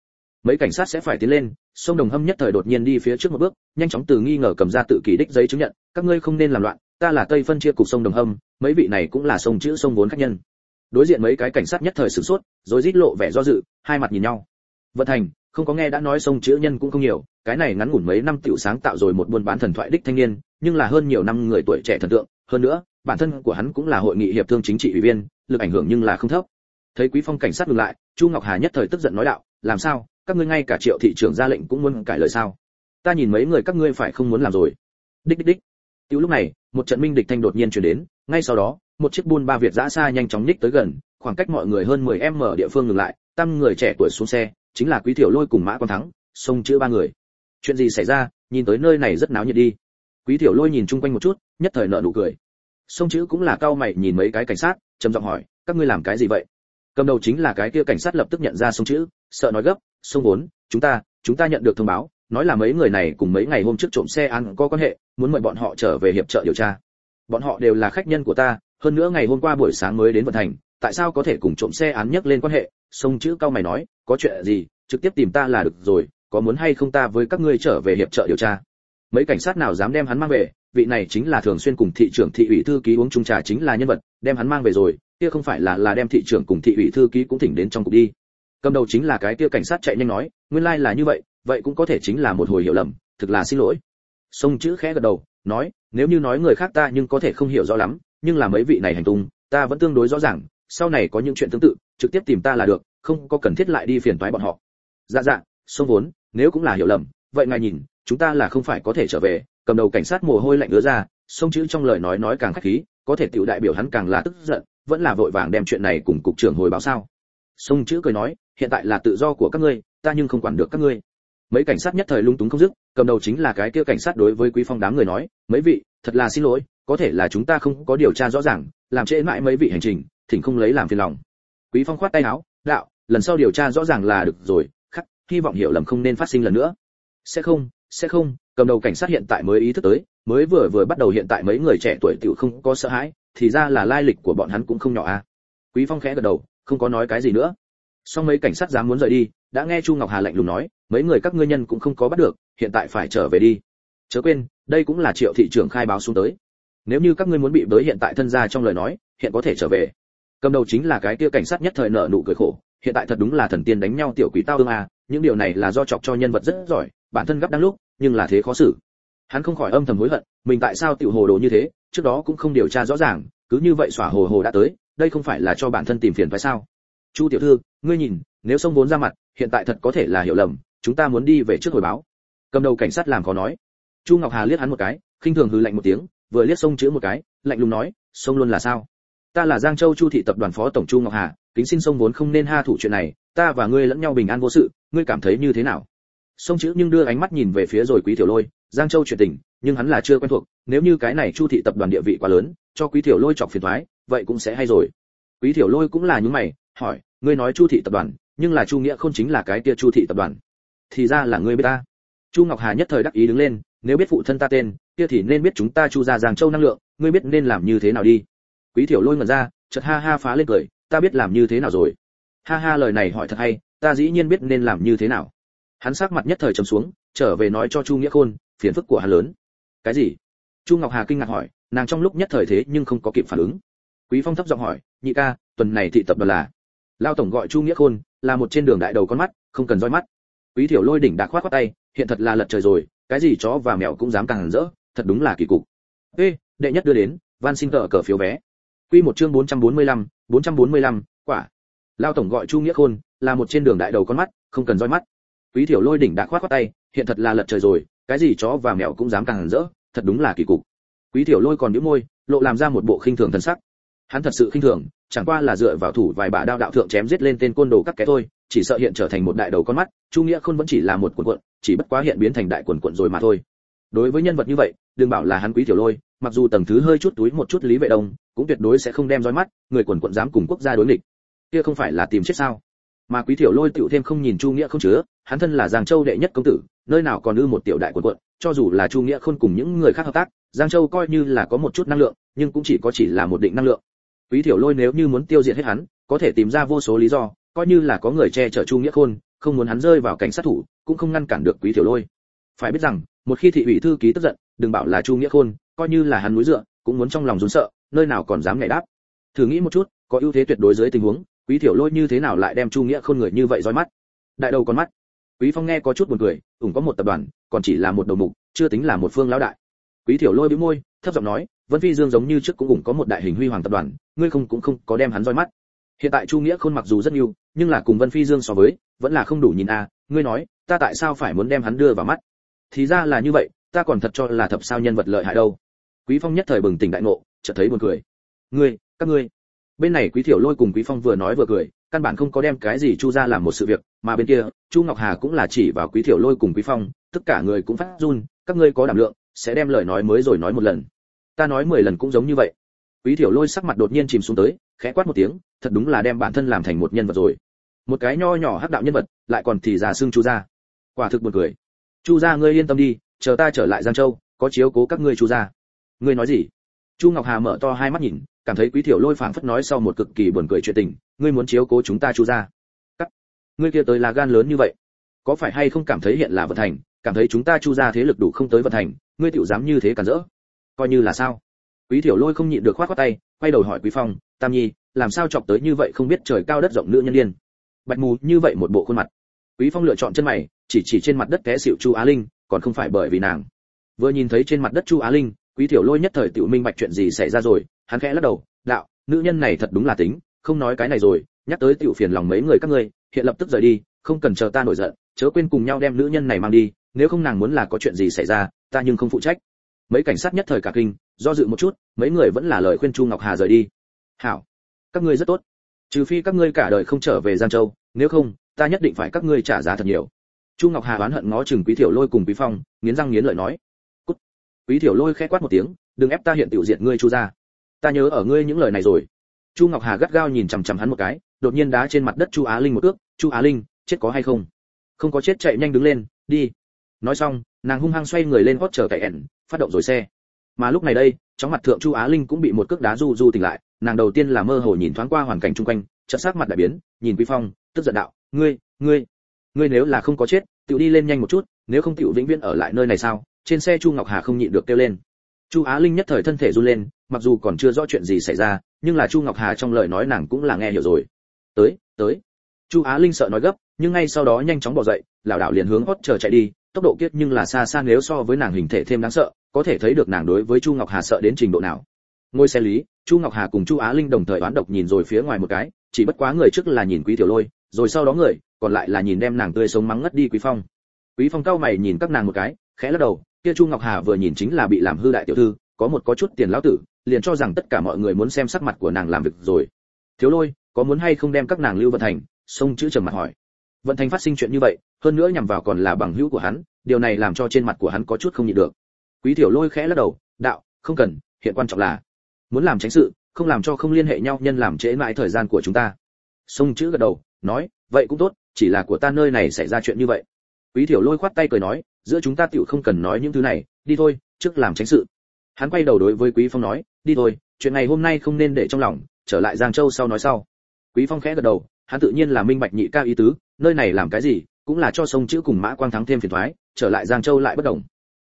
Mấy cảnh sát sẽ phải tiến lên, sông đồng hâm nhất thời đột nhiên đi phía trước một bước, nhanh chóng từ nghi ngờ cầm ra tự kỷ đích giấy chứng nhận, các ngươi không nên làm loạn, ta là tây phân chia cục sông đồng hâm, mấy vị này cũng là sông chữ sông vốn khách nhân. Đối diện mấy cái cảnh sát nhất thời sửng sốt rồi rít lộ vẻ do dự, hai mặt nhìn nhau. Vận thành, không có nghe đã nói sông chữ nhân cũng không nhiều cái này ngắn ngủn mấy năm tiểu sáng tạo rồi một buôn bán thần thoại đích thanh niên, nhưng là hơn nhiều năm người tuổi trẻ thần tượng. Hơn nữa, bản thân của hắn cũng là hội nghị hiệp thương chính trị ủy viên, lực ảnh hưởng nhưng là không thấp. Thấy quý phong cảnh sát ngừng lại, chu ngọc hà nhất thời tức giận nói đạo, làm sao? Các ngươi ngay cả triệu thị trưởng ra lệnh cũng muốn cải lời sao? Ta nhìn mấy người các ngươi phải không muốn làm rồi? Đích đích đích. Tiểu lúc này, một trận minh địch thanh đột nhiên truyền đến, ngay sau đó, một chiếc buôn ba việt giã xa nhanh chóng ních tới gần, khoảng cách mọi người hơn 10 m địa phương ngừng lại tam người trẻ tuổi xuống xe, chính là quý tiểu lôi cùng mã quan thắng xông chữa ba người chuyện gì xảy ra, nhìn tới nơi này rất náo nhiệt đi. Quý tiểu lôi nhìn chung quanh một chút, nhất thời nở nụ cười. Sông chữ cũng là cao mày nhìn mấy cái cảnh sát, trầm giọng hỏi, các ngươi làm cái gì vậy? Cầm đầu chính là cái kia cảnh sát lập tức nhận ra sông chữ, sợ nói gấp, sông vốn, chúng ta chúng ta nhận được thông báo, nói là mấy người này cùng mấy ngày hôm trước trộm xe ăn có quan hệ, muốn mời bọn họ trở về hiệp trợ điều tra. Bọn họ đều là khách nhân của ta, hơn nữa ngày hôm qua buổi sáng mới đến vận thành tại sao có thể cùng trộm xe án nhắc lên quan hệ? Sông chữ cao mày nói, có chuyện gì, trực tiếp tìm ta là được rồi có muốn hay không ta với các ngươi trở về hiệp trợ điều tra? Mấy cảnh sát nào dám đem hắn mang về? Vị này chính là thường xuyên cùng thị trưởng thị ủy thư ký uống chung trà chính là nhân vật, đem hắn mang về rồi, kia không phải là là đem thị trưởng cùng thị ủy thư ký cũng thỉnh đến trong cục đi. Cầm đầu chính là cái kia cảnh sát chạy nhanh nói, nguyên lai like là như vậy vậy cũng có thể chính là một hồi hiểu lầm, thực là xin lỗi. Sông chữ khẽ gật đầu, nói, nếu như nói người khác ta nhưng có thể không hiểu rõ lắm, nhưng là mấy vị này hành tung, ta vẫn tương đối rõ ràng, sau này có những chuyện tương tự, trực tiếp tìm ta là được, không có cần thiết lại đi phiền toái bọn họ. Dạ dạ sông vốn nếu cũng là hiểu lầm, vậy ngài nhìn, chúng ta là không phải có thể trở về, cầm đầu cảnh sát mồ hôi lạnh ứa ra, sông chữ trong lời nói nói càng khách khí, có thể tiểu đại biểu hắn càng là tức giận, vẫn là vội vàng đem chuyện này cùng cục trưởng hồi báo sao? Sông chữ cười nói, hiện tại là tự do của các ngươi, ta nhưng không quản được các ngươi. Mấy cảnh sát nhất thời lung túng không dứt, cầm đầu chính là cái kia cảnh sát đối với quý phong đám người nói, mấy vị, thật là xin lỗi, có thể là chúng ta không có điều tra rõ ràng, làm trễ mãi mấy vị hành trình, thỉnh không lấy làm phiền lòng. Quý phong khoát tay áo, đạo, lần sau điều tra rõ ràng là được rồi hy vọng hiểu lầm không nên phát sinh lần nữa. Sẽ không sẽ không, cầm đầu cảnh sát hiện tại mới ý thức tới, mới vừa vừa bắt đầu hiện tại mấy người trẻ tuổi tiểu không có sợ hãi, thì ra là lai lịch của bọn hắn cũng không nhỏ à. Quý phong khẽ gật đầu, không có nói cái gì nữa. Sau mấy cảnh sát dám muốn rời đi, đã nghe chu ngọc hà lạnh lùng nói, mấy người các ngươi nhân cũng không có bắt được, hiện tại phải trở về đi. Chớ quên, đây cũng là triệu thị trưởng khai báo xuống tới. Nếu như các ngươi muốn bị bới hiện tại thân gia trong lời nói, hiện có thể trở về. Cầm đầu chính là cái kia cảnh sát nhất thời nở nụ cười khổ hiện tại thật đúng là thần tiên đánh nhau tiểu quỷ tao ương à những điều này là do chọc cho nhân vật rất giỏi, bản thân gấp đang lúc, nhưng là thế khó xử. Hắn không khỏi âm thầm hối hận, mình tại sao tiểu hồ đồ như thế, trước đó cũng không điều tra rõ ràng, cứ như vậy xỏa hồ hồ đã tới, đây không phải là cho bản thân tìm phiền phải sao? Chu tiểu thư, ngươi nhìn, nếu sông vốn ra mặt, hiện tại thật có thể là hiểu lầm, chúng ta muốn đi về trước hồi báo. Cầm đầu cảnh sát làm có nói. Chu ngọc hà liếc hắn một cái, khinh thường hừ lạnh một tiếng, vừa liếc sông chữ một cái, lạnh lùng nói, sông luôn là sao? Ta là giang châu chu thị tập đoàn phó tổng chu ngọc hà, kính xin sông vốn không nên ha thủ chuyện này, ta và ngươi lẫn nhau bình an vô sự, ngươi cảm thấy như thế nào? Sông chữ nhưng đưa ánh mắt nhìn về phía rồi quý tiểu lôi, giang châu chuyện tình, nhưng hắn là chưa quen thuộc, nếu như cái này chu thị tập đoàn địa vị quá lớn, cho quý tiểu lôi chọc phiền thoái vậy cũng sẽ hay rồi. Quý tiểu lôi cũng là những mày, hỏi, ngươi nói chu thị tập đoàn, nhưng là chu nghĩa không chính là cái kia chu thị tập đoàn. Thì ra là ngươi biết ta. Chu ngọc hà nhất thời đắc ý đứng lên, nếu biết phụ thân ta tên, kia thì nên biết chúng ta chu ra giang châu năng lượng, ngươi biết nên làm như thế nào đi quý tiểu lôi ngẩn ra, chợt ha ha phá lên cười, ta biết làm như thế nào rồi. Ha ha, lời này hỏi thật hay, ta dĩ nhiên biết nên làm như thế nào. Hắn sắc mặt nhất thời trầm xuống, trở về nói cho chu nghĩa khôn, phiền phức của hắn lớn. Cái gì? Chu ngọc hà kinh ngạc hỏi, nàng trong lúc nhất thời thế nhưng không có kịp phản ứng. Quý phong thấp giọng hỏi, nhị ca, tuần này thị tập đoàn là? Lao tổng gọi chu nghĩa khôn, là một trên đường đại đầu con mắt, không cần roi mắt. Quý tiểu lôi đỉnh đã khoát khoát tay, hiện thật là lật trời rồi, cái gì chó và mèo cũng dám càng rỡ, thật đúng là kỳ cục. Ê, đệ nhất đưa đến, van xin cờ cờ phiếu vé quy một chương 445, 445, quả. Lao tổng gọi chu nghĩa khôn là một trên đường đại đầu con mắt không cần roi mắt. Quý tiểu lôi đỉnh đã khoát khoát tay hiện thật là lật trời rồi cái gì chó và mèo cũng dám càng rỡ thật đúng là kỳ cục. Quý tiểu lôi còn nhíu môi lộ làm ra một bộ khinh thường thần sắc. Hắn thật sự khinh thường chẳng qua là dựa vào thủ vài bả đao đạo thượng chém giết lên tên côn đồ các cái thôi chỉ sợ hiện trở thành một đại đầu con mắt chu nghĩa khôn vẫn chỉ là một quần quận chỉ bất quá hiện biến thành đại quần quận rồi mà thôi. Đối với nhân vật như vậy đừng bảo là hắn quý tiểu lôi mặc dù tầng thứ hơi chút túi một chút lý vệ đông, cũng tuyệt đối sẽ không đem roi mắt, người quần quận dám cùng quốc gia đối nghịch. Kia không phải là tìm chết sao? Mà quý tiểu lôi tựu thêm không nhìn chu nghĩa không chứa, hắn thân là giang châu đệ nhất công tử, nơi nào còn ư một tiểu đại quần quận, cho dù là chu nghĩa khôn cùng những người khác hợp tác, giang châu coi như là có một chút năng lượng, nhưng cũng chỉ có chỉ là một định năng lượng. Quý tiểu lôi nếu như muốn tiêu diệt hết hắn, có thể tìm ra vô số lý do, coi như là có người che chở chu nghĩa khôn, không muốn hắn rơi vào cảnh sát thủ, cũng không ngăn cản được quý tiểu lôi. Phải biết rằng, một khi thị ủy thư ký tức giận, đừng bảo là chu nghĩa khôn coi như là hắn núi dựa, cũng muốn trong lòng run sợ, nơi nào còn dám nhảy đáp. Thử nghĩ một chút, có ưu thế tuyệt đối dưới tình huống, quý tiểu lôi như thế nào lại đem chu nghĩa khôn người như vậy roi mắt? Đại đầu con mắt. Quý phong nghe có chút buồn cười, ủng có một tập đoàn, còn chỉ là một đầu mục, chưa tính là một phương lão đại. Quý tiểu lôi bĩu môi, thấp giọng nói, vân phi dương giống như trước cũng ủng có một đại hình huy hoàng tập đoàn, ngươi không cũng không có đem hắn roi mắt. Hiện tại chu nghĩa khôn mặc dù rất nhiều nhưng là cùng vân phi dương so với, vẫn là không đủ nhìn a à, ngươi nói, ta tại sao phải muốn đem hắn đưa vào mắt? Thì ra là như vậy, ta còn thật cho là thập sao nhân vật lợi hại đâu quý phong nhất thời bừng tỉnh đại ngộ, chợt thấy buồn cười. Ngươi, các ngươi. Bên này quý thiểu lôi cùng quý phong vừa nói vừa cười, căn bản không có đem cái gì chu ra làm một sự việc, mà bên kia, chu ngọc hà cũng là chỉ vào quý thiểu lôi cùng quý phong, tất cả người cũng phát run, các ngươi có đảm lượng, sẽ đem lời nói mới rồi nói một lần. Ta nói mười lần cũng giống như vậy. Quý thiểu lôi sắc mặt đột nhiên chìm xuống tới, khẽ quát một tiếng, thật đúng là đem bản thân làm thành một nhân vật rồi. Một cái nho nhỏ hắc đạo nhân vật, lại còn thì ra xương chu gia. Quả thực buồn cười. Chu gia ngươi yên tâm đi, chờ ta trở lại giang châu, có chiếu cố các ngươi chu gia ngươi nói gì? Chu ngọc hà mở to hai mắt nhìn, cảm thấy quý thiểu lôi phảng phất nói sau một cực kỳ buồn cười chuyện tình, ngươi muốn chiếu cố chúng ta chu gia. Cắt ngươi kia tới là gan lớn như vậy, có phải hay không cảm thấy hiện là vận thành, cảm thấy chúng ta chu gia thế lực đủ không tới vận thành, ngươi tiểu dám như thế cản rỡ? Coi như là sao? Quý thiểu lôi không nhịn được khoát khoát tay, quay đầu hỏi quý phong, tam nhi, làm sao chọc tới như vậy không biết trời cao đất rộng nữ nhân liên bạch mù như vậy một bộ khuôn mặt. Quý phong lựa chọn chân mày, chỉ chỉ trên mặt đất té xịu chu á linh, còn không phải bởi vì nàng. Vừa nhìn thấy trên mặt đất chu á linh quý tiểu lôi nhất thời tiểu minh bạch chuyện gì xảy ra rồi, hắn khẽ lắc đầu, đạo, nữ nhân này thật đúng là tính, không nói cái này rồi, nhắc tới tiểu phiền lòng mấy người các ngươi, hiện lập tức rời đi, không cần chờ ta nổi giận, chớ quên cùng nhau đem nữ nhân này mang đi, nếu không nàng muốn là có chuyện gì xảy ra, ta nhưng không phụ trách. Mấy cảnh sát nhất thời cả kinh, do dự một chút, mấy người vẫn là lời khuyên chu ngọc hà rời đi. Hảo, các ngươi rất tốt, trừ phi các ngươi cả đời không trở về giang châu, nếu không, ta nhất định phải các ngươi trả giá thật nhiều. Chu ngọc hà oán hận ngó chừng quý thiểu lôi cùng quý phong, nghiến răng nghiến lợi nói quý thiểu lôi khẽ quát một tiếng, đừng ép ta hiện tiểu diện ngươi, chu ra ta nhớ ở ngươi những lời này rồi. Chu ngọc hà gắt gao nhìn chằm chằm hắn một cái, đột nhiên đá trên mặt đất chu á linh một ước, chu á linh, chết có hay không? Không có chết, chạy nhanh đứng lên, đi. Nói xong, nàng hung hăng xoay người lên hót chờ cậy ẻn, phát động rồi xe. Mà lúc này đây, trong mặt thượng chu á linh cũng bị một cước đá du du tỉnh lại, nàng đầu tiên là mơ hồ nhìn thoáng qua hoàn cảnh chung quanh, chợt sắc mặt đại biến, nhìn quý phong, tức giận đạo, ngươi ngươi ngươi nếu là không có chết tự đi lên nhanh một chút, nếu không tiểu vĩnh viễn ở lại nơi này sao? Trên xe chu ngọc hà không nhịn được kêu lên. Chu á linh nhất thời thân thể run lên, mặc dù còn chưa rõ chuyện gì xảy ra, nhưng là chu ngọc hà trong lời nói nàng cũng là nghe hiểu rồi. Tới tới. Chu á linh sợ nói gấp, nhưng ngay sau đó nhanh chóng bỏ dậy, lảo đảo liền hướng hót chờ chạy đi, tốc độ kiết nhưng là xa xa nếu so với nàng hình thể thêm đáng sợ, có thể thấy được nàng đối với chu ngọc hà sợ đến trình độ nào. Ngôi xe lý, chu ngọc hà cùng chu á linh đồng thời oán độc nhìn rồi phía ngoài một cái, chỉ bất quá người trước là nhìn quý tiểu lôi, rồi sau đó người, còn lại là nhìn đem nàng tươi sống mắng ngất đi quý phong. Quý phong cao mày nhìn các nàng một cái, khẽ lắc đầu kia chu ngọc hà vừa nhìn chính là bị làm hư đại tiểu thư, có một có chút tiền lão tử, liền cho rằng tất cả mọi người muốn xem sắc mặt của nàng làm việc rồi. Thiếu lôi, có muốn hay không đem các nàng lưu vận thành xông chữ trầm mặt hỏi. Vận thành phát sinh chuyện như vậy, hơn nữa nhằm vào còn là bằng hữu của hắn, điều này làm cho trên mặt của hắn có chút không nhịn được. Quý tiểu lôi khẽ lắc đầu, đạo, không cần, hiện quan trọng là, muốn làm tránh sự, không làm cho không liên hệ nhau nhân làm trễ mãi thời gian của chúng ta. Xông chữ gật đầu, nói, vậy cũng tốt, chỉ là của ta nơi này xảy ra chuyện như vậy. Quý tiểu lôi khoát tay cười nói giữa chúng ta tiểu không cần nói những thứ này, đi thôi, trước làm tránh sự. Hắn quay đầu đối với quý phong nói, đi thôi, chuyện này hôm nay không nên để trong lòng, trở lại giang châu sau nói sau. Quý phong khẽ gật đầu, hắn tự nhiên là minh bạch nhị ca ý tứ, nơi này làm cái gì, cũng là cho sông chữ cùng mã quang thắng thêm phiền toái trở lại giang châu lại bất động.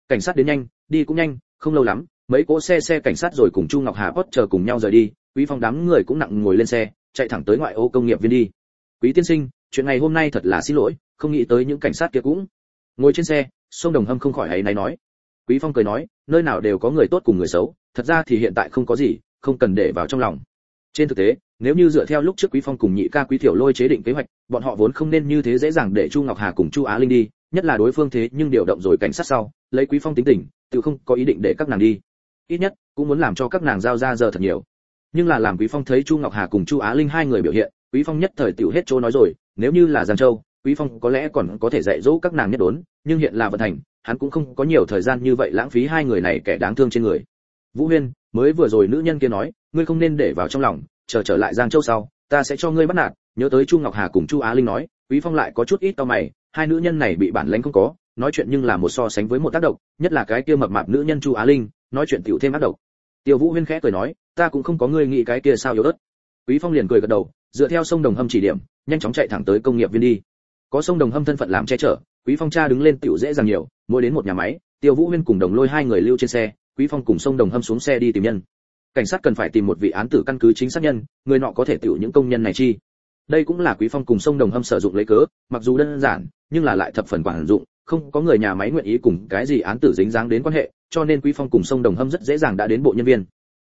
Cảnh sát đến nhanh, đi cũng nhanh, không lâu lắm, mấy cỗ xe xe cảnh sát rồi cùng chu ngọc hà chờ cùng nhau rời đi, quý phong đám người cũng nặng ngồi lên xe, chạy thẳng tới ngoại ô công nghiệp viên đi. Quý tiên sinh, chuyện ngày hôm nay thật là xin lỗi, không nghĩ tới những cảnh sát kia cũng. Ngồi trên xe sông đồng hâm không khỏi hay náy nói. Quý phong cười nói, nơi nào đều có người tốt cùng người xấu, thật ra thì hiện tại không có gì, không cần để vào trong lòng. Trên thực tế, nếu như dựa theo lúc trước quý phong cùng nhị ca quý tiểu lôi chế định kế hoạch, bọn họ vốn không nên như thế dễ dàng để chu ngọc hà cùng chu á linh đi, nhất là đối phương thế nhưng điều động rồi cảnh sát sau, lấy quý phong tính tình, tự không có ý định để các nàng đi. Ít nhất, cũng muốn làm cho các nàng giao ra giờ thật nhiều. Nhưng là làm quý phong thấy chu ngọc hà cùng chu á linh hai người biểu hiện, quý phong nhất thời tiểu hết chỗ nói rồi, nếu như là giang châu quý phong có lẽ còn có thể dạy dỗ các nàng nhất đốn, nhưng hiện là vận thành hắn cũng không có nhiều thời gian như vậy lãng phí hai người này kẻ đáng thương trên người. Vũ huyên, mới vừa rồi nữ nhân kia nói, ngươi không nên để vào trong lòng, chờ trở lại giang châu sau, ta sẽ cho ngươi bắt nạt. Nhớ tới chu ngọc hà cùng chu á linh nói, quý phong lại có chút ít tao mày, hai nữ nhân này bị bản lãnh không có, nói chuyện nhưng là một so sánh với một tác động, nhất là cái kia mập mạp nữ nhân chu á linh, nói chuyện tiểu thêm ác độc. Tiêu vũ huyên khẽ cười nói, ta cũng không có ngươi nghĩ cái kia sao yếu ớt. Quý phong liền cười gật đầu, dựa theo sông đồng hâm chỉ điểm, nhanh chóng chạy thẳng tới công nghiệp viên đi có sông đồng hâm thân phận làm che chở, quý phong cha đứng lên tiểu dễ dàng nhiều, mỗi đến một nhà máy, tiêu vũ huyên cùng đồng lôi hai người lưu trên xe, quý phong cùng sông đồng hâm xuống xe đi tìm nhân. Cảnh sát cần phải tìm một vị án tử căn cứ chính xác nhân, người nọ có thể tiểu những công nhân này chi. Đây cũng là quý phong cùng sông đồng hâm sử dụng lấy cớ, mặc dù đơn giản, nhưng là lại thập phần quản dụng, không có người nhà máy nguyện ý cùng cái gì án tử dính dáng đến quan hệ, cho nên quý phong cùng sông đồng hâm rất dễ dàng đã đến bộ nhân viên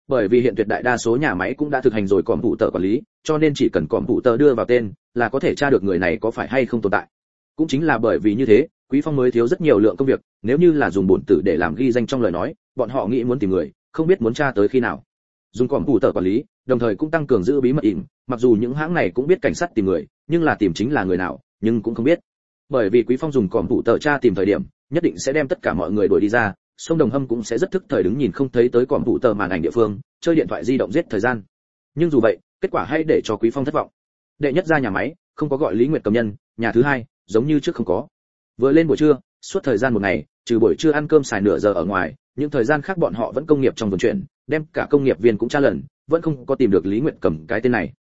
bởi vì hiện tuyệt đại đa số nhà máy cũng đã thực hành rồi còm phụ tờ quản lý, cho nên chỉ cần còm phụ tờ đưa vào tên là có thể tra được người này có phải hay không tồn tại. Cũng chính là bởi vì như thế, quý phong mới thiếu rất nhiều lượng công việc, nếu như là dùng bổn tử để làm ghi danh trong lời nói, bọn họ nghĩ muốn tìm người, không biết muốn tra tới khi nào. Dùng còm phụ tờ quản lý, đồng thời cũng tăng cường giữ bí mật ỉn mặc dù những hãng này cũng biết cảnh sát tìm người, nhưng là tìm chính là người nào, nhưng cũng không biết. Bởi vì quý phong dùng còm phụ tờ tra tìm thời điểm, nhất định sẽ đem tất cả mọi người đuổi đi ra sông đồng hâm cũng sẽ rất thức thời đứng nhìn không thấy tới còn vụ tờ màn ảnh địa phương, chơi điện thoại di động giết thời gian. Nhưng dù vậy, kết quả hay để cho quý phong thất vọng. Đệ nhất ra nhà máy, không có gọi lý nguyệt cầm nhân, nhà thứ hai, giống như trước không có. Vừa lên buổi trưa, suốt thời gian một ngày, trừ buổi trưa ăn cơm xài nửa giờ ở ngoài, những thời gian khác bọn họ vẫn công nghiệp trong vận chuyển đem cả công nghiệp viên cũng tra lần, vẫn không có tìm được lý nguyệt cầm cái tên này.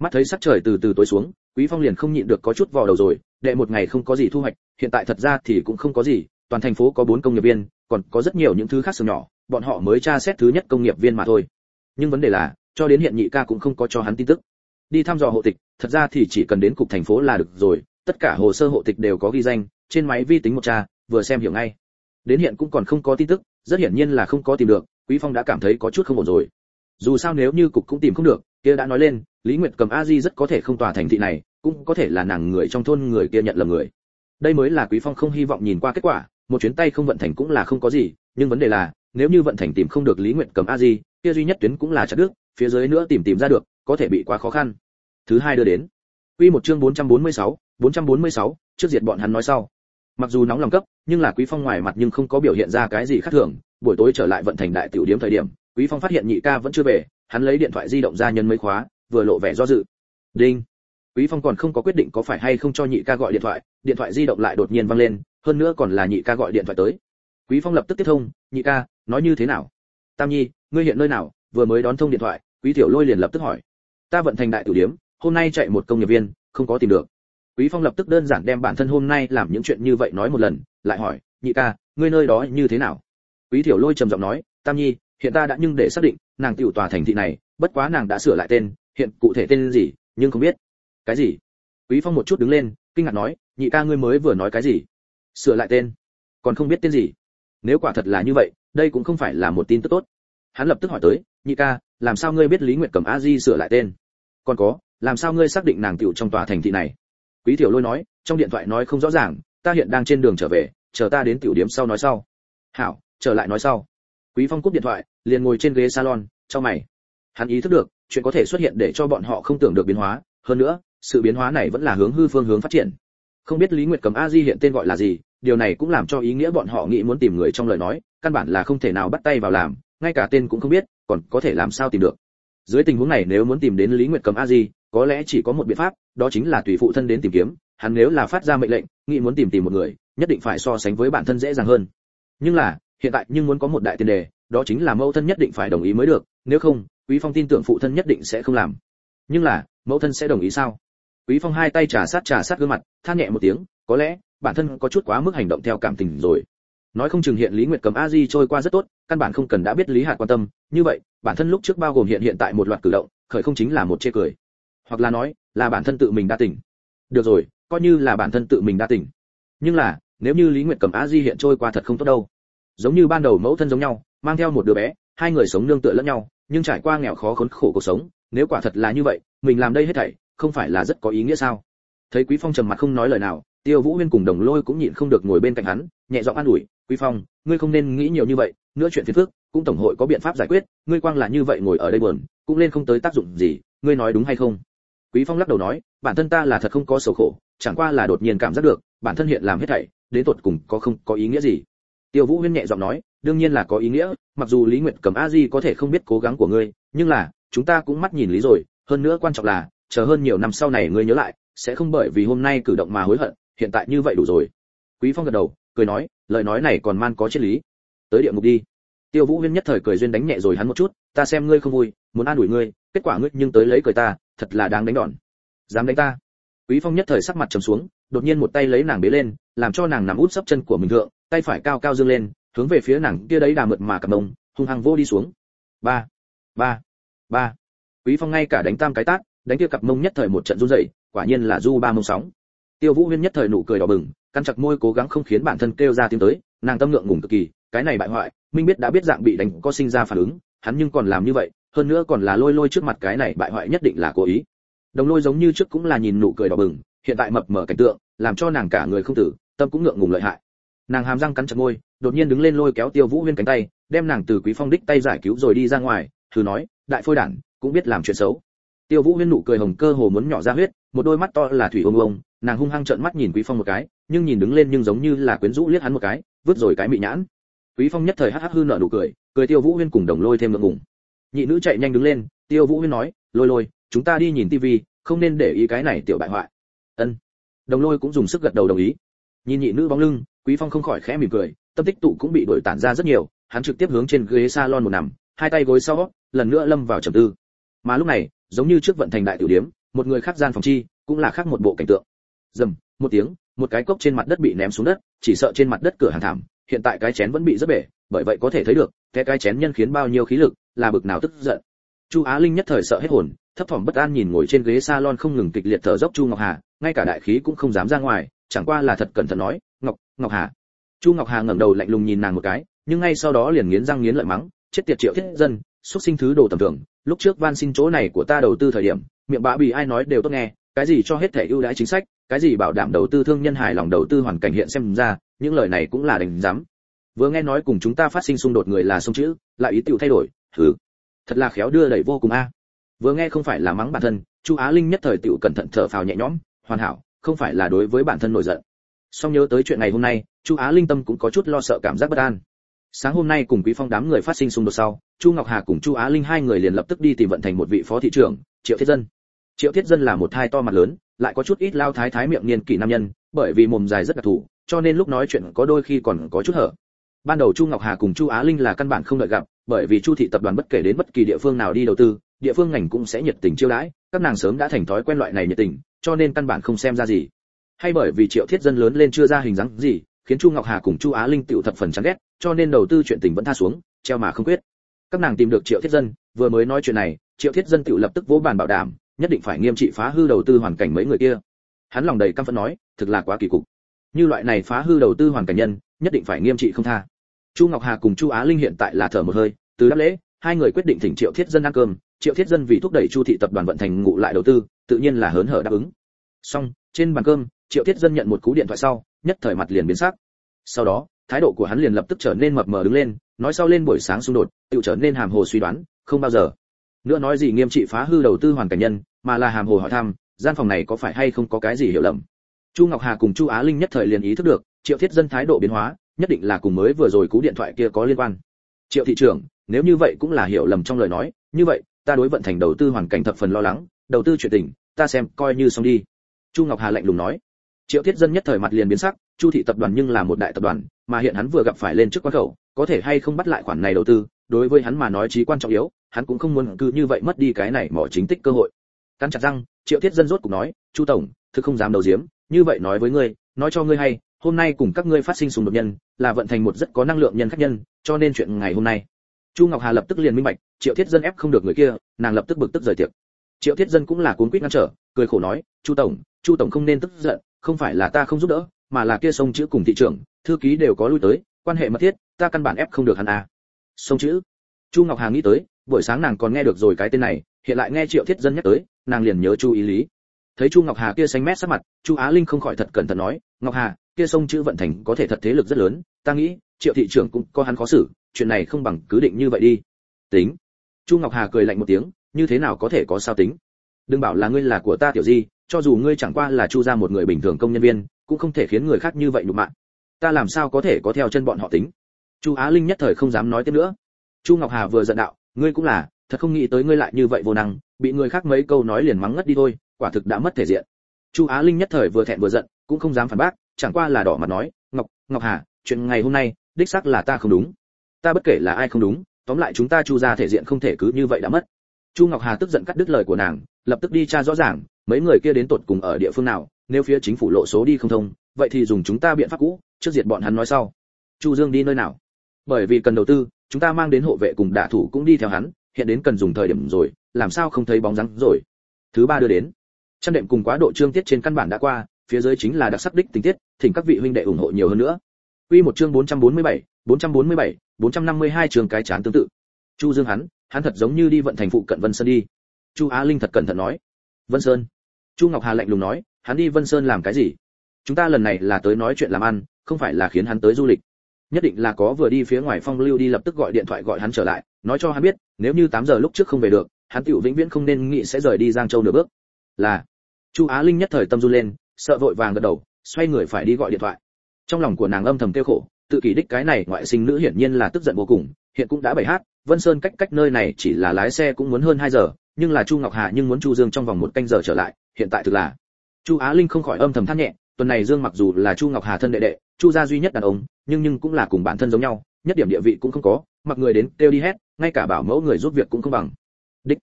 Mắt thấy sắc trời từ từ tối xuống, quý phong liền không nhịn được có chút vò đầu rồi, đệ một ngày không có gì thu hoạch, hiện tại thật ra thì cũng không có gì toàn thành phố có bốn công nghiệp viên, còn có rất nhiều những thứ khác sừng nhỏ, bọn họ mới tra xét thứ nhất công nghiệp viên mà thôi. Nhưng vấn đề là, cho đến hiện nhị ca cũng không có cho hắn tin tức. Đi thăm dò hộ tịch, thật ra thì chỉ cần đến cục thành phố là được rồi, tất cả hồ sơ hộ tịch đều có ghi danh, trên máy vi tính một tra, vừa xem hiểu ngay. Đến hiện cũng còn không có tin tức, rất hiển nhiên là không có tìm được, quý phong đã cảm thấy có chút không ổn rồi. Dù sao nếu như cục cũng tìm không được, kia đã nói lên, lý nguyệt cầm a di rất có thể không tòa thành thị này, cũng có thể là nàng người trong thôn người kia nhận lầm người. Đây mới là quý phong không hy vọng nhìn qua kết quả một chuyến tay không vận thành cũng là không có gì nhưng vấn đề là nếu như vận thành tìm không được lý nguyệt cầm a di kia duy nhất tuyến cũng là chặt đứt, phía dưới nữa tìm tìm ra được có thể bị quá khó khăn. Thứ hai đưa đến. Quy một chương 446, 446, trước diệt bọn hắn nói sau. Mặc dù nóng lòng cấp nhưng là quý phong ngoài mặt nhưng không có biểu hiện ra cái gì khác thường buổi tối trở lại vận thành đại tiểu điểm thời điểm quý phong phát hiện nhị ca vẫn chưa về hắn lấy điện thoại di động ra nhân mấy khóa vừa lộ vẻ do dự. Đinh. Quý phong còn không có quyết định có phải hay không cho nhị ca gọi điện thoại điện thoại di động lại đột nhiên vang lên hơn nữa còn là nhị ca gọi điện thoại tới. Quý phong lập tức tiếp thông, nhị ca, nói như thế nào? Tam nhi, ngươi hiện nơi nào? Vừa mới đón thông điện thoại, quý tiểu lôi liền lập tức hỏi. Ta vận thành đại tiểu điếm, hôm nay chạy một công nghiệp viên, không có tìm được. Quý phong lập tức đơn giản đem bản thân hôm nay làm những chuyện như vậy nói một lần, lại hỏi, nhị ca, ngươi nơi đó như thế nào? Quý tiểu lôi trầm giọng nói, tam nhi, hiện ta đã nhưng để xác định, nàng tiểu tòa thành thị này, bất quá nàng đã sửa lại tên, hiện cụ thể tên gì, nhưng không biết. Cái gì? Quý phong một chút đứng lên, kinh ngạc nói, nhị ca ngươi mới vừa nói cái gì? Sửa lại tên. Còn không biết tên gì. Nếu quả thật là như vậy, đây cũng không phải là một tin tức tốt. Hắn lập tức hỏi tới, nhị ca, làm sao ngươi biết lý nguyệt cầm a di sửa lại tên? Còn có, làm sao ngươi xác định nàng tiểu trong tòa thành thị này? Quý tiểu lôi nói, trong điện thoại nói không rõ ràng, ta hiện đang trên đường trở về, chờ ta đến tiểu điểm sau nói sau. Hảo, trở lại nói sau. Quý phong cúp điện thoại, liền ngồi trên ghế salon, cho mày. Hắn ý thức được, chuyện có thể xuất hiện để cho bọn họ không tưởng được biến hóa. Hơn nữa, sự biến hóa này vẫn là hướng hư phương hướng phát triển. Không biết lý nguyệt cầm a di hiện tên gọi là gì điều này cũng làm cho ý nghĩa bọn họ nghĩ muốn tìm người trong lời nói, căn bản là không thể nào bắt tay vào làm, ngay cả tên cũng không biết, còn có thể làm sao tìm được. Dưới tình huống này nếu muốn tìm đến lý nguyệt cầm a di, có lẽ chỉ có một biện pháp, đó chính là tùy phụ thân đến tìm kiếm, hắn nếu là phát ra mệnh lệnh, nghĩ muốn tìm tìm một người, nhất định phải so sánh với bản thân dễ dàng hơn. Nhưng là, hiện tại nhưng muốn có một đại tiền đề, đó chính là mẫu thân nhất định phải đồng ý mới được, nếu không, quý phong tin tưởng phụ thân nhất định sẽ không làm. Nhưng là, mẫu thân sẽ đồng ý sao? Quý phong hai tay trà sát trà sát gương mặt, than nhẹ một tiếng, có lẽ bản thân có chút quá mức hành động theo cảm tình rồi. Nói không chừng hiện lý nguyệt cầm a di trôi qua rất tốt, căn bản không cần đã biết lý hạt quan tâm. Như vậy, bản thân lúc trước bao gồm hiện hiện tại một loạt cử động, khởi không chính là một chê cười. Hoặc là nói, là bản thân tự mình đã tỉnh được rồi, coi như là bản thân tự mình đã tỉnh nhưng là, nếu như lý nguyệt cầm a di hiện trôi qua thật không tốt đâu. Giống như ban đầu mẫu thân giống nhau, mang theo một đứa bé, hai người sống nương tựa lẫn nhau, nhưng trải qua nghèo khó khốn khổ cuộc sống, nếu quả thật là như vậy, mình làm đây hết thảy, không phải là rất có ý nghĩa sao? Thấy quý phong trầm mặt không nói lời nào tiêu vũ huyên cùng đồng lôi cũng nhịn không được ngồi bên cạnh hắn, nhẹ giọng an ủi, quý phong, ngươi không nên nghĩ nhiều như vậy, nữa chuyện phiền phức, cũng tổng hội có biện pháp giải quyết, ngươi quang là như vậy ngồi ở đây buồn, cũng lên không tới tác dụng gì, ngươi nói đúng hay không? Quý phong lắc đầu nói, bản thân ta là thật không có sầu khổ, chẳng qua là đột nhiên cảm giác được, bản thân hiện làm hết thảy, đến tột cùng có không có ý nghĩa gì? Tiêu vũ huyên nhẹ giọng nói, đương nhiên là có ý nghĩa, mặc dù lý nguyệt cầm a di có thể không biết cố gắng của ngươi, nhưng là, chúng ta cũng mắt nhìn lý rồi, hơn nữa quan trọng là, chờ hơn nhiều năm sau này ngươi nhớ lại, sẽ không bởi vì hôm nay cử động mà hối hận hiện tại như vậy đủ rồi. Quý phong gật đầu, cười nói, lời nói này còn man có triết lý. Tới địa ngục đi. Tiêu vũ huyên nhất thời cười duyên đánh nhẹ rồi hắn một chút, ta xem ngươi không vui, muốn an ủi ngươi, kết quả ngươi nhưng tới lấy cười ta, thật là đáng đánh đòn. Dám đánh ta. Quý phong nhất thời sắc mặt trầm xuống, đột nhiên một tay lấy nàng bế lên, làm cho nàng nằm út sấp chân của mình thượng, tay phải cao cao dương lên, hướng về phía nàng kia đấy đà mượt mà cầm mông, hung hăng vô đi xuống. Ba ba ba. Quý phong ngay cả đánh tam cái tát, đánh kia cặp mông nhất thời một trận run rẩy, quả nhiên là du ba mông sóng tiêu vũ huyên nhất thời nụ cười đỏ bừng căn chặt môi cố gắng không khiến bản thân kêu ra tiếng tới, nàng tâm ngượng ngùng cực kỳ, cái này bại hoại, minh biết đã biết dạng bị đánh có sinh ra phản ứng, hắn nhưng còn làm như vậy, hơn nữa còn là lôi lôi trước mặt cái này bại hoại nhất định là cố ý. Đồng lôi giống như trước cũng là nhìn nụ cười đỏ bừng, hiện tại mập mở cảnh tượng, làm cho nàng cả người không tử, tâm cũng ngượng ngùng lợi hại. Nàng hàm răng cắn chặt môi, đột nhiên đứng lên lôi kéo tiêu vũ huyên cánh tay, đem nàng từ quý phong đích tay giải cứu rồi đi ra ngoài, thử nói, đại phôi đản, cũng biết làm chuyện xấu. Tiêu vũ huyên nụ cười hồng cơ hồ muốn nhỏ ra huyết, một đôi mắt to là thủy ông ông nàng hung hăng trợn mắt nhìn quý phong một cái, nhưng nhìn đứng lên nhưng giống như là quyến rũ liếc hắn một cái, vứt rồi cái mị nhãn. Quý phong nhất thời hắc hắc hư nở nụ cười cười tiêu vũ huyên cùng đồng lôi thêm ngượng ngùng. Nhị nữ chạy nhanh đứng lên, tiêu vũ huyên nói, lôi lôi, chúng ta đi nhìn tivi, không nên để ý cái này tiểu bại hoại. Ân. Đồng lôi cũng dùng sức gật đầu đồng ý. Nhìn nhị nữ bóng lưng, quý phong không khỏi khẽ mỉm cười, tâm tích tụ cũng bị đổi tản ra rất nhiều, hắn trực tiếp hướng trên ghế salon một nằm, hai tay gối sau, lần nữa lâm vào trầm tư. Mà lúc này, giống như trước vận thành đại tiểu điếm, một người khác gian phòng chi, cũng là khác một bộ cảnh tượng dầm, một tiếng, một cái cốc trên mặt đất bị ném xuống đất, chỉ sợ trên mặt đất cửa hàng thảm, hiện tại cái chén vẫn bị rất bể, bởi vậy có thể thấy được, cái cái chén nhân khiến bao nhiêu khí lực, là bực nào tức giận. Chu á linh nhất thời sợ hết hồn, thấp thỏm bất an nhìn ngồi trên ghế salon không ngừng kịch liệt thở dốc chu ngọc hà, ngay cả đại khí cũng không dám ra ngoài, chẳng qua là thật cẩn thận nói, ngọc ngọc hà. Chu ngọc hà ngẩng đầu lạnh lùng nhìn nàng một cái, nhưng ngay sau đó liền nghiến răng nghiến lợi mắng, chết tiệt triệu thiết dân, xuất sinh thứ đồ tầm thường, lúc trước van xin chỗ này của ta đầu tư thời điểm, miệng bạ bị ai nói đều tốt nghe, cái gì cho hết thẻ ưu đãi chính sách cái gì bảo đảm đầu tư thương nhân hài lòng đầu tư hoàn cảnh hiện xem ra, những lời này cũng là đánh giám vừa nghe nói cùng chúng ta phát sinh xung đột người là sông chữ, lại ý tiểu thay đổi thử thật là khéo đưa đẩy vô cùng a. Vừa nghe không phải là mắng bản thân, chu á linh nhất thời tiểu cẩn thận thở phào nhẹ nhõm, hoàn hảo, không phải là đối với bản thân nổi giận. Song nhớ tới chuyện ngày hôm nay, chu á linh tâm cũng có chút lo sợ cảm giác bất an. Sáng hôm nay cùng quý phong đám người phát sinh xung đột sau, chu ngọc hà cùng chu á linh hai người liền lập tức đi tìm vận thành một vị phó thị trưởng, triệu thiết dân. Triệu thiết dân là một thai to mặt lớn lại có chút ít lao thái thái miệng niên kỷ nam nhân, bởi vì mồm dài rất đặc thù, cho nên lúc nói chuyện có đôi khi còn có chút hở. Ban đầu chu ngọc hà cùng chu á linh là căn bản không đợi gặp, bởi vì chu thị tập đoàn bất kể đến bất kỳ địa phương nào đi đầu tư, địa phương ngành cũng sẽ nhiệt tình chiêu đãi, các nàng sớm đã thành thói quen loại này nhiệt tình, cho nên căn bản không xem ra gì. Hay bởi vì triệu thiết dân lớn lên chưa ra hình dáng gì, khiến chu ngọc hà cùng chu á linh tiểu thập phần chán ghét, cho nên đầu tư chuyện tình vẫn tha xuống, treo mà không quyết. Các nàng tìm được triệu thiết dân, vừa mới nói chuyện này, triệu thiết dân tiểu lập tức vỗ bàn bảo đảm nhất định phải nghiêm trị phá hư đầu tư hoàn cảnh mấy người kia. Hắn lòng đầy căm phẫn nói, thực là quá kỳ cục. Như loại này phá hư đầu tư hoàn cảnh nhân, nhất định phải nghiêm trị không tha. Chu ngọc hà cùng chu á linh hiện tại là thở một hơi, từ đáp lễ, hai người quyết định thỉnh triệu thiết dân ăn cơm. Triệu thiết dân vì thúc đẩy chu thị tập đoàn vận thành ngụ lại đầu tư, tự nhiên là hớn hở đáp ứng. Xong, trên bàn cơm, triệu thiết dân nhận một cú điện thoại sau, nhất thời mặt liền biến sắc. Sau đó, thái độ của hắn liền lập tức trở nên mập mờ đứng lên, nói sau lên buổi sáng xung đột, tự trở nên hàm hồ suy đoán, không bao giờ nữa nói gì nghiêm trị phá hư đầu tư hoàn cảnh nhân, mà là hàm hồ hỏi thăm, gian phòng này có phải hay không có cái gì hiểu lầm? Chu ngọc hà cùng chu á linh nhất thời liền ý thức được, triệu thiết dân thái độ biến hóa, nhất định là cùng mới vừa rồi cú điện thoại kia có liên quan. Triệu thị trưởng, nếu như vậy cũng là hiểu lầm trong lời nói, như vậy, ta đối vận thành đầu tư hoàn cảnh thập phần lo lắng, đầu tư chuyện tình, ta xem coi như xong đi. Chu ngọc hà lạnh lùng nói. Triệu thiết dân nhất thời mặt liền biến sắc, chu thị tập đoàn nhưng là một đại tập đoàn, mà hiện hắn vừa gặp phải lên trước quá khẩu, có thể hay không bắt lại khoản này đầu tư, đối với hắn mà nói chí quan trọng yếu hắn cũng không muốn cứ như vậy mất đi cái này mỏ chính tích cơ hội. Cắn chặt răng, triệu thiết dân rốt cục nói, chu tổng, thực không dám đầu diếm như vậy nói với ngươi, nói cho ngươi hay, hôm nay cùng các ngươi phát sinh xung đột nhân, là vận thành một rất có năng lượng nhân khách nhân, cho nên chuyện ngày hôm nay. Chu ngọc hà lập tức liền minh bạch, triệu thiết dân ép không được người kia, nàng lập tức bực tức rời tiệc. Triệu thiết dân cũng là cuốn quýt ngăn trở, cười khổ nói, chu tổng chu tổng không nên tức giận, không phải là ta không giúp đỡ, mà là kia sông chữ cùng thị trưởng, thư ký đều có lui tới, quan hệ mật thiết, ta căn bản ép không được hắn à. Sông chữ. Chu ngọc hà nghĩ tới buổi sáng nàng còn nghe được rồi cái tên này, hiện lại nghe triệu thiết dân nhắc tới, nàng liền nhớ chu ý lý. Thấy chu ngọc hà kia xanh mét sắc mặt, chu á linh không khỏi thật cẩn thận nói, ngọc hà, kia sông chữ vận thành có thể thật thế lực rất lớn, ta nghĩ, triệu thị trưởng cũng có hắn khó xử, chuyện này không bằng cứ định như vậy đi. Tính. Chu ngọc hà cười lạnh một tiếng, như thế nào có thể có sao tính? Đừng bảo là ngươi là của ta tiểu di, cho dù ngươi chẳng qua là chu ra một người bình thường công nhân viên, cũng không thể khiến người khác như vậy nhục mạ. Ta làm sao có thể có theo chân bọn họ tính? Chu á linh nhất thời không dám nói tiếp nữa. Chu ngọc hà vừa giận đạo ngươi cũng là, thật không nghĩ tới ngươi lại như vậy vô năng, bị người khác mấy câu nói liền mắng ngất đi thôi, quả thực đã mất thể diện. Chu á linh nhất thời vừa thẹn vừa giận, cũng không dám phản bác, chẳng qua là đỏ mặt nói, ngọc ngọc hà, chuyện ngày hôm nay, đích xác là ta không đúng. Ta bất kể là ai không đúng, tóm lại chúng ta chu ra thể diện không thể cứ như vậy đã mất. Chu ngọc hà tức giận cắt đứt lời của nàng, lập tức đi tra rõ ràng, mấy người kia đến tột cùng ở địa phương nào, nếu phía chính phủ lộ số đi không thông, vậy thì dùng chúng ta biện pháp cũ, trước diệt bọn hắn nói sau. Chu dương đi nơi nào? Bởi vì cần đầu tư chúng ta mang đến hộ vệ cùng đả thủ cũng đi theo hắn hiện đến cần dùng thời điểm rồi làm sao không thấy bóng dáng rồi thứ ba đưa đến chăn đệm cùng quá độ trương tiết trên căn bản đã qua phía dưới chính là đặc sắc đích tình tiết thỉnh các vị huynh đệ ủng hộ nhiều hơn nữa Quy một chương 447, 447, 452 trường cái chán tương tự. Chu Dương hắn, hắn thật giống như đi vận thành phụ cận Vân Sơn đi. Chu Á Linh thật cẩn thận nói. Vân Sơn. Chu Ngọc Hà lạnh lùng nói, hắn đi Vân Sơn làm cái gì? Chúng ta lần này là tới nói chuyện làm ăn, không phải là khiến hắn tới du lịch. Nhất định là có vừa đi phía ngoài phong lưu đi lập tức gọi điện thoại gọi hắn trở lại, nói cho hắn biết, nếu như 8 giờ lúc trước không về được, hắn tiểu vĩnh viễn không nên nghĩ sẽ rời đi Giang Châu nửa bước. Là. Chu Á Linh nhất thời tâm run lên, sợ vội vàng gật đầu, xoay người phải đi gọi điện thoại. Trong lòng của nàng âm thầm tiêu khổ, tự kỷ đích cái này ngoại sinh nữ hiển nhiên là tức giận vô cùng, hiện cũng đã bảy hát, Vân Sơn cách cách nơi này chỉ là lái xe cũng muốn hơn 2 giờ, nhưng là Chu Ngọc Hà nhưng muốn Chu Dương trong vòng một canh giờ trở lại, hiện tại thực là. Chu Á Linh không khỏi âm thầm than nhẹ, tuần này Dương mặc dù là Chu Ngọc Hà thân đệ đệ, Chu gia duy nhất đàn ông, nhưng nhưng cũng là cùng bản thân giống nhau, nhất điểm địa vị cũng không có, mặc người đến kêu đi hết, ngay cả bảo mẫu người giúp việc cũng không bằng. Đích.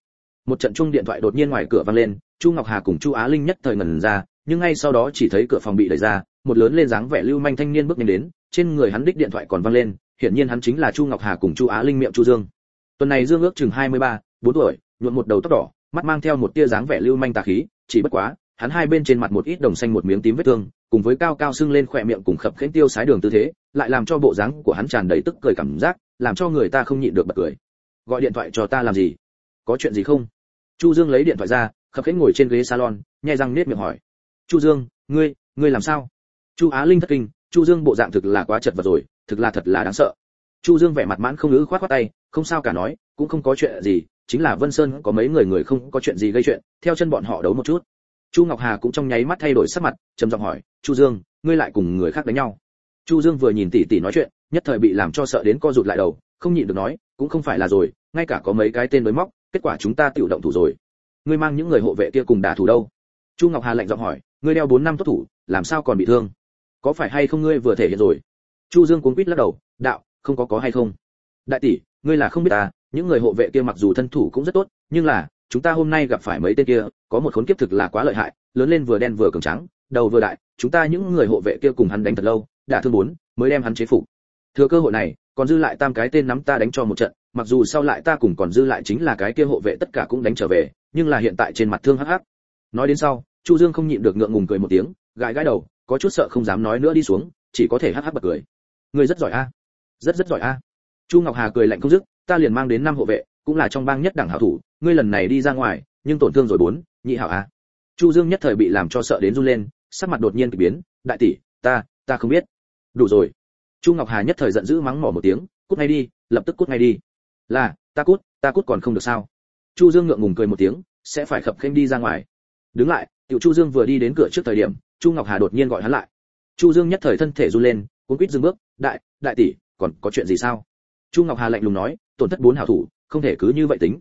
Một trận chuông điện thoại đột nhiên ngoài cửa vang lên, Chu Ngọc Hà cùng Chu Á Linh nhất thời ngẩn ra, nhưng ngay sau đó chỉ thấy cửa phòng bị đẩy ra, một lớn lên dáng vẻ lưu manh thanh niên bước nhanh đến, trên người hắn đích điện thoại còn vang lên, hiển nhiên hắn chính là Chu Ngọc Hà cùng Chu Á Linh miệng Chu Dương. Tuần này Dương ước chừng 23, 4 tuổi, nhuộm một đầu tóc đỏ, mắt mang theo một tia dáng vẻ lưu manh tà khí, chỉ bất quá, hắn hai bên trên mặt một ít đồng xanh một miếng tím vết thương, cùng với cao cao sưng lên khỏe miệng cùng khập khiễng tiêu sái đường tư thế, lại làm cho bộ dáng của hắn tràn đầy tức cười cảm giác, làm cho người ta không nhịn được bật cười. Gọi điện thoại cho ta làm gì? Có chuyện gì không? Chu Dương lấy điện thoại ra, khập khiễng ngồi trên ghế salon, nhai răng nết miệng hỏi. Chu Dương, ngươi, ngươi làm sao? Chu Á Linh thất kinh, Chu Dương bộ dạng thực là quá chật vật rồi, thực là thật là đáng sợ. Chu Dương vẻ mặt mãn không ngữ khoát khoát tay, không sao cả nói, cũng không có chuyện gì, chính là Vân Sơn có mấy người người không có chuyện gì gây chuyện, theo chân bọn họ đấu một chút. Chu Ngọc Hà cũng trong nháy mắt thay đổi sắc mặt, trầm giọng hỏi, "Chu Dương, ngươi lại cùng người khác đánh nhau?" Chu Dương vừa nhìn tỷ tỷ nói chuyện, nhất thời bị làm cho sợ đến co rụt lại đầu, không nhịn được nói, "Cũng không phải là rồi, ngay cả có mấy cái tên mới móc, kết quả chúng ta tiểu động thủ rồi. Ngươi mang những người hộ vệ kia cùng đả thủ đâu?" Chu Ngọc Hà lạnh giọng hỏi, "Ngươi đeo bốn năm tốt thủ, làm sao còn bị thương? Có phải hay không ngươi vừa thể hiện rồi?" Chu Dương cuống quýt lắc đầu, "Đạo, không có có hay không?" "Đại tỷ, ngươi là không biết ta, những người hộ vệ kia mặc dù thân thủ cũng rất tốt, nhưng là, chúng ta hôm nay gặp phải mấy tên kia, có một khốn kiếp thực là quá lợi hại, lớn lên vừa đen vừa cường trắng, đầu vừa đại, chúng ta những người hộ vệ kia cùng hắn đánh thật lâu, đã thương bốn, mới đem hắn chế phục. Thừa cơ hội này, còn dư lại tam cái tên nắm ta đánh cho một trận, mặc dù sau lại ta cùng còn dư lại chính là cái kia hộ vệ tất cả cũng đánh trở về, nhưng là hiện tại trên mặt thương hắc hắc. Nói đến sau, Chu Dương không nhịn được ngượng ngùng cười một tiếng, gãi gãi đầu, có chút sợ không dám nói nữa đi xuống, chỉ có thể hắc hắc bật cười. người rất giỏi a, rất rất giỏi a. Chu Ngọc Hà cười lạnh không dứt, ta liền mang đến năm hộ vệ, cũng là trong bang nhất đẳng hảo thủ, ngươi lần này đi ra ngoài, nhưng tổn thương rồi bốn, nhị hảo a. Chu Dương nhất thời bị làm cho sợ đến run lên, sắc mặt đột nhiên kỳ biến, đại tỷ, ta, ta không biết. Đủ rồi. Chu Ngọc Hà nhất thời giận dữ mắng mỏ một tiếng, cút ngay đi, lập tức cút ngay đi. Là, ta cút, ta cút còn không được sao? Chu Dương ngượng ngùng cười một tiếng, sẽ phải khập khênh đi ra ngoài. Đứng lại, Tiểu Chu Dương vừa đi đến cửa trước thời điểm, Chu Ngọc Hà đột nhiên gọi hắn lại. Chu Dương nhất thời thân thể run lên, cuống quýt dừng bước, đại, đại tỷ, còn có chuyện gì sao? Chu Ngọc Hà lạnh lùng nói, tổn thất bốn hảo thủ, không thể cứ như vậy tính.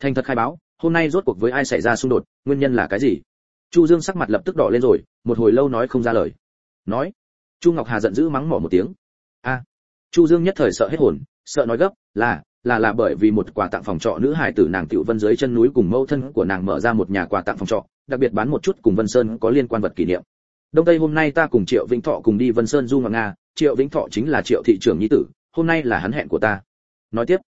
Thành thật khai báo, hôm nay rốt cuộc với ai xảy ra xung đột, nguyên nhân là cái gì? chu dương sắc mặt lập tức đỏ lên rồi một hồi lâu nói không ra lời. Nói. Chu ngọc hà giận dữ mắng mỏ một tiếng. A. Chu dương nhất thời sợ hết hồn sợ nói gấp là là là bởi vì một quà tặng phòng trọ nữ hài tử nàng tiểu vân dưới chân núi cùng mẫu thân của nàng mở ra một nhà quà tặng phòng trọ đặc biệt bán một chút cùng vân sơn có liên quan vật kỷ niệm. Đông tây hôm nay ta cùng triệu vĩnh thọ cùng đi vân sơn du ngoạn nga triệu vĩnh thọ chính là triệu thị trưởng nhi tử hôm nay là hắn hẹn của ta. Nói tiếp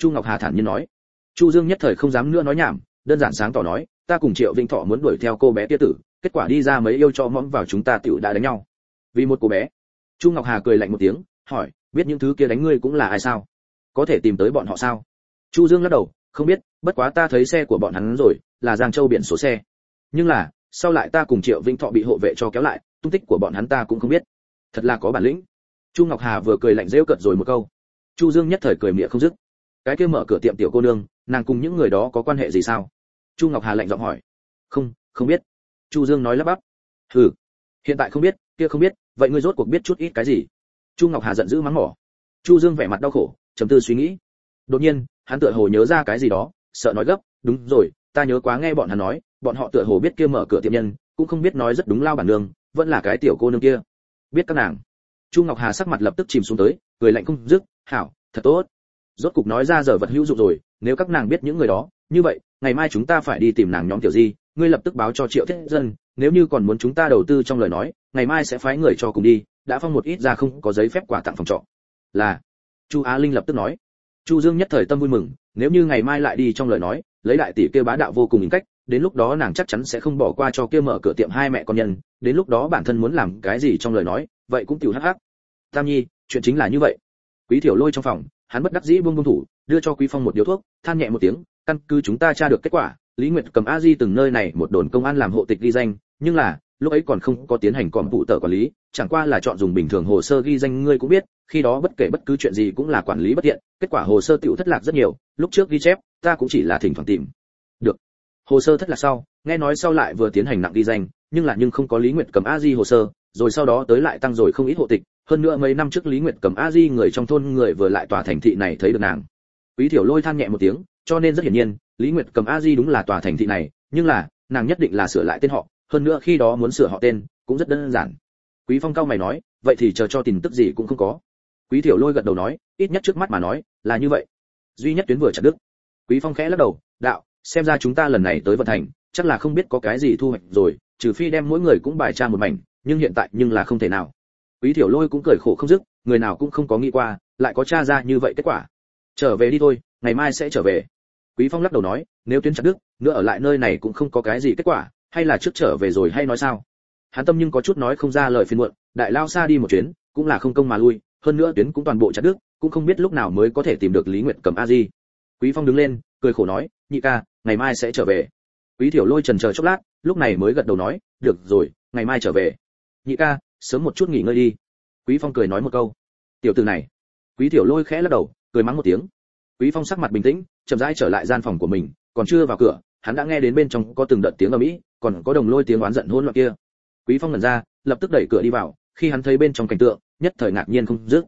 chu ngọc hà thản nhiên nói. Chu dương nhất thời không dám nữa nói nhảm, đơn giản sáng tỏ nói, ta cùng triệu vinh thọ muốn đuổi theo cô bé tia tử, kết quả đi ra mấy yêu cho mõm vào chúng ta tiểu đã đánh nhau. Vì một cô bé, chu ngọc hà cười lạnh một tiếng, hỏi, biết những thứ kia đánh ngươi cũng là ai sao? Có thể tìm tới bọn họ sao? Chu dương lắc đầu, không biết, bất quá ta thấy xe của bọn hắn rồi, là giang châu biển số xe. Nhưng là, sau lại ta cùng triệu vinh thọ bị hộ vệ cho kéo lại, tung tích của bọn hắn ta cũng không biết. Thật là có bản lĩnh. Chu ngọc hà vừa cười lạnh rêu cợt rồi một câu. Chu dương nhất thời cười mỉa không dứt cái kia mở cửa tiệm tiểu cô nương, nàng cùng những người đó có quan hệ gì sao? Chu ngọc hà lạnh giọng hỏi. Không không biết. Chu dương nói lắp bắp. Hừ. Hiện tại không biết, kia không biết, vậy ngươi rốt cuộc biết chút ít cái gì? Chu ngọc hà giận dữ mắng mỏ. Chu dương vẻ mặt đau khổ, trầm tư suy nghĩ. Đột nhiên, hắn tựa hồ nhớ ra cái gì đó, sợ nói gấp, đúng rồi, ta nhớ quá nghe bọn hắn nói, bọn họ tựa hồ biết kia mở cửa tiệm nhân, cũng không biết nói rất đúng lao bản nương, vẫn là cái tiểu cô nương kia. Biết các nàng. Chu ngọc hà sắc mặt lập tức chìm xuống tới, cười lạnh không dứt, hảo, thật tốt rốt cục nói ra giờ vật hữu dụng rồi, nếu các nàng biết những người đó, như vậy, ngày mai chúng ta phải đi tìm nàng nhóm tiểu di, ngươi lập tức báo cho triệu thiết dân, nếu như còn muốn chúng ta đầu tư trong lời nói, ngày mai sẽ phái người cho cùng đi, đã phong một ít ra không có giấy phép quà tặng phòng trọ. Là, chu á linh lập tức nói. Chu dương nhất thời tâm vui mừng, nếu như ngày mai lại đi trong lời nói, lấy đại tỷ kia bá đạo vô cùng cách, đến lúc đó nàng chắc chắn sẽ không bỏ qua cho kia mở cửa tiệm hai mẹ con nhân, đến lúc đó bản thân muốn làm cái gì trong lời nói, vậy cũng tiểu hắc hắc. Tam nhi, chuyện chính là như vậy. Quý tiểu lôi trong phòng hắn bất đắc dĩ buông buông thủ, đưa cho quý phong một điếu thuốc, than nhẹ một tiếng, căn cứ chúng ta tra được kết quả, lý nguyệt cầm a di từng nơi này một đồn công an làm hộ tịch ghi danh, nhưng là, lúc ấy còn không có tiến hành còn vụ tờ quản lý, chẳng qua là chọn dùng bình thường hồ sơ ghi danh ngươi cũng biết, khi đó bất kể bất cứ chuyện gì cũng là quản lý bất tiện kết quả hồ sơ tiểu thất lạc rất nhiều, lúc trước ghi chép, ta cũng chỉ là thỉnh thoảng tìm. Được. Hồ sơ thất lạc sau, nghe nói sau lại vừa tiến hành nặng ghi danh, nhưng là nhưng không có lý nguyệt cầm a di hồ sơ, rồi sau đó tới lại tăng rồi không ít hộ tịch hơn nữa mấy năm trước lý nguyệt cầm a di người trong thôn người vừa lại tòa thành thị này thấy được nàng. Quý thiểu lôi than nhẹ một tiếng, cho nên rất hiển nhiên, lý nguyệt cầm a di đúng là tòa thành thị này, nhưng là, nàng nhất định là sửa lại tên họ, hơn nữa khi đó muốn sửa họ tên, cũng rất đơn giản. Quý phong cao mày nói, vậy thì chờ cho tin tức gì cũng không có. Quý thiểu lôi gật đầu nói, ít nhất trước mắt mà nói, là như vậy. Duy nhất tuyến vừa chặt đức quý phong khẽ lắc đầu, đạo, xem ra chúng ta lần này tới vận thành, chắc là không biết có cái gì thu hoạch rồi, trừ phi đem mỗi người cũng bài tra một mảnh, nhưng hiện tại nhưng là không thể nào quý thiểu lôi cũng cười khổ không dứt, người nào cũng không có nghĩ qua, lại có tra ra như vậy kết quả. Trở về đi thôi, ngày mai sẽ trở về. Quý phong lắc đầu nói, nếu tuyến chặt đức nữa ở lại nơi này cũng không có cái gì kết quả, hay là trước trở về rồi hay nói sao? Hắn tâm nhưng có chút nói không ra lời phiền muộn, đại lao xa đi một chuyến, cũng là không công mà lui, hơn nữa tuyến cũng toàn bộ chặt đức cũng không biết lúc nào mới có thể tìm được lý nguyệt cầm a di. Quý phong đứng lên, cười khổ nói, nhị ca, ngày mai sẽ trở về. Quý thiểu lôi trần chờ chốc lát, lúc này mới gật đầu nói, được rồi, ngày mai trở về. Nhị ca sớm một chút nghỉ ngơi đi. Quý phong cười nói một câu. Tiểu tử này. Quý Tiểu lôi khẽ lắc đầu, cười mắng một tiếng. Quý phong sắc mặt bình tĩnh, chậm rãi trở lại gian phòng của mình, còn chưa vào cửa, hắn đã nghe đến bên trong có từng đợt tiếng ầm ĩ, còn có đồng lôi tiếng oán giận hỗn loạn kia. Quý phong ngẩn ra, lập tức đẩy cửa đi vào, khi hắn thấy bên trong cảnh tượng, nhất thời ngạc nhiên không dứt.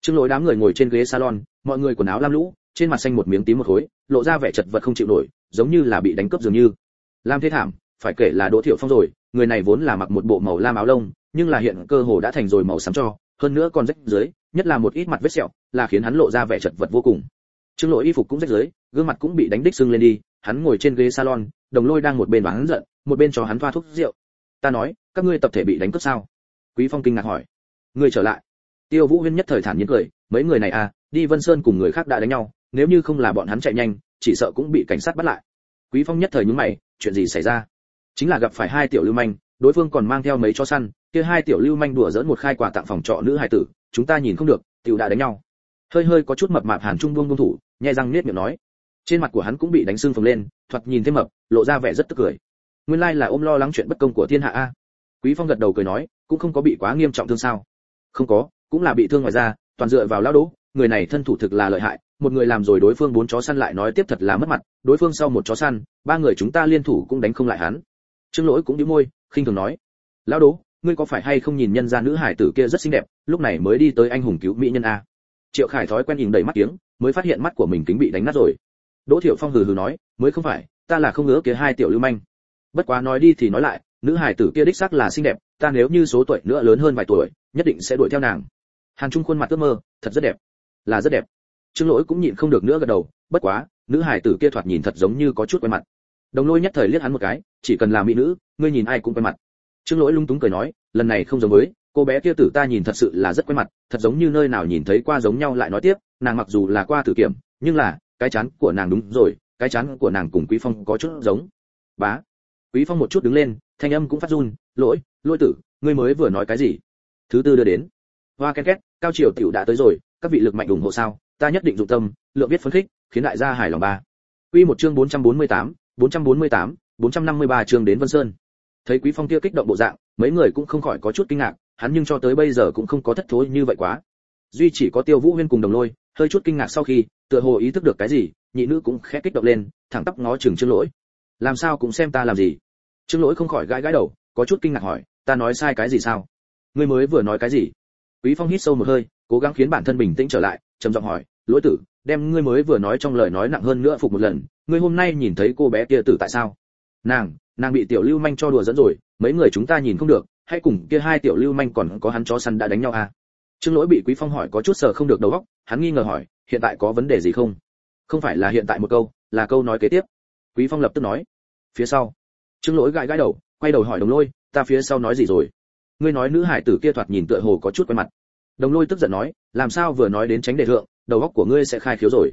Trương lỗi đám người ngồi trên ghế salon, mọi người quần áo lam lũ, trên mặt xanh một miếng tím một khối, lộ ra vẻ chật vật không chịu nổi, giống như là bị đánh cướp dường như. Lam thế thảm, phải kể là đỗ thiệu phong rồi, người này vốn là mặc một bộ màu lam áo lông nhưng là hiện cơ hồ đã thành rồi màu xám cho, hơn nữa còn rách dưới, nhất là một ít mặt vết sẹo, là khiến hắn lộ ra vẻ chật vật vô cùng. Trương lỗi y phục cũng rách dưới, gương mặt cũng bị đánh đích sưng lên đi, hắn ngồi trên ghế salon, đồng lôi đang một bên hắn giận, một bên cho hắn thoa thuốc rượu. Ta nói, các ngươi tập thể bị đánh cướp sao? Quý phong kinh ngạc hỏi. Ngươi trở lại. Tiêu vũ huyên nhất thời thản nhiên cười, mấy người này à đi vân sơn cùng người khác đã đánh nhau, nếu như không là bọn hắn chạy nhanh, chỉ sợ cũng bị cảnh sát bắt lại. Quý phong nhất thời nhướng mày, chuyện gì xảy ra? Chính là gặp phải hai tiểu lưu manh, đối phương còn mang theo mấy chó săn kia hai tiểu lưu manh đùa dỡn một khai quà tặng phòng trọ nữ hài tử, chúng ta nhìn không được, tiểu đã đánh nhau. Hơi hơi có chút mập mạp hàn trung buông buông thủ, nhai răng niết miệng nói. Trên mặt của hắn cũng bị đánh sưng phồng lên, thoạt nhìn thêm mập, lộ ra vẻ rất tức cười. Nguyên lai là ôm lo lắng chuyện bất công của thiên hạ a. Quý phong gật đầu cười nói, cũng không có bị quá nghiêm trọng thương sao. Không có, cũng là bị thương ngoài ra toàn dựa vào lao đố người này thân thủ thực là lợi hại, một người làm rồi đối phương bốn chó săn lại nói tiếp thật là mất mặt, đối phương sau một chó săn, ba người chúng ta liên thủ cũng đánh không lại hắn. Trương lỗi cũng nhíu môi, khinh thường nói. Lao đố ngươi có phải hay không nhìn nhân gia nữ hải tử kia rất xinh đẹp, lúc này mới đi tới anh hùng cứu mỹ nhân a? Triệu khải thói quen nhìn đầy mắt tiếng mới phát hiện mắt của mình kính bị đánh nát rồi. Đỗ thiệu phong hừ hừ nói, mới không phải, ta là không ngứa kia hai tiểu lưu manh. Bất quá nói đi thì nói lại, nữ hải tử kia đích xác là xinh đẹp, ta nếu như số tuổi nữa lớn hơn vài tuổi, nhất định sẽ đuổi theo nàng. Hàn trung khuôn mặt ước mơ, thật rất đẹp. Là rất đẹp. Trương lỗi cũng nhịn không được nữa gật đầu, bất quá, nữ hải tử kia thoạt nhìn thật giống như có chút quen mặt. Đồng lôi nhất thời liếc hắn một cái, chỉ cần là mỹ nữ, ngươi nhìn ai cũng quen mặt trương lỗi lung túng cười nói lần này không giống với cô bé kia tử ta nhìn thật sự là rất quen mặt thật giống như nơi nào nhìn thấy qua giống nhau lại nói tiếp nàng mặc dù là qua tử kiểm nhưng là cái chán của nàng đúng rồi cái chán của nàng cùng quý phong có chút giống. Bá. Quý phong một chút đứng lên thanh âm cũng phát run lỗi lỗi tử ngươi mới vừa nói cái gì? Thứ tư đưa đến. Hoa ken két cao triều tiểu đã tới rồi các vị lực mạnh ủng hộ sao ta nhất định dụng tâm lượng viết phấn khích khiến đại gia hài lòng ba. Quy một chương 448, 448, 453 chương đến vân sơn thấy quý phong kia kích động bộ dạng, mấy người cũng không khỏi có chút kinh ngạc, hắn nhưng cho tới bây giờ cũng không có thất thối như vậy quá. Duy chỉ có tiêu vũ huyên cùng đồng lôi, hơi chút kinh ngạc sau khi, tựa hồ ý thức được cái gì, nhị nữ cũng khẽ kích động lên, thẳng tắp ngó chừng trương lỗi. Làm sao cũng xem ta làm gì? Trương lỗi không khỏi gãi gãi đầu, có chút kinh ngạc hỏi, ta nói sai cái gì sao? Ngươi mới vừa nói cái gì? Quý phong hít sâu một hơi, cố gắng khiến bản thân bình tĩnh trở lại, trầm giọng hỏi, lỗi tử, đem ngươi mới vừa nói trong lời nói nặng hơn nữa phục một lần, ngươi hôm nay nhìn thấy cô bé kia tử tại sao? Nàng nàng bị tiểu lưu manh cho đùa dẫn rồi, mấy người chúng ta nhìn không được, hãy cùng kia hai tiểu lưu manh còn có hắn chó săn đã đánh nhau à? Trương lỗi bị quý phong hỏi có chút sờ không được đầu óc, hắn nghi ngờ hỏi, hiện tại có vấn đề gì không? Không phải là hiện tại một câu, là câu nói kế tiếp. Quý phong lập tức nói. Phía sau. Trương lỗi gãi gãi đầu, quay đầu hỏi đồng lôi, ta phía sau nói gì rồi? Ngươi nói nữ hải tử kia thoạt nhìn tựa hồ có chút quen mặt. Đồng lôi tức giận nói, làm sao vừa nói đến tránh đề thượng, đầu óc của ngươi sẽ khai khiếu rồi?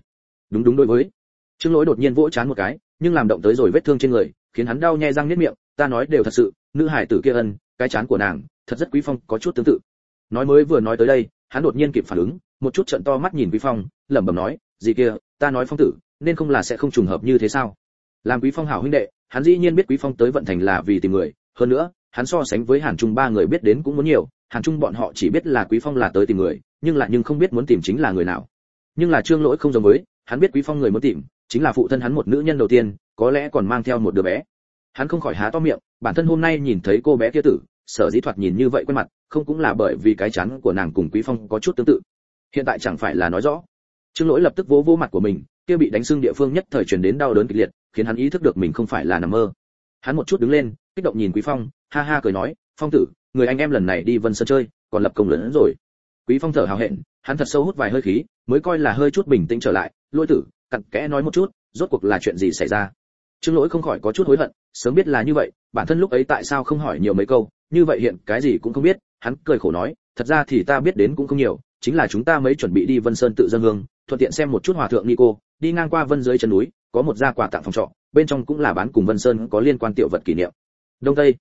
Đúng đúng đối với. Trương lỗi đột nhiên vỗ chán một cái, nhưng làm động tới rồi vết thương trên người khiến hắn đau nhè răng niết miệng, ta nói đều thật sự, nữ hải tử kia ân, cái chán của nàng, thật rất quý phong, có chút tương tự. Nói mới vừa nói tới đây, hắn đột nhiên kịp phản ứng, một chút trận to mắt nhìn quý phong, lẩm bẩm nói gì kia, ta nói phong tử, nên không là sẽ không trùng hợp như thế sao? Làm quý phong hảo huynh đệ, hắn dĩ nhiên biết quý phong tới vận thành là vì tìm người, hơn nữa, hắn so sánh với hàn trung ba người biết đến cũng muốn nhiều, hàn trung bọn họ chỉ biết là quý phong là tới tìm người, nhưng lại nhưng không biết muốn tìm chính là người nào. Nhưng là trương lỗi không giống với, hắn biết quý phong người muốn tìm chính là phụ thân hắn một nữ nhân đầu tiên, có lẽ còn mang theo một đứa bé. Hắn không khỏi há to miệng, bản thân hôm nay nhìn thấy cô bé kia tử, sở dĩ thoạt nhìn như vậy quen mặt, không cũng là bởi vì cái chán của nàng cùng quý phong có chút tương tự. Hiện tại chẳng phải là nói rõ. Trương lỗi lập tức vỗ vỗ mặt của mình, kia bị đánh sưng địa phương nhất thời truyền đến đau đớn kịch liệt, khiến hắn ý thức được mình không phải là nằm mơ. Hắn một chút đứng lên, kích động nhìn quý phong, ha ha cười nói, phong tử, người anh em lần này đi vân sơn chơi, còn lập công lớn rồi. Quý phong thở hào hẹn, hắn thật sâu hút vài hơi khí, mới coi là hơi chút bình tĩnh trở lại, lỗi tử cặn kẽ nói một chút, rốt cuộc là chuyện gì xảy ra? Trương lỗi không khỏi có chút hối hận, sớm biết là như vậy, bản thân lúc ấy tại sao không hỏi nhiều mấy câu, như vậy hiện cái gì cũng không biết, hắn cười khổ nói, thật ra thì ta biết đến cũng không nhiều, chính là chúng ta mới chuẩn bị đi vân sơn tự dân hương, thuận tiện xem một chút hòa thượng nico, đi ngang qua vân dưới chân núi, có một gia quả tặng phòng trọ, bên trong cũng là bán cùng vân sơn có liên quan tiểu vật kỷ niệm. Đông tây.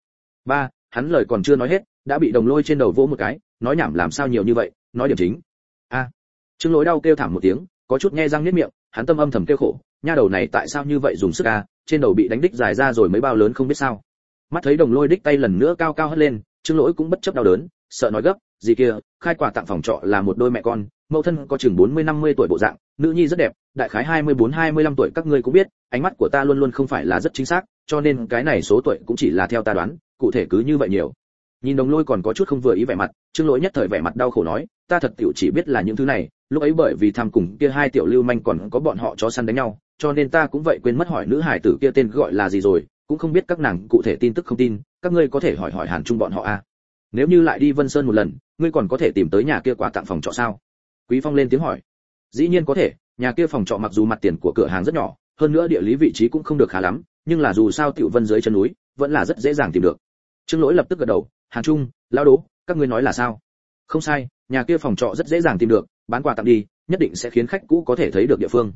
Ba, hắn lời còn chưa nói hết, đã bị đồng lôi trên đầu vỗ một cái, nói nhảm làm sao nhiều như vậy, nói điểm chính. A. Trương lỗi đau kêu thảm một tiếng, có chút nghe răng niết miệng hắn tâm âm thầm kêu khổ, nha đầu này tại sao như vậy dùng sức a? Trên đầu bị đánh đích dài ra rồi mới bao lớn không biết sao. Mắt thấy đồng lôi đích tay lần nữa cao cao hất lên, trương lỗi cũng bất chấp đau đớn, sợ nói gấp, gì kia, khai quà tặng phòng trọ là một đôi mẹ con, mẫu thân có chừng 40-50 tuổi bộ dạng, nữ nhi rất đẹp, đại khái 24-25 tuổi các ngươi cũng biết, ánh mắt của ta luôn luôn không phải là rất chính xác, cho nên cái này số tuổi cũng chỉ là theo ta đoán, cụ thể cứ như vậy nhiều. Nhìn đồng lôi còn có chút không vừa ý vẻ mặt, trương lỗi nhất thời vẻ mặt đau khổ nói ta thật tiểu chỉ biết là những thứ này, lúc ấy bởi vì tham cùng kia hai tiểu lưu manh còn có bọn họ chó săn đánh nhau, cho nên ta cũng vậy quên mất hỏi nữ hải tử kia tên gọi là gì rồi, cũng không biết các nàng cụ thể tin tức không tin, các ngươi có thể hỏi hỏi hàn trung bọn họ a à. nếu như lại đi vân sơn một lần, ngươi còn có thể tìm tới nhà kia quà tặng phòng trọ sao? Quý phong lên tiếng hỏi. Dĩ nhiên có thể, nhà kia phòng trọ mặc dù mặt tiền của cửa hàng rất nhỏ, hơn nữa địa lý vị trí cũng không được khá lắm, nhưng là dù sao tiểu vân dưới chân núi, vẫn là rất dễ dàng tìm được. Trương lỗi lập tức gật đầu. Hàn trung lao đố các ngươi nói là sao? Không sai nhà kia phòng trọ rất dễ dàng tìm được, bán quà tặng đi, nhất định sẽ khiến khách cũ có thể thấy được địa phương.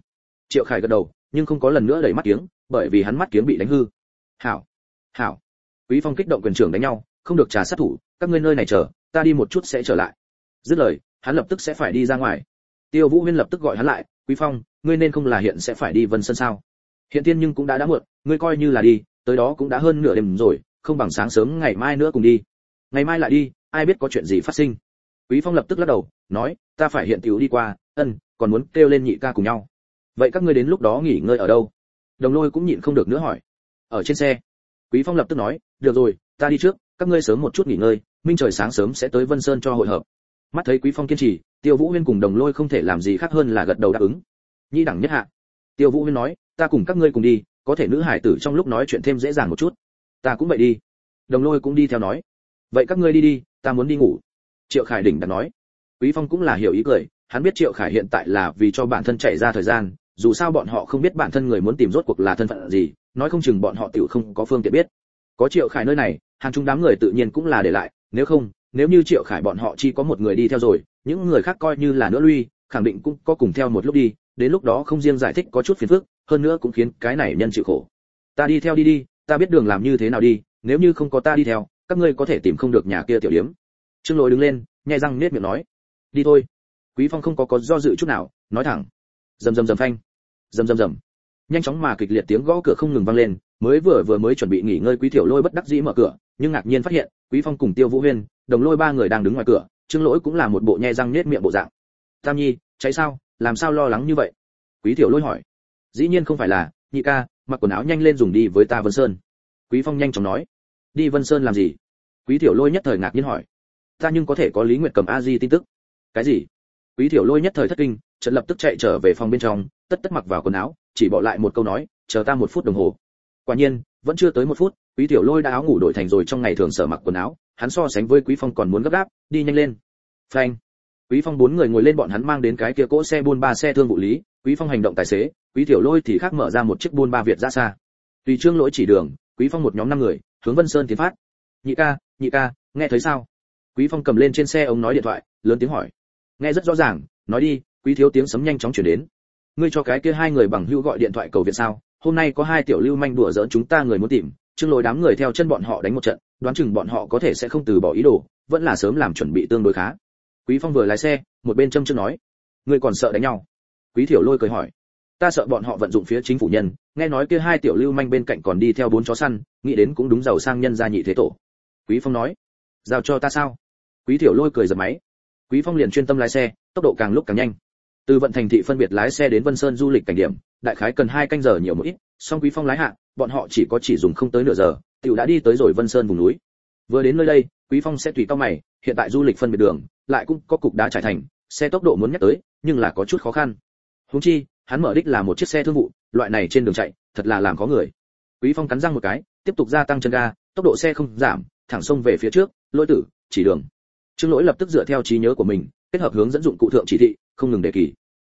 Triệu khải gật đầu, nhưng không có lần nữa đẩy mắt kiếng, bởi vì hắn mắt kiếng bị đánh hư. Hảo hảo. Quý phong kích động quyền trưởng đánh nhau, không được trả sát thủ, các ngươi nơi này chờ, ta đi một chút sẽ trở lại. Dứt lời, hắn lập tức sẽ phải đi ra ngoài. Tiêu vũ huyên lập tức gọi hắn lại, quý phong, ngươi nên không là hiện sẽ phải đi vân sơn sao? Hiện tiên nhưng cũng đã đã muộn, ngươi coi như là đi, tới đó cũng đã hơn nửa đêm rồi, không bằng sáng sớm ngày mai nữa cùng đi. Ngày mai lại đi, ai biết có chuyện gì phát sinh? Quý phong lập tức lắc đầu, nói, ta phải hiện tiểu đi qua, ân, còn muốn kêu lên nhị ca cùng nhau. Vậy các ngươi đến lúc đó nghỉ ngơi ở đâu? Đồng lôi cũng nhịn không được nữa hỏi. Ở trên xe. Quý phong lập tức nói, được rồi, ta đi trước, các ngươi sớm một chút nghỉ ngơi, minh trời sáng sớm sẽ tới vân sơn cho hội hợp. Mắt thấy quý phong kiên trì, tiêu vũ huyên cùng đồng lôi không thể làm gì khác hơn là gật đầu đáp ứng. Nhi đẳng nhất hạ. Tiêu vũ huyên nói, ta cùng các ngươi cùng đi, có thể nữ hải tử trong lúc nói chuyện thêm dễ dàng một chút. Ta cũng vậy đi. Đồng lôi cũng đi theo nói, vậy các ngươi đi đi, ta muốn đi ngủ triệu khải đỉnh đã nói. Quý phong cũng là hiểu ý cười, hắn biết triệu khải hiện tại là vì cho bản thân chạy ra thời gian, dù sao bọn họ không biết bản thân người muốn tìm rốt cuộc là thân phận gì, nói không chừng bọn họ tiểu không có phương tiện biết. Có triệu khải nơi này, hàng chung đám người tự nhiên cũng là để lại, nếu không, nếu như triệu khải bọn họ chỉ có một người đi theo rồi, những người khác coi như là nữa lui, khẳng định cũng có cùng theo một lúc đi, đến lúc đó không riêng giải thích có chút phiền phức, hơn nữa cũng khiến cái này nhân chịu khổ. Ta đi theo đi đi, ta biết đường làm như thế nào đi, nếu như không có ta đi theo, các ngươi có thể tìm không được nhà kia tiểu điếm trương lỗi đứng lên, nhai răng nết miệng nói, đi thôi. Quý phong không có có do dự chút nào, nói thẳng, rầm rầm rầm phanh, rầm rầm rầm. Nhanh chóng mà kịch liệt tiếng gõ cửa không ngừng vang lên, mới vừa vừa mới chuẩn bị nghỉ ngơi quý tiểu lôi bất đắc dĩ mở cửa, nhưng ngạc nhiên phát hiện, quý phong cùng tiêu vũ huyên, đồng lôi ba người đang đứng ngoài cửa, trương lỗi cũng là một bộ nhai răng nết miệng bộ dạng. Tam nhi, cháy sao? Làm sao lo lắng như vậy? Quý tiểu lôi hỏi. Dĩ nhiên không phải là, nhị ca, mặc quần áo nhanh lên dùng đi với ta vân sơn. Quý phong nhanh chóng nói. Đi vân sơn làm gì? Quý tiểu lôi nhất thời ngạc nhiên hỏi ta nhưng có thể có lý nguyệt cầm a di tin tức. Cái gì? Quý tiểu lôi nhất thời thất kinh trận lập tức chạy trở về phòng bên trong, tất tất mặc vào quần áo, chỉ bỏ lại một câu nói, chờ ta một phút đồng hồ. Quả nhiên, vẫn chưa tới một phút, quý tiểu lôi đã áo ngủ đổi thành rồi trong ngày thường sở mặc quần áo, hắn so sánh với quý phong còn muốn gấp gáp, đi nhanh lên. Phanh! Quý phong bốn người ngồi lên bọn hắn mang đến cái kia cỗ xe buôn ba xe thương vụ lý, quý phong hành động tài xế, quý tiểu lôi thì khác mở ra một chiếc buôn ba việt ra xa. Tùy trương lỗi chỉ đường, quý phong một nhóm năm người, hướng vân sơn tiến phát. Nhị ca nhị ca, nghe thấy sao? Quý phong cầm lên trên xe ống nói điện thoại, lớn tiếng hỏi. Nghe rất rõ ràng, nói đi, quý thiếu tiếng sấm nhanh chóng chuyển đến. Ngươi cho cái kia hai người bằng hữu gọi điện thoại cầu viện sao? Hôm nay có hai tiểu lưu manh đùa giỡn chúng ta người muốn tìm, trương lối đám người theo chân bọn họ đánh một trận, đoán chừng bọn họ có thể sẽ không từ bỏ ý đồ, vẫn là sớm làm chuẩn bị tương đối khá. Quý phong vừa lái xe, một bên châm chước nói. Ngươi còn sợ đánh nhau? Quý thiểu lôi cười hỏi. Ta sợ bọn họ vận dụng phía chính phủ nhân, nghe nói kia hai tiểu lưu manh bên cạnh còn đi theo bốn chó săn, nghĩ đến cũng đúng giàu sang nhân gia nhị thế tổ. Quý phong nói. Giao cho ta sao? Quý thiểu lôi cười giật máy. Quý phong liền chuyên tâm lái xe, tốc độ càng lúc càng nhanh. Từ vận thành thị phân biệt lái xe đến vân sơn du lịch cảnh điểm, đại khái cần hai canh giờ nhiều một ít, song quý phong lái hạ, bọn họ chỉ có chỉ dùng không tới nửa giờ, tiểu đã đi tới rồi vân sơn vùng núi. Vừa đến nơi đây, quý phong sẽ tùy tao mày, hiện tại du lịch phân biệt đường, lại cũng có cục đá trải thành, xe tốc độ muốn nhắc tới, nhưng là có chút khó khăn. Huống chi, hắn mở đích là một chiếc xe thương vụ, loại này trên đường chạy, thật là làm có người. Quý phong cắn răng một cái, tiếp tục gia tăng chân ga, tốc độ xe không giảm, thẳng xông về phía trước lỗi tử, chỉ đường trương lỗi lập tức dựa theo trí nhớ của mình, kết hợp hướng dẫn dụng cụ thượng chỉ thị, không ngừng đề kỳ.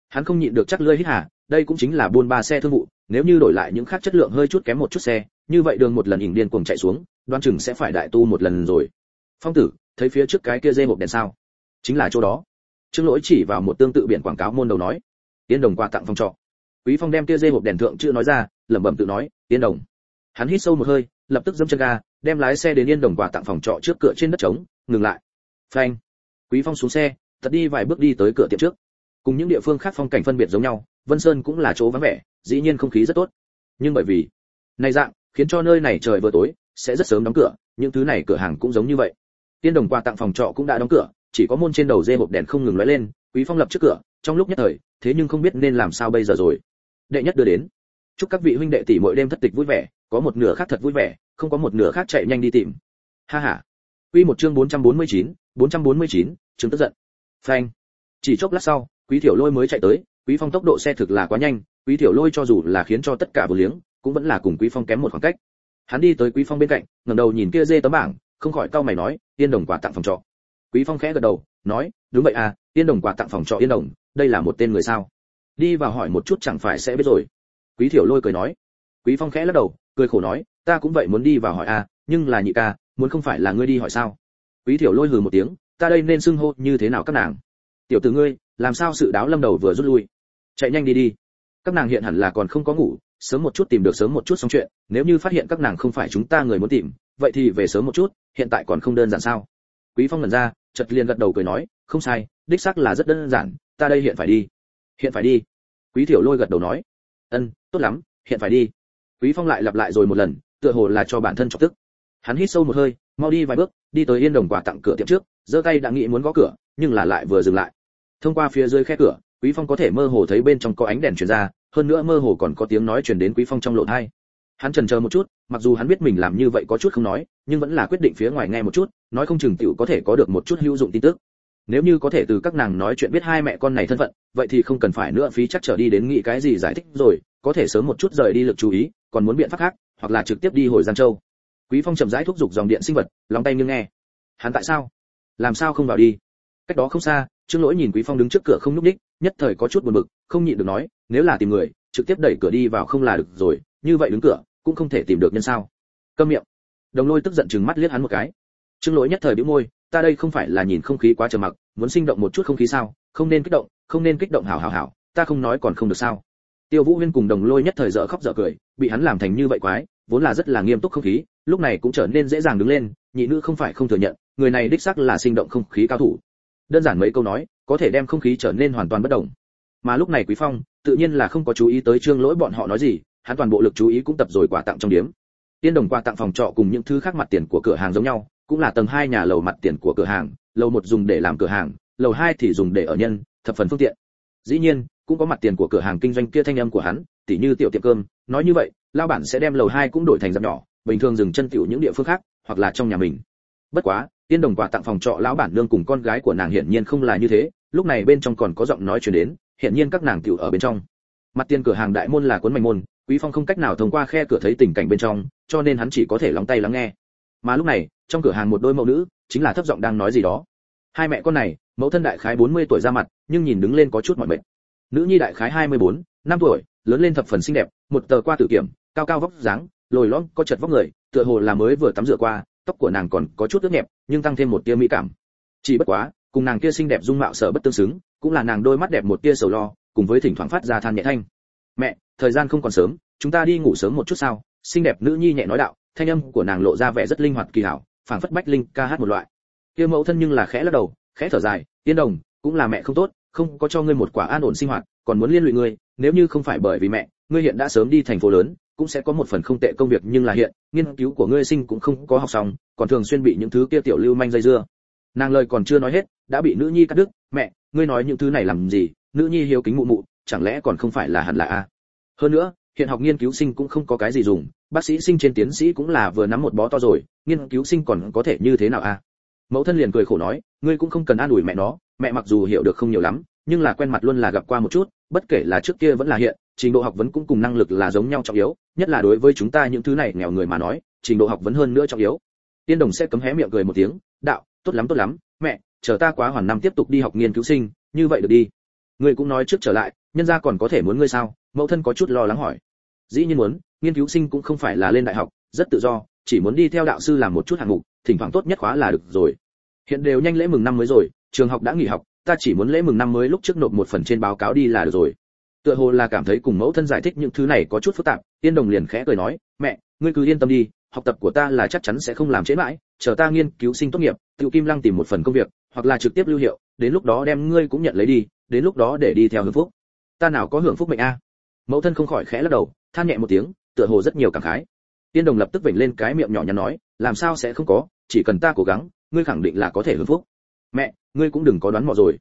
Hắn không nhịn được chắc lưỡi hít hà, đây cũng chính là buôn ba xe thương vụ, nếu như đổi lại những khác chất lượng hơi chút kém một chút xe, như vậy đường một lần ỉn điên cuồng chạy xuống, đoan chừng sẽ phải đại tu một lần rồi. Phong tử, thấy phía trước cái kia dê một đèn sao? Chính là chỗ đó. Trương lỗi chỉ vào một tương tự biển quảng cáo môn đầu nói tiên đồng quà tặng phòng trọ. Quý phong đem kia dê hộp đèn thượng chưa nói ra, lẩm bẩm tự nói tiên đồng. Hắn hít sâu một hơi, lập tức giẫm chân ga, đem lái xe đến yên đồng quà tặng phòng trọ trước cửa trên đất trống, ngừng lại phanh. Quý phong xuống xe thật đi vài bước đi tới cửa tiệm trước. Cùng những địa phương khác phong cảnh phân biệt giống nhau vân sơn cũng là chỗ vắng vẻ dĩ nhiên không khí rất tốt. Nhưng bởi vì này dạng khiến cho nơi này trời vừa tối sẽ rất sớm đóng cửa những thứ này cửa hàng cũng giống như vậy. Tiên đồng quà tặng phòng trọ cũng đã đóng cửa chỉ có môn trên đầu dê hộp đèn không ngừng lóe lên quý phong lập trước cửa trong lúc nhất thời thế nhưng không biết nên làm sao bây giờ rồi. Đệ nhất đưa đến. Chúc các vị huynh đệ tỷ mỗi đêm thất tịch vui vẻ có một nửa khác thật vui vẻ không có một nửa khác chạy nhanh đi tìm. Ha ha. Quy một chương 449, 449, chứng tức giận. Phanh. Chỉ chốc lát sau quý tiểu lôi mới chạy tới quý phong tốc độ xe thực là quá nhanh quý tiểu lôi cho dù là khiến cho tất cả vô liếng cũng vẫn là cùng quý phong kém một khoảng cách. Hắn đi tới quý phong bên cạnh ngẩng đầu nhìn kia dê tấm bảng không khỏi cau mày nói yên đồng quà tặng phòng trọ. Quý phong khẽ gật đầu nói đúng vậy à yên đồng quà tặng phòng trọ yên đồng đây là một tên người sao? Đi vào hỏi một chút chẳng phải sẽ biết rồi. Quý thiểu lôi cười nói. Quý phong khẽ lắc đầu cười khổ nói ta cũng vậy muốn đi vào hỏi à nhưng là nhị ca muốn không phải là ngươi đi hỏi sao? Quý thiểu lôi hừ một tiếng, ta đây nên xưng hô như thế nào các nàng? Tiểu tử ngươi, làm sao sự đáo lâm đầu vừa rút lui? Chạy nhanh đi đi. Các nàng hiện hẳn là còn không có ngủ, sớm một chút tìm được sớm một chút xong chuyện, nếu như phát hiện các nàng không phải chúng ta người muốn tìm, vậy thì về sớm một chút, hiện tại còn không đơn giản sao? Quý phong lần ra, chợt liền gật đầu cười nói, không sai, đích xác là rất đơn giản, ta đây hiện phải đi. Hiện phải đi? Quý thiểu lôi gật đầu nói. Ân, tốt lắm, hiện phải đi. Quý phong lại lặp lại rồi một lần, tựa hồ là cho bản thân chọc tức. Hắn hít sâu một hơi, mau đi vài bước đi tới yên đồng quà tặng cửa tiệm trước, giơ tay đã nghĩ muốn gõ cửa, nhưng là lại vừa dừng lại. Thông qua phía dưới khe cửa, quý phong có thể mơ hồ thấy bên trong có ánh đèn truyền ra, hơn nữa mơ hồ còn có tiếng nói truyền đến quý phong trong lộn hai hắn chần chờ một chút, mặc dù hắn biết mình làm như vậy có chút không nói, nhưng vẫn là quyết định phía ngoài nghe một chút, nói không chừng tiểu có thể có được một chút hữu dụng tin tức. Nếu như có thể từ các nàng nói chuyện biết hai mẹ con này thân phận, vậy thì không cần phải nữa phí chắc trở đi đến nghĩ cái gì giải thích rồi, có thể sớm một chút rời đi lực chú ý, còn muốn biện pháp khác, hoặc là trực tiếp đi hồi giang châu quý phong chậm rãi thúc giục dòng điện sinh vật, lòng tay nghiêng nghe. Hắn tại sao? Làm sao không vào đi? Cách đó không xa, trương lỗi nhìn quý phong đứng trước cửa không núp đích nhất thời có chút buồn bực, không nhịn được nói, nếu là tìm người, trực tiếp đẩy cửa đi vào không là được rồi, như vậy đứng cửa, cũng không thể tìm được nhân sao. Câm miệng. Đồng lôi tức giận chừng mắt liếc hắn một cái. Trương lỗi nhất thời bĩu môi, ta đây không phải là nhìn không khí quá trầm mặc, muốn sinh động một chút không khí sao? Không nên kích động, không nên kích động hảo hảo hảo, ta không nói còn không được sao? Tiêu vũ huyên cùng đồng lôi nhất thời dở khóc dở cười, bị hắn làm thành như vậy quái, vốn là rất là nghiêm túc không khí lúc này cũng trở nên dễ dàng đứng lên, nhị nữ không phải không thừa nhận, người này đích xác là sinh động không khí cao thủ. Đơn giản mấy câu nói, có thể đem không khí trở nên hoàn toàn bất động. Mà lúc này quý phong, tự nhiên là không có chú ý tới trương lỗi bọn họ nói gì, hắn toàn bộ lực chú ý cũng tập rồi quà tặng trong điếm. Tiên đồng quà tặng phòng trọ cùng những thứ khác mặt tiền của cửa hàng giống nhau, cũng là tầng hai nhà lầu mặt tiền của cửa hàng, lầu một dùng để làm cửa hàng, lầu hai thì dùng để ở nhân, thập phần phương tiện. Dĩ nhiên, cũng có mặt tiền của cửa hàng kinh doanh kia thanh âm của hắn, tỉ như tiểu tiệm cơm, nói như vậy lao bản sẽ đem lầu hai cũng đổi thành dạp nhỏ bình thường dừng chân tiểu những địa phương khác hoặc là trong nhà mình. Bất quá tiên đồng quà tặng phòng trọ lão bản nương cùng con gái của nàng hiển nhiên không là như thế lúc này bên trong còn có giọng nói truyền đến hiển nhiên các nàng tiểu ở bên trong. Mặt tiền cửa hàng đại môn là cuốn mảnh môn quý phong không cách nào thông qua khe cửa thấy tình cảnh bên trong cho nên hắn chỉ có thể lóng tay lắng nghe. Mà lúc này trong cửa hàng một đôi mẫu nữ chính là thấp giọng đang nói gì đó. Hai mẹ con này mẫu thân đại khái 40 tuổi ra mặt nhưng nhìn đứng lên có chút mỏi mệt. Nữ nhi đại khái 24, năm tuổi lớn lên thập phần xinh đẹp một tờ qua tử kiểm cao cao vóc dáng lồi lõm, có chật vóc người, tựa hồ là mới vừa tắm rửa qua, tóc của nàng còn có chút ướt nhẹp, nhưng tăng thêm một tia mỹ cảm. Chỉ bất quá, cùng nàng kia xinh đẹp dung mạo sở bất tương xứng, cũng là nàng đôi mắt đẹp một tia sầu lo, cùng với thỉnh thoảng phát ra than nhẹ thanh. Mẹ, thời gian không còn sớm, chúng ta đi ngủ sớm một chút sao? Xinh đẹp nữ nhi nhẹ nói đạo, thanh âm của nàng lộ ra vẻ rất linh hoạt kỳ hảo, phảng phất bách linh ca hát một loại. Kia mẫu thân nhưng là khẽ lắc đầu, khẽ thở dài tiên đồng, cũng là mẹ không tốt, không có cho ngươi một quả an ổn sinh hoạt, còn muốn liên lụy ngươi, nếu như không phải bởi vì mẹ, ngươi hiện đã sớm đi thành phố lớn cũng sẽ có một phần không tệ công việc nhưng là hiện, nghiên cứu của ngươi sinh cũng không có học xong, còn thường xuyên bị những thứ kia tiểu lưu manh dây dưa. Nàng lời còn chưa nói hết, đã bị nữ nhi cắt đứt. Mẹ, ngươi nói những thứ này làm gì? Nữ nhi hiếu kính mụ mụ, chẳng lẽ còn không phải là hẳn là a? Hơn nữa, hiện học nghiên cứu sinh cũng không có cái gì dùng. Bác sĩ sinh trên tiến sĩ cũng là vừa nắm một bó to rồi, nghiên cứu sinh còn có thể như thế nào a? Mẫu thân liền cười khổ nói, ngươi cũng không cần an ủi mẹ nó. Mẹ mặc dù hiểu được không nhiều lắm, nhưng là quen mặt luôn là gặp qua một chút, bất kể là trước kia vẫn là hiện trình độ học vấn cũng cùng năng lực là giống nhau trọng yếu, nhất là đối với chúng ta những thứ này nghèo người mà nói, trình độ học vấn hơn nữa trọng yếu. Tiên đồng sẽ cấm hé miệng cười một tiếng, đạo, tốt lắm tốt lắm, mẹ, chờ ta quá hoàn năm tiếp tục đi học nghiên cứu sinh, như vậy được đi. Ngươi cũng nói trước trở lại, nhân gia còn có thể muốn ngươi sao? Mẫu thân có chút lo lắng hỏi. Dĩ nhiên muốn, nghiên cứu sinh cũng không phải là lên đại học, rất tự do, chỉ muốn đi theo đạo sư làm một chút hạng mục, thỉnh thoảng tốt nhất khóa là được rồi. Hiện đều nhanh lễ mừng năm mới rồi, trường học đã nghỉ học, ta chỉ muốn lễ mừng năm mới lúc trước nộp một phần trên báo cáo đi là được rồi tựa hồ là cảm thấy cùng mẫu thân giải thích những thứ này có chút phức tạp tiên đồng liền khẽ cười nói, mẹ, ngươi cứ yên tâm đi, học tập của ta là chắc chắn sẽ không làm trễ mãi, chờ ta nghiên cứu sinh tốt nghiệp tự kim lăng tìm một phần công việc, hoặc là trực tiếp lưu hiệu, đến lúc đó đem ngươi cũng nhận lấy đi, đến lúc đó để đi theo hưởng phúc. Ta nào có hưởng phúc mệnh a? Mẫu thân không khỏi khẽ lắc đầu, than nhẹ một tiếng, tựa hồ rất nhiều cảm khái. Tiên đồng lập tức vểnh lên cái miệng nhỏ nhắn nói, làm sao sẽ không có, chỉ cần ta cố gắng, ngươi khẳng định là có thể hưởng phúc. Mẹ, ngươi cũng đừng có đoán mò rồi.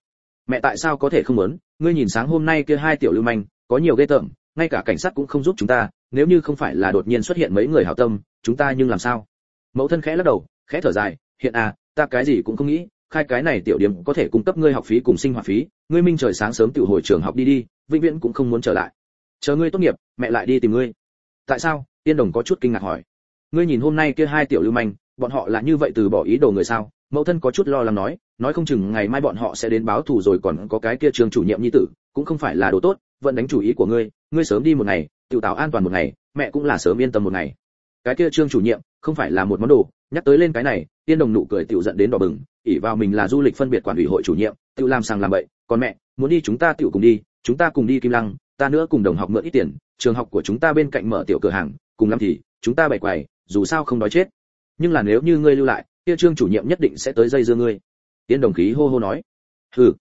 Mẹ tại sao có thể không muốn? Ngươi nhìn sáng hôm nay kia hai tiểu lưu manh, có nhiều ghê tởm, ngay cả cảnh sát cũng không giúp chúng ta, nếu như không phải là đột nhiên xuất hiện mấy người hảo tâm, chúng ta nhưng làm sao? Mẫu thân khẽ lắc đầu, khẽ thở dài, hiện à ta cái gì cũng không nghĩ, khai cái này tiểu điểm có thể cung cấp ngươi học phí cùng sinh hoạt phí, ngươi minh trời sáng sớm tiểu hồi trường học đi đi, vĩnh viễn cũng không muốn trở lại. Chờ ngươi tốt nghiệp, mẹ lại đi tìm ngươi. Tại sao? Tiên đồng có chút kinh ngạc hỏi. Ngươi nhìn hôm nay kia hai tiểu lưu manh, bọn họ là như vậy từ bỏ ý đồ người sao? Mẫu thân có chút lo lắng nói nói không chừng ngày mai bọn họ sẽ đến báo thù rồi còn có cái kia trường chủ nhiệm nhi tử, cũng không phải là đồ tốt, vẫn đánh chủ ý của ngươi ngươi sớm đi một ngày tự tạo an toàn một ngày, mẹ cũng là sớm yên tâm một ngày. Cái kia trương chủ nhiệm, không phải là một món đồ, nhắc tới lên cái này, tiên đồng nụ cười tiểu giận đến đỏ bừng ỉ vào mình là du lịch phân biệt quản ủy hội chủ nhiệm tự làm sang làm bậy, còn mẹ, muốn đi chúng ta tiểu cùng đi, chúng ta cùng đi kim lăng, ta nữa cùng đồng học mượn ít tiền, trường học của chúng ta bên cạnh mở tiểu cửa hàng, cùng lắm thì, chúng ta bày quầy, dù sao không đói chết. Nhưng là nếu như ngươi lưu lại, kia trương chủ nhiệm nhất định sẽ tới dây dưa ngươi tiên đồng khí hô hô nói. Hừ.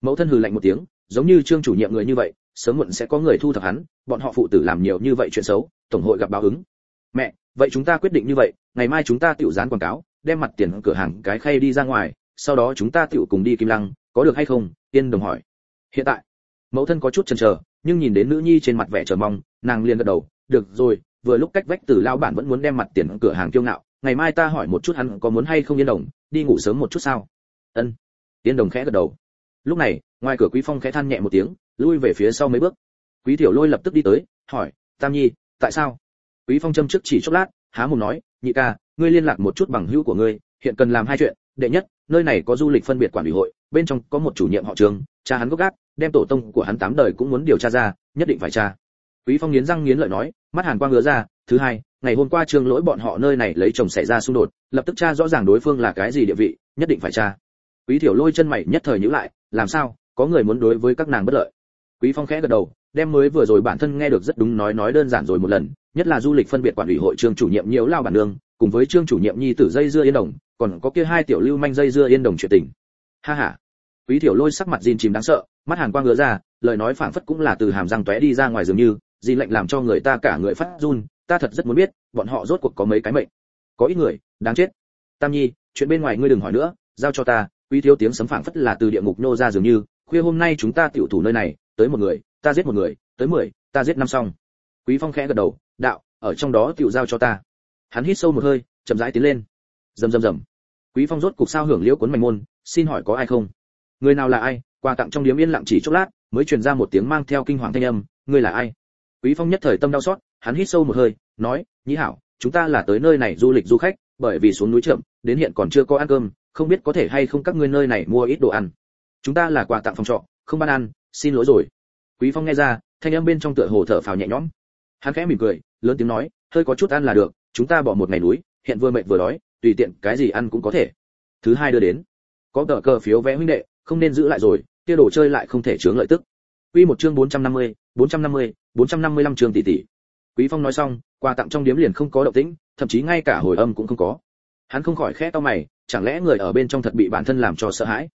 Mẫu thân hừ lạnh một tiếng, giống như trương chủ nhiệm người như vậy, sớm muộn sẽ có người thu thập hắn, bọn họ phụ tử làm nhiều như vậy chuyện xấu, tổng hội gặp báo ứng. Mẹ, vậy chúng ta quyết định như vậy, ngày mai chúng ta tiểu dán quảng cáo, đem mặt tiền cửa hàng cái khay đi ra ngoài, sau đó chúng ta tiểu cùng đi kim lăng, có được hay không? Tiên đồng hỏi. Hiện tại. Mẫu thân có chút chần chờ, nhưng nhìn đến nữ nhi trên mặt vẻ chờ mong, nàng liền gật đầu, được rồi, vừa lúc cách vách từ lao bản vẫn muốn đem mặt tiền cửa hàng kiêu ngạo, ngày mai ta hỏi một chút hắn có muốn hay không yên đồng, đi ngủ sớm một chút sao? Ân. Tiên đồng khẽ gật đầu. Lúc này, ngoài cửa quý phong khẽ than nhẹ một tiếng, lui về phía sau mấy bước. Quý tiểu lôi lập tức đi tới, hỏi, tam nhi, tại sao? Quý phong châm trước chỉ chốc lát, há mồm nói, nhị ca, ngươi liên lạc một chút bằng hữu của ngươi, hiện cần làm hai chuyện. Đệ nhất, nơi này có du lịch phân biệt quản ủy hội, bên trong có một chủ nhiệm họ trường, cha hắn gốc gác, đem tổ tông của hắn tám đời cũng muốn điều tra ra, nhất định phải tra. Quý phong nghiến răng nghiến lợi nói, mắt hàn quang ngứa ra, thứ hai, ngày hôm qua trương lỗi bọn họ nơi này lấy chồng xảy ra xung đột, lập tức tra rõ ràng đối phương là cái gì địa vị, nhất định phải tra quý tiểu lôi chân mày nhất thời nhíu lại làm sao? Có người muốn đối với các nàng bất lợi? Quý phong khẽ gật đầu đem mới vừa rồi bản thân nghe được rất đúng nói nói đơn giản rồi một lần nhất là du lịch phân biệt quản ủy hội trường chủ nhiệm nhiễu lao bản đường, cùng với trương chủ nhiệm nhi tử dây dưa yên đồng còn có kia hai tiểu lưu manh dây dưa yên đồng chuyện tình. Ha ha. Quý tiểu lôi sắc mặt gìn chìm đáng sợ mắt hàn quang ngứa ra lời nói phảng phất cũng là từ hàm răng tóe đi ra ngoài dường như gìn lệnh làm cho người ta cả người phát run ta thật rất muốn biết bọn họ rốt cuộc có mấy cái mệnh. Có ít người đáng chết. Tam nhi chuyện bên ngoài ngươi đừng hỏi nữa giao cho ta quý thiếu tiếng sấm phảng phất là từ địa ngục nô ra dường như, khuya hôm nay chúng ta tiểu thủ nơi này, tới một người, ta giết một người, tới mười, ta giết năm xong. Quý phong khẽ gật đầu, đạo, ở trong đó tiểu giao cho ta. Hắn hít sâu một hơi, chậm rãi tiến lên. Rầm rầm rầm. Quý phong rốt cục sao hưởng liễu cuốn mảnh môn, xin hỏi có ai không? Người nào là ai? Quà tặng trong điếm yên lặng chỉ chốc lát, mới truyền ra một tiếng mang theo kinh hoàng thanh âm người là ai? Quý phong nhất thời tâm đau xót, hắn hít sâu một hơi, nói, nhĩ hảo, chúng ta là tới nơi này du lịch du khách bởi vì xuống núi chậm đến hiện còn chưa có ăn cơm không biết có thể hay không các ngươi nơi này mua ít đồ ăn. Chúng ta là quà tặng phòng trọ không ban ăn xin lỗi rồi. Quý phong nghe ra thanh âm bên trong tựa hồ thở phào nhẹ nhõm. Hắn khẽ mỉm cười lớn tiếng nói hơi có chút ăn là được chúng ta bỏ một ngày núi hiện vừa mệt vừa đói tùy tiện cái gì ăn cũng có thể. Thứ hai đưa đến có tờ cờ phiếu vé huynh đệ không nên giữ lại rồi kia đồ chơi lại không thể chướng lợi tức. Quy một chương 450, 450, 455 chương tỷ tỷ. Quý Phong nói xong, quà tặng trong điếm liền không có động tĩnh, thậm chí ngay cả hồi âm cũng không có. Hắn không khỏi khẽ to mày, chẳng lẽ người ở bên trong thật bị bản thân làm cho sợ hãi?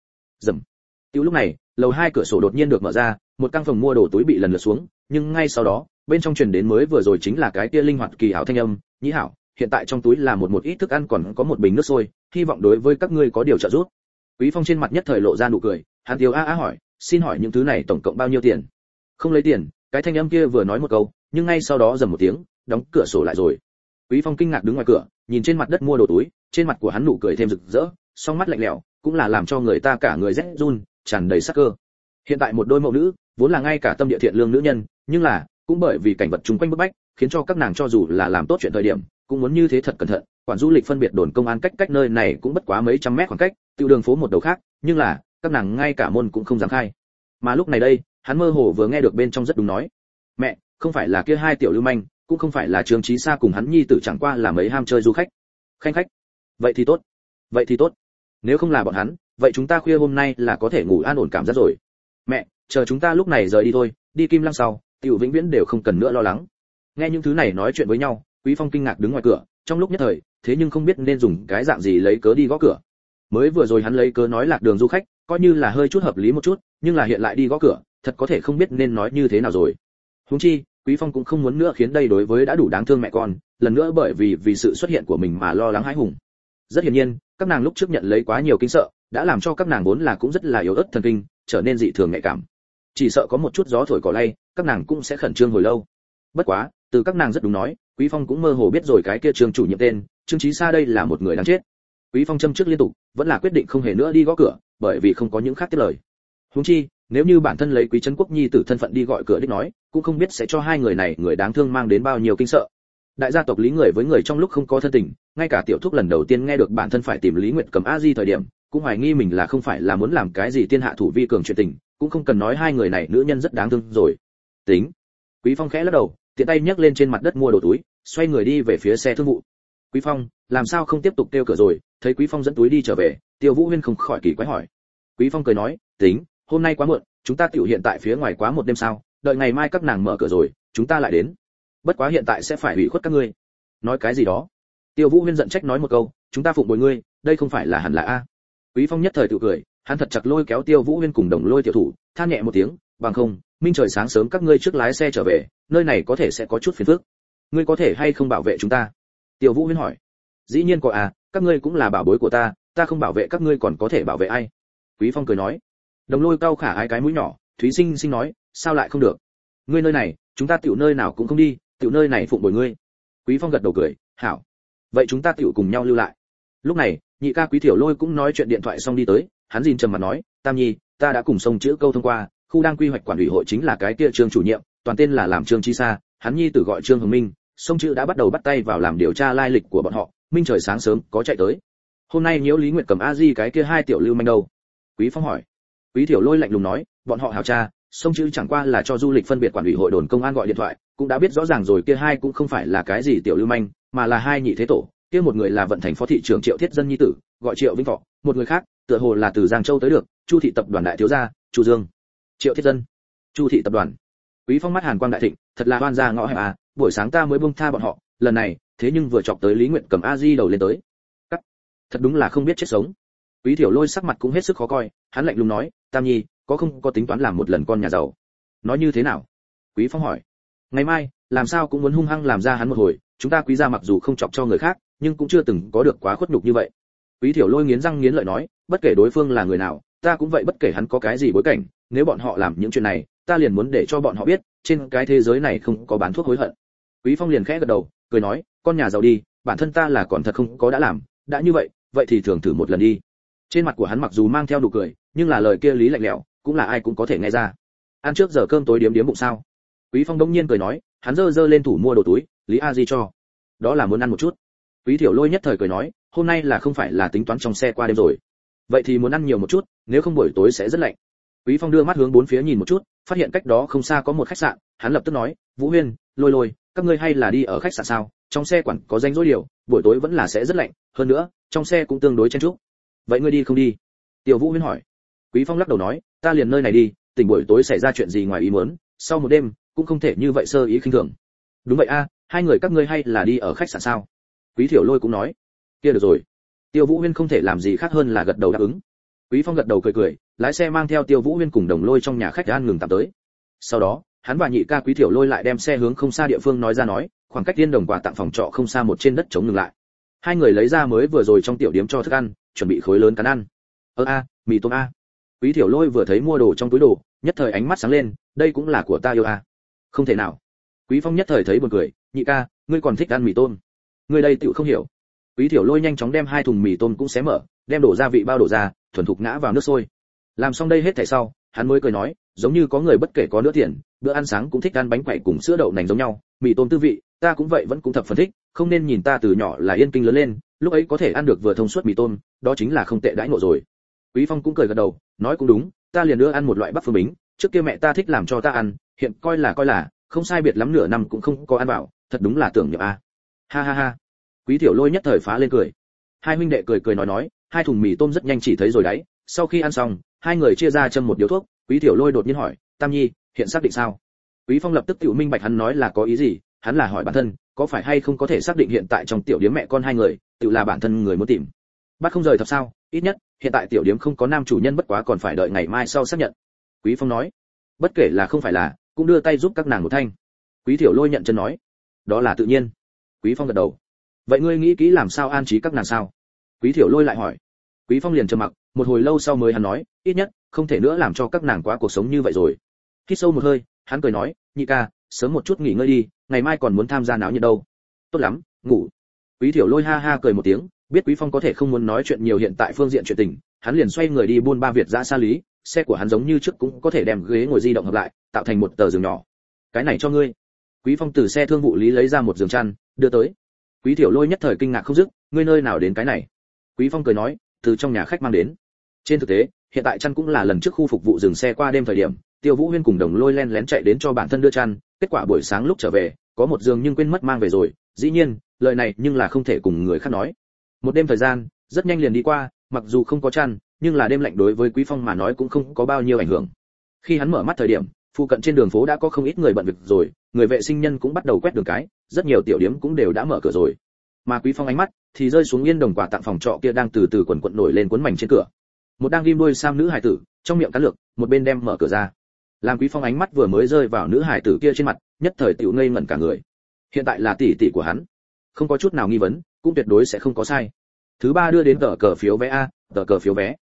dầm Tiểu lúc này, lầu hai cửa sổ đột nhiên được mở ra, một căn phòng mua đồ túi bị lần lượt xuống, nhưng ngay sau đó, bên trong truyền đến mới vừa rồi chính là cái kia linh hoạt kỳ hảo thanh âm, "Nhĩ hảo, hiện tại trong túi là một một ít thức ăn còn có một bình nước sôi, hy vọng đối với các ngươi có điều trợ giúp." Quý Phong trên mặt nhất thời lộ ra nụ cười, hắn thiếu a a hỏi, "Xin hỏi những thứ này tổng cộng bao nhiêu tiền?" Không lấy tiền, cái thanh âm kia vừa nói một câu, nhưng ngay sau đó dầm một tiếng, đóng cửa sổ lại rồi. Quý Phong kinh ngạc đứng ngoài cửa, nhìn trên mặt đất mua đồ túi, trên mặt của hắn nụ cười thêm rực rỡ, song mắt lạnh lẽo, cũng là làm cho người ta cả người rét run, tràn đầy sắc cơ. Hiện tại một đôi mẫu nữ, vốn là ngay cả tâm địa thiện lương nữ nhân, nhưng là, cũng bởi vì cảnh vật chung quanh bức bách, khiến cho các nàng cho dù là làm tốt chuyện thời điểm, cũng muốn như thế thật cẩn thận. Quản du lịch phân biệt đồn công an cách cách nơi này cũng bất quá mấy trăm mét khoảng cách, tiêu đường phố một đầu khác, nhưng là, các nàng ngay cả môn cũng không dám khai. Mà lúc này đây, hắn mơ hồ vừa nghe được bên trong rất đúng nói. Mẹ, không phải là kia hai tiểu lưu manh, cũng không phải là Trương Chí xa cùng hắn nhi tử chẳng qua là mấy ham chơi du khách. Khanh khách. Vậy thì tốt. Vậy thì tốt. Nếu không là bọn hắn, vậy chúng ta khuya hôm nay là có thể ngủ an ổn cảm giác rồi. Mẹ, chờ chúng ta lúc này rời đi thôi, đi Kim Lăng sau, tiểu vĩnh viễn đều không cần nữa lo lắng. Nghe những thứ này nói chuyện với nhau, Quý Phong kinh ngạc đứng ngoài cửa, trong lúc nhất thời, thế nhưng không biết nên dùng cái dạng gì lấy cớ đi gõ cửa. Mới vừa rồi hắn lấy cớ nói lạc đường du khách, coi như là hơi chút hợp lý một chút, nhưng là hiện lại đi gõ cửa, thật có thể không biết nên nói như thế nào rồi. Huống chi, Quý Phong cũng không muốn nữa khiến đây đối với đã đủ đáng thương mẹ con, lần nữa bởi vì vì sự xuất hiện của mình mà lo lắng hãi hùng. Rất hiển nhiên, các nàng lúc trước nhận lấy quá nhiều kinh sợ, đã làm cho các nàng vốn là cũng rất là yếu ớt thần kinh, trở nên dị thường nhạy cảm. Chỉ sợ có một chút gió thổi cỏ lay, các nàng cũng sẽ khẩn trương hồi lâu. Bất quá, từ các nàng rất đúng nói, Quý Phong cũng mơ hồ biết rồi cái kia trường chủ nhiệm tên, Trương Chí xa đây là một người đáng chết. Quý Phong châm trước liên tục, vẫn là quyết định không hề nữa đi gõ cửa, bởi vì không có những khác tiết lời. Huống chi, nếu như bản thân lấy Quý Trấn Quốc Nhi tử thân phận đi gọi cửa đích nói, cũng không biết sẽ cho hai người này người đáng thương mang đến bao nhiêu kinh sợ. Đại gia tộc Lý người với người trong lúc không có thân tình, ngay cả tiểu thúc lần đầu tiên nghe được bản thân phải tìm Lý Nguyệt cầm A Di thời điểm, cũng hoài nghi mình là không phải là muốn làm cái gì tiên hạ thủ vi cường chuyện tình, cũng không cần nói hai người này nữ nhân rất đáng thương rồi. Tính. Quý Phong khẽ lắc đầu, tiện tay nhấc lên trên mặt đất mua đồ túi, xoay người đi về phía xe thương vụ. Quý Phong, làm sao không tiếp tục kêu cửa rồi? Thấy Quý Phong dẫn túi đi trở về, Tiêu Vũ Huyên không khỏi kỳ quái hỏi. Quý Phong cười nói, tính, hôm nay quá muộn, chúng ta tiểu hiện tại phía ngoài quá một đêm sao? Đợi ngày mai các nàng mở cửa rồi, chúng ta lại đến. Bất quá hiện tại sẽ phải hủy khuất các ngươi. Nói cái gì đó? Tiêu Vũ Huyên giận trách nói một câu, chúng ta phụng bồi ngươi, đây không phải là hẳn là a. Quý Phong nhất thời tự cười, hắn thật chặt lôi kéo Tiêu Vũ Huyên cùng đồng lôi tiểu thủ, than nhẹ một tiếng, bằng không, minh trời sáng sớm các ngươi trước lái xe trở về, nơi này có thể sẽ có chút phiền phức. Ngươi có thể hay không bảo vệ chúng ta? Tiêu Vũ Huyên hỏi. Dĩ nhiên có à, các ngươi cũng là bảo bối của ta, ta không bảo vệ các ngươi còn có thể bảo vệ ai? Quý Phong cười nói. Đồng lôi cao khả ai cái mũi nhỏ, Thúy Sinh sinh nói, sao lại không được? Ngươi nơi này, chúng ta tiểu nơi nào cũng không đi, tiểu nơi này phụng bồi ngươi. Quý Phong gật đầu cười, hảo. Vậy chúng ta tiểu cùng nhau lưu lại. Lúc này, nhị ca Quý Tiểu Lôi cũng nói chuyện điện thoại xong đi tới, hắn gìn trầm mặt nói, Tam Nhi, ta đã cùng sông chữ câu thông qua, khu đang quy hoạch quản ủy hội chính là cái kia trương chủ nhiệm, toàn tên là làm trương chi sa, hắn nhi tử gọi trương hồng minh, sông chữ đã bắt đầu bắt tay vào làm điều tra lai lịch của bọn họ, minh trời sáng sớm có chạy tới. Hôm nay nhiễu Lý Nguyệt cầm A Di cái kia hai tiểu lưu manh đâu? Quý Phong hỏi. Quý thiểu Lôi lạnh lùng nói, bọn họ hảo tra, sông chữ chẳng qua là cho du lịch phân biệt quản ủy hội đồn công an gọi điện thoại, cũng đã biết rõ ràng rồi kia hai cũng không phải là cái gì tiểu lưu manh, mà là hai nhị thế tổ, kia một người là vận thành phó thị trưởng Triệu Thiết Dân nhi tử, gọi Triệu Vĩnh Thọ, một người khác, tựa hồ là từ Giang Châu tới được, Chu thị tập đoàn đại thiếu gia, Chu Dương. Triệu Thiết Dân, Chu thị tập đoàn. Quý Phong mắt Hàn Quang đại thịnh, thật là oan gia ngõ hẹp à, buổi sáng ta mới buông tha bọn họ, lần này, thế nhưng vừa chọc tới Lý Nguyện cầm A Di đầu lên tới. Cắt. Thật đúng là không biết chết sống. Quý thiểu Lôi sắc mặt cũng hết sức khó coi, hắn lạnh lùng nói, Tam Nhi, có không có tính toán làm một lần con nhà giàu? Nói như thế nào? Quý Phong hỏi. Ngày mai, làm sao cũng muốn hung hăng làm ra hắn một hồi, chúng ta quý gia mặc dù không chọc cho người khác, nhưng cũng chưa từng có được quá khuất nhục như vậy quý thiểu lôi nghiến răng nghiến lợi nói bất kể đối phương là người nào ta cũng vậy bất kể hắn có cái gì bối cảnh nếu bọn họ làm những chuyện này ta liền muốn để cho bọn họ biết trên cái thế giới này không có bán thuốc hối hận quý phong liền khẽ gật đầu cười nói con nhà giàu đi bản thân ta là còn thật không có đã làm đã như vậy vậy thì thường thử một lần đi trên mặt của hắn mặc dù mang theo nụ cười, nhưng là lời kia lý lạnh lẽo, cũng là ai cũng có thể nghe ra. Ăn trước giờ cơm tối điếm điếm bụng sao? Quý phong đống nhiên cười nói, hắn giơ giơ lên thủ mua đồ túi, lý a di cho. Đó là muốn ăn một chút. Quý thiểu lôi nhất thời cười nói, hôm nay là không phải là tính toán trong xe qua đêm rồi. Vậy thì muốn ăn nhiều một chút, nếu không buổi tối sẽ rất lạnh. Quý phong đưa mắt hướng bốn phía nhìn một chút, phát hiện cách đó không xa có một khách sạn, hắn lập tức nói, vũ huyên, lôi lôi, các ngươi hay là đi ở khách sạn sao? Trong xe quản có danh dối điều, buổi tối vẫn là sẽ rất lạnh, hơn nữa, trong xe cũng tương đối chen chúc vậy ngươi đi không đi? Tiểu vũ huyên hỏi. Quý phong lắc đầu nói, ta liền nơi này đi, tỉnh buổi tối xảy ra chuyện gì ngoài ý muốn, sau một đêm, cũng không thể như vậy sơ ý khinh thường. Đúng vậy a, hai người các ngươi hay là đi ở khách sạn sao? Quý thiểu lôi cũng nói. Kia được rồi. Tiêu vũ huyên không thể làm gì khác hơn là gật đầu đáp ứng. Quý phong gật đầu cười cười, lái xe mang theo tiêu vũ huyên cùng đồng lôi trong nhà khách an ngừng tạm tới. Sau đó, hắn và nhị ca quý thiểu lôi lại đem xe hướng không xa địa phương nói ra nói, khoảng cách tiên đồng quà tặng phòng trọ không xa một trên đất chống ngừng lại hai người lấy ra mới vừa rồi trong tiểu điểm cho thức ăn, chuẩn bị khối lớn cắn ăn. Ơ a, mì tôm a. Quý tiểu lôi vừa thấy mua đồ trong túi đồ, nhất thời ánh mắt sáng lên, đây cũng là của ta yêu a. Không thể nào. Quý phong nhất thời thấy buồn cười, nhị ca, ngươi còn thích ăn mì tôm? Ngươi đây tựu không hiểu. Quý tiểu lôi nhanh chóng đem hai thùng mì tôm cũng xé mở, đem đổ gia vị bao đổ ra, thuần thục ngã vào nước sôi. Làm xong đây hết thảy sau, hắn mới cười nói, giống như có người bất kể có nữa tiền, bữa ăn sáng cũng thích ăn bánh quẩy cùng sữa đậu nành giống nhau, mì tôm tư vị, ta cũng vậy vẫn cũng thập phần thích không nên nhìn ta từ nhỏ là yên kinh lớn lên, lúc ấy có thể ăn được vừa thông suốt mì tôm, đó chính là không tệ đãi ngộ rồi. Quý phong cũng cười gật đầu, nói cũng đúng, ta liền đưa ăn một loại bắp phương bính, trước kia mẹ ta thích làm cho ta ăn, hiện coi là coi là, không sai biệt lắm nửa năm cũng không có ăn vào, thật đúng là tưởng nhậm a. Ha ha ha. Quý tiểu lôi nhất thời phá lên cười. Hai huynh đệ cười cười nói nói, hai thùng mì tôm rất nhanh chỉ thấy rồi đấy, sau khi ăn xong, hai người chia ra châm một điếu thuốc, quý tiểu lôi đột nhiên hỏi, tam nhi, hiện xác định sao? Quý phong lập tức tự minh bạch hắn nói là có ý gì, hắn là hỏi bản thân có phải hay không có thể xác định hiện tại trong tiểu điếm mẹ con hai người, tự là bản thân người muốn tìm? Bắt không rời thật sao? Ít nhất, hiện tại tiểu điếm không có nam chủ nhân bất quá còn phải đợi ngày mai sau xác nhận. Quý phong nói. Bất kể là không phải là, cũng đưa tay giúp các nàng một thanh. Quý tiểu lôi nhận chân nói. Đó là tự nhiên. Quý phong gật đầu. Vậy ngươi nghĩ kỹ làm sao an trí các nàng sao? Quý tiểu lôi lại hỏi. Quý phong liền trầm mặc, một hồi lâu sau mới hắn nói, ít nhất, không thể nữa làm cho các nàng quá cuộc sống như vậy rồi. Khi sâu một hơi, hắn cười nói, nhị ca sớm một chút nghỉ ngơi đi, ngày mai còn muốn tham gia náo nhiệt đâu. Tốt lắm, ngủ. Quý tiểu lôi ha ha cười một tiếng, biết quý phong có thể không muốn nói chuyện nhiều hiện tại phương diện chuyện tình, hắn liền xoay người đi buôn ba việt ra xa lý, xe của hắn giống như trước cũng có thể đem ghế ngồi di động hợp lại, tạo thành một tờ giường nhỏ. Cái này cho ngươi. Quý phong từ xe thương vụ lý lấy ra một giường chăn, đưa tới. Quý tiểu lôi nhất thời kinh ngạc không dứt, ngươi nơi nào đến cái này? Quý phong cười nói, từ trong nhà khách mang đến. Trên thực tế, hiện tại chăn cũng là lần trước khu phục vụ dừng xe qua đêm thời điểm tiêu vũ huyên cùng đồng lôi len lén chạy đến cho bản thân đưa chăn, kết quả buổi sáng lúc trở về, có một giường nhưng quên mất mang về rồi, dĩ nhiên, lời này nhưng là không thể cùng người khác nói. Một đêm thời gian, rất nhanh liền đi qua, mặc dù không có chăn, nhưng là đêm lạnh đối với quý phong mà nói cũng không có bao nhiêu ảnh hưởng. Khi hắn mở mắt thời điểm, phụ cận trên đường phố đã có không ít người bận việc rồi, người vệ sinh nhân cũng bắt đầu quét đường cái, rất nhiều tiểu điểm cũng đều đã mở cửa rồi. Mà quý phong ánh mắt thì rơi xuống yên đồng quả tặng phòng trọ kia đang từ từ quần quận nổi lên cuốn mảnh trên cửa. Một đang ghim đuôi sam nữ hài tử, trong miệng cắn lược, một bên đem mở cửa ra làm quý phong ánh mắt vừa mới rơi vào nữ hải tử kia trên mặt nhất thời tiểu ngây ngẩn cả người. Hiện tại là tỷ tỷ của hắn. Không có chút nào nghi vấn cũng tuyệt đối sẽ không có sai. Thứ ba đưa đến tờ cờ phiếu vé a tờ cờ phiếu vé.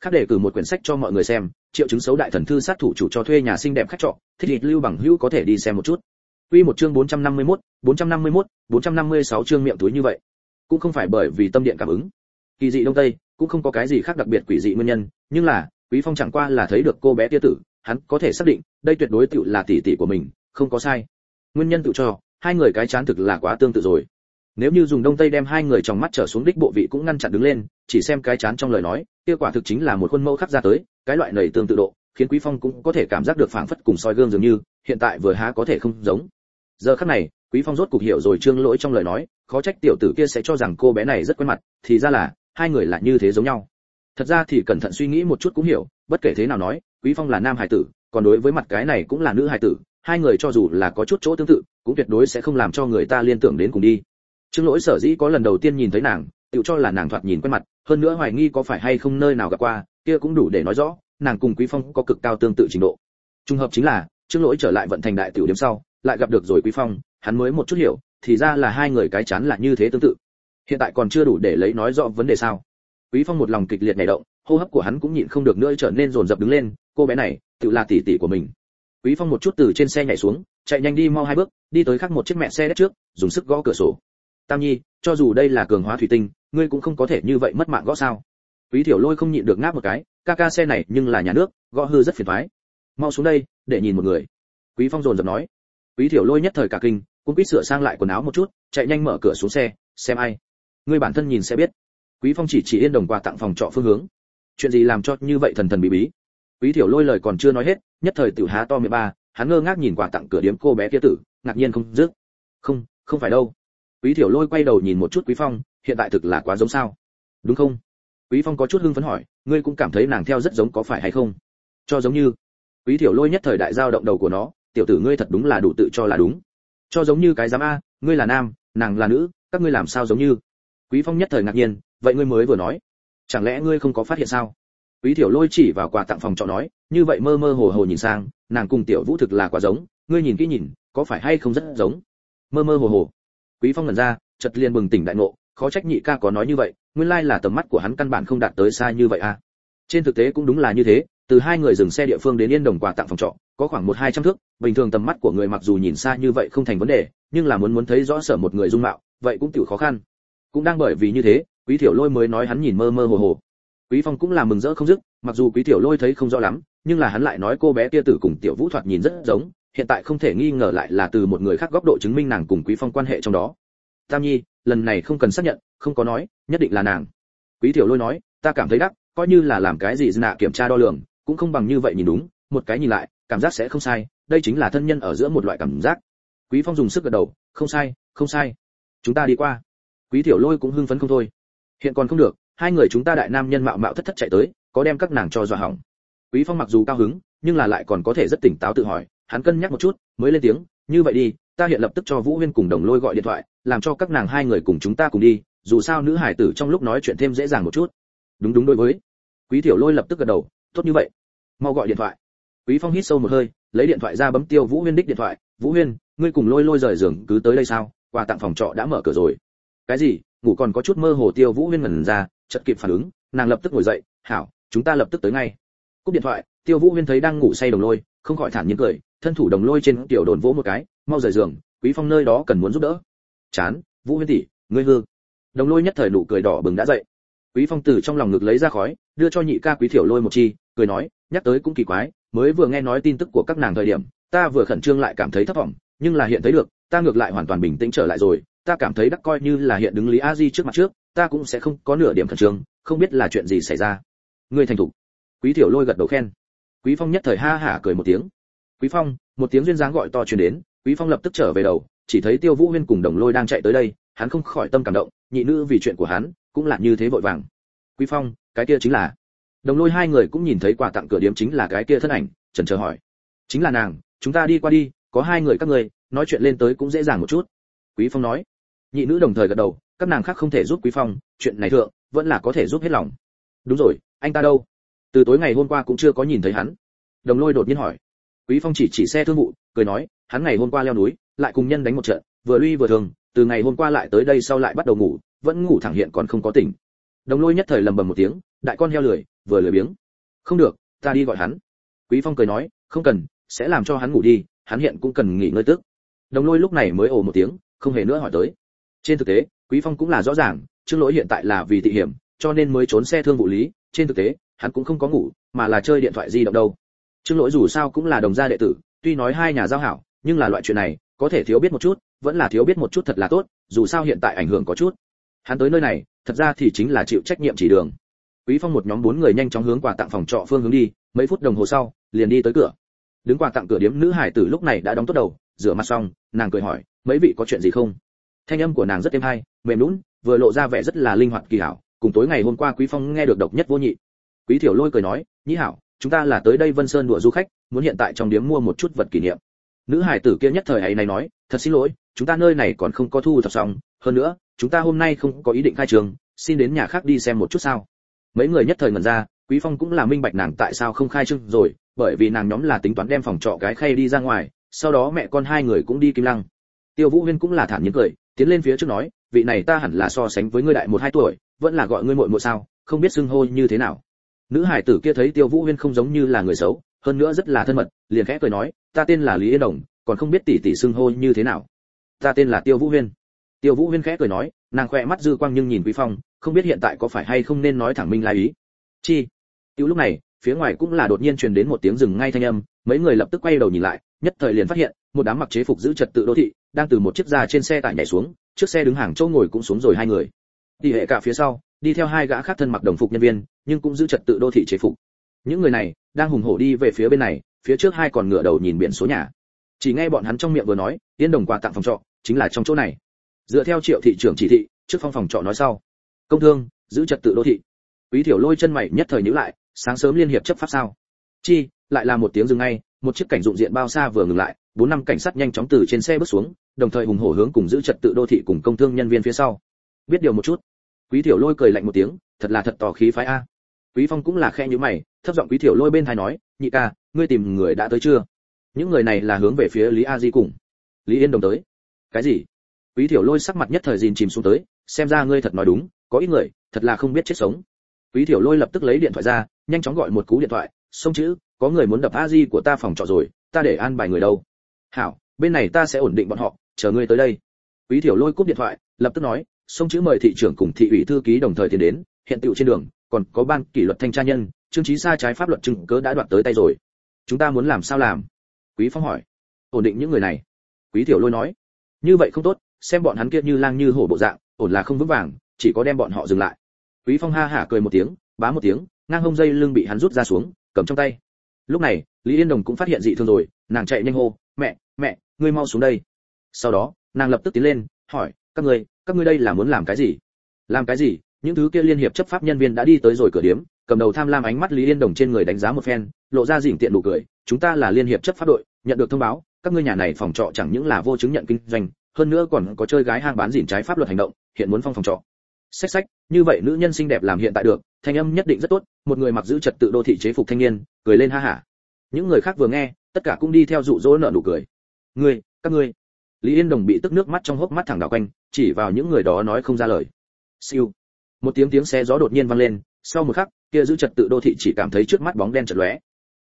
Khác để cử một quyển sách cho mọi người xem triệu chứng xấu đại thần thư sát thủ chủ cho thuê nhà xinh đẹp khách trọ thích lịch lưu bằng hữu có thể đi xem một chút. Quy một chương 451, 451, 456 chương miệng túi như vậy, cũng không phải bởi vì tâm điện cảm ứng. Kỳ dị đông tây, cũng không có cái gì khác đặc biệt quỷ dị nguyên nhân, nhưng là, Quý Phong chẳng qua là thấy được cô bé tia tử, hắn có thể xác định, đây tuyệt đối tựu là tỷ tỷ của mình, không có sai. Nguyên nhân tự cho, hai người cái chán thực là quá tương tự rồi. Nếu như dùng đông tây đem hai người trong mắt trở xuống đích bộ vị cũng ngăn chặn đứng lên, chỉ xem cái chán trong lời nói, kia quả thực chính là một khuôn mẫu khắc ra tới, cái loại nảy tương tự độ, khiến Quý Phong cũng có thể cảm giác được phảng phất cùng soi gương dường như, hiện tại vừa há có thể không giống giờ khắc này quý phong rốt cục hiểu rồi trương lỗi trong lời nói khó trách tiểu tử kia sẽ cho rằng cô bé này rất quen mặt thì ra là hai người là như thế giống nhau thật ra thì cẩn thận suy nghĩ một chút cũng hiểu bất kể thế nào nói, quý phong là nam hải tử, còn đối với mặt cái này cũng là nữ hải tử, hai người cho dù là có chút chỗ tương tự, cũng tuyệt đối sẽ không làm cho người ta liên tưởng đến cùng đi. Trương lỗi sở dĩ có lần đầu tiên nhìn thấy nàng, tự cho là nàng thoạt nhìn quen mặt, hơn nữa hoài nghi có phải hay không nơi nào gặp qua, kia cũng đủ để nói rõ, nàng cùng quý phong có cực cao tương tự trình độ. Trùng hợp chính là, trương lỗi trở lại vận thành đại tiểu điểm sau, lại gặp được rồi quý phong, hắn mới một chút hiểu, thì ra là hai người cái chán là như thế tương tự. Hiện tại còn chưa đủ để lấy nói rõ vấn đề sao. Quý phong một lòng kịch liệt nhảy động hô hấp của hắn cũng nhịn không được nữa trở nên rồn rập đứng lên, cô bé này, tự là tỷ tỷ của mình. Quý phong một chút từ trên xe nhảy xuống, chạy nhanh đi mau hai bước, đi tới khác một chiếc mẹ xe đất trước, dùng sức gõ cửa sổ. Tam nhi, cho dù đây là cường hóa thủy tinh, ngươi cũng không có thể như vậy mất mạng gõ sao? Quý thiểu lôi không nhịn được ngáp một cái, ca ca xe này nhưng là nhà nước, gõ hư rất phiền toái. Mau xuống đây, để nhìn một người. Quý phong dồn dập nói. Quý thiểu lôi nhất thời cả kinh cũng quýt sửa sang lại quần áo một chút, chạy nhanh mở cửa xuống xe, xem ai? Ngươi bản thân nhìn sẽ biết. Quý phong chỉ chỉ yên đồng quà tặng phòng trọ phương hướng chuyện gì làm cho như vậy thần thần bí bí? Quý thiểu lôi lời còn chưa nói hết, nhất thời tiểu há to miệng ba, hắn ngơ ngác nhìn quà tặng cửa điếm cô bé kia tử, ngạc nhiên không dứt. Không không phải đâu. Quý thiểu lôi quay đầu nhìn một chút quý phong, hiện tại thực là quá giống sao. Đúng không? Quý phong có chút hưng phấn hỏi, ngươi cũng cảm thấy nàng theo rất giống có phải hay không? Cho giống như. Quý thiểu lôi nhất thời đại giao động đầu của nó, tiểu tử ngươi thật đúng là đủ tự cho là đúng. Cho giống như cái giám a, ngươi là nam, nàng là nữ, các ngươi làm sao giống như? Quý phong nhất thời ngạc nhiên, vậy ngươi mới vừa nói chẳng lẽ ngươi không có phát hiện sao? Quý thiểu lôi chỉ vào quà tặng phòng trọ nói, như vậy mơ mơ hồ hồ nhìn sang, nàng cùng tiểu vũ thực là quá giống, ngươi nhìn kỹ nhìn, có phải hay không rất giống? Mơ mơ hồ hồ. Quý phong ngẩn ra, chợt liền bừng tỉnh đại ngộ, khó trách nhị ca có nói như vậy, nguyên lai là tầm mắt của hắn căn bản không đạt tới xa như vậy à. Trên thực tế cũng đúng là như thế, từ hai người dừng xe địa phương đến yên đồng quà tặng phòng trọ, có khoảng một hai trăm thước, bình thường tầm mắt của người mặc dù nhìn xa như vậy không thành vấn đề, nhưng là muốn muốn thấy rõ sở một người dung mạo, vậy cũng tiểu khó khăn. Cũng đang bởi vì như thế quý thiểu lôi mới nói hắn nhìn mơ mơ hồ hồ. Quý phong cũng là mừng rỡ không dứt, mặc dù quý tiểu lôi thấy không rõ lắm, nhưng là hắn lại nói cô bé kia tử cùng tiểu vũ thoạt nhìn rất giống, hiện tại không thể nghi ngờ lại là từ một người khác góc độ chứng minh nàng cùng quý phong quan hệ trong đó. Tam nhi, lần này không cần xác nhận, không có nói, nhất định là nàng. Quý tiểu lôi nói, ta cảm thấy đắc, coi như là làm cái gì nạ kiểm tra đo lường, cũng không bằng như vậy nhìn đúng, một cái nhìn lại, cảm giác sẽ không sai, đây chính là thân nhân ở giữa một loại cảm giác. Quý phong dùng sức gật đầu, không sai không sai. Chúng ta đi qua. Quý tiểu lôi cũng hưng phấn không thôi hiện còn không được, hai người chúng ta đại nam nhân mạo mạo thất thất chạy tới, có đem các nàng cho dọa hỏng. Quý phong mặc dù cao hứng, nhưng là lại còn có thể rất tỉnh táo tự hỏi, hắn cân nhắc một chút, mới lên tiếng, như vậy đi, ta hiện lập tức cho vũ huyên cùng đồng lôi gọi điện thoại, làm cho các nàng hai người cùng chúng ta cùng đi, dù sao nữ hải tử trong lúc nói chuyện thêm dễ dàng một chút. Đúng đúng đối với. Quý tiểu lôi lập tức gật đầu, tốt như vậy, mau gọi điện thoại. Quý phong hít sâu một hơi, lấy điện thoại ra bấm tiêu vũ huyên đích điện thoại, vũ huyên, ngươi cùng lôi lôi rời giường cứ tới đây sao? Quà tặng phòng trọ đã mở cửa rồi. Cái gì? Ngủ còn có chút mơ hồ tiêu vũ huyên ngẩn ra, chợt kịp phản ứng, nàng lập tức ngồi dậy, hảo, chúng ta lập tức tới ngay. Cúp điện thoại, tiêu vũ huyên thấy đang ngủ say đồng lôi, không khỏi thản nhiên cười, thân thủ đồng lôi trên tiểu đồn vỗ một cái, mau rời giường, quý phong nơi đó cần muốn giúp đỡ. Chán, vũ huyên tỷ, ngươi hư. Đồng lôi nhất thời nụ cười đỏ bừng đã dậy. Quý phong từ trong lòng ngực lấy ra khói, đưa cho nhị ca quý thiểu lôi một chi, cười nói, nhắc tới cũng kỳ quái, mới vừa nghe nói tin tức của các nàng thời điểm, ta vừa khẩn trương lại cảm thấy thất vọng, nhưng là hiện thấy được, ta ngược lại hoàn toàn bình tĩnh trở lại rồi ta cảm thấy đắc coi như là hiện đứng lý a di trước mặt trước, ta cũng sẽ không có nửa điểm khẩn trương, không biết là chuyện gì xảy ra. Ngươi thành thục. Quý tiểu lôi gật đầu khen. Quý phong nhất thời ha hả cười một tiếng. Quý phong, một tiếng duyên dáng gọi to truyền đến, quý phong lập tức trở về đầu, chỉ thấy tiêu vũ huyên cùng đồng lôi đang chạy tới đây, hắn không khỏi tâm cảm động, nhị nữ vì chuyện của hắn, cũng là như thế vội vàng. Quý phong, cái kia chính là. Đồng lôi hai người cũng nhìn thấy quà tặng cửa điếm chính là cái kia thân ảnh trần chờ hỏi. Chính là nàng, chúng ta đi qua đi, có hai người các người nói chuyện lên tới cũng dễ dàng một chút. Quý phong nói nhị nữ đồng thời gật đầu, các nàng khác không thể giúp quý phong, chuyện này thượng, vẫn là có thể giúp hết lòng. Đúng rồi, anh ta đâu? Từ tối ngày hôm qua cũng chưa có nhìn thấy hắn. Đồng lôi đột nhiên hỏi. Quý phong chỉ chỉ xe thương vụ, cười nói, hắn ngày hôm qua leo núi, lại cùng nhân đánh một trận, vừa lui vừa thường, từ ngày hôm qua lại tới đây sau lại bắt đầu ngủ, vẫn ngủ thẳng hiện còn không có tỉnh. Đồng lôi nhất thời lầm bầm một tiếng, đại con heo lười, vừa lười biếng. Không được, ta đi gọi hắn. Quý phong cười nói, không cần, sẽ làm cho hắn ngủ đi, hắn hiện cũng cần nghỉ ngơi tức. Đồng lôi lúc này mới ồ một tiếng, không hề nữa hỏi tới trên thực tế, quý phong cũng là rõ ràng, trương lỗi hiện tại là vì thị hiểm, cho nên mới trốn xe thương vụ lý. Trên thực tế, hắn cũng không có ngủ, mà là chơi điện thoại di động đâu. Trương lỗi dù sao cũng là đồng gia đệ tử, tuy nói hai nhà giao hảo, nhưng là loại chuyện này, có thể thiếu biết một chút, vẫn là thiếu biết một chút thật là tốt, dù sao hiện tại ảnh hưởng có chút. Hắn tới nơi này, thật ra thì chính là chịu trách nhiệm chỉ đường. Quý phong một nhóm bốn người nhanh chóng hướng quà tặng phòng trọ phương hướng đi, mấy phút đồng hồ sau, liền đi tới cửa. Đứng quà tặng cửa điếm nữ hải tử lúc này đã đóng tốt đầu, rửa mặt xong, nàng cười hỏi, mấy vị có chuyện gì không? Thanh âm của nàng rất êm hay, mềm lún vừa lộ ra vẻ rất là linh hoạt kỳ hảo, cùng tối ngày hôm qua quý phong nghe được độc nhất vô nhị. Quý thiểu lôi cười nói nhĩ hảo, chúng ta là tới đây vân sơn đùa du khách, muốn hiện tại trong điếm mua một chút vật kỷ niệm. Nữ hải tử kia nhất thời ấy này nói, thật xin lỗi, chúng ta nơi này còn không có thu thập xong, hơn nữa, chúng ta hôm nay không có ý định khai trường, xin đến nhà khác đi xem một chút sao. Mấy người nhất thời ngẩn ra, quý phong cũng là minh bạch nàng tại sao không khai trương rồi, bởi vì nàng nhóm là tính toán đem phòng trọ cái khay đi ra ngoài, sau đó mẹ con hai người cũng đi kim lăng. Tiêu vũ huyên cũng là thản nhiên cười tiến lên phía trước nói, vị này ta hẳn là so sánh với ngươi đại một hai tuổi, vẫn là gọi ngươi muội muội sao, không biết xưng hô như thế nào. Nữ hải tử kia thấy tiêu vũ huyên không giống như là người xấu, hơn nữa rất là thân mật, liền khẽ cười nói, ta tên là lý yên đồng, còn không biết tỷ tỷ xưng hô như thế nào. Ta tên là tiêu vũ huyên. Tiêu vũ huyên khẽ cười nói, nàng khỏe mắt dư quang nhưng nhìn quý phong, không biết hiện tại có phải hay không nên nói thẳng minh lai ý. Chi? Tiêu lúc này, phía ngoài cũng là đột nhiên truyền đến một tiếng rừng ngay thanh âm, mấy người lập tức quay đầu nhìn lại, nhất thời liền phát hiện, một đám mặc chế phục giữ trật tự đô thị đang từ một chiếc già trên xe tải nhảy xuống, trước xe đứng hàng chỗ ngồi cũng xuống rồi hai người. Đi hệ cả phía sau, đi theo hai gã khác thân mặc đồng phục nhân viên, nhưng cũng giữ trật tự đô thị chế phục. Những người này, đang hùng hổ đi về phía bên này, phía trước hai còn ngựa đầu nhìn biển số nhà. Chỉ nghe bọn hắn trong miệng vừa nói, yên đồng quà tặng phòng trọ, chính là trong chỗ này. Dựa theo triệu thị trưởng chỉ thị, trước phong phòng trọ nói sau. Công thương, giữ trật tự đô thị. Quý thiểu lôi chân mày nhất thời nhíu lại, sáng sớm liên hiệp chấp pháp sao? Chi, lại là một tiếng dừng ngay, một chiếc cảnh dụng diện bao xa vừa ngừng lại bốn năm cảnh sát nhanh chóng từ trên xe bước xuống, đồng thời hùng hổ hướng cùng giữ trật tự đô thị cùng công thương nhân viên phía sau. Biết điều một chút. Quý tiểu lôi cười lạnh một tiếng, thật là thật tỏ khí phái a. Quý phong cũng là khe như mày, thấp giọng quý tiểu lôi bên thai nói, nhị ca, ngươi tìm người đã tới chưa? Những người này là hướng về phía lý a di cùng. Lý yên đồng tới. Cái gì? Quý tiểu lôi sắc mặt nhất thời dìn chìm xuống tới, xem ra ngươi thật nói đúng, có ít người, thật là không biết chết sống. Quý tiểu lôi lập tức lấy điện thoại ra, nhanh chóng gọi một cú điện thoại xông chữ, có người muốn đập a di của ta phòng trọ rồi, ta để an bài người đâu? Hảo, bên này ta sẽ ổn định bọn họ, chờ ngươi tới đây. Quý thiểu lôi cúp điện thoại, lập tức nói xong chữ mời thị trưởng cùng thị ủy thư ký đồng thời tiến đến, hiện tựu trên đường, còn có ban kỷ luật thanh tra nhân, trương trí xa trái pháp luật chứng cớ đã đoạt tới tay rồi. Chúng ta muốn làm sao làm? Quý phong hỏi. Ổn định những người này. Quý tiểu lôi nói. Như vậy không tốt, xem bọn hắn kia như lang như hổ bộ dạng, ổn là không vững vàng, chỉ có đem bọn họ dừng lại. Quý phong ha hả cười một tiếng, bá một tiếng, ngang hông dây lưng bị hắn rút ra xuống, cầm trong tay. Lúc này, lý yên đồng cũng phát hiện dị thường rồi, nàng chạy nhanh hô mẹ mẹ, ngươi mau xuống đây. Sau đó, nàng lập tức tiến lên, hỏi, các ngươi các ngươi đây là muốn làm cái gì? Làm cái gì? Những thứ kia liên hiệp chấp pháp nhân viên đã đi tới rồi cửa điếm, cầm đầu tham lam ánh mắt lý yên đồng trên người đánh giá một phen, lộ ra dỉm tiện nụ cười, chúng ta là liên hiệp chấp pháp đội, nhận được thông báo, các ngươi nhà này phòng trọ chẳng những là vô chứng nhận kinh doanh, hơn nữa còn có chơi gái hang bán dỉm trái pháp luật hành động, hiện muốn phong phòng trọ. Sách sách như vậy nữ nhân xinh đẹp làm hiện tại được, thanh âm nhất định rất tốt, một người mặc giữ trật tự đô thị chế phục thanh niên, cười lên ha hả. Những người khác vừa nghe tất cả cũng đi theo dụ dỗ nợ nụ cười. Ngươi, các ngươi. Lý yên đồng bị tức nước mắt trong hốc mắt thẳng đảo quanh, chỉ vào những người đó nói không ra lời. Siêu. Một tiếng tiếng xe gió đột nhiên vang lên, sau một khắc, kia giữ trật tự đô thị chỉ cảm thấy trước mắt bóng đen chật lóe.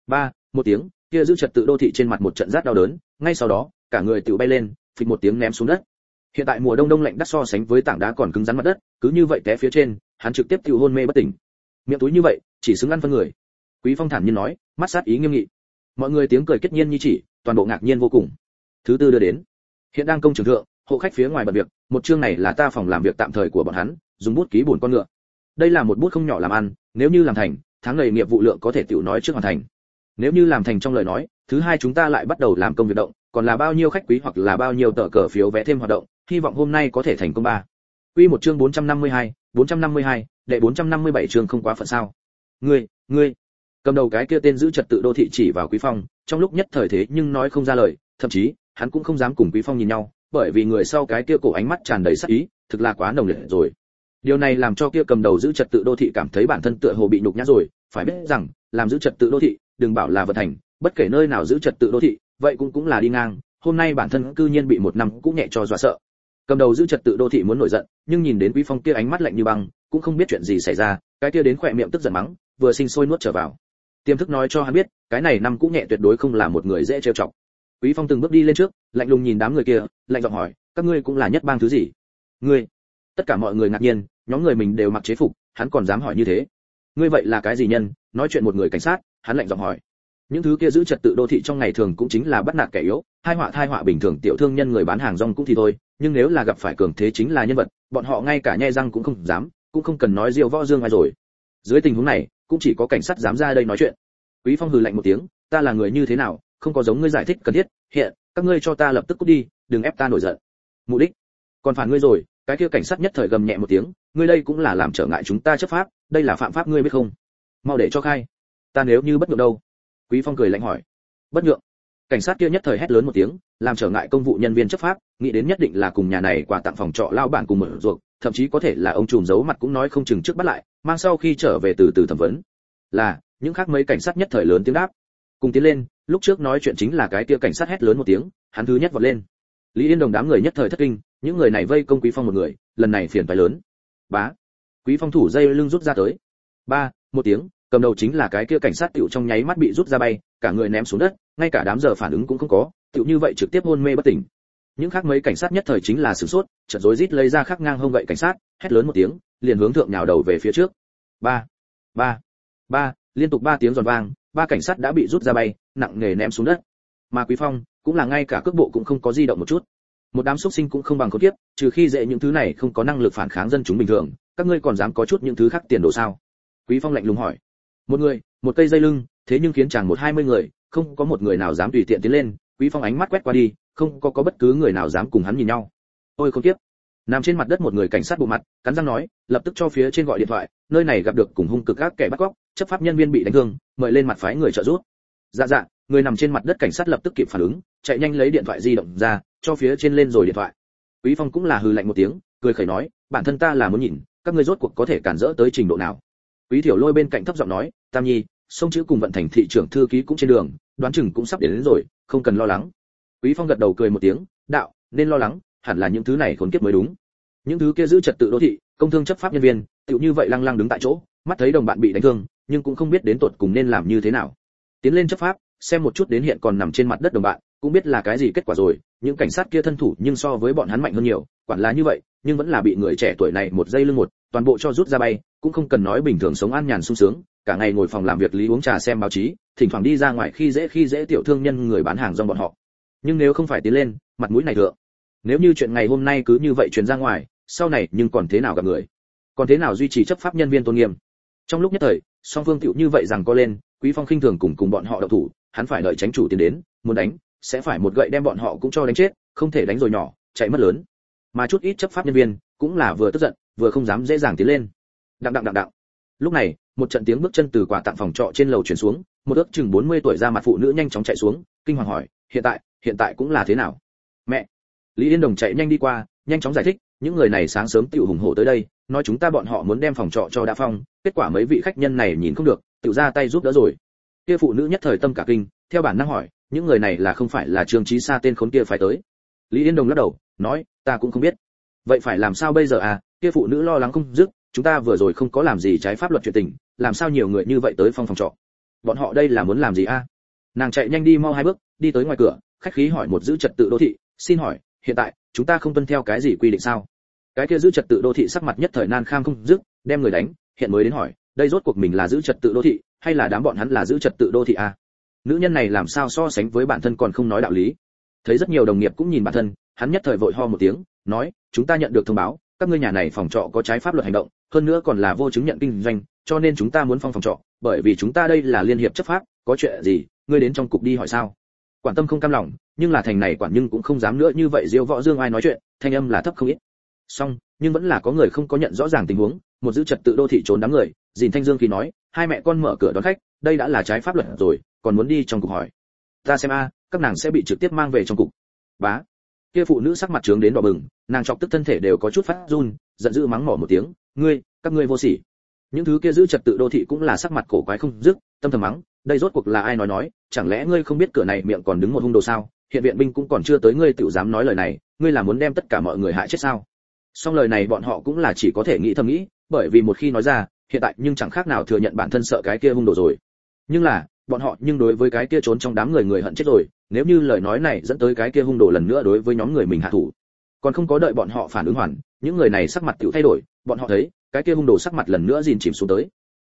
Ba, một tiếng, kia giữ trật tự đô thị trên mặt một trận rát đau đớn, ngay sau đó, cả người tự bay lên, phịch một tiếng ném xuống đất. Hiện tại mùa đông đông lạnh đắt so sánh với tảng đá còn cứng rắn mặt đất, cứ như vậy té phía trên, hắn trực tiếp tự hôn mê bất tỉnh. Miệng túi như vậy, chỉ xứng ăn phân người. Quý phong thản nhiên nói, mắt sát ý nghiêm nghị mọi người tiếng cười kết nhiên như chỉ toàn bộ ngạc nhiên vô cùng. Thứ tư đưa đến. Hiện đang công trường thượng hộ khách phía ngoài bận việc một chương này là ta phòng làm việc tạm thời của bọn hắn dùng bút ký buồn con ngựa. Đây là một bút không nhỏ làm ăn nếu như làm thành tháng ngày nghiệp vụ lượng có thể tiểu nói trước hoàn thành. Nếu như làm thành trong lời nói thứ hai chúng ta lại bắt đầu làm công việc động còn là bao nhiêu khách quý hoặc là bao nhiêu tờ cờ phiếu vẽ thêm hoạt động hy vọng hôm nay có thể thành công ba. Quy một chương 452, 452, đệ 457 chương không quá phận sao. Ngươi ngươi cầm đầu cái kia tên giữ trật tự đô thị chỉ vào quý phong, trong lúc nhất thời thế nhưng nói không ra lời, thậm chí, hắn cũng không dám cùng quý phong nhìn nhau, bởi vì người sau cái kia cổ ánh mắt tràn đầy sắc ý, thực là quá nồng liệt rồi. Điều này làm cho kia cầm đầu giữ trật tự đô thị cảm thấy bản thân tựa hồ bị nhục nhã rồi, phải biết rằng, làm giữ trật tự đô thị, đừng bảo là vận thành bất kể nơi nào giữ trật tự đô thị, vậy cũng cũng là đi ngang, hôm nay bản thân cư nhiên bị một năm cũng nhẹ cho dọa sợ. Cầm đầu giữ trật tự đô thị muốn nổi giận, nhưng nhìn đến quý phong kia ánh mắt lạnh như băng, cũng không biết chuyện gì xảy ra, cái kia đến khỏe miệng tức giận mắng, vừa sinh sôi nuốt trở vào tiềm thức nói cho hắn biết, cái này năm cũng nhẹ tuyệt đối không là một người dễ trêu chọc. Quý phong từng bước đi lên trước, lạnh lùng nhìn đám người kia, lạnh giọng hỏi, các ngươi cũng là nhất bang thứ gì? Ngươi. Tất cả mọi người ngạc nhiên, nhóm người mình đều mặc chế phục, hắn còn dám hỏi như thế. Ngươi vậy là cái gì nhân? Nói chuyện một người cảnh sát, hắn lạnh giọng hỏi. Những thứ kia giữ trật tự đô thị trong ngày thường cũng chính là bắt nạt kẻ yếu, hai họa thai họa bình thường, tiểu thương nhân người bán hàng rong cũng thì thôi, nhưng nếu là gặp phải cường thế chính là nhân vật, bọn họ ngay cả nhai răng cũng không dám, cũng không cần nói diêu võ dương ai rồi dưới tình huống này, cũng chỉ có cảnh sát dám ra đây nói chuyện. Quý phong hừ lạnh một tiếng, ta là người như thế nào, không có giống ngươi giải thích cần thiết, hiện, các ngươi cho ta lập tức cút đi, đừng ép ta nổi giận. Mục đích? Còn phản ngươi rồi, cái kia cảnh sát nhất thời gầm nhẹ một tiếng, ngươi đây cũng là làm trở ngại chúng ta chấp pháp, đây là phạm pháp ngươi biết không? Mau để cho khai. Ta nếu như bất nhượng đâu? Quý phong cười lạnh hỏi. Bất nhượng. Cảnh sát kia nhất thời hét lớn một tiếng, làm trở ngại công vụ nhân viên chấp pháp, nghĩ đến nhất định là cùng nhà này quà tặng phòng trọ lao bản cùng mở ruột thậm chí có thể là ông trùm giấu mặt cũng nói không chừng trước bắt lại mang sau khi trở về từ từ thẩm vấn. Là, những khác mấy cảnh sát nhất thời lớn tiếng đáp. Cùng tiến lên, lúc trước nói chuyện chính là cái kia cảnh sát hét lớn một tiếng, hắn thứ nhất vọt lên. Lý yên đồng đám người nhất thời thất kinh, những người này vây công quý phong một người, lần này phiền phải lớn. Bá, quý phong thủ dây lưng rút ra tới. Ba, một tiếng, cầm đầu chính là cái kia cảnh sát tiểu trong nháy mắt bị rút ra bay, cả người ném xuống đất, ngay cả đám giờ phản ứng cũng không có, tiểu như vậy trực tiếp hôn mê bất tỉnh những khác mấy cảnh sát nhất thời chính là sửng sốt chợt rối rít lấy ra khắc ngang hông gậy cảnh sát hét lớn một tiếng liền hướng thượng nhào đầu về phía trước. Ba ba ba liên tục ba tiếng giòn vang ba cảnh sát đã bị rút ra bay nặng nề ném xuống đất. Mà quý phong cũng là ngay cả cước bộ cũng không có di động một chút. Một đám xuất sinh cũng không bằng có tiếp, trừ khi dễ những thứ này không có năng lực phản kháng dân chúng bình thường các ngươi còn dám có chút những thứ khác tiền đồ sao? Quý phong lạnh lùng hỏi. Một người một cây dây lưng thế nhưng khiến chàng một hai mươi người không có một người nào dám tùy tiện tiến lên quý phong ánh mắt quét qua đi không có có bất cứ người nào dám cùng hắn nhìn nhau. Ôi không tiếp nằm trên mặt đất một người cảnh sát bộ mặt cắn răng nói lập tức cho phía trên gọi điện thoại nơi này gặp được cùng hung cực các kẻ bắt cóc chấp pháp nhân viên bị đánh thương mời lên mặt phái người trợ giúp. Dạ dạ người nằm trên mặt đất cảnh sát lập tức kịp phản ứng chạy nhanh lấy điện thoại di động ra cho phía trên lên rồi điện thoại. Quý phong cũng là hừ lạnh một tiếng cười khẩy nói bản thân ta là muốn nhìn các ngươi rốt cuộc có thể cản rỡ tới trình độ nào. Quý thiểu lôi bên cạnh thấp giọng nói tam nhi sông chữ cùng vận thành thị trưởng thư ký cũng trên đường đoán chừng cũng sắp đến, đến rồi không cần lo lắng quý phong gật đầu cười một tiếng, đạo, nên lo lắng, hẳn là những thứ này khốn kiếp mới đúng. Những thứ kia giữ trật tự đô thị, công thương chấp pháp nhân viên, tựu như vậy lăng lăng đứng tại chỗ, mắt thấy đồng bạn bị đánh thương, nhưng cũng không biết đến tuột cùng nên làm như thế nào. Tiến lên chấp pháp, xem một chút đến hiện còn nằm trên mặt đất đồng bạn, cũng biết là cái gì kết quả rồi, những cảnh sát kia thân thủ nhưng so với bọn hắn mạnh hơn nhiều, quản là như vậy, nhưng vẫn là bị người trẻ tuổi này một giây lưng một, toàn bộ cho rút ra bay, cũng không cần nói bình thường sống an nhàn sung sướng, cả ngày ngồi phòng làm việc lý uống trà xem báo chí, thỉnh thoảng đi ra ngoài khi dễ khi dễ tiểu thương nhân người bán hàng rong bọn họ nhưng nếu không phải tiến lên, mặt mũi này thượng. Nếu như chuyện ngày hôm nay cứ như vậy truyền ra ngoài, sau này nhưng còn thế nào gặp người? Còn thế nào duy trì chấp pháp nhân viên tôn nghiêm? Trong lúc nhất thời, song phương tựu như vậy rằng có lên, quý phong khinh thường cùng cùng bọn họ đậu thủ, hắn phải đợi tránh chủ tiến đến, muốn đánh, sẽ phải một gậy đem bọn họ cũng cho đánh chết, không thể đánh rồi nhỏ, chạy mất lớn. Mà chút ít chấp pháp nhân viên, cũng là vừa tức giận, vừa không dám dễ dàng tiến lên. Đặng đặng đặng đặng. Lúc này, một trận tiếng bước chân từ quà tặng phòng trọ trên lầu chuyển xuống một ước chừng 40 tuổi ra mặt phụ nữ nhanh chóng chạy xuống, kinh hoàng hỏi, hiện tại hiện tại cũng là thế nào? Mẹ. Lý yên đồng chạy nhanh đi qua, nhanh chóng giải thích, những người này sáng sớm tiểu hùng hổ tới đây, nói chúng ta bọn họ muốn đem phòng trọ cho đã phong, kết quả mấy vị khách nhân này nhìn không được, tiểu ra tay giúp đỡ rồi. Kia phụ nữ nhất thời tâm cả kinh, theo bản năng hỏi, những người này là không phải là trương trí xa tên khốn kia phải tới? Lý yên đồng lắc đầu, nói, ta cũng không biết. Vậy phải làm sao bây giờ à? Kia phụ nữ lo lắng không dứt, chúng ta vừa rồi không có làm gì trái pháp luật chuyện tình, làm sao nhiều người như vậy tới phong phòng trọ? Bọn họ đây là muốn làm gì a? Nàng chạy nhanh đi mau hai bước, đi tới ngoài cửa, khách khí hỏi một giữ trật tự đô thị, xin hỏi, hiện tại, chúng ta không tuân theo cái gì quy định sao? Cái kia giữ trật tự đô thị sắc mặt nhất thời nan kham không dứt, đem người đánh, hiện mới đến hỏi, đây rốt cuộc mình là giữ trật tự đô thị, hay là đám bọn hắn là giữ trật tự đô thị a? Nữ nhân này làm sao so sánh với bản thân còn không nói đạo lý. Thấy rất nhiều đồng nghiệp cũng nhìn bản thân, hắn nhất thời vội ho một tiếng, nói, chúng ta nhận được thông báo, các ngươi nhà này phòng trọ có trái pháp luật hành động, hơn nữa còn là vô chứng nhận kinh doanh cho nên chúng ta muốn phong phòng trọ, bởi vì chúng ta đây là liên hiệp chấp pháp, có chuyện gì, ngươi đến trong cục đi hỏi sao? Quản tâm không cam lòng, nhưng là thành này quản nhưng cũng không dám nữa, như vậy diêu võ dương ai nói chuyện, thanh âm là thấp không ít. Song nhưng vẫn là có người không có nhận rõ ràng tình huống, một giữ trật tự đô thị trốn đám người, dìn thanh dương khi nói, hai mẹ con mở cửa đón khách, đây đã là trái pháp luật rồi, còn muốn đi trong cục hỏi. Ta xem a, các nàng sẽ bị trực tiếp mang về trong cục. Bá. Kia phụ nữ sắc mặt trướng đến đỏ bừng, nàng chọc tức thân thể đều có chút phát run, giận dữ mắng mỏ một tiếng, ngươi, các ngươi vô sỉ những thứ kia giữ trật tự đô thị cũng là sắc mặt cổ quái không dứt, tâm thầm mắng, đây rốt cuộc là ai nói nói, chẳng lẽ ngươi không biết cửa này miệng còn đứng một hung đồ sao? Hiện viện binh cũng còn chưa tới ngươi tự dám nói lời này, ngươi là muốn đem tất cả mọi người hại chết sao? Song lời này bọn họ cũng là chỉ có thể nghĩ thầm nghĩ, bởi vì một khi nói ra, hiện tại nhưng chẳng khác nào thừa nhận bản thân sợ cái kia hung đồ rồi. Nhưng là, bọn họ nhưng đối với cái kia trốn trong đám người người hận chết rồi, nếu như lời nói này dẫn tới cái kia hung đồ lần nữa đối với nhóm người mình hạ thủ. Còn không có đợi bọn họ phản ứng hoàn, những người này sắc mặt tiểu thay đổi, bọn họ thấy cái kia hung đồ sắc mặt lần nữa dìn chìm xuống tới.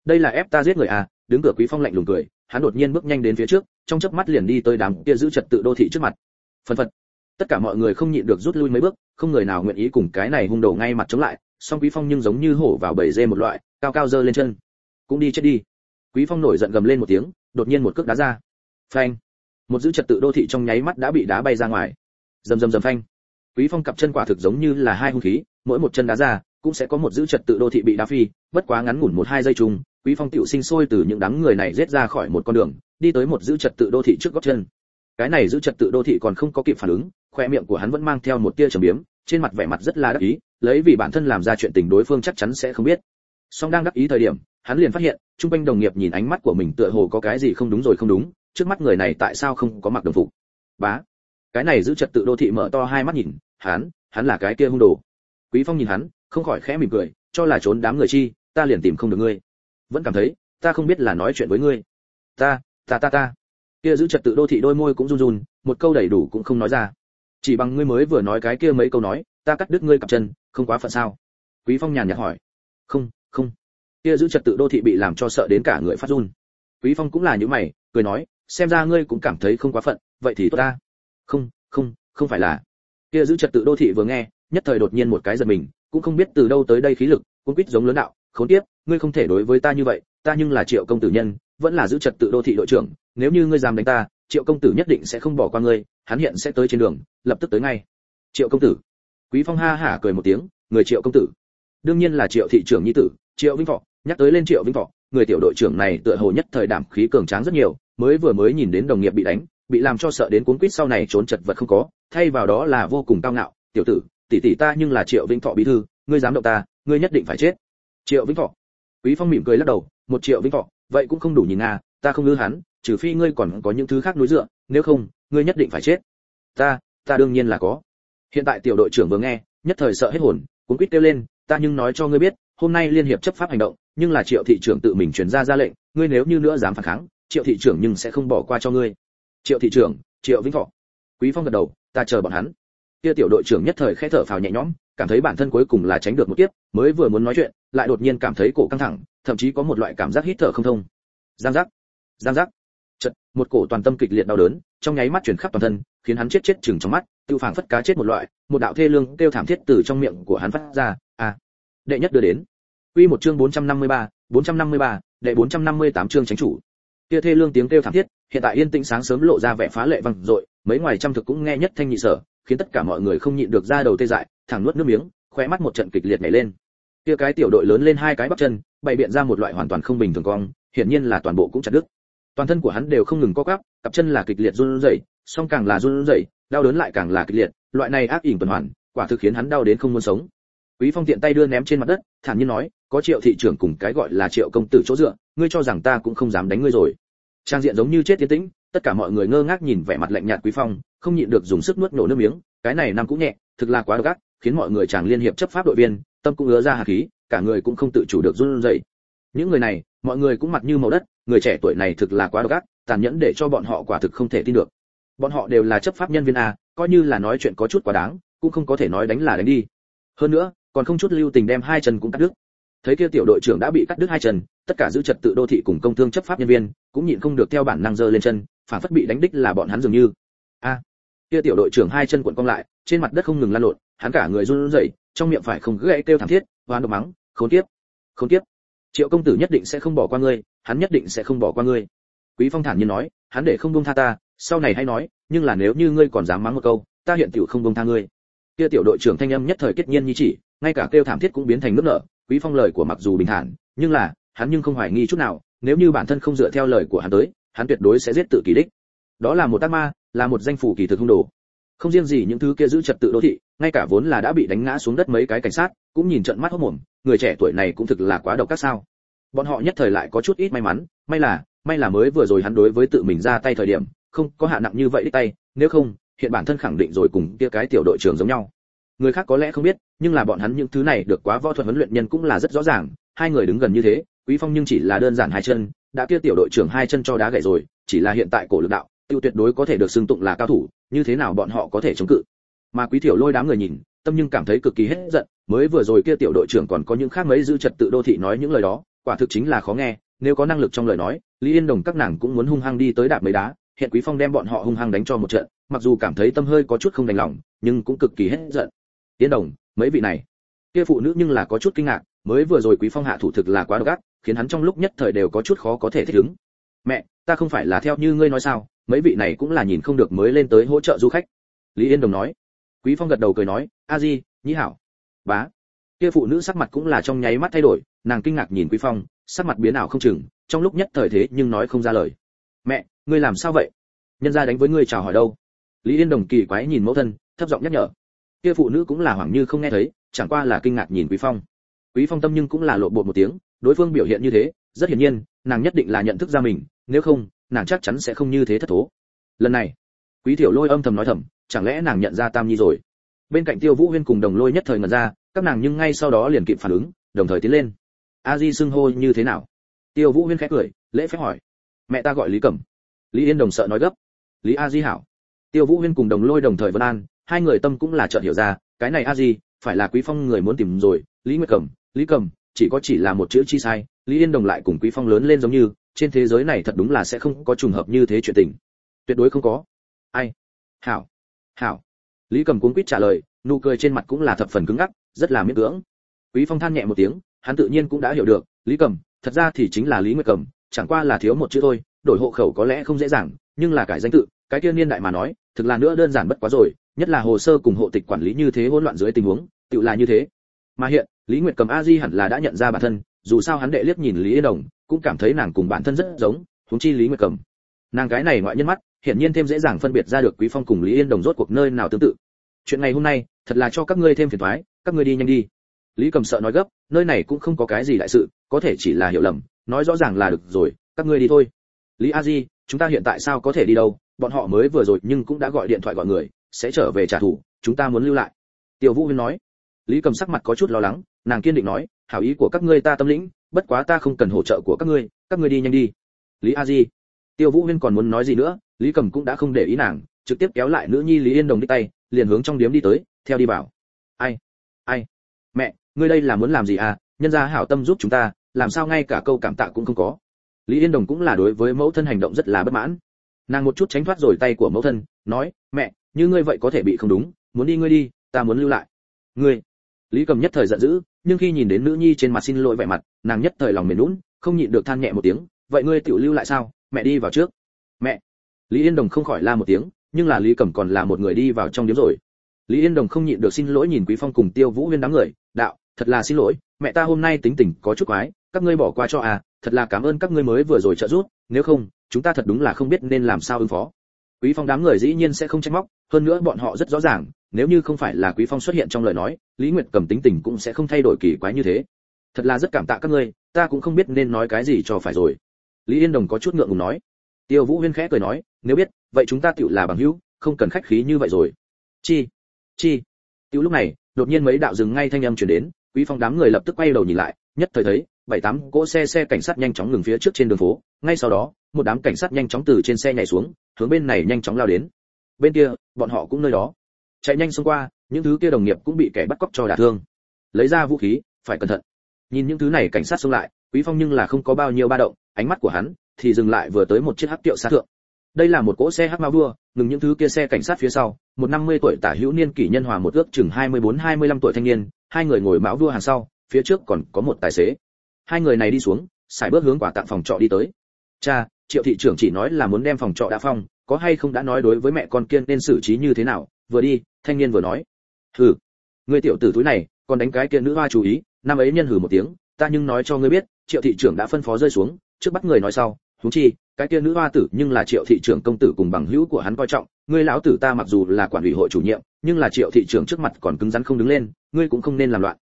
Đây là ép ta giết người à đứng cửa quý phong lạnh lùng cười, hắn đột nhiên bước nhanh đến phía trước, trong chớp mắt liền đi tới đám kia giữ trật tự đô thị trước mặt. Phân phật. Tất cả mọi người không nhịn được rút lui mấy bước, không người nào nguyện ý cùng cái này hung đồ ngay mặt chống lại, song quý phong nhưng giống như hổ vào bầy dê một loại, cao cao dơ lên chân. Cũng đi chết đi. Quý phong nổi giận gầm lên một tiếng, đột nhiên một cước đá ra. Phanh. Một giữ trật tự đô thị trong nháy mắt đã bị đá bay ra ngoài. Rầm rầm rầm phanh. Quý phong cặp chân quả thực giống như là hai hung khí, mỗi một chân đá ra cũng sẽ có một giữ trật tự đô thị bị đá phi, bất quá ngắn ngủn một hai giây chung, quý phong tiểu sinh sôi từ những đám người này giết ra khỏi một con đường, đi tới một giữ trật tự đô thị trước góc chân. Cái này giữ trật tự đô thị còn không có kịp phản ứng, khoe miệng của hắn vẫn mang theo một tia trầm biếm, trên mặt vẻ mặt rất là đắc ý, lấy vì bản thân làm ra chuyện tình đối phương chắc chắn sẽ không biết. Song đang đắc ý thời điểm, hắn liền phát hiện trung quanh đồng nghiệp nhìn ánh mắt của mình tựa hồ có cái gì không đúng rồi không đúng, trước mắt người này tại sao không có mặc đồng phục? Bá! Cái này giữ trật tự đô thị mở to hai mắt nhìn, hắn hắn là cái kia hung đồ. Quý phong nhìn hắn không khỏi khẽ mỉm cười, cho là trốn đám người chi, ta liền tìm không được ngươi. Vẫn cảm thấy, ta không biết là nói chuyện với ngươi. Ta ta ta ta. Kia giữ trật tự đô thị đôi môi cũng run run, một câu đầy đủ cũng không nói ra. Chỉ bằng ngươi mới vừa nói cái kia mấy câu nói, ta cắt đứt ngươi cặp chân, không quá phận sao? Quý phong nhàn nhạt hỏi. Không không. Kia giữ trật tự đô thị bị làm cho sợ đến cả người phát run. Quý phong cũng là như mày, cười nói, xem ra ngươi cũng cảm thấy không quá phận, vậy thì tốt ta. Không không không phải là. Kia giữ trật tự đô thị vừa nghe, nhất thời đột nhiên một cái giật mình cũng không biết từ đâu tới đây khí lực cũng quýt giống lớn đạo, khốn kiếp, ngươi không thể đối với ta như vậy, ta nhưng là triệu công tử nhân, vẫn là giữ trật tự đô thị đội trưởng, nếu như ngươi dám đánh ta, triệu công tử nhất định sẽ không bỏ qua ngươi, hắn hiện sẽ tới trên đường, lập tức tới ngay. Triệu công tử. Quý phong ha hả cười một tiếng, người triệu công tử. Đương nhiên là triệu thị trưởng nhi tử, triệu vinh thọ, nhắc tới lên triệu vinh thọ, người tiểu đội trưởng này tựa hồ nhất thời đảm khí cường tráng rất nhiều, mới vừa mới nhìn đến đồng nghiệp bị đánh, bị làm cho sợ đến cuốn quýt sau này trốn chật vật không có, thay vào đó là vô cùng cao ngạo, tiểu tử tỷ tỷ ta nhưng là triệu vĩnh thọ bí thư, ngươi dám động ta, ngươi nhất định phải chết. Triệu vĩnh thọ. Quý phong mỉm cười lắc đầu, một triệu vĩnh thọ, vậy cũng không đủ nhìn à ta không ngư hắn, trừ phi ngươi còn có những thứ khác núi dựa, nếu không, ngươi nhất định phải chết. Ta ta đương nhiên là có. Hiện tại tiểu đội trưởng vừa nghe, nhất thời sợ hết hồn cuốn quýt kêu lên, ta nhưng nói cho ngươi biết, hôm nay liên hiệp chấp pháp hành động, nhưng là triệu thị trưởng tự mình truyền ra ra lệnh, ngươi nếu như nữa dám phản kháng, triệu thị trưởng nhưng sẽ không bỏ qua cho ngươi. Triệu thị trưởng, triệu vĩnh thọ. Quý phong gật đầu, ta chờ bọn hắn kia tiểu đội trưởng nhất thời khẽ thở phào nhẹ nhõm cảm thấy bản thân cuối cùng là tránh được một kiếp mới vừa muốn nói chuyện lại đột nhiên cảm thấy cổ căng thẳng thậm chí có một loại cảm giác hít thở không thông. Giang giác giang giác. Chật một cổ toàn tâm kịch liệt đau đớn trong nháy mắt chuyển khắp toàn thân khiến hắn chết chết chừng trong mắt tự phảng phất cá chết một loại một đạo thê lương kêu thảm thiết từ trong miệng của hắn phát ra. À đệ nhất đưa đến. Quy một chương 453, 453, đệ 458 chương chính chủ. Kia thê lương tiếng kêu thảm thiết hiện tại yên tĩnh sáng sớm lộ ra vẻ phá lệ vang dội mấy ngoài trăm thực cũng nghe nhất thanh nhị sở khiến tất cả mọi người không nhịn được ra đầu tê dại, thẳng nuốt nước miếng, khóe mắt một trận kịch liệt nhảy lên. Kia cái tiểu đội lớn lên hai cái bắp chân, bày biện ra một loại hoàn toàn không bình thường cong, hiển nhiên là toàn bộ cũng chặt đứt. Toàn thân của hắn đều không ngừng co quắp, cặp chân là kịch liệt run rẩy, song càng là run rẩy, đau đớn lại càng là kịch liệt, loại này ác ỉn tuần hoàn, quả thực khiến hắn đau đến không muốn sống. Quý phong tiện tay đưa ném trên mặt đất, thản nhiên nói, có triệu thị trưởng cùng cái gọi là triệu công tử chỗ dựa, ngươi cho rằng ta cũng không dám đánh ngươi rồi. Trang diện giống như chết tiến tĩnh, tất cả mọi người ngơ ngác nhìn vẻ mặt lạnh nhạt quý phong không nhịn được dùng sức nuốt nổ nước miếng, cái này năm cũng nhẹ, thực là quá độc ác, khiến mọi người chàng liên hiệp chấp pháp đội viên, tâm cũng ứa ra hà khí, cả người cũng không tự chủ được run rẩy. Những người này, mọi người cũng mặt như màu đất, người trẻ tuổi này thực là quá độc ác, tàn nhẫn để cho bọn họ quả thực không thể tin được. Bọn họ đều là chấp pháp nhân viên a, coi như là nói chuyện có chút quá đáng, cũng không có thể nói đánh là đánh đi. Hơn nữa, còn không chút lưu tình đem hai chân cũng cắt đứt. Thấy kia tiểu đội trưởng đã bị cắt đứt hai chân, tất cả giữ trật tự đô thị cùng công thương chấp pháp nhân viên, cũng nhịn không được theo bản năng giơ lên chân, phản phất bị đánh đích là bọn hắn dường như. A kia tiểu đội trưởng hai chân cuộn cong lại, trên mặt đất không ngừng lăn lộn, hắn cả người run rẩy, trong miệng phải không gãy kêu thảm thiết, hoan độc mắng, khốn kiếp khốn kiếp. Triệu công tử nhất định sẽ không bỏ qua ngươi, hắn nhất định sẽ không bỏ qua ngươi. Quý phong thản nhiên nói, hắn để không buông tha ta, sau này hay nói, nhưng là nếu như ngươi còn dám mắng một câu, ta hiện tiểu không buông tha ngươi. Kia tiểu đội trưởng thanh âm nhất thời kết nhiên như chỉ, ngay cả kêu thảm thiết cũng biến thành nước nở, quý phong lời của mặc dù bình thản, nhưng là, hắn nhưng không hoài nghi chút nào, nếu như bản thân không dựa theo lời của hắn tới, hắn tuyệt đối sẽ giết tự kỳ đích. Đó là một tác ma là một danh phủ kỳ thực hung đồ. Không riêng gì những thứ kia giữ trật tự đô thị, ngay cả vốn là đã bị đánh ngã xuống đất mấy cái cảnh sát, cũng nhìn trận mắt hốt mồm, người trẻ tuổi này cũng thực là quá độc các sao. Bọn họ nhất thời lại có chút ít may mắn, may là may là mới vừa rồi hắn đối với tự mình ra tay thời điểm, không có hạ nặng như vậy đích tay, nếu không, hiện bản thân khẳng định rồi cùng kia cái tiểu đội trưởng giống nhau. Người khác có lẽ không biết, nhưng là bọn hắn những thứ này được quá võ thuật huấn luyện nhân cũng là rất rõ ràng, hai người đứng gần như thế, quý phong nhưng chỉ là đơn giản hai chân, đã kia tiểu đội trưởng hai chân cho đá gãy rồi, chỉ là hiện tại cổ lực đạo tiêu tuyệt đối có thể được xưng tụng là cao thủ, như thế nào bọn họ có thể chống cự? Mà quý tiểu lôi đám người nhìn, tâm nhưng cảm thấy cực kỳ hết giận, mới vừa rồi kia tiểu đội trưởng còn có những khác mấy giữ trật tự đô thị nói những lời đó, quả thực chính là khó nghe, nếu có năng lực trong lời nói, lý yên đồng các nàng cũng muốn hung hăng đi tới đạp mấy đá, hiện quý phong đem bọn họ hung hăng đánh cho một trận, mặc dù cảm thấy tâm hơi có chút không đành lòng, nhưng cũng cực kỳ hết giận. Yên đồng, mấy vị này? Kia phụ nữ nhưng là có chút kinh ngạc, mới vừa rồi quý phong hạ thủ thực là quá độc ác, khiến hắn trong lúc nhất thời đều có chút khó có thể thích ứng. Mẹ, ta không phải là theo như ngươi nói sao mấy vị này cũng là nhìn không được mới lên tới hỗ trợ du khách. Lý yên đồng nói. Quý phong gật đầu cười nói, a di nhĩ hảo, bá. Kia phụ nữ sắc mặt cũng là trong nháy mắt thay đổi, nàng kinh ngạc nhìn quý phong, sắc mặt biến ảo không chừng, trong lúc nhất thời thế nhưng nói không ra lời. Mẹ, ngươi làm sao vậy? Nhân gia đánh với ngươi chào hỏi đâu? Lý yên đồng kỳ quái nhìn mẫu thân, thấp giọng nhắc nhở. Kia phụ nữ cũng là hoảng như không nghe thấy, chẳng qua là kinh ngạc nhìn quý phong. Quý phong tâm nhưng cũng là lộ bột một tiếng, đối phương biểu hiện như thế, rất hiển nhiên, nàng nhất định là nhận thức ra mình, nếu không nàng chắc chắn sẽ không như thế thất thố. Lần này, quý tiểu lôi âm thầm nói thầm, chẳng lẽ nàng nhận ra tam nhi rồi? Bên cạnh tiêu vũ huyên cùng đồng lôi nhất thời ngẩn ra, các nàng nhưng ngay sau đó liền kịp phản ứng, đồng thời tiến lên. A di xưng hô như thế nào? Tiêu vũ huyên khẽ cười, lễ phép hỏi. Mẹ ta gọi lý cẩm. Lý yên đồng sợ nói gấp. Lý a di hảo. Tiêu vũ huyên cùng đồng lôi đồng thời vân an, hai người tâm cũng là chợt hiểu ra, cái này a di, phải là quý phong người muốn tìm rồi, lý nguyệt cẩm, lý cẩm, chỉ có chỉ là một chữ chi sai, lý yên đồng lại cùng quý phong lớn lên giống như trên thế giới này thật đúng là sẽ không có trùng hợp như thế chuyện tình. Tuyệt đối không có. Ai? Hảo. Hảo. Lý cầm cuống quýt trả lời, nụ cười trên mặt cũng là thập phần cứng ngắc, rất là miễn cưỡng. Quý phong than nhẹ một tiếng, hắn tự nhiên cũng đã hiểu được, lý cầm, thật ra thì chính là lý nguyệt cầm, chẳng qua là thiếu một chữ thôi, đổi hộ khẩu có lẽ không dễ dàng, nhưng là cải danh tự, cái kia niên đại mà nói, thực là nữa đơn giản bất quá rồi, nhất là hồ sơ cùng hộ tịch quản lý như thế hỗn loạn dưới tình huống tự là như thế. Mà hiện, lý nguyệt cầm a di hẳn là đã nhận ra bản thân, dù sao hắn đệ liếc nhìn lý yên đồng cũng cảm thấy nàng cùng bản thân rất giống, huống chi lý nguyệt cầm. Nàng cái này ngoại nhân mắt, hiển nhiên thêm dễ dàng phân biệt ra được quý phong cùng lý yên đồng rốt cuộc nơi nào tương tự. Chuyện ngày hôm nay, thật là cho các ngươi thêm phiền toái, các ngươi đi nhanh đi. Lý cầm sợ nói gấp, nơi này cũng không có cái gì đại sự, có thể chỉ là hiểu lầm, nói rõ ràng là được rồi, các ngươi đi thôi. Lý a di, chúng ta hiện tại sao có thể đi đâu? Bọn họ mới vừa rồi nhưng cũng đã gọi điện thoại gọi người, sẽ trở về trả thù, chúng ta muốn lưu lại. Tiểu vũ huyên nói. Lý cầm sắc mặt có chút lo lắng, nàng kiên định nói hảo ý của các ngươi ta tâm lĩnh, bất quá ta không cần hỗ trợ của các ngươi các ngươi đi nhanh đi. Lý a di. Tiêu vũ huyên còn muốn nói gì nữa, lý cầm cũng đã không để ý nàng, trực tiếp kéo lại nữ nhi lý yên đồng đích tay, liền hướng trong điếm đi tới, theo đi vào. Ai? Ai? Mẹ, ngươi đây là muốn làm gì à? Nhân gia hảo tâm giúp chúng ta, làm sao ngay cả câu cảm tạ cũng không có? Lý yên đồng cũng là đối với mẫu thân hành động rất là bất mãn. Nàng một chút tránh thoát rồi tay của mẫu thân, nói, mẹ, như ngươi vậy có thể bị không đúng, muốn đi ngươi đi, ta muốn lưu lại. Ngươi? Lý cầm nhất thời giận dữ nhưng khi nhìn đến nữ nhi trên mặt xin lỗi vẻ mặt, nàng nhất thời lòng mềm lún không nhịn được than nhẹ một tiếng, vậy ngươi tiểu lưu lại sao? Mẹ đi vào trước. Mẹ. Lý yên đồng không khỏi la một tiếng, nhưng là lý cẩm còn là một người đi vào trong điếm rồi. Lý yên đồng không nhịn được xin lỗi nhìn quý phong cùng tiêu vũ huyên đám người, đạo, thật là xin lỗi, mẹ ta hôm nay tính tình có chút quái, các ngươi bỏ qua cho à thật là cảm ơn các ngươi mới vừa rồi trợ giúp, nếu không, chúng ta thật đúng là không biết nên làm sao ứng phó. Quý phong đám người dĩ nhiên sẽ không trách móc, hơn nữa bọn họ rất rõ ràng nếu như không phải là quý phong xuất hiện trong lời nói, lý nguyệt cầm tính tình cũng sẽ không thay đổi kỳ quái như thế. Thật là rất cảm tạ các ngươi, ta cũng không biết nên nói cái gì cho phải rồi. Lý yên đồng có chút ngượng ngùng nói. Tiêu vũ huyên khẽ cười nói, nếu biết, vậy chúng ta tựu là bằng hữu, không cần khách khí như vậy rồi. Chi chi. Tiểu lúc này, đột nhiên mấy đạo dừng ngay thanh âm truyền đến, quý phong đám người lập tức quay đầu nhìn lại, nhất thời thấy, bảy tám cỗ xe xe cảnh sát nhanh chóng ngừng phía trước trên đường phố, ngay sau đó, một đám cảnh sát nhanh chóng từ trên xe nhảy xuống, hướng bên này nhanh chóng lao đến. Bên kia, bọn họ cũng nơi đó chạy nhanh xông qua, những thứ kia đồng nghiệp cũng bị kẻ bắt cóc cho đả thương. Lấy ra vũ khí, phải cẩn thận. Nhìn những thứ này, cảnh sát xông lại, quý phong nhưng là không có bao nhiêu ba động, ánh mắt của hắn thì dừng lại vừa tới một chiếc hắc tiệu xa thượng. Đây là một cỗ xe hắc ma vua, ngừng những thứ kia xe cảnh sát phía sau, một năm mươi tuổi tả hữu niên kỷ nhân hòa một ước chừng hai mươi bốn, hai mươi lăm tuổi thanh niên, hai người ngồi mão vua hàng sau, phía trước còn có một tài xế. Hai người này đi xuống xài bước hướng quả tặng phòng trọ đi tới. Cha, triệu thị trưởng chỉ nói là muốn đem phòng trọ đã phong, có hay không đã nói đối với mẹ con kiên nên xử trí như thế nào? Vừa đi, thanh niên vừa nói, hừ, ngươi tiểu tử túi này, còn đánh cái kia nữ hoa chú ý, năm ấy nhân hừ một tiếng, ta nhưng nói cho ngươi biết, triệu thị trưởng đã phân phó rơi xuống, trước bắt người nói sau, huống chi, cái kia nữ hoa tử nhưng là triệu thị trưởng công tử cùng bằng hữu của hắn coi trọng, ngươi lão tử ta mặc dù là quản ủy hội chủ nhiệm, nhưng là triệu thị trưởng trước mặt còn cứng rắn không đứng lên, ngươi cũng không nên làm loạn.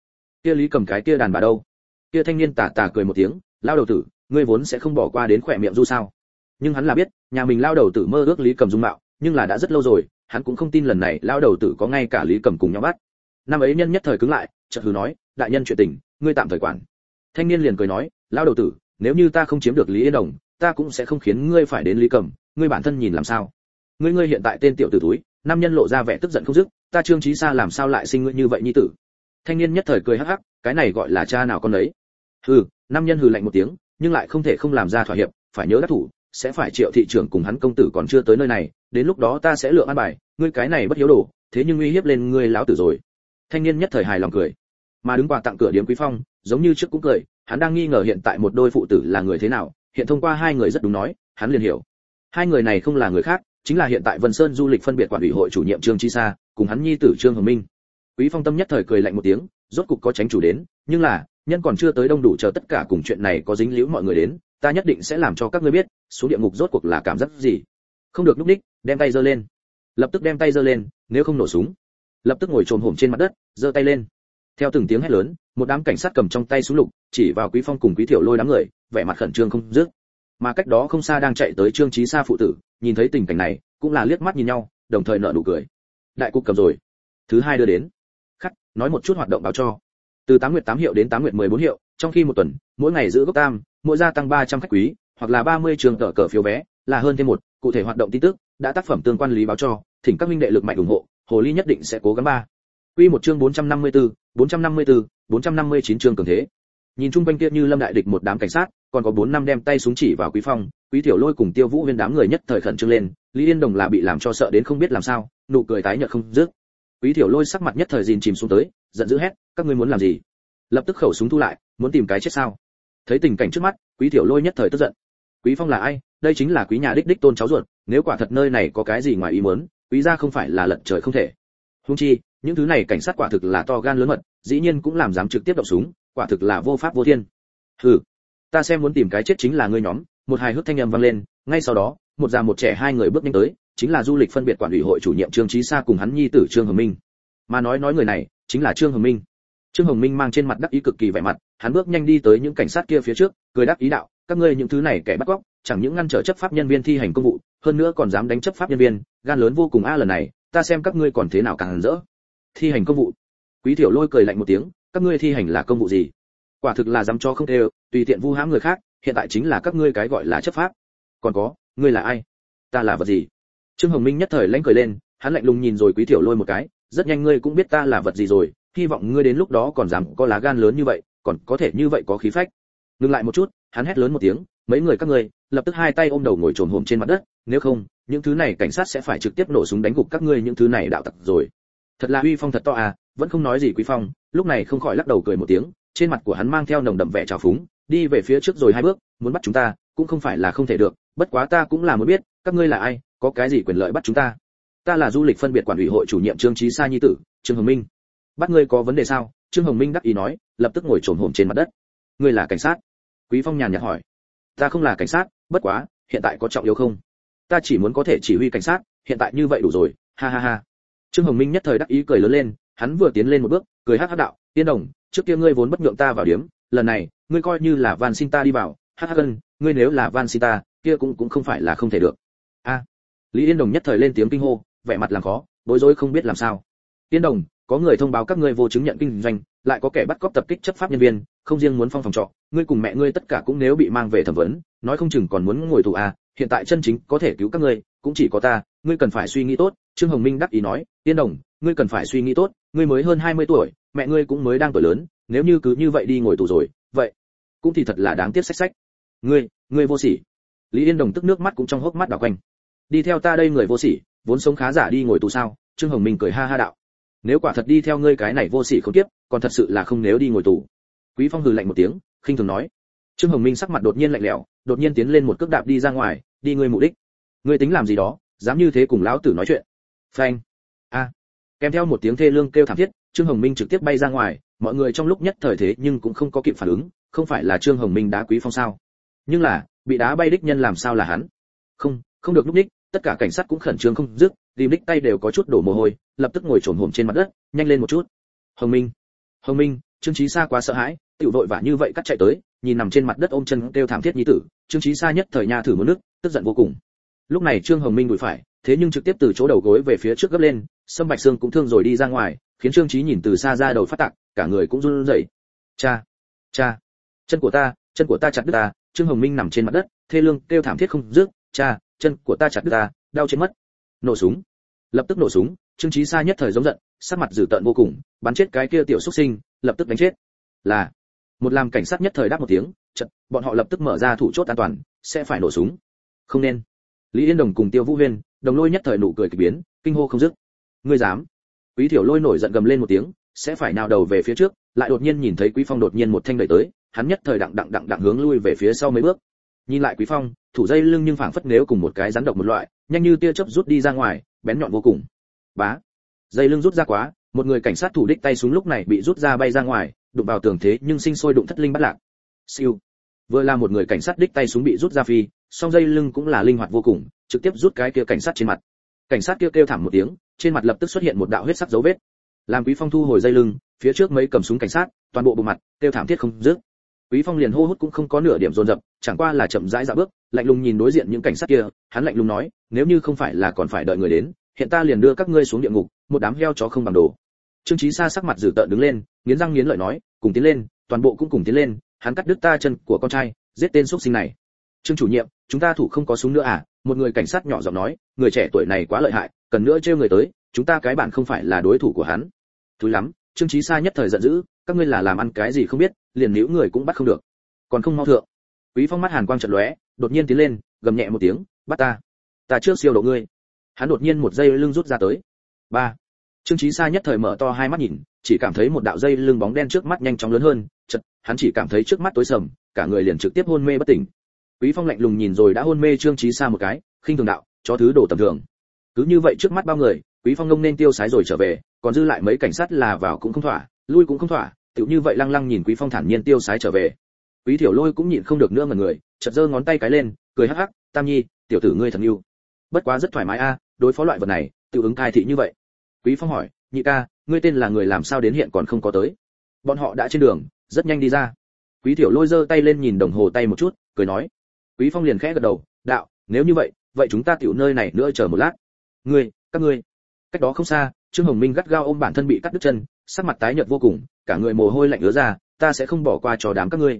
Kia lý cầm cái kia đàn bà đâu? Kia thanh niên tà tà cười một tiếng lao đầu tử, ngươi vốn sẽ không bỏ qua đến khỏe miệng du sao? Nhưng hắn là biết, nhà mình lao đầu tử mơ ước lý cầm dung mạo, nhưng là đã rất lâu rồi hắn cũng không tin lần này lão đầu tử có ngay cả lý cầm cùng nhau bắt. Năm ấy nhân nhất thời cứng lại, chợt hừ nói, đại nhân chuyện tình, ngươi tạm thời quản. Thanh niên liền cười nói, lão đầu tử, nếu như ta không chiếm được lý yên đồng, ta cũng sẽ không khiến ngươi phải đến lý cầm ngươi bản thân nhìn làm sao? Ngươi ngươi hiện tại tên tiểu tử túi. Nam nhân lộ ra vẻ tức giận không dứt, ta trương trí xa làm sao lại sinh ngươi như vậy nhi tử? Thanh niên nhất thời cười hắc hắc, cái này gọi là cha nào con đấy? Hừ, nam nhân hừ lạnh một tiếng, nhưng lại không thể không làm ra thỏa hiệp, phải nhớ đắc thủ, sẽ phải triệu thị trưởng cùng hắn công tử còn chưa tới nơi này đến lúc đó ta sẽ lựa an bài, ngươi cái này bất hiếu đồ, thế nhưng uy hiếp lên ngươi lão tử rồi. Thanh niên nhất thời hài lòng cười. Mà đứng quà tặng cửa điếm quý phong, giống như trước cũng cười, hắn đang nghi ngờ hiện tại một đôi phụ tử là người thế nào, hiện thông qua hai người rất đúng nói, hắn liền hiểu. Hai người này không là người khác, chính là hiện tại vân sơn du lịch phân biệt quản ủy hội chủ nhiệm trương chi sa, cùng hắn nhi tử trương hồng minh. Quý phong tâm nhất thời cười lạnh một tiếng, rốt cục có tránh chủ đến, nhưng là, nhân còn chưa tới đông đủ chờ tất cả cùng chuyện này có dính líu mọi người đến, ta nhất định sẽ làm cho các ngươi biết số địa ngục rốt cuộc là cảm giác gì không được núp đích đem tay giơ lên. Lập tức đem tay giơ lên nếu không nổ súng. Lập tức ngồi trồm hổm trên mặt đất giơ tay lên. Theo từng tiếng hét lớn một đám cảnh sát cầm trong tay súng lục chỉ vào quý phong cùng quý thiểu lôi đám người vẻ mặt khẩn trương không dứt. Mà cách đó không xa đang chạy tới trương trí sa phụ tử nhìn thấy tình cảnh này cũng là liếc mắt nhìn nhau đồng thời nở nụ cười. Đại cục cầm rồi. Thứ hai đưa đến. Khắc nói một chút hoạt động báo cho. Từ tám nguyệt tám hiệu đến tám nguyệt mười bốn hiệu trong khi một tuần mỗi ngày giữ gốc tam mỗi gia tăng 300 khách quý, hoặc là 30 trường tờ cờ phiếu vé, là hơn thêm một, cụ thể hoạt động tin tức, đã tác phẩm tương quan lý báo cho, thỉnh các minh đệ lực mạnh ủng hộ, hồ ly nhất định sẽ cố gắng ba. Quy một chương 454, 454, 459 chương cường thế. Nhìn chung quanh kia như lâm đại địch một đám cảnh sát, còn có bốn năm đem tay súng chỉ vào Quý Phong, Quý Tiểu Lôi cùng Tiêu Vũ Huyên đám người nhất thời khẩn trương lên, Lý Yên Đồng là bị làm cho sợ đến không biết làm sao, nụ cười tái nhợt không dứt. Quý Tiểu Lôi sắc mặt nhất thời gìn chìm xuống tới, giận dữ hét, các ngươi muốn làm gì? Lập tức khẩu súng thu lại, muốn tìm cái chết sao? Thấy tình cảnh trước mắt, Quý Tiểu Lôi nhất thời tức giận. Quý Phong là ai? Đây chính là quý nhà đích đích tôn cháu ruột, nếu quả thật nơi này có cái gì ngoài ý muốn, quý gia không phải là lật trời không thể. hung chi, những thứ này cảnh sát quả thực là to gan lớn mật, dĩ nhiên cũng làm dám trực tiếp động súng, quả thực là vô pháp vô thiên. Hừ, ta xem muốn tìm cái chết chính là ngươi nhóm, một hài hước thanh âm vang lên, ngay sau đó, một già một trẻ hai người bước nhanh tới, chính là du lịch phân biệt quản ủy hội chủ nhiệm Trương trí Sa cùng hắn nhi tử Trương Hồng Minh. Mà nói nói người này, chính là Trương Hồng Minh. Trương Hồng Minh mang trên mặt đắc ý cực kỳ vẻ mặt, hắn bước nhanh đi tới những cảnh sát kia phía trước, cười đắc ý đạo, các ngươi những thứ này kẻ bắt cóc, chẳng những ngăn trở chấp pháp nhân viên thi hành công vụ, hơn nữa còn dám đánh chấp pháp nhân viên, gan lớn vô cùng a à lần này, ta xem các ngươi còn thế nào càng rỡ. Thi hành công vụ. Quý Tiểu Lôi cười lạnh một tiếng, các ngươi thi hành là công vụ gì? Quả thực là dám cho không đều, tùy tiện vu hãm người khác, hiện tại chính là các ngươi cái gọi là chấp pháp. Còn có, ngươi là ai? Ta là vật gì? Trương Hồng Minh nhất thời lãnh cười lên, hắn lạnh lùng nhìn rồi Quý Tiểu Lôi một cái, rất nhanh ngươi cũng biết ta là vật gì rồi, hy vọng ngươi đến lúc đó còn dám có lá gan lớn như vậy, còn có thể như vậy có khí phách. Ngừng lại một chút, hắn hét lớn một tiếng, mấy người các ngươi, lập tức hai tay ôm đầu ngồi trồn hổm trên mặt đất, nếu không, những thứ này cảnh sát sẽ phải trực tiếp nổ súng đánh gục các ngươi những thứ này đạo tặc rồi. Thật là uy phong thật to à, vẫn không nói gì Quý Phong, lúc này không khỏi lắc đầu cười một tiếng, trên mặt của hắn mang theo nồng đậm vẻ trào phúng, đi về phía trước rồi hai bước, muốn bắt chúng ta, cũng không phải là không thể được, bất quá ta cũng là muốn biết, các ngươi là ai, có cái gì quyền lợi bắt chúng ta. Ta là du lịch phân biệt quản ủy hội chủ nhiệm Trương trí Sa nhi tử, Trương Hồng Minh. Bắt ngươi có vấn đề sao? Trương Hồng Minh đắc ý nói, lập tức ngồi trồn hổm trên mặt đất. Ngươi là cảnh sát? Quý Phong nhàn nhạt hỏi. Ta không là cảnh sát, bất quá, hiện tại có trọng yếu không? Ta chỉ muốn có thể chỉ huy cảnh sát, hiện tại như vậy đủ rồi, ha ha ha. Trương Hồng Minh nhất thời đắc ý cười lớn lên, hắn vừa tiến lên một bước, cười hắc hắc đạo, "Tiên đồng, trước kia ngươi vốn bất nhượng ta vào điểm, lần này, ngươi coi như là van xin ta đi vào, hắc hắc ân, ngươi nếu là van xin ta, kia cũng cũng không phải là không thể được." A. Lý Yên Đồng nhất thời lên tiếng kinh hô, vẻ mặt làm khó, bối rối không biết làm sao. "Tiên đồng, có người thông báo các ngươi vô chứng nhận kinh doanh, lại có kẻ bắt cóc tập kích chấp pháp nhân viên, không riêng muốn phong phòng trọ, ngươi cùng mẹ ngươi tất cả cũng nếu bị mang về thẩm vấn, nói không chừng còn muốn ngồi tù à, hiện tại chân chính có thể cứu các ngươi, cũng chỉ có ta, ngươi cần phải suy nghĩ tốt." Trương Hồng Minh đắc ý nói, "Tiên đồng, ngươi cần phải suy nghĩ tốt, ngươi mới hơn 20 tuổi, mẹ ngươi cũng mới đang tuổi lớn, nếu như cứ như vậy đi ngồi tù rồi, vậy cũng thì thật là đáng tiếc sách sách. Ngươi, ngươi vô sỉ." Lý Yên Đồng tức nước mắt cũng trong hốc mắt đảo quanh. "Đi theo ta đây người vô sỉ, vốn sống khá giả đi ngồi tù sao?" Trương Hồng Minh cười ha ha đạo. "Nếu quả thật đi theo ngươi cái này vô sỉ không tiếp, còn thật sự là không nếu đi ngồi tù." Quý Phong hừ lạnh một tiếng, khinh thường nói. Trương Hồng Minh sắc mặt đột nhiên lạnh lẽo, đột nhiên tiến lên một cước đạp đi ra ngoài, "Đi ngươi mục đích? Ngươi tính làm gì đó, dám như thế cùng lão tử nói chuyện?" Phanh. A. Kèm theo một tiếng thê lương kêu thảm thiết, Trương Hồng Minh trực tiếp bay ra ngoài, mọi người trong lúc nhất thời thế nhưng cũng không có kịp phản ứng, không phải là Trương Hồng Minh đá Quý Phong sao? Nhưng là, bị đá bay đích nhân làm sao là hắn? Không, không được lúc đích, tất cả cảnh sát cũng khẩn trương không dứt, tìm đích tay đều có chút đổ mồ hôi, lập tức ngồi trồn hổm trên mặt đất, nhanh lên một chút. Hồng Minh, Hồng Minh, Trương Chí Sa quá sợ hãi, tiểu đội vả như vậy cắt chạy tới, nhìn nằm trên mặt đất ôm chân kêu thảm thiết nhi tử, Trương Chí Sa nhất thời nha thử một nước, tức giận vô cùng. Lúc này Trương Hồng Minh đuổi phải, thế nhưng trực tiếp từ chỗ đầu gối về phía trước gấp lên, Sâm Bạch Xương cũng thương rồi đi ra ngoài, khiến Trương Chí nhìn từ xa ra đầu phát tạc, cả người cũng run rẩy. Cha, cha, chân của ta, chân của ta chặt đứt ta, Trương Hồng Minh nằm trên mặt đất, thê lương kêu thảm thiết không dứt, cha, chân của ta chặt đứt ta, đau chết mất. Nổ súng. Lập tức nổ súng, Trương Chí Sa nhất thời giống giận, sắc mặt dữ tợn vô cùng, bắn chết cái kia tiểu xuất sinh, lập tức đánh chết. Là một làm cảnh sát nhất thời đáp một tiếng, chợt, bọn họ lập tức mở ra thủ chốt an toàn, sẽ phải nổ súng. Không nên. Lý Yên Đồng cùng Tiêu Vũ Huyên, đồng lôi nhất thời nụ cười kỳ biến, kinh hô không dứt. Ngươi dám? Quý Thiểu Lôi nổi giận gầm lên một tiếng, sẽ phải nào đầu về phía trước, lại đột nhiên nhìn thấy Quý Phong đột nhiên một thanh đẩy tới, hắn nhất thời đặng đặng đặng đặng hướng lui về phía sau mấy bước. Nhìn lại Quý Phong, thủ dây lưng nhưng phảng phất nếu cùng một cái rắn độc một loại, nhanh như tia chớp rút đi ra ngoài, bén nhọn vô cùng. Bá. Dây lưng rút ra quá, một người cảnh sát thủ đích tay súng lúc này bị rút ra bay ra ngoài, đụng vào tường thế nhưng sinh sôi đụng thất linh bắt lạc. Siêu. Vừa là một người cảnh sát đích tay súng bị rút ra phi, song dây lưng cũng là linh hoạt vô cùng, trực tiếp rút cái kia cảnh sát trên mặt. Cảnh sát kia kêu thảm một tiếng, trên mặt lập tức xuất hiện một đạo huyết sắc dấu vết. Làm Quý Phong thu hồi dây lưng, phía trước mấy cầm súng cảnh sát, toàn bộ bộ mặt kêu thảm thiết không dứt. Quý Phong liền hô hút cũng không có nửa điểm dồn dập, chẳng qua là chậm rãi dạo bước, lạnh lùng nhìn đối diện những cảnh sát kia, hắn lạnh lùng nói, nếu như không phải là còn phải đợi người đến, hiện ta liền đưa các ngươi xuống địa ngục, một đám heo chó không bằng đồ. Trương Chí Sa sắc mặt dữ tợn đứng lên, nghiến răng nghiến lợi nói, cùng tiến lên, toàn bộ cũng cùng tiến lên, hắn cắt đứt ta chân của con trai, giết tên xuất sinh này. Trương chủ nhiệm chúng ta thủ không có súng nữa à? Một người cảnh sát nhỏ giọng nói người trẻ tuổi này quá lợi hại cần nữa trêu người tới chúng ta cái bạn không phải là đối thủ của hắn. Thúi lắm. Trương chí sa nhất thời giận dữ các ngươi là làm ăn cái gì không biết liền níu người cũng bắt không được. Còn không mau thượng. Quý phong mắt hàn quang chợt lóe, đột nhiên tiến lên, gầm nhẹ một tiếng, bắt ta. Ta trước siêu độ ngươi. Hắn đột nhiên một dây lưng rút ra tới. Ba. Trương chí sa nhất thời mở to hai mắt nhìn, chỉ cảm thấy một đạo dây lưng bóng đen trước mắt nhanh chóng lớn hơn, chợt, hắn chỉ cảm thấy trước mắt tối sầm, cả người liền trực tiếp hôn mê bất tỉnh. Quý phong lạnh lùng nhìn rồi đã hôn mê trương chí sa một cái, khinh thường đạo cho thứ đồ tầm thường. Cứ như vậy trước mắt bao người, quý phong ngông nên tiêu sái rồi trở về, còn dư lại mấy cảnh sát là vào cũng không thỏa, lui cũng không thỏa tựu như vậy lăng lăng nhìn quý phong thản nhiên tiêu sái trở về. Quý tiểu lôi cũng nhịn không được nữa mà người, chợt giơ ngón tay cái lên, cười hắc hắc, tam nhi, tiểu tử ngươi thật yêu bất quá rất thoải mái a, đối phó loại vật này tự ứng thai thị như vậy. Quý phong hỏi, nhị ca, ngươi tên là người làm sao đến hiện còn không có tới? Bọn họ đã trên đường, rất nhanh đi ra. Quý tiểu lôi giơ tay lên nhìn đồng hồ tay một chút, cười nói. Quý phong liền khẽ gật đầu, đạo, nếu như vậy vậy chúng ta tiểu nơi này nữa chờ một lát. Ngươi, các ngươi. Cách đó không xa, trương hồng minh gắt gao ôm bản thân bị cắt đứt chân, sắc mặt tái nhợt vô cùng cả người mồ hôi lạnh ứa ra, ta sẽ không bỏ qua cho đám các ngươi.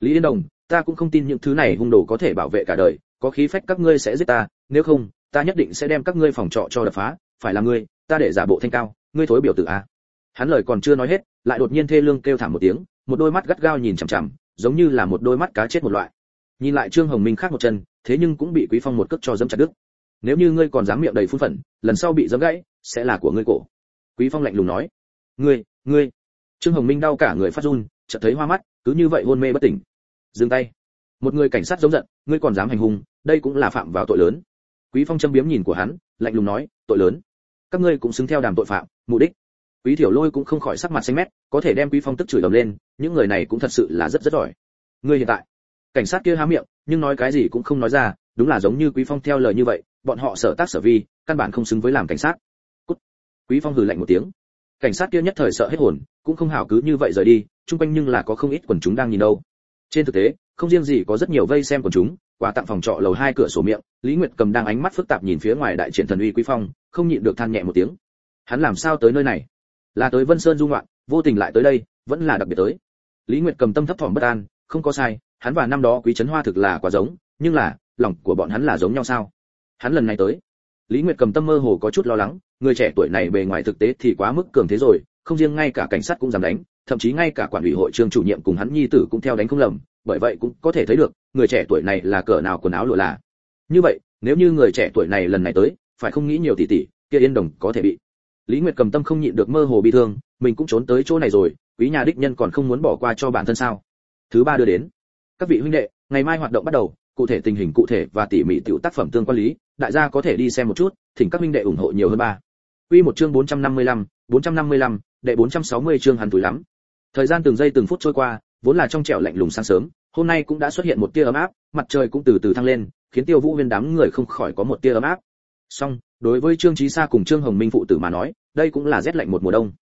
Lý yên đồng, ta cũng không tin những thứ này hung đồ có thể bảo vệ cả đời, có khí phách các ngươi sẽ giết ta, nếu không, ta nhất định sẽ đem các ngươi phòng trọ cho đập phá, phải là ngươi, ta để giả bộ thanh cao, ngươi thối biểu tử a. Hắn lời còn chưa nói hết, lại đột nhiên thê lương kêu thảm một tiếng, một đôi mắt gắt gao nhìn chằm chằm, giống như là một đôi mắt cá chết một loại. Nhìn lại trương hồng minh khác một chân, thế nhưng cũng bị quý phong một cước cho dẫm chặt đứt. Nếu như ngươi còn dám miệng đầy phun phận, lần sau bị dẫm gãy, sẽ là của ngươi cổ. Quý phong lạnh lùng nói, ngươi ngươi trương hồng minh đau cả người phát run, chợt thấy hoa mắt, cứ như vậy hôn mê bất tỉnh. Dừng tay. Một người cảnh sát giống giận, ngươi còn dám hành hung, đây cũng là phạm vào tội lớn. Quý phong châm biếm nhìn của hắn, lạnh lùng nói, tội lớn. Các ngươi cũng xứng theo đàm tội phạm, mục đích. Quý thiểu lôi cũng không khỏi sắc mặt xanh mét, có thể đem quý phong tức chửi ầm lên, những người này cũng thật sự là rất rất giỏi. Ngươi hiện tại. Cảnh sát kia há miệng, nhưng nói cái gì cũng không nói ra, đúng là giống như quý phong theo lời như vậy, bọn họ sở tác sở vi, căn bản không xứng với làm cảnh sát. Cút. quý phong hừ lạnh một tiếng. Cảnh sát kia nhất thời sợ hết hồn cũng không hảo cứ như vậy rời đi, chung quanh nhưng là có không ít quần chúng đang nhìn đâu. Trên thực tế, không riêng gì có rất nhiều vây xem quần chúng, quà tặng phòng trọ lầu hai cửa sổ miệng, lý nguyệt cầm đang ánh mắt phức tạp nhìn phía ngoài đại triển thần uy quý phong, không nhịn được than nhẹ một tiếng. Hắn làm sao tới nơi này? Là tới vân sơn dung loạn vô tình lại tới đây, vẫn là đặc biệt tới. Lý nguyệt cầm tâm thấp thỏm bất an, không có sai, hắn và năm đó quý trấn hoa thực là quá giống, nhưng là, lòng của bọn hắn là giống nhau sao? Hắn lần này tới. Lý nguyệt cầm tâm mơ hồ có chút lo lắng, người trẻ tuổi này bề ngoài thực tế thì quá mức cường thế rồi không riêng ngay cả cảnh sát cũng dám đánh thậm chí ngay cả quản ủy hội trường chủ nhiệm cùng hắn nhi tử cũng theo đánh không lầm bởi vậy cũng có thể thấy được người trẻ tuổi này là cỡ nào quần áo lụa là. Như vậy nếu như người trẻ tuổi này lần này tới phải không nghĩ nhiều tỷ tỷ kia yên đồng có thể bị. Lý nguyệt cầm tâm không nhịn được mơ hồ bi thương mình cũng trốn tới chỗ này rồi quý nhà đích nhân còn không muốn bỏ qua cho bản thân sao? Thứ ba đưa đến. Các vị huynh đệ ngày mai hoạt động bắt đầu cụ thể tình hình cụ thể và tỉ mỉ tiểu tác phẩm tương quan lý đại gia có thể đi xem một chút thỉnh các huynh đệ ủng hộ nhiều hơn ba. Quy một chương 455, 455, đệ 460 chương hắn tuổi lắm. Thời gian từng giây từng phút trôi qua, vốn là trong trẻo lạnh lùng sáng sớm, hôm nay cũng đã xuất hiện một tia ấm áp, mặt trời cũng từ từ thăng lên, khiến Tiêu Vũ Huyên đám người không khỏi có một tia ấm áp. Song, đối với Trương Chí Sa cùng Trương Hồng Minh phụ tử mà nói, đây cũng là rét lạnh một mùa đông.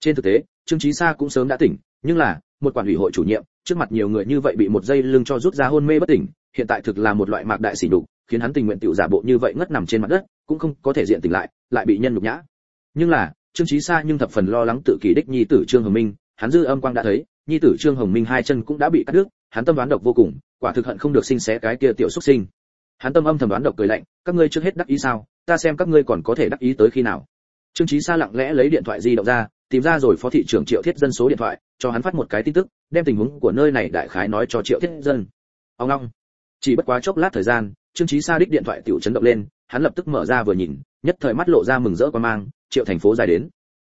Trên thực tế, Trương Chí Sa cũng sớm đã tỉnh, nhưng là, một quản ủy hội chủ nhiệm, trước mặt nhiều người như vậy bị một dây lưng cho rút ra hôn mê bất tỉnh, hiện tại thực là một loại mạc đại sỉ nhục, khiến hắn tình nguyện tiểu giả bộ như vậy ngất nằm trên mặt đất, cũng không có thể diện tỉnh lại, lại bị nhân nhục nhã. Nhưng là, Trương Chí Sa nhưng thập phần lo lắng tự kỷ đích nhi tử Trương Hồng Minh, hắn dư âm quang đã thấy, nhi tử Trương Hồng Minh hai chân cũng đã bị cắt đứt, hắn tâm đoán độc vô cùng, quả thực hận không được sinh xé cái kia tiểu xuất sinh. Hắn tâm âm thầm đoán độc cười lạnh, các ngươi trước hết đắc ý sao, ta xem các ngươi còn có thể đắc ý tới khi nào. Trương Chí Sa lặng lẽ lấy điện thoại di động ra, tìm ra rồi phó thị trưởng Triệu Thiết Dân số điện thoại, cho hắn phát một cái tin tức, đem tình huống của nơi này đại khái nói cho Triệu Thiết Dân. Ông long. Chỉ bất quá chốc lát thời gian, Trương Chí Sa đích điện thoại tiểu chấn động lên, hắn lập tức mở ra vừa nhìn, nhất thời mắt lộ ra mừng rỡ quan mang, Triệu thành phố dài đến.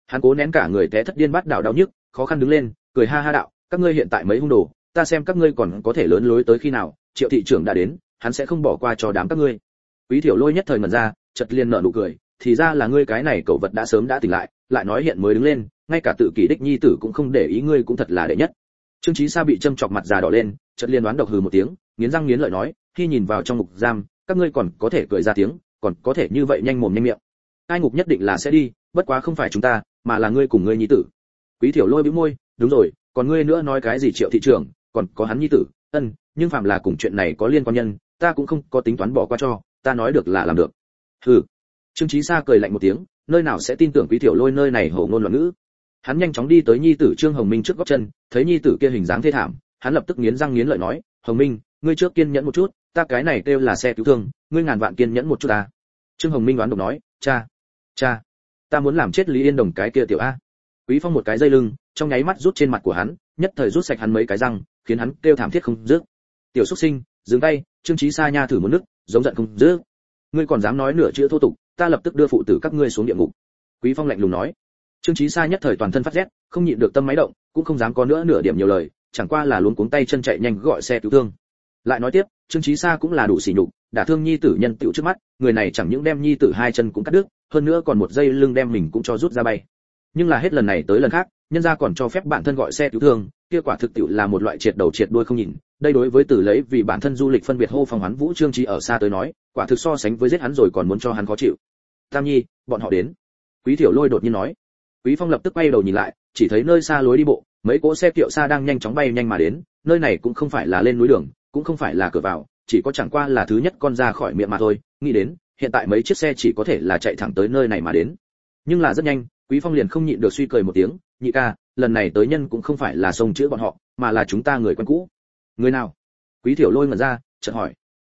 Hắn cố nén cả người té thất điên bắt đảo đau nhức, khó khăn đứng lên, cười ha ha đạo, các ngươi hiện tại mấy hung đồ, ta xem các ngươi còn có thể lớn lối tới khi nào, Triệu thị trưởng đã đến, hắn sẽ không bỏ qua cho đám các ngươi. Quý Thiểu Lôi nhất thời ngẩn ra, chợt liền nở nụ cười, thì ra là ngươi cái này cậu vật đã sớm đã tỉnh lại, lại nói hiện mới đứng lên, ngay cả tự kỷ đích nhi tử cũng không để ý ngươi cũng thật là đệ nhất. Trương Chí Sa bị châm chọc mặt già đỏ lên, chợt liên đoán độc hừ một tiếng, nghiến răng nghiến lợi nói, khi nhìn vào trong ngục giam, các ngươi còn có thể cười ra tiếng, còn có thể như vậy nhanh mồm nhanh miệng. Ai ngục nhất định là sẽ đi, bất quá không phải chúng ta, mà là ngươi cùng ngươi nhi tử. Quý Thiểu Lôi bĩu môi, đúng rồi, còn ngươi nữa nói cái gì Triệu thị trưởng, còn có hắn nhi tử, ân, nhưng phạm là cùng chuyện này có liên quan nhân, ta cũng không có tính toán bỏ qua cho, ta nói được là làm được. Hừ. Trương Chí Sa cười lạnh một tiếng, nơi nào sẽ tin tưởng Quý Thiểu Lôi nơi này hổ ngôn loạn ngữ. Hắn nhanh chóng đi tới nhi tử Trương Hồng Minh trước góc chân, thấy nhi tử kia hình dáng thê thảm, hắn lập tức nghiến răng nghiến lợi nói, "Hồng Minh, ngươi trước kiên nhẫn một chút ta cái này kêu là xe cứu thương, ngươi ngàn vạn kiên nhẫn một chút ta. Trương hồng minh đoán độc nói, cha cha, ta muốn làm chết lý yên đồng cái kia tiểu a. Quý phong một cái dây lưng, trong nháy mắt rút trên mặt của hắn, nhất thời rút sạch hắn mấy cái răng, khiến hắn kêu thảm thiết không dứt. Tiểu xuất sinh, dừng tay, trương trí sa nha thử một nước, giống giận không dứt. Ngươi còn dám nói nửa chữ thô tục, ta lập tức đưa phụ tử các ngươi xuống địa ngục. Quý phong lạnh lùng nói. Trương trí sa nhất thời toàn thân phát rét, không nhịn được tâm máy động, cũng không dám có nữa nửa điểm nhiều lời, chẳng qua là luống cuống tay chân chạy nhanh gọi xe cứu thương lại nói tiếp, trương trí sa cũng là đủ sỉ nhục, đả thương nhi tử nhân tựu trước mắt, người này chẳng những đem nhi tử hai chân cũng cắt đứt, hơn nữa còn một dây lưng đem mình cũng cho rút ra bay. Nhưng là hết lần này tới lần khác, nhân gia còn cho phép bản thân gọi xe cứu thương, kia quả thực tiệu là một loại triệt đầu triệt đuôi không nhìn. Đây đối với tử lấy vì bản thân du lịch phân biệt hô phong hoán vũ trương trí ở xa tới nói, quả thực so sánh với giết hắn rồi còn muốn cho hắn khó chịu. Tam nhi, bọn họ đến. Quý tiểu lôi đột nhiên nói. Quý phong lập tức quay đầu nhìn lại, chỉ thấy nơi xa lối đi bộ, mấy cỗ xe kiệu xa đang nhanh chóng bay nhanh mà đến, nơi này cũng không phải là lên núi đường cũng không phải là cửa vào, chỉ có chẳng qua là thứ nhất con ra khỏi miệng mà thôi. Nghĩ đến, hiện tại mấy chiếc xe chỉ có thể là chạy thẳng tới nơi này mà đến. Nhưng là rất nhanh, quý phong liền không nhịn được suy cười một tiếng, nhị ca, lần này tới nhân cũng không phải là sông chữa bọn họ, mà là chúng ta người quen cũ. Người nào? Quý tiểu lôi ngẩn ra, chợt hỏi.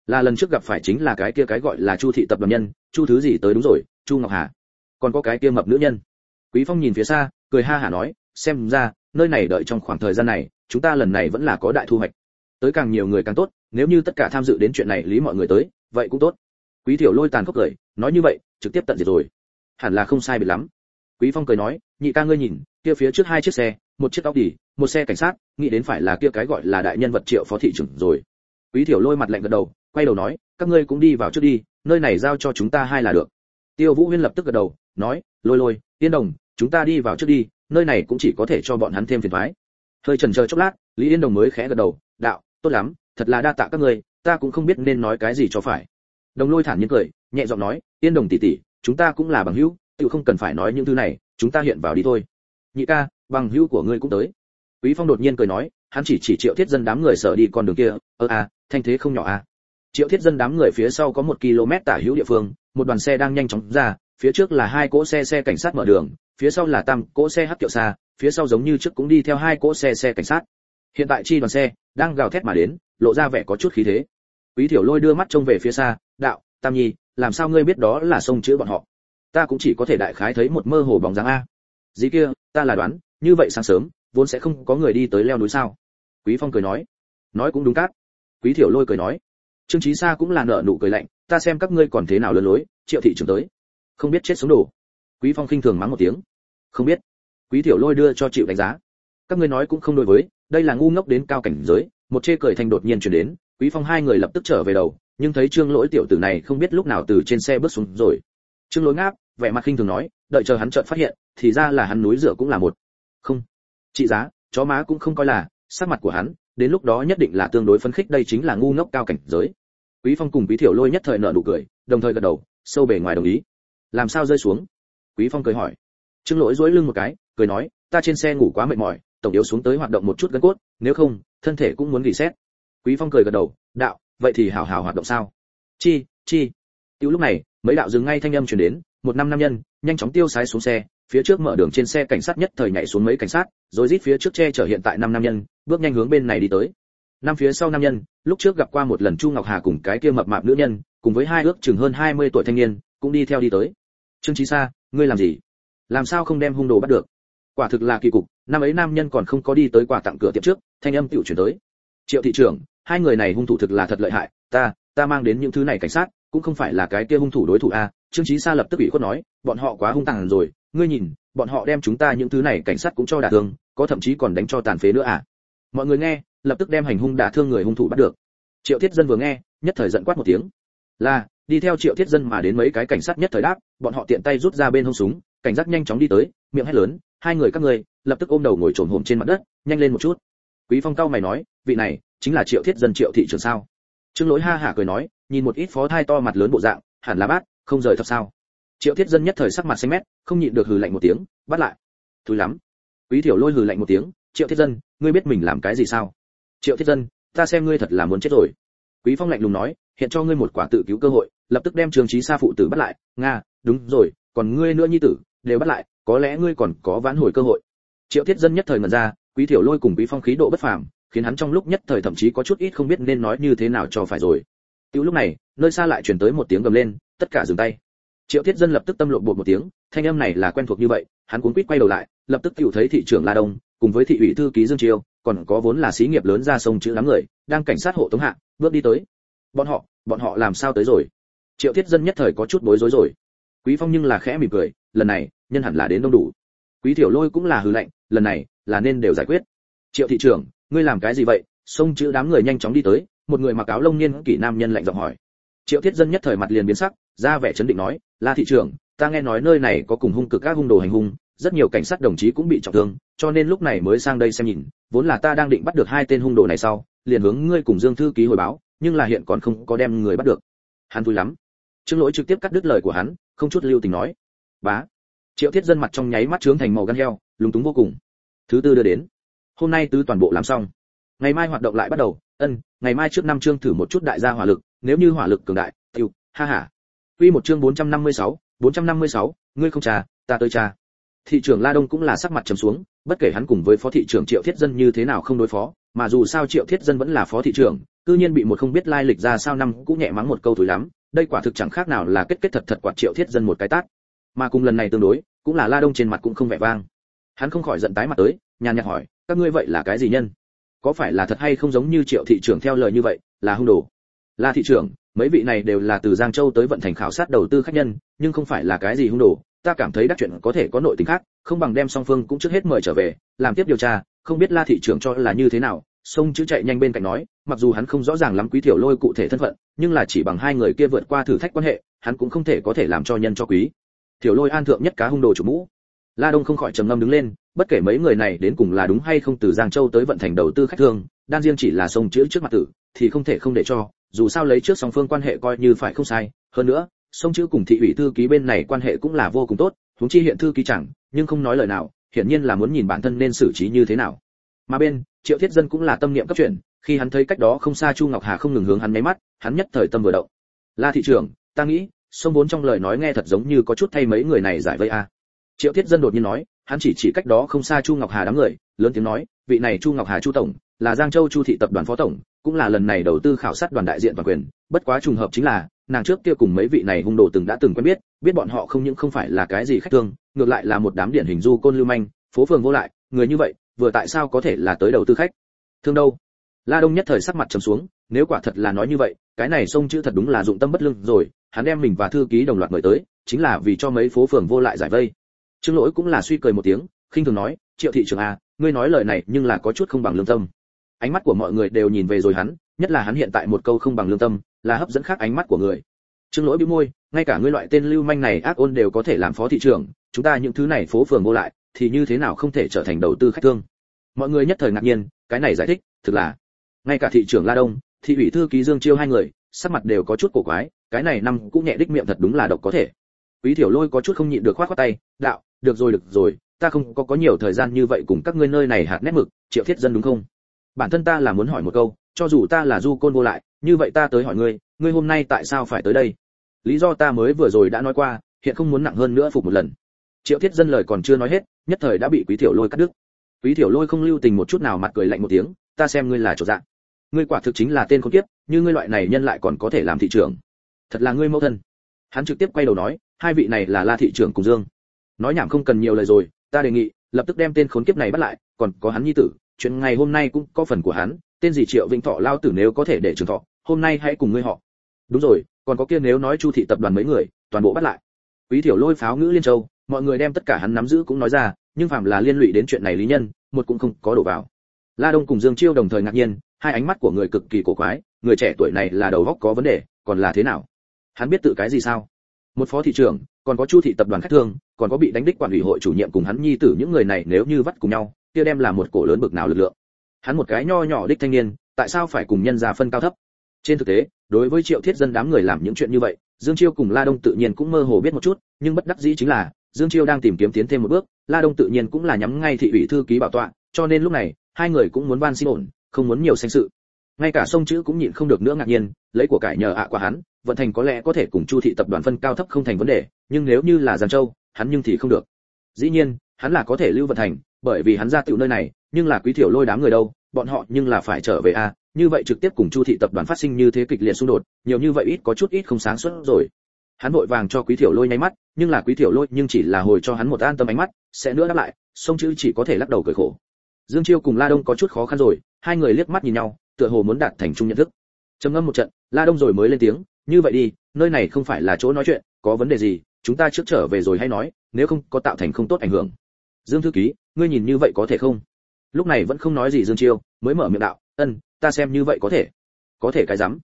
Là lần trước gặp phải chính là cái kia cái gọi là chu thị tập đoàn nhân, chu thứ gì tới đúng rồi, chu ngọc hà. Còn có cái kia mập nữ nhân. Quý phong nhìn phía xa, cười ha hả nói, xem ra, nơi này đợi trong khoảng thời gian này, chúng ta lần này vẫn là có đại thu hoạch tới càng nhiều người càng tốt, nếu như tất cả tham dự đến chuyện này lý mọi người tới, vậy cũng tốt. Quý tiểu lôi tàn khốc cười, nói như vậy, trực tiếp tận diệt rồi. Hẳn là không sai biệt lắm. Quý phong cười nói, nhị ca ngươi nhìn, kia phía trước hai chiếc xe, một chiếc óc đỉ một xe cảnh sát, nghĩ đến phải là kia cái gọi là đại nhân vật triệu phó thị trưởng rồi. Quý tiểu lôi mặt lạnh gật đầu, quay đầu nói, các ngươi cũng đi vào trước đi, nơi này giao cho chúng ta hai là được. Tiêu vũ huyên lập tức gật đầu, nói, lôi lôi tiên đồng, chúng ta đi vào trước đi, nơi này cũng chỉ có thể cho bọn hắn thêm phiền toái hơi chần chờ chốc lát, lý yên đồng mới khẽ gật đầu, đạo tốt lắm, thật là đa tạ các ngươi, ta cũng không biết nên nói cái gì cho phải. Đồng lôi thản nhiên cười, nhẹ giọng nói, yên đồng tỷ tỷ, chúng ta cũng là bằng hữu tự không cần phải nói những thứ này, chúng ta hiện vào đi thôi. Nhị ca, bằng hữu của ngươi cũng tới. Quý phong đột nhiên cười nói, hắn chỉ chỉ triệu thiết dân đám người sở đi con đường kia, ơ à thanh thế không nhỏ à. Triệu thiết dân đám người phía sau có một km tả hữu địa phương, một đoàn xe đang nhanh chóng ra, phía trước là hai cỗ xe xe cảnh sát mở đường, phía sau là tam cỗ xe hắc kiệu xa, phía sau giống như trước cũng đi theo hai cỗ xe xe cảnh sát hiện tại chi đoàn xe đang gào thét mà đến, lộ ra vẻ có chút khí thế. Quý thiểu lôi đưa mắt trông về phía xa, đạo, tam nhi, làm sao ngươi biết đó là sông chữ bọn họ? Ta cũng chỉ có thể đại khái thấy một mơ hồ bóng dáng a. Dĩ kia, ta là đoán, như vậy sáng sớm, vốn sẽ không có người đi tới leo núi sao? Quý phong cười nói. Nói cũng đúng cát. Quý thiểu lôi cười nói. Trương trí sa cũng là nợ nụ cười lạnh. Ta xem các ngươi còn thế nào lớn lối, triệu thị trường tới. Không biết chết sống đồ. Quý phong khinh thường mắng một tiếng. Không biết. Quý thiểu lôi đưa cho chịu đánh giá. Các ngươi nói cũng không đối với đây là ngu ngốc đến cao cảnh giới, một chê cười thành đột nhiên chuyển đến, quý phong hai người lập tức trở về đầu, nhưng thấy trương lỗi tiểu tử này không biết lúc nào từ trên xe bước xuống rồi. Trương lỗi ngáp, vẻ mặt khinh thường nói, đợi chờ hắn chợt phát hiện, thì ra là hắn núi rửa cũng là một. Không. Trị giá, chó má cũng không coi là, sắc mặt của hắn, đến lúc đó nhất định là tương đối phấn khích đây chính là ngu ngốc cao cảnh giới. Quý phong cùng quý thiểu lôi nhất thời nở nụ cười, đồng thời gật đầu, sâu bề ngoài đồng ý. Làm sao rơi xuống? Quý phong cười hỏi. Trương lỗi dối lưng một cái, cười nói, ta trên xe ngủ quá mệt mỏi tổng yếu xuống tới hoạt động một chút gân cốt, nếu không, thân thể cũng muốn nghỉ xét. Quý phong cười gật đầu, đạo, vậy thì hảo hảo hoạt động sao? Chi chi. Tiêu lúc này, mấy đạo dừng ngay thanh âm truyền đến, một năm nam nhân, nhanh chóng tiêu sái xuống xe, phía trước mở đường trên xe cảnh sát nhất thời nhảy xuống mấy cảnh sát, rồi rít phía trước che chở hiện tại năm nam nhân, bước nhanh hướng bên này đi tới. Năm phía sau nam nhân, lúc trước gặp qua một lần chu ngọc hà cùng cái kia mập mạp nữ nhân, cùng với hai ước chừng hơn 20 tuổi thanh niên, cũng đi theo đi tới. Trương trí sa, ngươi làm gì? Làm sao không đem hung đồ bắt được? Quả thực là kỳ cục năm ấy nam nhân còn không có đi tới quà tặng cửa tiệm trước, thanh âm tiểu chuyển tới. Triệu thị trưởng, hai người này hung thủ thực là thật lợi hại, ta ta mang đến những thứ này cảnh sát, cũng không phải là cái kia hung thủ đối thủ a. Trương chí sa lập tức ủy khuất nói, bọn họ quá hung tàn rồi, ngươi nhìn, bọn họ đem chúng ta những thứ này cảnh sát cũng cho đả thương, có thậm chí còn đánh cho tàn phế nữa à. Mọi người nghe, lập tức đem hành hung đả thương người hung thủ bắt được. Triệu thiết dân vừa nghe, nhất thời giận quát một tiếng. Là, đi theo triệu thiết dân mà đến mấy cái cảnh sát nhất thời đáp, bọn họ tiện tay rút ra bên hông súng, cảnh giác nhanh chóng đi tới, miệng hét lớn, hai người các ngươi lập tức ôm đầu ngồi trồn hổm trên mặt đất, nhanh lên một chút. Quý phong cao mày nói, vị này, chính là triệu thiết dân triệu thị trường sao? Trương lỗi ha hả cười nói, nhìn một ít phó thai to mặt lớn bộ dạng, hẳn là bát không rời thật sao? Triệu thiết dân nhất thời sắc mặt xanh mét, không nhịn được hừ lạnh một tiếng, bắt lại. Thúi lắm. Quý thiểu lôi hừ lạnh một tiếng, triệu thiết dân, ngươi biết mình làm cái gì sao? Triệu thiết dân, ta xem ngươi thật là muốn chết rồi. Quý phong lạnh lùng nói, hiện cho ngươi một quả tự cứu cơ hội, lập tức đem trường trí sa phụ tử bắt lại. Nga, đúng rồi, còn ngươi nữa nhi tử, đều bắt lại, có lẽ ngươi còn có vãn hồi cơ hội triệu thiết dân nhất thời ngẩn ra quý thiểu lôi cùng quý phong khí độ bất phàm khiến hắn trong lúc nhất thời thậm chí có chút ít không biết nên nói như thế nào cho phải rồi Tiểu lúc này, nơi xa lại truyền tới một tiếng gầm lên, tất cả dừng tay. Triệu Thiết Dân lập tức tâm lộn bột một tiếng, thanh âm này là quen thuộc như vậy, hắn cuốn quýt quay đầu lại, lập tức tiểu thấy thị trưởng La Đông, cùng với thị ủy thư ký Dương Triều, còn có vốn là xí nghiệp lớn ra sông chữ lắm người, đang cảnh sát hộ tống hạ, bước đi tới. Bọn họ, bọn họ làm sao tới rồi? Triệu Thiết Dân nhất thời có chút bối rối rồi. Quý Phong nhưng là khẽ mỉm cười, lần này, nhân hẳn là đến đông đủ. Quý Tiểu Lôi cũng là hừ lạnh, lần này, là nên đều giải quyết. Triệu thị trưởng, ngươi làm cái gì vậy? Xông chữ đám người nhanh chóng đi tới, một người mặc áo lông niên kỷ nam nhân lạnh giọng hỏi. Triệu thiết dân nhất thời mặt liền biến sắc ra vẻ chấn định nói la thị trưởng ta nghe nói nơi này có cùng hung cực các hung đồ hành hung rất nhiều cảnh sát đồng chí cũng bị trọng thương cho nên lúc này mới sang đây xem nhìn vốn là ta đang định bắt được hai tên hung đồ này sau liền hướng ngươi cùng dương thư ký hồi báo nhưng là hiện còn không có đem người bắt được. Hắn vui lắm. Trương lỗi trực tiếp cắt đứt lời của hắn không chút lưu tình nói bá. Triệu thiết dân mặt trong nháy mắt trướng thành màu gan heo lúng túng vô cùng thứ tư đưa đến. Hôm nay tứ toàn bộ làm xong. Ngày mai hoạt động lại bắt đầu. Ân ngày mai trước năm chương thử một chút đại gia hỏa lực nếu như hỏa lực cường đại tiêu ha ha. Quy một chương 456, 456, ngươi không trà ta tới trà. Thị trưởng la đông cũng là sắc mặt trầm xuống bất kể hắn cùng với phó thị trưởng triệu thiết dân như thế nào không đối phó mà dù sao triệu thiết dân vẫn là phó thị trưởng cư nhiên bị một không biết lai lịch ra sao năm cũng nhẹ mắng một câu thối lắm đây quả thực chẳng khác nào là kết kết thật thật quạt triệu thiết dân một cái tát. Mà cùng lần này tương đối cũng là la đông trên mặt cũng không vẻ vang hắn không khỏi giận tái mặt tới, nhàn nhạt hỏi, các ngươi vậy là cái gì nhân? Có phải là thật hay không giống như triệu thị trưởng theo lời như vậy, là hung đồ? Là thị trưởng, mấy vị này đều là từ giang châu tới vận thành khảo sát đầu tư khách nhân, nhưng không phải là cái gì hung đồ. Ta cảm thấy đắc chuyện có thể có nội tình khác, không bằng đem song phương cũng trước hết mời trở về, làm tiếp điều tra, không biết la thị trưởng cho là như thế nào. Sông chữ chạy nhanh bên cạnh nói, mặc dù hắn không rõ ràng lắm quý thiểu lôi cụ thể thân phận, nhưng là chỉ bằng hai người kia vượt qua thử thách quan hệ, hắn cũng không thể có thể làm cho nhân cho quý. Thiểu lôi an thượng nhất cá hung đồ chủ mũ la đông không khỏi trầm ngâm đứng lên, bất kể mấy người này đến cùng là đúng hay không từ giang châu tới vận thành đầu tư khách thương, đan riêng chỉ là sông chữ trước mặt tử, thì không thể không để cho, dù sao lấy trước song phương quan hệ coi như phải không sai. Hơn nữa, sông chữ cùng thị ủy thư ký bên này quan hệ cũng là vô cùng tốt, huống chi hiện thư ký chẳng, nhưng không nói lời nào, hiển nhiên là muốn nhìn bản thân nên xử trí như thế nào. Mà bên, triệu thiết dân cũng là tâm niệm cấp chuyện khi hắn thấy cách đó không xa chu ngọc hà không ngừng hướng hắn máy mắt, hắn nhất thời tâm vừa động. La thị trưởng, ta nghĩ, sông vốn trong lời nói nghe thật giống như có chút thay mấy người này giải vây a triệu thiết dân đột nhiên nói, hắn chỉ chỉ cách đó không xa chu ngọc hà đám người, lớn tiếng nói, vị này chu ngọc hà chu tổng, là giang châu chu thị tập đoàn phó tổng, cũng là lần này đầu tư khảo sát đoàn đại diện toàn quyền, bất quá trùng hợp chính là, nàng trước kia cùng mấy vị này hung đồ từng đã từng quen biết biết bọn họ không những không phải là cái gì khách thương, ngược lại là một đám điển hình du côn lưu manh, phố phường vô lại, người như vậy, vừa tại sao có thể là tới đầu tư khách? Thương đâu? La đông nhất thời sắc mặt trầm xuống, nếu quả thật là nói như vậy, cái này sông chữ thật đúng là dụng tâm bất lương rồi, hắn đem mình và thư ký đồng loạt mời tới, chính là vì cho mấy phố phường vô lại giải vây trương lỗi cũng là suy cười một tiếng, khinh thường nói, triệu thị trưởng a ngươi nói lời này nhưng là có chút không bằng lương tâm. Ánh mắt của mọi người đều nhìn về rồi hắn, nhất là hắn hiện tại một câu không bằng lương tâm, là hấp dẫn khác ánh mắt của người. Trương lỗi bĩu môi, ngay cả ngươi loại tên lưu manh này ác ôn đều có thể làm phó thị trưởng, chúng ta những thứ này phố phường vô lại, thì như thế nào không thể trở thành đầu tư khách thương? Mọi người nhất thời ngạc nhiên, cái này giải thích, thực là, ngay cả thị trưởng la đông, thị ủy thư ký dương chiêu hai người, sắc mặt đều có chút cổ quái, cái này năm cũng nhẹ đích miệng thật đúng là độc có thể. Quý thiểu lôi có chút không nhịn được khoát khoát tay, đạo được rồi được rồi, ta không có có nhiều thời gian như vậy cùng các ngươi nơi này hạt nét mực, triệu thiết dân đúng không? Bản thân ta là muốn hỏi một câu, cho dù ta là du côn vô lại, như vậy ta tới hỏi ngươi ngươi hôm nay tại sao phải tới đây? Lý do ta mới vừa rồi đã nói qua, hiện không muốn nặng hơn nữa phục một lần. Triệu thiết dân lời còn chưa nói hết, nhất thời đã bị quý thiểu lôi cắt đứt. Quý thiểu lôi không lưu tình một chút nào mặt cười lạnh một tiếng, ta xem ngươi là chỗ dạng ngươi quả thực chính là tên con kiếp, như ngươi loại này nhân lại còn có thể làm thị trưởng. Thật là ngươi mẫu thân. Hắn trực tiếp quay đầu nói, hai vị này là la thị trưởng cùng dương nói nhảm không cần nhiều lời rồi, ta đề nghị, lập tức đem tên khốn kiếp này bắt lại, còn có hắn nhi tử, chuyện ngày hôm nay cũng có phần của hắn, tên gì triệu vĩnh thọ lao tử nếu có thể để trường thọ, hôm nay hãy cùng ngươi họ. Đúng rồi, còn có kia nếu nói chu thị tập đoàn mấy người, toàn bộ bắt lại. Quý thiểu lôi pháo ngữ liên châu, mọi người đem tất cả hắn nắm giữ cũng nói ra, nhưng phạm là liên lụy đến chuyện này lý nhân, một cũng không có đổ vào. La đông cùng dương chiêu đồng thời ngạc nhiên, hai ánh mắt của người cực kỳ cổ quái, người trẻ tuổi này là đầu góc có vấn đề, còn là thế nào? Hắn biết tự cái gì sao? Một phó thị trưởng còn có chu thị tập đoàn khách thương, còn có bị đánh đích quản ủy hội chủ nhiệm cùng hắn nhi tử, những người này nếu như vắt cùng nhau, kia đem là một cổ lớn bực nào lực lượng. Hắn một cái nho nhỏ đích thanh niên, tại sao phải cùng nhân gia phân cao thấp? Trên thực tế, đối với triệu thiết dân đám người làm những chuyện như vậy, dương chiêu cùng la đông tự nhiên cũng mơ hồ biết một chút, nhưng bất đắc dĩ chính là, dương chiêu đang tìm kiếm tiến thêm một bước, la đông tự nhiên cũng là nhắm ngay thị ủy thư ký bảo tọa, cho nên lúc này, hai người cũng muốn van xin ổn, không muốn nhiều xanh sự. Ngay cả sông chữ cũng nhịn không được nữa ngạc nhiên, lấy của cải nhờ ạ qua hắn vận thành có lẽ có thể cùng chu thị tập đoàn phân cao thấp không thành vấn đề, nhưng nếu như là giang châu, hắn nhưng thì không được. Dĩ nhiên, hắn là có thể lưu vận thành, bởi vì hắn ra tiểu nơi này, nhưng là quý thiểu lôi đám người đâu, bọn họ nhưng là phải trở về a như vậy trực tiếp cùng chu thị tập đoàn phát sinh như thế kịch liệt xung đột, nhiều như vậy ít có chút ít không sáng suốt rồi. Hắn vội vàng cho quý thiểu lôi nháy mắt, nhưng là quý thiểu lôi nhưng chỉ là hồi cho hắn một an tâm ánh mắt, sẽ nữa đáp lại sông chữ chỉ có thể lắc đầu cười khổ. Dương chiêu cùng la đông có chút khó khăn rồi, hai người liếc mắt nhìn nhau, tựa hồ muốn đạt thành chung nhận thức. Trầm ngâm một trận, la đông rồi mới lên tiếng như vậy đi, nơi này không phải là chỗ nói chuyện, có vấn đề gì, chúng ta trước trở về rồi hay nói, nếu không có tạo thành không tốt ảnh hưởng. Dương thư ký, ngươi nhìn như vậy có thể không? Lúc này vẫn không nói gì dương chiêu, mới mở miệng đạo, ân, ta xem như vậy có thể. Có thể cái rắm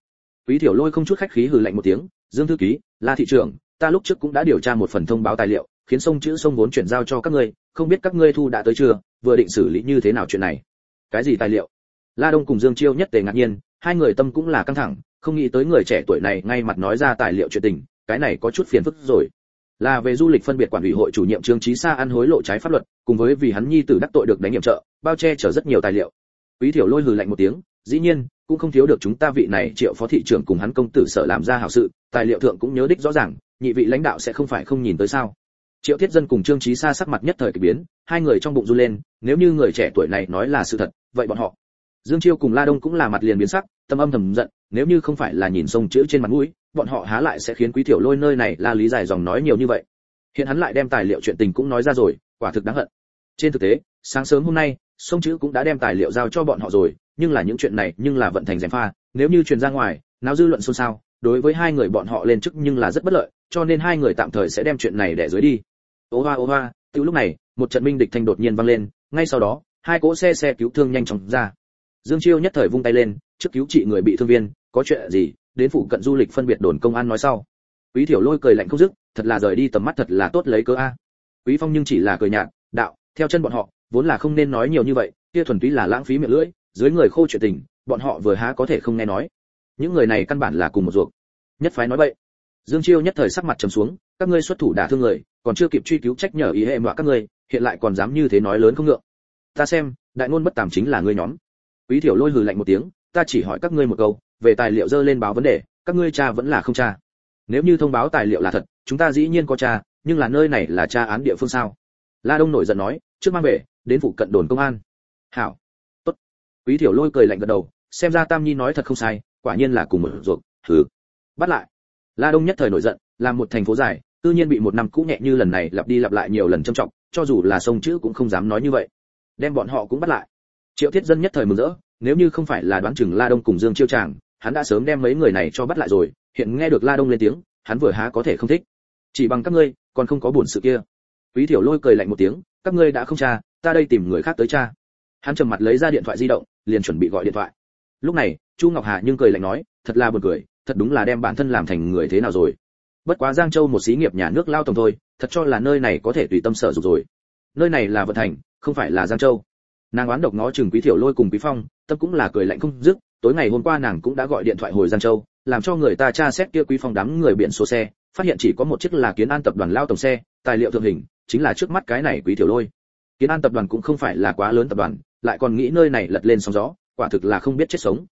quý thiểu lôi không chút khách khí hừ lạnh một tiếng, dương thư ký la thị trưởng, ta lúc trước cũng đã điều tra một phần thông báo tài liệu, khiến sông chữ sông vốn chuyển giao cho các ngươi, không biết các ngươi thu đã tới chưa, vừa định xử lý như thế nào chuyện này. Cái gì tài liệu? La đông cùng dương chiêu nhất tề ngạc nhiên, hai người tâm cũng là căng thẳng không nghĩ tới người trẻ tuổi này ngay mặt nói ra tài liệu chuyện tình, cái này có chút phiền phức rồi. Là về du lịch phân biệt quản ủy hội chủ nhiệm trương trí sa ăn hối lộ trái pháp luật, cùng với vì hắn nhi tử đắc tội được đánh nhiệm trợ, bao che chở rất nhiều tài liệu. Quý thiểu lôi hừ lạnh một tiếng, dĩ nhiên, cũng không thiếu được chúng ta vị này triệu phó thị trưởng cùng hắn công tử sở làm ra hảo sự, tài liệu thượng cũng nhớ đích rõ ràng, nhị vị lãnh đạo sẽ không phải không nhìn tới sao. Triệu thiết dân cùng trương trí sa sắc mặt nhất thời kỳ biến, hai người trong bụng run lên, nếu như người trẻ tuổi này nói là sự thật, vậy bọn họ. Dương chiêu cùng la đông cũng là mặt liền biến sắc, tâm âm thầm giận nếu như không phải là nhìn sông chữ trên mặt mũi, bọn họ há lại sẽ khiến quý tiểu lôi nơi này la lý dài dòng nói nhiều như vậy. Hiện hắn lại đem tài liệu chuyện tình cũng nói ra rồi, quả thực đáng hận. Trên thực tế, sáng sớm hôm nay, sông chữ cũng đã đem tài liệu giao cho bọn họ rồi, nhưng là những chuyện này nhưng là vận thành gièm pha, nếu như truyền ra ngoài nào dư luận xôn xao, đối với hai người bọn họ lên chức nhưng là rất bất lợi, cho nên hai người tạm thời sẽ đem chuyện này để dưới đi. Ô hoa ô hoa từ lúc này, một trận minh địch thanh đột nhiên vang lên, ngay sau đó, hai cỗ xe xe cứu thương nhanh chóng ra. Dương chiêu nhất thời vung tay lên, trước cứu trị người bị thương viên có chuyện gì, đến phụ cận du lịch phân biệt đồn công an nói sau. Quý thiểu lôi cười lạnh không dứt, thật là rời đi tầm mắt thật là tốt lấy cớ a. Quý phong nhưng chỉ là cười nhạt, đạo, theo chân bọn họ, vốn là không nên nói nhiều như vậy, kia thuần túy là lãng phí miệng lưỡi, dưới người khô chuyện tình, bọn họ vừa há có thể không nghe nói. Những người này căn bản là cùng một ruột. Nhất phái nói vậy. Dương chiêu nhất thời sắc mặt trầm xuống, các ngươi xuất thủ đả thương người, còn chưa kịp truy cứu trách nhở ý hệ mọa các ngươi, hiện lại còn dám như thế nói lớn không ngượng. Ta xem, đại ngôn bất tàm chính là ngươi nhóm. Quý thiểu lôi hừ lạnh một tiếng, ta chỉ hỏi các ngươi một câu về tài liệu dơ lên báo vấn đề, các ngươi cha vẫn là không cha. Nếu như thông báo tài liệu là thật, chúng ta dĩ nhiên có cha, nhưng là nơi này là cha án địa phương sao? La đông nổi giận nói, trước mang về, đến phụ cận đồn công an. Hảo. Tốt. Quý thiểu lôi cười lạnh gật đầu, xem ra tam nhi nói thật không sai, quả nhiên là cùng một ruột. Thử bắt lại. La đông nhất thời nổi giận, làm một thành phố dài tự nhiên bị một năm cũ nhẹ như lần này lặp đi lặp lại nhiều lần trầm trọng, cho dù là sông chữ cũng không dám nói như vậy. Đem bọn họ cũng bắt lại. Triệu thiết dân nhất thời mừng rỡ, nếu như không phải là đoán chừng la đông cùng dương chiêu tràng hắn đã sớm đem mấy người này cho bắt lại rồi, hiện nghe được la đông lên tiếng, hắn vừa há có thể không thích. Chỉ bằng các ngươi, còn không có buồn sự kia. Quý thiểu lôi cười lạnh một tiếng, các ngươi đã không tra, ta đây tìm người khác tới tra. Hắn trầm mặt lấy ra điện thoại di động, liền chuẩn bị gọi điện thoại. Lúc này, chu ngọc hà nhưng cười lạnh nói, thật là buồn cười, thật đúng là đem bản thân làm thành người thế nào rồi. Bất quá giang châu một xí nghiệp nhà nước lao tổng thôi, thật cho là nơi này có thể tùy tâm sở dục rồi. Nơi này là vận thành, không phải là giang châu. Nàng oán độc nó chừng quý thiểu lôi cùng quý phong, tâm cũng là cười lạnh không dứt tối ngày hôm qua nàng cũng đã gọi điện thoại hồi giang châu, làm cho người ta tra xét kia quý phong đám người biển số xe, phát hiện chỉ có một chiếc là kiến an tập đoàn lao tổng xe, tài liệu thượng hình, chính là trước mắt cái này quý tiểu lôi. Kiến an tập đoàn cũng không phải là quá lớn tập đoàn, lại còn nghĩ nơi này lật lên sóng gió, quả thực là không biết chết sống.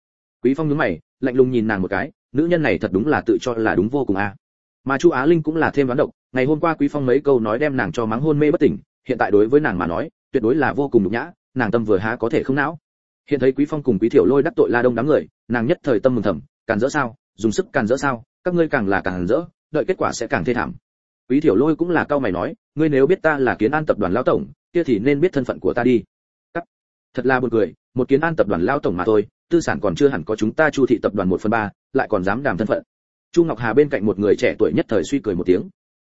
Quý phong nhướng mày, lạnh lùng nhìn nàng một cái, nữ nhân này thật đúng là tự cho là đúng vô cùng a. Mà chu á linh cũng là thêm đoán độc, ngày hôm qua quý phong mấy câu nói đem nàng cho mắng hôn mê bất tỉnh, hiện tại đối với nàng mà nói, tuyệt đối là vô cùng nhục nhã, nàng tâm vừa há có thể không não hiện thấy quý phong cùng quý thiểu lôi đắc tội la đông đám người, nàng nhất thời tâm mừng thầm, càn dỡ sao? Dùng sức càn dỡ sao? Các ngươi càng là càng dỡ, đợi kết quả sẽ càng thê thảm. Quý thiểu lôi cũng là cao mày nói, ngươi nếu biết ta là kiến an tập đoàn lão tổng, kia thì nên biết thân phận của ta đi. Cắt. thật là buồn cười, một kiến an tập đoàn lão tổng mà thôi, tư sản còn chưa hẳn có chúng ta chu thị tập đoàn một phần ba, lại còn dám đàm thân phận. Chu ngọc hà bên cạnh một người trẻ tuổi nhất thời suy cười một tiếng.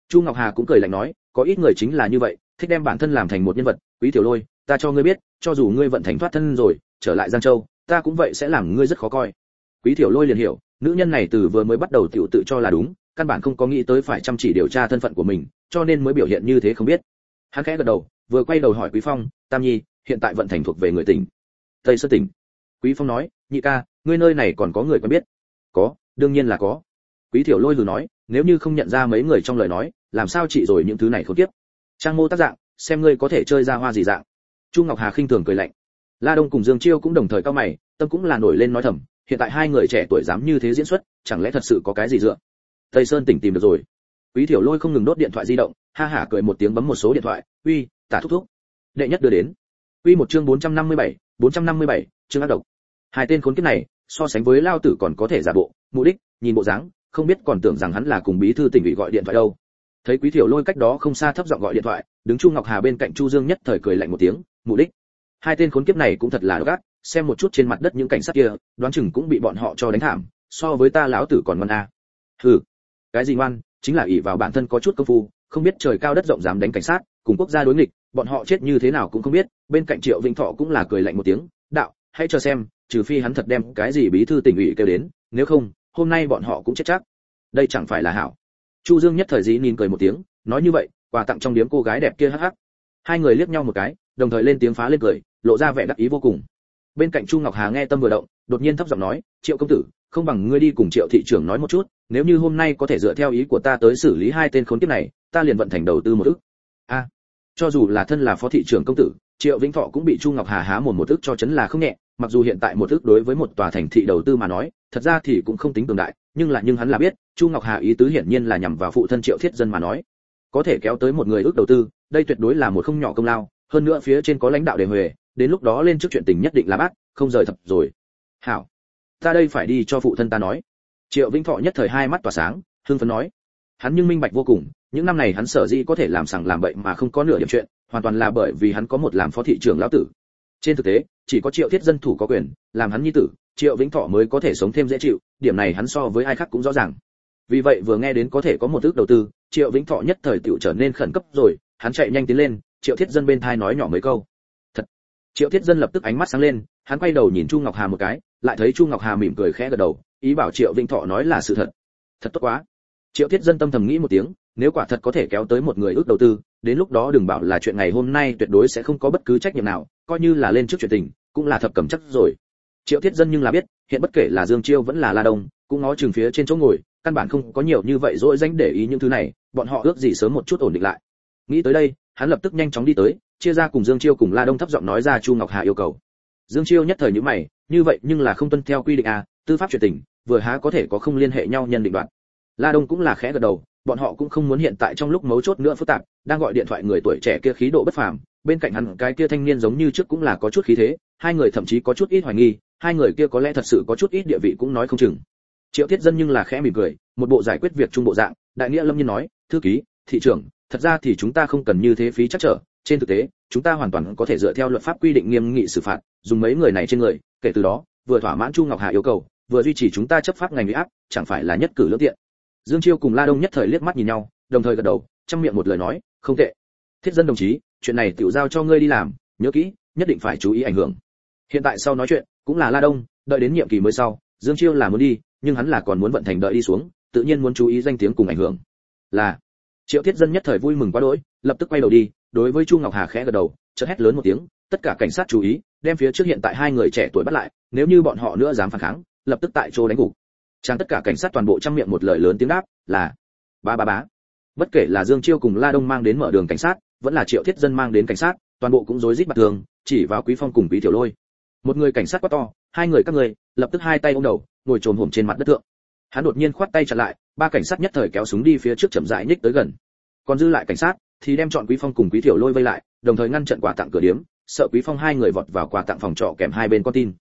Chu ngọc hà cũng cười lạnh nói, có ít người chính là như vậy, thích đem bản thân làm thành một nhân vật. Quý tiểu lôi, ta cho ngươi biết, cho dù ngươi vận thành thoát thân rồi trở lại giang châu, ta cũng vậy sẽ làm ngươi rất khó coi. Quý tiểu lôi liền hiểu, nữ nhân này từ vừa mới bắt đầu tiểu tự cho là đúng, căn bản không có nghĩ tới phải chăm chỉ điều tra thân phận của mình, cho nên mới biểu hiện như thế không biết. Hắn khẽ gật đầu, vừa quay đầu hỏi quý phong, tam nhi, hiện tại vận thành thuộc về người tỉnh? Tây sơn tỉnh. Quý phong nói, nhị ca, ngươi nơi này còn có người quen biết? Có, đương nhiên là có. Quý thiểu lôi lừ nói, nếu như không nhận ra mấy người trong lời nói, làm sao chị rồi những thứ này không tiếp trang mô tác dạng, xem ngươi có thể chơi ra hoa gì dạng. Chu ngọc hà khinh thường cười lạnh la đông cùng dương chiêu cũng đồng thời cao mày tâm cũng là nổi lên nói thầm hiện tại hai người trẻ tuổi dám như thế diễn xuất chẳng lẽ thật sự có cái gì dựa tây sơn tỉnh tìm được rồi quý thiểu lôi không ngừng đốt điện thoại di động ha hả cười một tiếng bấm một số điện thoại uy tả thúc thúc đệ nhất đưa đến uy một chương 457, 457, chương ác độc. Hai tên khốn kiếp này, so sánh với lao tử còn có thể giả bộ, mục đích, nhìn bộ dáng, không biết còn tưởng rằng hắn là cùng bí thư tỉnh ủy gọi điện thoại đâu. Thấy Quý Thiểu Lôi cách đó không xa thấp giọng gọi điện thoại, đứng Chu Ngọc Hà bên cạnh Chu Dương nhất thời cười lạnh một tiếng, mục đích. Hai tên khốn kiếp này cũng thật là gắt, xem một chút trên mặt đất những cảnh sát kia, đoán chừng cũng bị bọn họ cho đánh thảm, so với ta lão tử còn ngoan a. Hừ, cái gì ngoan, chính là ỷ vào bản thân có chút công phu, không biết trời cao đất rộng dám đánh cảnh sát, cùng quốc gia đối nghịch, bọn họ chết như thế nào cũng không biết, bên cạnh Triệu Vĩnh Thọ cũng là cười lạnh một tiếng, đạo, hãy cho xem, trừ phi hắn thật đem cái gì bí thư tỉnh ủy kêu đến, nếu không, hôm nay bọn họ cũng chết chắc. Đây chẳng phải là hảo. Chu Dương nhất thời dí nín cười một tiếng, nói như vậy, quà tặng trong điếm cô gái đẹp kia hắc hắc. Hai người liếc nhau một cái, đồng thời lên tiếng phá lên cười, lộ ra vẻ đắc ý vô cùng. Bên cạnh Chu Ngọc Hà nghe tâm vừa động, đột nhiên thấp giọng nói, "Triệu công tử, không bằng ngươi đi cùng Triệu thị trưởng nói một chút, nếu như hôm nay có thể dựa theo ý của ta tới xử lý hai tên khốn kiếp này, ta liền vận thành đầu tư một ức." A, cho dù là thân là phó thị trưởng công tử, Triệu Vĩnh Thọ cũng bị Chu Ngọc Hà há mồm một ức cho chấn là không nhẹ, mặc dù hiện tại một ức đối với một tòa thành thị đầu tư mà nói, thật ra thì cũng không tính cường đại, nhưng là nhưng hắn là biết, Chu Ngọc Hà ý tứ hiển nhiên là nhằm vào phụ thân Triệu Thiết Dân mà nói. Có thể kéo tới một người ước đầu tư, đây tuyệt đối là một không nhỏ công lao, hơn nữa phía trên có lãnh đạo đề huề, đến lúc đó lên trước chuyện tình nhất định là bác, không rời thập rồi. Hảo, ta đây phải đi cho phụ thân ta nói. Triệu Vĩnh Thọ nhất thời hai mắt tỏa sáng, hưng phấn nói. Hắn nhưng minh bạch vô cùng, những năm này hắn sở dĩ có thể làm sằng làm bậy mà không có nửa điểm chuyện, hoàn toàn là bởi vì hắn có một làm phó thị trưởng lão tử. Trên thực tế, chỉ có Triệu Thiết dân thủ có quyền, làm hắn nhi tử, Triệu Vĩnh Thọ mới có thể sống thêm dễ chịu, điểm này hắn so với ai khác cũng rõ ràng. Vì vậy vừa nghe đến có thể có một thước đầu tư, Triệu Vĩnh Thọ nhất thời tựu trở nên khẩn cấp rồi, hắn chạy nhanh tiến lên, Triệu Thiết dân bên thai nói nhỏ mấy câu. Thật. Triệu Thiết dân lập tức ánh mắt sáng lên, hắn quay đầu nhìn Chu Ngọc Hà một cái, lại thấy Chu Ngọc Hà mỉm cười khẽ gật đầu, ý bảo Triệu Vĩnh Thọ nói là sự thật. Thật tốt quá. Triệu Thiết dân tâm thầm nghĩ một tiếng, nếu quả thật có thể kéo tới một người ước đầu tư, đến lúc đó đừng bảo là chuyện ngày hôm nay tuyệt đối sẽ không có bất cứ trách nhiệm nào, coi như là lên trước chuyện tình, cũng là thập cầm chắc rồi. Triệu Thiết dân nhưng là biết, hiện bất kể là Dương Chiêu vẫn là La Đông, cũng ngó chừng phía trên chỗ ngồi, căn bản không có nhiều như vậy dỗi danh để ý những thứ này, bọn họ ước gì sớm một chút ổn định lại. Nghĩ tới đây, hắn lập tức nhanh chóng đi tới, chia ra cùng Dương Chiêu cùng La Đông thấp giọng nói ra Chu Ngọc Hà yêu cầu. Dương Chiêu nhất thời nhíu mày, như vậy nhưng là không tuân theo quy định à, tư pháp chuyện tình, vừa há có thể có không liên hệ nhau nhân định đoạn La Đông cũng là khẽ gật đầu, bọn họ cũng không muốn hiện tại trong lúc mấu chốt nữa phức tạp, đang gọi điện thoại người tuổi trẻ kia khí độ bất phàm, bên cạnh hắn cái kia thanh niên giống như trước cũng là có chút khí thế, hai người thậm chí có chút ít hoài nghi, hai người kia có lẽ thật sự có chút ít địa vị cũng nói không chừng. Triệu Thiết Dân nhưng là khẽ mỉm cười, một bộ giải quyết việc trung bộ dạng, đại nghĩa lâm nhiên nói, thư ký, thị trưởng, thật ra thì chúng ta không cần như thế phí chắc trở, trên thực tế, chúng ta hoàn toàn có thể dựa theo luật pháp quy định nghiêm nghị xử phạt, dùng mấy người này trên người, kể từ đó, vừa thỏa mãn Chu Ngọc Hà yêu cầu, vừa duy trì chúng ta chấp pháp ngành bị áp, chẳng phải là nhất cử lưỡng tiện. Dương Chiêu cùng La Đông nhất thời liếc mắt nhìn nhau, đồng thời gật đầu, trong miệng một lời nói, không tệ. Thiết dân đồng chí, chuyện này tiểu giao cho ngươi đi làm, nhớ kỹ, nhất định phải chú ý ảnh hưởng. Hiện tại sau nói chuyện, cũng là La Đông, đợi đến nhiệm kỳ mới sau, Dương Chiêu là muốn đi, nhưng hắn là còn muốn vận thành đợi đi xuống, tự nhiên muốn chú ý danh tiếng cùng ảnh hưởng. Là. Triệu Thiết dân nhất thời vui mừng quá đỗi, lập tức quay đầu đi, đối với Chu Ngọc Hà khẽ gật đầu, chợt hét lớn một tiếng, tất cả cảnh sát chú ý, đem phía trước hiện tại hai người trẻ tuổi bắt lại, nếu như bọn họ nữa dám phản kháng, lập tức tại chỗ đánh gục. Chàng tất cả cảnh sát toàn bộ trong miệng một lời lớn tiếng đáp, là ba ba bá. Bất kể là Dương Chiêu cùng La Đông mang đến mở đường cảnh sát, vẫn là Triệu Thiết dân mang đến cảnh sát, toàn bộ cũng rối rít mặt thường, chỉ vào Quý Phong cùng Quý Tiểu Lôi. Một người cảnh sát quá to, hai người các người, lập tức hai tay ôm đầu, ngồi trồm hổm trên mặt đất thượng. Hắn đột nhiên khoát tay chặn lại, ba cảnh sát nhất thời kéo súng đi phía trước chậm rãi nhích tới gần. Còn dư lại cảnh sát thì đem chọn Quý Phong cùng Quý Tiểu Lôi vây lại, đồng thời ngăn chặn quà tặng cửa điếm, sợ Quý Phong hai người vọt vào quà tặng phòng trọ kèm hai bên con tin.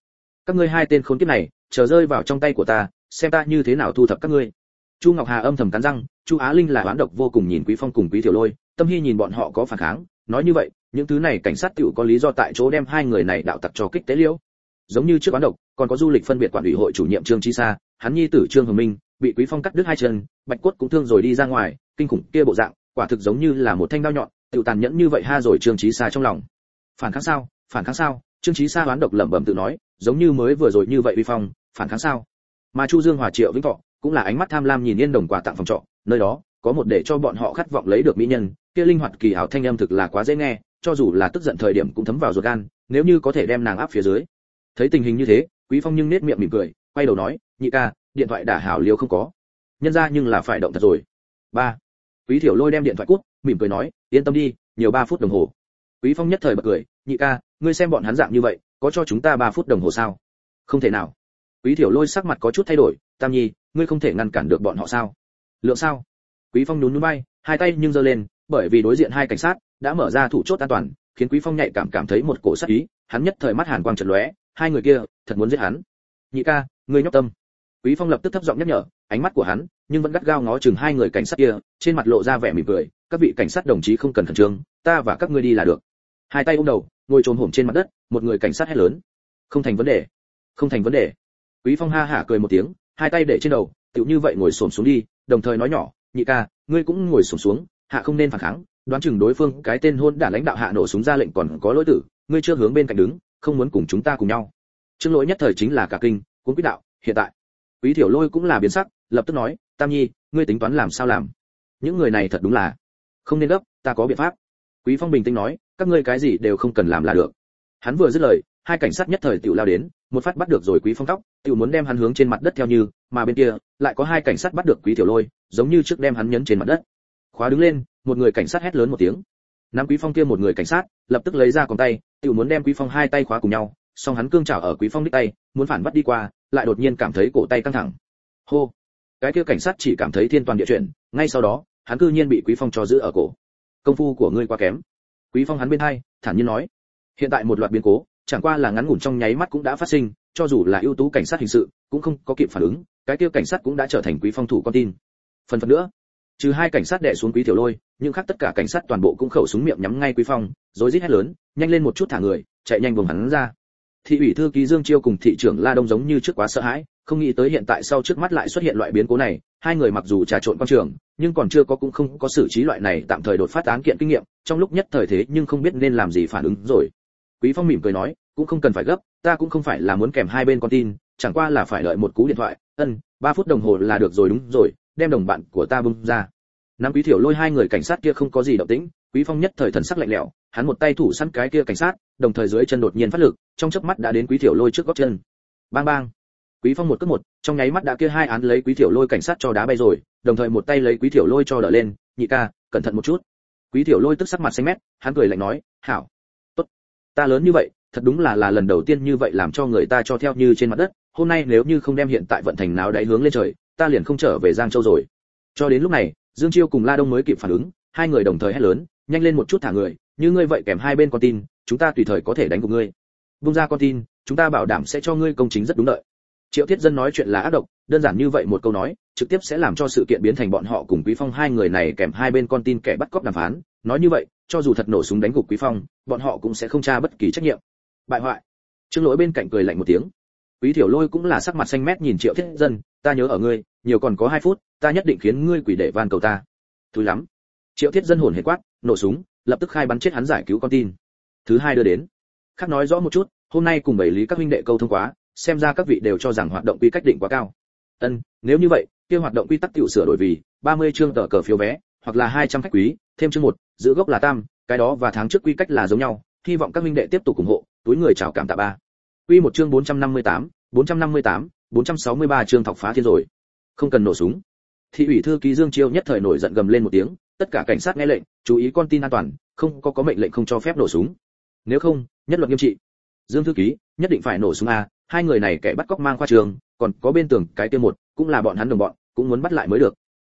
Các ngươi hai tên khốn kiếp này, chờ rơi vào trong tay của ta, xem ta như thế nào thu thập các ngươi. Chu Ngọc Hà âm thầm cắn răng, Chu Á Linh là oán độc vô cùng nhìn Quý Phong cùng Quý Tiểu Lôi, Tâm Hy nhìn bọn họ có phản kháng, nói như vậy, những thứ này cảnh sát tiểu có lý do tại chỗ đem hai người này đạo tặc cho kích tế liễu. Giống như trước quán độc, còn có du lịch phân biệt quản ủy hội chủ nhiệm Trương Chi Sa, hắn nhi tử Trương Hồng Minh, bị Quý Phong cắt đứt hai chân, bạch cốt cũng thương rồi đi ra ngoài, kinh khủng kia bộ dạng, quả thực giống như là một thanh đao nhọn, tiểu tàn nhẫn như vậy ha rồi Trương Chí Sa trong lòng. Phản kháng sao? Phản kháng sao? Trương Chí Sa đoán độc lẩm bẩm tự nói, giống như mới vừa rồi như vậy uy phong, phản kháng sao? Mà Chu Dương Hòa Triệu Vĩnh Thọ cũng là ánh mắt tham lam nhìn yên đồng quà tặng phòng trọ, nơi đó có một để cho bọn họ khát vọng lấy được mỹ nhân, kia linh hoạt kỳ ảo thanh âm thực là quá dễ nghe, cho dù là tức giận thời điểm cũng thấm vào ruột gan, nếu như có thể đem nàng áp phía dưới. Thấy tình hình như thế, Quý Phong nhưng nét miệng mỉm cười, quay đầu nói, "Nhị ca, điện thoại đã hảo liêu không có." Nhân ra nhưng là phải động thật rồi. Ba. Quý Thiểu Lôi đem điện thoại cút, mỉm cười nói, "Yên tâm đi, nhiều 3 phút đồng hồ." Quý Phong nhất thời bật cười, "Nhị ca, ngươi xem bọn hắn dạng như vậy, có cho chúng ta 3 phút đồng hồ sao?" "Không thể nào." Quý Thiểu Lôi sắc mặt có chút thay đổi, "Tam Nhi, ngươi không thể ngăn cản được bọn họ sao?" "Lượng sao?" Quý Phong nhún nhún bay, hai tay nhưng giơ lên, bởi vì đối diện hai cảnh sát đã mở ra thủ chốt an toàn, khiến quý phong nhạy cảm cảm thấy một cổ sát ý hắn nhất thời mắt hàn quang chợt lóe hai người kia thật muốn giết hắn. Nhị ca, ngươi nhóc tâm. Quý phong lập tức thấp giọng nhắc nhở, ánh mắt của hắn nhưng vẫn gắt gao ngó chừng hai người cảnh sát kia, trên mặt lộ ra vẻ mỉm cười, các vị cảnh sát đồng chí không cần khẩn trương, ta và các ngươi đi là được. Hai tay ôm đầu, ngồi trồm hổm trên mặt đất, một người cảnh sát hét lớn. Không thành vấn đề. Không thành vấn đề. Quý phong ha hả cười một tiếng, hai tay để trên đầu, tựu như vậy ngồi xổm xuống đi, đồng thời nói nhỏ, nhị ca, ngươi cũng ngồi xổm xuống, hạ không nên phản kháng, đoán chừng đối phương cái tên hôn đả lãnh đạo hạ nổ súng ra lệnh còn có lỗi tử, ngươi chưa hướng bên cạnh đứng không muốn cùng chúng ta cùng nhau. Trương lỗi nhất thời chính là cả kinh, cuốn quyết đạo, hiện tại. Quý thiểu lôi cũng là biến sắc, lập tức nói, tam nhi, ngươi tính toán làm sao làm? Những người này thật đúng là không nên gấp, ta có biện pháp. Quý phong bình tĩnh nói, các ngươi cái gì đều không cần làm là được. Hắn vừa dứt lời, hai cảnh sát nhất thời tiểu lao đến, một phát bắt được rồi quý phong tóc, tiểu muốn đem hắn hướng trên mặt đất theo như, mà bên kia, lại có hai cảnh sát bắt được quý tiểu lôi, giống như trước đem hắn nhấn trên mặt đất. Khóa đứng lên, một người cảnh sát hét lớn một tiếng nắm quý phong kia một người cảnh sát, lập tức lấy ra còng tay, tiểu muốn đem quý phong hai tay khóa cùng nhau, song hắn cương chảo ở quý phong đích tay, muốn phản bắt đi qua, lại đột nhiên cảm thấy cổ tay căng thẳng. Hô! Cái kia cảnh sát chỉ cảm thấy thiên toàn địa chuyển, ngay sau đó, hắn cư nhiên bị quý phong cho giữ ở cổ. Công phu của ngươi quá kém. Quý phong hắn bên hai, thản nhiên nói. Hiện tại một loạt biến cố, chẳng qua là ngắn ngủn trong nháy mắt cũng đã phát sinh, cho dù là ưu tú cảnh sát hình sự, cũng không có kịp phản ứng, cái kia cảnh sát cũng đã trở thành quý phong thủ con tin. Phần phần nữa trừ hai cảnh sát đè xuống quý tiểu lôi nhưng khác tất cả cảnh sát toàn bộ cũng khẩu súng miệng nhắm ngay quý phong rồi rít hét lớn, nhanh lên một chút thả người, chạy nhanh vùng hắn ra. Thị ủy thư ký dương chiêu cùng thị trưởng la đông giống như trước quá sợ hãi, không nghĩ tới hiện tại sau trước mắt lại xuất hiện loại biến cố này, hai người mặc dù trà trộn quan trường, nhưng còn chưa có cũng không có xử trí loại này tạm thời đột phát án kiện kinh nghiệm, trong lúc nhất thời thế nhưng không biết nên làm gì phản ứng rồi. Quý phong mỉm cười nói, cũng không cần phải gấp, ta cũng không phải là muốn kèm hai bên con tin, chẳng qua là phải đợi một cú điện thoại, ân, ba phút đồng hồ là được rồi, đúng rồi đem đồng bạn của ta bung ra. Nam quý thiểu lôi hai người cảnh sát kia không có gì động tĩnh, quý phong nhất thời thần sắc lạnh lẽo, hắn một tay thủ sẵn cái kia cảnh sát, đồng thời dưới chân đột nhiên phát lực, trong chớp mắt đã đến quý thiểu lôi trước góc chân. Bang bang. Quý phong một cước một, trong nháy mắt đã kia hai án lấy quý thiểu lôi cảnh sát cho đá bay rồi, đồng thời một tay lấy quý thiểu lôi cho đỡ lên, nhị ca, cẩn thận một chút. Quý thiểu lôi tức sắc mặt xanh mét, hắn cười lạnh nói, hảo. Tốt, ta lớn như vậy, thật đúng là là lần đầu tiên như vậy làm cho người ta cho theo như trên mặt đất, hôm nay nếu như không đem hiện tại vận thành nào đáy hướng lên trời ta liền không trở về giang châu rồi. Cho đến lúc này, dương chiêu cùng la đông mới kịp phản ứng, hai người đồng thời hét lớn, nhanh lên một chút thả người, như ngươi vậy kèm hai bên con tin, chúng ta tùy thời có thể đánh gục ngươi. Bung ra con tin, chúng ta bảo đảm sẽ cho ngươi công chính rất đúng đợi. Triệu thiết dân nói chuyện là ác độc, đơn giản như vậy một câu nói, trực tiếp sẽ làm cho sự kiện biến thành bọn họ cùng quý phong hai người này kèm hai bên con tin kẻ bắt cóc đàm phán. Nói như vậy, cho dù thật nổ súng đánh gục quý phong, bọn họ cũng sẽ không tra bất kỳ trách nhiệm. Bại hoại. Trương lỗi bên cạnh cười lạnh một tiếng. Quý thiểu lôi cũng là sắc mặt xanh mét nhìn triệu thiết dân ta nhớ ở ngươi, nhiều còn có hai phút, ta nhất định khiến ngươi quỷ để van cầu ta. Thúi lắm. Triệu thiết dân hồn hề quát, nổ súng, lập tức khai bắn chết hắn giải cứu con tin. Thứ hai đưa đến. Khác nói rõ một chút, hôm nay cùng bảy lý các huynh đệ câu thông quá, xem ra các vị đều cho rằng hoạt động quy cách định quá cao. Ân, nếu như vậy, kia hoạt động quy tắc tiểu sửa đổi vì 30 chương tờ cờ phiếu vé, hoặc là 200 khách quý, thêm chương một, giữ gốc là tam, cái đó và tháng trước quy cách là giống nhau, hy vọng các huynh đệ tiếp tục ủng hộ, túi người chào cảm tạ ba. Quy một chương 458 458 463 chương thọc phá thiên rồi. Không cần nổ súng. Thị ủy thư ký dương chiêu nhất thời nổi giận gầm lên một tiếng, tất cả cảnh sát nghe lệnh, chú ý con tin an toàn, không có có mệnh lệnh không cho phép nổ súng. Nếu không, nhất luật nghiêm trị. Dương thư ký, nhất định phải nổ súng a, hai người này kẻ bắt cóc mang qua trường, còn có bên tường cái kia một, cũng là bọn hắn đồng bọn, cũng muốn bắt lại mới được.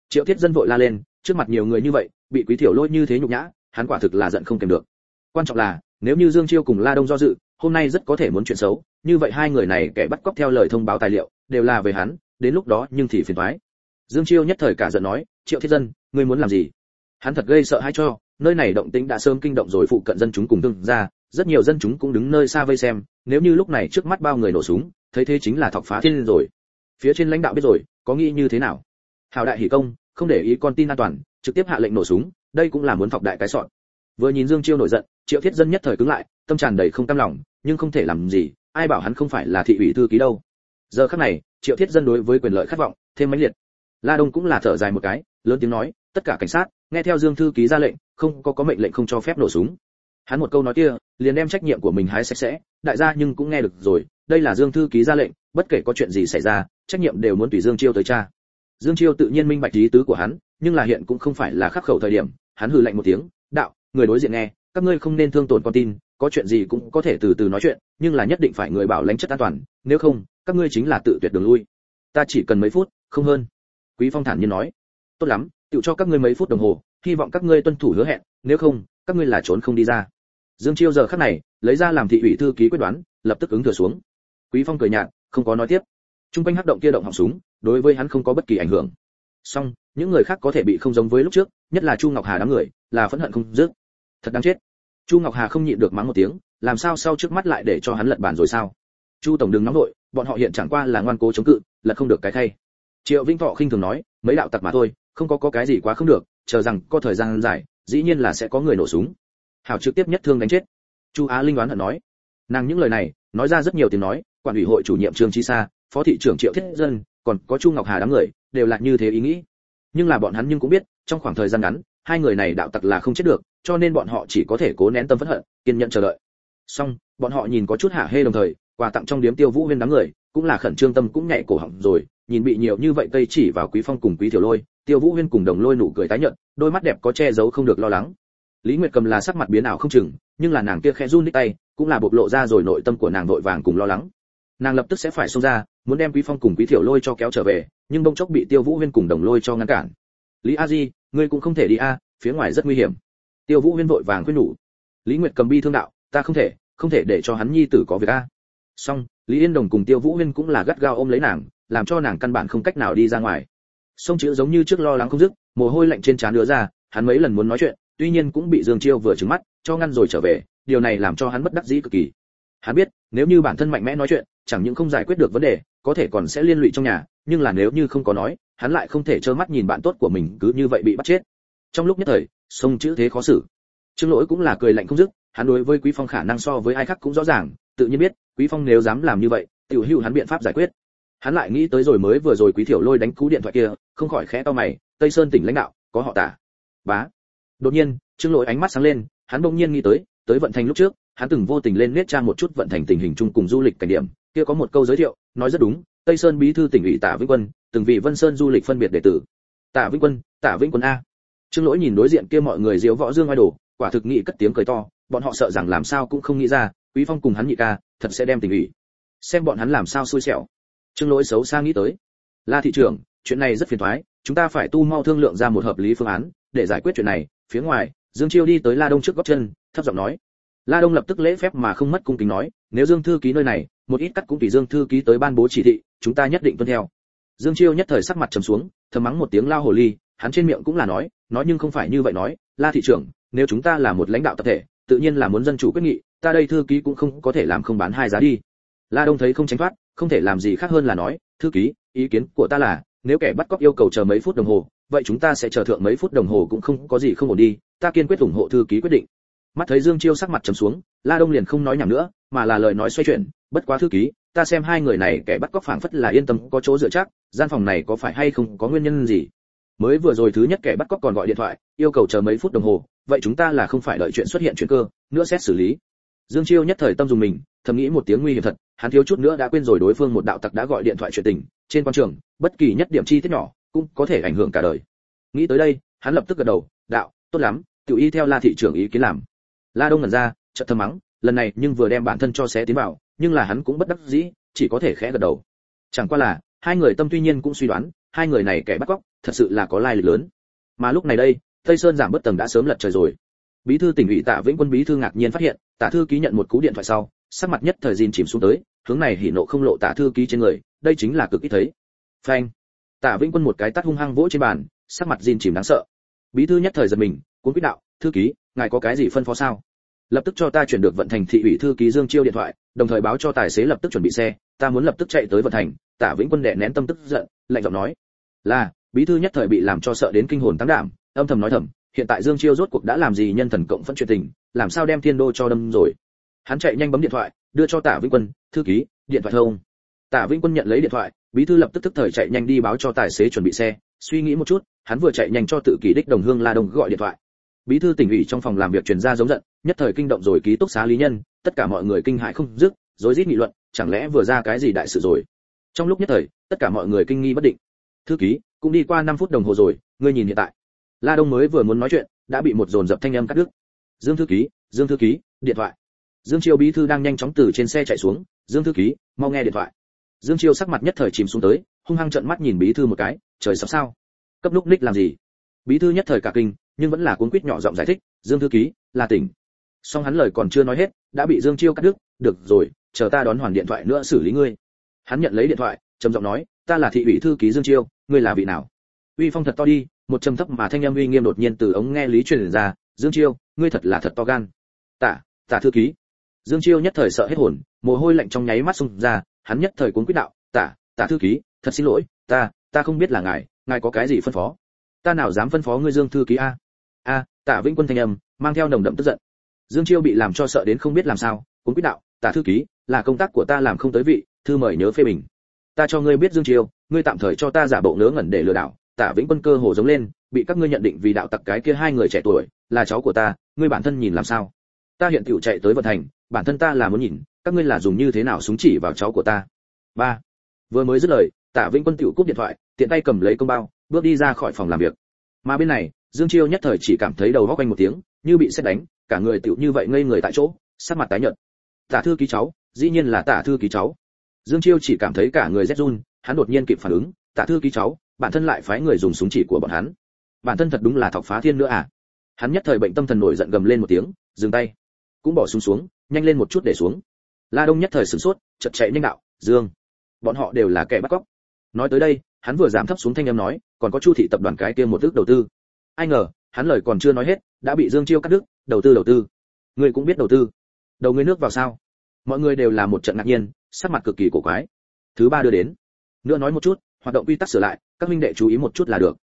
Triệu thiết dân vội la lên, trước mặt nhiều người như vậy, bị quý thiểu lôi như thế nhục nhã, hắn quả thực là giận không kềm được. Quan trọng là nếu như dương chiêu cùng la đông do dự, hôm nay rất có thể muốn chuyện xấu. Như vậy hai người này kẻ bắt cóc theo lời thông báo tài liệu, đều là về hắn, đến lúc đó nhưng thì phiền toái. Dương chiêu nhất thời cả giận nói, triệu thiết dân, ngươi muốn làm gì? Hắn thật gây sợ hãi cho, nơi này động tĩnh đã sớm kinh động rồi phụ cận dân chúng cùng tương ra rất nhiều dân chúng cũng đứng nơi xa vây xem, nếu như lúc này trước mắt bao người nổ súng, thấy thế chính là thọc phá thiên rồi. Phía trên lãnh đạo biết rồi, có nghĩ như thế nào? Hào đại hỉ công, không để ý con tin an toàn, trực tiếp hạ lệnh nổ súng, đây cũng là muốn thọc đại cái sọn. Vừa nhìn dương chiêu nổi giận triệu thiết dân nhất thời cứng lại, tâm tràn đầy không cam lòng, nhưng không thể làm gì, ai bảo hắn không phải là thị ủy thư ký đâu. Giờ khắc này, triệu thiết dân đối với quyền lợi khát vọng thêm mãnh liệt. La đông cũng là thở dài một cái, lớn tiếng nói, tất cả cảnh sát, nghe theo dương thư ký ra lệnh, không có có mệnh lệnh không cho phép nổ súng. Hắn một câu nói kia, liền đem trách nhiệm của mình hái sạch sẽ, đại gia nhưng cũng nghe được rồi, đây là dương thư ký ra lệnh, bất kể có chuyện gì xảy ra, trách nhiệm đều muốn tùy dương chiêu tới cha dương chiêu tự nhiên minh bạch ý tứ của hắn, nhưng là hiện cũng không phải là khắc khẩu thời điểm, hắn hừ lạnh một tiếng, đạo, người đối diện nghe các ngươi không nên thương tổn con tin, có chuyện gì cũng có thể từ từ nói chuyện, nhưng là nhất định phải người bảo lãnh chất an toàn, nếu không, các ngươi chính là tự tuyệt đường lui. Ta chỉ cần mấy phút, không hơn. Quý phong thản nhiên nói. Tốt lắm tự cho các ngươi mấy phút đồng hồ, hy vọng các ngươi tuân thủ hứa hẹn, nếu không, các ngươi là trốn không đi ra. Dương chiêu giờ khắc này, lấy ra làm thị ủy thư ký quyết đoán, lập tức ứng thừa xuống. Quý phong cười nhạt, không có nói tiếp. Trung quanh hắc động kia động họng súng, đối với hắn không có bất kỳ ảnh hưởng. Song, những người khác có thể bị không giống với lúc trước, nhất là chu ngọc hà đám người, là phẫn hận không dứt thật đáng chết. Chu ngọc hà không nhịn được mắng một tiếng, làm sao sau trước mắt lại để cho hắn lật bàn rồi sao? Chu tổng đừng nóng nội bọn họ hiện chẳng qua là ngoan cố chống cự, lật không được cái thay triệu vinh thọ khinh thường nói, mấy đạo tặc mà thôi, không có có cái gì quá không được, chờ rằng có thời gian dài, dĩ nhiên là sẽ có người nổ súng. Hảo trực tiếp nhất thương đánh chết. Chu á linh đoán hận nói. Nàng những lời này, nói ra rất nhiều tiếng nói, quản ủy hội chủ nhiệm trương chi sa, phó thị trưởng triệu thiết dân, còn có chu ngọc hà đám người, đều là như thế ý nghĩ. Nhưng là bọn hắn nhưng cũng biết, trong khoảng thời gian ngắn hai người này đạo tặc là không chết được, cho nên bọn họ chỉ có thể cố nén tâm phẫn hận, kiên nhẫn chờ đợi. Xong, bọn họ nhìn có chút hạ hê đồng thời, quà tặng trong điếm tiêu vũ huyên đám người, cũng là khẩn trương tâm cũng nhạy cổ họng rồi, nhìn bị nhiều như vậy cây chỉ vào quý phong cùng quý tiểu lôi, tiêu vũ huyên cùng đồng lôi nụ cười tái nhợt, đôi mắt đẹp có che giấu không được lo lắng. Lý nguyệt cầm là sắc mặt biến ảo không chừng, nhưng là nàng kia khẽ run đích tay, cũng là bộc lộ ra rồi nội tâm của nàng vội vàng cùng lo lắng. Nàng lập tức sẽ phải xông ra, muốn đem quý phong cùng quý tiểu lôi cho kéo trở về, nhưng bông chốc bị tiêu vũ huyên cùng đồng lôi cho ngăn cản. Lý a di ngươi cũng không thể đi a, phía ngoài rất nguy hiểm. Tiêu vũ huyên vội vàng khuyên nhủ. Lý nguyệt cầm bi thương đạo, ta không thể không thể để cho hắn nhi tử có việc a. Song lý yên đồng cùng tiêu vũ huyên cũng là gắt gao ôm lấy nàng, làm cho nàng căn bản không cách nào đi ra ngoài. Song chữ giống như trước lo lắng không dứt, mồ hôi lạnh trên trán đứa ra, hắn mấy lần muốn nói chuyện, tuy nhiên cũng bị dương chiêu vừa trừng mắt, cho ngăn rồi trở về, điều này làm cho hắn bất đắc dĩ cực kỳ. Hắn biết, nếu như bản thân mạnh mẽ nói chuyện, chẳng những không giải quyết được vấn đề, có thể còn sẽ liên lụy trong nhà, nhưng là nếu như không có nói hắn lại không thể trơ mắt nhìn bạn tốt của mình cứ như vậy bị bắt chết. Trong lúc nhất thời, sông chữ thế khó xử. Trương lỗi cũng là cười lạnh không dứt, hắn đối với quý phong khả năng so với ai khác cũng rõ ràng, tự nhiên biết, quý phong nếu dám làm như vậy, tiểu hữu hắn biện pháp giải quyết. Hắn lại nghĩ tới rồi mới vừa rồi quý thiểu lôi đánh cú điện thoại kia, không khỏi khẽ to mày, tây sơn tỉnh lãnh đạo, có họ tả. Bá. Đột nhiên, trương lỗi ánh mắt sáng lên, hắn bỗng nhiên nghĩ tới tới vận thành lúc trước, hắn từng vô tình lên nét trang một chút vận thành tình hình chung cùng du lịch cảnh điểm, kia có một câu giới thiệu, nói rất đúng tây sơn bí thư tỉnh ủy Tạ vĩnh quân, từng vị vân sơn du lịch phân biệt đệ tử. Tạ vĩnh quân, Tạ vĩnh quân a. Trương lỗi nhìn đối diện kia mọi người diễu võ dương ai đồ quả thực nghĩ cất tiếng cười to, bọn họ sợ rằng làm sao cũng không nghĩ ra, quý phong cùng hắn nhị ca, thật sẽ đem tình ủy. Xem bọn hắn làm sao xui xẻo. Trương lỗi xấu xa nghĩ tới. La thị trưởng, chuyện này rất phiền toái chúng ta phải tu mau thương lượng ra một hợp lý phương án, để giải quyết chuyện này. Phía ngoài, dương chiêu đi tới la đông trước góc chân, thấp giọng nói. La đông lập tức lễ phép mà không mất cung kính nói, nếu dương thư ký nơi này một ít cắt cũng tùy dương thư ký tới ban bố chỉ thị, chúng ta nhất định tuân theo. Dương chiêu nhất thời sắc mặt trầm xuống, thầm mắng một tiếng lao hồ ly, hắn trên miệng cũng là nói nói nhưng không phải như vậy nói, la thị trưởng, nếu chúng ta là một lãnh đạo tập thể, tự nhiên là muốn dân chủ quyết nghị, ta đây thư ký cũng không có thể làm không bán hai giá đi. La đông thấy không tránh thoát, không thể làm gì khác hơn là nói, thư ký, ý kiến của ta là, nếu kẻ bắt cóc yêu cầu chờ mấy phút đồng hồ, vậy chúng ta sẽ chờ thượng mấy phút đồng hồ cũng không có gì không ổn đi, ta kiên quyết ủng hộ thư ký quyết định. Mắt thấy dương chiêu sắc mặt trầm xuống, la đông liền không nói nhảm nữa, mà là lời nói xoay chuyển bất quá thư ký, ta xem hai người này kẻ bắt cóc phảng phất là yên tâm, có chỗ dựa chắc, gian phòng này có phải hay không có nguyên nhân gì? Mới vừa rồi thứ nhất kẻ bắt cóc còn gọi điện thoại, yêu cầu chờ mấy phút đồng hồ, vậy chúng ta là không phải đợi chuyện xuất hiện chuyện cơ, nữa xét xử lý. Dương chiêu nhất thời tâm dùng mình, thầm nghĩ một tiếng nguy hiểm thật, hắn thiếu chút nữa đã quên rồi đối phương một đạo tặc đã gọi điện thoại chuyện tình, trên quan trường, bất kỳ nhất điểm chi tiết nhỏ, cũng có thể ảnh hưởng cả đời. Nghĩ tới đây, hắn lập tức gật đầu, đạo, tốt lắm tự y theo la thị trưởng ý kiến làm. La đông ngẩn ra, chợt thầm mắng, lần này nhưng vừa đem bản thân cho xé tiến vào nhưng là hắn cũng bất đắc dĩ, chỉ có thể khẽ gật đầu. Chẳng qua là, hai người tâm tuy nhiên cũng suy đoán, hai người này kẻ bắt cóc, thật sự là có lai lịch lớn. Mà lúc này đây, tây sơn giảm bất tầng đã sớm lật trời rồi. Bí thư tỉnh ủy tạ vĩnh quân bí thư ngạc nhiên phát hiện, tạ thư ký nhận một cú điện thoại sau, sắc mặt nhất thời gìn chìm xuống tới, hướng này hỉ nộ không lộ tạ thư ký trên người, đây chính là cực ít thấy. Phanh. Tạ vĩnh quân một cái tát hung hăng vỗ trên bàn, sắc mặt gìn chìm đáng sợ. Bí thư nhất thời giật mình, cuốn quyết đạo, thư ký, ngài có cái gì phân phó sao? Lập tức cho ta chuyển được vận thành thị ủy thư ký dương chiêu điện thoại đồng thời báo cho tài xế lập tức chuẩn bị xe, ta muốn lập tức chạy tới vận thành. Tả vĩnh quân đệ nén tâm tức giận, lạnh giọng nói, là, bí thư nhất thời bị làm cho sợ đến kinh hồn tăng đảm, âm thầm nói thầm, hiện tại dương chiêu rốt cuộc đã làm gì nhân thần cộng phân chuyện tình, làm sao đem thiên đô cho đâm rồi? Hắn chạy nhanh bấm điện thoại, đưa cho Tả vĩnh quân, thư ký, điện thoại thông. Tả vĩnh quân nhận lấy điện thoại, bí thư lập tức tức thời chạy nhanh đi báo cho tài xế chuẩn bị xe. Suy nghĩ một chút, hắn vừa chạy nhanh cho tự kỷ đích đồng hương la đông gọi điện thoại. Bí thư tỉnh ủy trong phòng làm việc truyền ra giống giận nhất thời kinh động rồi ký túc xá lý nhân, tất cả mọi người kinh hãi không dứt, rối rít nghị luận, chẳng lẽ vừa ra cái gì đại sự rồi? Trong lúc nhất thời, tất cả mọi người kinh nghi bất định. Thư ký, cũng đi qua 5 phút đồng hồ rồi, ngươi nhìn hiện tại. La đông mới vừa muốn nói chuyện, đã bị một dồn dập thanh âm cắt đứt. Dương thư ký, dương thư ký, điện thoại. Dương chiêu bí thư đang nhanh chóng từ trên xe chạy xuống. Dương thư ký, mau nghe điện thoại. Dương chiêu sắc mặt nhất thời chìm xuống tới, hung hăng trợn mắt nhìn bí thư một cái, trời sắp sao? Cấp lúc ních làm gì? Bí thư nhất thời cả kinh, nhưng vẫn là cuốn quýt nhỏ giọng giải thích, dương thư ký, là tỉnh song hắn lời còn chưa nói hết, đã bị dương chiêu cắt đứt, được rồi, chờ ta đón hoàn điện thoại nữa xử lý ngươi. Hắn nhận lấy điện thoại, trầm giọng nói, ta là thị ủy thư ký dương chiêu, ngươi là vị nào? Uy phong thật to đi, một trầm thấp mà thanh âm uy nghiêm đột nhiên từ ống nghe lý truyền ra, dương chiêu, ngươi thật là thật to gan. Tạ tạ thư ký. Dương chiêu nhất thời sợ hết hồn, mồ hôi lạnh trong nháy mắt xông ra, hắn nhất thời cuốn quýt đạo, tạ tạ thư ký, thật xin lỗi, ta ta không biết là ngài ngài có cái gì phân phó? Ta nào dám phân phó ngươi dương thư ký a? A, tạ vĩnh quân thanh âm, mang theo nồng đậm tức giận dương chiêu bị làm cho sợ đến không biết làm sao cũng quyết đạo, Tả thư ký, là công tác của ta làm không tới vị, thư mời nhớ phê bình. Ta cho ngươi biết dương chiêu, ngươi tạm thời cho ta giả bộ ngớ ngẩn để lừa đảo. Tả vĩnh quân cơ hồ giống lên, bị các ngươi nhận định vì đạo tặc cái kia hai người trẻ tuổi, là cháu của ta, ngươi bản thân nhìn làm sao? Ta hiện tiểu chạy tới vận thành, bản thân ta là muốn nhìn, các ngươi là dùng như thế nào súng chỉ vào cháu của ta? Ba. Vừa mới dứt lời tạ vĩnh quân tiểu cúp điện thoại, tiện tay cầm lấy công bao, bước đi ra khỏi phòng làm việc. Mà bên này, dương chiêu nhất thời chỉ cảm thấy đầu góc quanh một tiếng như bị xét đánh, cả người tựu như vậy ngây người tại chỗ, sắc mặt tái nhợt. Tả thư ký cháu, dĩ nhiên là tả thư ký cháu. Dương chiêu chỉ cảm thấy cả người rét run, hắn đột nhiên kịp phản ứng, tả thư ký cháu, bản thân lại phái người dùng súng chỉ của bọn hắn. Bản thân thật đúng là thọc phá thiên nữa à? Hắn nhất thời bệnh tâm thần nổi giận gầm lên một tiếng, dừng tay. Cũng bỏ súng xuống, nhanh lên một chút để xuống. La đông nhất thời sửng sốt chật chạy nhanh đạo, dương, bọn họ đều là kẻ bắt cóc. Nói tới đây, hắn vừa giảm thấp xuống thanh âm nói, còn có chu thị tập đoàn cái kia một ước đầu tư. Ai ngờ, hắn lời còn chưa nói hết đã bị dương chiêu cắt đứt đầu tư đầu tư. Người cũng biết đầu tư. Đầu người nước vào sao? Mọi người đều là một trận ngạc nhiên sắc mặt cực kỳ cổ quái. Thứ ba đưa đến. Nữa nói một chút hoạt động quy tắc sửa lại các minh đệ chú ý một chút là được.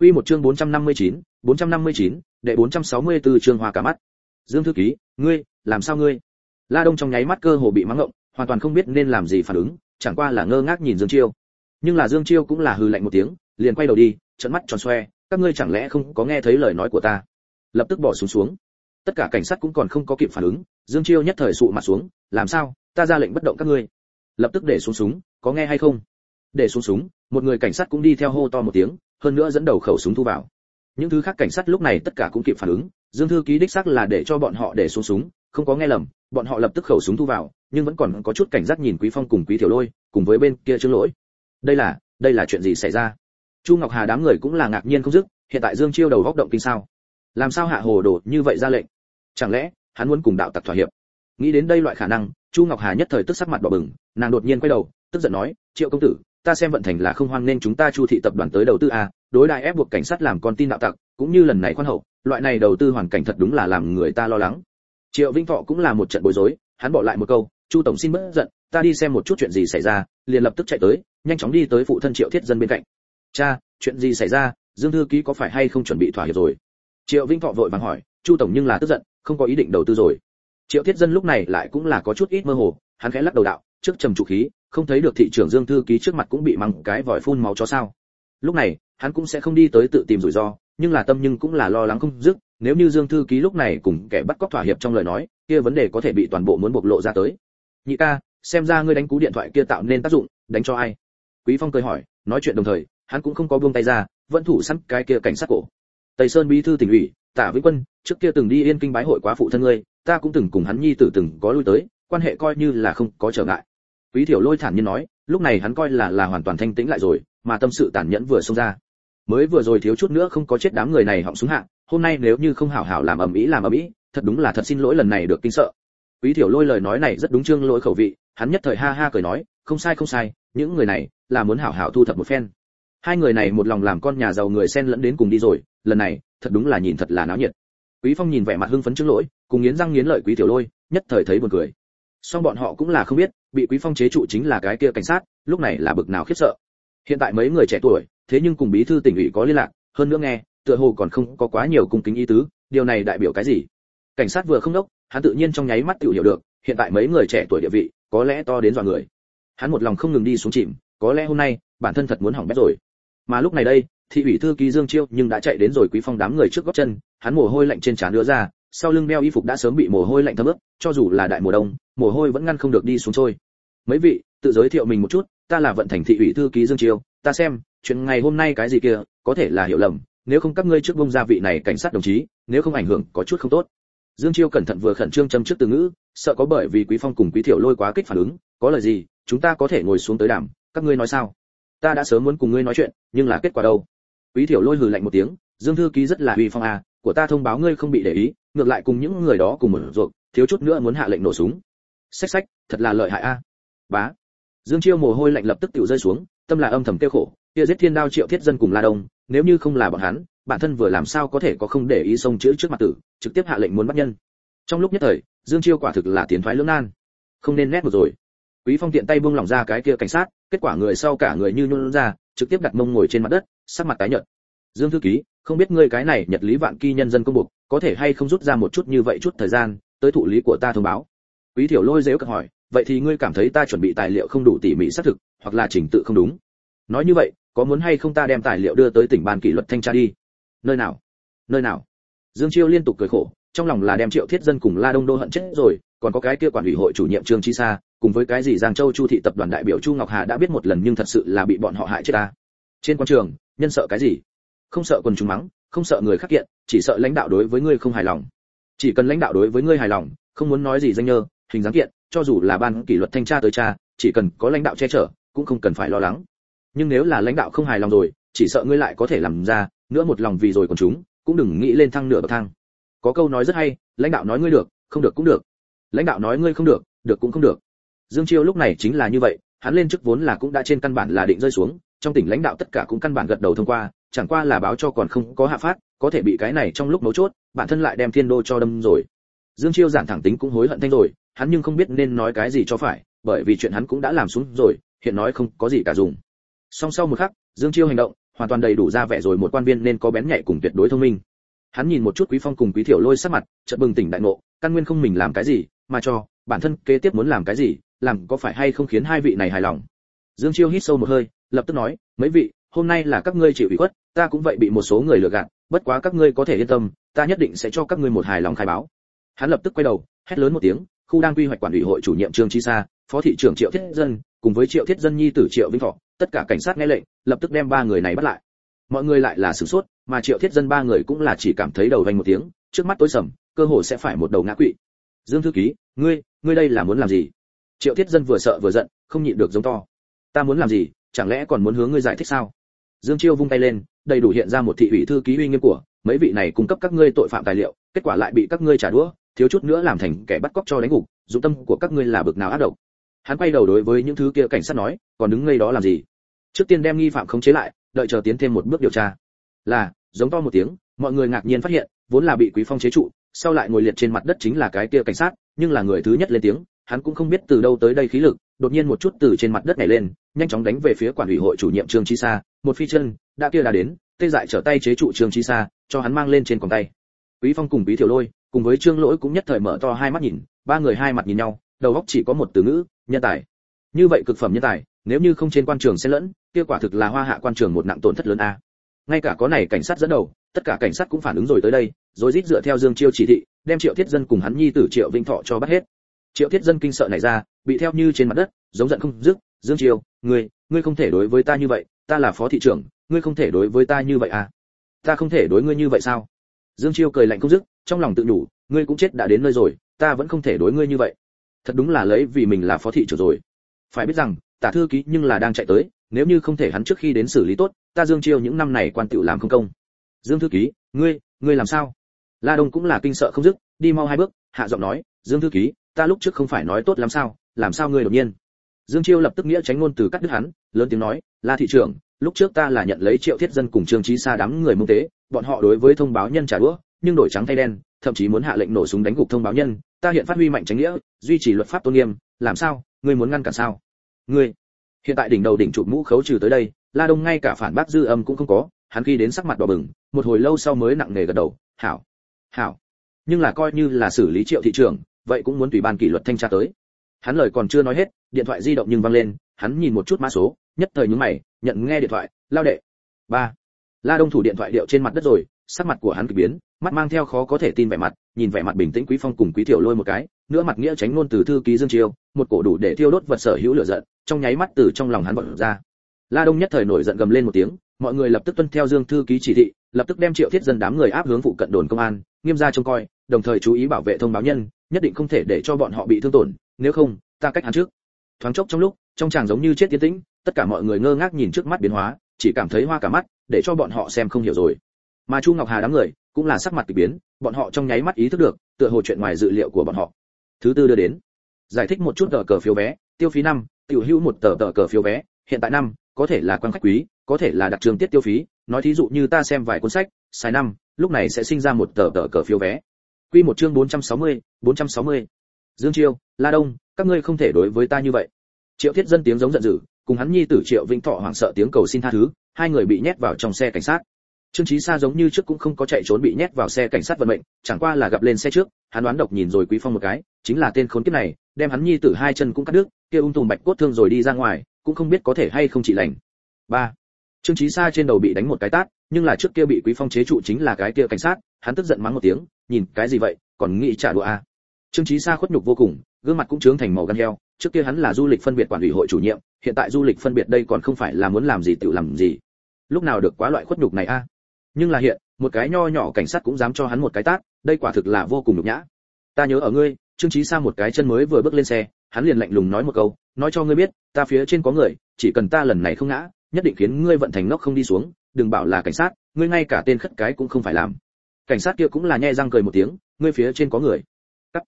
Quy một chương 459, 459, đệ 464 chương hoa cả mắt. Dương thư ký ngươi làm sao ngươi? La đông trong nháy mắt cơ hồ bị mắng ngộng hoàn toàn không biết nên làm gì phản ứng chẳng qua là ngơ ngác nhìn dương chiêu. Nhưng là dương chiêu cũng là hừ lạnh một tiếng liền quay đầu đi trợn mắt tròn xoe các ngươi chẳng lẽ không có nghe thấy lời nói của ta? Lập tức bỏ xuống xuống. Tất cả cảnh sát cũng còn không có kịp phản ứng, dương chiêu nhất thời sụ mặt xuống, làm sao? Ta ra lệnh bất động các ngươi. Lập tức để xuống súng, có nghe hay không? Để xuống súng, một người cảnh sát cũng đi theo hô to một tiếng, hơn nữa dẫn đầu khẩu súng thu vào. Những thứ khác cảnh sát lúc này tất cả cũng kịp phản ứng, dương thư ký đích xác là để cho bọn họ để xuống súng, không có nghe lầm, bọn họ lập tức khẩu súng thu vào, nhưng vẫn còn có chút cảnh giác nhìn quý phong cùng quý tiểu lôi, cùng với bên kia trương lỗi. Đây là đây là chuyện gì xảy ra? Chu ngọc hà đám người cũng là ngạc nhiên không dứt, hiện tại dương chiêu đầu góc động kinh sao? Làm sao hạ hồ đồ như vậy ra lệnh? Chẳng lẽ hắn muốn cùng đạo tặc thỏa hiệp? Nghĩ đến đây loại khả năng, chu ngọc hà nhất thời tức sắc mặt đỏ bừng, nàng đột nhiên quay đầu, tức giận nói, triệu công tử, ta xem vận thành là không hoan nên chúng ta chu thị tập đoàn tới đầu tư à đối đại ép buộc cảnh sát làm con tin đạo tặc, cũng như lần này khoan hậu, loại này đầu tư hoàn cảnh thật đúng là làm người ta lo lắng. Triệu vinh thọ cũng là một trận bối rối, hắn bỏ lại một câu, chu tổng xin bớt giận, ta đi xem một chút chuyện gì xảy ra, liền lập tức chạy tới, nhanh chóng đi tới phụ thân triệu thiết dân bên cạnh. Cha, chuyện gì xảy ra? Dương thư ký có phải hay không chuẩn bị thỏa hiệp rồi? Triệu vinh thọ vội vàng hỏi, chu tổng nhưng là tức giận, không có ý định đầu tư rồi. Triệu thiết dân lúc này lại cũng là có chút ít mơ hồ, hắn khẽ lắc đầu đạo, trước trầm trụ khí, không thấy được thị trưởng dương thư ký trước mặt cũng bị mắng cái vòi phun máu cho sao. Lúc này, hắn cũng sẽ không đi tới tự tìm rủi ro, nhưng là tâm nhưng cũng là lo lắng không dứt, nếu như dương thư ký lúc này cùng kẻ bắt cóc thỏa hiệp trong lời nói, kia vấn đề có thể bị toàn bộ muốn bộc lộ ra tới. Nhị ca, xem ra ngươi đánh cú điện thoại kia tạo nên tác dụng, đánh cho ai? Quý phong cười hỏi, nói chuyện đồng thời, hắn cũng không có buông tay ra, vẫn thủ sẵn cái kia cảnh sát cổ tây sơn bí thư tỉnh ủy, tả vĩnh quân, trước kia từng đi yên kinh bái hội quá phụ thân ngươi, ta cũng từng cùng hắn nhi tử từng có lui tới, quan hệ coi như là không có trở ngại. Quý thiểu lôi thản nhiên nói, lúc này hắn coi là là hoàn toàn thanh tĩnh lại rồi, mà tâm sự tàn nhẫn vừa xông ra. Mới vừa rồi thiếu chút nữa không có chết đám người này họng xuống hạ, hôm nay nếu như không hảo hảo làm ầm ĩ, làm ầm ĩ, thật đúng là thật xin lỗi lần này được kinh sợ. Quý thiểu lôi lời nói này rất đúng trương lỗi khẩu vị, hắn nhất thời ha ha cười nói, không sai không sai, những người này là muốn hảo hảo thu thập một phen. Hai người này một lòng làm con nhà giàu người xen lẫn đến cùng đi rồi lần này, thật đúng là nhìn thật là náo nhiệt. Quý phong nhìn vẻ mặt hưng phấn trước lỗi, cùng nghiến răng nghiến lợi quý tiểu lôi, nhất thời thấy buồn cười. Song bọn họ cũng là không biết, bị quý phong chế trụ chính là cái kia cảnh sát, lúc này là bực nào khiếp sợ. Hiện tại mấy người trẻ tuổi, thế nhưng cùng bí thư tỉnh ủy có liên lạc, hơn nữa nghe, tựa hồ còn không có quá nhiều cung kính ý tứ, điều này đại biểu cái gì? Cảnh sát vừa không đốc, hắn tự nhiên trong nháy mắt tự hiểu được, hiện tại mấy người trẻ tuổi địa vị, có lẽ to đến dọa người. Hắn một lòng không ngừng đi xuống chìm, có lẽ hôm nay, bản thân thật muốn hỏng bét rồi. Mà lúc này đây thị ủy thư ký dương chiêu nhưng đã chạy đến rồi quý phong đám người trước góc chân, hắn mồ hôi lạnh trên trán đưa ra, sau lưng đeo y phục đã sớm bị mồ hôi lạnh thấm ướt, cho dù là đại mùa đông, mồ hôi vẫn ngăn không được đi xuống trôi. Mấy vị, tự giới thiệu mình một chút, ta là vận thành thị ủy thư ký dương chiêu, ta xem, chuyện ngày hôm nay cái gì kia, có thể là hiểu lầm, nếu không các ngươi trước bông ra vị này cảnh sát đồng chí, nếu không ảnh hưởng có chút không tốt. Dương chiêu cẩn thận vừa khẩn trương châm trước từ ngữ, sợ có bởi vì quý phong cùng quý thiểu lôi quá kích phản ứng, có lời gì, chúng ta có thể ngồi xuống tới đàm, các ngươi nói sao? Ta đã sớm muốn cùng ngươi nói chuyện, nhưng là kết quả đâu? Quý thiểu lôi hừ lạnh một tiếng, dương thư ký rất là uy phong à của ta thông báo ngươi không bị để ý, ngược lại cùng những người đó cùng một ruột thiếu chút nữa muốn hạ lệnh nổ súng. Xách xách, thật là lợi hại a. Bá. Dương chiêu mồ hôi lạnh lập tức tự rơi xuống, tâm là âm thầm kêu khổ, kia giết thiên đao triệu thiết dân cùng la đông, nếu như không là bọn hắn, bản thân vừa làm sao có thể có không để ý xông chữ trước mặt tử, trực tiếp hạ lệnh muốn bắt nhân. Trong lúc nhất thời, dương chiêu quả thực là tiến thoái lưỡng nan, không nên nét một rồi. Quý phong tiện tay buông lỏng ra cái kia cảnh sát, kết quả người sau cả người như nhún ra trực tiếp đặt mông ngồi trên mặt đất, sắc mặt tái nhợt. Dương thư ký, không biết ngươi cái này nhật lý vạn kỳ nhân dân công buộc có thể hay không rút ra một chút như vậy chút thời gian, tới thụ lý của ta thông báo? Quý thiểu lôi dếu cợt hỏi, vậy thì ngươi cảm thấy ta chuẩn bị tài liệu không đủ tỉ mỉ xác thực, hoặc là trình tự không đúng? Nói như vậy, có muốn hay không ta đem tài liệu đưa tới tỉnh ban kỷ luật thanh tra đi? Nơi nào? Nơi nào? Dương chiêu liên tục cười khổ, trong lòng là đem triệu thiết dân cùng la đông đô hận chết rồi, còn có cái kia quản ủy hội chủ nhiệm trương chi sa cùng với cái gì giang châu chu thị tập đoàn đại biểu chu ngọc hà đã biết một lần nhưng thật sự là bị bọn họ hại chết ta. Trên quan trường, nhân sợ cái gì? Không sợ quần chúng mắng, không sợ người khắc kiện, chỉ sợ lãnh đạo đối với ngươi không hài lòng. Chỉ cần lãnh đạo đối với ngươi hài lòng, không muốn nói gì danh nhơ, hình dáng kiện, cho dù là ban kỷ luật thanh tra tới cha, chỉ cần có lãnh đạo che chở, cũng không cần phải lo lắng. Nhưng nếu là lãnh đạo không hài lòng rồi, chỉ sợ ngươi lại có thể làm ra, nữa một lòng vì rồi còn chúng, cũng đừng nghĩ lên thăng nửa bậc thang. Có câu nói rất hay, lãnh đạo nói ngươi được, không được cũng được. Lãnh đạo nói ngươi không được được cũng không được dương chiêu lúc này chính là như vậy, hắn lên chức vốn là cũng đã trên căn bản là định rơi xuống, trong tỉnh lãnh đạo tất cả cũng căn bản gật đầu thông qua, chẳng qua là báo cho còn không có hạ phát, có thể bị cái này trong lúc mấu chốt, bản thân lại đem thiên đô cho đâm rồi. Dương chiêu giản thẳng tính cũng hối hận thanh rồi, hắn nhưng không biết nên nói cái gì cho phải, bởi vì chuyện hắn cũng đã làm xuống rồi, hiện nói không có gì cả dùng. Song sau một khắc, dương chiêu hành động, hoàn toàn đầy đủ ra vẻ rồi một quan viên nên có bén nhạy cùng tuyệt đối thông minh. Hắn nhìn một chút quý phong cùng quý thiểu lôi sắc mặt, chợt bừng tỉnh đại ngộ, căn nguyên không mình làm cái gì, mà cho, bản thân kế tiếp muốn làm cái gì làm có phải hay không khiến hai vị này hài lòng? Dương chiêu hít sâu một hơi, lập tức nói, mấy vị, hôm nay là các ngươi chịu ủy khuất, ta cũng vậy bị một số người lừa gạt, bất quá các ngươi có thể yên tâm, ta nhất định sẽ cho các ngươi một hài lòng khai báo. Hắn lập tức quay đầu, hét lớn một tiếng, khu đang quy hoạch quản ủy hội chủ nhiệm trương chi sa, phó thị trưởng triệu thiết dân, cùng với triệu thiết dân nhi tử triệu vinh thọ, tất cả cảnh sát nghe lệnh, lập tức đem ba người này bắt lại. Mọi người lại là sửng sốt, mà triệu thiết dân ba người cũng là chỉ cảm thấy đầu vành một tiếng, trước mắt tối sầm, cơ hồ sẽ phải một đầu ngã quỵ. Dương thư ký, ngươi ngươi đây là muốn làm gì? Triệu thiết dân vừa sợ vừa giận, không nhịn được giống to. Ta muốn làm gì, chẳng lẽ còn muốn hướng ngươi giải thích sao? Dương chiêu vung tay lên, đầy đủ hiện ra một thị ủy thư ký uy nghiêm của, mấy vị này cung cấp các ngươi tội phạm tài liệu, kết quả lại bị các ngươi trả đũa, thiếu chút nữa làm thành kẻ bắt cóc cho đánh gục, dụng tâm của các ngươi là bực nào ác độc. Hắn quay đầu đối với những thứ kia cảnh sát nói, còn đứng ngay đó làm gì? Trước tiên đem nghi phạm khống chế lại, đợi chờ tiến thêm một bước điều tra. Là, giống to một tiếng, mọi người ngạc nhiên phát hiện, vốn là bị quý phong chế trụ, sau lại ngồi liệt trên mặt đất chính là cái kia cảnh sát, nhưng là người thứ nhất lên tiếng hắn cũng không biết từ đâu tới đây khí lực, đột nhiên một chút từ trên mặt đất nhảy lên, nhanh chóng đánh về phía quản ủy hội chủ nhiệm trương chi sa, một phi chân, đã kia đã đến, tê dại trở tay chế trụ trương chi sa, cho hắn mang lên trên cổ tay. Quý phong cùng bí thiểu lôi, cùng với trương lỗi cũng nhất thời mở to hai mắt nhìn, ba người hai mặt nhìn nhau, đầu óc chỉ có một từ ngữ, nhân tài. Như vậy cực phẩm nhân tài, nếu như không trên quan trường sẽ lẫn, kia quả thực là hoa hạ quan trường một nặng tổn thất lớn a. Ngay cả có này cảnh sát dẫn đầu, tất cả cảnh sát cũng phản ứng rồi tới đây, rồi rít dựa theo dương chiêu chỉ thị, đem triệu thiết dân cùng hắn nhi tử triệu vinh thọ cho bắt hết triệu thiết dân kinh sợ này ra, bị theo như trên mặt đất, giống giận không dứt, dương triều, ngươi ngươi không thể đối với ta như vậy, ta là phó thị trưởng, ngươi không thể đối với ta như vậy à? Ta không thể đối ngươi như vậy sao? Dương triều cười lạnh không dứt, trong lòng tự đủ ngươi cũng chết đã đến nơi rồi, ta vẫn không thể đối ngươi như vậy. Thật đúng là lấy vì mình là phó thị trưởng rồi. Phải biết rằng, tả thư ký nhưng là đang chạy tới, nếu như không thể hắn trước khi đến xử lý tốt, ta dương chiêu những năm này quan tựu làm không công. Dương thư ký, ngươi ngươi làm sao? La đông cũng là kinh sợ không dứt, đi mau hai bước, hạ giọng nói, dương thư ký ta lúc trước không phải nói tốt lắm sao, làm sao ngươi đột nhiên dương chiêu lập tức nghĩa tránh ngôn từ cắt đứt hắn, lớn tiếng nói, la thị trưởng, lúc trước ta là nhận lấy triệu thiết dân cùng trương trí xa đám người mông tế, bọn họ đối với thông báo nhân trả đũa, nhưng đổi trắng thay đen, thậm chí muốn hạ lệnh nổ súng đánh gục thông báo nhân, ta hiện phát huy mạnh tránh nghĩa, duy trì luật pháp tôn nghiêm, làm sao, ngươi muốn ngăn cản sao ngươi, hiện tại đỉnh đầu đỉnh chụp mũ khấu trừ tới đây la đông ngay cả phản bác dư âm cũng không có, hắn khi đến sắc mặt đỏ bừng, một hồi lâu sau mới nặng nề gật đầu, hảo hảo, nhưng là coi như là xử lý triệu thị trưởng vậy cũng muốn tùy ban kỷ luật thanh tra tới. Hắn lời còn chưa nói hết, điện thoại di động nhưng vang lên, hắn nhìn một chút mã số, nhất thời nhướng mày, nhận nghe điện thoại, lao đệ. Ba. La đông thủ điện thoại điệu trên mặt đất rồi, sắc mặt của hắn kỳ biến, mắt mang theo khó có thể tin vẻ mặt, nhìn vẻ mặt bình tĩnh quý phong cùng quý tiểu lôi một cái nữa mặt nghĩa tránh ngôn từ thư ký dương chiêu một cổ đủ để thiêu đốt vật sở hữu lửa giận, trong nháy mắt từ trong lòng hắn bật ra. La đông nhất thời nổi giận gầm lên một tiếng, mọi người lập tức tuân theo dương thư ký chỉ thị, lập tức đem triệu thiết dân đám người áp hướng phụ cận đồn công an, nghiêm ra trông coi, đồng thời chú ý bảo vệ thông báo nhân nhất định không thể để cho bọn họ bị thương tổn, nếu không, ta cách hắn trước. Thoáng chốc trong lúc, trong chàng giống như chết tiến tĩnh, tất cả mọi người ngơ ngác nhìn trước mắt biến hóa, chỉ cảm thấy hoa cả mắt, để cho bọn họ xem không hiểu rồi. Mà chu ngọc hà đám người, cũng là sắc mặt kỳ biến, bọn họ trong nháy mắt ý thức được, tựa hồ chuyện ngoài dự liệu của bọn họ. Thứ tư đưa đến. Giải thích một chút tờ cờ phiếu vé, tiêu phí năm, tiểu hữu một tờ tờ cờ phiếu vé, hiện tại năm, có thể là quan khách quý, có thể là đặc trường tiết tiêu phí, nói thí dụ như ta xem vài cuốn sách, xài năm, lúc này sẽ sinh ra một tờ tờ cờ phiếu vé quy một chương 460, 460. dương chiêu la đông các ngươi không thể đối với ta như vậy. Triệu thiết dân tiếng giống giận dữ cùng hắn nhi tử triệu vĩnh thọ hoảng sợ tiếng cầu xin tha thứ hai người bị nhét vào trong xe cảnh sát. Trương chí sa giống như trước cũng không có chạy trốn bị nhét vào xe cảnh sát vận mệnh chẳng qua là gặp lên xe trước hắn đoán độc nhìn rồi quý phong một cái chính là tên khốn kiếp này đem hắn nhi tử hai chân cũng cắt đứt kia ung tùm bạch cốt thương rồi đi ra ngoài cũng không biết có thể hay không trị lành. Ba trương chí sa trên đầu bị đánh một cái tát, nhưng là trước kia bị quý phong chế trụ chính là cái kia cảnh sát, hắn tức giận mắng một tiếng, nhìn, cái gì vậy, còn nghĩ trả đũa à? Trương chí sa khuất nhục vô cùng, gương mặt cũng trướng thành màu gan heo, trước kia hắn là du lịch phân biệt quản ủy hội chủ nhiệm, hiện tại du lịch phân biệt đây còn không phải là muốn làm gì tự làm gì. Lúc nào được quá loại khuất nhục này a nhưng là hiện, một cái nho nhỏ cảnh sát cũng dám cho hắn một cái tát, đây quả thực là vô cùng nhục nhã. Ta nhớ ở ngươi. Trương chí sa một cái chân mới vừa bước lên xe, hắn liền lạnh lùng nói một câu, nói cho ngươi biết, ta phía trên có người, chỉ cần ta lần này không ngã nhất định khiến ngươi vận thành nóc không đi xuống, đừng bảo là cảnh sát, ngươi ngay cả tên khất cái cũng không phải làm. Cảnh sát kia cũng là nhe răng cười một tiếng, ngươi phía trên có người. Cắt.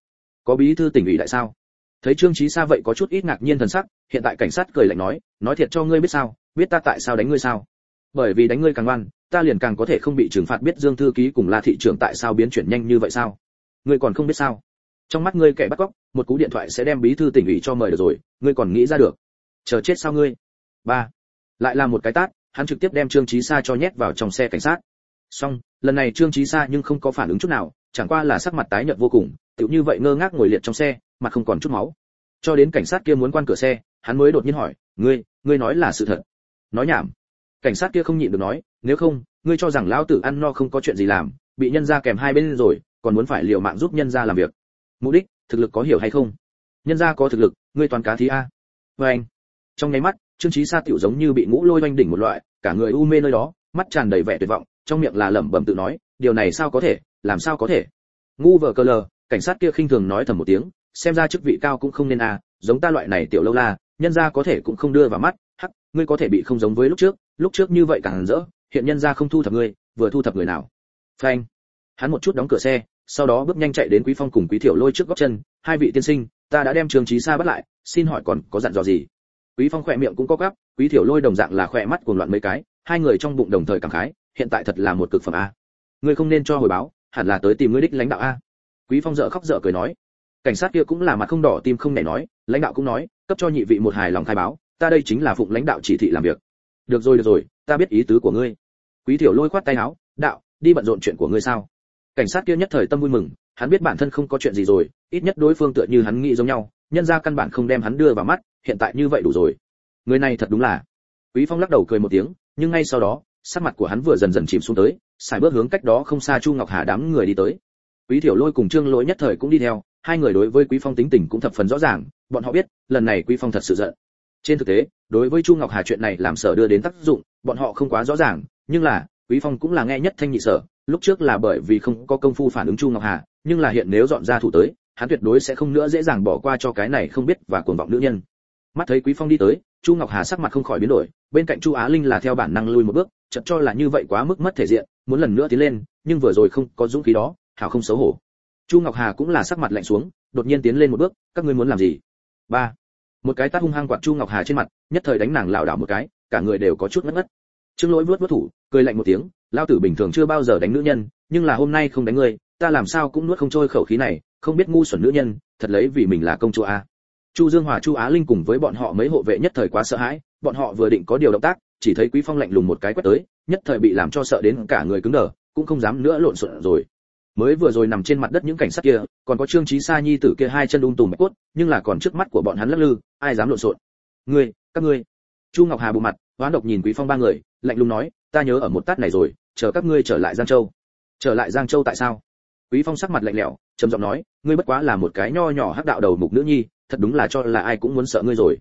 Có bí thư tỉnh ủy đại sao? Thấy trương trí sa vậy có chút ít ngạc nhiên thần sắc, hiện tại cảnh sát cười lạnh nói nói thiệt cho ngươi biết sao, biết ta tại sao đánh ngươi sao? Bởi vì đánh ngươi càng ngoan, ta liền càng có thể không bị trừng phạt biết dương thư ký cùng la thị trưởng tại sao biến chuyển nhanh như vậy sao? Ngươi còn không biết sao? Trong mắt ngươi kẻ bắt cóc, một cú điện thoại sẽ đem bí thư tỉnh ủy cho mời được rồi, ngươi còn nghĩ ra được. Chờ chết sao ngươi? Ba lại là một cái tát, hắn trực tiếp đem trương chí sa cho nhét vào trong xe cảnh sát. Xong, lần này trương chí sa nhưng không có phản ứng chút nào, chẳng qua là sắc mặt tái nhợt vô cùng, tựu như vậy ngơ ngác ngồi liệt trong xe, mặt không còn chút máu. Cho đến cảnh sát kia muốn quan cửa xe, hắn mới đột nhiên hỏi, ngươi ngươi nói là sự thật? Nói nhảm. Cảnh sát kia không nhịn được nói, nếu không, ngươi cho rằng lão tử ăn no không có chuyện gì làm, bị nhân gia kèm hai bên rồi, còn muốn phải liều mạng giúp nhân gia làm việc. Mục đích, thực lực có hiểu hay không? Nhân gia có thực lực, ngươi toàn cá thí a. Với anh trong nháy mắt trương chí sa tiểu giống như bị ngũ lôi oanh đỉnh một loại, cả người u mê nơi đó, mắt tràn đầy vẻ tuyệt vọng, trong miệng là lẩm bẩm tự nói, điều này sao có thể, làm sao có thể? Ngu vợ cơ lờ, cảnh sát kia khinh thường nói thầm một tiếng, xem ra chức vị cao cũng không nên a giống ta loại này tiểu lâu la, nhân gia có thể cũng không đưa vào mắt, hắc, ngươi có thể bị không giống với lúc trước lúc trước như vậy càng rỡ, hiện nhân gia không thu thập ngươi, vừa thu thập người nào? Phanh. Hắn một chút đóng cửa xe, sau đó bước nhanh chạy đến quý phong cùng quý thiểu lôi trước góc chân, hai vị tiên sinh, ta đã đem trường trí xa bắt lại, xin hỏi còn có dặn dò gì? Quý phong khỏe miệng cũng có gắp, quý thiểu lôi đồng dạng là khỏe mắt cuồng loạn mấy cái, hai người trong bụng đồng thời cảm khái, hiện tại thật là một cực phẩm a. Ngươi không nên cho hồi báo, hẳn là tới tìm ngươi đích lãnh đạo a. Quý phong dở khóc dở cười nói. Cảnh sát kia cũng là mặt không đỏ tim không nảy nói, lãnh đạo cũng nói, cấp cho nhị vị một hài lòng khai báo, ta đây chính là phụng lãnh đạo chỉ thị làm việc. Được rồi được rồi, ta biết ý tứ của ngươi. Quý thiểu lôi khoát tay áo, đạo, đi bận rộn chuyện của ngươi sao? Cảnh sát kia nhất thời tâm vui mừng, hắn biết bản thân không có chuyện gì rồi, ít nhất đối phương tựa như hắn nghĩ giống nhau nhân ra căn bản không đem hắn đưa vào mắt, hiện tại như vậy đủ rồi. Người này thật đúng là. Quý phong lắc đầu cười một tiếng, nhưng ngay sau đó, sắc mặt của hắn vừa dần dần chìm xuống tới xài bước hướng cách đó không xa chu ngọc hà đám người đi tới. Quý thiểu lôi cùng trương lỗi nhất thời cũng đi theo, hai người đối với quý phong tính tình cũng thập phần rõ ràng, bọn họ biết, lần này quý phong thật sự giận. Trên thực tế, đối với chu ngọc hà chuyện này làm sở đưa đến tác dụng, bọn họ không quá rõ ràng, nhưng là, quý phong cũng là nghe nhất thanh nhị sở, lúc trước là bởi vì không có công phu phản ứng chu ngọc hà, nhưng là hiện nếu dọn ra thủ tới hắn tuyệt đối sẽ không nữa dễ dàng bỏ qua cho cái này không biết và cuồng vọng nữ nhân. Mắt thấy quý phong đi tới, chu ngọc hà sắc mặt không khỏi biến đổi, bên cạnh chu á linh là theo bản năng lui một bước, chợt cho là như vậy quá mức mất thể diện, muốn lần nữa tiến lên, nhưng vừa rồi không có dũng khí đó, hảo không xấu hổ. Chu ngọc hà cũng là sắc mặt lạnh xuống, đột nhiên tiến lên một bước, các ngươi muốn làm gì? Ba. Một cái tát hung hăng quạt chu ngọc hà trên mặt, nhất thời đánh nàng lảo đảo một cái, cả người đều có chút ngất ngất. Trương lỗi vuốt vuốt thủ, cười lạnh một tiếng, lao tử bình thường chưa bao giờ đánh nữ nhân, nhưng là hôm nay không đánh ngươi, ta làm sao cũng nuốt không trôi khẩu khí này không biết ngu xuẩn nữ nhân, thật lấy vì mình là công chúa a. Chu dương hòa, chu á linh cùng với bọn họ mấy hộ vệ nhất thời quá sợ hãi, bọn họ vừa định có điều động tác, chỉ thấy quý phong lạnh lùng một cái quét tới, nhất thời bị làm cho sợ đến cả người cứng đờ, cũng không dám nữa lộn xộn rồi. Mới vừa rồi nằm trên mặt đất những cảnh sát kia, còn có trương trí sa nhi tử kia hai chân lung tùm bạch cốt, nhưng là còn trước mắt của bọn hắn lắc lư, ai dám lộn xộn? Ngươi, các ngươi. Chu ngọc hà bù mặt, hoán độc nhìn quý phong ba người, lạnh lùng nói, ta nhớ ở một tát này rồi, chờ các ngươi trở lại giang châu. Trở lại giang châu tại sao? Quý phong sắc mặt lạnh lẽo, trầm giọng nói, ngươi bất quá là một cái nho nhỏ hắc đạo đầu mục nữ nhi, thật đúng là cho là ai cũng muốn sợ ngươi rồi.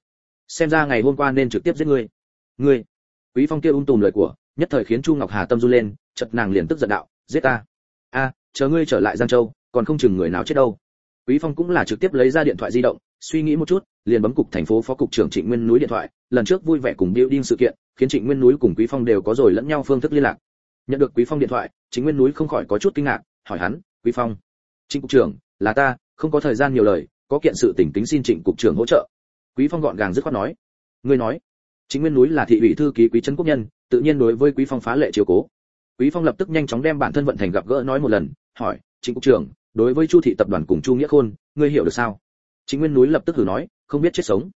Xem ra ngày hôm qua nên trực tiếp giết ngươi. Ngươi? Quý phong kia ung tùm lời của, nhất thời khiến chu ngọc hà tâm du lên, chợt nàng liền tức giận đạo, giết ta. A, chờ ngươi trở lại giang châu, còn không chừng người nào chết đâu. Quý phong cũng là trực tiếp lấy ra điện thoại di động, suy nghĩ một chút, liền bấm cục thành phố phó cục trưởng trịnh nguyên núi điện thoại, lần trước vui vẻ cùng building sự kiện, khiến trịnh nguyên núi cùng quý phong đều có rồi lẫn nhau phương thức liên lạc. Nhận được quý phong điện thoại, Trịnh nguyên núi không khỏi có chút kinh ngạc, hỏi hắn quý phong. Trịnh cục trưởng, là ta, không có thời gian nhiều lời, có kiện sự tỉnh tính xin trịnh cục trưởng hỗ trợ. Quý phong gọn gàng dứt khoát nói. Ngươi nói chính nguyên núi là thị ủy thư ký quý trấn quốc nhân, tự nhiên đối với quý phong phá lệ chiều cố. Quý phong lập tức nhanh chóng đem bản thân vận thành gặp gỡ nói một lần, hỏi, trịnh cục trưởng, đối với chu thị tập đoàn cùng chu nghĩa khôn, ngươi hiểu được sao? Chính nguyên núi lập tức thử nói, không biết chết sống.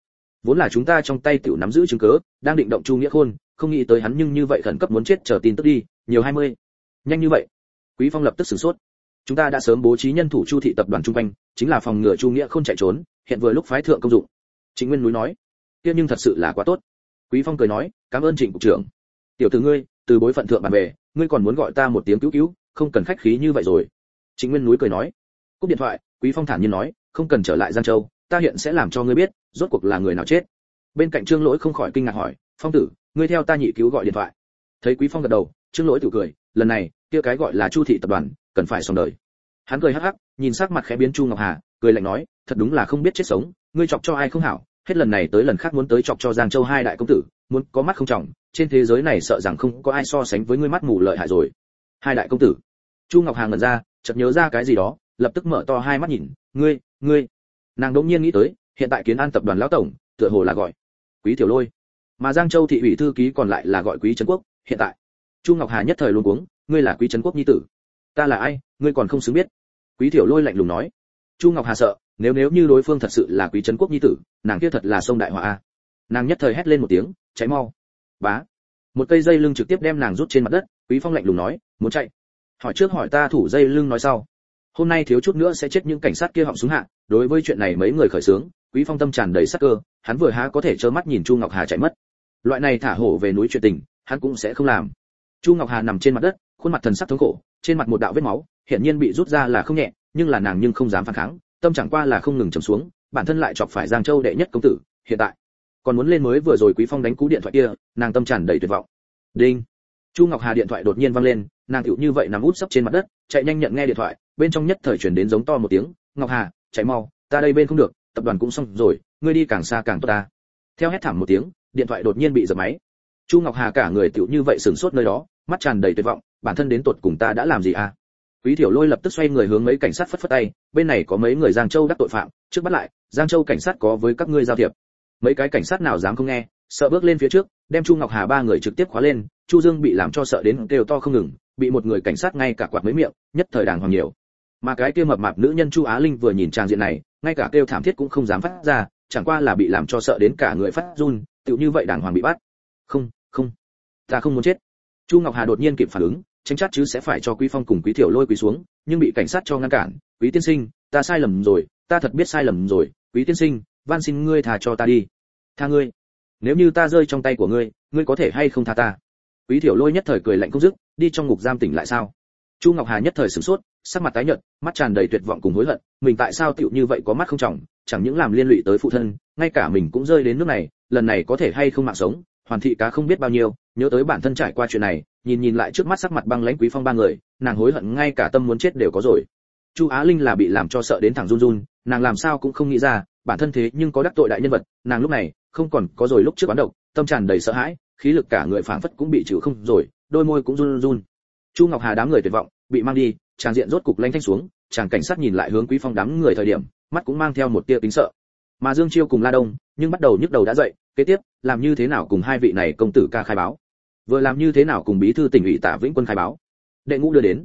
Vốn là chúng ta trong tay tiểu nắm giữ chứng cứ, đang định động chu nghĩa khôn, không nghĩ tới hắn nhưng như vậy khẩn cấp muốn chết, chờ tin tức đi, nhiều hai mươi. Nhanh như vậy. Quý phong lập tức sửng sốt chúng ta đã sớm bố trí nhân thủ chu thị tập đoàn trung quanh, chính là phòng ngừa chu nghĩa không chạy trốn, hiện vừa lúc phái thượng công dụng. Chính nguyên núi nói, kia nhưng thật sự là quá tốt. Quý phong cười nói, cảm ơn trịnh cục trưởng. Tiểu tử ngươi, từ bối phận thượng bàn về, ngươi còn muốn gọi ta một tiếng cứu cứu, không cần khách khí như vậy rồi. Chính nguyên núi cười nói, cúp điện thoại. Quý phong thản nhiên nói, không cần trở lại giang châu, ta hiện sẽ làm cho ngươi biết, rốt cuộc là người nào chết. Bên cạnh trương lỗi không khỏi kinh ngạc hỏi, phong tử, ngươi theo ta nhị cứu gọi điện thoại. Thấy quý phong gật đầu, trương lỗi tự cười, lần này, kia cái gọi là chu thị tập đoàn cần phải xong đời. Hắn cười hắc hắc, nhìn sắc mặt khẽ biến chu ngọc hà, cười lạnh nói, thật đúng là không biết chết sống, ngươi chọc cho ai không hảo, hết lần này tới lần khác muốn tới chọc cho giang châu hai đại công tử, muốn có mắt không trọng, trên thế giới này sợ rằng không có ai so sánh với ngươi mắt mù lợi hại rồi. Hai đại công tử. Chu ngọc hà ngẩn ra, chợt nhớ ra cái gì đó, lập tức mở to hai mắt nhìn, ngươi ngươi. Nàng đỗng nhiên nghĩ tới, hiện tại kiến an tập đoàn lão tổng, tựa hồ là gọi quý tiểu lôi. Mà giang châu thị ủy thư ký còn lại là gọi quý trấn quốc, hiện tại. Chu ngọc hà nhất thời luôn cuống, ngươi là quý trấn quốc nhi tử ta là ai, ngươi còn không xứng biết. Quý thiểu lôi lạnh lùng nói. Chu ngọc hà sợ, nếu nếu như đối phương thật sự là quý trấn quốc nhi tử, nàng kia thật là sông đại họa a. Nàng nhất thời hét lên một tiếng cháy mau. Bá. Một cây dây lưng trực tiếp đem nàng rút trên mặt đất, quý phong lạnh lùng nói, muốn chạy. Hỏi trước hỏi ta thủ dây lưng nói sau. Hôm nay thiếu chút nữa sẽ chết những cảnh sát kia họng xuống hạ, đối với chuyện này mấy người khởi sướng, quý phong tâm tràn đầy sắc cơ, hắn vừa há có thể trơ mắt nhìn chu ngọc hà chạy mất. Loại này thả hổ về núi chuyện tình, hắn cũng sẽ không làm. Chu ngọc hà nằm trên mặt đất khuôn mặt thần sắc thống khổ, trên mặt một đạo vết máu hiện nhiên bị rút ra là không nhẹ, nhưng là nàng nhưng không dám phản kháng, tâm chẳng qua là không ngừng trầm xuống, bản thân lại chọc phải giang châu đệ nhất công tử, hiện tại. Còn muốn lên mới vừa rồi quý phong đánh cú điện thoại kia, nàng tâm tràn đầy tuyệt vọng. Đinh. Chu ngọc hà điện thoại đột nhiên vang lên, nàng tựu như vậy nằm út sấp trên mặt đất, chạy nhanh nhận nghe điện thoại, bên trong nhất thời chuyển đến giống to một tiếng, ngọc hà, chạy mau, ta đây bên không được, tập đoàn cũng xong rồi, ngươi đi càng xa càng tốt ta. Theo hét thảm một tiếng, điện thoại đột nhiên bị giật máy. Chu ngọc hà cả người tựu như vậy sửng sốt nơi đó mắt tràn đầy tuyệt vọng, bản thân đến tột cùng ta đã làm gì à? Quý tiểu lôi lập tức xoay người hướng mấy cảnh sát phất phất tay, bên này có mấy người giang châu đắc tội phạm, trước bắt lại, giang châu cảnh sát có với các ngươi giao thiệp. Mấy cái cảnh sát nào dám không nghe, sợ bước lên phía trước, đem chu ngọc hà ba người trực tiếp khóa lên, chu dương bị làm cho sợ đến kêu to không ngừng, bị một người cảnh sát ngay cả quạt mấy miệng, nhất thời đàng hoàng nhiều. Mà cái kia mập mạp nữ nhân chu á linh vừa nhìn trang diện này, ngay cả kêu thảm thiết cũng không dám phát ra, chẳng qua là bị làm cho sợ đến cả người phát run, tựu như vậy đàng hoàng bị bắt. Không không, ta không muốn chết chu ngọc hà đột nhiên kịp phản ứng tranh chắc chứ sẽ phải cho quý phong cùng quý thiểu lôi quý xuống, nhưng bị cảnh sát cho ngăn cản. Quý tiên sinh, ta sai lầm rồi, ta thật biết sai lầm rồi. Quý tiên sinh, van xin ngươi thà cho ta đi. Tha ngươi. Nếu như ta rơi trong tay của ngươi ngươi có thể hay không tha ta? Quý thiểu lôi nhất thời cười lạnh không dứt, đi trong ngục giam tỉnh lại sao? Chu ngọc hà nhất thời sửng sốt, sắc mặt tái nhợt, mắt tràn đầy tuyệt vọng cùng hối hận. Mình tại sao tựu như vậy có mắt không trọng, chẳng những làm liên lụy tới phụ thân, ngay cả mình cũng rơi đến nước này, lần này có thể hay không mạng sống? Hoàn thị cá không biết bao nhiêu, nhớ tới bản thân trải qua chuyện này, nhìn nhìn lại trước mắt sắc mặt băng lãnh quý phong ba người, nàng hối hận ngay cả tâm muốn chết đều có rồi. Chu á linh là bị làm cho sợ đến thẳng run run, nàng làm sao cũng không nghĩ ra, bản thân thế nhưng có đắc tội đại nhân vật, nàng lúc này, không còn có rồi lúc trước bán độc, tâm tràn đầy sợ hãi, khí lực cả người phảng phất cũng bị chịu không rồi, đôi môi cũng run run. Chu ngọc hà đám người tuyệt vọng, bị mang đi tràng diện rốt cục lanh thanh xuống, chàng cảnh sát nhìn lại hướng quý phong đám người thời điểm, mắt cũng mang theo một tia kính sợ mà dương chiêu cùng la đông nhưng bắt đầu nhức đầu đã dậy kế tiếp làm như thế nào cùng hai vị này công tử ca khai báo? Vừa làm như thế nào cùng bí thư tỉnh ủy tạ vĩnh quân khai báo? Đệ ngũ đưa đến.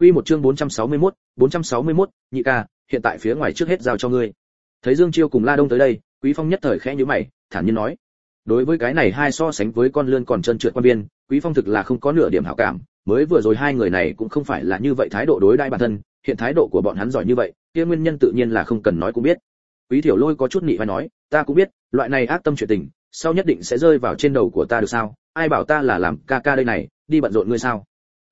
Quy một chương 461, 461, nhị ca hiện tại phía ngoài trước hết giao cho ngươi. Thấy dương chiêu cùng la đông tới đây quý phong nhất thời khẽ nhíu mày thản nhiên nói. Đối với cái này hai so sánh với con lươn còn chân trượt quan viên quý phong thực là không có nửa điểm hảo cảm mới vừa rồi hai người này cũng không phải là như vậy thái độ đối đãi bản thân hiện thái độ của bọn hắn giỏi như vậy kia nguyên nhân tự nhiên là không cần nói cũng biết quý thiểu lôi có chút nị vai nói, ta cũng biết, loại này ác tâm chuyện tình, sau nhất định sẽ rơi vào trên đầu của ta được sao? Ai bảo ta là làm ca ca đây này, đi bận rộn ngươi sao?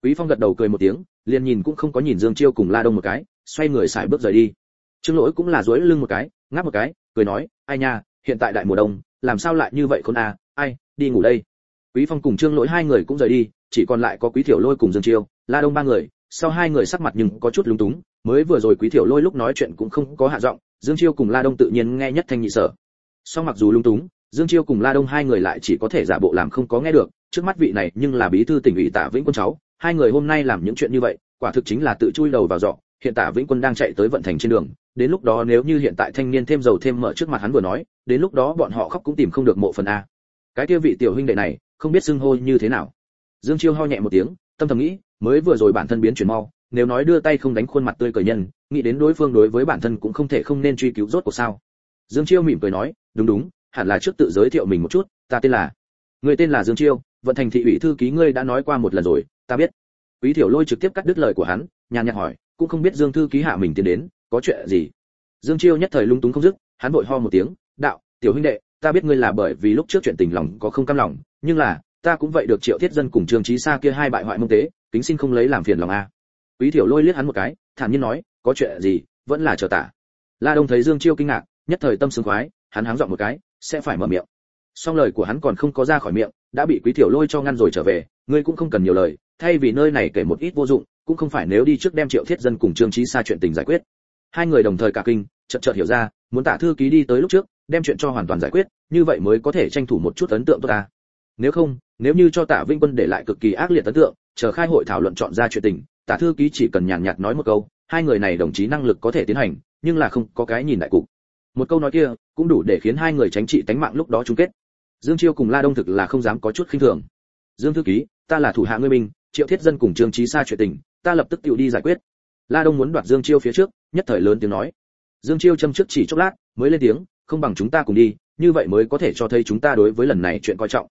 Quý phong gật đầu cười một tiếng, liền nhìn cũng không có nhìn dương chiêu cùng la đông một cái, xoay người xài bước rời đi. Trương lỗi cũng là duỗi lưng một cái, ngáp một cái, cười nói, ai nha, hiện tại đại mùa đông, làm sao lại như vậy con à ai, đi ngủ đây. Quý phong cùng trương lỗi hai người cũng rời đi, chỉ còn lại có quý thiểu lôi cùng dương chiêu, la đông ba người. Sau hai người sắc mặt nhưng có chút lúng túng, mới vừa rồi quý thiểu lôi lúc nói chuyện cũng không có hạ giọng dương chiêu cùng la đông tự nhiên nghe nhất thanh nhị sở. Song mặc dù lung túng, dương chiêu cùng la đông hai người lại chỉ có thể giả bộ làm không có nghe được, trước mắt vị này nhưng là bí thư tỉnh ủy tạ vĩnh quân cháu, hai người hôm nay làm những chuyện như vậy, quả thực chính là tự chui đầu vào giọ, hiện Tạ vĩnh quân đang chạy tới vận thành trên đường, đến lúc đó nếu như hiện tại thanh niên thêm dầu thêm mỡ trước mặt hắn vừa nói, đến lúc đó bọn họ khóc cũng tìm không được mộ phần a. Cái kia vị tiểu huynh đệ này, không biết xưng hô như thế nào. Dương chiêu ho nhẹ một tiếng, tâm thầm nghĩ, mới vừa rồi bản thân biến chuyển mau nếu nói đưa tay không đánh khuôn mặt tươi cười nhân, nghĩ đến đối phương đối với bản thân cũng không thể không nên truy cứu rốt cuộc sao? Dương chiêu mỉm cười nói, đúng đúng, hẳn là trước tự giới thiệu mình một chút, ta tên là người tên là dương chiêu, vận thành thị ủy thư ký ngươi đã nói qua một lần rồi, ta biết. Quý thiểu lôi trực tiếp cắt đứt lời của hắn, nhàn nhạt hỏi, cũng không biết dương thư ký hạ mình tiến đến, có chuyện gì? Dương chiêu nhất thời lung túng không dứt, hắn vội ho một tiếng, đạo, tiểu huynh đệ, ta biết ngươi là bởi vì lúc trước chuyện tình lòng có không cam lòng, nhưng là, ta cũng vậy được triệu thiết dân cùng trường trí xa kia hai bại hoại mông tế, kính xin không lấy làm phiền lòng a quý thiểu lôi liếc hắn một cái, thản nhiên nói, có chuyện gì, vẫn là chờ tả la đông thấy dương chiêu kinh ngạc, nhất thời tâm sướng khoái, hắn háng giọng một cái, sẽ phải mở miệng. Song lời của hắn còn không có ra khỏi miệng, đã bị quý thiểu lôi cho ngăn rồi trở về, ngươi cũng không cần nhiều lời, thay vì nơi này kể một ít vô dụng, cũng không phải nếu đi trước đem triệu thiết dân cùng trương trí Sa chuyện tình giải quyết. Hai người đồng thời cả kinh, chợt chợt hiểu ra, muốn tả thư ký đi tới lúc trước, đem chuyện cho hoàn toàn giải quyết, như vậy mới có thể tranh thủ một chút ấn tượng tốt ta. Nếu không, nếu như cho tả vinh quân để lại cực kỳ ác liệt ấn tượng, chờ khai hội thảo luận chọn ra chuyện tình tả thư ký chỉ cần nhàn nhạt nói một câu, hai người này đồng chí năng lực có thể tiến hành, nhưng là không có cái nhìn đại cục. Một câu nói kia cũng đủ để khiến hai người tránh trị tánh mạng lúc đó chung kết. Dương chiêu cùng la đông thực là không dám có chút khinh thường. Dương thư ký, ta là thủ hạ ngươi mình triệu thiết dân cùng trương trí xa chuyện tình, ta lập tức tự đi giải quyết. La đông muốn đoạt dương chiêu phía trước, nhất thời lớn tiếng nói. Dương chiêu châm trước chỉ chốc lát, mới lên tiếng, không bằng chúng ta cùng đi, như vậy mới có thể cho thấy chúng ta đối với lần này chuyện coi trọng.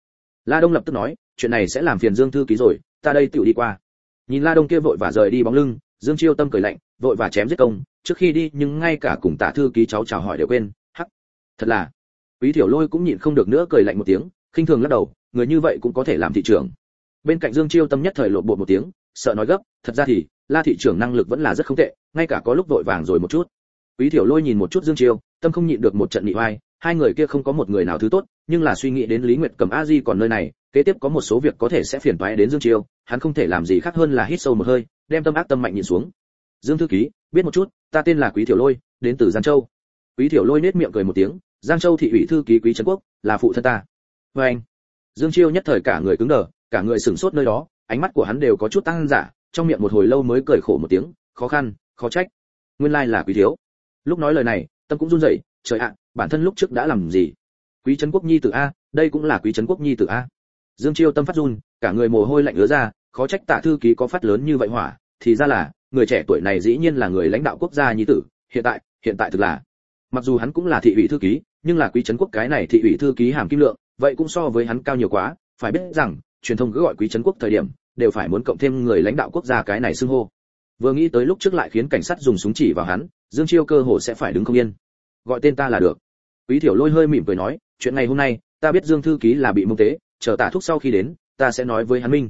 La đông lập tức nói, chuyện này sẽ làm phiền dương thư ký rồi, ta đây tự đi qua nhìn la đông kia vội và rời đi bóng lưng, dương chiêu tâm cười lạnh, vội và chém giết công, trước khi đi nhưng ngay cả cùng tả thư ký cháu chào hỏi đều quên. Hắc, thật là. Quý thiểu lôi cũng nhịn không được nữa cười lạnh một tiếng, khinh thường lắc đầu, người như vậy cũng có thể làm thị trưởng. Bên cạnh dương chiêu tâm nhất thời lộ bộ một tiếng, sợ nói gấp, thật ra thì, la thị trưởng năng lực vẫn là rất không tệ, ngay cả có lúc vội vàng rồi một chút. Quý thiểu lôi nhìn một chút dương chiêu, tâm không nhịn được một trận nị oai hai người kia không có một người nào thứ tốt, nhưng là suy nghĩ đến lý nguyệt cầm a di còn nơi này, kế tiếp có một số việc có thể sẽ phiền toái đến dương chiêu hắn không thể làm gì khác hơn là hít sâu một hơi, đem tâm ác tâm mạnh nhìn xuống. Dương thư ký, biết một chút, ta tên là quý thiểu lôi, đến từ giang châu. Quý thiểu lôi nét miệng cười một tiếng, giang châu thị ủy thư ký quý trấn quốc, là phụ thân ta. Và anh, dương chiêu nhất thời cả người cứng đờ, cả người sửng sốt nơi đó, ánh mắt của hắn đều có chút tăng giả trong miệng một hồi lâu mới cười khổ một tiếng, khó khăn, khó trách. Nguyên lai là quý thiếu. Lúc nói lời này, tâm cũng run rẩy, trời ạ bản thân lúc trước đã làm gì? Quý trấn quốc nhi tử a, đây cũng là quý trấn quốc nhi tử a. Dương chiêu tâm phát run, cả người mồ hôi lạnh ứa ra, khó trách tạ thư ký có phát lớn như vậy hỏa. Thì ra là, người trẻ tuổi này dĩ nhiên là người lãnh đạo quốc gia nhi tử, hiện tại hiện tại thực là. Mặc dù hắn cũng là thị ủy thư ký, nhưng là quý trấn quốc cái này thị ủy thư ký hàm kim lượng, vậy cũng so với hắn cao nhiều quá. Phải biết rằng, truyền thông cứ gọi quý trấn quốc thời điểm, đều phải muốn cộng thêm người lãnh đạo quốc gia cái này xưng hô. Vừa nghĩ tới lúc trước lại khiến cảnh sát dùng súng chỉ vào hắn, dương chiêu cơ hồ sẽ phải đứng không yên. Gọi tên ta là được quý thiểu lôi hơi mỉm cười nói, chuyện ngày hôm nay, ta biết dương thư ký là bị mông tế, chờ tạ thúc sau khi đến, ta sẽ nói với hắn minh.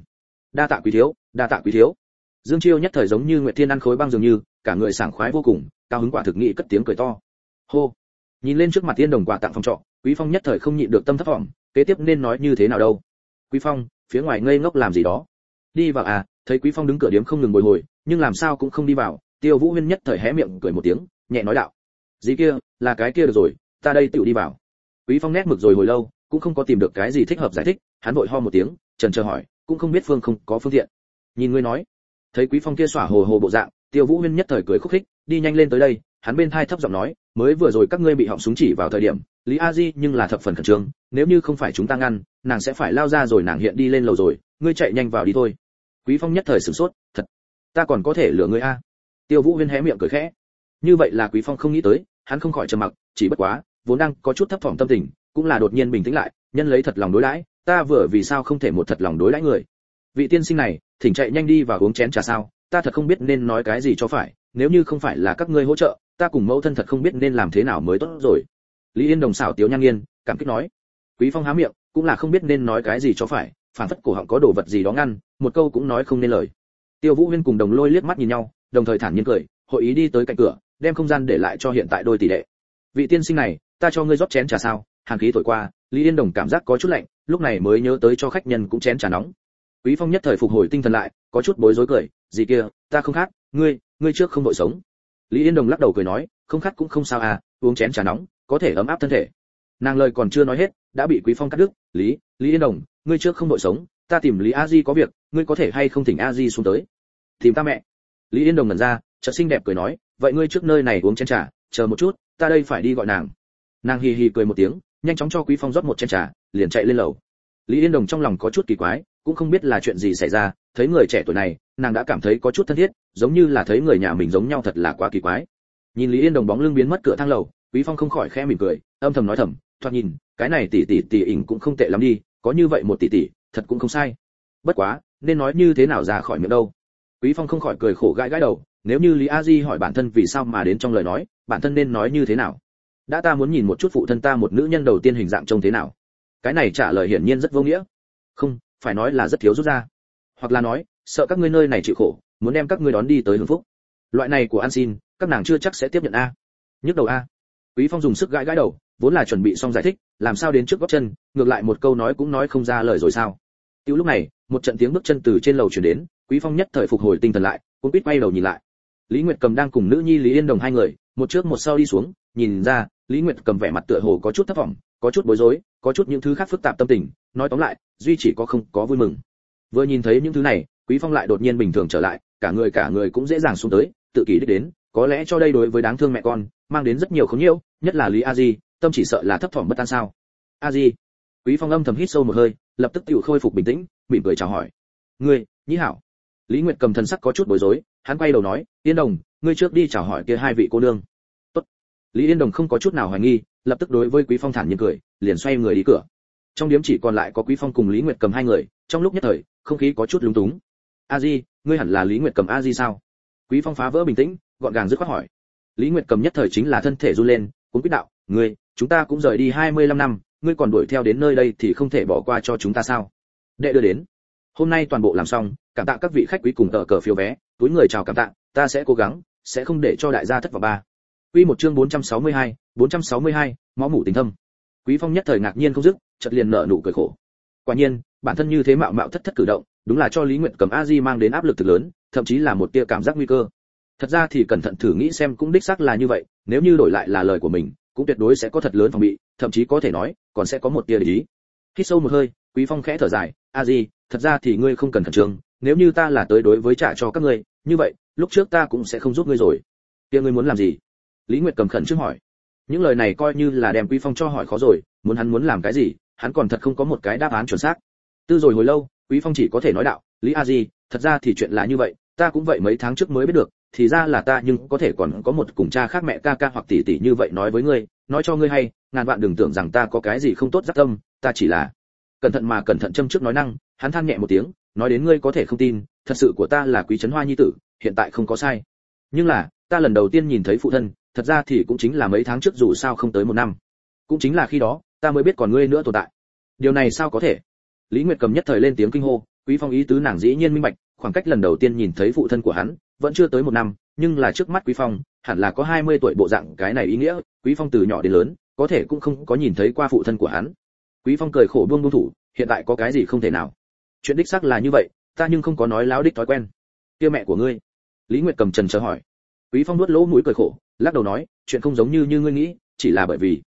Đa tạ quý thiếu, đa tạ quý thiếu. Dương chiêu nhất thời giống như nguyệt thiên ăn khối băng dường như, cả người sảng khoái vô cùng, cao hứng quả thực nghị cất tiếng cười to. Hô. Nhìn lên trước mặt tiên đồng quà tặng phòng trọ, quý phong nhất thời không nhịn được tâm thất vọng, kế tiếp nên nói như thế nào đâu? Quý phong, phía ngoài ngây ngốc làm gì đó? Đi vào à thấy quý phong đứng cửa điếm không ngừng bồi hồi, nhưng làm sao cũng không đi vào. Tiêu vũ huyên nhất thời hé miệng cười một tiếng, nhẹ nói đạo. Gì kia, là cái kia được rồi ta đây tựu đi vào. Quý phong nét mực rồi hồi lâu, cũng không có tìm được cái gì thích hợp giải thích, hắn vội ho một tiếng, trần chờ hỏi, cũng không biết phương không có phương tiện. Nhìn ngươi nói, thấy quý phong kia xỏa hồ hồ bộ dạng, tiêu vũ huyên nhất thời cười khúc khích, đi nhanh lên tới đây, hắn bên thai thấp giọng nói, mới vừa rồi các ngươi bị họng súng chỉ vào thời điểm, lý a di nhưng là thập phần khẩn trương, nếu như không phải chúng ta ngăn, nàng sẽ phải lao ra rồi nàng hiện đi lên lầu rồi, ngươi chạy nhanh vào đi thôi. Quý phong nhất thời sửng sốt, thật, ta còn có thể lừa ngươi a. Tiêu vũ huyên hé miệng cười khẽ. Như vậy là quý phong không nghĩ tới hắn không khỏi trầm mặc, chỉ bất quá, vốn đang có chút thấp thỏm tâm tình, cũng là đột nhiên bình tĩnh lại, nhân lấy thật lòng đối đãi ta vừa vì sao không thể một thật lòng đối đãi người? Vị tiên sinh này, thỉnh chạy nhanh đi và uống chén trà sao, ta thật không biết nên nói cái gì cho phải, nếu như không phải là các ngươi hỗ trợ, ta cùng mẫu thân thật không biết nên làm thế nào mới tốt rồi. Lý yên đồng xảo tiếu nhang nghiên, cảm kích nói. Quý phong há miệng, cũng là không biết nên nói cái gì cho phải, phản phất cổ họng có đồ vật gì đó ngăn, một câu cũng nói không nên lời. Tiêu vũ huyên cùng đồng lôi liếc mắt nhìn nhau, đồng thời thản nhiên cười, hội ý đi tới cạnh cửa đem không gian để lại cho hiện tại đôi tỷ đệ vị tiên sinh này, ta cho ngươi rót chén trà sao? Hàn khí thổi qua, lý yên đồng cảm giác có chút lạnh, lúc này mới nhớ tới cho khách nhân cũng chén trà nóng. Quý phong nhất thời phục hồi tinh thần lại, có chút bối rối cười, gì kia, ta không khát, ngươi ngươi trước không vội sống. Lý yên đồng lắc đầu cười nói, không khát cũng không sao à uống chén trà nóng, có thể ấm áp thân thể. Nàng lời còn chưa nói hết, đã bị quý phong cắt đứt, lý lý yên đồng, ngươi trước không vội sống, ta tìm lý a di có việc, ngươi có thể hay không thỉnh a di xuống tới? Tìm ta mẹ. Lý yên đồng ngẩn ra, chợt xinh đẹp cười nói vậy ngươi trước nơi này uống chén trà, chờ một chút, ta đây phải đi gọi nàng. Nàng hì hì cười một tiếng, nhanh chóng cho quý phong rót một chén trà, liền chạy lên lầu. Lý yên đồng trong lòng có chút kỳ quái, cũng không biết là chuyện gì xảy ra, thấy người trẻ tuổi này, nàng đã cảm thấy có chút thân thiết, giống như là thấy người nhà mình giống nhau thật là quá kỳ quái. Nhìn lý yên đồng bóng lưng biến mất cửa thang lầu, quý phong không khỏi khẽ mỉm cười, âm thầm nói thầm, thoạt nhìn, cái này tỷ tỷ tỷ ỉnh cũng không tệ lắm đi, có như vậy một tỷ tỷ, thật cũng không sai. Bất quá, nên nói như thế nào ra khỏi miệng đâu. Quý phong không khỏi cười khổ gãi gãi đầu nếu như lý a di hỏi bản thân vì sao mà đến trong lời nói, bản thân nên nói như thế nào? Đã ta muốn nhìn một chút phụ thân ta một nữ nhân đầu tiên hình dạng trông thế nào? Cái này trả lời hiển nhiên rất vô nghĩa. Không, phải nói là rất thiếu rút ra. Hoặc là nói, sợ các ngươi nơi này chịu khổ, muốn đem các ngươi đón đi tới hưởng phúc. Loại này của an xin, các nàng chưa chắc sẽ tiếp nhận a. Nhức đầu a. Quý phong dùng sức gãi gãi đầu, vốn là chuẩn bị xong giải thích, làm sao đến trước góc chân, ngược lại một câu nói cũng nói không ra lời rồi sao? Tiêu lúc này, một trận tiếng bước chân từ trên lầu chuyển đến, quý phong nhất thời phục hồi tinh thần lại, cũng biết quay đầu nhìn lại lý nguyệt cầm đang cùng nữ nhi lý yên đồng hai người, một trước một sau đi xuống, nhìn ra, lý nguyệt cầm vẻ mặt tựa hồ có chút thất vọng, có chút bối rối, có chút những thứ khác phức tạp tâm tình, nói tóm lại, duy chỉ có không có vui mừng. Vừa nhìn thấy những thứ này, quý phong lại đột nhiên bình thường trở lại, cả người cả người cũng dễ dàng xuống tới, tự kỷ đích đến, có lẽ cho đây đối với đáng thương mẹ con, mang đến rất nhiều khốn nhiễu, nhất là lý a di, tâm chỉ sợ là thấp thỏm bất an sao. A di, quý phong âm thầm hít sâu một hơi, lập tức tự khôi phục bình tĩnh, mỉm cười chào hỏi. Ngươi, nhĩ hảo lý nguyệt cầm thần sắc có chút bối rối, hắn quay đầu nói, yên đồng, ngươi trước đi chào hỏi kia hai vị cô nương. Tốt. Lý yên đồng không có chút nào hoài nghi, lập tức đối với quý phong thản nhiên cười, liền xoay người đi cửa. Trong điếm chỉ còn lại có quý phong cùng lý nguyệt cầm hai người, trong lúc nhất thời, không khí có chút lúng túng. A di, ngươi hẳn là lý nguyệt cầm a di sao? Quý phong phá vỡ bình tĩnh, gọn gàng dứt khoát hỏi. Lý nguyệt cầm nhất thời chính là thân thể run lên cũng quyết đạo, ngươi, chúng ta cũng rời đi 25 năm, ngươi còn đuổi theo đến nơi đây thì không thể bỏ qua cho chúng ta sao? Đệ đưa đến hôm nay toàn bộ làm xong cảm tạ các vị khách quý cùng tờ cờ phiếu vé túi người chào cảm tạ ta sẽ cố gắng sẽ không để cho đại gia thất vọng ba Quy một chương 462, 462, máu mủ tình thâm. Quý Phong nhất thời ngạc nhiên không dứt, chợt liền nở nụ cười khổ. Quả nhiên, bản thân như thế mạo mạo thất thất cử động, đúng là cho Lý nguyện Cầm A Di mang đến áp lực thực lớn, thậm chí là một tia cảm giác nguy cơ. Thật ra thì cẩn thận thử nghĩ xem cũng đích xác là như vậy, nếu như đổi lại là lời của mình, cũng tuyệt đối sẽ có thật lớn phòng bị, thậm chí có thể nói, còn sẽ có một tia ý. Hít sâu một hơi, Quý Phong khẽ thở dài, "A Di, thật ra thì ngươi không cần khẩn trương, nếu như ta là tới đối với trả cho các ngươi, như vậy, lúc trước ta cũng sẽ không giúp ngươi rồi." "Kia ngươi muốn làm gì?" Lý Nguyệt cầm khẩn trước hỏi. Những lời này coi như là đem Quý Phong cho hỏi khó rồi, muốn hắn muốn làm cái gì, hắn còn thật không có một cái đáp án chuẩn xác. Tư rồi hồi lâu, Quý Phong chỉ có thể nói đạo, "Lý A Di, thật ra thì chuyện là như vậy, ta cũng vậy mấy tháng trước mới biết được, thì ra là ta nhưng có thể còn có một cùng cha khác mẹ ca ca hoặc tỷ tỷ như vậy nói với ngươi, nói cho ngươi hay, ngàn vạn đừng tưởng rằng ta có cái gì không tốt giác tâm, ta chỉ là cẩn thận mà cẩn thận châm trước nói năng, hắn than nhẹ một tiếng, nói đến ngươi có thể không tin, thật sự của ta là Quý Trấn Hoa nhi tử, hiện tại không có sai. Nhưng là, ta lần đầu tiên nhìn thấy phụ thân, thật ra thì cũng chính là mấy tháng trước dù sao không tới một năm. Cũng chính là khi đó, ta mới biết còn ngươi nữa tồn tại. Điều này sao có thể? Lý Nguyệt cầm nhất thời lên tiếng kinh hô, Quý Phong ý tứ nàng dĩ nhiên minh bạch, khoảng cách lần đầu tiên nhìn thấy phụ thân của hắn, vẫn chưa tới một năm, nhưng là trước mắt Quý Phong, hẳn là có 20 tuổi bộ dạng, cái này ý nghĩa, Quý Phong từ nhỏ đến lớn, có thể cũng không có nhìn thấy qua phụ thân của hắn. Quý Phong cười khổ buông buông thủ, hiện tại có cái gì không thể nào. Chuyện đích xác là như vậy, ta nhưng không có nói láo đích thói quen. Kia mẹ của ngươi? Lý Nguyệt cầm trần chờ hỏi. Quý Phong nuốt lỗ mũi cười khổ, lắc đầu nói, chuyện không giống như như ngươi nghĩ, chỉ là bởi vì.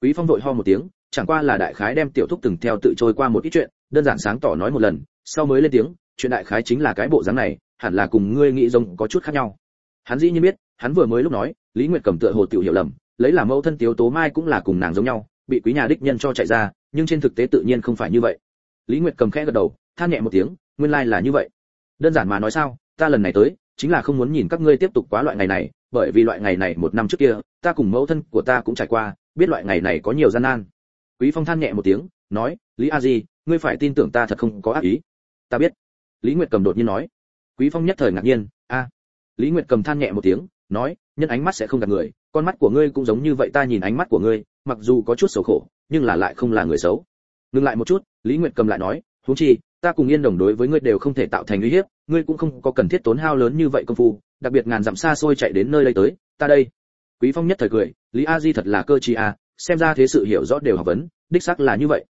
Quý Phong vội ho một tiếng, chẳng qua là đại khái đem tiểu thúc từng theo tự trôi qua một ít chuyện, đơn giản sáng tỏ nói một lần, sau mới lên tiếng, chuyện đại khái chính là cái bộ dáng này, hẳn là cùng ngươi nghĩ giống có chút khác nhau. Hắn dĩ nhiên biết, hắn vừa mới lúc nói, Lý Nguyệt cầm tựa hồ tiểu hiểu lầm, lấy là mẫu thân Tiếu Tố Mai cũng là cùng nàng giống nhau, bị quý nhà đích nhân cho chạy ra, nhưng trên thực tế tự nhiên không phải như vậy. Lý Nguyệt cầm khẽ gật đầu, than nhẹ một tiếng, nguyên lai là như vậy. Đơn giản mà nói sao, ta lần này tới, chính là không muốn nhìn các ngươi tiếp tục quá loại ngày này, bởi vì loại ngày này một năm trước kia, ta cùng mẫu thân của ta cũng trải qua, biết loại ngày này có nhiều gian nan. Quý Phong than nhẹ một tiếng, nói, Lý A Di, ngươi phải tin tưởng ta thật không có ác ý. Ta biết. Lý Nguyệt cầm đột nhiên nói. Quý Phong nhất thời ngạc nhiên, a. Lý Nguyệt cầm than nhẹ một tiếng, nói, nhân ánh mắt sẽ không gạt người, con mắt của ngươi cũng giống như vậy ta nhìn ánh mắt của ngươi, mặc dù có chút xấu khổ, nhưng là lại không là người xấu. Ngừng lại một chút, Lý Nguyệt cầm lại nói, huống chi, ta cùng Yên Đồng đối với ngươi đều không thể tạo thành uy hiếp, ngươi cũng không có cần thiết tốn hao lớn như vậy công phu, đặc biệt ngàn dặm xa xôi chạy đến nơi đây tới, ta đây. Quý Phong nhất thời cười, Lý A Di thật là cơ trí a, xem ra thế sự hiểu rõ đều học vấn, đích xác là như vậy.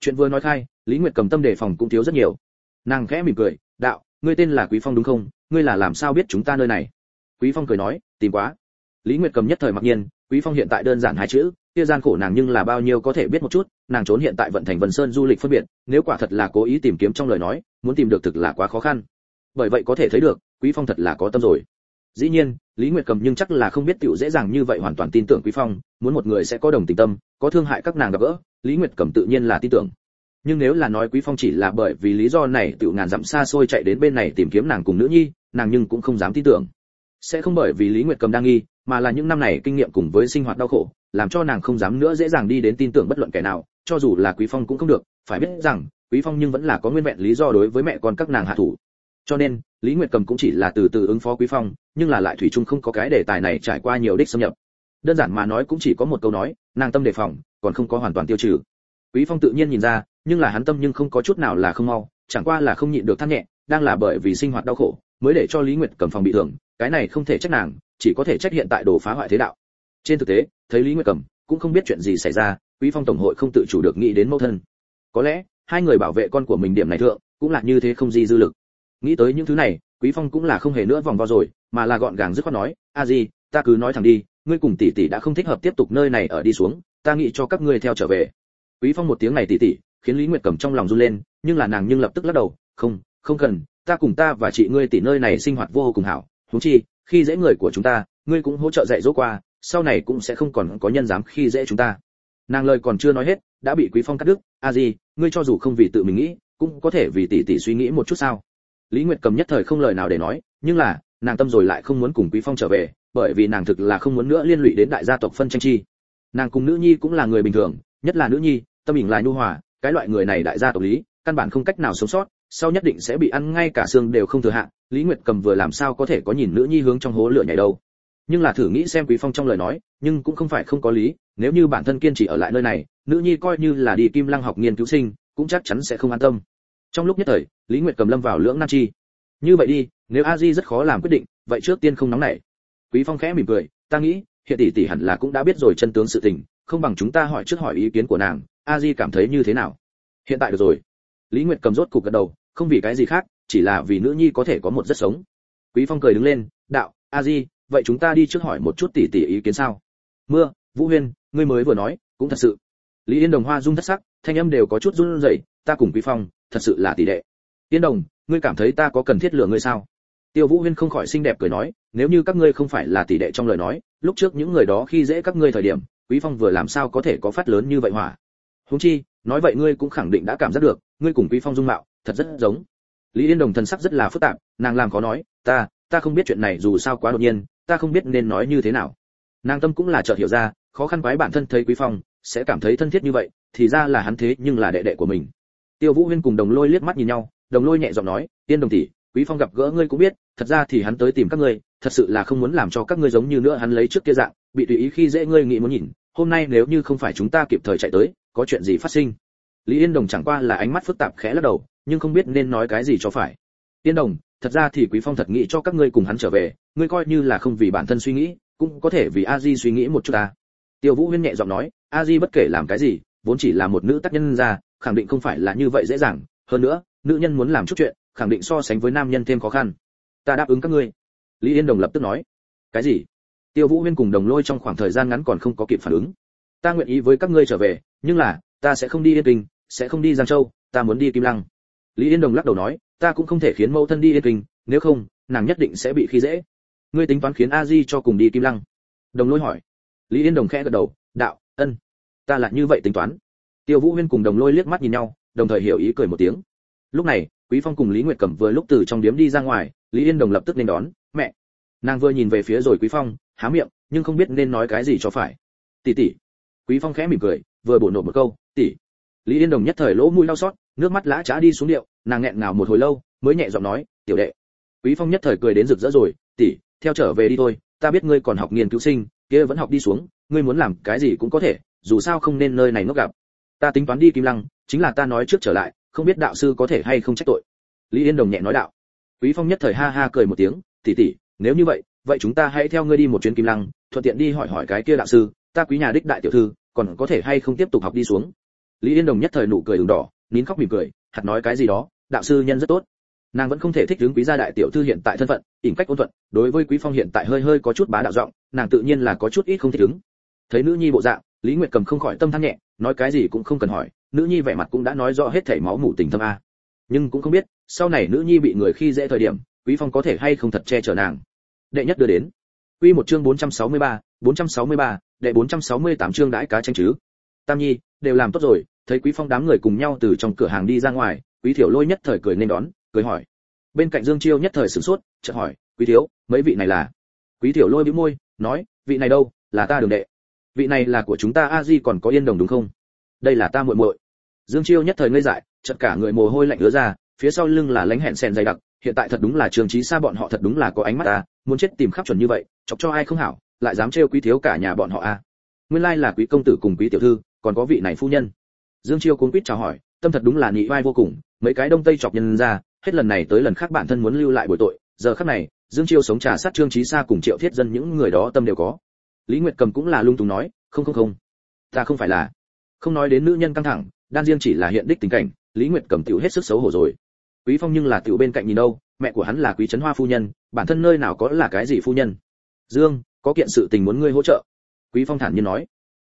Chuyện vừa nói khai, Lý Nguyệt cầm tâm đề phòng cũng thiếu rất nhiều. Nàng khẽ mỉm cười, đạo, ngươi tên là Quý Phong đúng không? Ngươi là làm sao biết chúng ta nơi này? Quý Phong cười nói, tìm quá. Lý Nguyệt cầm nhất thời mặc nhiên, Quý Phong hiện tại đơn giản hai chữ, kia gian khổ nàng nhưng là bao nhiêu có thể biết một chút, nàng trốn hiện tại vận thành vân sơn du lịch phân biệt, nếu quả thật là cố ý tìm kiếm trong lời nói, muốn tìm được thực là quá khó khăn. Bởi vậy có thể thấy được, quý phong thật là có tâm rồi. Dĩ nhiên, lý nguyệt cầm nhưng chắc là không biết tiểu dễ dàng như vậy hoàn toàn tin tưởng quý phong, muốn một người sẽ có đồng tình tâm, có thương hại các nàng gặp gỡ, lý nguyệt cầm tự nhiên là tin tưởng. Nhưng nếu là nói quý phong chỉ là bởi vì lý do này tiểu ngàn dặm xa xôi chạy đến bên này tìm kiếm nàng cùng nữ nhi, nàng nhưng cũng không dám tin tưởng sẽ không bởi vì lý nguyệt cầm đang nghi, mà là những năm này kinh nghiệm cùng với sinh hoạt đau khổ, làm cho nàng không dám nữa dễ dàng đi đến tin tưởng bất luận kẻ nào, cho dù là quý phong cũng không được. Phải biết rằng, quý phong nhưng vẫn là có nguyên vẹn lý do đối với mẹ con các nàng hạ thủ. Cho nên, lý nguyệt cầm cũng chỉ là từ từ ứng phó quý phong, nhưng là lại thủy chung không có cái đề tài này trải qua nhiều đích xâm nhập. Đơn giản mà nói cũng chỉ có một câu nói, nàng tâm đề phòng, còn không có hoàn toàn tiêu trừ. Quý phong tự nhiên nhìn ra, nhưng là hắn tâm nhưng không có chút nào là không mau, chẳng qua là không nhịn được than nhẹ, đang là bởi vì sinh hoạt đau khổ, mới để cho lý nguyệt cầm phòng bị thương cái này không thể trách nàng, chỉ có thể trách hiện tại đồ phá hoại thế đạo. Trên thực tế, thấy lý nguyệt cầm cũng không biết chuyện gì xảy ra, quý phong tổng hội không tự chủ được nghĩ đến mẫu thân. Có lẽ, hai người bảo vệ con của mình điểm này thượng, cũng là như thế không gì dư lực. Nghĩ tới những thứ này, quý phong cũng là không hề nữa vòng vo rồi, mà là gọn gàng dứt khoát nói, a di, ta cứ nói thẳng đi, ngươi cùng tỷ tỷ đã không thích hợp tiếp tục nơi này ở đi xuống, ta nghĩ cho các ngươi theo trở về. Quý phong một tiếng này tỷ tỷ khiến lý nguyệt cầm trong lòng run lên, nhưng là nàng nhưng lập tức lắc đầu, không không cần, ta cùng ta và chị ngươi tỷ nơi này sinh hoạt vô cùng hảo huống chi, khi dễ người của chúng ta, ngươi cũng hỗ trợ dạy dỗ qua, sau này cũng sẽ không còn có nhân dám khi dễ chúng ta. Nàng lời còn chưa nói hết, đã bị quý phong cắt đứt. A di, ngươi cho dù không vì tự mình nghĩ, cũng có thể vì tỷ tỷ suy nghĩ một chút sao? Lý nguyệt cầm nhất thời không lời nào để nói, nhưng là, nàng tâm rồi lại không muốn cùng quý phong trở về, bởi vì nàng thực là không muốn nữa liên lụy đến đại gia tộc phân tranh chi. Nàng cùng nữ nhi cũng là người bình thường, nhất là nữ nhi, tâm hình là nhu hòa, cái loại người này đại gia tộc lý, căn bản không cách nào sống sót sau nhất định sẽ bị ăn ngay cả xương đều không thừa hạn lý nguyệt cầm vừa làm sao có thể có nhìn nữ nhi hướng trong hố lửa nhảy đâu. Nhưng là thử nghĩ xem quý phong trong lời nói, nhưng cũng không phải không có lý, nếu như bản thân kiên trì ở lại nơi này, nữ nhi coi như là đi kim lăng học nghiên cứu sinh, cũng chắc chắn sẽ không an tâm. Trong lúc nhất thời, lý nguyệt cầm lâm vào lưỡng nan chi. Như vậy đi, nếu a di rất khó làm quyết định, vậy trước tiên không nóng nảy. Quý phong khẽ mỉm cười, ta nghĩ, hiện tỷ tỷ hẳn là cũng đã biết rồi chân tướng sự tình, không bằng chúng ta hỏi trước hỏi ý kiến của nàng, a di cảm thấy như thế nào? Hiện tại được rồi. Lý nguyệt cầm rốt cục gật đầu không vì cái gì khác, chỉ là vì nữ nhi có thể có một rất sống. Quý phong cười đứng lên, đạo, a di, vậy chúng ta đi trước hỏi một chút tỷ tỷ ý kiến sao? Mưa, vũ huyên, ngươi mới vừa nói, cũng thật sự. Lý yên đồng hoa rung thất sắc, thanh âm đều có chút run rẩy, ta cùng quý phong, thật sự là tỷ đệ. Yên đồng, ngươi cảm thấy ta có cần thiết lừa ngươi sao? Tiêu vũ huyên không khỏi xinh đẹp cười nói, nếu như các ngươi không phải là tỷ đệ trong lời nói, lúc trước những người đó khi dễ các ngươi thời điểm, quý phong vừa làm sao có thể có phát lớn như vậy hỏa? Huống chi, nói vậy ngươi cũng khẳng định đã cảm giác được, ngươi cùng quý phong dung mạo thật rất giống. Lý yên đồng thần sắc rất là phức tạp, nàng làm khó nói, ta ta không biết chuyện này dù sao quá đột nhiên, ta không biết nên nói như thế nào. Nàng tâm cũng là chợt hiểu ra, khó khăn quái bản thân thấy quý phong, sẽ cảm thấy thân thiết như vậy, thì ra là hắn thế nhưng là đệ đệ của mình. Tiêu vũ huyên cùng đồng lôi liếc mắt nhìn nhau, đồng lôi nhẹ giọng nói, Yên đồng tỷ, quý phong gặp gỡ ngươi cũng biết, thật ra thì hắn tới tìm các ngươi, thật sự là không muốn làm cho các ngươi giống như nữa hắn lấy trước kia dạng, bị tùy ý khi dễ ngươi nghĩ muốn nhìn, hôm nay nếu như không phải chúng ta kịp thời chạy tới, có chuyện gì phát sinh? Lý yên đồng chẳng qua là ánh mắt phức tạp khẽ lắc đầu nhưng không biết nên nói cái gì cho phải. Tiên đồng, thật ra thì quý phong thật nghĩ cho các ngươi cùng hắn trở về, ngươi coi như là không vì bản thân suy nghĩ, cũng có thể vì a di suy nghĩ một chút ta. Tiêu vũ huyên nhẹ giọng nói, a di bất kể làm cái gì, vốn chỉ là một nữ tác nhân ra, khẳng định không phải là như vậy dễ dàng. Hơn nữa, nữ nhân muốn làm chút chuyện, khẳng định so sánh với nam nhân thêm khó khăn. Ta đáp ứng các ngươi. Lý yên đồng lập tức nói. Cái gì? Tiêu vũ huyên cùng đồng lôi trong khoảng thời gian ngắn còn không có kịp phản ứng. Ta nguyện ý với các ngươi trở về, nhưng là, ta sẽ không đi yên kinh, sẽ không đi giang châu, ta muốn đi kim lăng lý yên đồng lắc đầu nói, ta cũng không thể khiến mẫu thân đi yên kinh, nếu không, nàng nhất định sẽ bị khi dễ. Ngươi tính toán khiến a di cho cùng đi kim lăng. Đồng lôi hỏi. Lý yên đồng khẽ gật đầu, đạo, ân, ta là như vậy tính toán. Tiêu vũ huyên cùng đồng lôi liếc mắt nhìn nhau, đồng thời hiểu ý cười một tiếng. Lúc này, quý phong cùng lý nguyệt cẩm vừa lúc từ trong điếm đi ra ngoài, lý yên đồng lập tức nên đón, mẹ. Nàng vừa nhìn về phía rồi quý phong, há miệng, nhưng không biết nên nói cái gì cho phải. Tỷ tỷ. Quý phong khẽ mỉm cười, vừa bổ nộp một câu, tỷ. Lý yên đồng nhất thời lỗ mũi đau xót nước mắt lã chả đi xuống điệu, nàng nghẹn ngào một hồi lâu, mới nhẹ giọng nói, tiểu đệ. Quý phong nhất thời cười đến rực rỡ rồi, tỷ, theo trở về đi thôi, ta biết ngươi còn học nghiên cứu sinh, kia vẫn học đi xuống, ngươi muốn làm cái gì cũng có thể, dù sao không nên nơi này ngốc gặp. Ta tính toán đi kim lăng, chính là ta nói trước trở lại, không biết đạo sư có thể hay không trách tội. Lý yên đồng nhẹ nói đạo. Quý phong nhất thời ha ha cười một tiếng, tỷ tỷ, nếu như vậy vậy chúng ta hãy theo ngươi đi một chuyến kim lăng, thuận tiện đi hỏi hỏi cái kia đạo sư, ta quý nhà đích đại tiểu thư, còn có thể hay không tiếp tục học đi xuống? Lý yên đồng nhất thời nụ cười ửng đỏ nín khóc mỉm cười hạt nói cái gì đó đạo sư nhân rất tốt. Nàng vẫn không thể thích đứng quý gia đại tiểu thư hiện tại thân phận ỉn cách ôn thuận đối với quý phong hiện tại hơi hơi có chút bá đạo giọng nàng tự nhiên là có chút ít không thích đứng. thấy nữ nhi bộ dạng lý nguyệt cầm không khỏi tâm than nhẹ nói cái gì cũng không cần hỏi nữ nhi vẻ mặt cũng đã nói rõ hết thảy máu mủ tình thâm a. Nhưng cũng không biết sau này nữ nhi bị người khi dễ thời điểm quý phong có thể hay không thật che chở nàng. Đệ nhất đưa đến. Quy một chương 463, 463, đệ 468 chương đãi cá tranh chứ. Tam nhi đều làm tốt rồi thấy quý phong đám người cùng nhau từ trong cửa hàng đi ra ngoài, quý thiểu lôi nhất thời cười nên đón, cười hỏi. Bên cạnh dương chiêu nhất thời sửng sốt, chợt hỏi, quý thiếu, mấy vị này là? Quý thiểu lôi bĩu môi, nói, vị này đâu? Là ta đường đệ. Vị này là của chúng ta a di còn có yên đồng đúng không? Đây là ta muội muội. Dương chiêu nhất thời ngây dại, chợt cả người mồ hôi lạnh ứa ra, phía sau lưng là lánh hẹn sen dày đặc, hiện tại thật đúng là trường trí xa bọn họ thật đúng là có ánh mắt ta, muốn chết tìm khắp chuẩn như vậy, chọc cho ai không hảo, lại dám trêu quý thiếu cả nhà bọn họ a. Nguyên lai là quý công tử cùng quý tiểu thư, còn có vị này phu nhân dương chiêu cuốn quýt chào hỏi, tâm thật đúng là nhị vai vô cùng, mấy cái đông tây chọc nhân ra, hết lần này tới lần khác bản thân muốn lưu lại buổi tội, giờ khắc này, dương chiêu sống trà sát trương trí xa cùng triệu thiết dân những người đó tâm đều có. Lý nguyệt cầm cũng là lung tung nói, không không không, ta không phải là. Không nói đến nữ nhân căng thẳng, đan riêng chỉ là hiện đích tình cảnh, lý nguyệt cầm tiểu hết sức xấu hổ rồi. Quý phong nhưng là tiểu bên cạnh nhìn đâu, mẹ của hắn là quý trấn hoa phu nhân, bản thân nơi nào có là cái gì phu nhân? Dương, có kiện sự tình muốn ngươi hỗ trợ. Quý phong thản nhiên nói.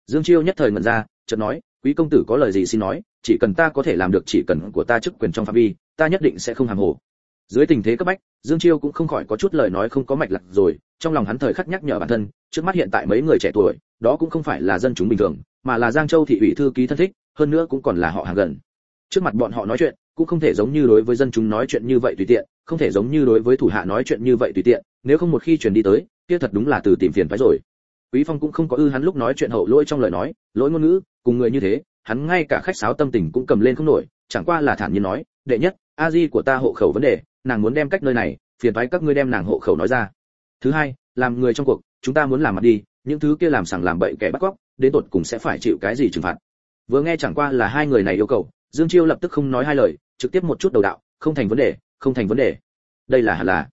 Dương chiêu nhất thời ngẩn ra, chợt nói quý công tử có lời gì xin nói, chỉ cần ta có thể làm được chỉ cần của ta chức quyền trong phạm vi, ta nhất định sẽ không hàng hồ. Dưới tình thế cấp bách, dương chiêu cũng không khỏi có chút lời nói không có mạch lạc rồi, trong lòng hắn thời khắc nhắc nhở bản thân, trước mắt hiện tại mấy người trẻ tuổi, đó cũng không phải là dân chúng bình thường, mà là giang châu thị ủy thư ký thân thích, hơn nữa cũng còn là họ hàng gần. Trước mặt bọn họ nói chuyện, cũng không thể giống như đối với dân chúng nói chuyện như vậy tùy tiện, không thể giống như đối với thủ hạ nói chuyện như vậy tùy tiện, nếu không một khi chuyển đi tới, kia thật đúng là từ tìm phiền phải rồi. Quý phong cũng không có ư hắn lúc nói chuyện hậu lỗi trong lời nói, lỗi ngôn ngữ cùng người như thế, hắn ngay cả khách sáo tâm tình cũng cầm lên không nổi, chẳng qua là thản nhiên nói, đệ nhất, a di của ta hộ khẩu vấn đề, nàng muốn đem cách nơi này, phiền toái các ngươi đem nàng hộ khẩu nói ra. Thứ hai, làm người trong cuộc, chúng ta muốn làm mặt đi, những thứ kia làm sằng làm bậy kẻ bắt cóc, đến tột cùng sẽ phải chịu cái gì trừng phạt? Vừa nghe chẳng qua là hai người này yêu cầu, dương chiêu lập tức không nói hai lời, trực tiếp một chút đầu đạo, không thành vấn đề, không thành vấn đề. Đây là hẳn là.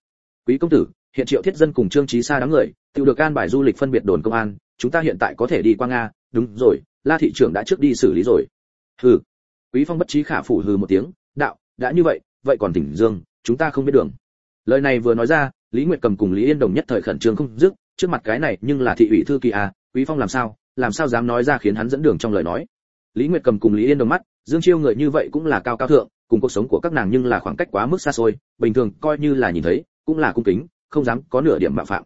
Quý công tử, hiện triệu thiết dân cùng trương trí xa đám người tiêu được can bài du lịch phân biệt đồn công an, chúng ta hiện tại có thể đi qua nga đúng rồi, la thị trưởng đã trước đi xử lý rồi. Hừ. Quý phong bất trí khả phủ hừ một tiếng, đạo, đã như vậy vậy còn tỉnh dương, chúng ta không biết đường. Lời này vừa nói ra, lý nguyệt cầm cùng lý yên đồng nhất thời khẩn trương không dứt, trước mặt cái này nhưng là thị ủy thư kỳ à quý phong làm sao làm sao dám nói ra khiến hắn dẫn đường trong lời nói? Lý nguyệt cầm cùng lý yên đồng mắt, dương chiêu người như vậy cũng là cao cao thượng, cùng cuộc sống của các nàng nhưng là khoảng cách quá mức xa xôi, bình thường coi như là nhìn thấy, cũng là cung kính, không dám có nửa điểm mạo phạm.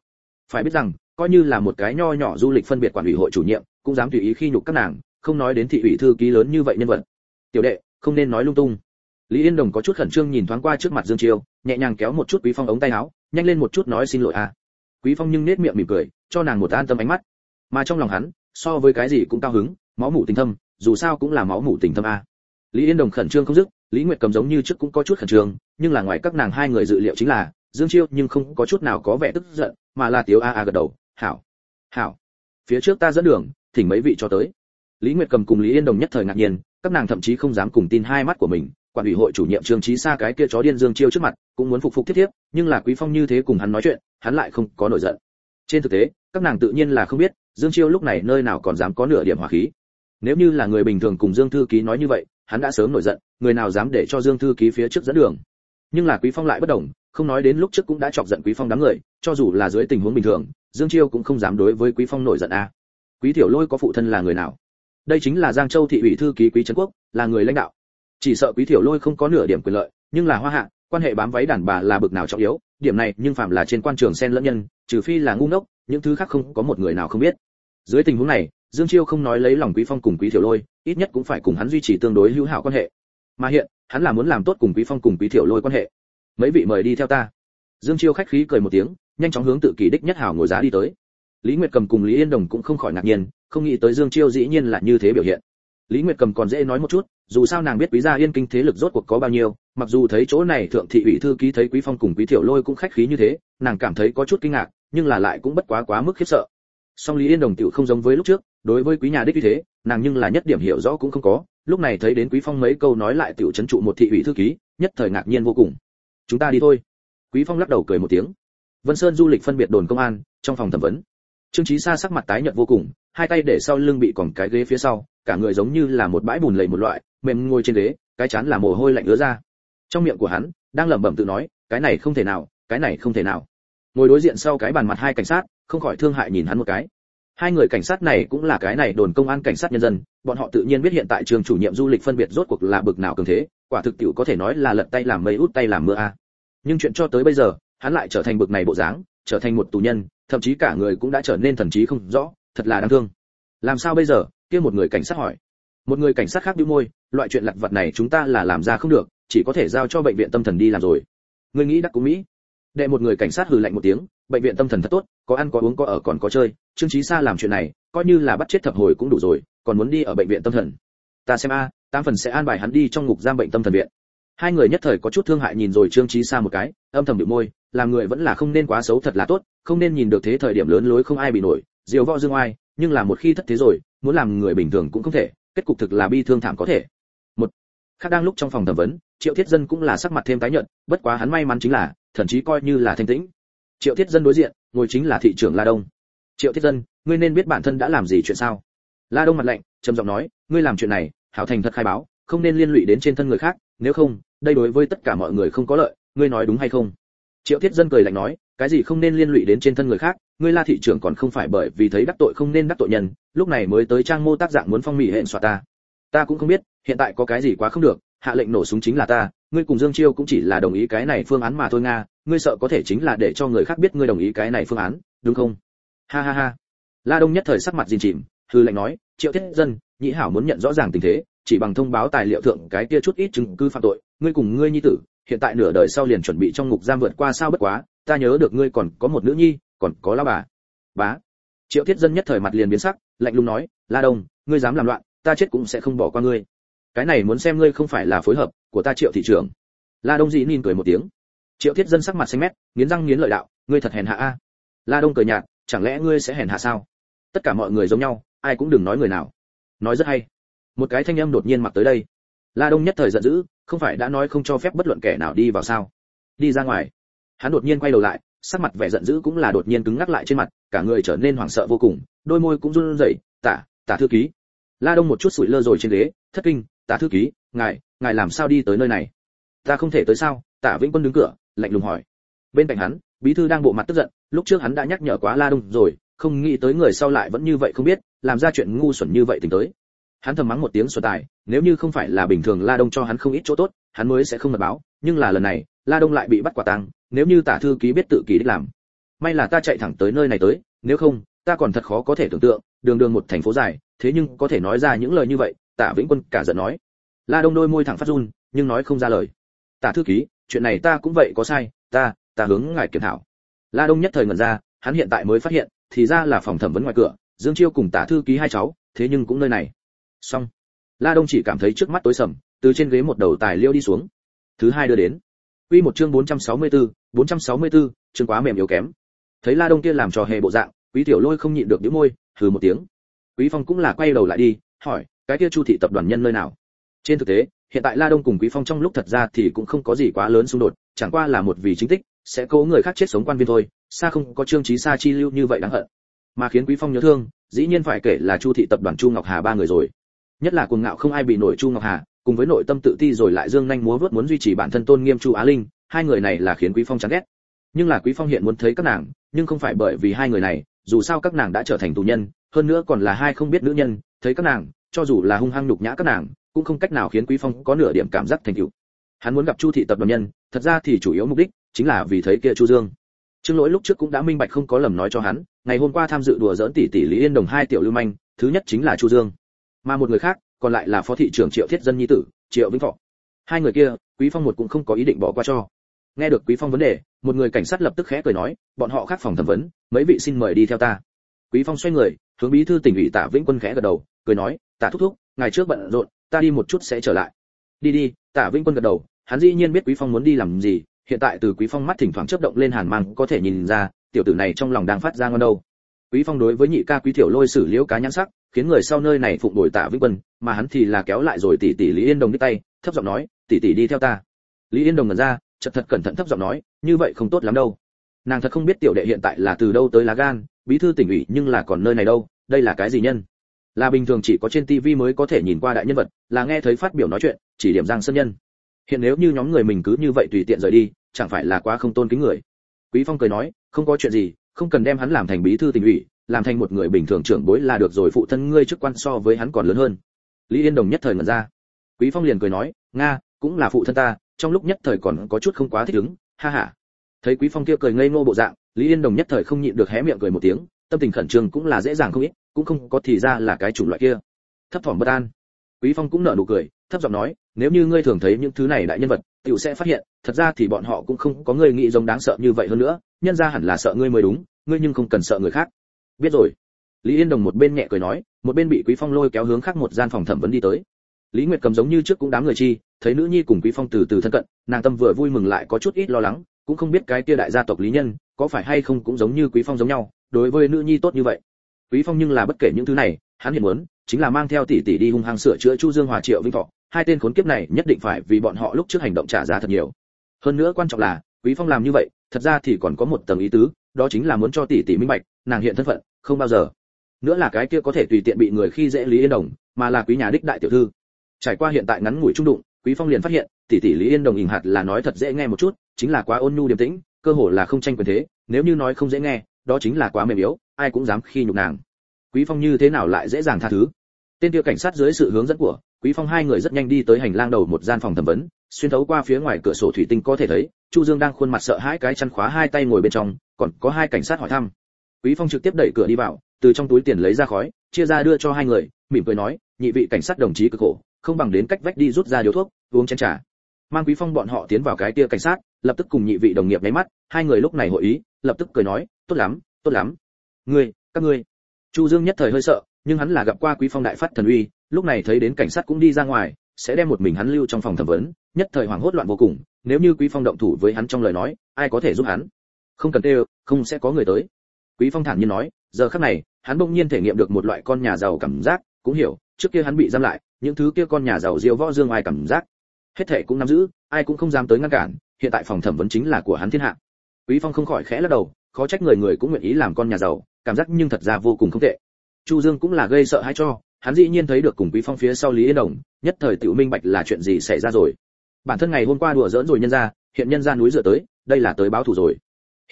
Phải biết rằng coi như là một cái nho nhỏ du lịch phân biệt quản ủy hội chủ nhiệm, cũng dám tùy ý khi nhục các nàng, không nói đến thị ủy thư ký lớn như vậy nhân vật. Tiểu đệ, không nên nói lung tung. Lý yên đồng có chút khẩn trương nhìn thoáng qua trước mặt dương chiêu nhẹ nhàng kéo một chút quý phong ống tay áo, nhanh lên một chút nói xin lỗi a quý phong nhưng nết miệng mỉm cười, cho nàng một an tâm ánh mắt. Mà trong lòng hắn, so với cái gì cũng cao hứng, máu mủ tình thâm, dù sao cũng là máu mủ tình thâm a. Lý yên đồng khẩn trương không dứt, lý nguyệt cầm giống như trước cũng có chút khẩn trương, nhưng là ngoài các nàng hai người dự liệu chính là, dương chiêu nhưng không có chút nào có vẻ tức giận, mà là tiếu a a gật đầu hảo hảo, phía trước ta dẫn đường, thỉnh mấy vị cho tới. Lý nguyệt cầm cùng lý yên đồng nhất thời ngạc nhiên, các nàng thậm chí không dám cùng tin hai mắt của mình, quản ủy hội chủ nhiệm trương trí xa cái kia chó điên dương chiêu trước mặt, cũng muốn phục phục thiết thiếp, nhưng là quý phong như thế cùng hắn nói chuyện, hắn lại không có nổi giận. Trên thực tế, các nàng tự nhiên là không biết, dương chiêu lúc này nơi nào còn dám có nửa điểm hỏa khí. Nếu như là người bình thường cùng dương thư ký nói như vậy, hắn đã sớm nổi giận, người nào dám để cho dương thư ký phía trước dẫn đường. Nhưng là quý phong lại bất đồng không nói đến lúc trước cũng đã chọc giận quý phong đám người, cho dù là dưới tình huống bình thường dương chiêu cũng không dám đối với quý phong nổi giận a quý tiểu lôi có phụ thân là người nào? Đây chính là giang châu thị ủy thư ký quý trấn quốc, là người lãnh đạo. Chỉ sợ quý tiểu lôi không có nửa điểm quyền lợi, nhưng là hoa hạ, quan hệ bám váy đàn bà là bực nào trọng yếu, điểm này nhưng phạm là trên quan trường sen lẫn nhân, trừ phi là ngu ngốc, những thứ khác không có một người nào không biết. Dưới tình huống này, dương chiêu không nói lấy lòng quý phong cùng quý tiểu lôi, ít nhất cũng phải cùng hắn duy trì tương đối hữu hảo quan hệ. Mà hiện, hắn là muốn làm tốt cùng quý phong cùng quý tiểu lôi quan hệ. Mấy vị mời đi theo ta. Dương chiêu khách khí cười một tiếng nhanh chóng hướng tự kỷ đích nhất hảo ngồi giá đi tới. Lý nguyệt cầm cùng lý yên đồng cũng không khỏi ngạc nhiên, không nghĩ tới dương chiêu dĩ nhiên là như thế biểu hiện. Lý nguyệt cầm còn dễ nói một chút, dù sao nàng biết quý gia yên kinh thế lực rốt cuộc có bao nhiêu, mặc dù thấy chỗ này thượng thị ủy thư ký thấy quý phong cùng quý tiểu lôi cũng khách khí như thế, nàng cảm thấy có chút kinh ngạc, nhưng là lại cũng bất quá quá mức khiếp sợ. Song lý yên đồng tiểu không giống với lúc trước, đối với quý nhà đích như thế, nàng nhưng là nhất điểm hiểu rõ cũng không có, lúc này thấy đến quý phong mấy câu nói lại tiểu chấn trụ một thị ủy thư ký, nhất thời ngạc nhiên vô cùng. Chúng ta đi thôi. Quý phong lắc đầu cười một tiếng vân sơn du lịch phân biệt đồn công an, trong phòng thẩm vấn. Trương chí sa sắc mặt tái nhợt vô cùng, hai tay để sau lưng bị còng cái ghế phía sau, cả người giống như là một bãi bùn lầy một loại, mềm ngồi trên ghế, cái chán là mồ hôi lạnh ứa ra. Trong miệng của hắn, đang lẩm bẩm tự nói, cái này không thể nào, cái này không thể nào. Ngồi đối diện sau cái bàn mặt hai cảnh sát, không khỏi thương hại nhìn hắn một cái. Hai người cảnh sát này cũng là cái này đồn công an cảnh sát nhân dân, bọn họ tự nhiên biết hiện tại trường chủ nhiệm du lịch phân biệt rốt cuộc là bực nào cường thế, quả thực tiểu có thể nói là lật tay làm mây út tay làm mưa a. Nhưng chuyện cho tới bây giờ hắn lại trở thành bực này bộ dáng, trở thành một tù nhân, thậm chí cả người cũng đã trở nên thần trí không rõ, thật là đáng thương. Làm sao bây giờ? Kia một người cảnh sát hỏi. Một người cảnh sát khác bĩu môi, loại chuyện lặt vặt này chúng ta là làm ra không được, chỉ có thể giao cho bệnh viện tâm thần đi làm rồi. Người nghĩ đắc cũng mỹ đệ một người cảnh sát hừ lạnh một tiếng, bệnh viện tâm thần thật tốt, có ăn có uống có ở còn có chơi, trương trí sa làm chuyện này, coi như là bắt chết thập hồi cũng đủ rồi, còn muốn đi ở bệnh viện tâm thần. Ta xem a, tám phần sẽ an bài hắn đi trong ngục giam bệnh tâm thần viện hai người nhất thời có chút thương hại nhìn rồi trương trí xa một cái, âm thầm bị môi, làm người vẫn là không nên quá xấu thật là tốt, không nên nhìn được thế thời điểm lớn lối không ai bị nổi, diều võ dương oai, nhưng là một khi thất thế rồi, muốn làm người bình thường cũng không thể, kết cục thực là bi thương thảm có thể. Một khác đang lúc trong phòng thẩm vấn, triệu thiết dân cũng là sắc mặt thêm tái nhợt, bất quá hắn may mắn chính là thậm chí coi như là thanh tĩnh. Triệu thiết dân đối diện, ngồi chính là thị trưởng la đông. Triệu thiết dân, ngươi nên biết bản thân đã làm gì chuyện sao? La đông mặt lạnh, trầm giọng nói, ngươi làm chuyện này, hảo thành thật khai báo, không nên liên lụy đến trên thân người khác nếu không, đây đối với tất cả mọi người không có lợi, ngươi nói đúng hay không? Triệu thiết dân cười lạnh nói, cái gì không nên liên lụy đến trên thân người khác, ngươi la thị trưởng còn không phải bởi vì thấy đắc tội không nên đắc tội nhân, lúc này mới tới trang mô tác dạng muốn phong mỹ hẹn xoa ta. Ta cũng không biết, hiện tại có cái gì quá không được, hạ lệnh nổ súng chính là ta, ngươi cùng dương chiêu cũng chỉ là đồng ý cái này phương án mà thôi nga, ngươi sợ có thể chính là để cho người khác biết ngươi đồng ý cái này phương án, đúng không? Ha ha ha. La đông nhất thời sắc mặt dìn chìm hư lệnh nói, triệu thiết dân nhĩ hảo muốn nhận rõ ràng tình thế chỉ bằng thông báo tài liệu thượng cái kia chút ít chứng cứ phạm tội, ngươi cùng ngươi nhi tử, hiện tại nửa đời sau liền chuẩn bị trong ngục giam vượt qua sao bất quá, ta nhớ được ngươi còn có một nữ nhi, còn có lão bà. Bá. Triệu thiết dân nhất thời mặt liền biến sắc, lạnh lùng nói, la đông, ngươi dám làm loạn, ta chết cũng sẽ không bỏ qua ngươi. Cái này muốn xem ngươi không phải là phối hợp của ta triệu thị trưởng. La đông dĩ nhìn cười một tiếng. Triệu thiết dân sắc mặt xanh mét, nghiến răng nghiến lợi đạo, ngươi thật hèn hạ a. La đông cười nhạt, chẳng lẽ ngươi sẽ hèn hạ sao? Tất cả mọi người giống nhau, ai cũng đừng nói người nào. Nói rất hay một cái thanh âm đột nhiên mặc tới đây. La đông nhất thời giận dữ, không phải đã nói không cho phép bất luận kẻ nào đi vào sao? Đi ra ngoài. Hắn đột nhiên quay đầu lại, sắc mặt vẻ giận dữ cũng là đột nhiên cứng ngắc lại trên mặt, cả người trở nên hoảng sợ vô cùng, đôi môi cũng run rẩy, tả tả thư ký. La đông một chút sủi lơ rồi trên ghế, thất kinh, tả thư ký, ngài ngài làm sao đi tới nơi này? Ta không thể tới sao? Tả vĩnh quân đứng cửa, lạnh lùng hỏi. Bên cạnh hắn, bí thư đang bộ mặt tức giận, lúc trước hắn đã nhắc nhở quá la đông rồi, không nghĩ tới người sau lại vẫn như vậy không biết, làm ra chuyện ngu xuẩn như vậy tính tới hắn thầm mắng một tiếng xuân tài, nếu như không phải là bình thường la đông cho hắn không ít chỗ tốt, hắn mới sẽ không mật báo, nhưng là lần này, la đông lại bị bắt quả tang, nếu như tả thư ký biết tự kỷ đích làm. May là ta chạy thẳng tới nơi này tới, nếu không, ta còn thật khó có thể tưởng tượng, đường đường một thành phố dài, thế nhưng có thể nói ra những lời như vậy tả vĩnh quân cả giận nói. La đông đôi môi thẳng phát run, nhưng nói không ra lời. Tả thư ký, chuyện này ta cũng vậy có sai, ta ta hướng ngài kiểm thảo. La đông nhất thời ngẩn ra, hắn hiện tại mới phát hiện, thì ra là phòng thẩm vấn ngoài cửa, dương chiêu cùng tả thư ký hai cháu, thế nhưng cũng nơi này xong la đông chỉ cảm thấy trước mắt tối sầm từ trên ghế một đầu tài liêu đi xuống thứ hai đưa đến Quy một chương 464, 464, chương quá mềm yếu kém. Thấy La Đông kia làm trò hề bộ dạng, Quý Tiểu Lôi không nhịn được nhíu môi, hừ một tiếng. Quý Phong cũng là quay đầu lại đi, hỏi, cái kia Chu thị tập đoàn nhân nơi nào? Trên thực tế, hiện tại La Đông cùng Quý Phong trong lúc thật ra thì cũng không có gì quá lớn xung đột, chẳng qua là một vì chính tích, sẽ cố người khác chết sống quan viên thôi, xa không có trương trí xa chi lưu như vậy đáng hận. Mà khiến Quý Phong nhớ thương, dĩ nhiên phải kể là Chu thị tập đoàn Chu Ngọc Hà ba người rồi. Nhất là cuồng ngạo không ai bị nổi Chu Ngọc Hà, cùng với nội tâm tự ti rồi lại dương nhanh múa vớt muốn duy trì bản thân tôn nghiêm chu á linh hai người này là khiến quý phong chán ghét. Nhưng là quý phong hiện muốn thấy các nàng nhưng không phải bởi vì hai người này dù sao các nàng đã trở thành tù nhân hơn nữa còn là hai không biết nữ nhân thấy các nàng cho dù là hung hăng nhục nhã các nàng cũng không cách nào khiến quý phong có nửa điểm cảm giác thành tựu. Hắn muốn gặp chu thị tập đoàn nhân thật ra thì chủ yếu mục đích chính là vì thấy kia chu dương. Trương lỗi lúc trước cũng đã minh bạch không có lầm nói cho hắn ngày hôm qua tham dự đùa giỡn tỷ tỷ lý yên đồng hai tiểu lưu manh thứ nhất chính là chu dương mà một người khác, còn lại là phó thị trưởng triệu thiết dân nhi tử, triệu vĩnh thọ. Hai người kia, quý phong một cũng không có ý định bỏ qua cho. Nghe được quý phong vấn đề, một người cảnh sát lập tức khẽ cười nói, bọn họ khác phòng thẩm vấn, mấy vị xin mời đi theo ta. Quý phong xoay người, hướng bí thư tỉnh ủy tạ vĩnh quân khẽ gật đầu, cười nói, tạ thúc thúc ngày trước bận rộn, ta đi một chút sẽ trở lại. Đi đi, tạ vĩnh quân gật đầu, hắn dĩ nhiên biết quý phong muốn đi làm gì, hiện tại từ quý phong mắt thỉnh thoảng chớp động lên hàn mang có thể nhìn ra, tiểu tử này trong lòng đang phát ra ngon đâu. Quý phong đối với nhị ca quý tiểu lôi xử liễu cá nhãn sắc khiến người sau nơi này phụng đổi tạ vĩnh quân, mà hắn thì là kéo lại rồi tỷ tỷ lý yên đồng đi tay, thấp giọng nói, tỷ tỷ đi theo ta. Lý yên đồng ngẩn ra, chợt thật cẩn thận thấp giọng nói, như vậy không tốt lắm đâu. Nàng thật không biết tiểu đệ hiện tại là từ đâu tới lá gan, bí thư tỉnh ủy nhưng là còn nơi này đâu, đây là cái gì nhân? Là bình thường chỉ có trên tivi mới có thể nhìn qua đại nhân vật, là nghe thấy phát biểu nói chuyện, chỉ điểm giang sơn nhân. Hiện nếu như nhóm người mình cứ như vậy tùy tiện rời đi, chẳng phải là quá không tôn kính người. Quý phong cười nói, không có chuyện gì, không cần đem hắn làm thành bí thư tỉnh ủy làm thành một người bình thường trưởng bối là được rồi, phụ thân ngươi chức quan so với hắn còn lớn hơn. Lý yên đồng nhất thời ngẩn ra. Quý phong liền cười nói, nga, cũng là phụ thân ta, trong lúc nhất thời còn có chút không quá thích ứng, ha ha. Thấy quý phong kia cười ngây ngô bộ dạng, lý yên đồng nhất thời không nhịn được hé miệng cười một tiếng, tâm tình khẩn trương cũng là dễ dàng không ít, cũng không có thì ra là cái chủng loại kia. Thấp thỏm bất an. Quý phong cũng nở nụ cười, thấp giọng nói, nếu như ngươi thường thấy những thứ này đại nhân vật, tiểu sẽ phát hiện, thật ra thì bọn họ cũng không có người nghĩ giống đáng sợ như vậy hơn nữa, nhân ra hẳn là sợ ngươi mới đúng, ngươi nhưng không cần sợ người khác biết rồi. Lý yên đồng một bên nhẹ cười nói, một bên bị quý phong lôi kéo hướng khác một gian phòng thẩm vấn đi tới. Lý nguyệt cầm giống như trước cũng đám người chi, thấy nữ nhi cùng quý phong từ từ thân cận, nàng tâm vừa vui mừng lại có chút ít lo lắng, cũng không biết cái kia đại gia tộc lý nhân, có phải hay không cũng giống như quý phong giống nhau, đối với nữ nhi tốt như vậy. Quý phong nhưng là bất kể những thứ này, hắn hiện muốn, chính là mang theo tỷ tỷ đi hung hăng sửa chữa chu dương hòa triệu vinh thọ, hai tên khốn kiếp này nhất định phải vì bọn họ lúc trước hành động trả giá thật nhiều. Hơn nữa quan trọng là, quý phong làm như vậy, thật ra thì còn có một tầng ý tứ, đó chính là muốn cho tỷ tỷ minh bạch nàng hiện thân phận, không bao giờ. Nữa là cái kia có thể tùy tiện bị người khi dễ lý yên đồng, mà là quý nhà đích đại tiểu thư. Trải qua hiện tại ngắn ngủi trung đụng, quý phong liền phát hiện, tỷ tỷ lý yên đồng hình hạt là nói thật dễ nghe một chút, chính là quá ôn nhu điềm tĩnh, cơ hồ là không tranh quyền thế, nếu như nói không dễ nghe, đó chính là quá mềm yếu, ai cũng dám khi nhục nàng. Quý phong như thế nào lại dễ dàng tha thứ? Tên kia cảnh sát dưới sự hướng dẫn của quý phong hai người rất nhanh đi tới hành lang đầu một gian phòng thẩm vấn, xuyên thấu qua phía ngoài cửa sổ thủy tinh có thể thấy, chu dương đang khuôn mặt sợ hãi cái chăn khóa hai tay ngồi bên trong, còn có hai cảnh sát hỏi thăm quý phong trực tiếp đẩy cửa đi vào, từ trong túi tiền lấy ra khói, chia ra đưa cho hai người, mỉm cười nói, nhị vị cảnh sát đồng chí cực khổ, không bằng đến cách vách đi rút ra điếu thuốc, uống chén trà. Mang quý phong bọn họ tiến vào cái kia cảnh sát, lập tức cùng nhị vị đồng nghiệp nháy mắt, hai người lúc này hội ý, lập tức cười nói, tốt lắm tốt lắm. Ngươi, các ngươi. Chu dương nhất thời hơi sợ, nhưng hắn là gặp qua quý phong đại phát thần uy, lúc này thấy đến cảnh sát cũng đi ra ngoài, sẽ đem một mình hắn lưu trong phòng thẩm vấn, nhất thời hoảng hốt loạn vô cùng, nếu như quý phong động thủ với hắn trong lời nói, ai có thể giúp hắn? Không cần tê không sẽ có người tới quý phong thản nhiên nói, giờ khắc này, hắn bỗng nhiên thể nghiệm được một loại con nhà giàu cảm giác, cũng hiểu, trước kia hắn bị giam lại, những thứ kia con nhà giàu diêu võ dương ai cảm giác, hết thể cũng nắm giữ, ai cũng không dám tới ngăn cản, hiện tại phòng thẩm vấn chính là của hắn thiên hạ. Quý phong không khỏi khẽ lắc đầu, khó trách người người cũng nguyện ý làm con nhà giàu, cảm giác nhưng thật ra vô cùng không tệ. Chu dương cũng là gây sợ hãi cho, hắn dĩ nhiên thấy được cùng quý phong phía sau lý yên đồng, nhất thời tiểu minh bạch là chuyện gì xảy ra rồi. Bản thân ngày hôm qua đùa giỡn rồi nhân ra, hiện nhân ra núi dựa tới, đây là tới báo thù rồi.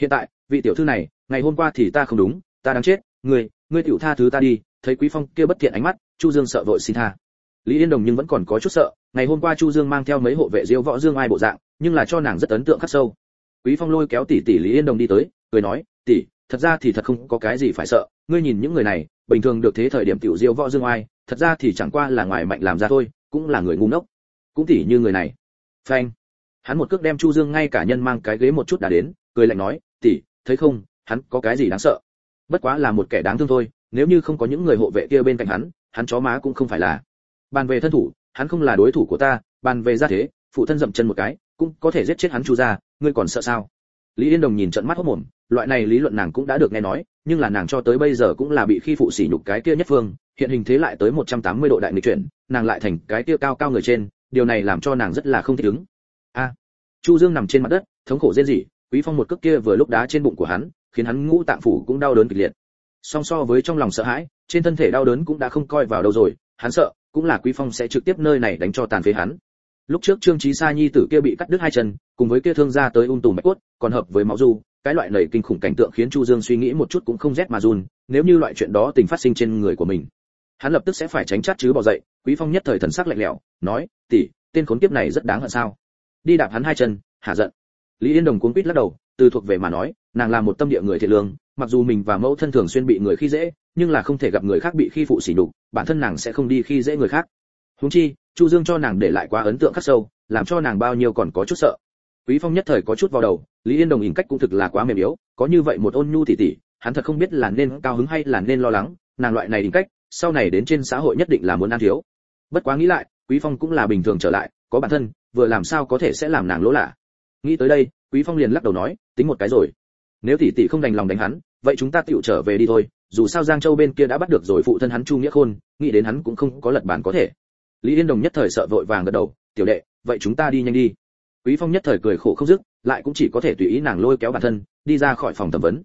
Hiện tại, vị tiểu thư này ngày hôm qua thì ta không đúng, ta đang chết, ngươi ngươi tiểu tha thứ ta đi, thấy quý phong kia bất thiện ánh mắt, chu dương sợ vội xin tha. Lý yên đồng nhưng vẫn còn có chút sợ, ngày hôm qua chu dương mang theo mấy hộ vệ diêu võ dương ai bộ dạng, nhưng là cho nàng rất ấn tượng khắc sâu. Quý phong lôi kéo tỷ tỷ lý yên đồng đi tới, cười nói, tỷ, thật ra thì thật không có cái gì phải sợ, ngươi nhìn những người này, bình thường được thế thời điểm tiểu diêu võ dương ai, thật ra thì chẳng qua là ngoài mạnh làm ra thôi, cũng là người ngu ngốc. Cũng tỷ như người này. Phanh. Hắn một cước đem chu dương ngay cả nhân mang cái ghế một chút đã đến, cười lạnh nói, tỷ, thấy không hắn có cái gì đáng sợ? Bất quá là một kẻ đáng thương thôi, nếu như không có những người hộ vệ kia bên cạnh hắn hắn chó má cũng không phải là. Bàn về thân thủ, hắn không là đối thủ của ta, bàn về gia thế, phụ thân dậm chân một cái, cũng có thể giết chết hắn chu ra ngươi còn sợ sao? Lý yên đồng nhìn trận mắt hốc mồm, loại này lý luận nàng cũng đã được nghe nói, nhưng là nàng cho tới bây giờ cũng là bị khi phụ sỉ nhục cái kia nhất phương, hiện hình thế lại tới 180 độ đại nghịch chuyển, nàng lại thành cái kia cao cao người trên, điều này làm cho nàng rất là không thích ứng. A, chu dương nằm trên mặt đất, thống khổ rên rỉ, quý phong một cước kia vừa lúc đá trên bụng của hắn khiến hắn ngũ tạng phủ cũng đau đớn kịch liệt. Song so với trong lòng sợ hãi, trên thân thể đau đớn cũng đã không coi vào đâu rồi, hắn sợ, cũng là quý phong sẽ trực tiếp nơi này đánh cho tàn phế hắn. Lúc trước trương trí sa nhi tử kia bị cắt đứt hai chân, cùng với kia thương gia tới ung tùm bạch cốt, còn hợp với máu du, cái loại này kinh khủng cảnh tượng khiến chu dương suy nghĩ một chút cũng không rét mà run, nếu như loại chuyện đó tình phát sinh trên người của mình, hắn lập tức sẽ phải tránh chát chứ bỏ dậy, quý phong nhất thời thần sắc lạnh lẽo, nói, tỷ, tên khốn kiếp này rất đáng hận sao? Đi đạp hắn hai chân, hạ giận. Lý yên đồng cuống quýt lắc đầu từ thuộc về mà nói, nàng là một tâm địa người thiện lương, mặc dù mình và mẫu thân thường xuyên bị người khi dễ, nhưng là không thể gặp người khác bị khi phụ sỉ nhục, bản thân nàng sẽ không đi khi dễ người khác. Huống chi, chu dương cho nàng để lại quá ấn tượng khắc sâu, làm cho nàng bao nhiêu còn có chút sợ. Quý phong nhất thời có chút vào đầu, lý yên đồng hình cách cũng thực là quá mềm yếu, có như vậy một ôn nhu tỉ tỉ, hắn thật không biết là nên cao hứng hay là nên lo lắng, nàng loại này hình cách, sau này đến trên xã hội nhất định là muốn ăn thiếu. Bất quá nghĩ lại, quý phong cũng là bình thường trở lại, có bản thân, vừa làm sao có thể sẽ làm nàng lỗ lạ nghĩ tới đây, quý phong liền lắc đầu nói, tính một cái rồi. Nếu tỷ tỷ không đành lòng đánh hắn, vậy chúng ta tựu trở về đi thôi. Dù sao giang châu bên kia đã bắt được rồi phụ thân hắn chu nghĩa khôn, nghĩ đến hắn cũng không có lật bàn có thể. Lý yên đồng nhất thời sợ vội vàng gật đầu, tiểu đệ, vậy chúng ta đi nhanh đi. Quý phong nhất thời cười khổ không dứt, lại cũng chỉ có thể tùy ý nàng lôi kéo bản thân, đi ra khỏi phòng thẩm vấn.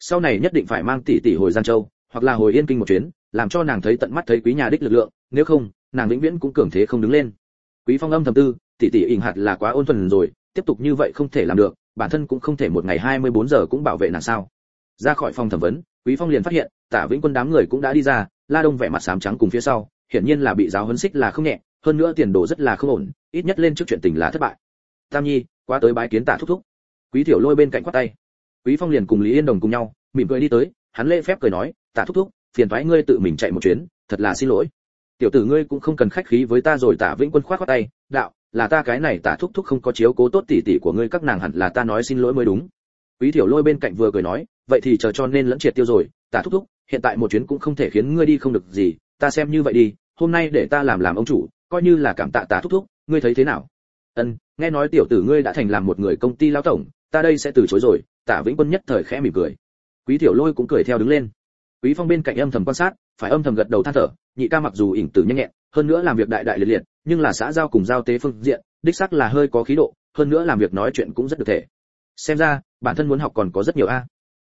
Sau này nhất định phải mang tỷ tỷ hồi giang châu, hoặc là hồi yên kinh một chuyến, làm cho nàng thấy tận mắt thấy quý nhà đích lực lượng, nếu không, nàng vĩnh viễn cũng cường thế không đứng lên. Quý phong âm thầm tư, tỷ tỷ ỉn hạt là quá ôn thuần rồi tiếp tục như vậy không thể làm được bản thân cũng không thể một ngày 24 giờ cũng bảo vệ nàng sao ra khỏi phòng thẩm vấn quý phong liền phát hiện Tả Vĩnh Quân đám người cũng đã đi ra, La Đông vẻ mặt xám trắng cùng phía sau, hiển nhiên là bị giáo huấn xích là không nhẹ, hơn nữa tiền đồ rất là không ổn, ít nhất lên trước chuyện tình là thất bại. Tam Nhi, qua tới bái kiến Tả thúc thúc. Quý Tiểu Lôi bên cạnh quát tay. Quý Phong liền cùng Lý Yên Đồng cùng nhau, mỉm cười đi tới, hắn lễ phép cười nói, "Tả thúc thúc, phiền toái ngươi tự mình chạy một chuyến, thật là xin lỗi." Tiểu tử ngươi cũng không cần khách khí với ta rồi Tả Vĩnh Quân khoát khoát tay, "Đạo, là ta cái này Tả thúc thúc không có chiếu cố tốt tỉ tỉ của ngươi các nàng hẳn là ta nói xin lỗi mới đúng." Quý Tiểu Lôi bên cạnh vừa cười nói, "Vậy thì chờ cho nên lẫn triệt tiêu rồi, Tả thúc thúc, hiện tại một chuyến cũng không thể khiến ngươi đi không được gì, ta xem như vậy đi, hôm nay để ta làm làm ông chủ, coi như là cảm tạ Tả thúc thúc, ngươi thấy thế nào?" Ân, nghe nói tiểu tử ngươi đã thành làm một người công ty lão tổng, ta đây sẽ từ chối rồi, Tả Vĩnh Quân nhất thời khẽ mỉm cười. Quý Tiểu Lôi cũng cười theo đứng lên. Quý Phong bên cạnh âm thầm quan sát, phải âm thầm gật đầu than thở, nhị ca mặc dù ỉn tử nhanh nhẹn, hơn nữa làm việc đại đại liệt liệt, nhưng là xã giao cùng giao tế phương diện, đích xác là hơi có khí độ, hơn nữa làm việc nói chuyện cũng rất được thể. Xem ra, bản thân muốn học còn có rất nhiều a.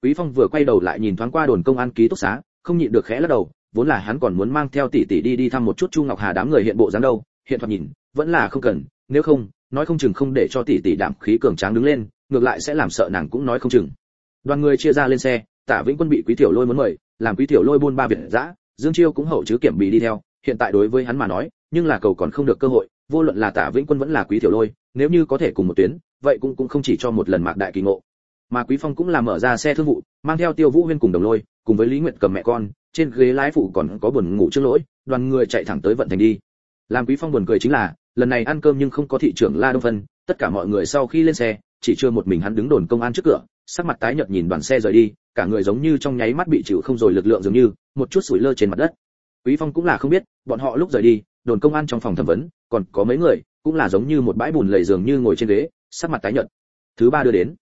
Quý Phong vừa quay đầu lại nhìn thoáng qua đồn công an ký túc xá, không nhịn được khẽ lắc đầu, vốn là hắn còn muốn mang theo tỷ tỷ đi đi thăm một chút Chu Ngọc Hà đám người hiện bộ dáng đâu, hiện thoạt nhìn, vẫn là không cần, nếu không, nói không chừng không để cho tỷ tỷ đảm khí cường tráng đứng lên, ngược lại sẽ làm sợ nàng cũng nói không chừng. Đoàn người chia ra lên xe, Tạ Vĩnh Quân bị Quý Tiểu Lôi muốn mời, làm Quý Tiểu Lôi buôn ba việt dã, Dương Chiêu cũng hậu chứ kiểm bị đi theo, hiện tại đối với hắn mà nói, nhưng là cầu còn không được cơ hội, vô luận là Tạ Vĩnh Quân vẫn là Quý Tiểu Lôi, nếu như có thể cùng một tuyến, vậy cũng cũng không chỉ cho một lần mạc đại kỳ ngộ. Mà Quý Phong cũng là mở ra xe thương vụ, mang theo Tiêu Vũ Huyên cùng Đồng Lôi, cùng với Lý Nguyệt cầm mẹ con, trên ghế lái phụ còn có buồn ngủ trước lỗi, đoàn người chạy thẳng tới vận thành đi. Làm Quý Phong buồn cười chính là, lần này ăn cơm nhưng không có thị trưởng La Đông Phân, tất cả mọi người sau khi lên xe, chỉ chưa một mình hắn đứng đồn công an trước cửa, sắc mặt tái nhợt nhìn đoàn xe rời đi, cả người giống như trong nháy mắt bị chịu không rồi lực lượng dường như, một chút sủi lơ trên mặt đất. Quý Phong cũng là không biết, bọn họ lúc rời đi, đồn công an trong phòng thẩm vấn, còn có mấy người, cũng là giống như một bãi bùn lầy dường như ngồi trên ghế, sắc mặt tái nhợt. Thứ ba đưa đến.